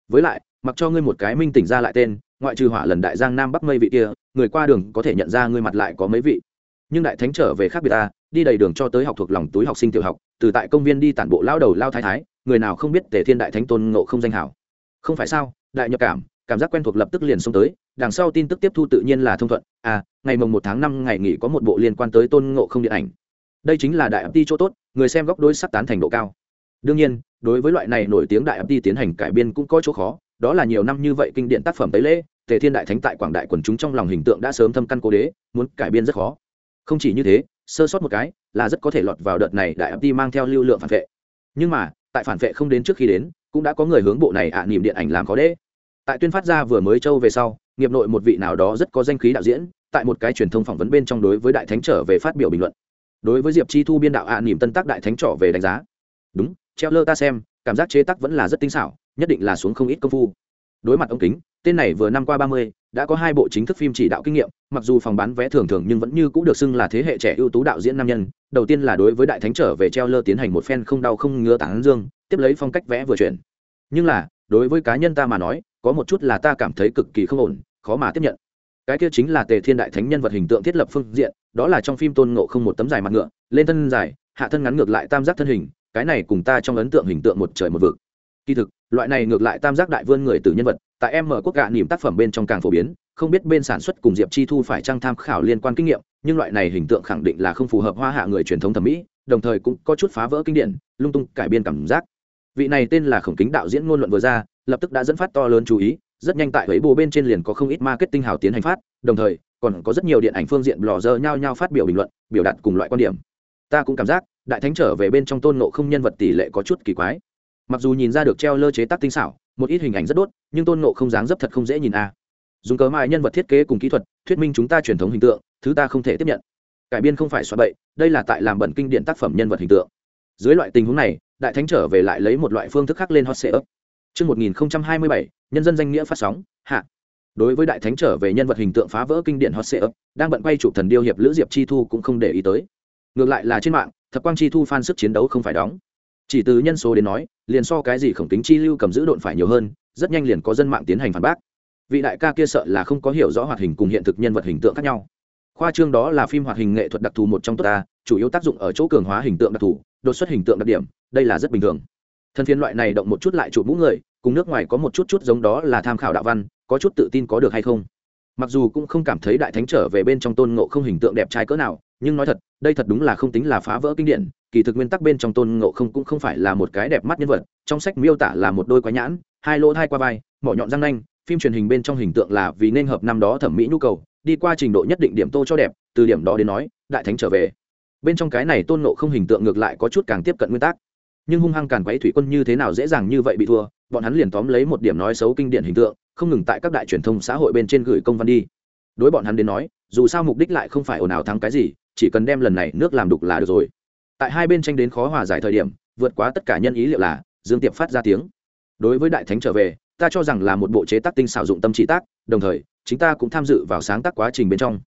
Với lại, mặc cho ngươi một cái minh tỉnh ra lại tên, ngoại trừ hỏa lần đại giang nam bắc mây vị kia, người qua đường có thể nhận ra ngươi mặt lại có mấy vị. Nhưng đại thánh trở về khác biệt ta, đi đầy đường cho tới học thuộc lòng túi học sinh tiểu học, từ tại công viên đi tản bộ lao đầu lao thái thái, người nào không biết tề thiên đại thánh tôn ngộ không danh hảo. Không phải sao, đại nhập cảm cảm giác quen thuộc lập tức liền xông tới, đằng sau tin tức tiếp thu tự nhiên là thông thuận à ngày mồng một tháng năm ngày nghỉ có một bộ liên quan tới tôn ngộ không điện ảnh. Đây chính là đại ấp đi chỗ tốt, người xem góc đôi sắc tán thành độ cao đương nhiên, đối với loại này nổi tiếng đại ấp đi tiến hành cải biên cũng có chỗ khó, đó là nhiều năm như vậy kinh điển tác phẩm tấy lễ, tề thiên đại thánh tại quảng đại quần chúng trong lòng hình tượng đã sớm thâm căn cố đế, muốn cải biên rất khó. Không chỉ như thế, sơ sót một cái là rất có thể lọt vào đợt này đại ấp đi mang theo lưu lượng phản vệ. Nhưng mà, tại phản vệ không đến trước khi đến, cũng đã có người hướng bộ này ạ niềm điện ảnh làm khó đế. Tại tuyên phát ra vừa mới châu về sau, nghiệp nội một vị nào đó rất có danh khí đạo diễn, tại một cái truyền thông phỏng vấn bên trong đối với đại thánh trở về phát biểu bình luận. Đối với diệp chi thu biên đạo ạ niềm tân tác đại thánh trở về đánh giá. Đúng treo lơ ta xem, cảm giác chế tác vẫn là rất tinh xảo, nhất định là xuống không ít công phu. Đối mặt ông kính, tên này vừa năm qua ba mươi, đã có hai bộ chính thức phim chỉ đạo kinh nghiệm, mặc dù phòng bán vé thường thường nhưng vẫn như cũng được xưng là thế hệ trẻ ưu tú đạo diễn nam nhân. Đầu tiên là đối với đại thánh trở về treo lơ tiến hành một phen không đau không ngứa tán dương, tiếp lấy phong cách vẽ vừa chuyển. Nhưng là, đối với cá nhân ta mà nói, có một chút là ta cảm thấy cực kỳ không ổn, khó mà tiếp nhận. Cái kia chính là tề thiên đại thánh nhân vật hình tượng thiết lập phương diện, đó là trong phim tôn ngộ không một tấm dài mặt ngựa, lên thân dài, hạ thân ngắn ngược lại tam giác thân hình cái này cùng ta trong ấn tượng hình tượng một trời một vực. Kỳ thực, loại này ngược lại tam giác đại vươn người từ nhân vật, tại em mở quốc gạ niềm tác phẩm bên trong càng phổ biến, không biết bên sản xuất cùng diệp chi thu phải trăng tham khảo liên quan kinh nghiệm, nhưng loại này hình tượng khẳng định là không phù hợp hoa hạ người truyền thống thẩm mỹ, đồng thời cũng có chút phá vỡ kinh điển, lung tung cải biên cảm giác. Vị này tên là khổng kính đạo diễn ngôn luận vừa ra, lập tức đã dẫn phát to lớn chú ý, rất nhanh tại ấy bồ bên trên liền có không ít marketing hào tiến hành phát, đồng thời, còn có rất nhiều điện ảnh phương diện lò dơ nhau nhau phát biểu bình luận, biểu đạt cùng loại quan điểm. Ta cũng cảm giác đại thánh trở về bên trong tôn nộ không nhân vật tỷ lệ có chút kỳ quái. Mặc dù nhìn ra được treo lơ chế tác tinh xảo một ít hình ảnh rất đốt nhưng tôn nộ không dáng dấp thật không dễ nhìn a. Dùng cớ mại nhân vật thiết kế cùng kỹ thuật thuyết minh chúng ta truyền thống hình tượng thứ ta không thể tiếp nhận. Cải biên không phải xoa bậy đây là tại làm bẩn kinh điện tác phẩm nhân vật hình tượng. Dưới loại tình huống này đại thánh trở về lại lấy một loại phương thức khác lên hot sệ ấp Trước 1027, nhân dân danh nghĩa phát sóng, hạ. Đối với đại thánh trở về nhân vật hình tượng phá vỡ kinh điển hot sệ ấp, đang bận quay chụp thần điêu hiệp lữ Diệp Chi Thu cũng không để ý tới. Ngược lại là trên mạng, thập quang chi thu phan sức chiến đấu không phải đóng. Chỉ từ nhân số đến nói, liền so cái gì khổng tính chi lưu cầm giữ độn phải nhiều hơn, rất nhanh liền có dân mạng tiến hành phản bác. Vị đại ca kia sợ là không có hiểu rõ hoạt hình cùng hiện thực nhân vật hình tượng khác nhau. Khoa trương đó là phim hoạt hình nghệ thuật đặc thù một trong tốt ta, chủ yếu tác dụng ở chỗ cường hóa hình tượng đặc thù, đột xuất hình tượng đặc điểm, đây là rất bình thường thân phiến loại này động một chút lại chụp mũ người cùng nước ngoài có một chút chút giống đó là tham khảo đạo văn có chút tự tin có được hay không mặc dù cũng không cảm thấy đại thánh trở về bên trong tôn ngộ không hình tượng đẹp trai cỡ nào, nhưng nói thật, đây thật đúng là không tính là phá vỡ kinh điển, kỳ thực nguyên tắc bên trong tôn ngộ không cũng không phải là một cái đẹp mắt nhân vật, trong sách miêu tả là một đôi quái nhãn, hai lỗ hai qua vai, mỏ nhọn răng nanh, phim truyền hình bên trong hình tượng là vì nên hợp năm đó thẩm mỹ nhu cầu, đi qua trình độ nhất định điểm tô cho đẹp, từ điểm đó đến nói, đại thánh trở về. Bên trong cái này tôn ngộ không hình tượng ngược lại có chút càng tiếp cận nguyên tắc. Nhưng hung hăng càn quấy thủy quân như thế nào dễ dàng như vậy bị thua, bọn hắn liền tóm lấy một điểm nói xấu kinh điển hình tượng không ngừng tại các đại truyền thông xã hội bên trên gửi công văn đi. Đối bọn hắn đến nói, dù sao mục đích lại không phải ồn ào thắng cái gì, chỉ cần đem lần này nước làm đục là được rồi. Tại hai bên tranh đến khó hòa giải thời điểm, vượt quá tất cả nhân ý liệu là, dương tiệp phát ra tiếng. Đối với đại thánh trở về, ta cho rằng là một bộ chế tác tinh xảo dụng tâm chỉ tác, đồng thời chúng ta cũng tham dự vào sáng tác quá trình bên trong.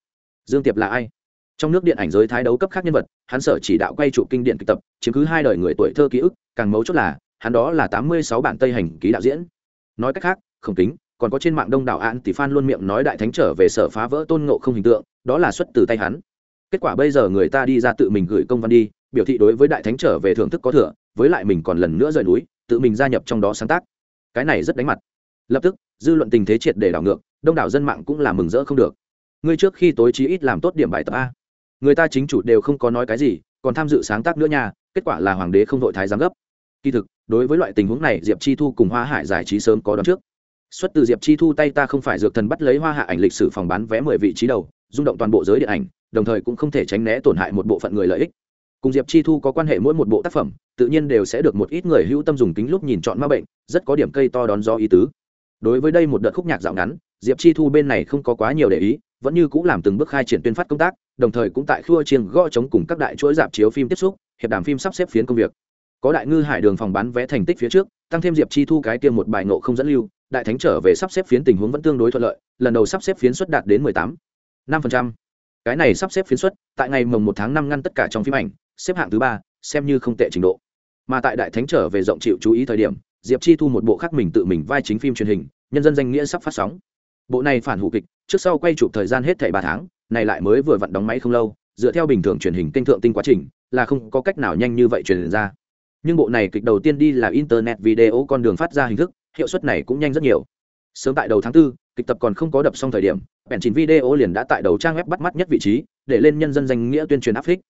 Dương tiệp là ai? Trong nước điện ảnh giới thái đấu cấp khác nhân vật, hắn sở chỉ đạo quay trụ kinh điện kịch tập, chiếm cứ hai đời người tuổi thơ ký ức, càng mấu chốt là, hắn đó là tám mươi sáu bản tây hành ký đạo diễn. Nói cách khác, không tính còn có trên mạng đông đảo an tỷ phan luôn miệng nói đại thánh trở về sở phá vỡ tôn ngộ không hình tượng, đó là xuất từ tay hắn. Kết quả bây giờ người ta đi ra tự mình gửi công văn đi, biểu thị đối với đại thánh trở về thưởng thức có thừa, với lại mình còn lần nữa rời núi, tự mình gia nhập trong đó sáng tác. Cái này rất đánh mặt. Lập tức, dư luận tình thế triệt để đảo ngược, đông đảo dân mạng cũng là mừng rỡ không được. Ngươi trước khi tối trí ít làm tốt điểm bài tập a. Người ta chính chủ đều không có nói cái gì, còn tham dự sáng tác nữa nha, kết quả là hoàng đế không đội thái giám gấp. Kỳ thực, đối với loại tình huống này, diệp chi thu cùng hoa hải giải trí sớm có đón trước xuất từ diệp chi thu tay ta không phải dược thần bắt lấy hoa hạ ảnh lịch sử phòng bán vé mười vị trí đầu, rung động toàn bộ giới điện ảnh, đồng thời cũng không thể tránh né tổn hại một bộ phận người lợi ích. Cùng diệp chi thu có quan hệ mỗi một bộ tác phẩm, tự nhiên đều sẽ được một ít người hữu tâm dùng kính lúc nhìn chọn ma bệnh, rất có điểm cây to đón do ý tứ. Đối với đây một đợt khúc nhạc dạo ngắn, diệp chi thu bên này không có quá nhiều để ý, vẫn như cũng làm từng bước khai triển tuyên phát công tác, đồng thời cũng tại khua chiêng gõ chống cùng các đại chuỗi dạp chiếu phim tiếp xúc, hiệp đàm phim sắp xếp phiến công việc. Có đại ngư hải đường phòng bán vé thành tích phía trước, tăng thêm diệp chi thu cái tiêm một bài nộ không dẫn lưu đại thánh trở về sắp xếp phiến tình huống vẫn tương đối thuận lợi, lần đầu sắp xếp phiến suất đạt đến mười tám, năm phần trăm. Cái này sắp xếp phiến suất, tại ngày mồng một tháng năm ngăn tất cả trong phim ảnh, xếp hạng thứ ba, xem như không tệ trình độ. Mà tại đại thánh trở về rộng chịu chú ý thời điểm, diệp chi thu một bộ khác mình tự mình vai chính phim truyền hình, nhân dân danh nghĩa sắp phát sóng. Bộ này phản hủ kịch, trước sau quay chụp thời gian hết thảy ba tháng, này lại mới vừa vặn đóng máy không lâu, dựa theo bình thường truyền hình kênh thượng tinh quá trình, là không có cách nào nhanh như vậy truyền ra. Nhưng bộ này kịch đầu tiên đi là internet video con đường phát ra hình thức hiệu suất này cũng nhanh rất nhiều. Sớm tại đầu tháng 4, kịch tập còn không có đập xong thời điểm bèn chín video liền đã tại đầu trang web bắt mắt nhất vị trí để lên nhân dân danh nghĩa tuyên truyền áp phích.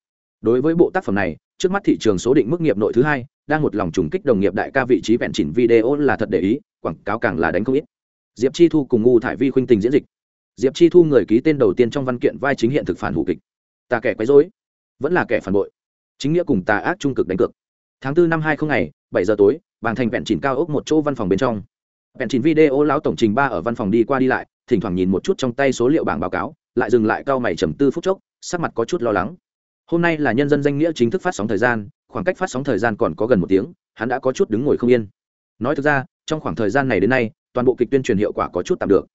Đối với bộ tác phẩm này trước mắt thị trường số định mức nghiệp nội thứ hai đang một lòng trùng kích đồng nghiệp đại ca vị trí bèn chỉnh video là thật để ý quảng cáo càng là đánh không ít. Diệp chi thu cùng ngu thải vi khuynh tình diễn dịch. Diệp chi thu người ký tên đầu tiên trong văn kiện vai chính hiện thực phản hủ kịch. Ta kẻ quấy dối vẫn là kẻ phản bội. Chính nghĩa cùng tà ác trung cực đánh cược. Tháng tư năm hai không ngày bảy giờ tối Bàn thành vẹn chỉnh cao ốc một chỗ văn phòng bên trong. Vẹn chỉnh video lão tổng trình ba ở văn phòng đi qua đi lại, thỉnh thoảng nhìn một chút trong tay số liệu bảng báo cáo, lại dừng lại cao mày trầm tư phút chốc, sắc mặt có chút lo lắng. Hôm nay là nhân dân danh nghĩa chính thức phát sóng thời gian, khoảng cách phát sóng thời gian còn có gần một tiếng, hắn đã có chút đứng ngồi không yên. Nói thực ra, trong khoảng thời gian này đến nay, toàn bộ kịch tuyên truyền hiệu quả có chút tạm được.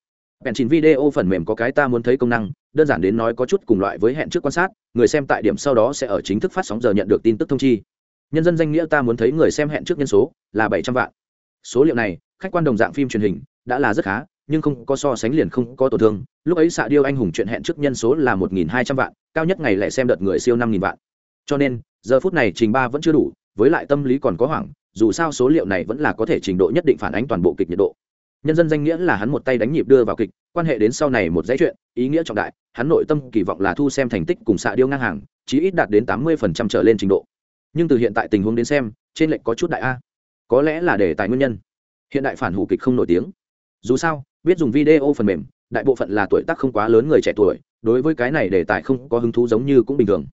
Bèn chín video phần mềm có cái ta muốn thấy công năng, đơn giản đến nói có chút cùng loại với hẹn trước quan sát, người xem tại điểm sau đó sẽ ở chính thức phát sóng giờ nhận được tin tức thông chi nhân dân danh nghĩa ta muốn thấy người xem hẹn trước nhân số là bảy trăm vạn. Số liệu này, khách quan đồng dạng phim truyền hình, đã là rất khá, nhưng không có so sánh liền không có tổn thương. Lúc ấy xạ điêu anh hùng chuyện hẹn trước nhân số là một nghìn hai trăm vạn, cao nhất ngày lại xem đợt người siêu năm nghìn vạn. Cho nên, giờ phút này trình ba vẫn chưa đủ, với lại tâm lý còn có hoảng, dù sao số liệu này vẫn là có thể trình độ nhất định phản ánh toàn bộ kịch nhiệt độ. Nhân dân danh nghĩa là hắn một tay đánh nhịp đưa vào kịch, quan hệ đến sau này một dãy chuyện, ý nghĩa trọng đại, hắn nội tâm kỳ vọng là thu xem thành tích cùng xạ điêu ngang hàng, chí ít đạt đến tám mươi phần trăm trở lên trình độ nhưng từ hiện tại tình huống đến xem, trên lệnh có chút đại a. Có lẽ là để tài nguyên nhân. Hiện đại phản hủ kịch không nổi tiếng. Dù sao, biết dùng video phần mềm, đại bộ phận là tuổi tác không quá lớn người trẻ tuổi, đối với cái này để tài không có hứng thú giống như cũng bình thường.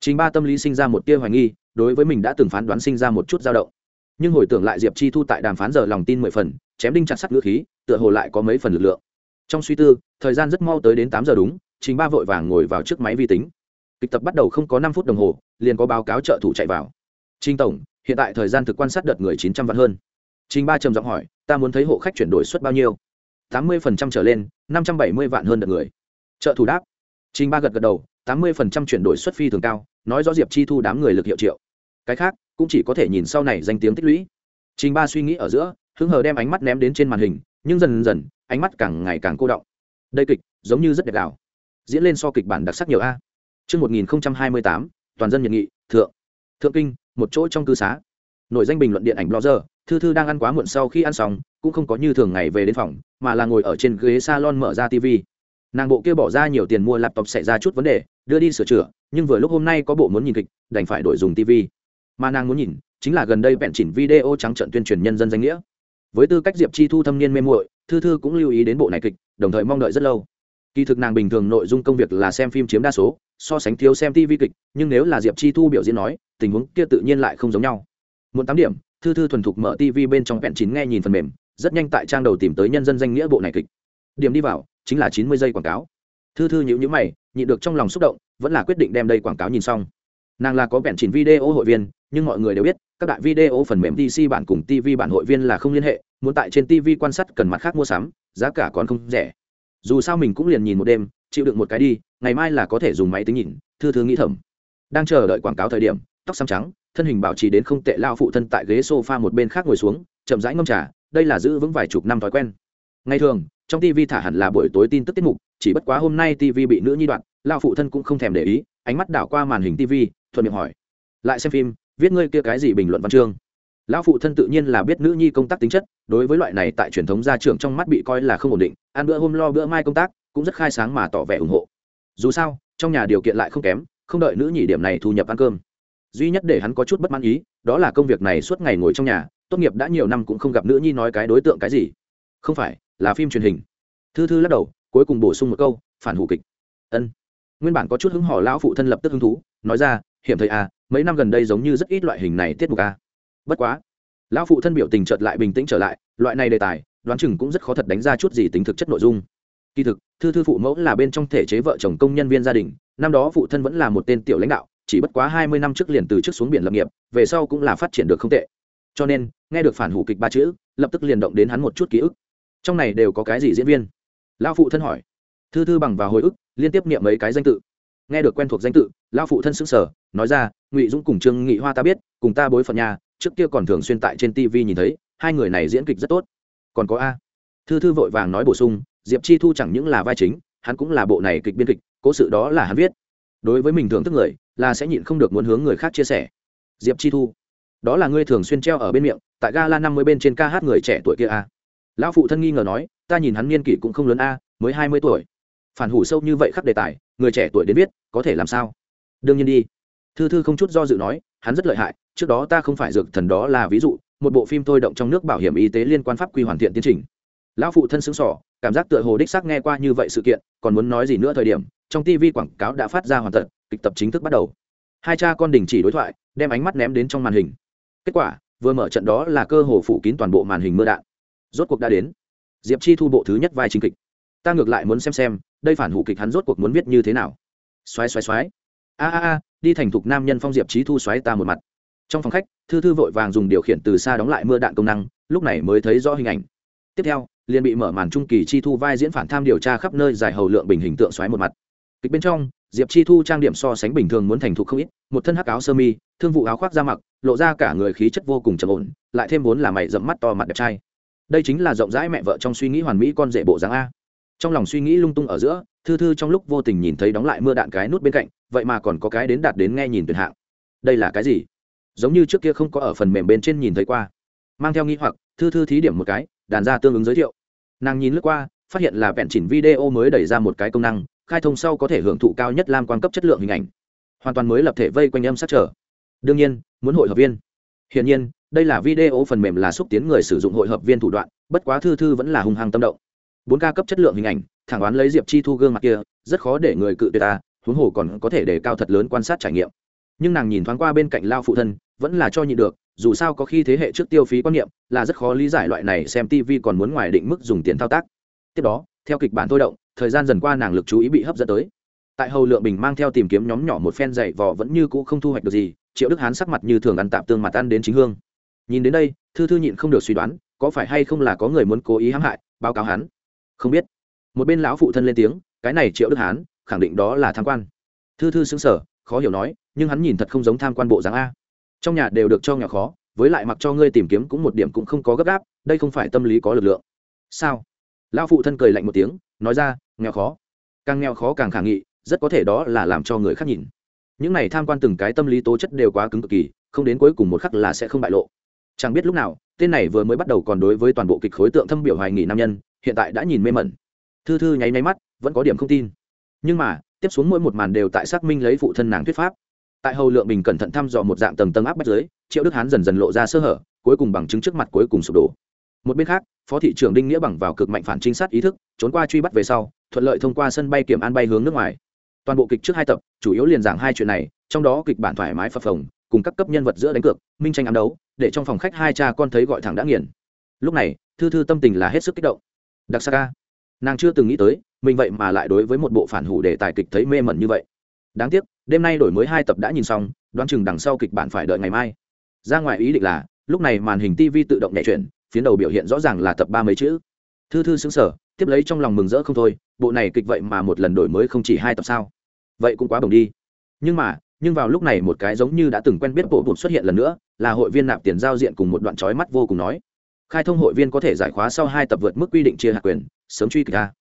Chính ba tâm lý sinh ra một tia hoài nghi, đối với mình đã từng phán đoán sinh ra một chút dao động. Nhưng hồi tưởng lại diệp chi thu tại đàm phán giờ lòng tin mười phần, chém đinh chặt sắt ngữ khí, tựa hồ lại có mấy phần lực lượng. Trong suy tư, thời gian rất mau tới đến tám giờ đúng chính ba vội vàng ngồi vào trước máy vi tính kịch tập bắt đầu không có năm phút đồng hồ, liền có báo cáo trợ thủ chạy vào. Trinh tổng, hiện tại thời gian thực quan sát đợt người chín trăm vạn hơn. Trình ba trầm giọng hỏi, ta muốn thấy hộ khách chuyển đổi suất bao nhiêu? Tám mươi phần trăm trở lên, năm trăm bảy mươi vạn hơn đợt người. Trợ thủ đáp. Trình ba gật gật đầu, tám mươi phần trăm chuyển đổi suất phi thường cao, nói rõ diệp chi thu đám người lực hiệu triệu. Cái khác, cũng chỉ có thể nhìn sau này danh tiếng tích lũy. Trình ba suy nghĩ ở giữa, hứng hờ đem ánh mắt ném đến trên màn hình, nhưng dần dần, ánh mắt càng ngày càng cô động. Đây kịch, giống như rất đẹp đảo. Diễn lên so kịch bản đặc sắc nhiều a. Trước 1028, toàn dân nhiệt nghị, thượng. Thượng kinh, một chỗ trong cư xá. Nội danh bình luận điện ảnh blogger, Thư Thư đang ăn quá muộn sau khi ăn xong, cũng không có như thường ngày về đến phòng, mà là ngồi ở trên ghế salon mở ra TV. Nàng bộ kia bỏ ra nhiều tiền mua laptop xảy ra chút vấn đề, đưa đi sửa chữa, nhưng vừa lúc hôm nay có bộ muốn nhìn kịch, đành phải đổi dùng TV. Mà nàng muốn nhìn, chính là gần đây bèn chỉnh video trắng trận tuyên truyền nhân dân danh nghĩa. Với tư cách Diệp Chi Thu thâm niên mê muội, Thư Thư cũng lưu ý đến bộ này kịch, đồng thời mong đợi rất lâu. Kỳ thực nàng bình thường nội dung công việc là xem phim chiếm đa số, so sánh thiếu xem tivi kịch, nhưng nếu là diệp chi thu biểu diễn nói, tình huống kia tự nhiên lại không giống nhau. Muốn tám điểm, thư thư thuần thục mở tivi bên trong vẹn chín nghe nhìn phần mềm, rất nhanh tại trang đầu tìm tới nhân dân danh nghĩa bộ này kịch. Điểm đi vào, chính là chín mươi giây quảng cáo. Thư thư nhữ nhữ mày nhị được trong lòng xúc động, vẫn là quyết định đem đây quảng cáo nhìn xong. Nàng là có vẹn chín video hội viên, nhưng mọi người đều biết, các đại video phần mềm dc bản cùng tv bản hội viên là không liên hệ, muốn tại trên tv quan sát cần mặt khác mua sắm, giá cả còn không rẻ. Dù sao mình cũng liền nhìn một đêm chịu đựng một cái đi, ngày mai là có thể dùng máy tính nhìn, thư thư nghĩ thầm. Đang chờ đợi quảng cáo thời điểm, tóc xăm trắng, thân hình bảo trì đến không tệ lao phụ thân tại ghế sofa một bên khác ngồi xuống, chậm rãi ngâm trà, đây là giữ vững vài chục năm thói quen. Ngày thường, trong tv thả hẳn là buổi tối tin tức tiết mục, chỉ bất quá hôm nay tv bị nữ nhi đoạn, lao phụ thân cũng không thèm để ý, ánh mắt đảo qua màn hình tv thuận miệng hỏi. Lại xem phim, viết ngươi kia cái gì bình luận văn chương? Lão phụ thân tự nhiên là biết nữ nhi công tác tính chất, đối với loại này tại truyền thống gia trưởng trong mắt bị coi là không ổn định, ăn bữa hôm lo bữa mai công tác cũng rất khai sáng mà tỏ vẻ ủng hộ. Dù sao, trong nhà điều kiện lại không kém, không đợi nữ nhị điểm này thu nhập ăn cơm. Duy nhất để hắn có chút bất mãn ý, đó là công việc này suốt ngày ngồi trong nhà, tốt nghiệp đã nhiều năm cũng không gặp nữ nhi nói cái đối tượng cái gì. Không phải, là phim truyền hình. Thư thư lắc đầu, cuối cùng bổ sung một câu, phản hủ kịch. Ân. Nguyên bản có chút hứng hỏ lão phụ thân lập tức hứng thú, nói ra, hiểm thầy à mấy năm gần đây giống như rất ít loại hình này tiết mục a. Bất quá, lão phụ thân biểu tình chợt lại bình tĩnh trở lại, loại này đề tài, đoán chừng cũng rất khó thật đánh ra chút gì tính thực chất nội dung kỳ thực, thư thư phụ mẫu là bên trong thể chế vợ chồng công nhân viên gia đình, năm đó phụ thân vẫn là một tên tiểu lãnh đạo, chỉ bất quá hai mươi năm trước liền từ trước xuống biển lập nghiệp, về sau cũng là phát triển được không tệ. Cho nên, nghe được phản hủ kịch ba chữ, lập tức liền động đến hắn một chút ký ức. Trong này đều có cái gì diễn viên? Lão phụ thân hỏi. Thư thư bằng và hồi ức, liên tiếp niệm mấy cái danh tự. Nghe được quen thuộc danh tự, lão phụ thân xứng sở nói ra, ngụy dũng cùng trương nghị hoa ta biết, cùng ta bối phận nhà, trước kia còn thường xuyên tại trên tv nhìn thấy, hai người này diễn kịch rất tốt. Còn có a. Thư thư vội vàng nói bổ sung diệp chi thu chẳng những là vai chính, hắn cũng là bộ này kịch biên kịch, cố sự đó là hắn viết. Đối với mình thưởng thức người, là sẽ nhịn không được muốn hướng người khác chia sẻ. Diệp chi thu, đó là ngươi thường xuyên treo ở bên miệng, tại gala năm mươi bên trên ca hát người trẻ tuổi kia a lão phụ thân nghi ngờ nói, ta nhìn hắn niên kỷ cũng không lớn a, mới hai mươi tuổi. Phản hủ sâu như vậy khắc đề tài, người trẻ tuổi đến biết có thể làm sao? Đương nhiên đi. Thư thư không chút do dự nói, hắn rất lợi hại, trước đó ta không phải dược thần đó là ví dụ, một bộ phim thôi động trong nước bảo hiểm y tế liên quan pháp quy hoàn thiện tiến trình lão phụ thân xứng sỏ cảm giác tựa hồ đích xác nghe qua như vậy sự kiện, còn muốn nói gì nữa thời điểm, trong tv quảng cáo đã phát ra hoàn tật kịch tập chính thức bắt đầu. Hai cha con đình chỉ đối thoại, đem ánh mắt ném đến trong màn hình. Kết quả, vừa mở trận đó là cơ hồ phủ kín toàn bộ màn hình mưa đạn. Rốt cuộc đã đến. Diệp chi thu bộ thứ nhất vai chính kịch. Ta ngược lại muốn xem xem, đây phản hủ kịch hắn rốt cuộc muốn viết như thế nào. Xoáy xoáy xoáy a a a, đi thành thục nam nhân phong diệp trí thu xoáy ta một mặt. Trong phòng khách, thư thư vội vàng dùng điều khiển từ xa đóng lại mưa đạn công năng, lúc này mới thấy rõ hình ảnh. Tiếp theo liền bị mở màn trung kỳ chi thu vai diễn phản tham điều tra khắp nơi dài hầu lượng bình hình tượng xoáy một mặt. Kịch bên trong, diệp chi thu trang điểm so sánh bình thường muốn thành thục không ít, một thân hắc áo sơ mi, thương vụ áo khoác da mặc, lộ ra cả người khí chất vô cùng trầm ổn, lại thêm vốn là mày dẫm mắt to mặt đẹp trai. Đây chính là rộng rãi mẹ vợ trong suy nghĩ hoàn mỹ con rể bộ dáng a. Trong lòng suy nghĩ lung tung ở giữa, thư thư trong lúc vô tình nhìn thấy đóng lại mưa đạn cái nút bên cạnh, vậy mà còn có cái đến đạt đến nghe nhìn tuyệt hạng. Đây là cái gì? Giống như trước kia không có ở phần mềm bên trên nhìn thấy qua. Mang theo nghi hoặc, thư thư thí điểm một cái, đàn ra tương ứng giới thiệu nàng nhìn lướt qua, phát hiện là vẹn chỉnh video mới đẩy ra một cái công năng, khai thông sau có thể hưởng thụ cao nhất lam quan cấp chất lượng hình ảnh. Hoàn toàn mới lập thể vây quanh âm sát trở. Đương nhiên, muốn hội hợp viên. Hiển nhiên, đây là video phần mềm là xúc tiến người sử dụng hội hợp viên thủ đoạn, bất quá thư thư vẫn là hung hăng tâm động. Bốn ca cấp chất lượng hình ảnh, thẳng đoán lấy diệp chi thu gương mặt kia, rất khó để người cự tuyệt ta, huống hồ còn có thể để cao thật lớn quan sát trải nghiệm. Nhưng nàng nhìn thoáng qua bên cạnh lao phụ thân, vẫn là cho nhị được dù sao có khi thế hệ trước tiêu phí quan niệm là rất khó lý giải loại này xem tv còn muốn ngoài định mức dùng tiền thao tác. Tiếp đó, theo kịch bản thôi động, thời gian dần qua nàng lực chú ý bị hấp dẫn tới. Tại hầu lượng bình mang theo tìm kiếm nhóm nhỏ một phen dày vò vẫn như cũ không thu hoạch được gì, triệu đức hán sắc mặt như thường ăn tạm tương mặt ăn đến chính hương. Nhìn đến đây, thư thư nhịn không được suy đoán, có phải hay không là có người muốn cố ý hãm hại, báo cáo hắn? Không biết. Một bên lão phụ thân lên tiếng, cái này triệu đức hán, khẳng định đó là tham quan. Thư thư xứng sở khó hiểu nói, nhưng hắn nhìn thật không giống tham quan bộ dáng a trong nhà đều được cho nghèo khó, với lại mặc cho ngươi tìm kiếm cũng một điểm cũng không có gấp gáp, đây không phải tâm lý có lực lượng. Sao? Lão phụ thân cười lạnh một tiếng, nói ra, nghèo khó. Càng nghèo khó càng khả nghị, rất có thể đó là làm cho người khác nhìn. Những này tham quan từng cái tâm lý tố chất đều quá cứng cực kỳ, không đến cuối cùng một khắc là sẽ không bại lộ. Chẳng biết lúc nào, tên này vừa mới bắt đầu còn đối với toàn bộ kịch khối tượng thâm biểu hoài nghị nam nhân, hiện tại đã nhìn mê mẩn. Thư thư nháy nháy mắt, vẫn có điểm không tin. Nhưng mà, tiếp xuống mỗi một màn đều tại xác minh lấy phụ thân nàng thuyết pháp tại hầu lượng bình cẩn thận thăm dò một dạng tầng tầng áp bách giới triệu đức hán dần dần lộ ra sơ hở, cuối cùng bằng chứng trước mặt cuối cùng sụp đổ. Một bên khác, phó thị trưởng đinh nghĩa bằng vào cực mạnh phản trinh sát ý thức, trốn qua truy bắt về sau, thuận lợi thông qua sân bay kiểm an bay hướng nước ngoài. Toàn bộ kịch trước hai tập, chủ yếu liền giảng hai chuyện này, trong đó kịch bản thoải mái phập phồng, cùng các cấp nhân vật giữa đánh cược, minh tranh ám đấu, để trong phòng khách hai cha con thấy gọi thẳng đã nghiền. Lúc này, thư thư tâm tình là hết sức kích động. Đặc sắc ca. Nàng chưa từng nghĩ tới, mình vậy mà lại đối với một bộ phản hủ đề tài kịch thấy mê mẩn như vậy đáng tiếc, đêm nay đổi mới hai tập đã nhìn xong, đoán chừng đằng sau kịch bản phải đợi ngày mai. Ra ngoài ý định là, lúc này màn hình tv tự động nhẹ chuyển, phiến đầu biểu hiện rõ ràng là tập ba mấy chữ. Thư thư xứng sở tiếp lấy trong lòng mừng rỡ không thôi, bộ này kịch vậy mà một lần đổi mới không chỉ hai tập sao? Vậy cũng quá bổng đi. Nhưng mà, nhưng vào lúc này một cái giống như đã từng quen biết bộ bột xuất hiện lần nữa, là hội viên nạp tiền giao diện cùng một đoạn trói mắt vô cùng nói. Khai thông hội viên có thể giải khóa sau hai tập vượt mức quy định chia hạ quyền, sớm truy kịch ra.